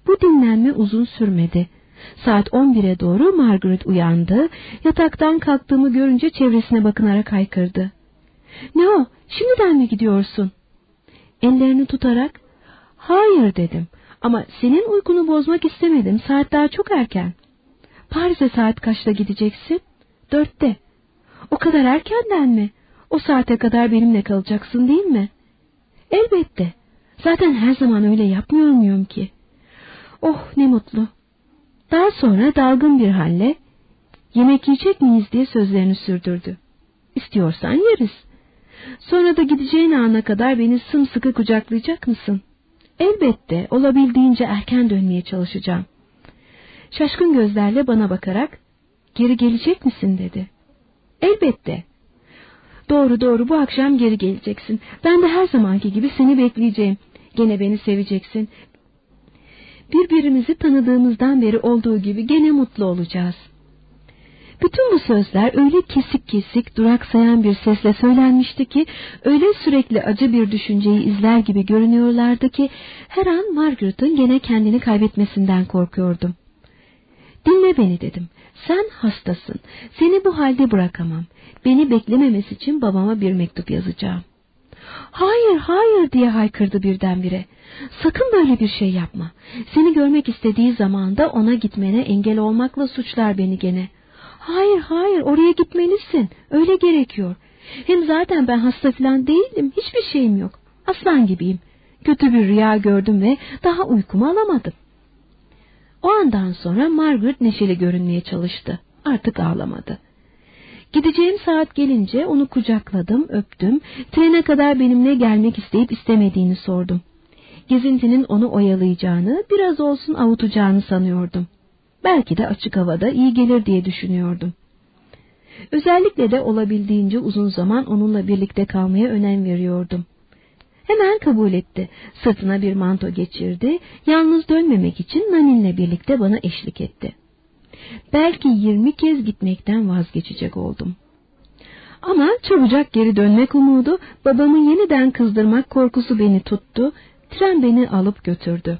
Bu dinlenme uzun sürmedi. Saat 11'e doğru Margaret uyandı, yataktan kalktığımı görünce çevresine bakınarak haykırdı. Ne o, şimdiden mi gidiyorsun? Ellerini tutarak, hayır dedim ama senin uykunu bozmak istemedim, saat daha çok erken. Paris'e saat kaçta gideceksin? Dörtte. O kadar erkenden mi? O saate kadar benimle kalacaksın değil mi? Elbette. Zaten her zaman öyle yapmıyor muyum ki? Oh ne mutlu. Daha sonra dalgın bir halle yemek yiyecek miyiz diye sözlerini sürdürdü. İstiyorsan yeriz. Sonra da gideceğin ana kadar beni sımsıkı kucaklayacak mısın? Elbette olabildiğince erken dönmeye çalışacağım. Şaşkın gözlerle bana bakarak geri gelecek misin dedi. Elbette. Doğru doğru bu akşam geri geleceksin. Ben de her zamanki gibi seni bekleyeceğim. Gene beni seveceksin. Birbirimizi tanıdığımızdan beri olduğu gibi gene mutlu olacağız. Bütün bu sözler öyle kesik kesik duraksayan bir sesle söylenmişti ki öyle sürekli acı bir düşünceyi izler gibi görünüyorlardı ki her an Margaret'ın gene kendini kaybetmesinden korkuyordum. Dinle beni dedim. Sen hastasın. Seni bu halde bırakamam. Beni beklememesi için babama bir mektup yazacağım. Hayır, hayır diye haykırdı birdenbire. Sakın böyle bir şey yapma. Seni görmek istediği zaman da ona gitmene engel olmakla suçlar beni gene. Hayır, hayır oraya gitmelisin. Öyle gerekiyor. Hem zaten ben hasta falan değilim. Hiçbir şeyim yok. Aslan gibiyim. Kötü bir rüya gördüm ve daha uykumu alamadım. O andan sonra Margaret neşeli görünmeye çalıştı. Artık ağlamadı. Gideceğim saat gelince onu kucakladım, öptüm. Trene kadar benimle gelmek isteyip istemediğini sordum. Gezintinin onu oyalayacağını, biraz olsun avutacağını sanıyordum. Belki de açık havada iyi gelir diye düşünüyordum. Özellikle de olabildiğince uzun zaman onunla birlikte kalmaya önem veriyordum. Hemen kabul etti. Sırtına bir manto geçirdi. Yalnız dönmemek için Nanin'le birlikte bana eşlik etti. Belki yirmi kez gitmekten vazgeçecek oldum. Ama çabucak geri dönmek umudu, babamı yeniden kızdırmak korkusu beni tuttu, tren beni alıp götürdü.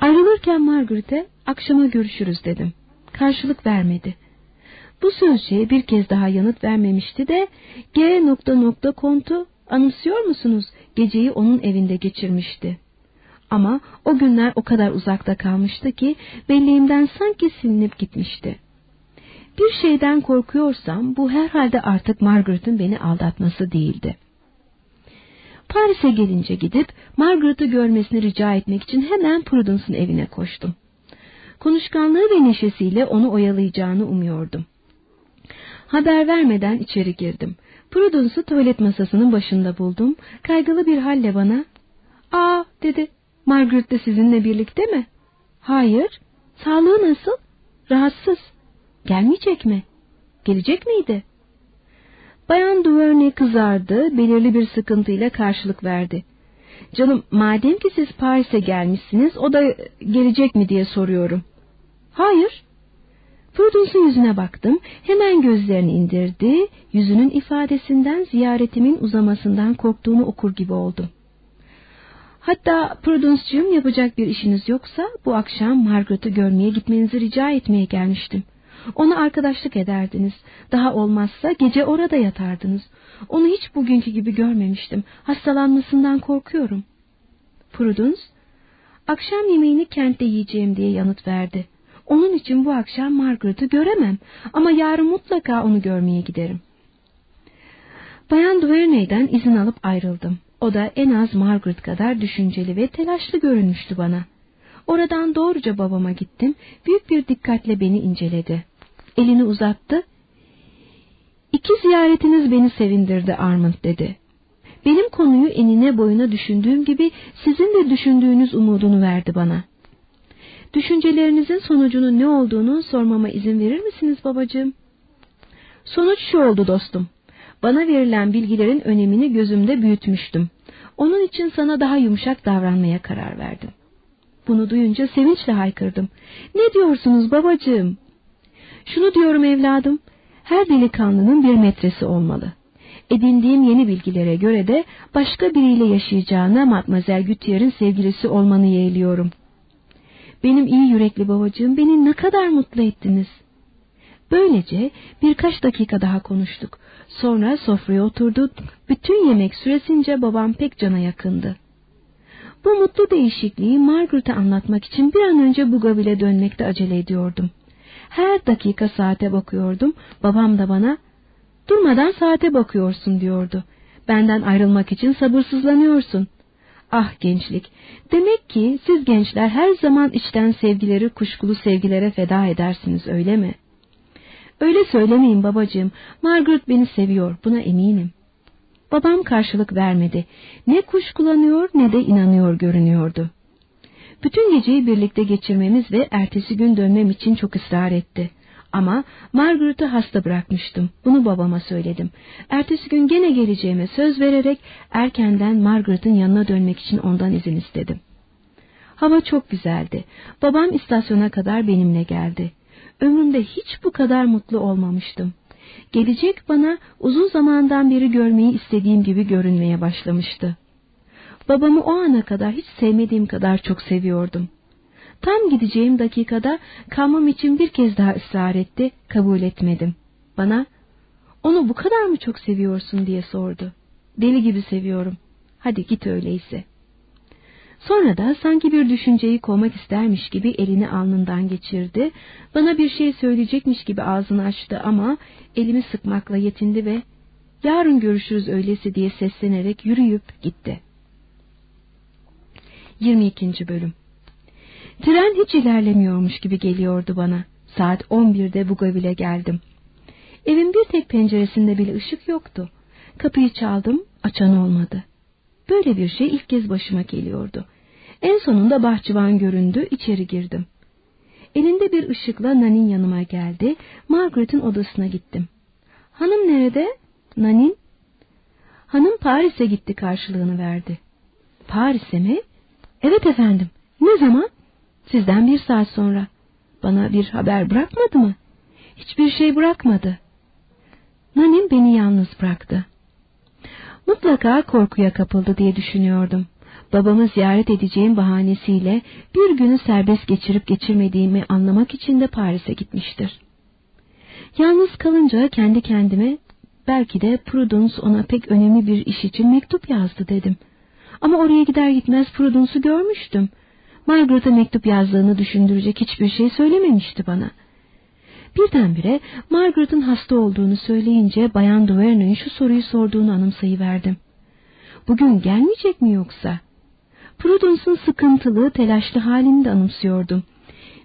Ayrılırken Margaret'e akşama görüşürüz dedim. Karşılık vermedi. Bu sözcüğe bir kez daha yanıt vermemişti de G kontu anımsıyor musunuz? Geceyi onun evinde geçirmişti. Ama o günler o kadar uzakta kalmıştı ki belleğimden sanki silinip gitmişti. Bir şeyden korkuyorsam bu herhalde artık Margaret'ın beni aldatması değildi. Paris'e gelince gidip Margaret'ı görmesini rica etmek için hemen Prudence'ın evine koştum. Konuşkanlığı ve neşesiyle onu oyalayacağını umuyordum. Haber vermeden içeri girdim. Prudence'ı tuvalet masasının başında buldum. Kaygılı bir halle bana, ''Aa'' dedi, ''Margaret de sizinle birlikte mi?'' ''Hayır, sağlığı nasıl?'' ''Rahatsız.'' ''Gelmeyecek mi?'' ''Gelecek miydi?'' Bayan Duvernay kızardı, belirli bir sıkıntıyla karşılık verdi. Canım madem ki siz Paris'e gelmişsiniz o da gelecek mi diye soruyorum. Hayır. Prudence'ın yüzüne baktım. Hemen gözlerini indirdi. Yüzünün ifadesinden ziyaretimin uzamasından korktuğunu okur gibi oldum. Hatta Prudence'cığım yapacak bir işiniz yoksa bu akşam Margaret'ı görmeye gitmenizi rica etmeye gelmiştim. Ona arkadaşlık ederdiniz. Daha olmazsa gece orada yatardınız. Onu hiç bugünkü gibi görmemiştim. Hastalanmasından korkuyorum. Prudence, akşam yemeğini kentte yiyeceğim diye yanıt verdi. Onun için bu akşam Margaret'ı göremem ama yarın mutlaka onu görmeye giderim. Bayan Duvernay'den izin alıp ayrıldım. O da en az Margaret kadar düşünceli ve telaşlı görünmüştü bana. Oradan doğruca babama gittim, büyük bir dikkatle beni inceledi. Elini uzattı. İki ziyaretiniz beni sevindirdi Armand dedi. Benim konuyu enine boyuna düşündüğüm gibi sizin de düşündüğünüz umudunu verdi bana. Düşüncelerinizin sonucunun ne olduğunu sormama izin verir misiniz babacığım? Sonuç şu oldu dostum. Bana verilen bilgilerin önemini gözümde büyütmüştüm. Onun için sana daha yumuşak davranmaya karar verdim. Bunu duyunca sevinçle haykırdım. Ne diyorsunuz babacığım? Şunu diyorum evladım, her delikanlının bir metresi olmalı. Edindiğim yeni bilgilere göre de başka biriyle yaşayacağına Matmazel Gütier'in sevgilisi olmanı yeğliyorum. Benim iyi yürekli babacığım beni ne kadar mutlu ettiniz. Böylece birkaç dakika daha konuştuk. Sonra sofraya oturduk. Bütün yemek süresince babam pek cana yakındı. Bu mutlu değişikliği Margaret'a anlatmak için bir an önce Bugaville'e dönmekte acele ediyordum. Her dakika saate bakıyordum. Babam da bana durmadan saate bakıyorsun diyordu. Benden ayrılmak için sabırsızlanıyorsun. Ah gençlik, demek ki siz gençler her zaman içten sevgileri kuşkulu sevgilere feda edersiniz öyle mi? Öyle söylemeyin babacığım, Margaret beni seviyor, buna eminim. Babam karşılık vermedi. Ne kuşkulanıyor ne de inanıyor görünüyordu. Bütün geceyi birlikte geçirmemiz ve ertesi gün dönmem için çok ısrar etti. Ama Margaret'ı hasta bırakmıştım. Bunu babama söyledim. Ertesi gün gene geleceğime söz vererek erkenden Margaret'ın yanına dönmek için ondan izin istedim. Hava çok güzeldi. Babam istasyona kadar benimle geldi. Ömrümde hiç bu kadar mutlu olmamıştım. Gelecek bana uzun zamandan beri görmeyi istediğim gibi görünmeye başlamıştı. Babamı o ana kadar hiç sevmediğim kadar çok seviyordum. Tam gideceğim dakikada kalmam için bir kez daha ısrar etti, kabul etmedim. Bana, onu bu kadar mı çok seviyorsun diye sordu. Deli gibi seviyorum. Hadi git öyleyse. Sonra da sanki bir düşünceyi kovmak istermiş gibi elini alnından geçirdi. Bana bir şey söyleyecekmiş gibi ağzını açtı ama elimi sıkmakla yetindi ve yarın görüşürüz öylesi diye seslenerek yürüyüp gitti. 22. Bölüm Tren hiç ilerlemiyormuş gibi geliyordu bana. Saat 11'de Bugaville'e geldim. Evin bir tek penceresinde bile ışık yoktu. Kapıyı çaldım, açan olmadı. Böyle bir şey ilk kez başıma geliyordu. En sonunda bahçıvan göründü, içeri girdim. Elinde bir ışıkla Nanin yanıma geldi, Margaret'in odasına gittim. Hanım nerede? Nanin? Hanım Paris'e gitti karşılığını verdi. Paris'e mi? Evet efendim. Ne zaman? Sizden bir saat sonra. Bana bir haber bırakmadı mı? Hiçbir şey bırakmadı. Nanin beni yalnız bıraktı. Mutlaka korkuya kapıldı diye düşünüyordum. Babamı ziyaret edeceğim bahanesiyle bir günü serbest geçirip geçirmediğimi anlamak için de Paris'e gitmiştir. Yalnız kalınca kendi kendime belki de Prudence ona pek önemli bir iş için mektup yazdı dedim. Ama oraya gider gitmez Prudence'u görmüştüm. Margaret'a mektup yazdığını düşündürecek hiçbir şey söylememişti bana. Birdenbire Margaret'ın hasta olduğunu söyleyince Bayan Duvernay'ın şu soruyu sorduğunu anımsayıverdim. Bugün gelmeyecek mi yoksa? Prudence'ın sıkıntılı, telaşlı halini de anımsıyordum.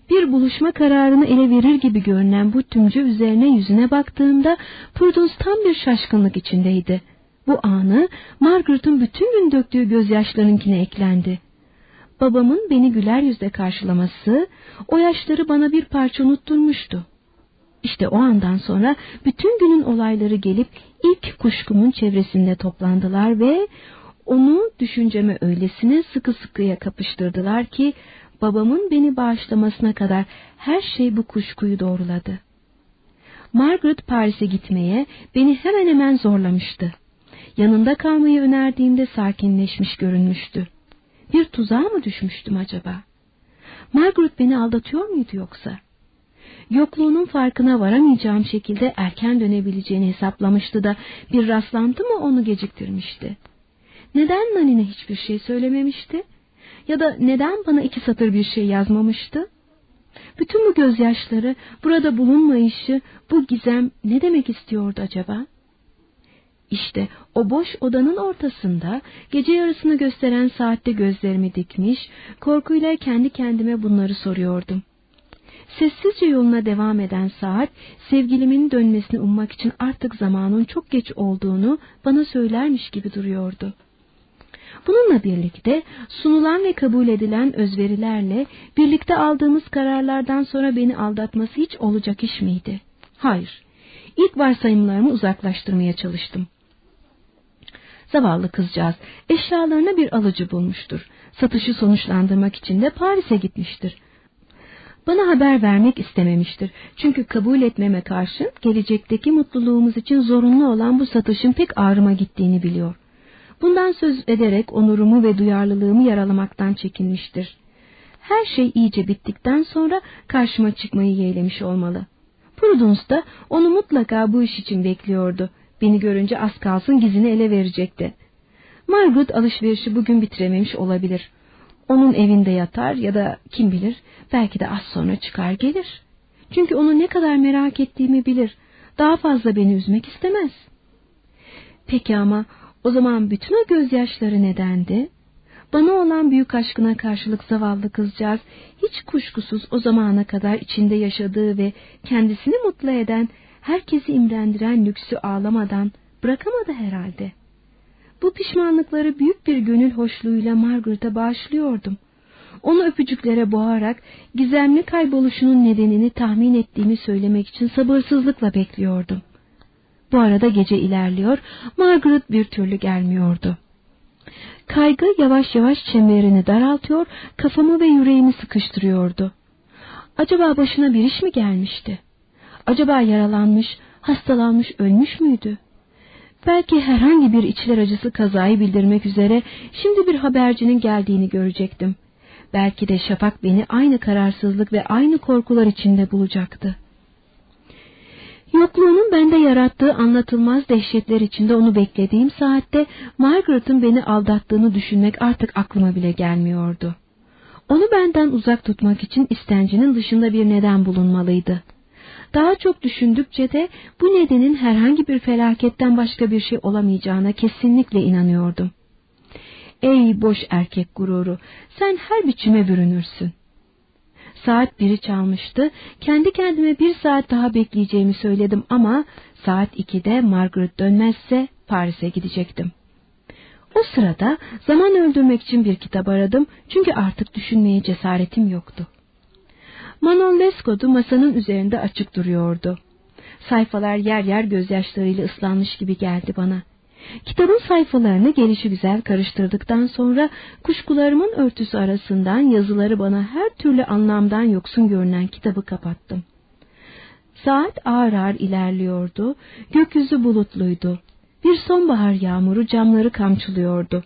Bir buluşma kararını ele verir gibi görünen bu tümcü üzerine yüzüne baktığımda Prudence tam bir şaşkınlık içindeydi. Bu anı Margaret'ın bütün gün döktüğü gözyaşlarınkine eklendi. Babamın beni güler yüzle karşılaması o yaşları bana bir parça unutturmuştu. İşte o andan sonra bütün günün olayları gelip ilk kuşkumun çevresinde toplandılar ve onu düşünceme öylesine sıkı sıkıya kapıştırdılar ki babamın beni bağışlamasına kadar her şey bu kuşkuyu doğruladı. Margaret Paris'e gitmeye beni hemen hemen zorlamıştı. Yanında kalmayı önerdiğimde sakinleşmiş görünmüştü. Bir tuzağa mı düşmüştüm acaba? Margaret beni aldatıyor muydu yoksa? Yokluğunun farkına varamayacağım şekilde erken dönebileceğini hesaplamıştı da bir rastlantı mı onu geciktirmişti? Neden Nanin'e hiçbir şey söylememişti? Ya da neden bana iki satır bir şey yazmamıştı? Bütün bu gözyaşları, burada bulunmayışı, bu gizem ne demek istiyordu acaba? İşte o boş odanın ortasında gece yarısını gösteren saatte gözlerimi dikmiş, korkuyla kendi kendime bunları soruyordum. Sessizce yoluna devam eden saat, sevgilimin dönmesini ummak için artık zamanın çok geç olduğunu bana söylermiş gibi duruyordu. Bununla birlikte sunulan ve kabul edilen özverilerle birlikte aldığımız kararlardan sonra beni aldatması hiç olacak iş miydi? Hayır. İlk varsayımlarımı uzaklaştırmaya çalıştım. Zavallı kızcağız eşyalarına bir alıcı bulmuştur. Satışı sonuçlandırmak için de Paris'e gitmiştir. Bana haber vermek istememiştir. Çünkü kabul etmeme karşın gelecekteki mutluluğumuz için zorunlu olan bu satışın pek ağrıma gittiğini biliyor. Bundan söz ederek onurumu ve duyarlılığımı yaralamaktan çekinmiştir. her şey iyice bittikten sonra karşıma çıkmayı yeğlemiş olmalı. Prudence da onu mutlaka bu iş için bekliyordu. Beni görünce az kalsın gizini ele verecekti. Margaret alışverişi bugün bitirememiş olabilir. Onun evinde yatar ya da kim bilir belki de az sonra çıkar gelir. Çünkü onu ne kadar merak ettiğimi bilir. Daha fazla beni üzmek istemez. Peki ama o zaman bütün o gözyaşları nedendi? Bana olan büyük aşkına karşılık zavallı kızcağız hiç kuşkusuz o zamana kadar içinde yaşadığı ve kendisini mutlu eden, herkesi imrendiren lüksü ağlamadan bırakamadı herhalde. Bu pişmanlıkları büyük bir gönül hoşluğuyla Margaret'a bağışlıyordum. Onu öpücüklere boğarak gizemli kayboluşunun nedenini tahmin ettiğimi söylemek için sabırsızlıkla bekliyordum. Bu arada gece ilerliyor, Margaret bir türlü gelmiyordu. Kaygı yavaş yavaş çemberini daraltıyor, kafamı ve yüreğimi sıkıştırıyordu. Acaba başına bir iş mi gelmişti? Acaba yaralanmış, hastalanmış, ölmüş müydü? Belki herhangi bir içler acısı kazayı bildirmek üzere şimdi bir habercinin geldiğini görecektim. Belki de Şafak beni aynı kararsızlık ve aynı korkular içinde bulacaktı. Yokluğunun bende yarattığı anlatılmaz dehşetler içinde onu beklediğim saatte Margaret'ın beni aldattığını düşünmek artık aklıma bile gelmiyordu. Onu benden uzak tutmak için istencinin dışında bir neden bulunmalıydı. Daha çok düşündükçe de bu nedenin herhangi bir felaketten başka bir şey olamayacağına kesinlikle inanıyordum. Ey boş erkek gururu, sen her biçime bürünürsün. Saat biri çalmıştı. Kendi kendime bir saat daha bekleyeceğimi söyledim ama saat ikide Margaret dönmezse Paris'e gidecektim. O sırada zaman öldürmek için bir kitap aradım çünkü artık düşünmeye cesaretim yoktu. Manon Lescaut'u masanın üzerinde açık duruyordu. Sayfalar yer yer gözyaşlarıyla ıslanmış gibi geldi bana. Kitabın sayfalarını gelişi güzel karıştırdıktan sonra kuşkularımın örtüsü arasından yazıları bana her türlü anlamdan yoksun görünen kitabı kapattım. Saat ağır ağır ilerliyordu, gökyüzü bulutluydu. Bir sonbahar yağmuru camları kamçılıyordu.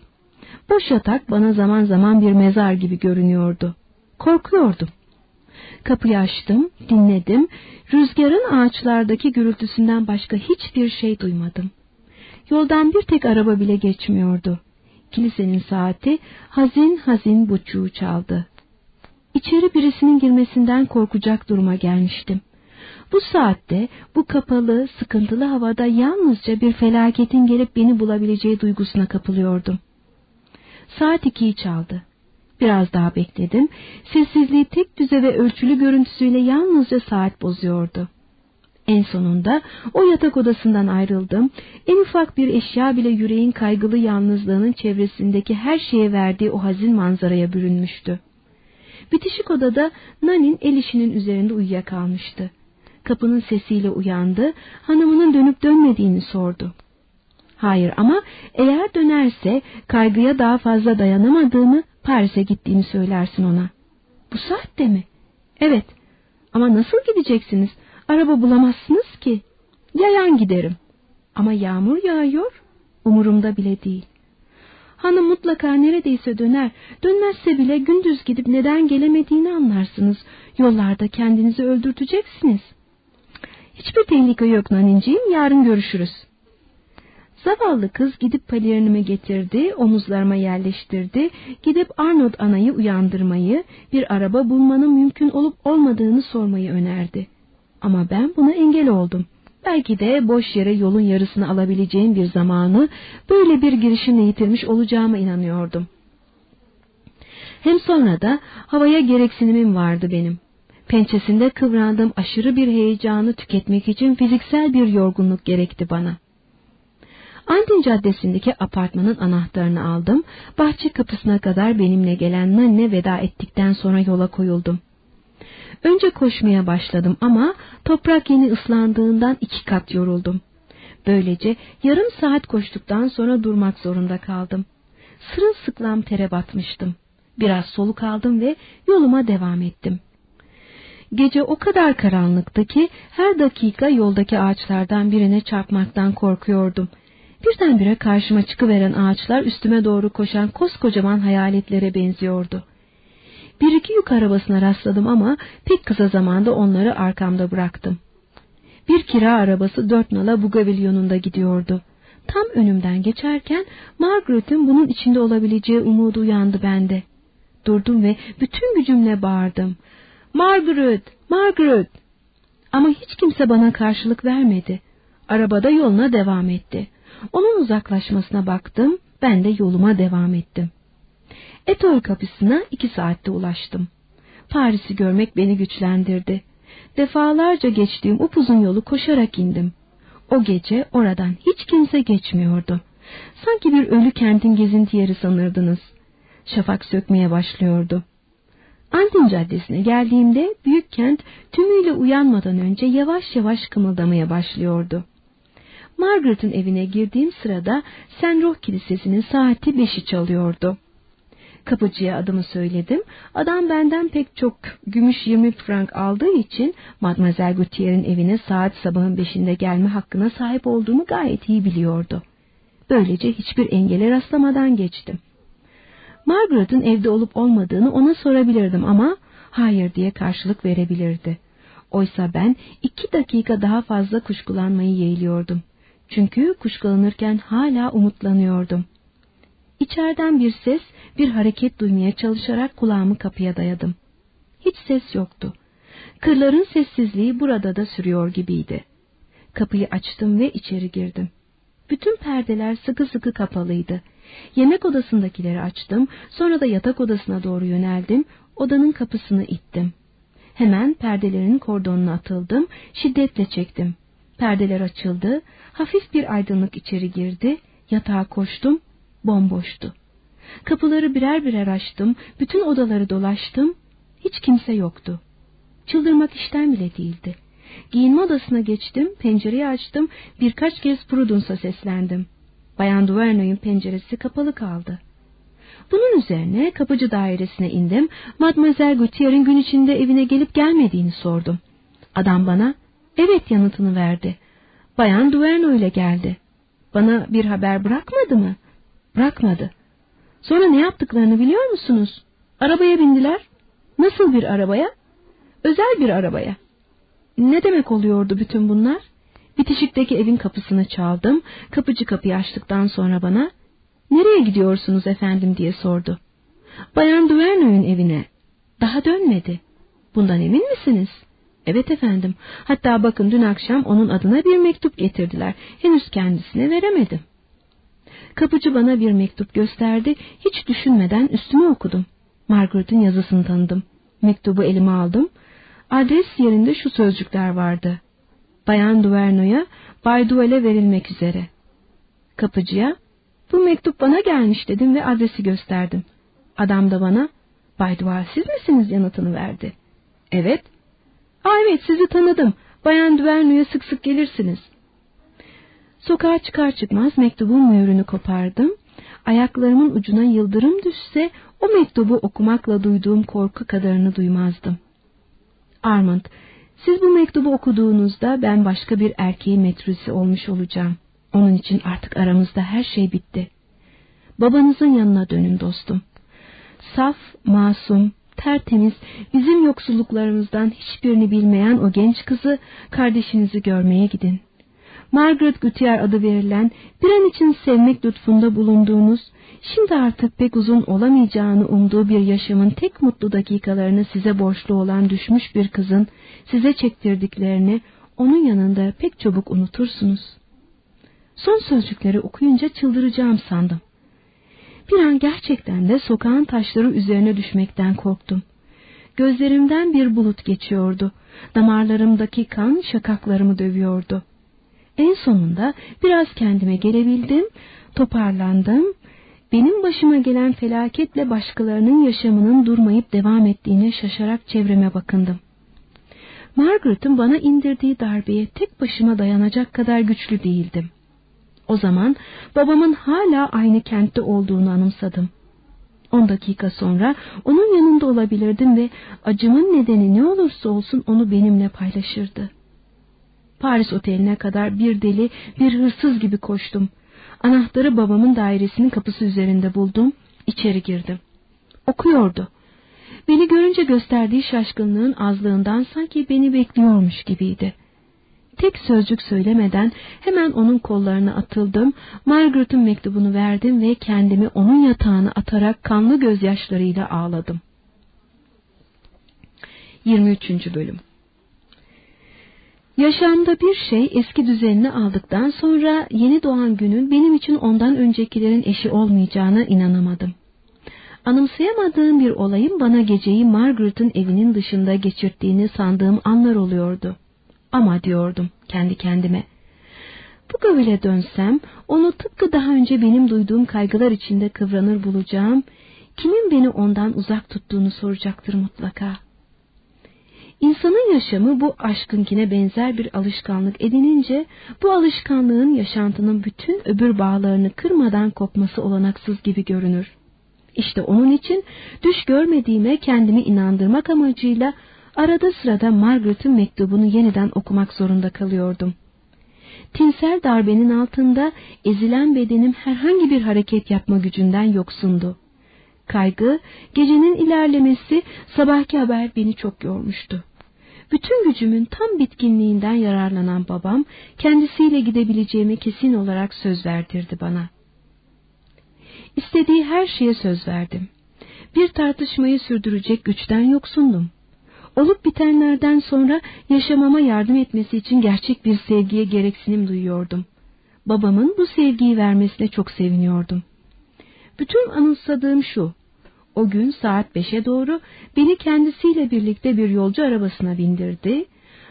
Boş yatak bana zaman zaman bir mezar gibi görünüyordu. Korkuyordum. Kapıyı açtım, dinledim. Rüzgarın ağaçlardaki gürültüsünden başka hiçbir şey duymadım. Yoldan bir tek araba bile geçmiyordu. Kilisenin saati hazin hazin buçuğu çaldı. İçeri birisinin girmesinden korkacak duruma gelmiştim. Bu saatte, bu kapalı, sıkıntılı havada yalnızca bir felaketin gelip beni bulabileceği duygusuna kapılıyordum. Saat ikiyi çaldı. Biraz daha bekledim. Sessizliği tek düze ve ölçülü görüntüsüyle yalnızca saat bozuyordu. En sonunda o yatak odasından ayrıldım. En ufak bir eşya bile yüreğin kaygılı yalnızlığının çevresindeki her şeye verdiği o hazin manzaraya bürünmüştü. Bitişik odada Nanin el işinin üzerinde uyuyakalmıştı. Kapının sesiyle uyandı, hanımının dönüp dönmediğini sordu. Hayır ama eğer dönerse kaygıya daha fazla dayanamadığımı Paris'e gittiğimi söylersin ona. Bu saatte mi? Evet. Ama nasıl gideceksiniz? Araba bulamazsınız ki. Yayan giderim. Ama yağmur yağıyor. Umurumda bile değil. Hanım mutlaka neredeyse döner. Dönmezse bile gündüz gidip neden gelemediğini anlarsınız. Yollarda kendinizi öldürteceksiniz. Hiçbir tehlike yok naninciğim. Yarın görüşürüz. Zavallı kız gidip palerinimi getirdi, omuzlarıma yerleştirdi, gidip Arnold anayı uyandırmayı, bir araba bulmanın mümkün olup olmadığını sormayı önerdi. Ama ben buna engel oldum. Belki de boş yere yolun yarısını alabileceğim bir zamanı böyle bir girişimle yitirmiş olacağıma inanıyordum. Hem sonra da havaya gereksinimim vardı benim. Pençesinde kıvrandığım aşırı bir heyecanı tüketmek için fiziksel bir yorgunluk gerekti bana. Antin Caddesi'ndeki apartmanın anahtarını aldım, bahçe kapısına kadar benimle gelen Nanne veda ettikten sonra yola koyuldum. Önce koşmaya başladım ama toprak yeni ıslandığından iki kat yoruldum. Böylece yarım saat koştuktan sonra durmak zorunda kaldım. Sırılsıklam tere batmıştım. Biraz soluk aldım ve yoluma devam ettim. Gece o kadar karanlıktı ki her dakika yoldaki ağaçlardan birine çarpmaktan korkuyordum. Birdenbire karşıma çıkıveren ağaçlar üstüme doğru koşan koskocaman hayaletlere benziyordu. Bir iki yük arabasına rastladım ama pek kısa zamanda onları arkamda bıraktım. Bir kira arabası dört nala Bugaville yolunda gidiyordu. Tam önümden geçerken Margaret'in bunun içinde olabileceği umudu uyandı bende. Durdum ve bütün gücümle bağırdım. Margaret, Margaret! Ama hiç kimse bana karşılık vermedi. Arabada yoluna devam etti. Onun uzaklaşmasına baktım, ben de yoluma devam ettim. Etol kapısına iki saatte ulaştım. Paris'i görmek beni güçlendirdi. Defalarca geçtiğim upuzun yolu koşarak indim. O gece oradan hiç kimse geçmiyordu. Sanki bir ölü kentin gezinti yeri sanırdınız. Şafak sökmeye başlıyordu. Antin Caddesi'ne geldiğimde büyük kent tümüyle uyanmadan önce yavaş yavaş kımıldamaya başlıyordu. Margaret'ın evine girdiğim sırada Senroh Kilisesi'nin saati beşi çalıyordu. Kapıcıya adımı söyledim. Adam benden pek çok gümüş yirmi frank aldığı için Mademoiselle Gautier'in evine saat sabahın beşinde gelme hakkına sahip olduğumu gayet iyi biliyordu. Böylece hiçbir engele rastlamadan geçtim. Margaret'ın evde olup olmadığını ona sorabilirdim ama hayır diye karşılık verebilirdi. Oysa ben iki dakika daha fazla kuşkulanmayı yeğliyordum. Çünkü kuşkulanırken hala umutlanıyordum. İçeriden bir ses, bir hareket duymaya çalışarak kulağımı kapıya dayadım. Hiç ses yoktu. Kırların sessizliği burada da sürüyor gibiydi. Kapıyı açtım ve içeri girdim. Bütün perdeler sıkı sıkı kapalıydı. Yemek odasındakileri açtım, sonra da yatak odasına doğru yöneldim, odanın kapısını ittim. Hemen perdelerin kordonuna atıldım, şiddetle çektim. Perdeler açıldı, hafif bir aydınlık içeri girdi, yatağa koştum, bomboştu. Kapıları birer birer açtım, bütün odaları dolaştım, hiç kimse yoktu. Çıldırmak işten bile değildi. Giyinme odasına geçtim, pencereyi açtım, birkaç kez Prudence'a seslendim. Bayan Duverno'nun penceresi kapalı kaldı. Bunun üzerine kapıcı dairesine indim, Mademoiselle Gautier'in gün içinde evine gelip gelmediğini sordum. Adam bana, evet yanıtını verdi. Bayan Duverno ile geldi. Bana bir haber bırakmadı mı? Bırakmadı. Sonra ne yaptıklarını biliyor musunuz? Arabaya bindiler. Nasıl bir arabaya? Özel bir arabaya. Ne demek oluyordu bütün bunlar? Bitişikteki evin kapısını çaldım. Kapıcı kapıyı açtıktan sonra bana ''Nereye gidiyorsunuz efendim?'' diye sordu. ''Bayan Duverno'nun evine.'' ''Daha dönmedi.'' ''Bundan emin misiniz?'' ''Evet efendim. Hatta bakın dün akşam onun adına bir mektup getirdiler. Henüz kendisine veremedim.'' Kapıcı bana bir mektup gösterdi. Hiç düşünmeden üstüne okudum. Margaret'in yazısını tanıdım. Mektubu elime aldım. Adres yerinde şu sözcükler vardı. Bayan Duverno'ya Bay Duel'e verilmek üzere. Kapıcıya bu mektup bana gelmiş dedim ve adresi gösterdim. Adam da bana Bay Duel siz misiniz yanıtını verdi. Evet. Aa evet sizi tanıdım. Bayan Duverno'ya sık sık gelirsiniz. Sokağa çıkar çıkmaz mektubun mühürünü kopardım. Ayaklarımın ucuna yıldırım düşse o mektubu okumakla duyduğum korku kadarını duymazdım. Armand, siz bu mektubu okuduğunuzda ben başka bir erkeğin metrüsü olmuş olacağım. Onun için artık aramızda her şey bitti. Babanızın yanına dönün dostum. Saf, masum, tertemiz, bizim yoksulluklarımızdan hiçbirini bilmeyen o genç kızı kardeşinizi görmeye gidin. Margaret Gutier adı verilen bir an için sevmek lütfunda bulunduğunuz, şimdi artık pek uzun olamayacağını umduğu bir yaşamın tek mutlu dakikalarını size borçlu olan düşmüş bir kızın size çektirdiklerini onun yanında pek çabuk unutursunuz. Son sözcükleri okuyunca çıldıracağım sandım. Bir an gerçekten de sokağın taşları üzerine düşmekten korktum. Gözlerimden bir bulut geçiyordu. Damarlarımdaki kan şakaklarımı dövüyordu. En sonunda biraz kendime gelebildim, toparlandım. Benim başıma gelen felaketle başkalarının yaşamının durmayıp devam ettiğine şaşarak çevreme bakındım. Margaret'ın bana indirdiği darbeye tek başıma dayanacak kadar güçlü değildim. O zaman babamın hala aynı kentte olduğunu anımsadım. On dakika sonra onun yanında olabilirdim ve acımın nedeni ne olursa olsun onu benimle paylaşırdı. Paris oteline kadar bir deli, bir hırsız gibi koştum. Anahtarı babamın dairesinin kapısı üzerinde buldum. İçeri girdim. Okuyordu. Beni görünce gösterdiği şaşkınlığın azlığından sanki beni bekliyormuş gibiydi. Tek sözcük söylemeden hemen onun kollarına atıldım, Margaret'ın mektubunu verdim ve kendimi onun yatağına atarak kanlı gözyaşlarıyla ağladım. 23. Bölüm Yaşamda bir şey eski düzenini aldıktan sonra yeni doğan günün benim için ondan öncekilerin eşi olmayacağına inanamadım. Anımsayamadığım bir olayın bana geceyi Margaret'ın evinin dışında geçirdiğini sandığım anlar oluyordu. Ama diyordum kendi kendime. Bu gavile dönsem onu tıpkı daha önce benim duyduğum kaygılar içinde kıvranır bulacağım. Kimin beni ondan uzak tuttuğunu soracaktır mutlaka. İnsanın yaşamı bu aşkınkine benzer bir alışkanlık edinince bu alışkanlığın yaşantının bütün öbür bağlarını kırmadan kopması olanaksız gibi görünür. İşte onun için düş görmediğime kendimi inandırmak amacıyla arada sırada Margaret'ın mektubunu yeniden okumak zorunda kalıyordum. Tinsel darbenin altında ezilen bedenim herhangi bir hareket yapma gücünden yoksundu. Kaygı, gecenin ilerlemesi, sabahki haber beni çok yormuştu. Bütün gücümün tam bitkinliğinden yararlanan babam, kendisiyle gidebileceğimi kesin olarak söz verdirdi bana. İstediği her şeye söz verdim. Bir tartışmayı sürdürecek güçten yoksundum. Olup bitenlerden sonra yaşamama yardım etmesi için gerçek bir sevgiye gereksinim duyuyordum. Babamın bu sevgiyi vermesine çok seviniyordum. Bütün anımsadığım şu, o gün saat beşe doğru beni kendisiyle birlikte bir yolcu arabasına bindirdi,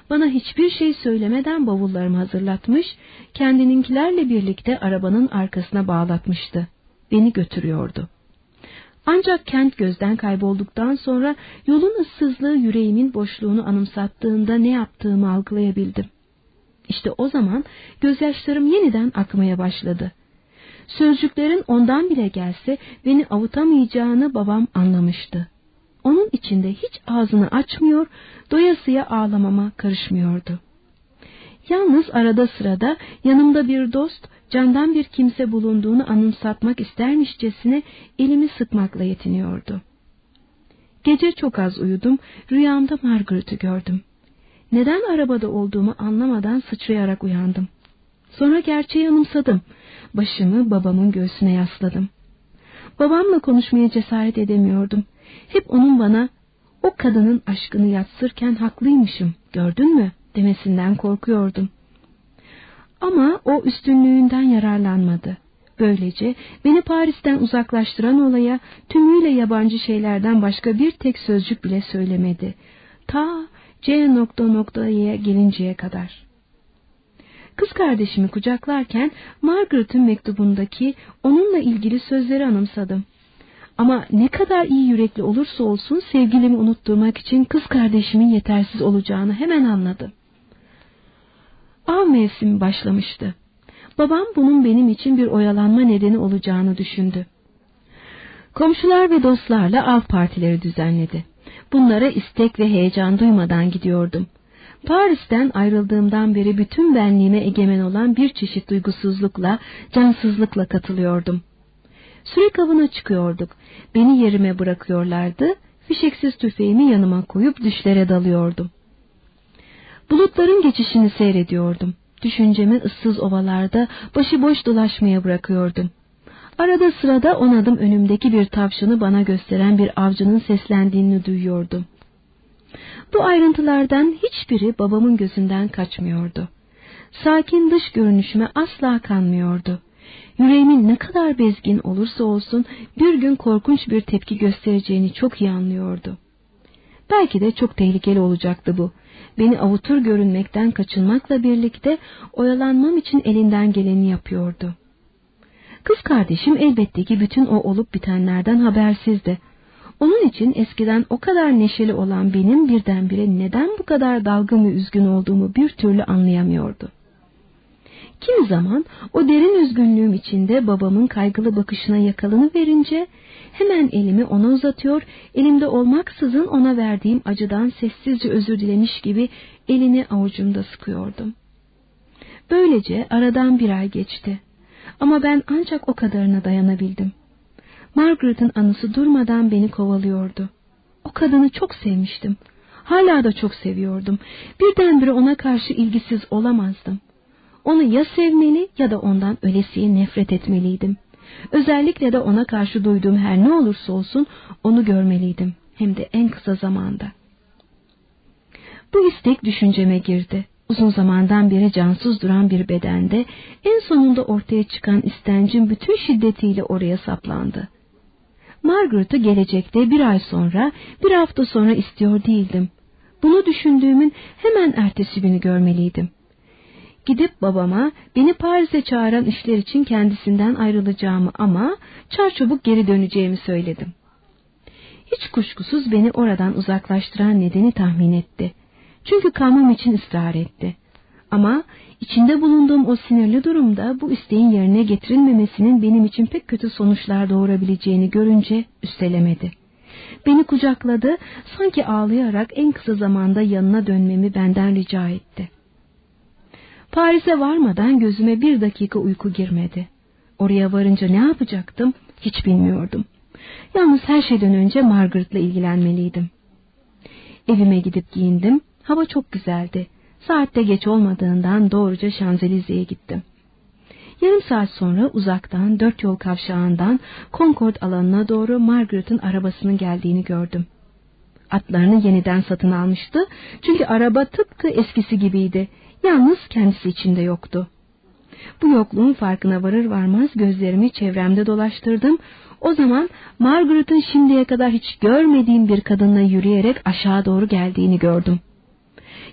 bana hiçbir şey söylemeden bavullarımı hazırlatmış, kendininkilerle birlikte arabanın arkasına bağlatmıştı. Beni götürüyordu. Ancak kent gözden kaybolduktan sonra yolun ıssızlığı yüreğimin boşluğunu anımsattığında ne yaptığımı algılayabildim. İşte o zaman gözyaşlarım yeniden akmaya başladı. Sözcüklerin ondan bile gelse beni avutamayacağını babam anlamıştı. Onun içinde hiç ağzını açmıyor, doyasıya ağlamama karışmıyordu. Yalnız arada sırada yanımda bir dost, candan bir kimse bulunduğunu anımsatmak istermişçesine elimi sıkmakla yetiniyordu. Gece çok az uyudum, rüyamda Margaret'ı gördüm. Neden arabada olduğumu anlamadan sıçrayarak uyandım. Sonra gerçeği anımsadım. Başımı babamın göğsüne yasladım. Babamla konuşmaya cesaret edemiyordum. Hep onun bana o kadının aşkını yatsırken haklıymışım gördün mü demesinden korkuyordum. Ama o üstünlüğünden yararlanmadı. Böylece beni Paris'ten uzaklaştıran olaya tümüyle yabancı şeylerden başka bir tek sözcük bile söylemedi. Ta C nokta noktaya gelinceye kadar. Kız kardeşimi kucaklarken Margaret'ın mektubundaki onunla ilgili sözleri anımsadım. Ama ne kadar iyi yürekli olursa olsun sevgilimi unutturmak için kız kardeşimin yetersiz olacağını hemen anladım. Av mevsimi başlamıştı. Babam bunun benim için bir oyalanma nedeni olacağını düşündü. Komşular ve dostlarla av partileri düzenledi. Bunlara istek ve heyecan duymadan gidiyordum. Paris'ten ayrıldığımdan beri bütün benliğime egemen olan bir çeşit duygusuzlukla, cansızlıkla katılıyordum. Sürekli avına çıkıyorduk. Beni yerime bırakıyorlardı, fişeksiz tüfeğimi yanıma koyup düşlere dalıyordum. Bulutların geçişini seyrediyordum. Düşüncemi ıssız ovalarda başıboş dolaşmaya bırakıyordum. Arada sırada on adım önümdeki bir tavşanı bana gösteren bir avcının seslendiğini duyuyordum. Bu ayrıntılardan hiçbiri babamın gözünden kaçmıyordu. Sakin dış görünüşüme asla kanmıyordu. Yüreğimin ne kadar bezgin olursa olsun bir gün korkunç bir tepki göstereceğini çok iyi anlıyordu. Belki de çok tehlikeli olacaktı bu. Beni avutur görünmekten kaçınmakla birlikte oyalanmam için elinden geleni yapıyordu. Kız kardeşim elbette ki bütün o olup bitenlerden habersizdi. Onun için eskiden o kadar neşeli olan benim birdenbire neden bu kadar dalgın ve üzgün olduğumu bir türlü anlayamıyordu. Kimi zaman o derin üzgünlüğüm içinde babamın kaygılı bakışına yakalanı verince hemen elimi ona uzatıyor, elimde olmaksızın ona verdiğim acıdan sessizce özür dilemiş gibi elini avucumda sıkıyordum. Böylece aradan bir ay geçti. Ama ben ancak o kadarına dayanabildim. Margaret'ın anısı durmadan beni kovalıyordu. O kadını çok sevmiştim. Hala da çok seviyordum. Birdenbire ona karşı ilgisiz olamazdım. Onu ya sevmeli ya da ondan ölesiye nefret etmeliydim. Özellikle de ona karşı duyduğum her ne olursa olsun onu görmeliydim. Hem de en kısa zamanda. Bu istek düşünceme girdi. Uzun zamandan beri cansız duran bir bedende en sonunda ortaya çıkan istencin bütün şiddetiyle oraya saplandı. Margaret'ı gelecekte bir ay sonra, bir hafta sonra istiyor değildim. Bunu düşündüğümün hemen ertesi günü görmeliydim. Gidip babama beni Paris'e çağıran işler için kendisinden ayrılacağımı ama çarçabuk geri döneceğimi söyledim. Hiç kuşkusuz beni oradan uzaklaştıran nedeni tahmin etti. Çünkü kalmam için ısrar etti. Ama içinde bulunduğum o sinirli durumda bu isteğin yerine getirilmemesinin benim için pek kötü sonuçlar doğurabileceğini görünce üstelemedi. Beni kucakladı, sanki ağlayarak en kısa zamanda yanına dönmemi benden rica etti. Paris'e varmadan gözüme bir dakika uyku girmedi. Oraya varınca ne yapacaktım hiç bilmiyordum. Yalnız her şeyden önce Margaret'la ilgilenmeliydim. Evime gidip giyindim, hava çok güzeldi. Saatte geç olmadığından doğruca Şanzelize'ye gittim. Yarım saat sonra uzaktan dört yol kavşağından Concord alanına doğru Margaret'ın arabasının geldiğini gördüm. Atlarını yeniden satın almıştı çünkü araba tıpkı eskisi gibiydi. Yalnız kendisi içinde yoktu. Bu yokluğun farkına varır varmaz gözlerimi çevremde dolaştırdım. O zaman Margaret'ın şimdiye kadar hiç görmediğim bir kadınla yürüyerek aşağı doğru geldiğini gördüm.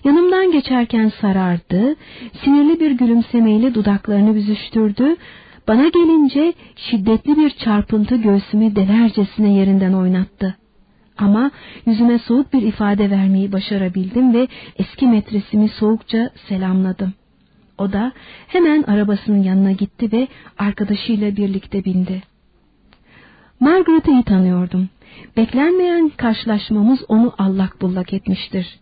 Yanımdan geçerken sarardı, sinirli bir gülümsemeyle dudaklarını büzüştürdü, bana gelince şiddetli bir çarpıntı göğsümü delercesine yerinden oynattı. Ama yüzüme soğuk bir ifade vermeyi başarabildim ve eski metresimi soğukça selamladım. O da hemen arabasının yanına gitti ve arkadaşıyla birlikte bindi. Margaret'ı iyi tanıyordum. Beklenmeyen karşılaşmamız onu allak bullak etmiştir.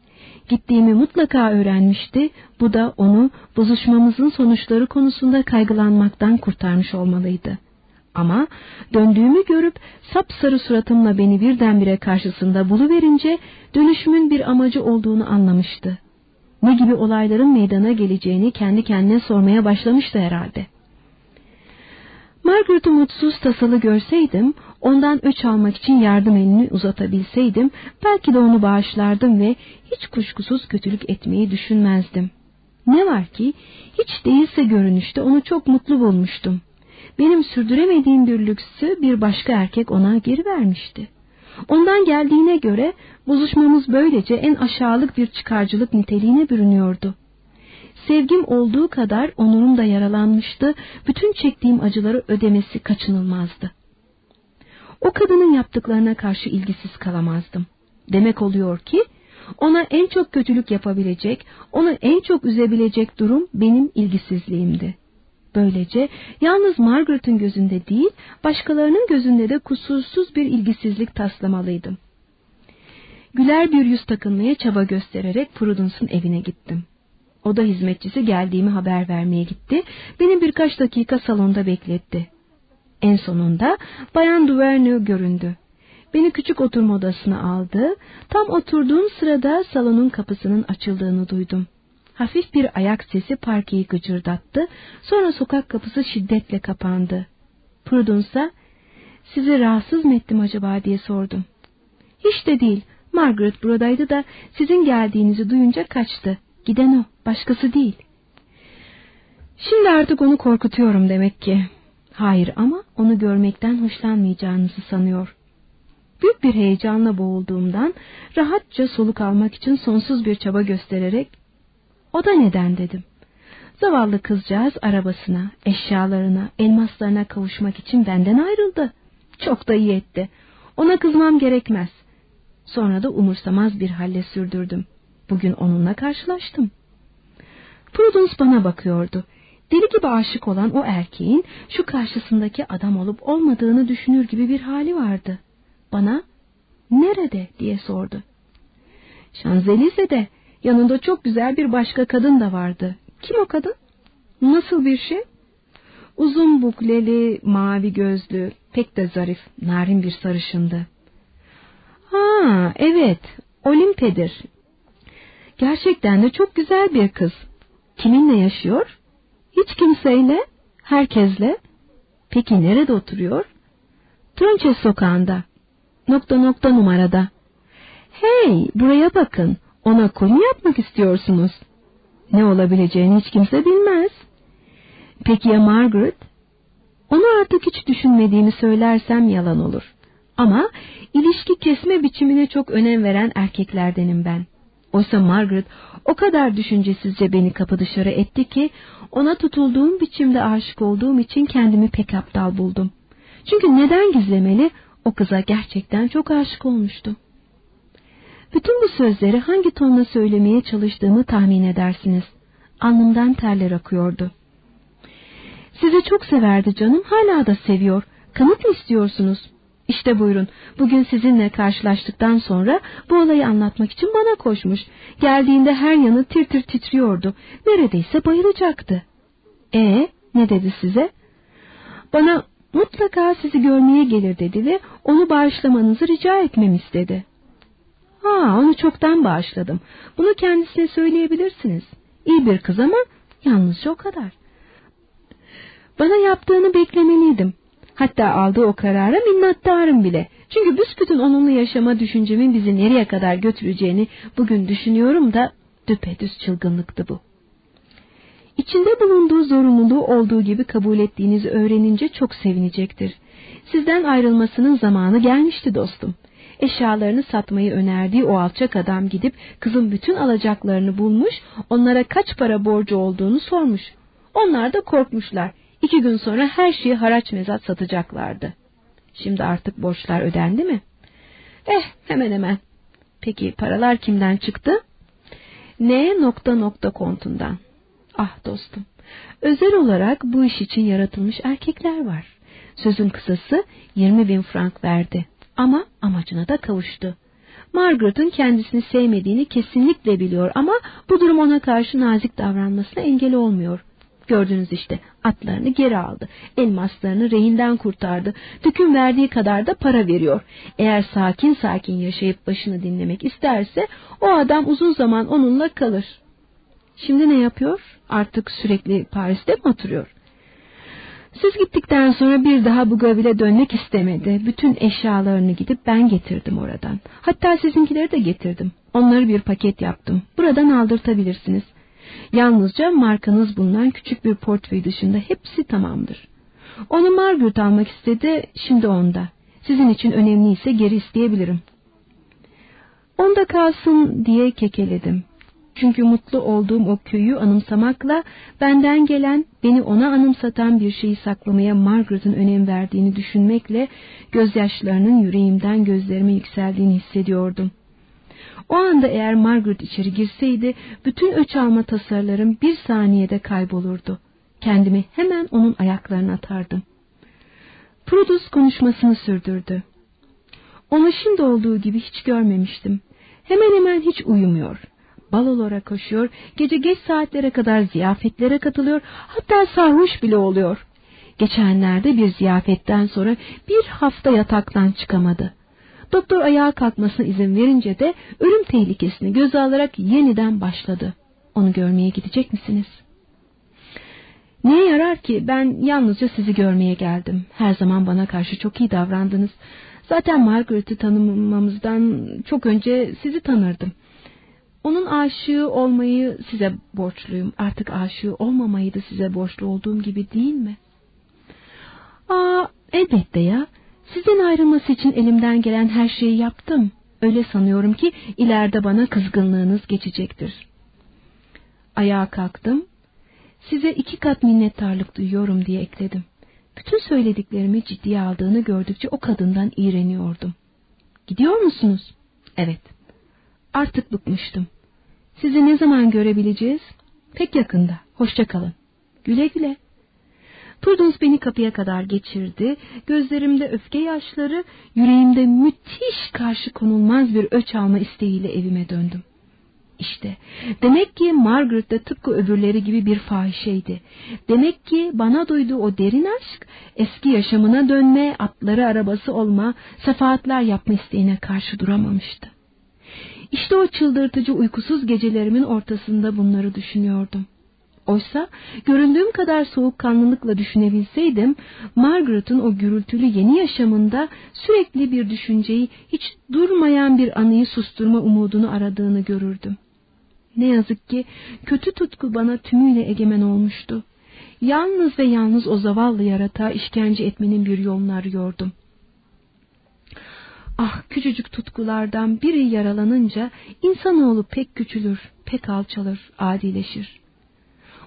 Gittiğimi mutlaka öğrenmişti, bu da onu bozuşmamızın sonuçları konusunda kaygılanmaktan kurtarmış olmalıydı. Ama döndüğümü görüp sapsarı suratımla beni birdenbire karşısında buluverince dönüşümün bir amacı olduğunu anlamıştı. Ne gibi olayların meydana geleceğini kendi kendine sormaya başlamıştı herhalde. Margaret'ı mutsuz tasalı görseydim, ondan öç almak için yardım elini uzatabilseydim, belki de onu bağışlardım ve hiç kuşkusuz kötülük etmeyi düşünmezdim. Ne var ki, hiç değilse görünüşte onu çok mutlu bulmuştum. Benim sürdüremediğim bir lüksü bir başka erkek ona geri vermişti. Ondan geldiğine göre bozuşmamız böylece en aşağılık bir çıkarcılık niteliğine bürünüyordu. Sevgim olduğu kadar onurum da yaralanmıştı, bütün çektiğim acıları ödemesi kaçınılmazdı. O kadının yaptıklarına karşı ilgisiz kalamazdım. Demek oluyor ki, ona en çok kötülük yapabilecek, onu en çok üzebilecek durum benim ilgisizliğimdi. Böylece yalnız Margaret'ın gözünde değil, başkalarının gözünde de kusursuz bir ilgisizlik taslamalıydım. Güler bir yüz takınmaya çaba göstererek Prudence'ın evine gittim. Oda hizmetçisi geldiğimi haber vermeye gitti, beni birkaç dakika salonda bekletti. En sonunda Bayan Duvernay göründü. Beni küçük oturma odasına aldı, tam oturduğum sırada salonun kapısının açıldığını duydum. Hafif bir ayak sesi parkeyi gıcırdattı, sonra sokak kapısı şiddetle kapandı. Prudence'a, sizi rahatsız mı ettim acaba diye sordum. Hiç de değil, Margaret buradaydı da sizin geldiğinizi duyunca kaçtı. Giden o, başkası değil. Şimdi artık onu korkutuyorum demek ki. Hayır ama onu görmekten hoşlanmayacağınızı sanıyor. Büyük bir heyecanla boğulduğumdan rahatça soluk almak için sonsuz bir çaba göstererek o da neden dedim. Zavallı kızcağız arabasına, eşyalarına, elmaslarına kavuşmak için benden ayrıldı. Çok da iyi etti. Ona kızmam gerekmez. Sonra da umursamaz bir halle sürdürdüm. Bugün onunla karşılaştım. Prudence bana bakıyordu. Deli gibi aşık olan o erkeğin şu karşısındaki adam olup olmadığını düşünür gibi bir hali vardı. Bana nerede diye sordu. Şanzelize'de yanında çok güzel bir başka kadın da vardı. Kim o kadın? Nasıl bir şey? Uzun bukleli, mavi gözlü, pek de zarif, narin bir sarışındı. Ha evet Olimpe'dir. Gerçekten de çok güzel bir kız. Kiminle yaşıyor? Hiç kimseyle, herkesle. Peki nerede oturuyor? Trunches sokağında. Nokta nokta numarada. Hey, buraya bakın. Ona konu yapmak istiyorsunuz. Ne olabileceğini hiç kimse bilmez. Peki ya Margaret? Onu artık hiç düşünmediğimi söylersem yalan olur. Ama ilişki kesme biçimine çok önem veren erkeklerdenim ben. Oysa Margaret o kadar düşüncesizce beni kapı dışarı etti ki ona tutulduğum biçimde aşık olduğum için kendimi pek aptal buldum. Çünkü neden gizlemeli o kıza gerçekten çok aşık olmuştu. Bütün bu sözleri hangi tonla söylemeye çalıştığımı tahmin edersiniz. Alnımdan terler akıyordu. Sizi çok severdi canım, hala da seviyor. Kanıt istiyorsunuz? İşte buyurun, bugün sizinle karşılaştıktan sonra bu olayı anlatmak için bana koşmuş. Geldiğinde her yanı tir tir titriyordu. Neredeyse bayılacaktı. E ne dedi size? Bana mutlaka sizi görmeye gelir dedi ve onu bağışlamanızı rica etmem istedi. Ha, onu çoktan bağışladım. Bunu kendisine söyleyebilirsiniz. İyi bir kız ama yalnızca o kadar. Bana yaptığını beklemeliydim. Hatta aldığı o karara minnettarım bile. Çünkü büsbütün onunla yaşama düşüncemin bizi nereye kadar götüreceğini bugün düşünüyorum da düpedüz çılgınlıktı bu. İçinde bulunduğu zorunluluğu olduğu gibi kabul ettiğinizi öğrenince çok sevinecektir. Sizden ayrılmasının zamanı gelmişti dostum. Eşyalarını satmayı önerdiği o alçak adam gidip kızın bütün alacaklarını bulmuş, onlara kaç para borcu olduğunu sormuş. Onlar da korkmuşlar. İki gün sonra her şeyi haraç mezat satacaklardı. Şimdi artık borçlar ödendi mi? Eh hemen hemen. Peki paralar kimden çıktı? N nokta nokta kontundan. Ah dostum, özel olarak bu iş için yaratılmış erkekler var. Sözün kısası 20 bin frank verdi ama amacına da kavuştu. Margaret'ın kendisini sevmediğini kesinlikle biliyor ama bu durum ona karşı nazik davranmasına engel olmuyor. Gördünüz işte atlarını geri aldı. Elmaslarını rehinden kurtardı. Dükün verdiği kadar da para veriyor. Eğer sakin sakin yaşayıp başını dinlemek isterse o adam uzun zaman onunla kalır. Şimdi ne yapıyor? Artık sürekli Paris'te mi oturuyor? Siz gittikten sonra bir daha Bugaville'e dönmek istemedi. Bütün eşyalarını gidip ben getirdim oradan. Hatta sizinkileri de getirdim. Onları bir paket yaptım. Buradan aldırtabilirsiniz. Yalnızca markanız bulunan küçük bir portföy dışında hepsi tamamdır. Onu Margaret almak istedi, şimdi onda. Sizin için önemliyse geri isteyebilirim. Onda kalsın diye kekeledim. Çünkü mutlu olduğum o köyü anımsamakla benden gelen, beni ona anımsatan bir şeyi saklamaya Margaret'ın önem verdiğini düşünmekle gözyaşlarının yüreğimden gözlerime yükseldiğini hissediyordum. O anda eğer Margaret içeri girseydi bütün öç alma tasarılarım bir saniyede kaybolurdu. Kendimi hemen onun ayaklarına atardım. Prudus konuşmasını sürdürdü. Onu şimdi olduğu gibi hiç görmemiştim. Hemen hemen hiç uyumuyor. Balolara koşuyor, gece geç saatlere kadar ziyafetlere katılıyor, hatta sarhoş bile oluyor. Geçenlerde bir ziyafetten sonra bir hafta yataktan çıkamadı. Doktor ayağa kalkmasına izin verince de ölüm tehlikesini göze alarak yeniden başladı. Onu görmeye gidecek misiniz? Neye yarar ki ben yalnızca sizi görmeye geldim. Her zaman bana karşı çok iyi davrandınız. Zaten Margaret'i tanımamızdan çok önce sizi tanırdım. Onun aşığı olmayı size borçluyum. Artık aşığı olmamayı da size borçlu olduğum gibi değil mi? Aa, elbette ya. Sizden ayrılması için elimden gelen her şeyi yaptım. Öyle sanıyorum ki ileride bana kızgınlığınız geçecektir. Ayağa kalktım. Size iki kat minnettarlık duyuyorum diye ekledim. Bütün söylediklerimi ciddiye aldığını gördükçe o kadından iğreniyordum. Gidiyor musunuz? Evet. Artık bıkmıştım. Sizi ne zaman görebileceğiz? Pek yakında. Hoşça kalın. Güle güle. Prudence beni kapıya kadar geçirdi. Gözlerimde öfke yaşları, yüreğimde müthiş karşı konulmaz bir öç alma isteğiyle evime döndüm. İşte demek ki Margaret de tıpkı öbürleri gibi bir fahişeydi. Demek ki bana duyduğu o derin aşk eski yaşamına dönme, atları arabası olma, sefaatler yapma isteğine karşı duramamıştı. İşte o çıldırtıcı uykusuz gecelerimin ortasında bunları düşünüyordum. Oysa göründüğüm kadar soğukkanlılıkla düşünebilseydim, Margaret'ın o gürültülü yeni yaşamında sürekli bir düşünceyi, hiç durmayan bir anıyı susturma umudunu aradığını görürdüm. Ne yazık ki kötü tutku bana tümüyle egemen olmuştu. Yalnız ve yalnız o zavallı yaratığa işkence etmenin bir yolunu arıyordum. Ah küçücük tutkulardan biri yaralanınca insanoğlu pek küçülür, pek alçalır, adileşir.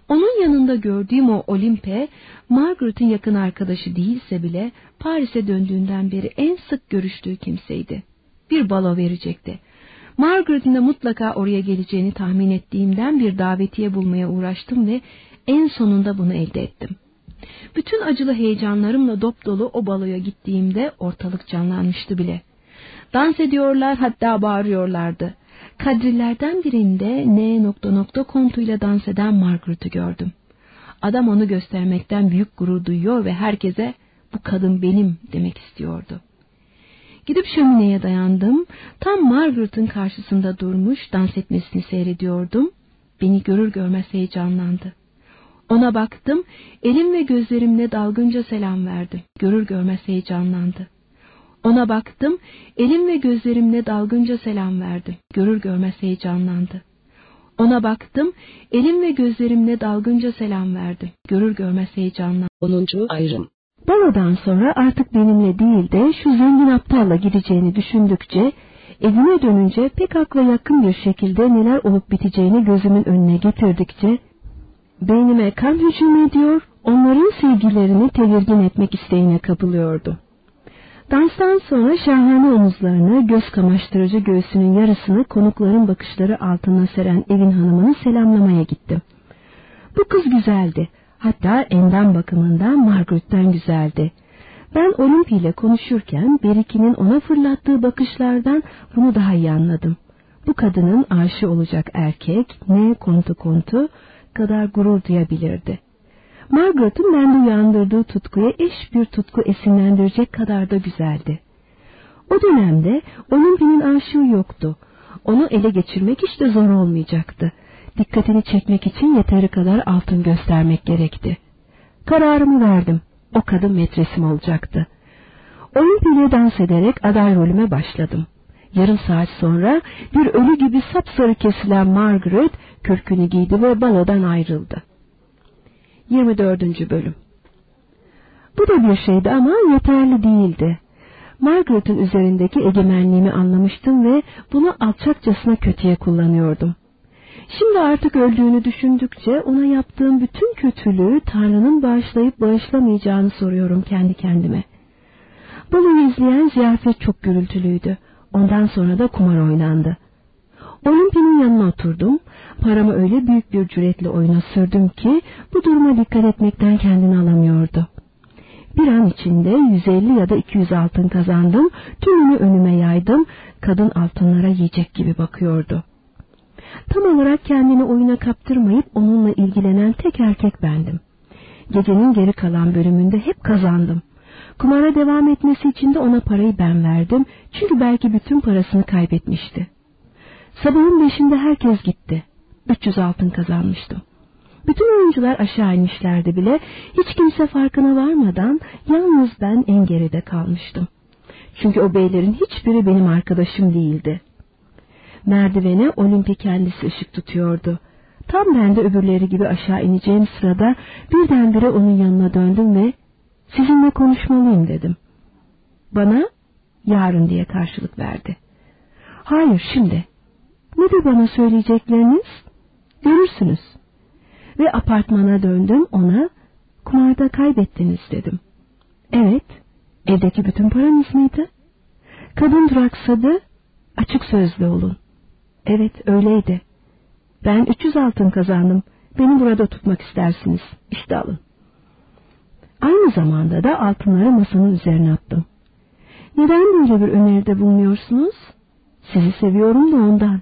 Onun yanında gördüğüm o Olimpe, Margaret'ın yakın arkadaşı değilse bile Paris'e döndüğünden beri en sık görüştüğü kimseydi. Bir balo verecekti. Margaret'ın da mutlaka oraya geleceğini tahmin ettiğimden bir davetiye bulmaya uğraştım ve en sonunda bunu elde ettim. Bütün acılı heyecanlarımla dop dolu o baloya gittiğimde ortalık canlanmıştı bile. Dans ediyorlar hatta bağırıyorlardı. Kadrillerden birinde N nokta nokta kontuyla dans eden Margaret'ı gördüm. Adam onu göstermekten büyük gurur duyuyor ve herkese bu kadın benim demek istiyordu. Gidip şömineye dayandım. Tam Margaret'ın karşısında durmuş dans etmesini seyrediyordum. Beni görür görmez heyecanlandı. Ona baktım, elim ve gözlerimle dalgınca selam verdim. Görür görmez heyecanlandı. Ona baktım, elim ve gözlerimle dalgınca selam verdim. Görür görmez heyecanlandı. Ona baktım, elim ve gözlerimle dalgınca selam verdim. Görür görmez heyecanlandı. 10. ayrım Balodan sonra artık benimle değil de şu zengin aptalla gideceğini düşündükçe, evime dönünce pek akla yakın bir şekilde neler olup biteceğini gözümün önüne getirdikçe, beynime kan hücum ediyor, onların sevgilerini tedirgin etmek isteğine kapılıyordu. Danstan sonra şahane omuzlarını, göz kamaştırıcı göğsünün yarısını konukların bakışları altına seren evin hanımını selamlamaya gittim. Bu kız güzeldi. Hatta endam bakımından Margaret'ten güzeldi. Ben Olympi ile konuşurken Beriki'nin ona fırlattığı bakışlardan bunu daha iyi anladım. Bu kadının aşı olacak erkek ne kontu kontu kadar gurur duyabilirdi. Margaret'ın bende uyandırdığı tutkuya eş bir tutku esinlendirecek kadar da güzeldi. O dönemde Olympi'nin aşığı yoktu. Onu ele geçirmek hiç de zor olmayacaktı. Dikkatini çekmek için yeteri kadar altın göstermek gerekti. Kararımı verdim. O kadın metresim olacaktı. Olympi ile dans ederek aday rolüme başladım. Yarım saat sonra bir ölü gibi sapsarı kesilen Margaret kürkünü giydi ve balodan ayrıldı. 24. Bölüm Bu da bir şeydi ama yeterli değildi. Margaret'ın üzerindeki egemenliğimi anlamıştım ve bunu alçakçasına kötüye kullanıyordum. Şimdi artık öldüğünü düşündükçe ona yaptığım bütün kötülüğü Tanrı'nın bağışlayıp bağışlamayacağını soruyorum kendi kendime. Baloyu izleyen ziyafet çok gürültülüydü. Ondan sonra da kumar oynandı. Olimpi'nin yanına oturdum. Paramı öyle büyük bir cüretle oyuna sürdüm ki bu duruma dikkat etmekten kendini alamıyordu. Bir an içinde 150 ya da 200 altın kazandım. Tümünü önüme yaydım. Kadın altınlara yiyecek gibi bakıyordu. Tam olarak kendini oyuna kaptırmayıp onunla ilgilenen tek erkek bendim. Gecenin geri kalan bölümünde hep kazandım. Kumara devam etmesi için de ona parayı ben verdim. Çünkü belki bütün parasını kaybetmişti. Sabahın beşinde herkes gitti. 300 altın kazanmıştım. Bütün oyuncular aşağı inmişlerdi bile. Hiç kimse farkına varmadan yalnız ben en geride kalmıştım. Çünkü o beylerin hiçbiri benim arkadaşım değildi. Merdivene Olimpi kendisi ışık tutuyordu. Tam ben de öbürleri gibi aşağı ineceğim sırada birdenbire onun yanına döndüm ve sizinle konuşmalıyım dedim. Bana yarın diye karşılık verdi. Hayır şimdi Nedir bana söyleyecekleriniz? Görürsünüz. Ve apartmana döndüm ona, kumarda kaybettiniz dedim. Evet, evdeki bütün paranız mıydı? Kadın duraksadı, açık sözlü olun. Evet, öyleydi. Ben 300 altın kazandım, beni burada tutmak istersiniz, işte alın. Aynı zamanda da altınları masanın üzerine attım. Neden böyle bir öneride bulunuyorsunuz? Sizi seviyorum da ondan.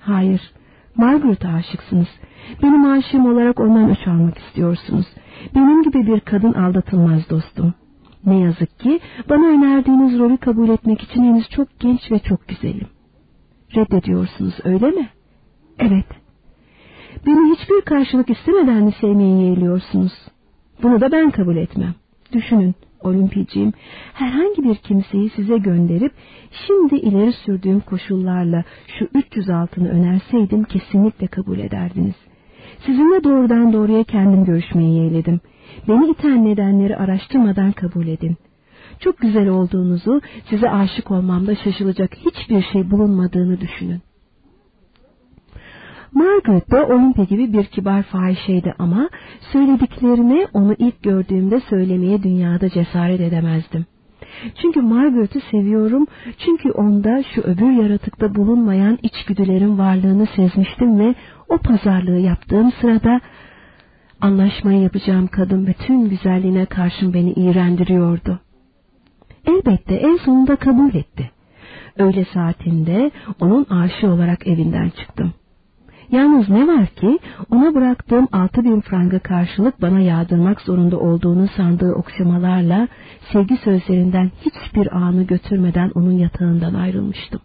Hayır, Margaret'a aşıksınız. Benim aşığım olarak ondan öç almak istiyorsunuz. Benim gibi bir kadın aldatılmaz dostum. Ne yazık ki bana önerdiğiniz rolü kabul etmek için henüz çok genç ve çok güzelim. Reddediyorsunuz öyle mi? Evet. Beni hiçbir karşılık istemeden mi sevmeyi yeğliyorsunuz? Bunu da ben kabul etmem. Düşünün olimpiyciğim herhangi bir kimseyi size gönderip şimdi ileri sürdüğüm koşullarla şu 300 altını önerseydim kesinlikle kabul ederdiniz. Sizinle doğrudan doğruya kendim görüşmeyi yeğledim. Beni iten nedenleri araştırmadan kabul edin. Çok güzel olduğunuzu, size aşık olmamda şaşılacak hiçbir şey bulunmadığını düşünün. Margaret de Olympia gibi bir kibar fahişeydi ama söylediklerini onu ilk gördüğümde söylemeye dünyada cesaret edemezdim. Çünkü Margaret'ı seviyorum, çünkü onda şu öbür yaratıkta bulunmayan içgüdülerin varlığını sezmiştim ve o pazarlığı yaptığım sırada anlaşmayı yapacağım kadın bütün güzelliğine karşın beni iğrendiriyordu. Elbette en sonunda kabul etti. Öğle saatinde onun aşı olarak evinden çıktım. Yalnız ne var ki ona bıraktığım altı bin franga karşılık bana yağdırmak zorunda olduğunu sandığı okşamalarla sevgi sözlerinden hiçbir anı götürmeden onun yatağından ayrılmıştım.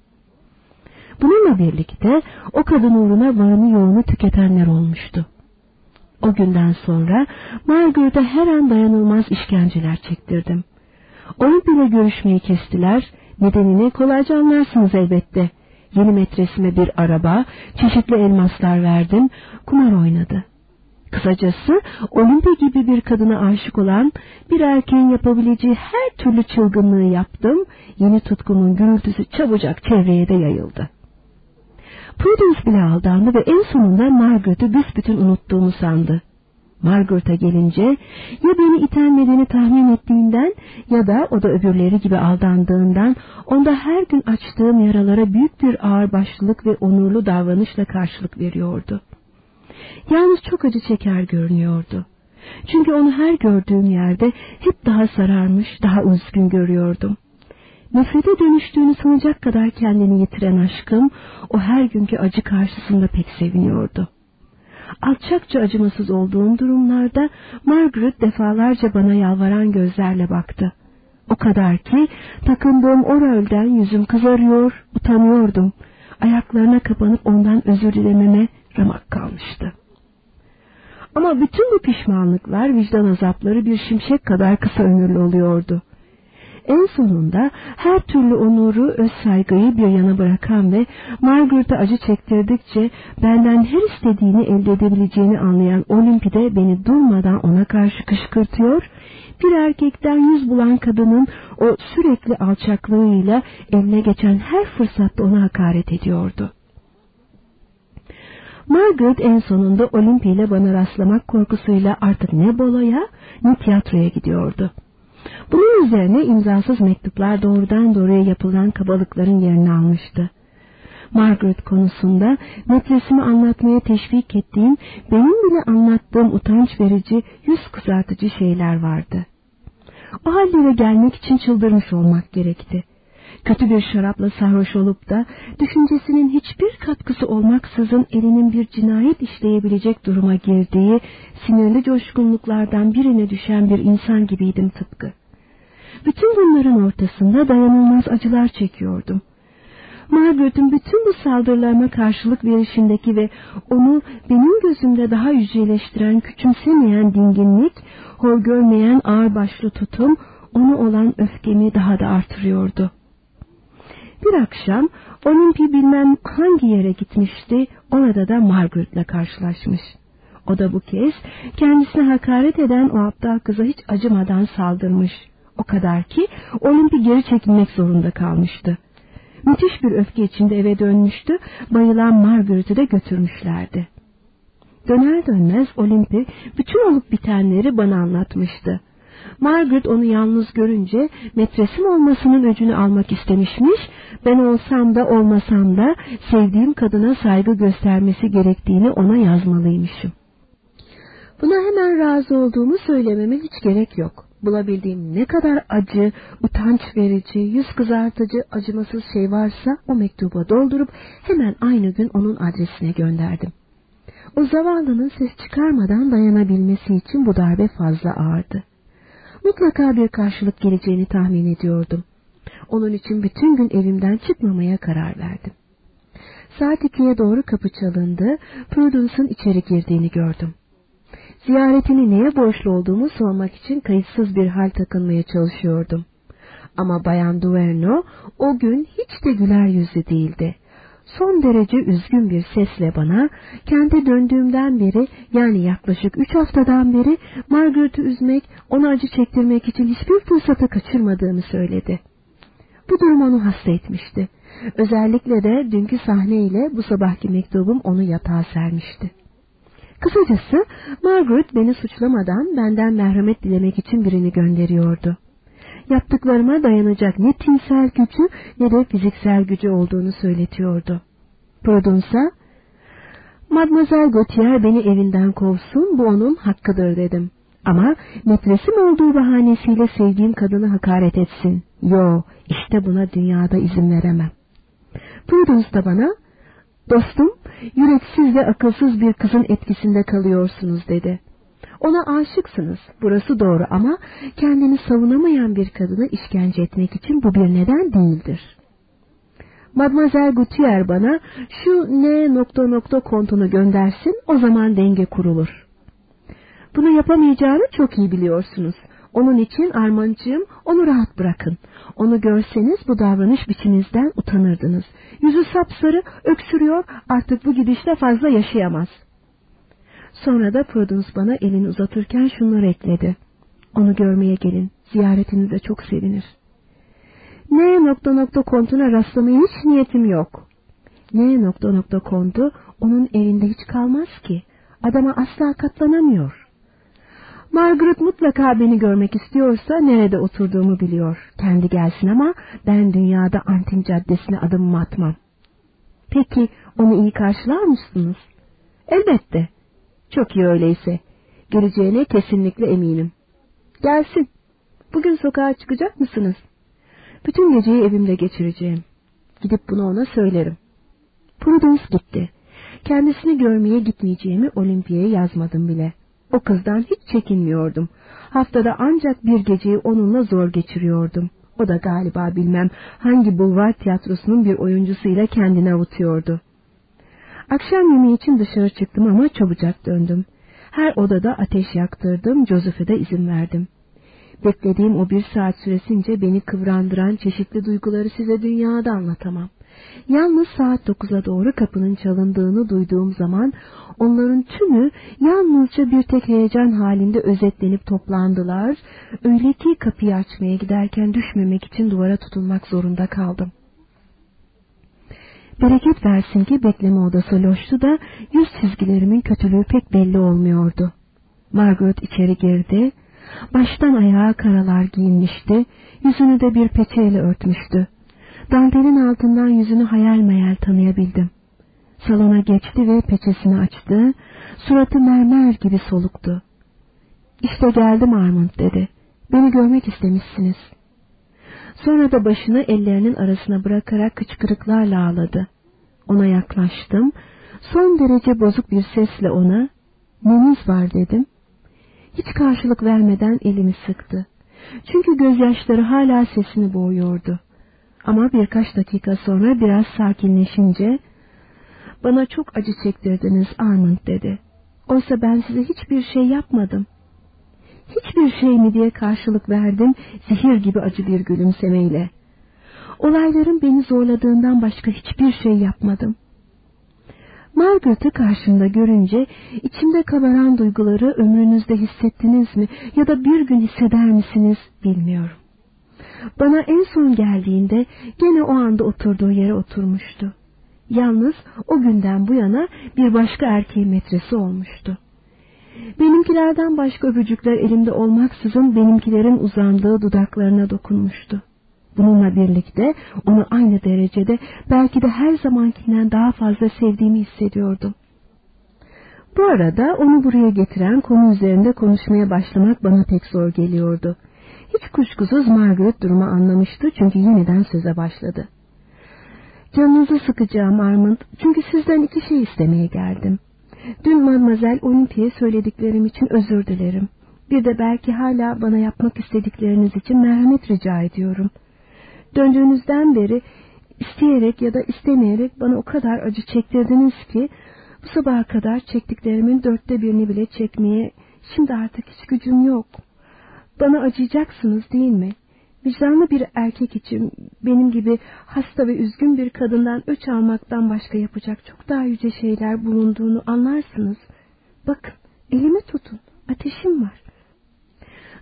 Bununla birlikte o kadın uğruna varını yoğunu tüketenler olmuştu. O günden sonra Margaret'a her an dayanılmaz işkenceler çektirdim. Onu bile görüşmeyi kestiler, nedenini kolayca anlarsınız elbette.'' Yeni metresime bir araba, çeşitli elmaslar verdim, kumar oynadı. Kısacası Olimpe gibi bir kadına aşık olan bir erkeğin yapabileceği her türlü çılgınlığı yaptım, yeni tutkumun gürültüsü çabucak çevreye de yayıldı. Prudence bile aldandı ve en sonunda Margaret'ı büsbütün unuttuğumu sandı. Margaret'a gelince ya beni itenmediğini tahmin ettiğinden ya da o da öbürleri gibi aldandığından onda her gün açtığım yaralara büyük bir ağırbaşlılık ve onurlu davranışla karşılık veriyordu. Yalnız çok acı çeker görünüyordu. Çünkü onu her gördüğüm yerde hep daha sararmış, daha üzgün görüyordum. Nefrete dönüştüğünü sanacak kadar kendini yitiren aşkım, o her günkü acı karşısında pek seviniyordu alçakça acımasız olduğum durumlarda Margaret defalarca bana yalvaran gözlerle baktı. O kadar ki takındığım o yüzüm kızarıyor, utanıyordum. Ayaklarına kapanıp ondan özür dilememe ramak kalmıştı. Ama bütün bu pişmanlıklar, vicdan azapları bir şimşek kadar kısa ömürlü oluyordu. En sonunda her türlü onuru, öz saygıyı bir yana bırakan ve Margaret'a acı çektirdikçe benden her istediğini elde edebileceğini anlayan Olimpide beni durmadan ona karşı kışkırtıyor, bir erkekten yüz bulan kadının o sürekli alçaklığıyla eline geçen her fırsatta ona hakaret ediyordu. Margaret en sonunda Olimpi ile bana rastlamak korkusuyla artık ne bolaya ne tiyatroya gidiyordu. Bunun üzerine imzasız mektuplar doğrudan doğruya yapılan kabalıkların yerini almıştı. Margaret konusunda metresimi anlatmaya teşvik ettiğim, benim bile anlattığım utanç verici, yüz kızartıcı şeyler vardı. O hallere gelmek için çıldırmış olmak gerekti. Kötü bir şarapla sarhoş olup da düşüncesinin hiçbir katkısı olmaksızın elinin bir cinayet işleyebilecek duruma girdiği sinirli coşkunluklardan birine düşen bir insan gibiydim tıpkı. Bütün bunların ortasında dayanılmaz acılar çekiyordum. Margaret'ın bütün bu saldırılarıma karşılık verişindeki ve onu benim gözümde daha yüceleştiren küçümsemeyen dinginlik, hor görmeyen ağırbaşlı tutum onu olan öfkemi daha da artırıyordu. Bir akşam Olympi bilmem hangi yere gitmişti, orada da Margaret'la karşılaşmış. O da bu kez kendisine hakaret eden o aptal kıza hiç acımadan saldırmış. O kadar ki Olimpi geri çekilmek zorunda kalmıştı. Müthiş bir öfke içinde eve dönmüştü, bayılan Margaret'ı da götürmüşlerdi. Döner dönmez Olimpi bütün olup bitenleri bana anlatmıştı. Margaret onu yalnız görünce metresim olmasının öcünü almak istemişmiş, ben olsam da olmasam da sevdiğim kadına saygı göstermesi gerektiğini ona yazmalıymışım. Buna hemen razı olduğumu söylememe hiç gerek yok. bulabildiğim ne kadar acı, utanç verici, yüz kızartıcı, acımasız şey varsa o mektuba doldurup hemen aynı gün onun adresine gönderdim. O zavallının ses çıkarmadan dayanabilmesi için bu darbe fazla ağırdı. Mutlaka bir karşılık geleceğini tahmin ediyordum. Onun için bütün gün evimden çıkmamaya karar verdim. Saat ikiye doğru kapı çalındı, Prudence'ın içeri girdiğini gördüm. Ziyaretini neye borçlu olduğumu sormak için kayıtsız bir hal takınmaya çalışıyordum. Ama Bayan Duverno o gün hiç de güler yüzlü değildi. Son derece üzgün bir sesle bana, kendi döndüğümden beri yani yaklaşık üç haftadan beri Margaret'ı üzmek, ona acı çektirmek için hiçbir fırsatı kaçırmadığını söyledi. Bu durum onu hasta etmişti. Özellikle de dünkü sahneyle bu sabahki mektubum onu yatağa sermişti. Kısacası Margaret beni suçlamadan benden merhamet dilemek için birini gönderiyordu. Yaptıklarıma dayanacak ne tinsel gücü ne de fiziksel gücü olduğunu söyletiyordu. Prudence'a, Mademoiselle Gautier beni evinden kovsun, bu onun hakkıdır dedim. Ama metresim olduğu bahanesiyle sevdiğim kadını hakaret etsin. Yo, işte buna dünyada izin veremem. Prudence da bana, dostum, yüreksiz ve akılsız bir kızın etkisinde kalıyorsunuz dedi. Ona aşıksınız, burası doğru ama kendini savunamayan bir kadını işkence etmek için bu bir neden değildir. Mademoiselle Gutier bana şu ne nokta nokta kontunu göndersin, o zaman denge kurulur. Bunu yapamayacağını çok iyi biliyorsunuz. Onun için Armancığım onu rahat bırakın. Onu görseniz bu davranış biçiminizden utanırdınız. Yüzü sapsarı, öksürüyor, artık bu gidişle fazla yaşayamaz. Sonra da Prudence bana elini uzatırken şunları ekledi. Onu görmeye gelin, ziyaretinize çok sevinir. Ne nokta nokta kontuna rastlamaya hiç niyetim yok. Ne nokta nokta kontu onun evinde hiç kalmaz ki. Adama asla katlanamıyor. Margaret mutlaka beni görmek istiyorsa nerede oturduğumu biliyor. Kendi gelsin ama ben dünyada Antin Caddesi'ne adımımı atmam. Peki onu iyi karşılar mısınız? Elbette. Çok iyi öyleyse. Geleceğine kesinlikle eminim. Gelsin. Bugün sokağa çıkacak mısınız? Bütün geceyi evimde geçireceğim. Gidip bunu ona söylerim. Prudence gitti. Kendisini görmeye gitmeyeceğimi Olimpiye'ye yazmadım bile. O kızdan hiç çekinmiyordum. Haftada ancak bir geceyi onunla zor geçiriyordum. O da galiba bilmem hangi bulvar tiyatrosunun bir oyuncusuyla kendini avutuyordu. Akşam yemeği için dışarı çıktım ama çabucak döndüm. Her odada ateş yaktırdım, Joseph'e de izin verdim. Beklediğim o bir saat süresince beni kıvrandıran çeşitli duyguları size dünyada anlatamam. Yalnız saat dokuza doğru kapının çalındığını duyduğum zaman onların tümü yalnızca bir tek heyecan halinde özetlenip toplandılar. Öyle ki kapıyı açmaya giderken düşmemek için duvara tutunmak zorunda kaldım. Bereket versin ki bekleme odası loştu da yüz çizgilerimin kötülüğü pek belli olmuyordu. Margaret içeri girdi. Baştan ayağa karalar giyinmişti. Yüzünü de bir peçeyle örtmüştü. Dantelin altından yüzünü hayal meyal tanıyabildim. Salona geçti ve peçesini açtı. Suratı mermer gibi soluktu. İşte geldim Armand dedi. Beni görmek istemişsiniz. Sonra da başını ellerinin arasına bırakarak kıçkırıklarla ağladı. Ona yaklaştım. Son derece bozuk bir sesle ona neniz var dedim. Hiç karşılık vermeden elimi sıktı. Çünkü gözyaşları hala sesini boğuyordu. Ama birkaç dakika sonra biraz sakinleşince bana çok acı çektirdiniz Armand dedi. Oysa ben size hiçbir şey yapmadım. Hiçbir şey mi diye karşılık verdim zehir gibi acı bir gülümsemeyle. Olayların beni zorladığından başka hiçbir şey yapmadım. Margaret'ı karşımda görünce içimde kabaran duyguları ömrünüzde hissettiniz mi ya da bir gün hisseder misiniz bilmiyorum. Bana en son geldiğinde gene o anda oturduğu yere oturmuştu. Yalnız o günden bu yana bir başka erkeğin metresi olmuştu. Benimkilerden başka öpücükler elimde olmaksızın benimkilerin uzandığı dudaklarına dokunmuştu. Bununla birlikte onu aynı derecede belki de her zamankinden daha fazla sevdiğimi hissediyordum. Bu arada onu buraya getiren konu üzerinde konuşmaya başlamak bana pek zor geliyordu. Hiç kuşkusuz Margaret durumu anlamıştı çünkü yeniden söze başladı. Canınızı sıkacağım Armand çünkü sizden iki şey istemeye geldim. Dün Mademoiselle Olympia'ya söylediklerim için özür dilerim. Bir de belki hala bana yapmak istedikleriniz için merhamet rica ediyorum. Döndüğünüzden beri isteyerek ya da istemeyerek bana o kadar acı çektirdiniz ki bu sabaha kadar çektiklerimin dörtte birini bile çekmeye şimdi artık hiç gücüm yok. Bana acıyacaksınız değil mi? Vicdanlı bir erkek için benim gibi hasta ve üzgün bir kadından öç almaktan başka yapacak çok daha yüce şeyler bulunduğunu anlarsınız. Bakın elimi tutun ateşim var.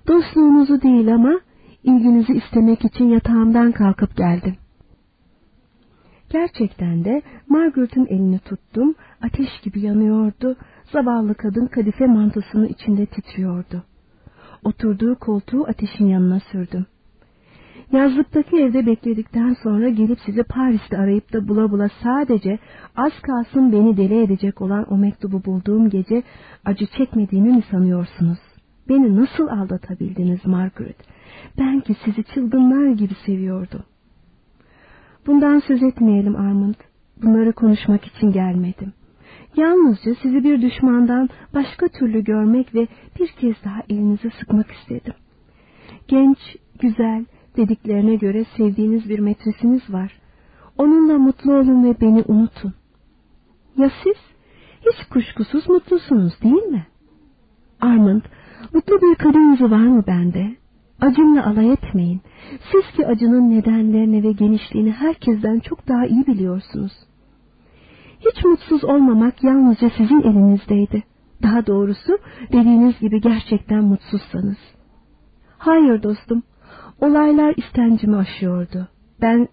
Dostluğunuzu değil ama ilginizi istemek için yatağımdan kalkıp geldim. Gerçekten de Margaret'ın elini tuttum, ateş gibi yanıyordu, zavallı kadın kadife mantosunu içinde titriyordu. Oturduğu koltuğu ateşin yanına sürdüm. Yazlıktaki evde bekledikten sonra gelip sizi Paris'te arayıp da bula bula sadece az kalsın beni deli edecek olan o mektubu bulduğum gece acı çekmediğimi mi sanıyorsunuz? Beni nasıl aldatabildiniz Margaret? Ben ki sizi çılgınlar gibi seviyordum. Bundan söz etmeyelim Armand. Bunları konuşmak için gelmedim. Yalnızca sizi bir düşmandan başka türlü görmek ve bir kez daha elinizi sıkmak istedim. Genç, güzel dediklerine göre sevdiğiniz bir metresiniz var. Onunla mutlu olun ve beni unutun. Ya siz? Hiç kuşkusuz mutlusunuz değil mi? Armand, mutlu bir kadın yüzü var mı bende? Acımla alay etmeyin. Siz ki acının nedenlerini ve genişliğini herkesten çok daha iyi biliyorsunuz. Hiç mutsuz olmamak yalnızca sizin elinizdeydi. Daha doğrusu dediğiniz gibi gerçekten mutsuzsanız. Hayır dostum, olaylar istencimi aşıyordu. Ben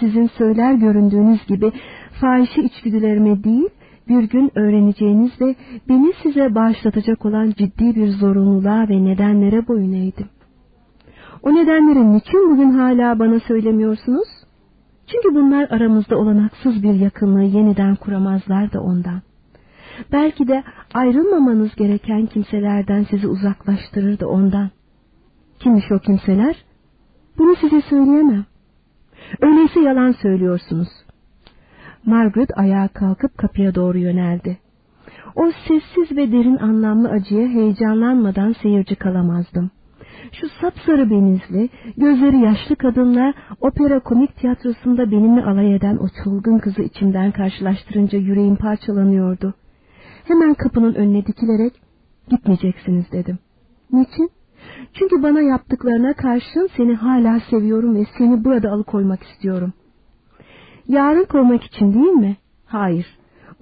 sizin söyler göründüğünüz gibi fahişi içgüdülerime değil, bir gün öğreneceğiniz ve beni size bağışlatacak olan ciddi bir zorunluluğa ve nedenlere boyun eğdim. O nedenleri niçin bugün hala bana söylemiyorsunuz? Çünkü bunlar aramızda olanaksız bir yakınlığı yeniden kuramazlar da ondan. Belki de ayrılmamanız gereken kimselerden sizi uzaklaştırır da ondan. Kimmiş o kimseler? Bunu size söyleyemem. Öyleyse yalan söylüyorsunuz. Margaret ayağa kalkıp kapıya doğru yöneldi. O sessiz ve derin anlamlı acıya heyecanlanmadan seyirci kalamazdım. Şu sapsarı benizli, gözleri yaşlı kadınla opera komik tiyatrosunda benimle alay eden o çılgın kızı içimden karşılaştırınca yüreğim parçalanıyordu. Hemen kapının önüne dikilerek gitmeyeceksiniz dedim. Niçin? Çünkü bana yaptıklarına karşın seni hala seviyorum ve seni burada alıkoymak istiyorum. Yarın koymak için değil mi? Hayır.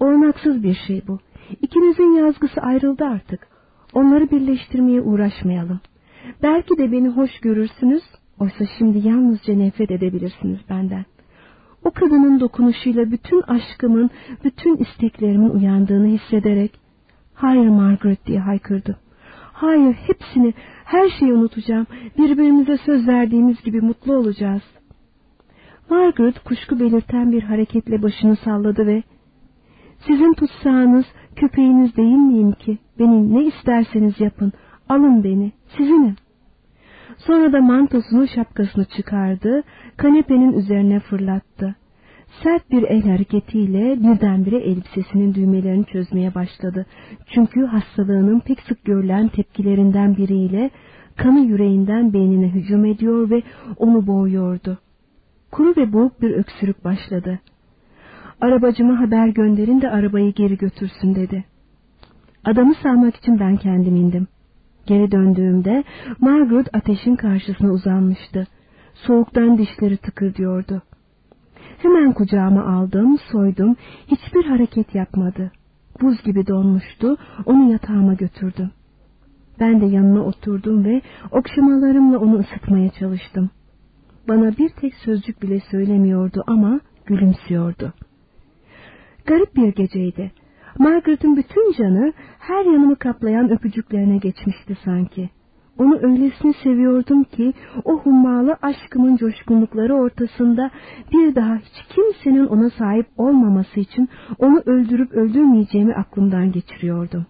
Oranaksız bir şey bu. İkimizin yazgısı ayrıldı artık. Onları birleştirmeye uğraşmayalım. Belki de beni hoş görürsünüz, oysa şimdi yalnızca nefret edebilirsiniz benden. O kadının dokunuşuyla bütün aşkımın, bütün isteklerimin uyandığını hissederek, hayır Margaret diye haykırdım. Hayır hepsini, her şeyi unutacağım, birbirimize söz verdiğimiz gibi mutlu olacağız. Margaret kuşku belirten bir hareketle başını salladı ve, sizin tutsağınız, köpeğiniz değil miyim ki, beni ne isterseniz yapın, alın beni, sizinim. Sonra da mantosunu şapkasını çıkardı, kanepenin üzerine fırlattı. Sert bir el hareketiyle birdenbire elbisesinin düğmelerini çözmeye başladı. Çünkü hastalığının pek sık görülen tepkilerinden biriyle kanı yüreğinden beynine hücum ediyor ve onu boğuyordu. Kuru ve boğuk bir öksürük başladı. Arabacıma haber gönderin de arabayı geri götürsün dedi. Adamı sağmak için ben kendim indim. Geri döndüğümde Margaret ateşin karşısına uzanmıştı. Soğuktan dişleri tıkırdıyordu. Hemen kucağıma aldım, soydum, hiçbir hareket yapmadı. Buz gibi donmuştu, onu yatağıma götürdüm. Ben de yanına oturdum ve okşamalarımla onu ısıtmaya çalıştım. Bana bir tek sözcük bile söylemiyordu ama gülümsüyordu. Garip bir geceydi. Margaret'ın bütün canı her yanımı kaplayan öpücüklerine geçmişti sanki. Onu öylesine seviyordum ki o hummalı aşkımın coşkunlukları ortasında bir daha hiç kimsenin ona sahip olmaması için onu öldürüp öldürmeyeceğimi aklımdan geçiriyordum.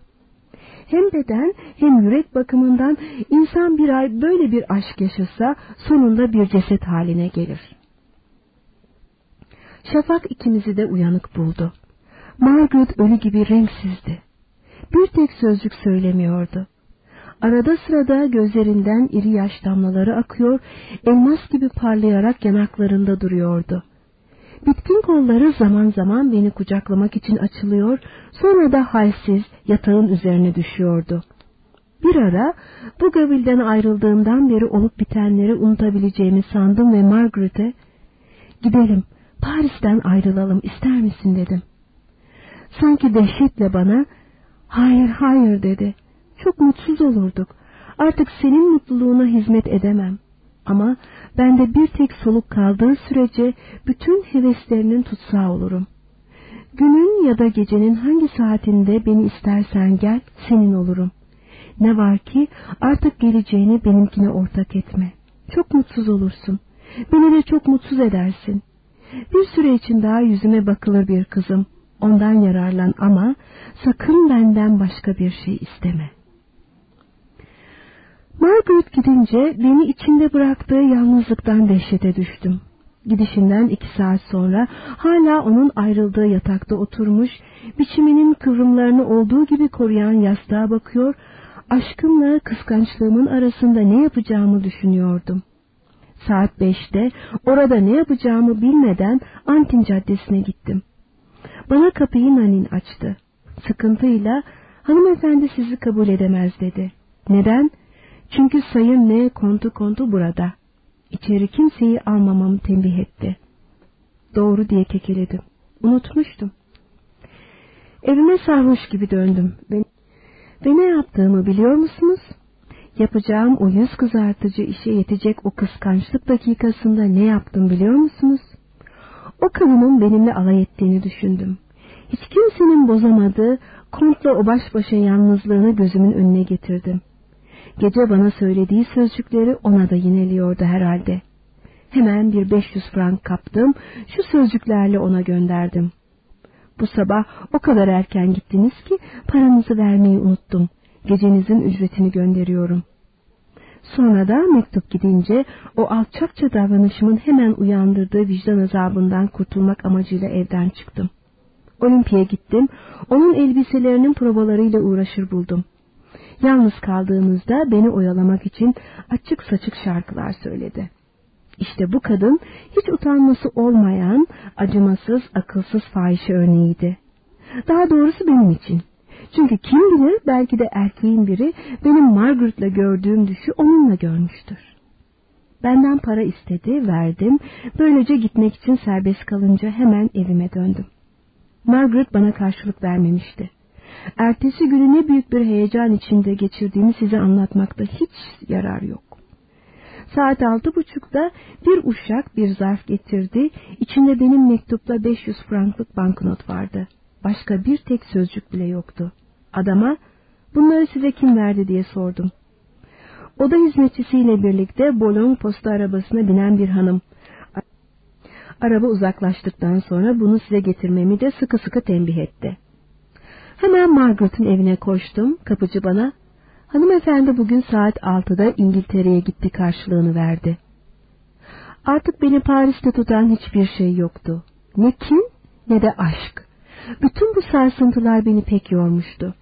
Hem beden hem yürek bakımından insan bir ay böyle bir aşk yaşasa sonunda bir ceset haline gelir. Şafak ikimizi de uyanık buldu. Margaret ölü gibi renksizdi. Bir tek sözcük söylemiyordu. Arada sırada gözlerinden iri yaş damlaları akıyor, elmas gibi parlayarak yanaklarında duruyordu. Bitkin kolları zaman zaman beni kucaklamak için açılıyor, sonra da halsiz yatağın üzerine düşüyordu. Bir ara bu Gavil'den ayrıldığımdan beri olup bitenleri unutabileceğimi sandım ve Margaret'e ''Gidelim, Paris'ten ayrılalım ister misin?'' dedim. Sanki dehşetle bana ''Hayır, hayır'' dedi. ''Çok mutsuz olurduk. Artık senin mutluluğuna hizmet edemem. Ama ben de bir tek soluk kaldığı sürece bütün heveslerinin tutsağı olurum. Günün ya da gecenin hangi saatinde beni istersen gel, senin olurum. Ne var ki artık geleceğini benimkine ortak etme. Çok mutsuz olursun. Beni de çok mutsuz edersin. Bir süre için daha yüzüme bakılır bir kızım. Ondan yararlan ama sakın benden başka bir şey isteme.'' Margaret gidince beni içinde bıraktığı yalnızlıktan dehşete düştüm. Gidişinden iki saat sonra hala onun ayrıldığı yatakta oturmuş, biçiminin kıvrımlarını olduğu gibi koruyan yastığa bakıyor, aşkımla kıskançlığımın arasında ne yapacağımı düşünüyordum. Saat beşte orada ne yapacağımı bilmeden Antin Caddesi'ne gittim. Bana kapıyı Nanin açtı. Sıkıntıyla hanımefendi sizi kabul edemez dedi. Neden? Çünkü sayın ne kontu kontu burada. İçeri kimseyi almamamı tembih etti. Doğru diye kekeledim. Unutmuştum. Evime sarhoş gibi döndüm. Ve, ve ne yaptığımı biliyor musunuz? Yapacağım o yüz kızartıcı işe yetecek o kıskançlık dakikasında ne yaptım biliyor musunuz? O kadının benimle alay ettiğini düşündüm. Hiç kimsenin bozamadığı kontla o baş başa yalnızlığını gözümün önüne getirdim. Gece bana söylediği sözcükleri ona da yineliyordu herhalde. Hemen bir 500 frank kaptım, şu sözcüklerle ona gönderdim. Bu sabah o kadar erken gittiniz ki paranızı vermeyi unuttum. Gecenizin ücretini gönderiyorum. Sonra da mektup gidince o alçakça davranışımın hemen uyandırdığı vicdan azabından kurtulmak amacıyla evden çıktım. Olimpiye gittim, onun elbiselerinin provalarıyla uğraşır buldum. Yalnız kaldığımızda beni oyalamak için açık saçık şarkılar söyledi. İşte bu kadın hiç utanması olmayan, acımasız, akılsız fahişe örneğiydi. Daha doğrusu benim için. Çünkü kim bilir belki de erkeğin biri benim Margaret'la gördüğüm düşü onunla görmüştür. Benden para istedi, verdim. Böylece gitmek için serbest kalınca hemen evime döndüm. Margaret bana karşılık vermemişti. Ertesi günü ne büyük bir heyecan içinde geçirdiğimi size anlatmakta hiç yarar yok. Saat altı buçukta bir uşak bir zarf getirdi. İçinde benim mektupla 500 franklık banknot vardı. Başka bir tek sözcük bile yoktu. Adama bunları size kim verdi diye sordum. Oda hizmetçisiyle birlikte Bolon posta arabasına binen bir hanım. Araba uzaklaştıktan sonra bunu size getirmemi de sıkı sıkı tembih etti. Hemen Margaret'ın evine koştum. Kapıcı bana, hanımefendi bugün saat altıda İngiltere'ye gitti karşılığını verdi. Artık beni Paris'te tutan hiçbir şey yoktu. Ne kin ne de aşk. Bütün bu sarsıntılar beni pek yormuştu.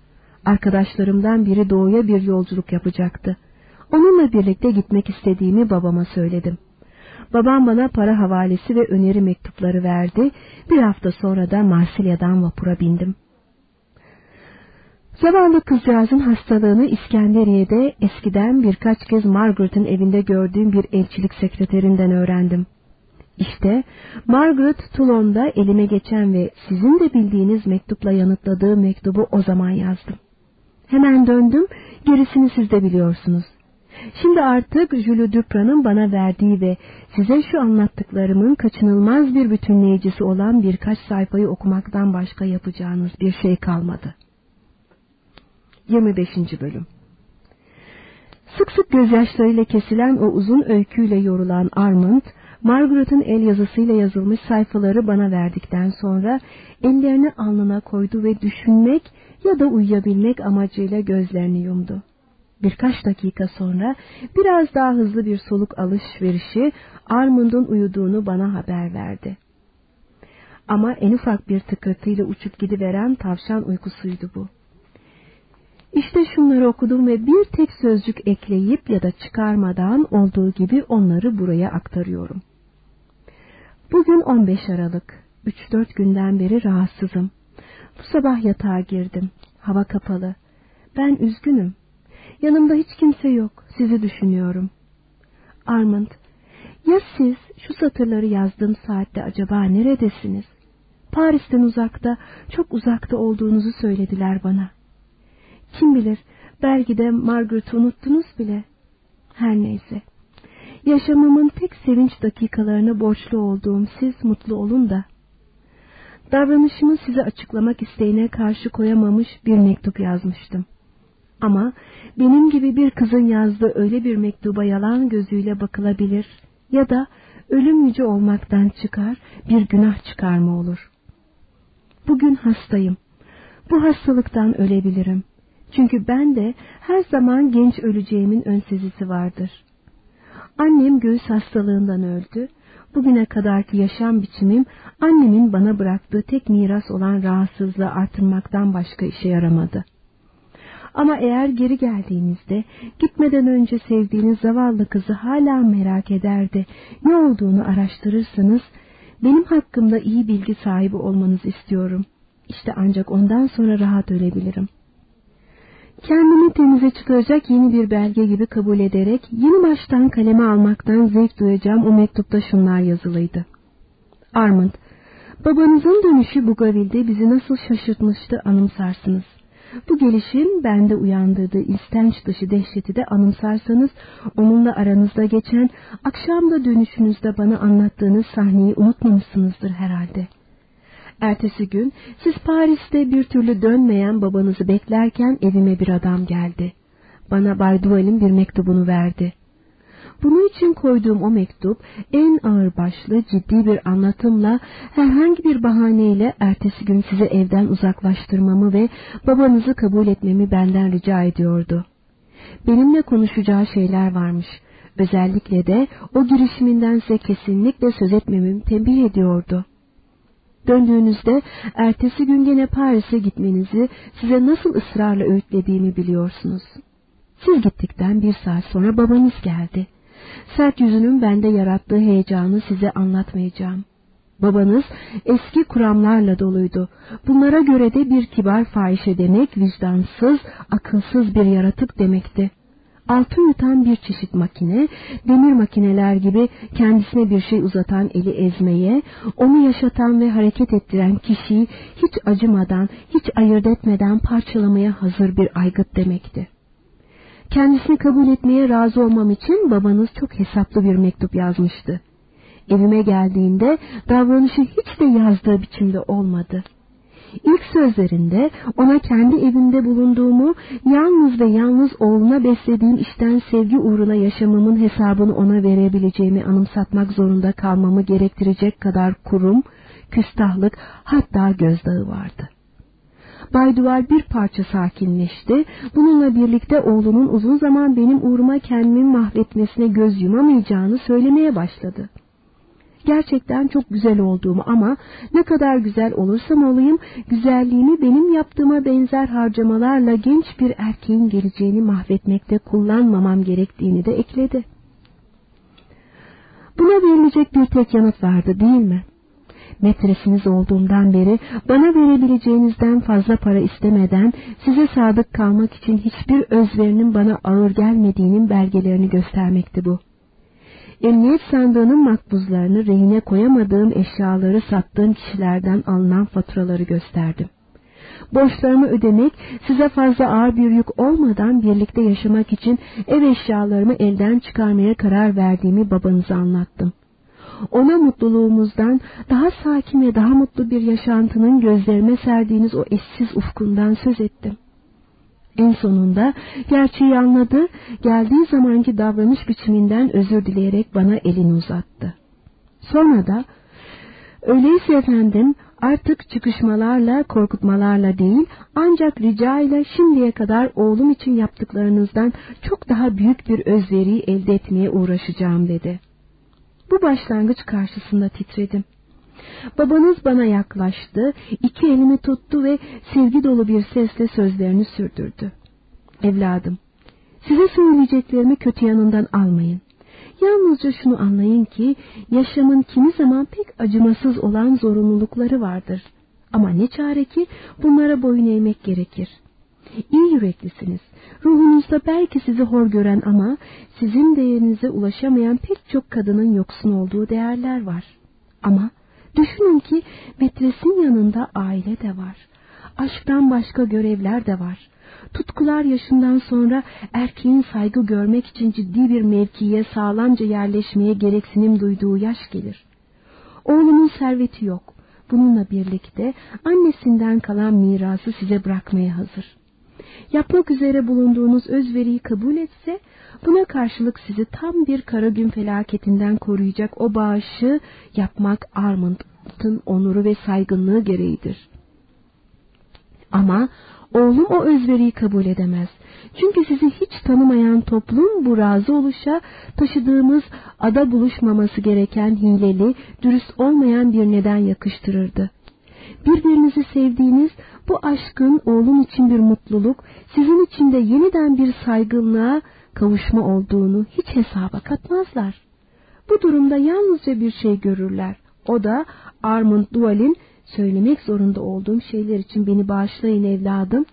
Arkadaşlarımdan biri doğuya bir yolculuk yapacaktı. Onunla birlikte gitmek istediğimi babama söyledim. Babam bana para havalesi ve öneri mektupları verdi. Bir hafta sonra da Marsilya'dan vapura bindim. Zavallı kızcağızın hastalığını İskenderiye'de eskiden birkaç kez Margaret'ın evinde gördüğüm bir elçilik sekreterinden öğrendim. İşte Margaret Toulon'da elime geçen ve sizin de bildiğiniz mektupla yanıtladığı mektubu o zaman yazdım. Hemen döndüm, gerisini siz de biliyorsunuz. Şimdi artık Jules Dupran'ın bana verdiği ve size şu anlattıklarımın kaçınılmaz bir bütünleyicisi olan birkaç sayfayı okumaktan başka yapacağınız bir şey kalmadı. 25. Bölüm Sık sık gözyaşlarıyla kesilen o uzun öyküyle yorulan Armand, Margaret'ın el yazısıyla yazılmış sayfaları bana verdikten sonra ellerini alnına koydu ve düşünmek ya da uyuyabilmek amacıyla gözlerini yumdu. Birkaç dakika sonra biraz daha hızlı bir soluk alışverişi Armand'ın uyuduğunu bana haber verdi. Ama en ufak bir tıkırtıyla uçup gidiveren tavşan uykusuydu bu. İşte şunları okudum ve bir tek sözcük ekleyip ya da çıkarmadan olduğu gibi onları buraya aktarıyorum. Bugün 15 Aralık. 3-4 günden beri rahatsızım. Bu sabah yatağa girdim. Hava kapalı. Ben üzgünüm. Yanımda hiç kimse yok. Sizi düşünüyorum. Armand, ya siz şu satırları yazdığım saatte acaba neredesiniz? Paris'ten uzakta, çok uzakta olduğunuzu söylediler bana. Kim bilir, belki de Margaret'ı unuttunuz bile. Her neyse. Yaşamımın tek sevinç dakikalarına borçlu olduğum siz mutlu olun da. Davranışımı size açıklamak isteğine karşı koyamamış bir mektup yazmıştım. Ama benim gibi bir kızın yazdığı öyle bir mektuba yalan gözüyle bakılabilir ya da ölüm yüce olmaktan çıkar bir günah çıkarma olur. Bugün hastayım. Bu hastalıktan ölebilirim. Çünkü ben de her zaman genç öleceğimin ön sezisi vardır. Annem göğüs hastalığından öldü. Bugüne kadarki yaşam biçimim annemin bana bıraktığı tek miras olan rahatsızlığı artırmaktan başka işe yaramadı. Ama eğer geri geldiğinizde gitmeden önce sevdiğiniz zavallı kızı hala merak eder de ne olduğunu araştırırsanız benim hakkımda iyi bilgi sahibi olmanızı istiyorum. İşte ancak ondan sonra rahat ölebilirim. Kendimi temize çıkaracak yeni bir belge gibi kabul ederek yeni baştan kaleme almaktan zevk duyacağım o mektupta şunlar yazılıydı. Armand, babanızın dönüşü Bugavil'de bizi nasıl şaşırtmıştı anımsarsınız. Bu gelişim bende uyandırdığı istenç dışı dehşeti de anımsarsanız onunla aranızda geçen akşamda dönüşünüzde bana anlattığınız sahneyi unutmamışsınızdır herhalde. Ertesi gün siz Paris'te bir türlü dönmeyen babanızı beklerken evime bir adam geldi. Bana Bay Duval'in bir mektubunu verdi. Bunun için koyduğum o mektup en ağır başlı ciddi bir anlatımla herhangi bir bahaneyle ertesi gün size evden uzaklaştırmamı ve babanızı kabul etmemi benden rica ediyordu. Benimle konuşacağı şeyler varmış. Özellikle de o girişiminden size kesinlikle söz etmememi tembih ediyordu. Döndüğünüzde ertesi gün gene Paris'e gitmenizi size nasıl ısrarla öğütlediğimi biliyorsunuz. Siz gittikten bir saat sonra babanız geldi. Sert yüzünün bende yarattığı heyecanı size anlatmayacağım. Babanız eski kuramlarla doluydu. Bunlara göre de bir kibar fahişe demek vicdansız, akılsız bir yaratık demekti. Altın yutan bir çeşit makine, demir makineler gibi kendisine bir şey uzatan eli ezmeye, onu yaşatan ve hareket ettiren kişiyi hiç acımadan, hiç ayırt etmeden parçalamaya hazır bir aygıt demekti. Kendisini kabul etmeye razı olmam için babanız çok hesaplı bir mektup yazmıştı. Evime geldiğinde davranışı hiç de yazdığı biçimde olmadı. İlk sözlerinde ona kendi evimde bulunduğumu, yalnız ve yalnız oğluna beslediğim işten sevgi uğruna yaşamımın hesabını ona verebileceğimi anımsatmak zorunda kalmamı gerektirecek kadar kurum, küstahlık hatta gözdağı vardı. Bay Duvar bir parça sakinleşti. Bununla birlikte oğlunun uzun zaman benim uğruma kendimi mahvetmesine göz yumamayacağını söylemeye başladı. Gerçekten çok güzel olduğumu ama ne kadar güzel olursam olayım güzelliğimi benim yaptığıma benzer harcamalarla genç bir erkeğin geleceğini mahvetmekte kullanmamam gerektiğini de ekledi. Buna verilecek bir tek yanıt vardı değil mi? metresiniz olduğumdan beri bana verebileceğinizden fazla para istemeden size sadık kalmak için hiçbir özverinin bana ağır gelmediğinin belgelerini göstermekti bu. Emniyet sandığının makbuzlarını rehine koyamadığım eşyaları sattığım kişilerden alınan faturaları gösterdim. Borçlarımı ödemek, size fazla ağır bir yük olmadan birlikte yaşamak için ev eşyalarımı elden çıkarmaya karar verdiğimi babanıza anlattım ona mutluluğumuzdan daha sakin ve daha mutlu bir yaşantının gözlerime serdiğiniz o eşsiz ufkundan söz ettim. En sonunda gerçeği anladı, geldiği zamanki davranış biçiminden özür dileyerek bana elini uzattı. Sonra da öyleyse efendim artık çıkışmalarla, korkutmalarla değil, ancak rica ile şimdiye kadar oğlum için yaptıklarınızdan çok daha büyük bir özveriyi elde etmeye uğraşacağım dedi. Bu başlangıç karşısında titredim. Babanız bana yaklaştı, iki elimi tuttu ve sevgi dolu bir sesle sözlerini sürdürdü. Evladım, size söyleyeceklerimi kötü yanından almayın. Yalnızca şunu anlayın ki yaşamın kimi zaman pek acımasız olan zorunlulukları vardır. Ama ne çare ki bunlara boyun eğmek gerekir. İyi yüreklisiniz. Ruhunuzda belki sizi hor gören ama sizin değerinize ulaşamayan pek çok kadının yoksun olduğu değerler var. Ama düşünün ki Betres'in yanında aile de var. Aşktan başka görevler de var. Tutkular yaşından sonra erkeğin saygı görmek için ciddi bir mevkiye sağlamca yerleşmeye gereksinim duyduğu yaş gelir. Oğlunun serveti yok. Bununla birlikte annesinden kalan mirası size bırakmaya hazır. Yapmak üzere bulunduğunuz özveriyi kabul etse, buna karşılık sizi tam bir kara gün felaketinden koruyacak o bağışı yapmak Armand'ın onuru ve saygınlığı gereğidir. Ama Oğlum o özveriyi kabul edemez. Çünkü sizi hiç tanımayan toplum bu razı oluşa taşıdığımız ada buluşmaması gereken hileli, dürüst olmayan bir neden yakıştırırdı. Birbirinizi sevdiğiniz bu aşkın oğlum için bir mutluluk, sizin için de yeniden bir saygınlığa kavuşma olduğunu hiç hesaba katmazlar. Bu durumda yalnızca bir şey görürler. O da Armand Duval'in söylemek zorunda olduğum şeyler için beni bağışlayın evladım.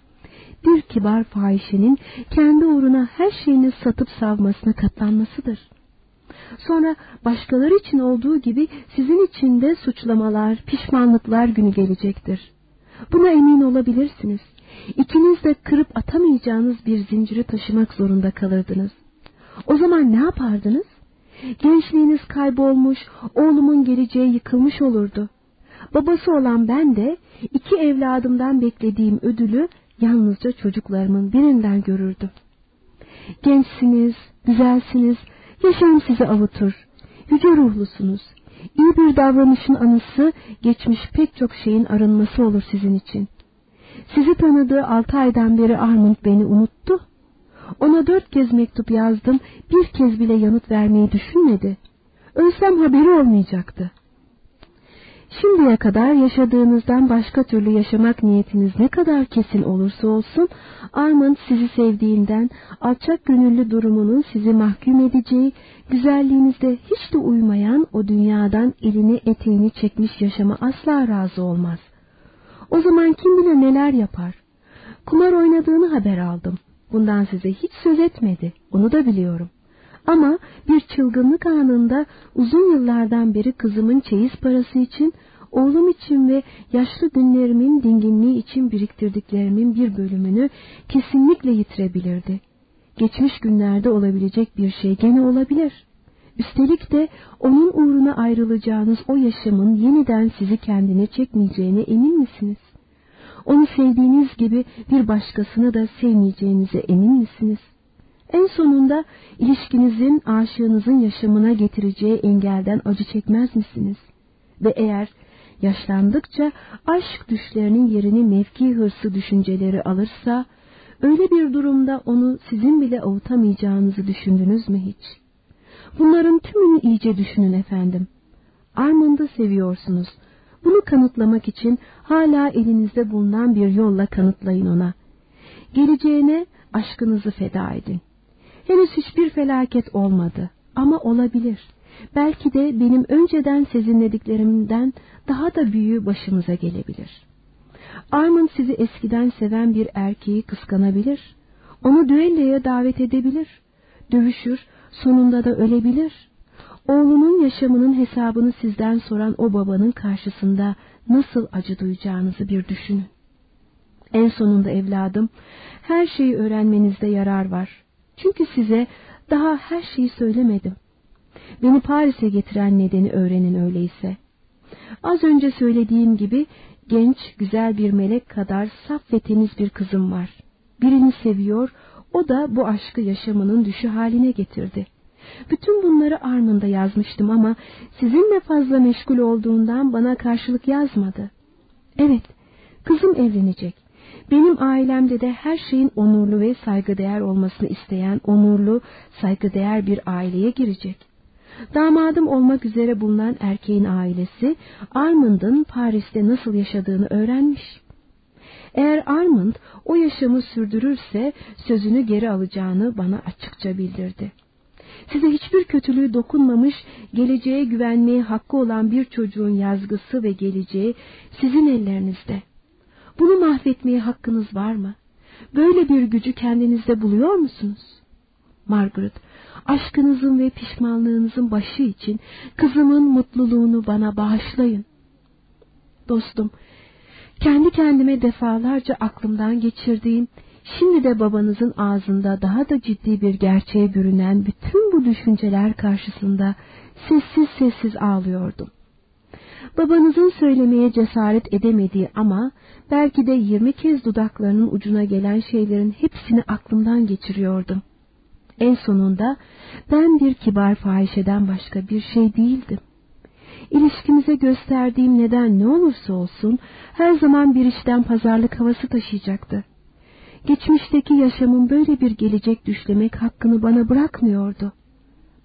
Bir kibar fahişenin kendi uğruna her şeyini satıp savmasına katlanmasıdır. Sonra başkaları için olduğu gibi sizin için de suçlamalar, pişmanlıklar günü gelecektir. Buna emin olabilirsiniz. İkiniz de kırıp atamayacağınız bir zinciri taşımak zorunda kalırdınız. O zaman ne yapardınız? Gençliğiniz kaybolmuş, oğlumun geleceği yıkılmış olurdu. Babası olan ben de iki evladımdan beklediğim ödülü yalnızca çocuklarımın birinden görürdüm. Gençsiniz, güzelsiniz, yaşam sizi avutur. Yüce ruhlusunuz. İyi bir davranışın anısı geçmiş pek çok şeyin arınması olur sizin için. Sizi tanıdığı altı aydan beri Armand beni unuttu. Ona dört kez mektup yazdım, bir kez bile yanıt vermeyi düşünmedi. Ölsem haberi olmayacaktı. Şimdiye kadar yaşadığınızdan başka türlü yaşamak niyetiniz ne kadar kesin olursa olsun, Armand sizi sevdiğinden, alçak gönüllü durumunun sizi mahkum edeceği, güzelliğinizde hiç de uymayan o dünyadan elini eteğini çekmiş yaşama asla razı olmaz. O zaman kim bilir neler yapar. Kumar oynadığını haber aldım. Bundan size hiç söz etmedi, onu da biliyorum. Ama bir çılgınlık anında uzun yıllardan beri kızımın çeyiz parası için, oğlum için ve yaşlı günlerimin dinginliği için biriktirdiklerimin bir bölümünü kesinlikle yitirebilirdi. Geçmiş günlerde olabilecek bir şey gene olabilir. Üstelik de onun uğruna ayrılacağınız o yaşamın yeniden sizi kendine çekmeyeceğine emin misiniz? Onu sevdiğiniz gibi bir başkasını da sevmeyeceğinize emin misiniz? En sonunda ilişkinizin aşığınızın yaşamına getireceği engelden acı çekmez misiniz? Ve eğer yaşlandıkça aşk düşlerinin yerini mevki hırsı düşünceleri alırsa, öyle bir durumda onu sizin bile avutamayacağınızı düşündünüz mü hiç? Bunların tümünü iyice düşünün efendim. Armand'ı seviyorsunuz. Bunu kanıtlamak için hala elinizde bulunan bir yolla kanıtlayın ona. Geleceğine aşkınızı feda edin. Henüz hiçbir felaket olmadı ama olabilir. Belki de benim önceden sezinlediklerimden daha da büyüğü başımıza gelebilir. Armand sizi eskiden seven bir erkeği kıskanabilir. Onu düelloya davet edebilir. Dövüşür, sonunda da ölebilir. Oğlunun yaşamının hesabını sizden soran o babanın karşısında nasıl acı duyacağınızı bir düşünün. En sonunda evladım, her şeyi öğrenmenizde yarar var. Çünkü size daha her şeyi söylemedim. Beni Paris'e getiren nedeni öğrenin öyleyse. Az önce söylediğim gibi genç, güzel bir melek kadar saf ve temiz bir kızım var. Birini seviyor, o da bu aşkı yaşamının düşü haline getirdi. Bütün bunları Armand'a yazmıştım ama sizinle fazla meşgul olduğundan bana karşılık yazmadı. Evet, kızım evlenecek. Benim ailemde de her şeyin onurlu ve saygıdeğer olmasını isteyen onurlu, saygıdeğer bir aileye girecek. Damadım olmak üzere bulunan erkeğin ailesi Armand'ın Paris'te nasıl yaşadığını öğrenmiş. Eğer Armand o yaşamı sürdürürse sözünü geri alacağını bana açıkça bildirdi. Size hiçbir kötülüğü dokunmamış, geleceğe güvenmeye hakkı olan bir çocuğun yazgısı ve geleceği sizin ellerinizde. Bunu mahvetmeye hakkınız var mı? Böyle bir gücü kendinizde buluyor musunuz? Margaret, aşkınızın ve pişmanlığınızın başı için kızımın mutluluğunu bana bağışlayın. Dostum, kendi kendime defalarca aklımdan geçirdiğim, şimdi de babanızın ağzında daha da ciddi bir gerçeğe bürünen bütün bu düşünceler karşısında sessiz sessiz ağlıyordum. Babanızın söylemeye cesaret edemediği ama belki de yirmi kez dudaklarının ucuna gelen şeylerin hepsini aklımdan geçiriyordum. En sonunda ben bir kibar fahişeden başka bir şey değildim. İlişkimize gösterdiğim neden ne olursa olsun her zaman bir işten pazarlık havası taşıyacaktı. Geçmişteki yaşamın böyle bir gelecek düşlemek hakkını bana bırakmıyordu.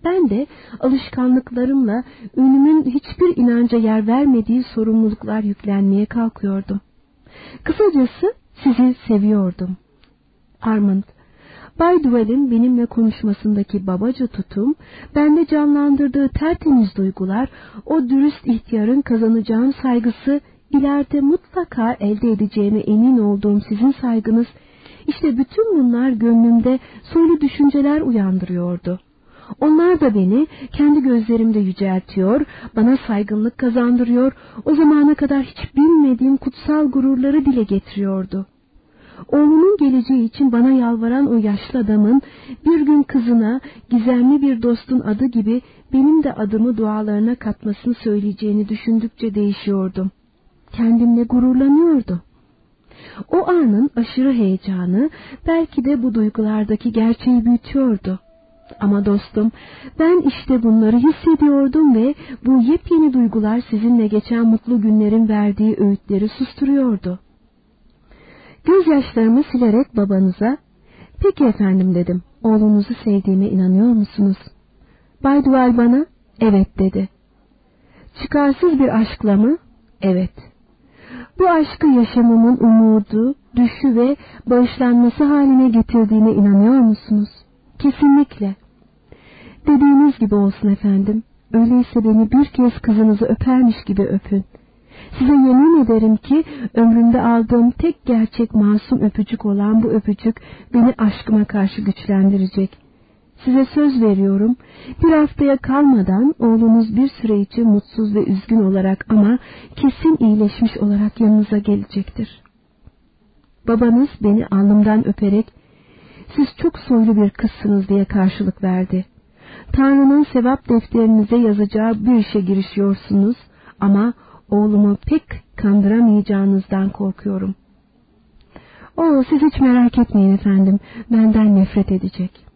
Ben de alışkanlıklarımla ünümün hiçbir inanca yer vermediği sorumluluklar yüklenmeye kalkıyordum. Kısacası sizi seviyordum. Armand, Bay Duval'in benimle konuşmasındaki babaca tutum, bende canlandırdığı tertemiz duygular, o dürüst ihtiyarın kazanacağım saygısı, ileride mutlaka elde edeceğime emin olduğum sizin saygınız, işte bütün bunlar gönlümde soylu düşünceler uyandırıyordu. Onlar da beni kendi gözlerimde yüceltiyor, bana saygınlık kazandırıyor, o zamana kadar hiç bilmediğim kutsal gururları dile getiriyordu. Oğlunun geleceği için bana yalvaran o yaşlı adamın bir gün kızına gizemli bir dostun adı gibi benim de adımı dualarına katmasını söyleyeceğini düşündükçe değişiyordum. Kendimle gururlanıyordu. O anın aşırı heyecanı belki de bu duygulardaki gerçeği büyütüyordu. Ama dostum ben işte bunları hissediyordum ve bu yepyeni duygular sizinle geçen mutlu günlerin verdiği öğütleri susturuyordu. Gözyaşlarımı silerek babanıza, peki efendim dedim, oğlunuzu sevdiğime inanıyor musunuz? Bay Duval bana, evet dedi. Çıkarsız bir aşkla mı? Evet. Bu aşkı yaşamımın umudu, düşü ve bağışlanması haline getirdiğine inanıyor musunuz? Kesinlikle. Dediğiniz gibi olsun efendim. Öyleyse beni bir kez kızınızı öpermiş gibi öpün. Size yemin ederim ki ömrümde aldığım tek gerçek masum öpücük olan bu öpücük beni aşkıma karşı güçlendirecek. Size söz veriyorum, bir haftaya kalmadan oğlunuz bir süre için mutsuz ve üzgün olarak ama kesin iyileşmiş olarak yanınıza gelecektir. Babanız beni alnımdan öperek, siz çok soylu bir kızsınız diye karşılık verdi. Tanrı'nın sevap defterinize yazacağı bir işe girişiyorsunuz ama oğlumu pek kandıramayacağınızdan korkuyorum. O siz hiç merak etmeyin efendim, benden nefret edecek.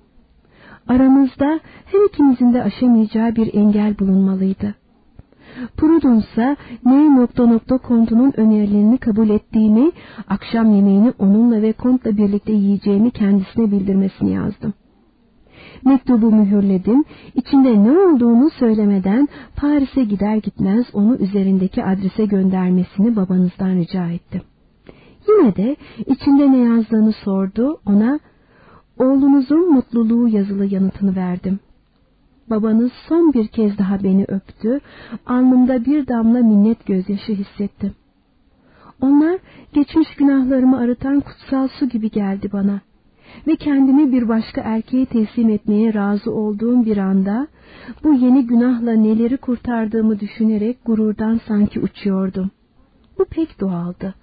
Aramızda her ikimizin de aşamayacağı bir engel bulunmalıydı. Prudence ne nokta nokta kontunun önerilerini kabul ettiğimi, akşam yemeğini onunla ve kontla birlikte yiyeceğimi kendisine bildirmesini yazdım. Mektubu mühürledim. İçinde ne olduğunu söylemeden Paris'e gider gitmez onu üzerindeki adrese göndermesini babanızdan rica ettim. Yine de içinde ne yazdığını sordu. Ona oğlunuzun mutluluğu yazılı yanıtını verdim. Babanız son bir kez daha beni öptü. Alnımda bir damla minnet gözyaşı hissettim. Onlar geçmiş günahlarımı arıtan kutsal su gibi geldi bana ve kendimi bir başka erkeğe teslim etmeye razı olduğum bir anda bu yeni günahla neleri kurtardığımı düşünerek gururdan sanki uçuyordum. Bu pek doğaldı.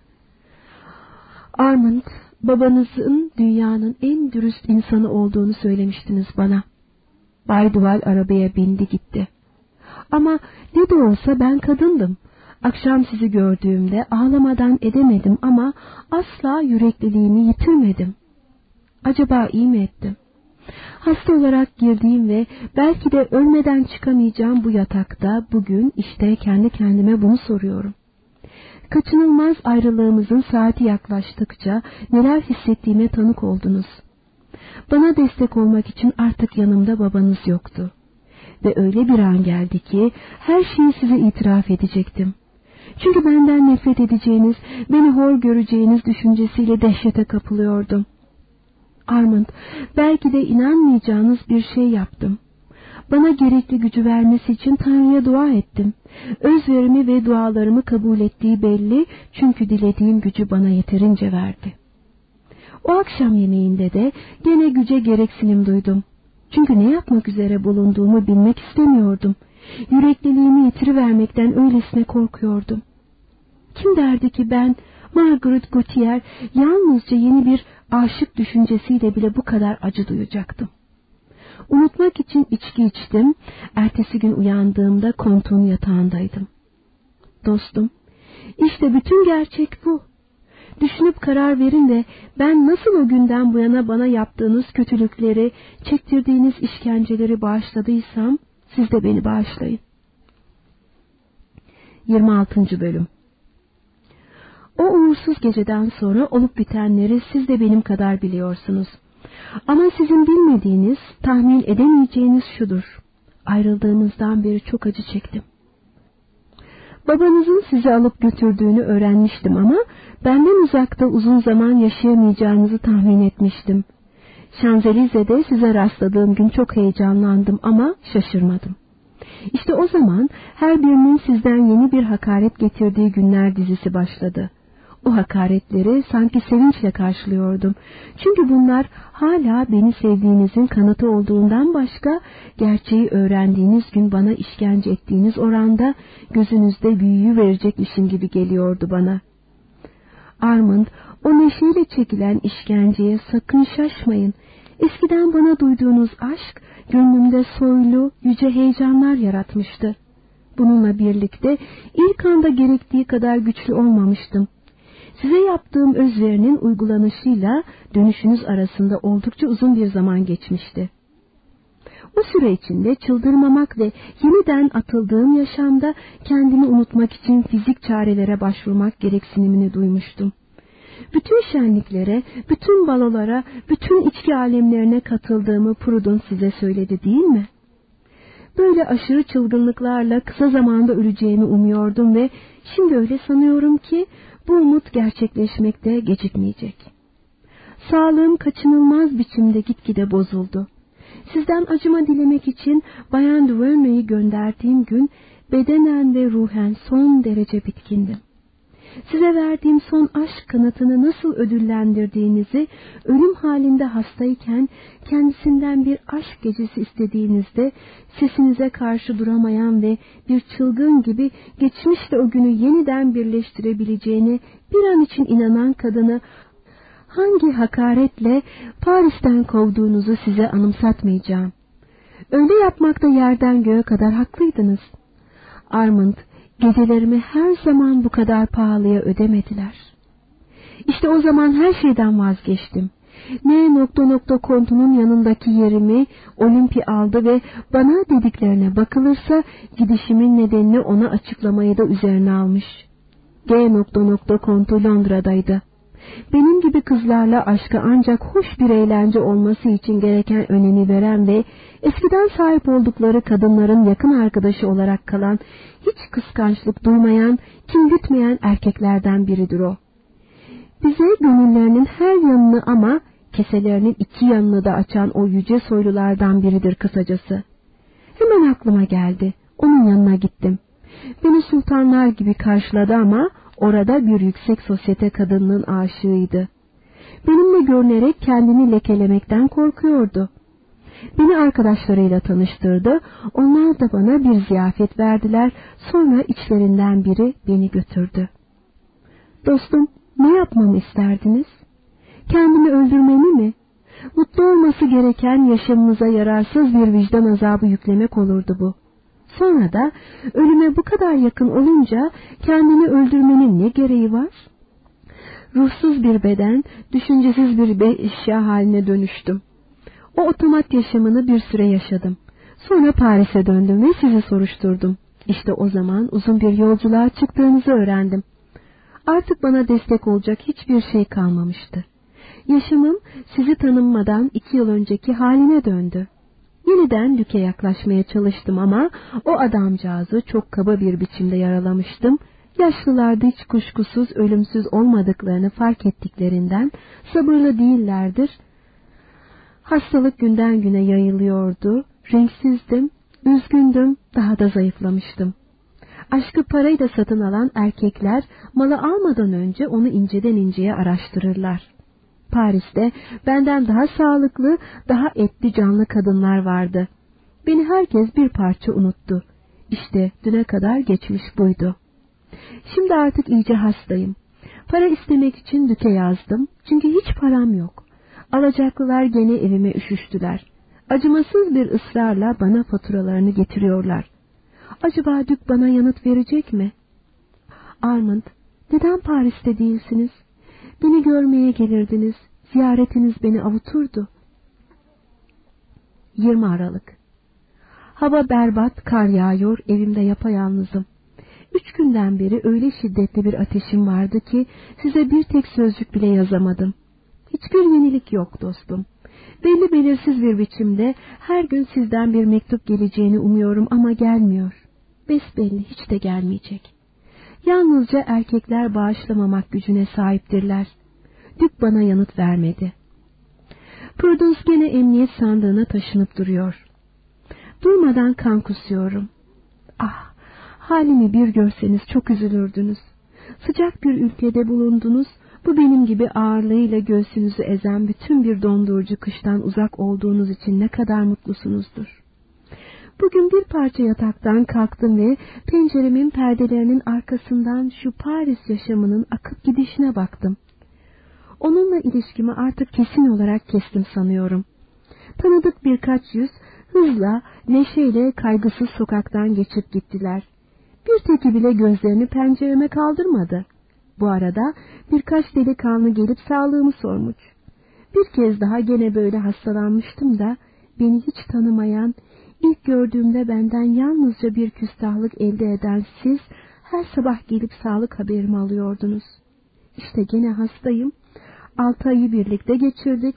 Armand, babanızın dünyanın en dürüst insanı olduğunu söylemiştiniz bana. Bay Duval arabaya bindi gitti. Ama ne de olsa ben kadındım. Akşam sizi gördüğümde ağlamadan edemedim ama asla yürekliliğimi yitirmedim. Acaba iyi mi ettim? Hasta olarak girdiğim ve belki de ölmeden çıkamayacağım bu yatakta bugün işte kendi kendime bunu soruyorum. Kaçınılmaz ayrılığımızın saati yaklaştıkça neler hissettiğime tanık oldunuz. Bana destek olmak için artık yanımda babanız yoktu. Ve öyle bir an geldi ki her şeyi size itiraf edecektim. Çünkü benden nefret edeceğiniz, beni hor göreceğiniz düşüncesiyle dehşete kapılıyordum. Armand, belki de inanmayacağınız bir şey yaptım. Bana gerekli gücü vermesi için Tanrı'ya dua ettim. Özverimi ve dualarımı kabul ettiği belli çünkü dilediğim gücü bana yeterince verdi. O akşam yemeğinde de gene güce gereksinim duydum. Çünkü ne yapmak üzere bulunduğumu bilmek istemiyordum. Yürekliliğimi yitirivermekten öylesine korkuyordum. Kim derdi ki ben Margaret Gautier yalnızca yeni bir aşık düşüncesiyle bile bu kadar acı duyacaktım. Unutmak için içki içtim. Ertesi gün uyandığımda kontun yatağındaydım. Dostum, işte bütün gerçek bu. Düşünüp karar verin de ben nasıl o günden bu yana bana yaptığınız kötülükleri, çektirdiğiniz işkenceleri bağışladıysam siz de beni bağışlayın. 26. Bölüm O uğursuz geceden sonra olup bitenleri siz de benim kadar biliyorsunuz. Ama sizin bilmediğiniz, tahmin edemeyeceğiniz şudur. Ayrıldığımızdan beri çok acı çektim. Babanızın sizi alıp götürdüğünü öğrenmiştim ama benden uzakta uzun zaman yaşayamayacağınızı tahmin etmiştim. Şanzelize'de size rastladığım gün çok heyecanlandım ama şaşırmadım. İşte o zaman her birinin sizden yeni bir hakaret getirdiği günler dizisi başladı. O hakaretleri sanki sevinçle karşılıyordum. Çünkü bunlar hala beni sevdiğinizin kanıtı olduğundan başka gerçeği öğrendiğiniz gün bana işkence ettiğiniz oranda gözünüzde büyüyü verecekmişim gibi geliyordu bana. Armand, o neşeyle çekilen işkenceye sakın şaşmayın. Eskiden bana duyduğunuz aşk gönlümde soylu, yüce heyecanlar yaratmıştı. Bununla birlikte ilk anda gerektiği kadar güçlü olmamıştım. Size yaptığım özverinin uygulanışıyla dönüşünüz arasında oldukça uzun bir zaman geçmişti. O süre içinde çıldırmamak ve yeniden atıldığım yaşamda kendimi unutmak için fizik çarelere başvurmak gereksinimini duymuştum. Bütün şenliklere, bütün balolara, bütün içki alemlerine katıldığımı Prud'un size söyledi değil mi? Böyle aşırı çılgınlıklarla kısa zamanda öleceğimi umuyordum ve şimdi öyle sanıyorum ki bu umut gerçekleşmekte gecikmeyecek. Sağlığım kaçınılmaz biçimde gitgide bozuldu. Sizden acıma dilemek için Bayan Duvernay'ı gönderdiğim gün bedenen ve ruhen son derece bitkindim size verdiğim son aşk kanatını nasıl ödüllendirdiğinizi, ölüm halinde hastayken kendisinden bir aşk gecesi istediğinizde sesinize karşı duramayan ve bir çılgın gibi geçmişle o günü yeniden birleştirebileceğini bir an için inanan kadını hangi hakaretle Paris'ten kovduğunuzu size anımsatmayacağım. Öyle yapmakta yerden göğe kadar haklıydınız. Armand, Gecelerimi her zaman bu kadar pahalıya ödemediler. İşte o zaman her şeyden vazgeçtim. Ne nokta nokta kontunun yanındaki yerimi Olimpi aldı ve bana dediklerine bakılırsa gidişimin nedenini ona açıklamayı da üzerine almış. G nokta nokta kontu Londra'daydı. Benim gibi kızlarla aşka ancak hoş bir eğlence olması için gereken önemi veren ve eskiden sahip oldukları kadınların yakın arkadaşı olarak kalan, hiç kıskançlık duymayan, kim gütmeyen erkeklerden biridir o. Bize gönüllerinin her yanını ama keselerinin iki yanını da açan o yüce soylulardan biridir kısacası. Hemen aklıma geldi. Onun yanına gittim. Beni sultanlar gibi karşıladı ama orada bir yüksek sosyete kadınının aşığıydı. Benimle görünerek kendini lekelemekten korkuyordu. Beni arkadaşlarıyla tanıştırdı, onlar da bana bir ziyafet verdiler, sonra içlerinden biri beni götürdü. Dostum, ne yapmamı isterdiniz? Kendimi öldürmemi mi? Mutlu olması gereken yaşamımıza yararsız bir vicdan azabı yüklemek olurdu bu. Sonra da ölüme bu kadar yakın olunca kendini öldürmenin ne gereği var? Ruhsuz bir beden, düşüncesiz bir eşya haline dönüştüm. O otomat yaşamını bir süre yaşadım. Sonra Paris'e döndüm ve sizi soruşturdum. İşte o zaman uzun bir yolculuğa çıktığınızı öğrendim. Artık bana destek olacak hiçbir şey kalmamıştı. Yaşamım sizi tanınmadan iki yıl önceki haline döndü. Yeniden Lük'e yaklaşmaya çalıştım ama o adamcağızı çok kaba bir biçimde yaralamıştım. Yaşlılarda hiç kuşkusuz ölümsüz olmadıklarını fark ettiklerinden sabırlı değillerdir. Hastalık günden güne yayılıyordu, renksizdim, üzgündüm, daha da zayıflamıştım. Aşkı parayla satın alan erkekler malı almadan önce onu inceden inceye araştırırlar. Paris'te benden daha sağlıklı, daha etli canlı kadınlar vardı. Beni herkes bir parça unuttu. İşte düne kadar geçmiş buydu. Şimdi artık iyice hastayım. Para istemek için düke yazdım. Çünkü hiç param yok. Alacaklılar gene evime üşüştüler. Acımasız bir ısrarla bana faturalarını getiriyorlar. Acaba Dük bana yanıt verecek mi? Armand, neden Paris'te değilsiniz? Beni görmeye gelirdiniz. Ziyaretiniz beni avuturdu. 20 Aralık Hava berbat, kar yağıyor, evimde yapayalnızım. Üç günden beri öyle şiddetli bir ateşim vardı ki size bir tek sözcük bile yazamadım. Hiçbir yenilik yok dostum. Belli belirsiz bir biçimde her gün sizden bir mektup geleceğini umuyorum ama gelmiyor. Besbelli hiç de gelmeyecek. Yalnızca erkekler bağışlamamak gücüne sahiptirler. Dük bana yanıt vermedi. Prudence gene emniyet sandığına taşınıp duruyor. Durmadan kan kusuyorum. Ah, halimi bir görseniz çok üzülürdünüz. Sıcak bir ülkede bulundunuz, bu benim gibi ağırlığıyla göğsünüzü ezen bütün bir dondurucu kıştan uzak olduğunuz için ne kadar mutlusunuzdur. Bugün bir parça yataktan kalktım ve penceremin perdelerinin arkasından şu Paris yaşamının akıp gidişine baktım. Onunla ilişkimi artık kesin olarak kestim sanıyorum. Tanıdık birkaç yüz hızla, neşeyle kaygısız sokaktan geçip gittiler. Bir teki bile gözlerini pencereme kaldırmadı. Bu arada birkaç delikanlı gelip sağlığımı sormuş. Bir kez daha gene böyle hastalanmıştım da beni hiç tanımayan, ilk gördüğümde benden yalnızca bir küstahlık elde eden siz her sabah gelip sağlık haberimi alıyordunuz. İşte gene hastayım. Altı ayı birlikte geçirdik.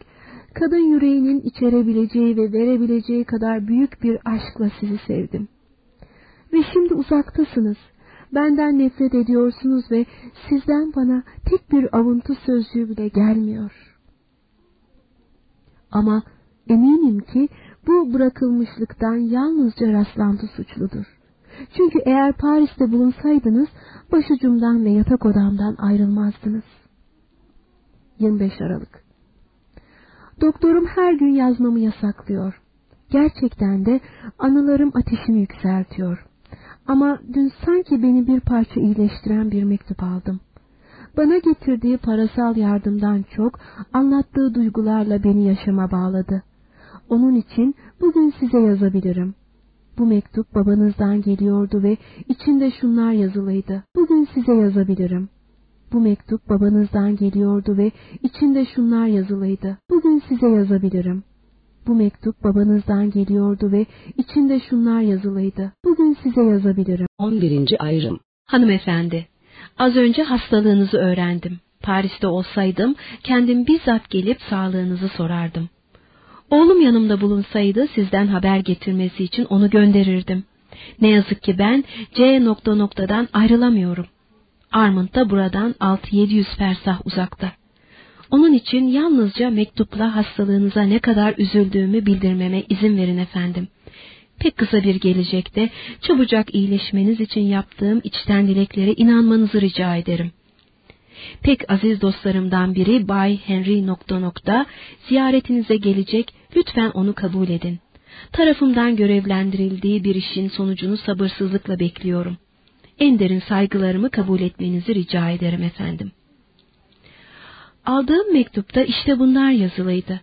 Kadın yüreğinin içerebileceği ve verebileceği kadar büyük bir aşkla sizi sevdim. Ve şimdi uzaktasınız. Benden nefret ediyorsunuz ve sizden bana tek bir avuntu sözcüğü bile gelmiyor. Ama eminim ki bu bırakılmışlıktan yalnızca rastlantı suçludur. Çünkü eğer Paris'te bulunsaydınız başucumdan ve yatak odamdan ayrılmazdınız. 25 Aralık Doktorum her gün yazmamı yasaklıyor. Gerçekten de anılarım ateşimi yükseltiyor. Ama dün sanki beni bir parça iyileştiren bir mektup aldım. Bana getirdiği parasal yardımdan çok anlattığı duygularla beni yaşama bağladı. Onun için bugün size yazabilirim. Bu mektup babanızdan geliyordu ve içinde şunlar yazılıydı. Bugün size yazabilirim. Bu mektup babanızdan geliyordu ve içinde şunlar yazılıydı. Bugün size yazabilirim. Bu mektup babanızdan geliyordu ve içinde şunlar yazılıydı. Bugün size yazabilirim. 11. ayrım. Hanımefendi, az önce hastalığınızı öğrendim. Paris'te olsaydım kendim bizzat gelip sağlığınızı sorardım. Oğlum yanımda bulunsaydı sizden haber getirmesi için onu gönderirdim. Ne yazık ki ben C nokta noktadan ayrılamıyorum. Armand da buradan 6-700 fersah uzakta. Onun için yalnızca mektupla hastalığınıza ne kadar üzüldüğümü bildirmeme izin verin efendim. Pek kısa bir gelecekte çabucak iyileşmeniz için yaptığım içten dileklere inanmanızı rica ederim. Pek aziz dostlarımdan biri Bay Henry nokta nokta ziyaretinize gelecek lütfen onu kabul edin. Tarafımdan görevlendirildiği bir işin sonucunu sabırsızlıkla bekliyorum. En derin saygılarımı kabul etmenizi rica ederim efendim. Aldığım mektupta işte bunlar yazılıydı.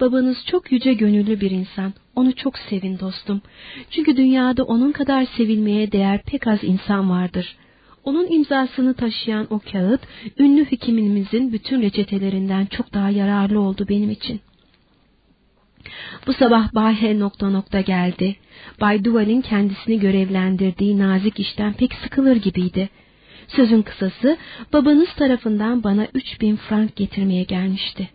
Babanız çok yüce gönüllü bir insan. Onu çok sevin dostum. Çünkü dünyada onun kadar sevilmeye değer pek az insan vardır. Onun imzasını taşıyan o kağıt, ünlü hekimimizin bütün reçetelerinden çok daha yararlı oldu benim için. Bu sabah Bay H. nokta nokta geldi. Bay Duval'in kendisini görevlendirdiği nazik işten pek sıkılır gibiydi. Sözün kısası babanız tarafından bana üç bin frank getirmeye gelmişti.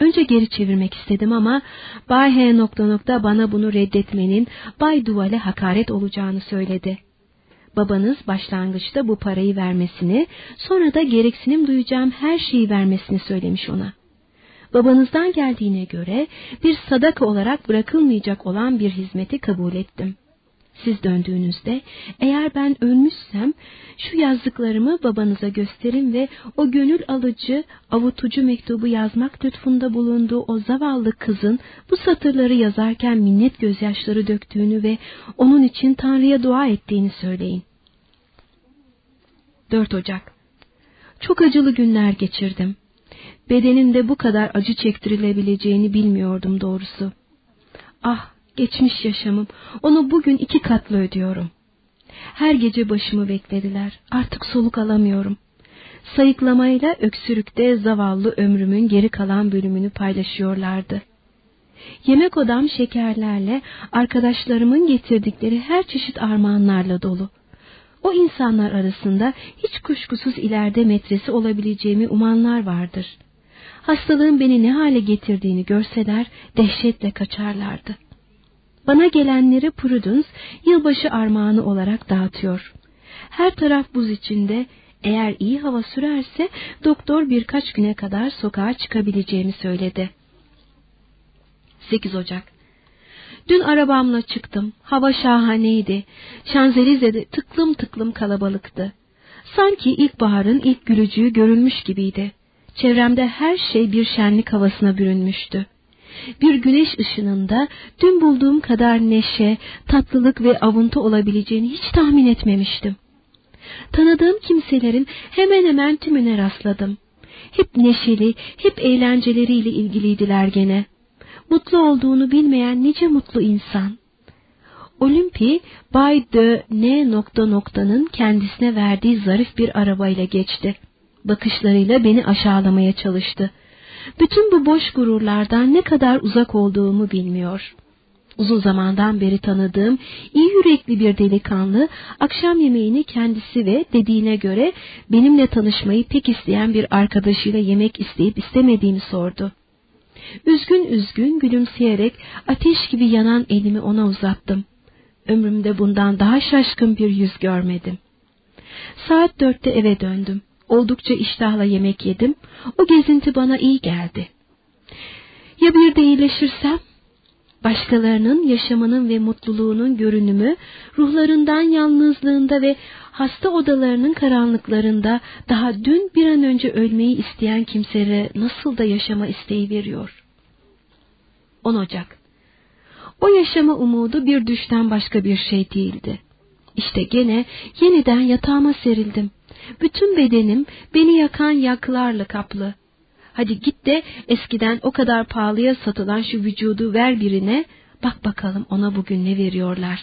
Önce geri çevirmek istedim ama Bay H. nokta nokta bana bunu reddetmenin Bay Duval'e hakaret olacağını söyledi. Babanız başlangıçta bu parayı vermesini, sonra da gereksinim duyacağım her şeyi vermesini söylemiş ona. Babanızdan geldiğine göre bir sadaka olarak bırakılmayacak olan bir hizmeti kabul ettim. Siz döndüğünüzde eğer ben ölmüşsem şu yazdıklarımı babanıza gösterin ve o gönül alıcı, avutucu mektubu yazmak lütfunda bulunduğu o zavallı kızın bu satırları yazarken minnet gözyaşları döktüğünü ve onun için Tanrı'ya dua ettiğini söyleyin. 4 Ocak Çok acılı günler geçirdim. Bedenimde bu kadar acı çektirilebileceğini bilmiyordum doğrusu. Ah geçmiş yaşamım, onu bugün iki katlı ödüyorum. Her gece başımı beklediler, artık soluk alamıyorum. Sayıklamayla öksürükte zavallı ömrümün geri kalan bölümünü paylaşıyorlardı. Yemek odam şekerlerle, arkadaşlarımın getirdikleri her çeşit armağanlarla dolu. O insanlar arasında hiç kuşkusuz ileride metresi olabileceğimi umanlar vardır. Hastalığın beni ne hale getirdiğini görseler dehşetle kaçarlardı. Bana gelenleri Prudence yılbaşı armağanı olarak dağıtıyor. Her taraf buz içinde, eğer iyi hava sürerse doktor birkaç güne kadar sokağa çıkabileceğimi söyledi. 8 Ocak Dün arabamla çıktım. Hava şahaneydi. Şanzelize'de tıklım tıklım kalabalıktı. Sanki ilkbaharın ilk gülücüğü görülmüş gibiydi. Çevremde her şey bir şenlik havasına bürünmüştü. Bir güneş ışınında dün bulduğum kadar neşe, tatlılık ve avuntu olabileceğini hiç tahmin etmemiştim. Tanıdığım kimselerin hemen hemen tümüne rastladım. Hep neşeli, hep eğlenceleriyle ilgiliydiler gene. Mutlu olduğunu bilmeyen nice mutlu insan. Olimpi, Bay de N. nokta noktanın kendisine verdiği zarif bir arabayla geçti. Bakışlarıyla beni aşağılamaya çalıştı. Bütün bu boş gururlardan ne kadar uzak olduğumu bilmiyor. Uzun zamandan beri tanıdığım iyi yürekli bir delikanlı akşam yemeğini kendisi ve dediğine göre benimle tanışmayı pek isteyen bir arkadaşıyla yemek isteyip istemediğimi sordu. Üzgün üzgün gülümseyerek ateş gibi yanan elimi ona uzattım. Ömrümde bundan daha şaşkın bir yüz görmedim. Saat dörtte eve döndüm. Oldukça iştahla yemek yedim. O gezinti bana iyi geldi. Ya bir de iyileşirsem? Başkalarının yaşamının ve mutluluğunun görünümü, ruhlarından yalnızlığında ve hasta odalarının karanlıklarında daha dün bir an önce ölmeyi isteyen kimselere nasıl da yaşama isteği veriyor. 10 Ocak O yaşama umudu bir düşten başka bir şey değildi. İşte gene yeniden yatağıma serildim. Bütün bedenim beni yakan yaklarla kaplı. Hadi git de eskiden o kadar pahalıya satılan şu vücudu ver birine, bak bakalım ona bugün ne veriyorlar.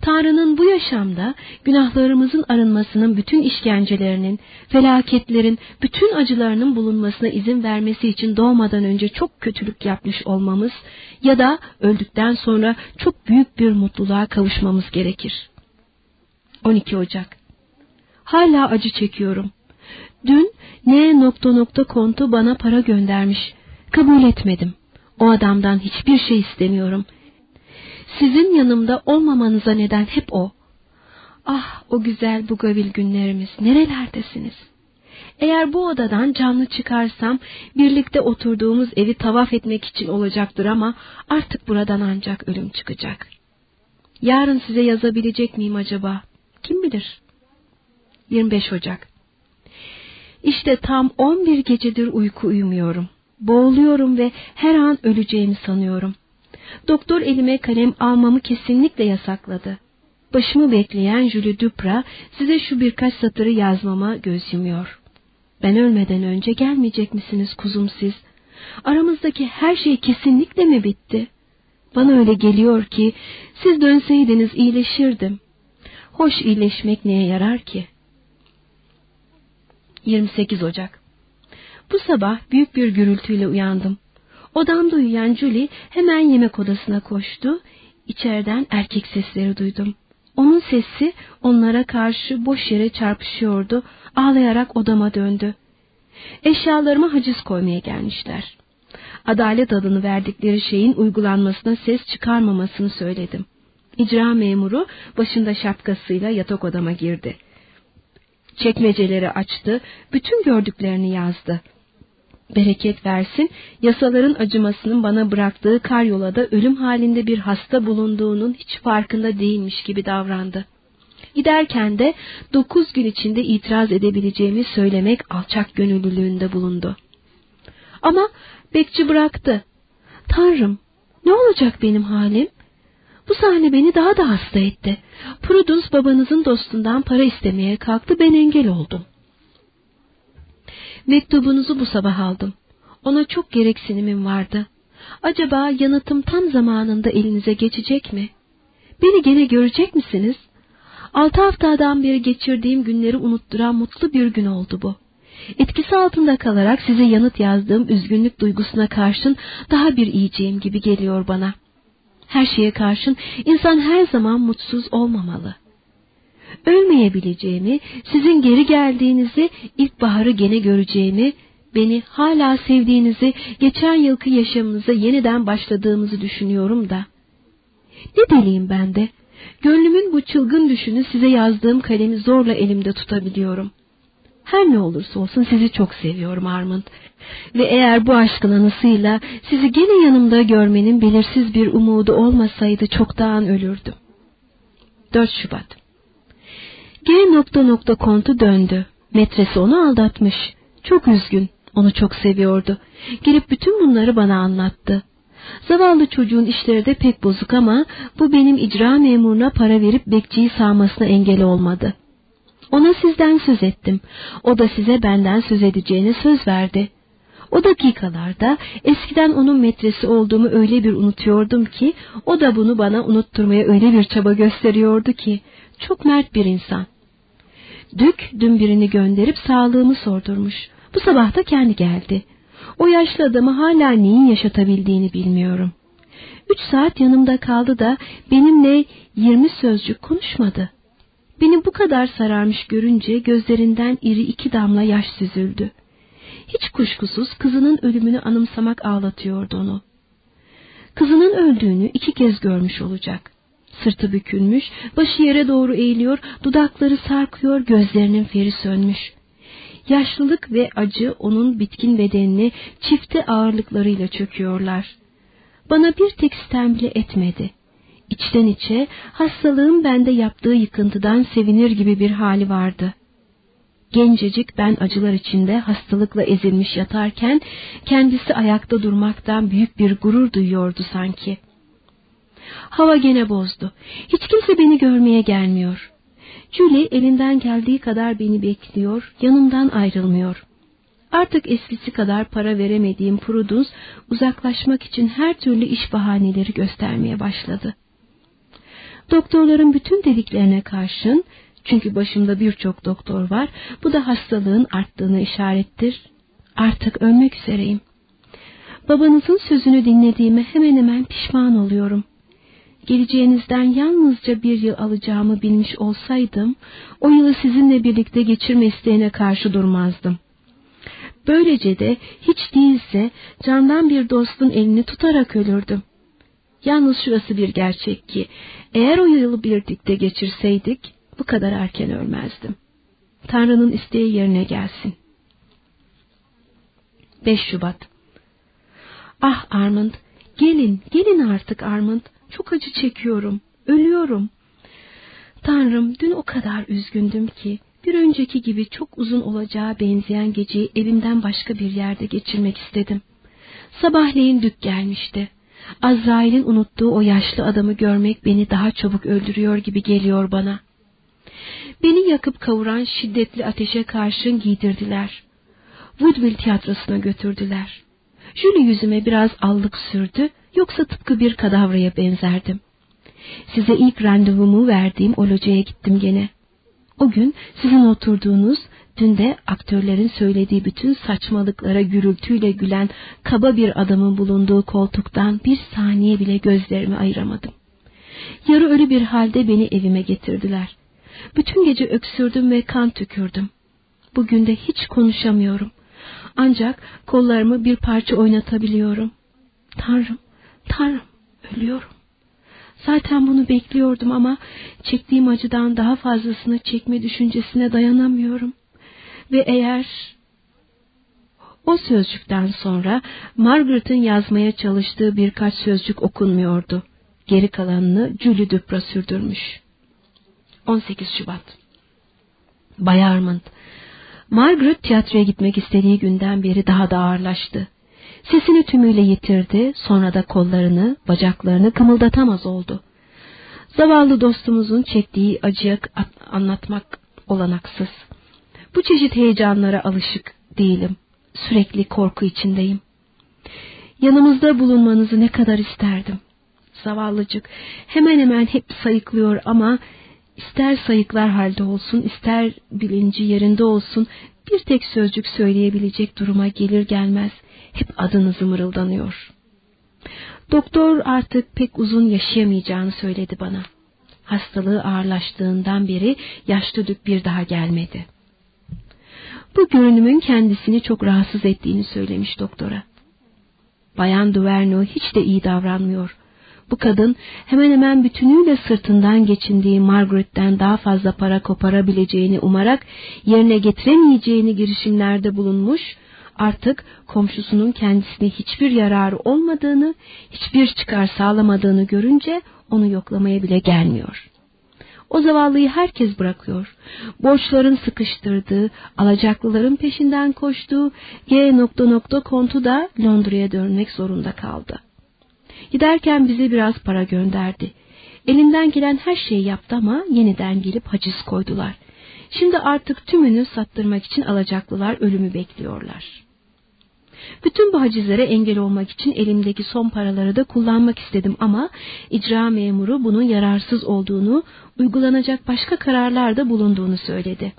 Tanrı'nın bu yaşamda günahlarımızın arınmasının bütün işkencelerinin, felaketlerin, bütün acılarının bulunmasına izin vermesi için doğmadan önce çok kötülük yapmış olmamız ya da öldükten sonra çok büyük bir mutluluğa kavuşmamız gerekir. 12 Ocak Hala acı çekiyorum. Dün ne nokta nokta kontu bana para göndermiş. Kabul etmedim. O adamdan hiçbir şey istemiyorum. Sizin yanımda olmamanıza neden hep o. Ah o güzel Bugavil günlerimiz nerelerdesiniz? Eğer bu odadan canlı çıkarsam birlikte oturduğumuz evi tavaf etmek için olacaktır ama artık buradan ancak ölüm çıkacak. Yarın size yazabilecek miyim acaba? Kim bilir? 25 Ocak İşte tam 11 gecedir uyku uyumuyorum. Boğuluyorum ve her an öleceğimi sanıyorum. Doktor elime kalem almamı kesinlikle yasakladı. Başımı bekleyen Julie Dupra size şu birkaç satırı yazmama göz yumuyor. Ben ölmeden önce gelmeyecek misiniz kuzum siz? Aramızdaki her şey kesinlikle mi bitti? Bana öyle geliyor ki siz dönseydiniz iyileşirdim. Hoş iyileşmek neye yarar ki? 28 Ocak Bu sabah büyük bir gürültüyle uyandım. Odamda uyuyan Julie hemen yemek odasına koştu. İçeriden erkek sesleri duydum. Onun sesi onlara karşı boş yere çarpışıyordu. Ağlayarak odama döndü. Eşyalarıma haciz koymaya gelmişler. Adalet adını verdikleri şeyin uygulanmasına ses çıkarmamasını söyledim. İcra memuru başında şapkasıyla yatak odama girdi. Çekmeceleri açtı, bütün gördüklerini yazdı. Bereket versin, yasaların acımasının bana bıraktığı karyolada ölüm halinde bir hasta bulunduğunun hiç farkında değilmiş gibi davrandı. Giderken de dokuz gün içinde itiraz edebileceğimi söylemek alçak gönüllülüğünde bulundu. Ama bekçi bıraktı. Tanrım, ne olacak benim halim? Bu sahne beni daha da hasta etti. Prudence babanızın dostundan para istemeye kalktı, ben engel oldum. Mektubunuzu bu sabah aldım. Ona çok gereksinimim vardı. Acaba yanıtım tam zamanında elinize geçecek mi? Beni gene görecek misiniz? Altı haftadan beri geçirdiğim günleri unutturan mutlu bir gün oldu bu. Etkisi altında kalarak size yanıt yazdığım üzgünlük duygusuna karşın daha bir iyiceyim gibi geliyor bana. Her şeye karşın insan her zaman mutsuz olmamalı. Ölmeyebileceğimi, sizin geri geldiğinizi, ilkbaharı gene göreceğimi, beni hala sevdiğinizi, geçen yılki yaşamınıza yeniden başladığımızı düşünüyorum da. Ne deliyim ben de, Gönlümün bu çılgın düşünü size yazdığım kalemi zorla elimde tutabiliyorum. Her ne olursa olsun sizi çok seviyorum Armand. Ve eğer bu aşkın anısıyla sizi gene yanımda görmenin belirsiz bir umudu olmasaydı çoktan ölürdüm. 4 Şubat G nokta nokta kontu döndü. Metresi onu aldatmış. Çok üzgün. Onu çok seviyordu. Gelip bütün bunları bana anlattı. Zavallı çocuğun işleri de pek bozuk ama bu benim icra memuruna para verip bekçiyi sağmasına engel olmadı. Ona sizden söz ettim. O da size benden söz edeceğini söz verdi. O dakikalarda eskiden onun metresi olduğumu öyle bir unutuyordum ki o da bunu bana unutturmaya öyle bir çaba gösteriyordu ki çok mert bir insan. Dük dün birini gönderip sağlığımı sordurmuş. Bu sabah da kendi geldi. O yaşlı adamı hala neyin yaşatabildiğini bilmiyorum. Üç saat yanımda kaldı da benimle yirmi sözcük konuşmadı. Beni bu kadar sararmış görünce gözlerinden iri iki damla yaş süzüldü. Hiç kuşkusuz kızının ölümünü anımsamak ağlatıyordu onu. Kızının öldüğünü iki kez görmüş olacak. Sırtı bükülmüş, başı yere doğru eğiliyor, dudakları sarkıyor, gözlerinin feri sönmüş. Yaşlılık ve acı onun bitkin bedenini çifte ağırlıklarıyla çöküyorlar. Bana bir tek sitem bile etmedi. İçten içe hastalığın bende yaptığı yıkıntıdan sevinir gibi bir hali vardı. Gencecik ben acılar içinde hastalıkla ezilmiş yatarken kendisi ayakta durmaktan büyük bir gurur duyuyordu sanki. Hava gene bozdu. Hiç kimse beni görmeye gelmiyor. Julie elinden geldiği kadar beni bekliyor, yanımdan ayrılmıyor. Artık eskisi kadar para veremediğim Prudence uzaklaşmak için her türlü iş bahaneleri göstermeye başladı. Doktorların bütün dediklerine karşın, çünkü başımda birçok doktor var, bu da hastalığın arttığını işarettir. Artık ölmek üzereyim. Babanızın sözünü dinlediğime hemen hemen pişman oluyorum.'' geleceğinizden yalnızca bir yıl alacağımı bilmiş olsaydım, o yılı sizinle birlikte geçirme isteğine karşı durmazdım. Böylece de hiç değilse candan bir dostun elini tutarak ölürdüm. Yalnız şurası bir gerçek ki, eğer o yılı birlikte geçirseydik, bu kadar erken ölmezdim. Tanrı'nın isteği yerine gelsin. 5 Şubat Ah Armand, gelin, gelin artık Armand. Çok acı çekiyorum. Ölüyorum. Tanrım dün o kadar üzgündüm ki bir önceki gibi çok uzun olacağı benzeyen geceyi evimden başka bir yerde geçirmek istedim. Sabahleyin dük gelmişti. Azrail'in unuttuğu o yaşlı adamı görmek beni daha çabuk öldürüyor gibi geliyor bana. Beni yakıp kavuran şiddetli ateşe karşın giydirdiler. Woodville tiyatrosuna götürdüler. Julie yüzüme biraz allık sürdü Yoksa tıpkı bir kadavraya benzerdim. Size ilk randevumu verdiğim o locaya gittim gene. O gün sizin oturduğunuz üstünde aktörlerin söylediği bütün saçmalıklara gürültüyle gülen kaba bir adamın bulunduğu koltuktan bir saniye bile gözlerimi ayıramadım. Yarı ölü bir halde beni evime getirdiler. Bütün gece öksürdüm ve kan tükürdüm. Bugün de hiç konuşamıyorum. Ancak kollarımı bir parça oynatabiliyorum. Tanrım, Tanrım, ölüyorum. Zaten bunu bekliyordum ama çektiğim acıdan daha fazlasını çekme düşüncesine dayanamıyorum. Ve eğer o sözcükten sonra Margaret'ın yazmaya çalıştığı birkaç sözcük okunmuyordu. Geri kalanını Julie Dupra sürdürmüş. 18 Şubat Bay Armand Margaret tiyatroya gitmek istediği günden beri daha da ağırlaştı. Sesini tümüyle yitirdi, sonra da kollarını, bacaklarını kımıldatamaz oldu. Zavallı dostumuzun çektiği acıya anlatmak olanaksız. Bu çeşit heyecanlara alışık değilim. Sürekli korku içindeyim. Yanımızda bulunmanızı ne kadar isterdim. Zavallıcık hemen hemen hep sayıklıyor ama ister sayıklar halde olsun, ister bilinci yerinde olsun bir tek sözcük söyleyebilecek duruma gelir gelmez hep adınızı mırıldanıyor. Doktor artık pek uzun yaşayamayacağını söyledi bana. Hastalığı ağırlaştığından beri yaş düdük bir daha gelmedi. Bu görünümün kendisini çok rahatsız ettiğini söylemiş doktora. Bayan Duverno hiç de iyi davranmıyor. Bu kadın hemen hemen bütünüyle sırtından geçindiği Margaret'ten daha fazla para koparabileceğini umarak yerine getiremeyeceğini girişimlerde bulunmuş, artık komşusunun kendisine hiçbir yararı olmadığını, hiçbir çıkar sağlamadığını görünce onu yoklamaya bile gelmiyor. O zavallıyı herkes bırakıyor. Borçların sıkıştırdığı, alacaklıların peşinden koştuğu G. kontu da Londra'ya dönmek zorunda kaldı. Giderken bize biraz para gönderdi. Elinden gelen her şeyi yaptı ama yeniden gelip haciz koydular. Şimdi artık tümünü sattırmak için alacaklılar ölümü bekliyorlar. Bütün bu hacizlere engel olmak için elimdeki son paraları da kullanmak istedim ama icra memuru bunun yararsız olduğunu, uygulanacak başka kararlar da bulunduğunu söyledi.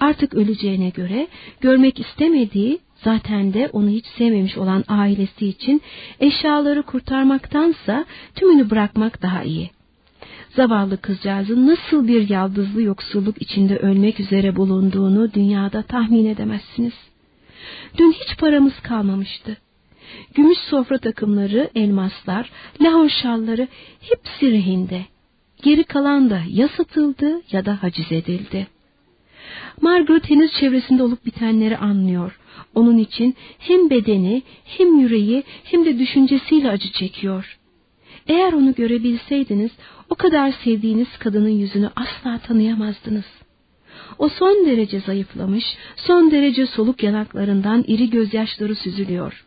Artık öleceğine göre görmek istemediği zaten de onu hiç sevmemiş olan ailesi için eşyaları kurtarmaktansa tümünü bırakmak daha iyi. Zavallı kızcağızın nasıl bir yaldızlı yoksulluk içinde ölmek üzere bulunduğunu dünyada tahmin edemezsiniz. Dün hiç paramız kalmamıştı. Gümüş sofra takımları, elmaslar, lahor şalları hepsi rehinde. Geri kalan da ya satıldı ya da haciz edildi. Margaret henüz çevresinde olup bitenleri anlıyor. Onun için hem bedeni hem yüreği hem de düşüncesiyle acı çekiyor. Eğer onu görebilseydiniz o kadar sevdiğiniz kadının yüzünü asla tanıyamazdınız. O son derece zayıflamış, son derece soluk yanaklarından iri gözyaşları süzülüyor.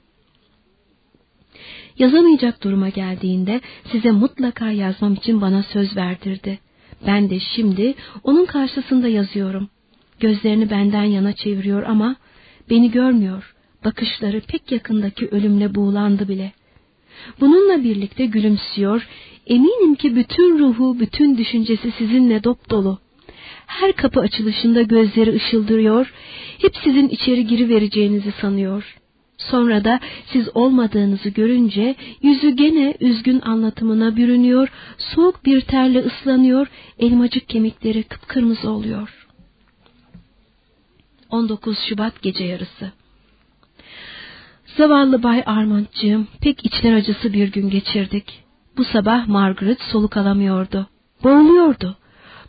Yazamayacak duruma geldiğinde size mutlaka yazmam için bana söz verdirdi. Ben de şimdi onun karşısında yazıyorum. Gözlerini benden yana çeviriyor ama beni görmüyor. Bakışları pek yakındaki ölümle buğulandı bile. Bununla birlikte gülümsüyor. Eminim ki bütün ruhu, bütün düşüncesi sizinle dop dolu her kapı açılışında gözleri ışıldırıyor, hep sizin içeri girivereceğinizi sanıyor. Sonra da siz olmadığınızı görünce yüzü gene üzgün anlatımına bürünüyor, soğuk bir terle ıslanıyor, elmacık kemikleri kıpkırmızı oluyor. 19 Şubat gece yarısı Zavallı Bay Armand'cığım pek içler acısı bir gün geçirdik. Bu sabah Margaret soluk alamıyordu. Boğuluyordu.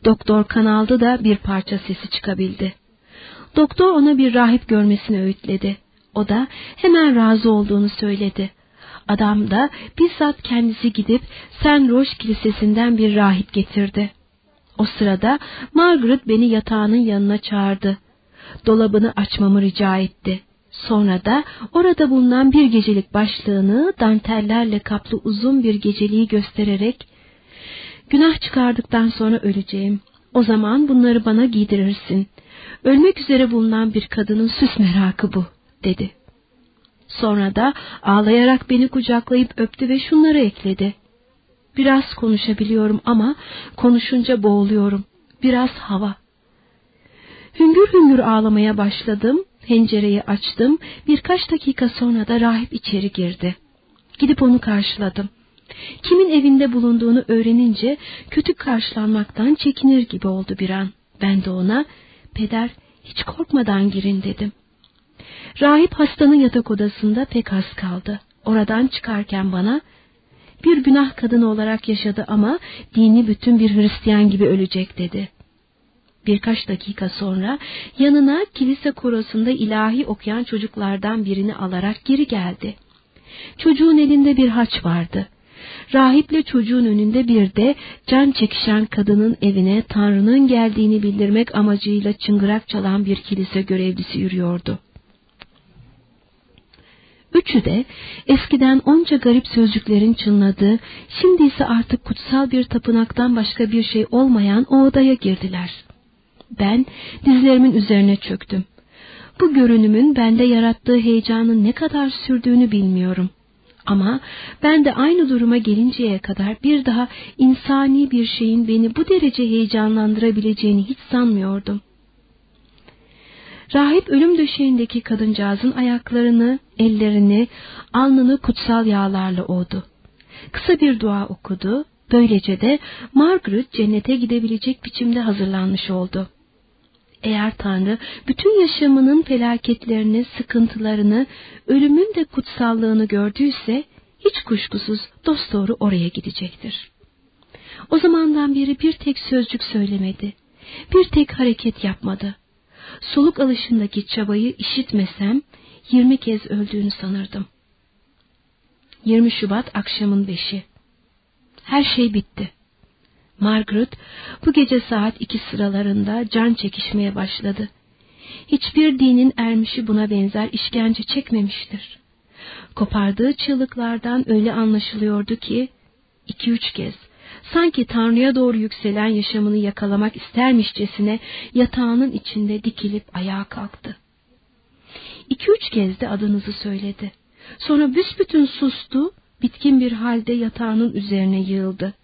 Doktor kanalda da bir parça sesi çıkabildi. Doktor ona bir rahip görmesini öğütledi. O da hemen razı olduğunu söyledi. Adam da bizzat kendisi gidip Saint Roche Kilisesi'nden bir rahip getirdi. O sırada Margaret beni yatağının yanına çağırdı. Dolabını açmamı rica etti. Sonra da orada bulunan bir gecelik başlığını dantellerle kaplı uzun bir geceliği göstererek Günah çıkardıktan sonra öleceğim. O zaman bunları bana giydirirsin. Ölmek üzere bulunan bir kadının süs merakı bu, dedi. Sonra da ağlayarak beni kucaklayıp öptü ve şunları ekledi. Biraz konuşabiliyorum ama konuşunca boğuluyorum. Biraz hava. Hüngür hüngür ağlamaya başladım, pencereyi açtım, birkaç dakika sonra da rahip içeri girdi. Gidip onu karşıladım. Kimin evinde bulunduğunu öğrenince kötü karşılanmaktan çekinir gibi oldu bir an. Ben de ona, peder hiç korkmadan girin dedim. Rahip hastanın yatak odasında pek az kaldı. Oradan çıkarken bana, bir günah kadını olarak yaşadı ama dini bütün bir Hristiyan gibi ölecek dedi. Birkaç dakika sonra yanına kilise korosunda ilahi okuyan çocuklardan birini alarak geri geldi. Çocuğun elinde bir haç vardı. Rahiple çocuğun önünde bir de can çekişen kadının evine Tanrı'nın geldiğini bildirmek amacıyla çıngırak çalan bir kilise görevlisi yürüyordu. Üçü de eskiden onca garip sözcüklerin çınladığı, şimdi ise artık kutsal bir tapınaktan başka bir şey olmayan o odaya girdiler. Ben dizlerimin üzerine çöktüm. Bu görünümün bende yarattığı heyecanın ne kadar sürdüğünü bilmiyorum. Ama ben de aynı duruma gelinceye kadar bir daha insani bir şeyin beni bu derece heyecanlandırabileceğini hiç sanmıyordum. Rahip ölüm döşeğindeki kadıncağızın ayaklarını, ellerini, alnını kutsal yağlarla ovdu. Kısa bir dua okudu, böylece de Margaret cennete gidebilecek biçimde hazırlanmış oldu. Eğer Tanrı bütün yaşamının felaketlerini, sıkıntılarını, ölümün de kutsallığını gördüyse, hiç kuşkusuz dosdoğru oraya gidecektir. O zamandan beri bir tek sözcük söylemedi, bir tek hareket yapmadı soluk alışındaki çabayı işitmesem yirmi kez öldüğünü sanırdım. 20 Şubat akşamın beşi. Her şey bitti. Margaret bu gece saat iki sıralarında can çekişmeye başladı. Hiçbir dinin ermişi buna benzer işkence çekmemiştir. Kopardığı çığlıklardan öyle anlaşılıyordu ki iki üç kez sanki Tanrı'ya doğru yükselen yaşamını yakalamak istermişçesine yatağının içinde dikilip ayağa kalktı. İki üç kez de adınızı söyledi. Sonra büsbütün sustu, bitkin bir halde yatağının üzerine yığıldı.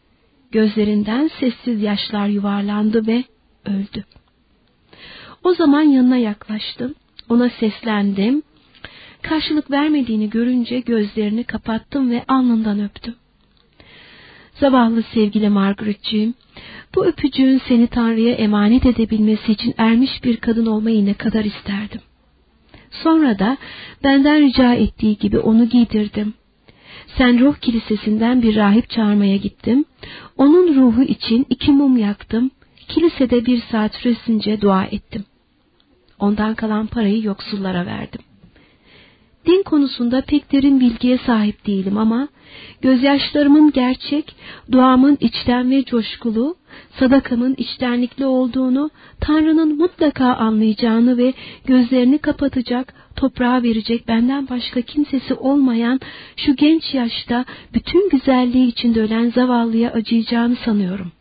Gözlerinden sessiz yaşlar yuvarlandı ve öldü. O zaman yanına yaklaştım, ona seslendim. Karşılık vermediğini görünce gözlerini kapattım ve alnından öptüm. Zavallı sevgili Margaret'ciğim, bu öpücüğün seni Tanrı'ya emanet edebilmesi için ermiş bir kadın olmayı ne kadar isterdim. Sonra da benden rica ettiği gibi onu giydirdim. Sen ruh kilisesinden bir rahip çağırmaya gittim. Onun ruhu için iki mum yaktım. Kilisede bir saat süresince dua ettim. Ondan kalan parayı yoksullara verdim. Din konusunda pek derin bilgiye sahip değilim ama gözyaşlarımın gerçek, duamın içten ve coşkulu, sadakamın içtenlikli olduğunu, Tanrı'nın mutlaka anlayacağını ve gözlerini kapatacak, toprağa verecek benden başka kimsesi olmayan şu genç yaşta bütün güzelliği içinde ölen zavallıya acıyacağını sanıyorum.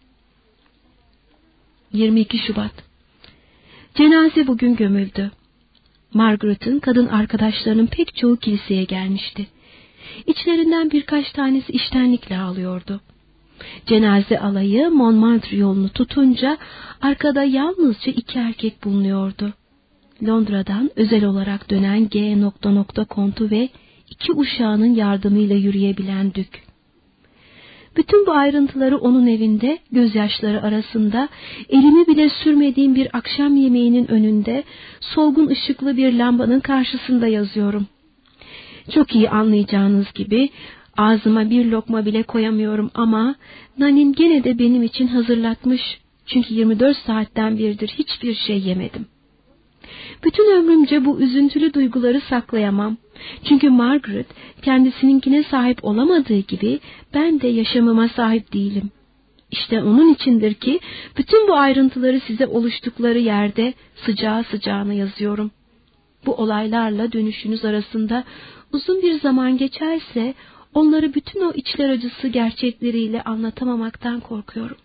22 Şubat Cenaze bugün gömüldü. Margaret'ın kadın arkadaşlarının pek çoğu kiliseye gelmişti. İçlerinden birkaç tanesi iştenlikle ağlıyordu. Cenaze alayı Montmartre yolunu tutunca arkada yalnızca iki erkek bulunuyordu. Londra'dan özel olarak dönen G. nokta nokta kontu ve iki uşağının yardımıyla yürüyebilen Dük. Bütün bu ayrıntıları onun evinde, gözyaşları arasında, elimi bile sürmediğim bir akşam yemeğinin önünde, solgun ışıklı bir lambanın karşısında yazıyorum. Çok iyi anlayacağınız gibi ağzıma bir lokma bile koyamıyorum ama Nanin gene de benim için hazırlatmış. Çünkü 24 saatten biridir hiçbir şey yemedim. Bütün ömrümce bu üzüntülü duyguları saklayamam. Çünkü Margaret kendisininkine sahip olamadığı gibi ben de yaşamıma sahip değilim. İşte onun içindir ki bütün bu ayrıntıları size oluştukları yerde sıcağı sıcağına yazıyorum. Bu olaylarla dönüşünüz arasında uzun bir zaman geçerse onları bütün o içler acısı gerçekleriyle anlatamamaktan korkuyorum.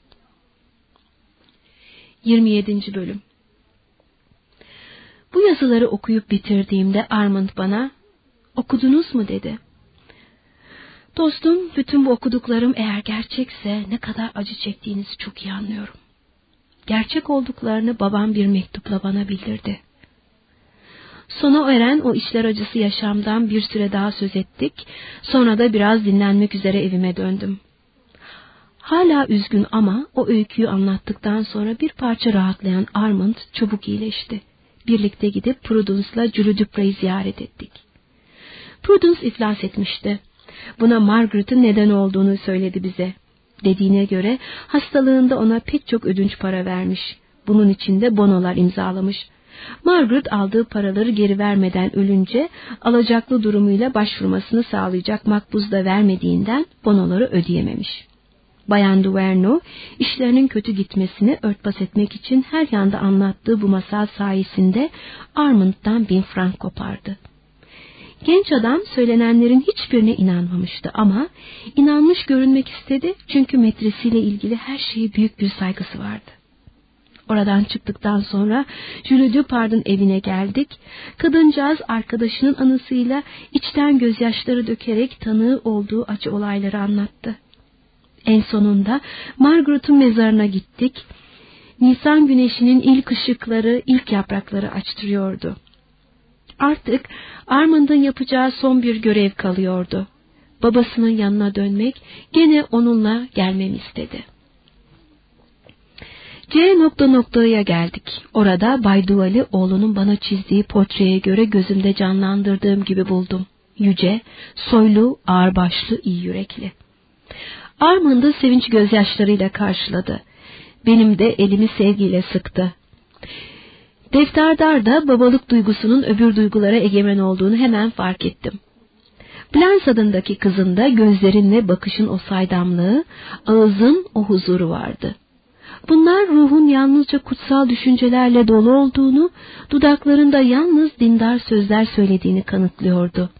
27. Bölüm Bu yazıları okuyup bitirdiğimde Armand bana, okudunuz mu dedi. Dostum, bütün bu okuduklarım eğer gerçekse ne kadar acı çektiğinizi çok iyi anlıyorum. gerçek olduklarını babam bir mektupla bana bildirdi. Sona eren o işler acısı yaşamdan bir süre daha söz ettik, sonra da biraz dinlenmek üzere evime döndüm. Hala üzgün ama o öyküyü anlattıktan sonra bir parça rahatlayan Armand çabuk iyileşti. Birlikte gidip Prudence'la Dupray'i ziyaret ettik. Prudence iflas etmişti. Buna Margaret'ın neden olduğunu söyledi bize. Dediğine göre hastalığında ona pek çok ödünç para vermiş. Bunun için de bonolar imzalamış. Margaret aldığı paraları geri vermeden ölünce alacaklı durumuyla başvurmasını sağlayacak makbuz da vermediğinden bonoları ödeyememiş. Bayan Duverno işlerinin kötü gitmesini örtbas etmek için her yanda anlattığı bu masal sayesinde Armand'dan bin frank kopardı. Genç adam söylenenlerin hiçbirine inanmamıştı ama inanmış görünmek istedi çünkü metresiyle ilgili her şeye büyük bir saygısı vardı. Oradan çıktıktan sonra Jules Dupard'ın evine geldik. Kadıncağız arkadaşının anısıyla içten gözyaşları dökerek tanığı olduğu acı olayları anlattı. En sonunda Margaret'ın mezarına gittik. Nisan güneşinin ilk ışıkları, ilk yaprakları açtırıyordu. Artık Armand'ın yapacağı son bir görev kalıyordu. Babasının yanına dönmek, gene onunla gelmemi istedi. C nokta noktaya geldik. Orada Bay Duval'i oğlunun bana çizdiği portreye göre gözümde canlandırdığım gibi buldum. Yüce, soylu, ağırbaşlı, iyi yürekli. Armand'ı sevinç gözyaşlarıyla karşıladı. Benim de elimi sevgiyle sıktı. Defterdar da babalık duygusunun öbür duygulara egemen olduğunu hemen fark ettim. Blanche adındaki kızında gözlerin ve bakışın o saydamlığı, ağızın o huzuru vardı. Bunlar ruhun yalnızca kutsal düşüncelerle dolu olduğunu, dudaklarında yalnız dindar sözler söylediğini kanıtlıyordu.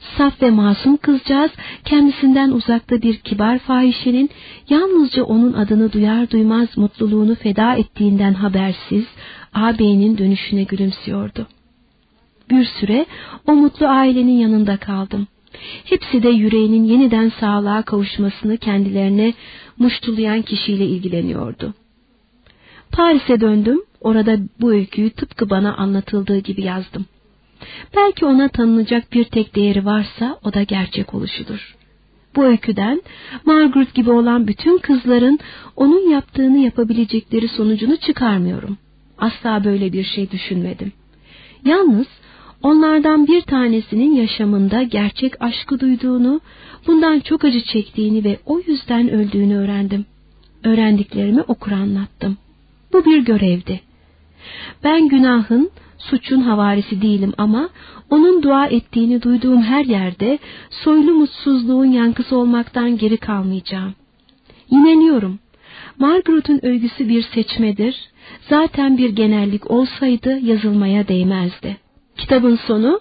Saf ve masum kızcağız kendisinden uzakta bir kibar fahişenin yalnızca onun adını duyar duymaz mutluluğunu feda ettiğinden habersiz ağabeyinin dönüşüne gülümsüyordu. Bir süre o mutlu ailenin yanında kaldım. Hepsi de yüreğinin yeniden sağlığa kavuşmasını kendilerine muştulayan kişiyle ilgileniyordu. Paris'e döndüm, orada bu öyküyü tıpkı bana anlatıldığı gibi yazdım. Belki ona tanınacak bir tek değeri varsa o da gerçek oluşudur. Bu öyküden Margaret gibi olan bütün kızların onun yaptığını yapabilecekleri sonucunu çıkarmıyorum. Asla böyle bir şey düşünmedim. Yalnız onlardan bir tanesinin yaşamında gerçek aşkı duyduğunu, bundan çok acı çektiğini ve o yüzden öldüğünü öğrendim. Öğrendiklerimi okur anlattım. Bu bir görevdi. Ben günahın, suçun havarisi değilim ama onun dua ettiğini duyduğum her yerde soylu mutsuzluğun yankısı olmaktan geri kalmayacağım. Yineniyorum. Margaret'ın övgüsü bir seçmedir. Zaten bir genellik olsaydı yazılmaya değmezdi. Kitabın sonu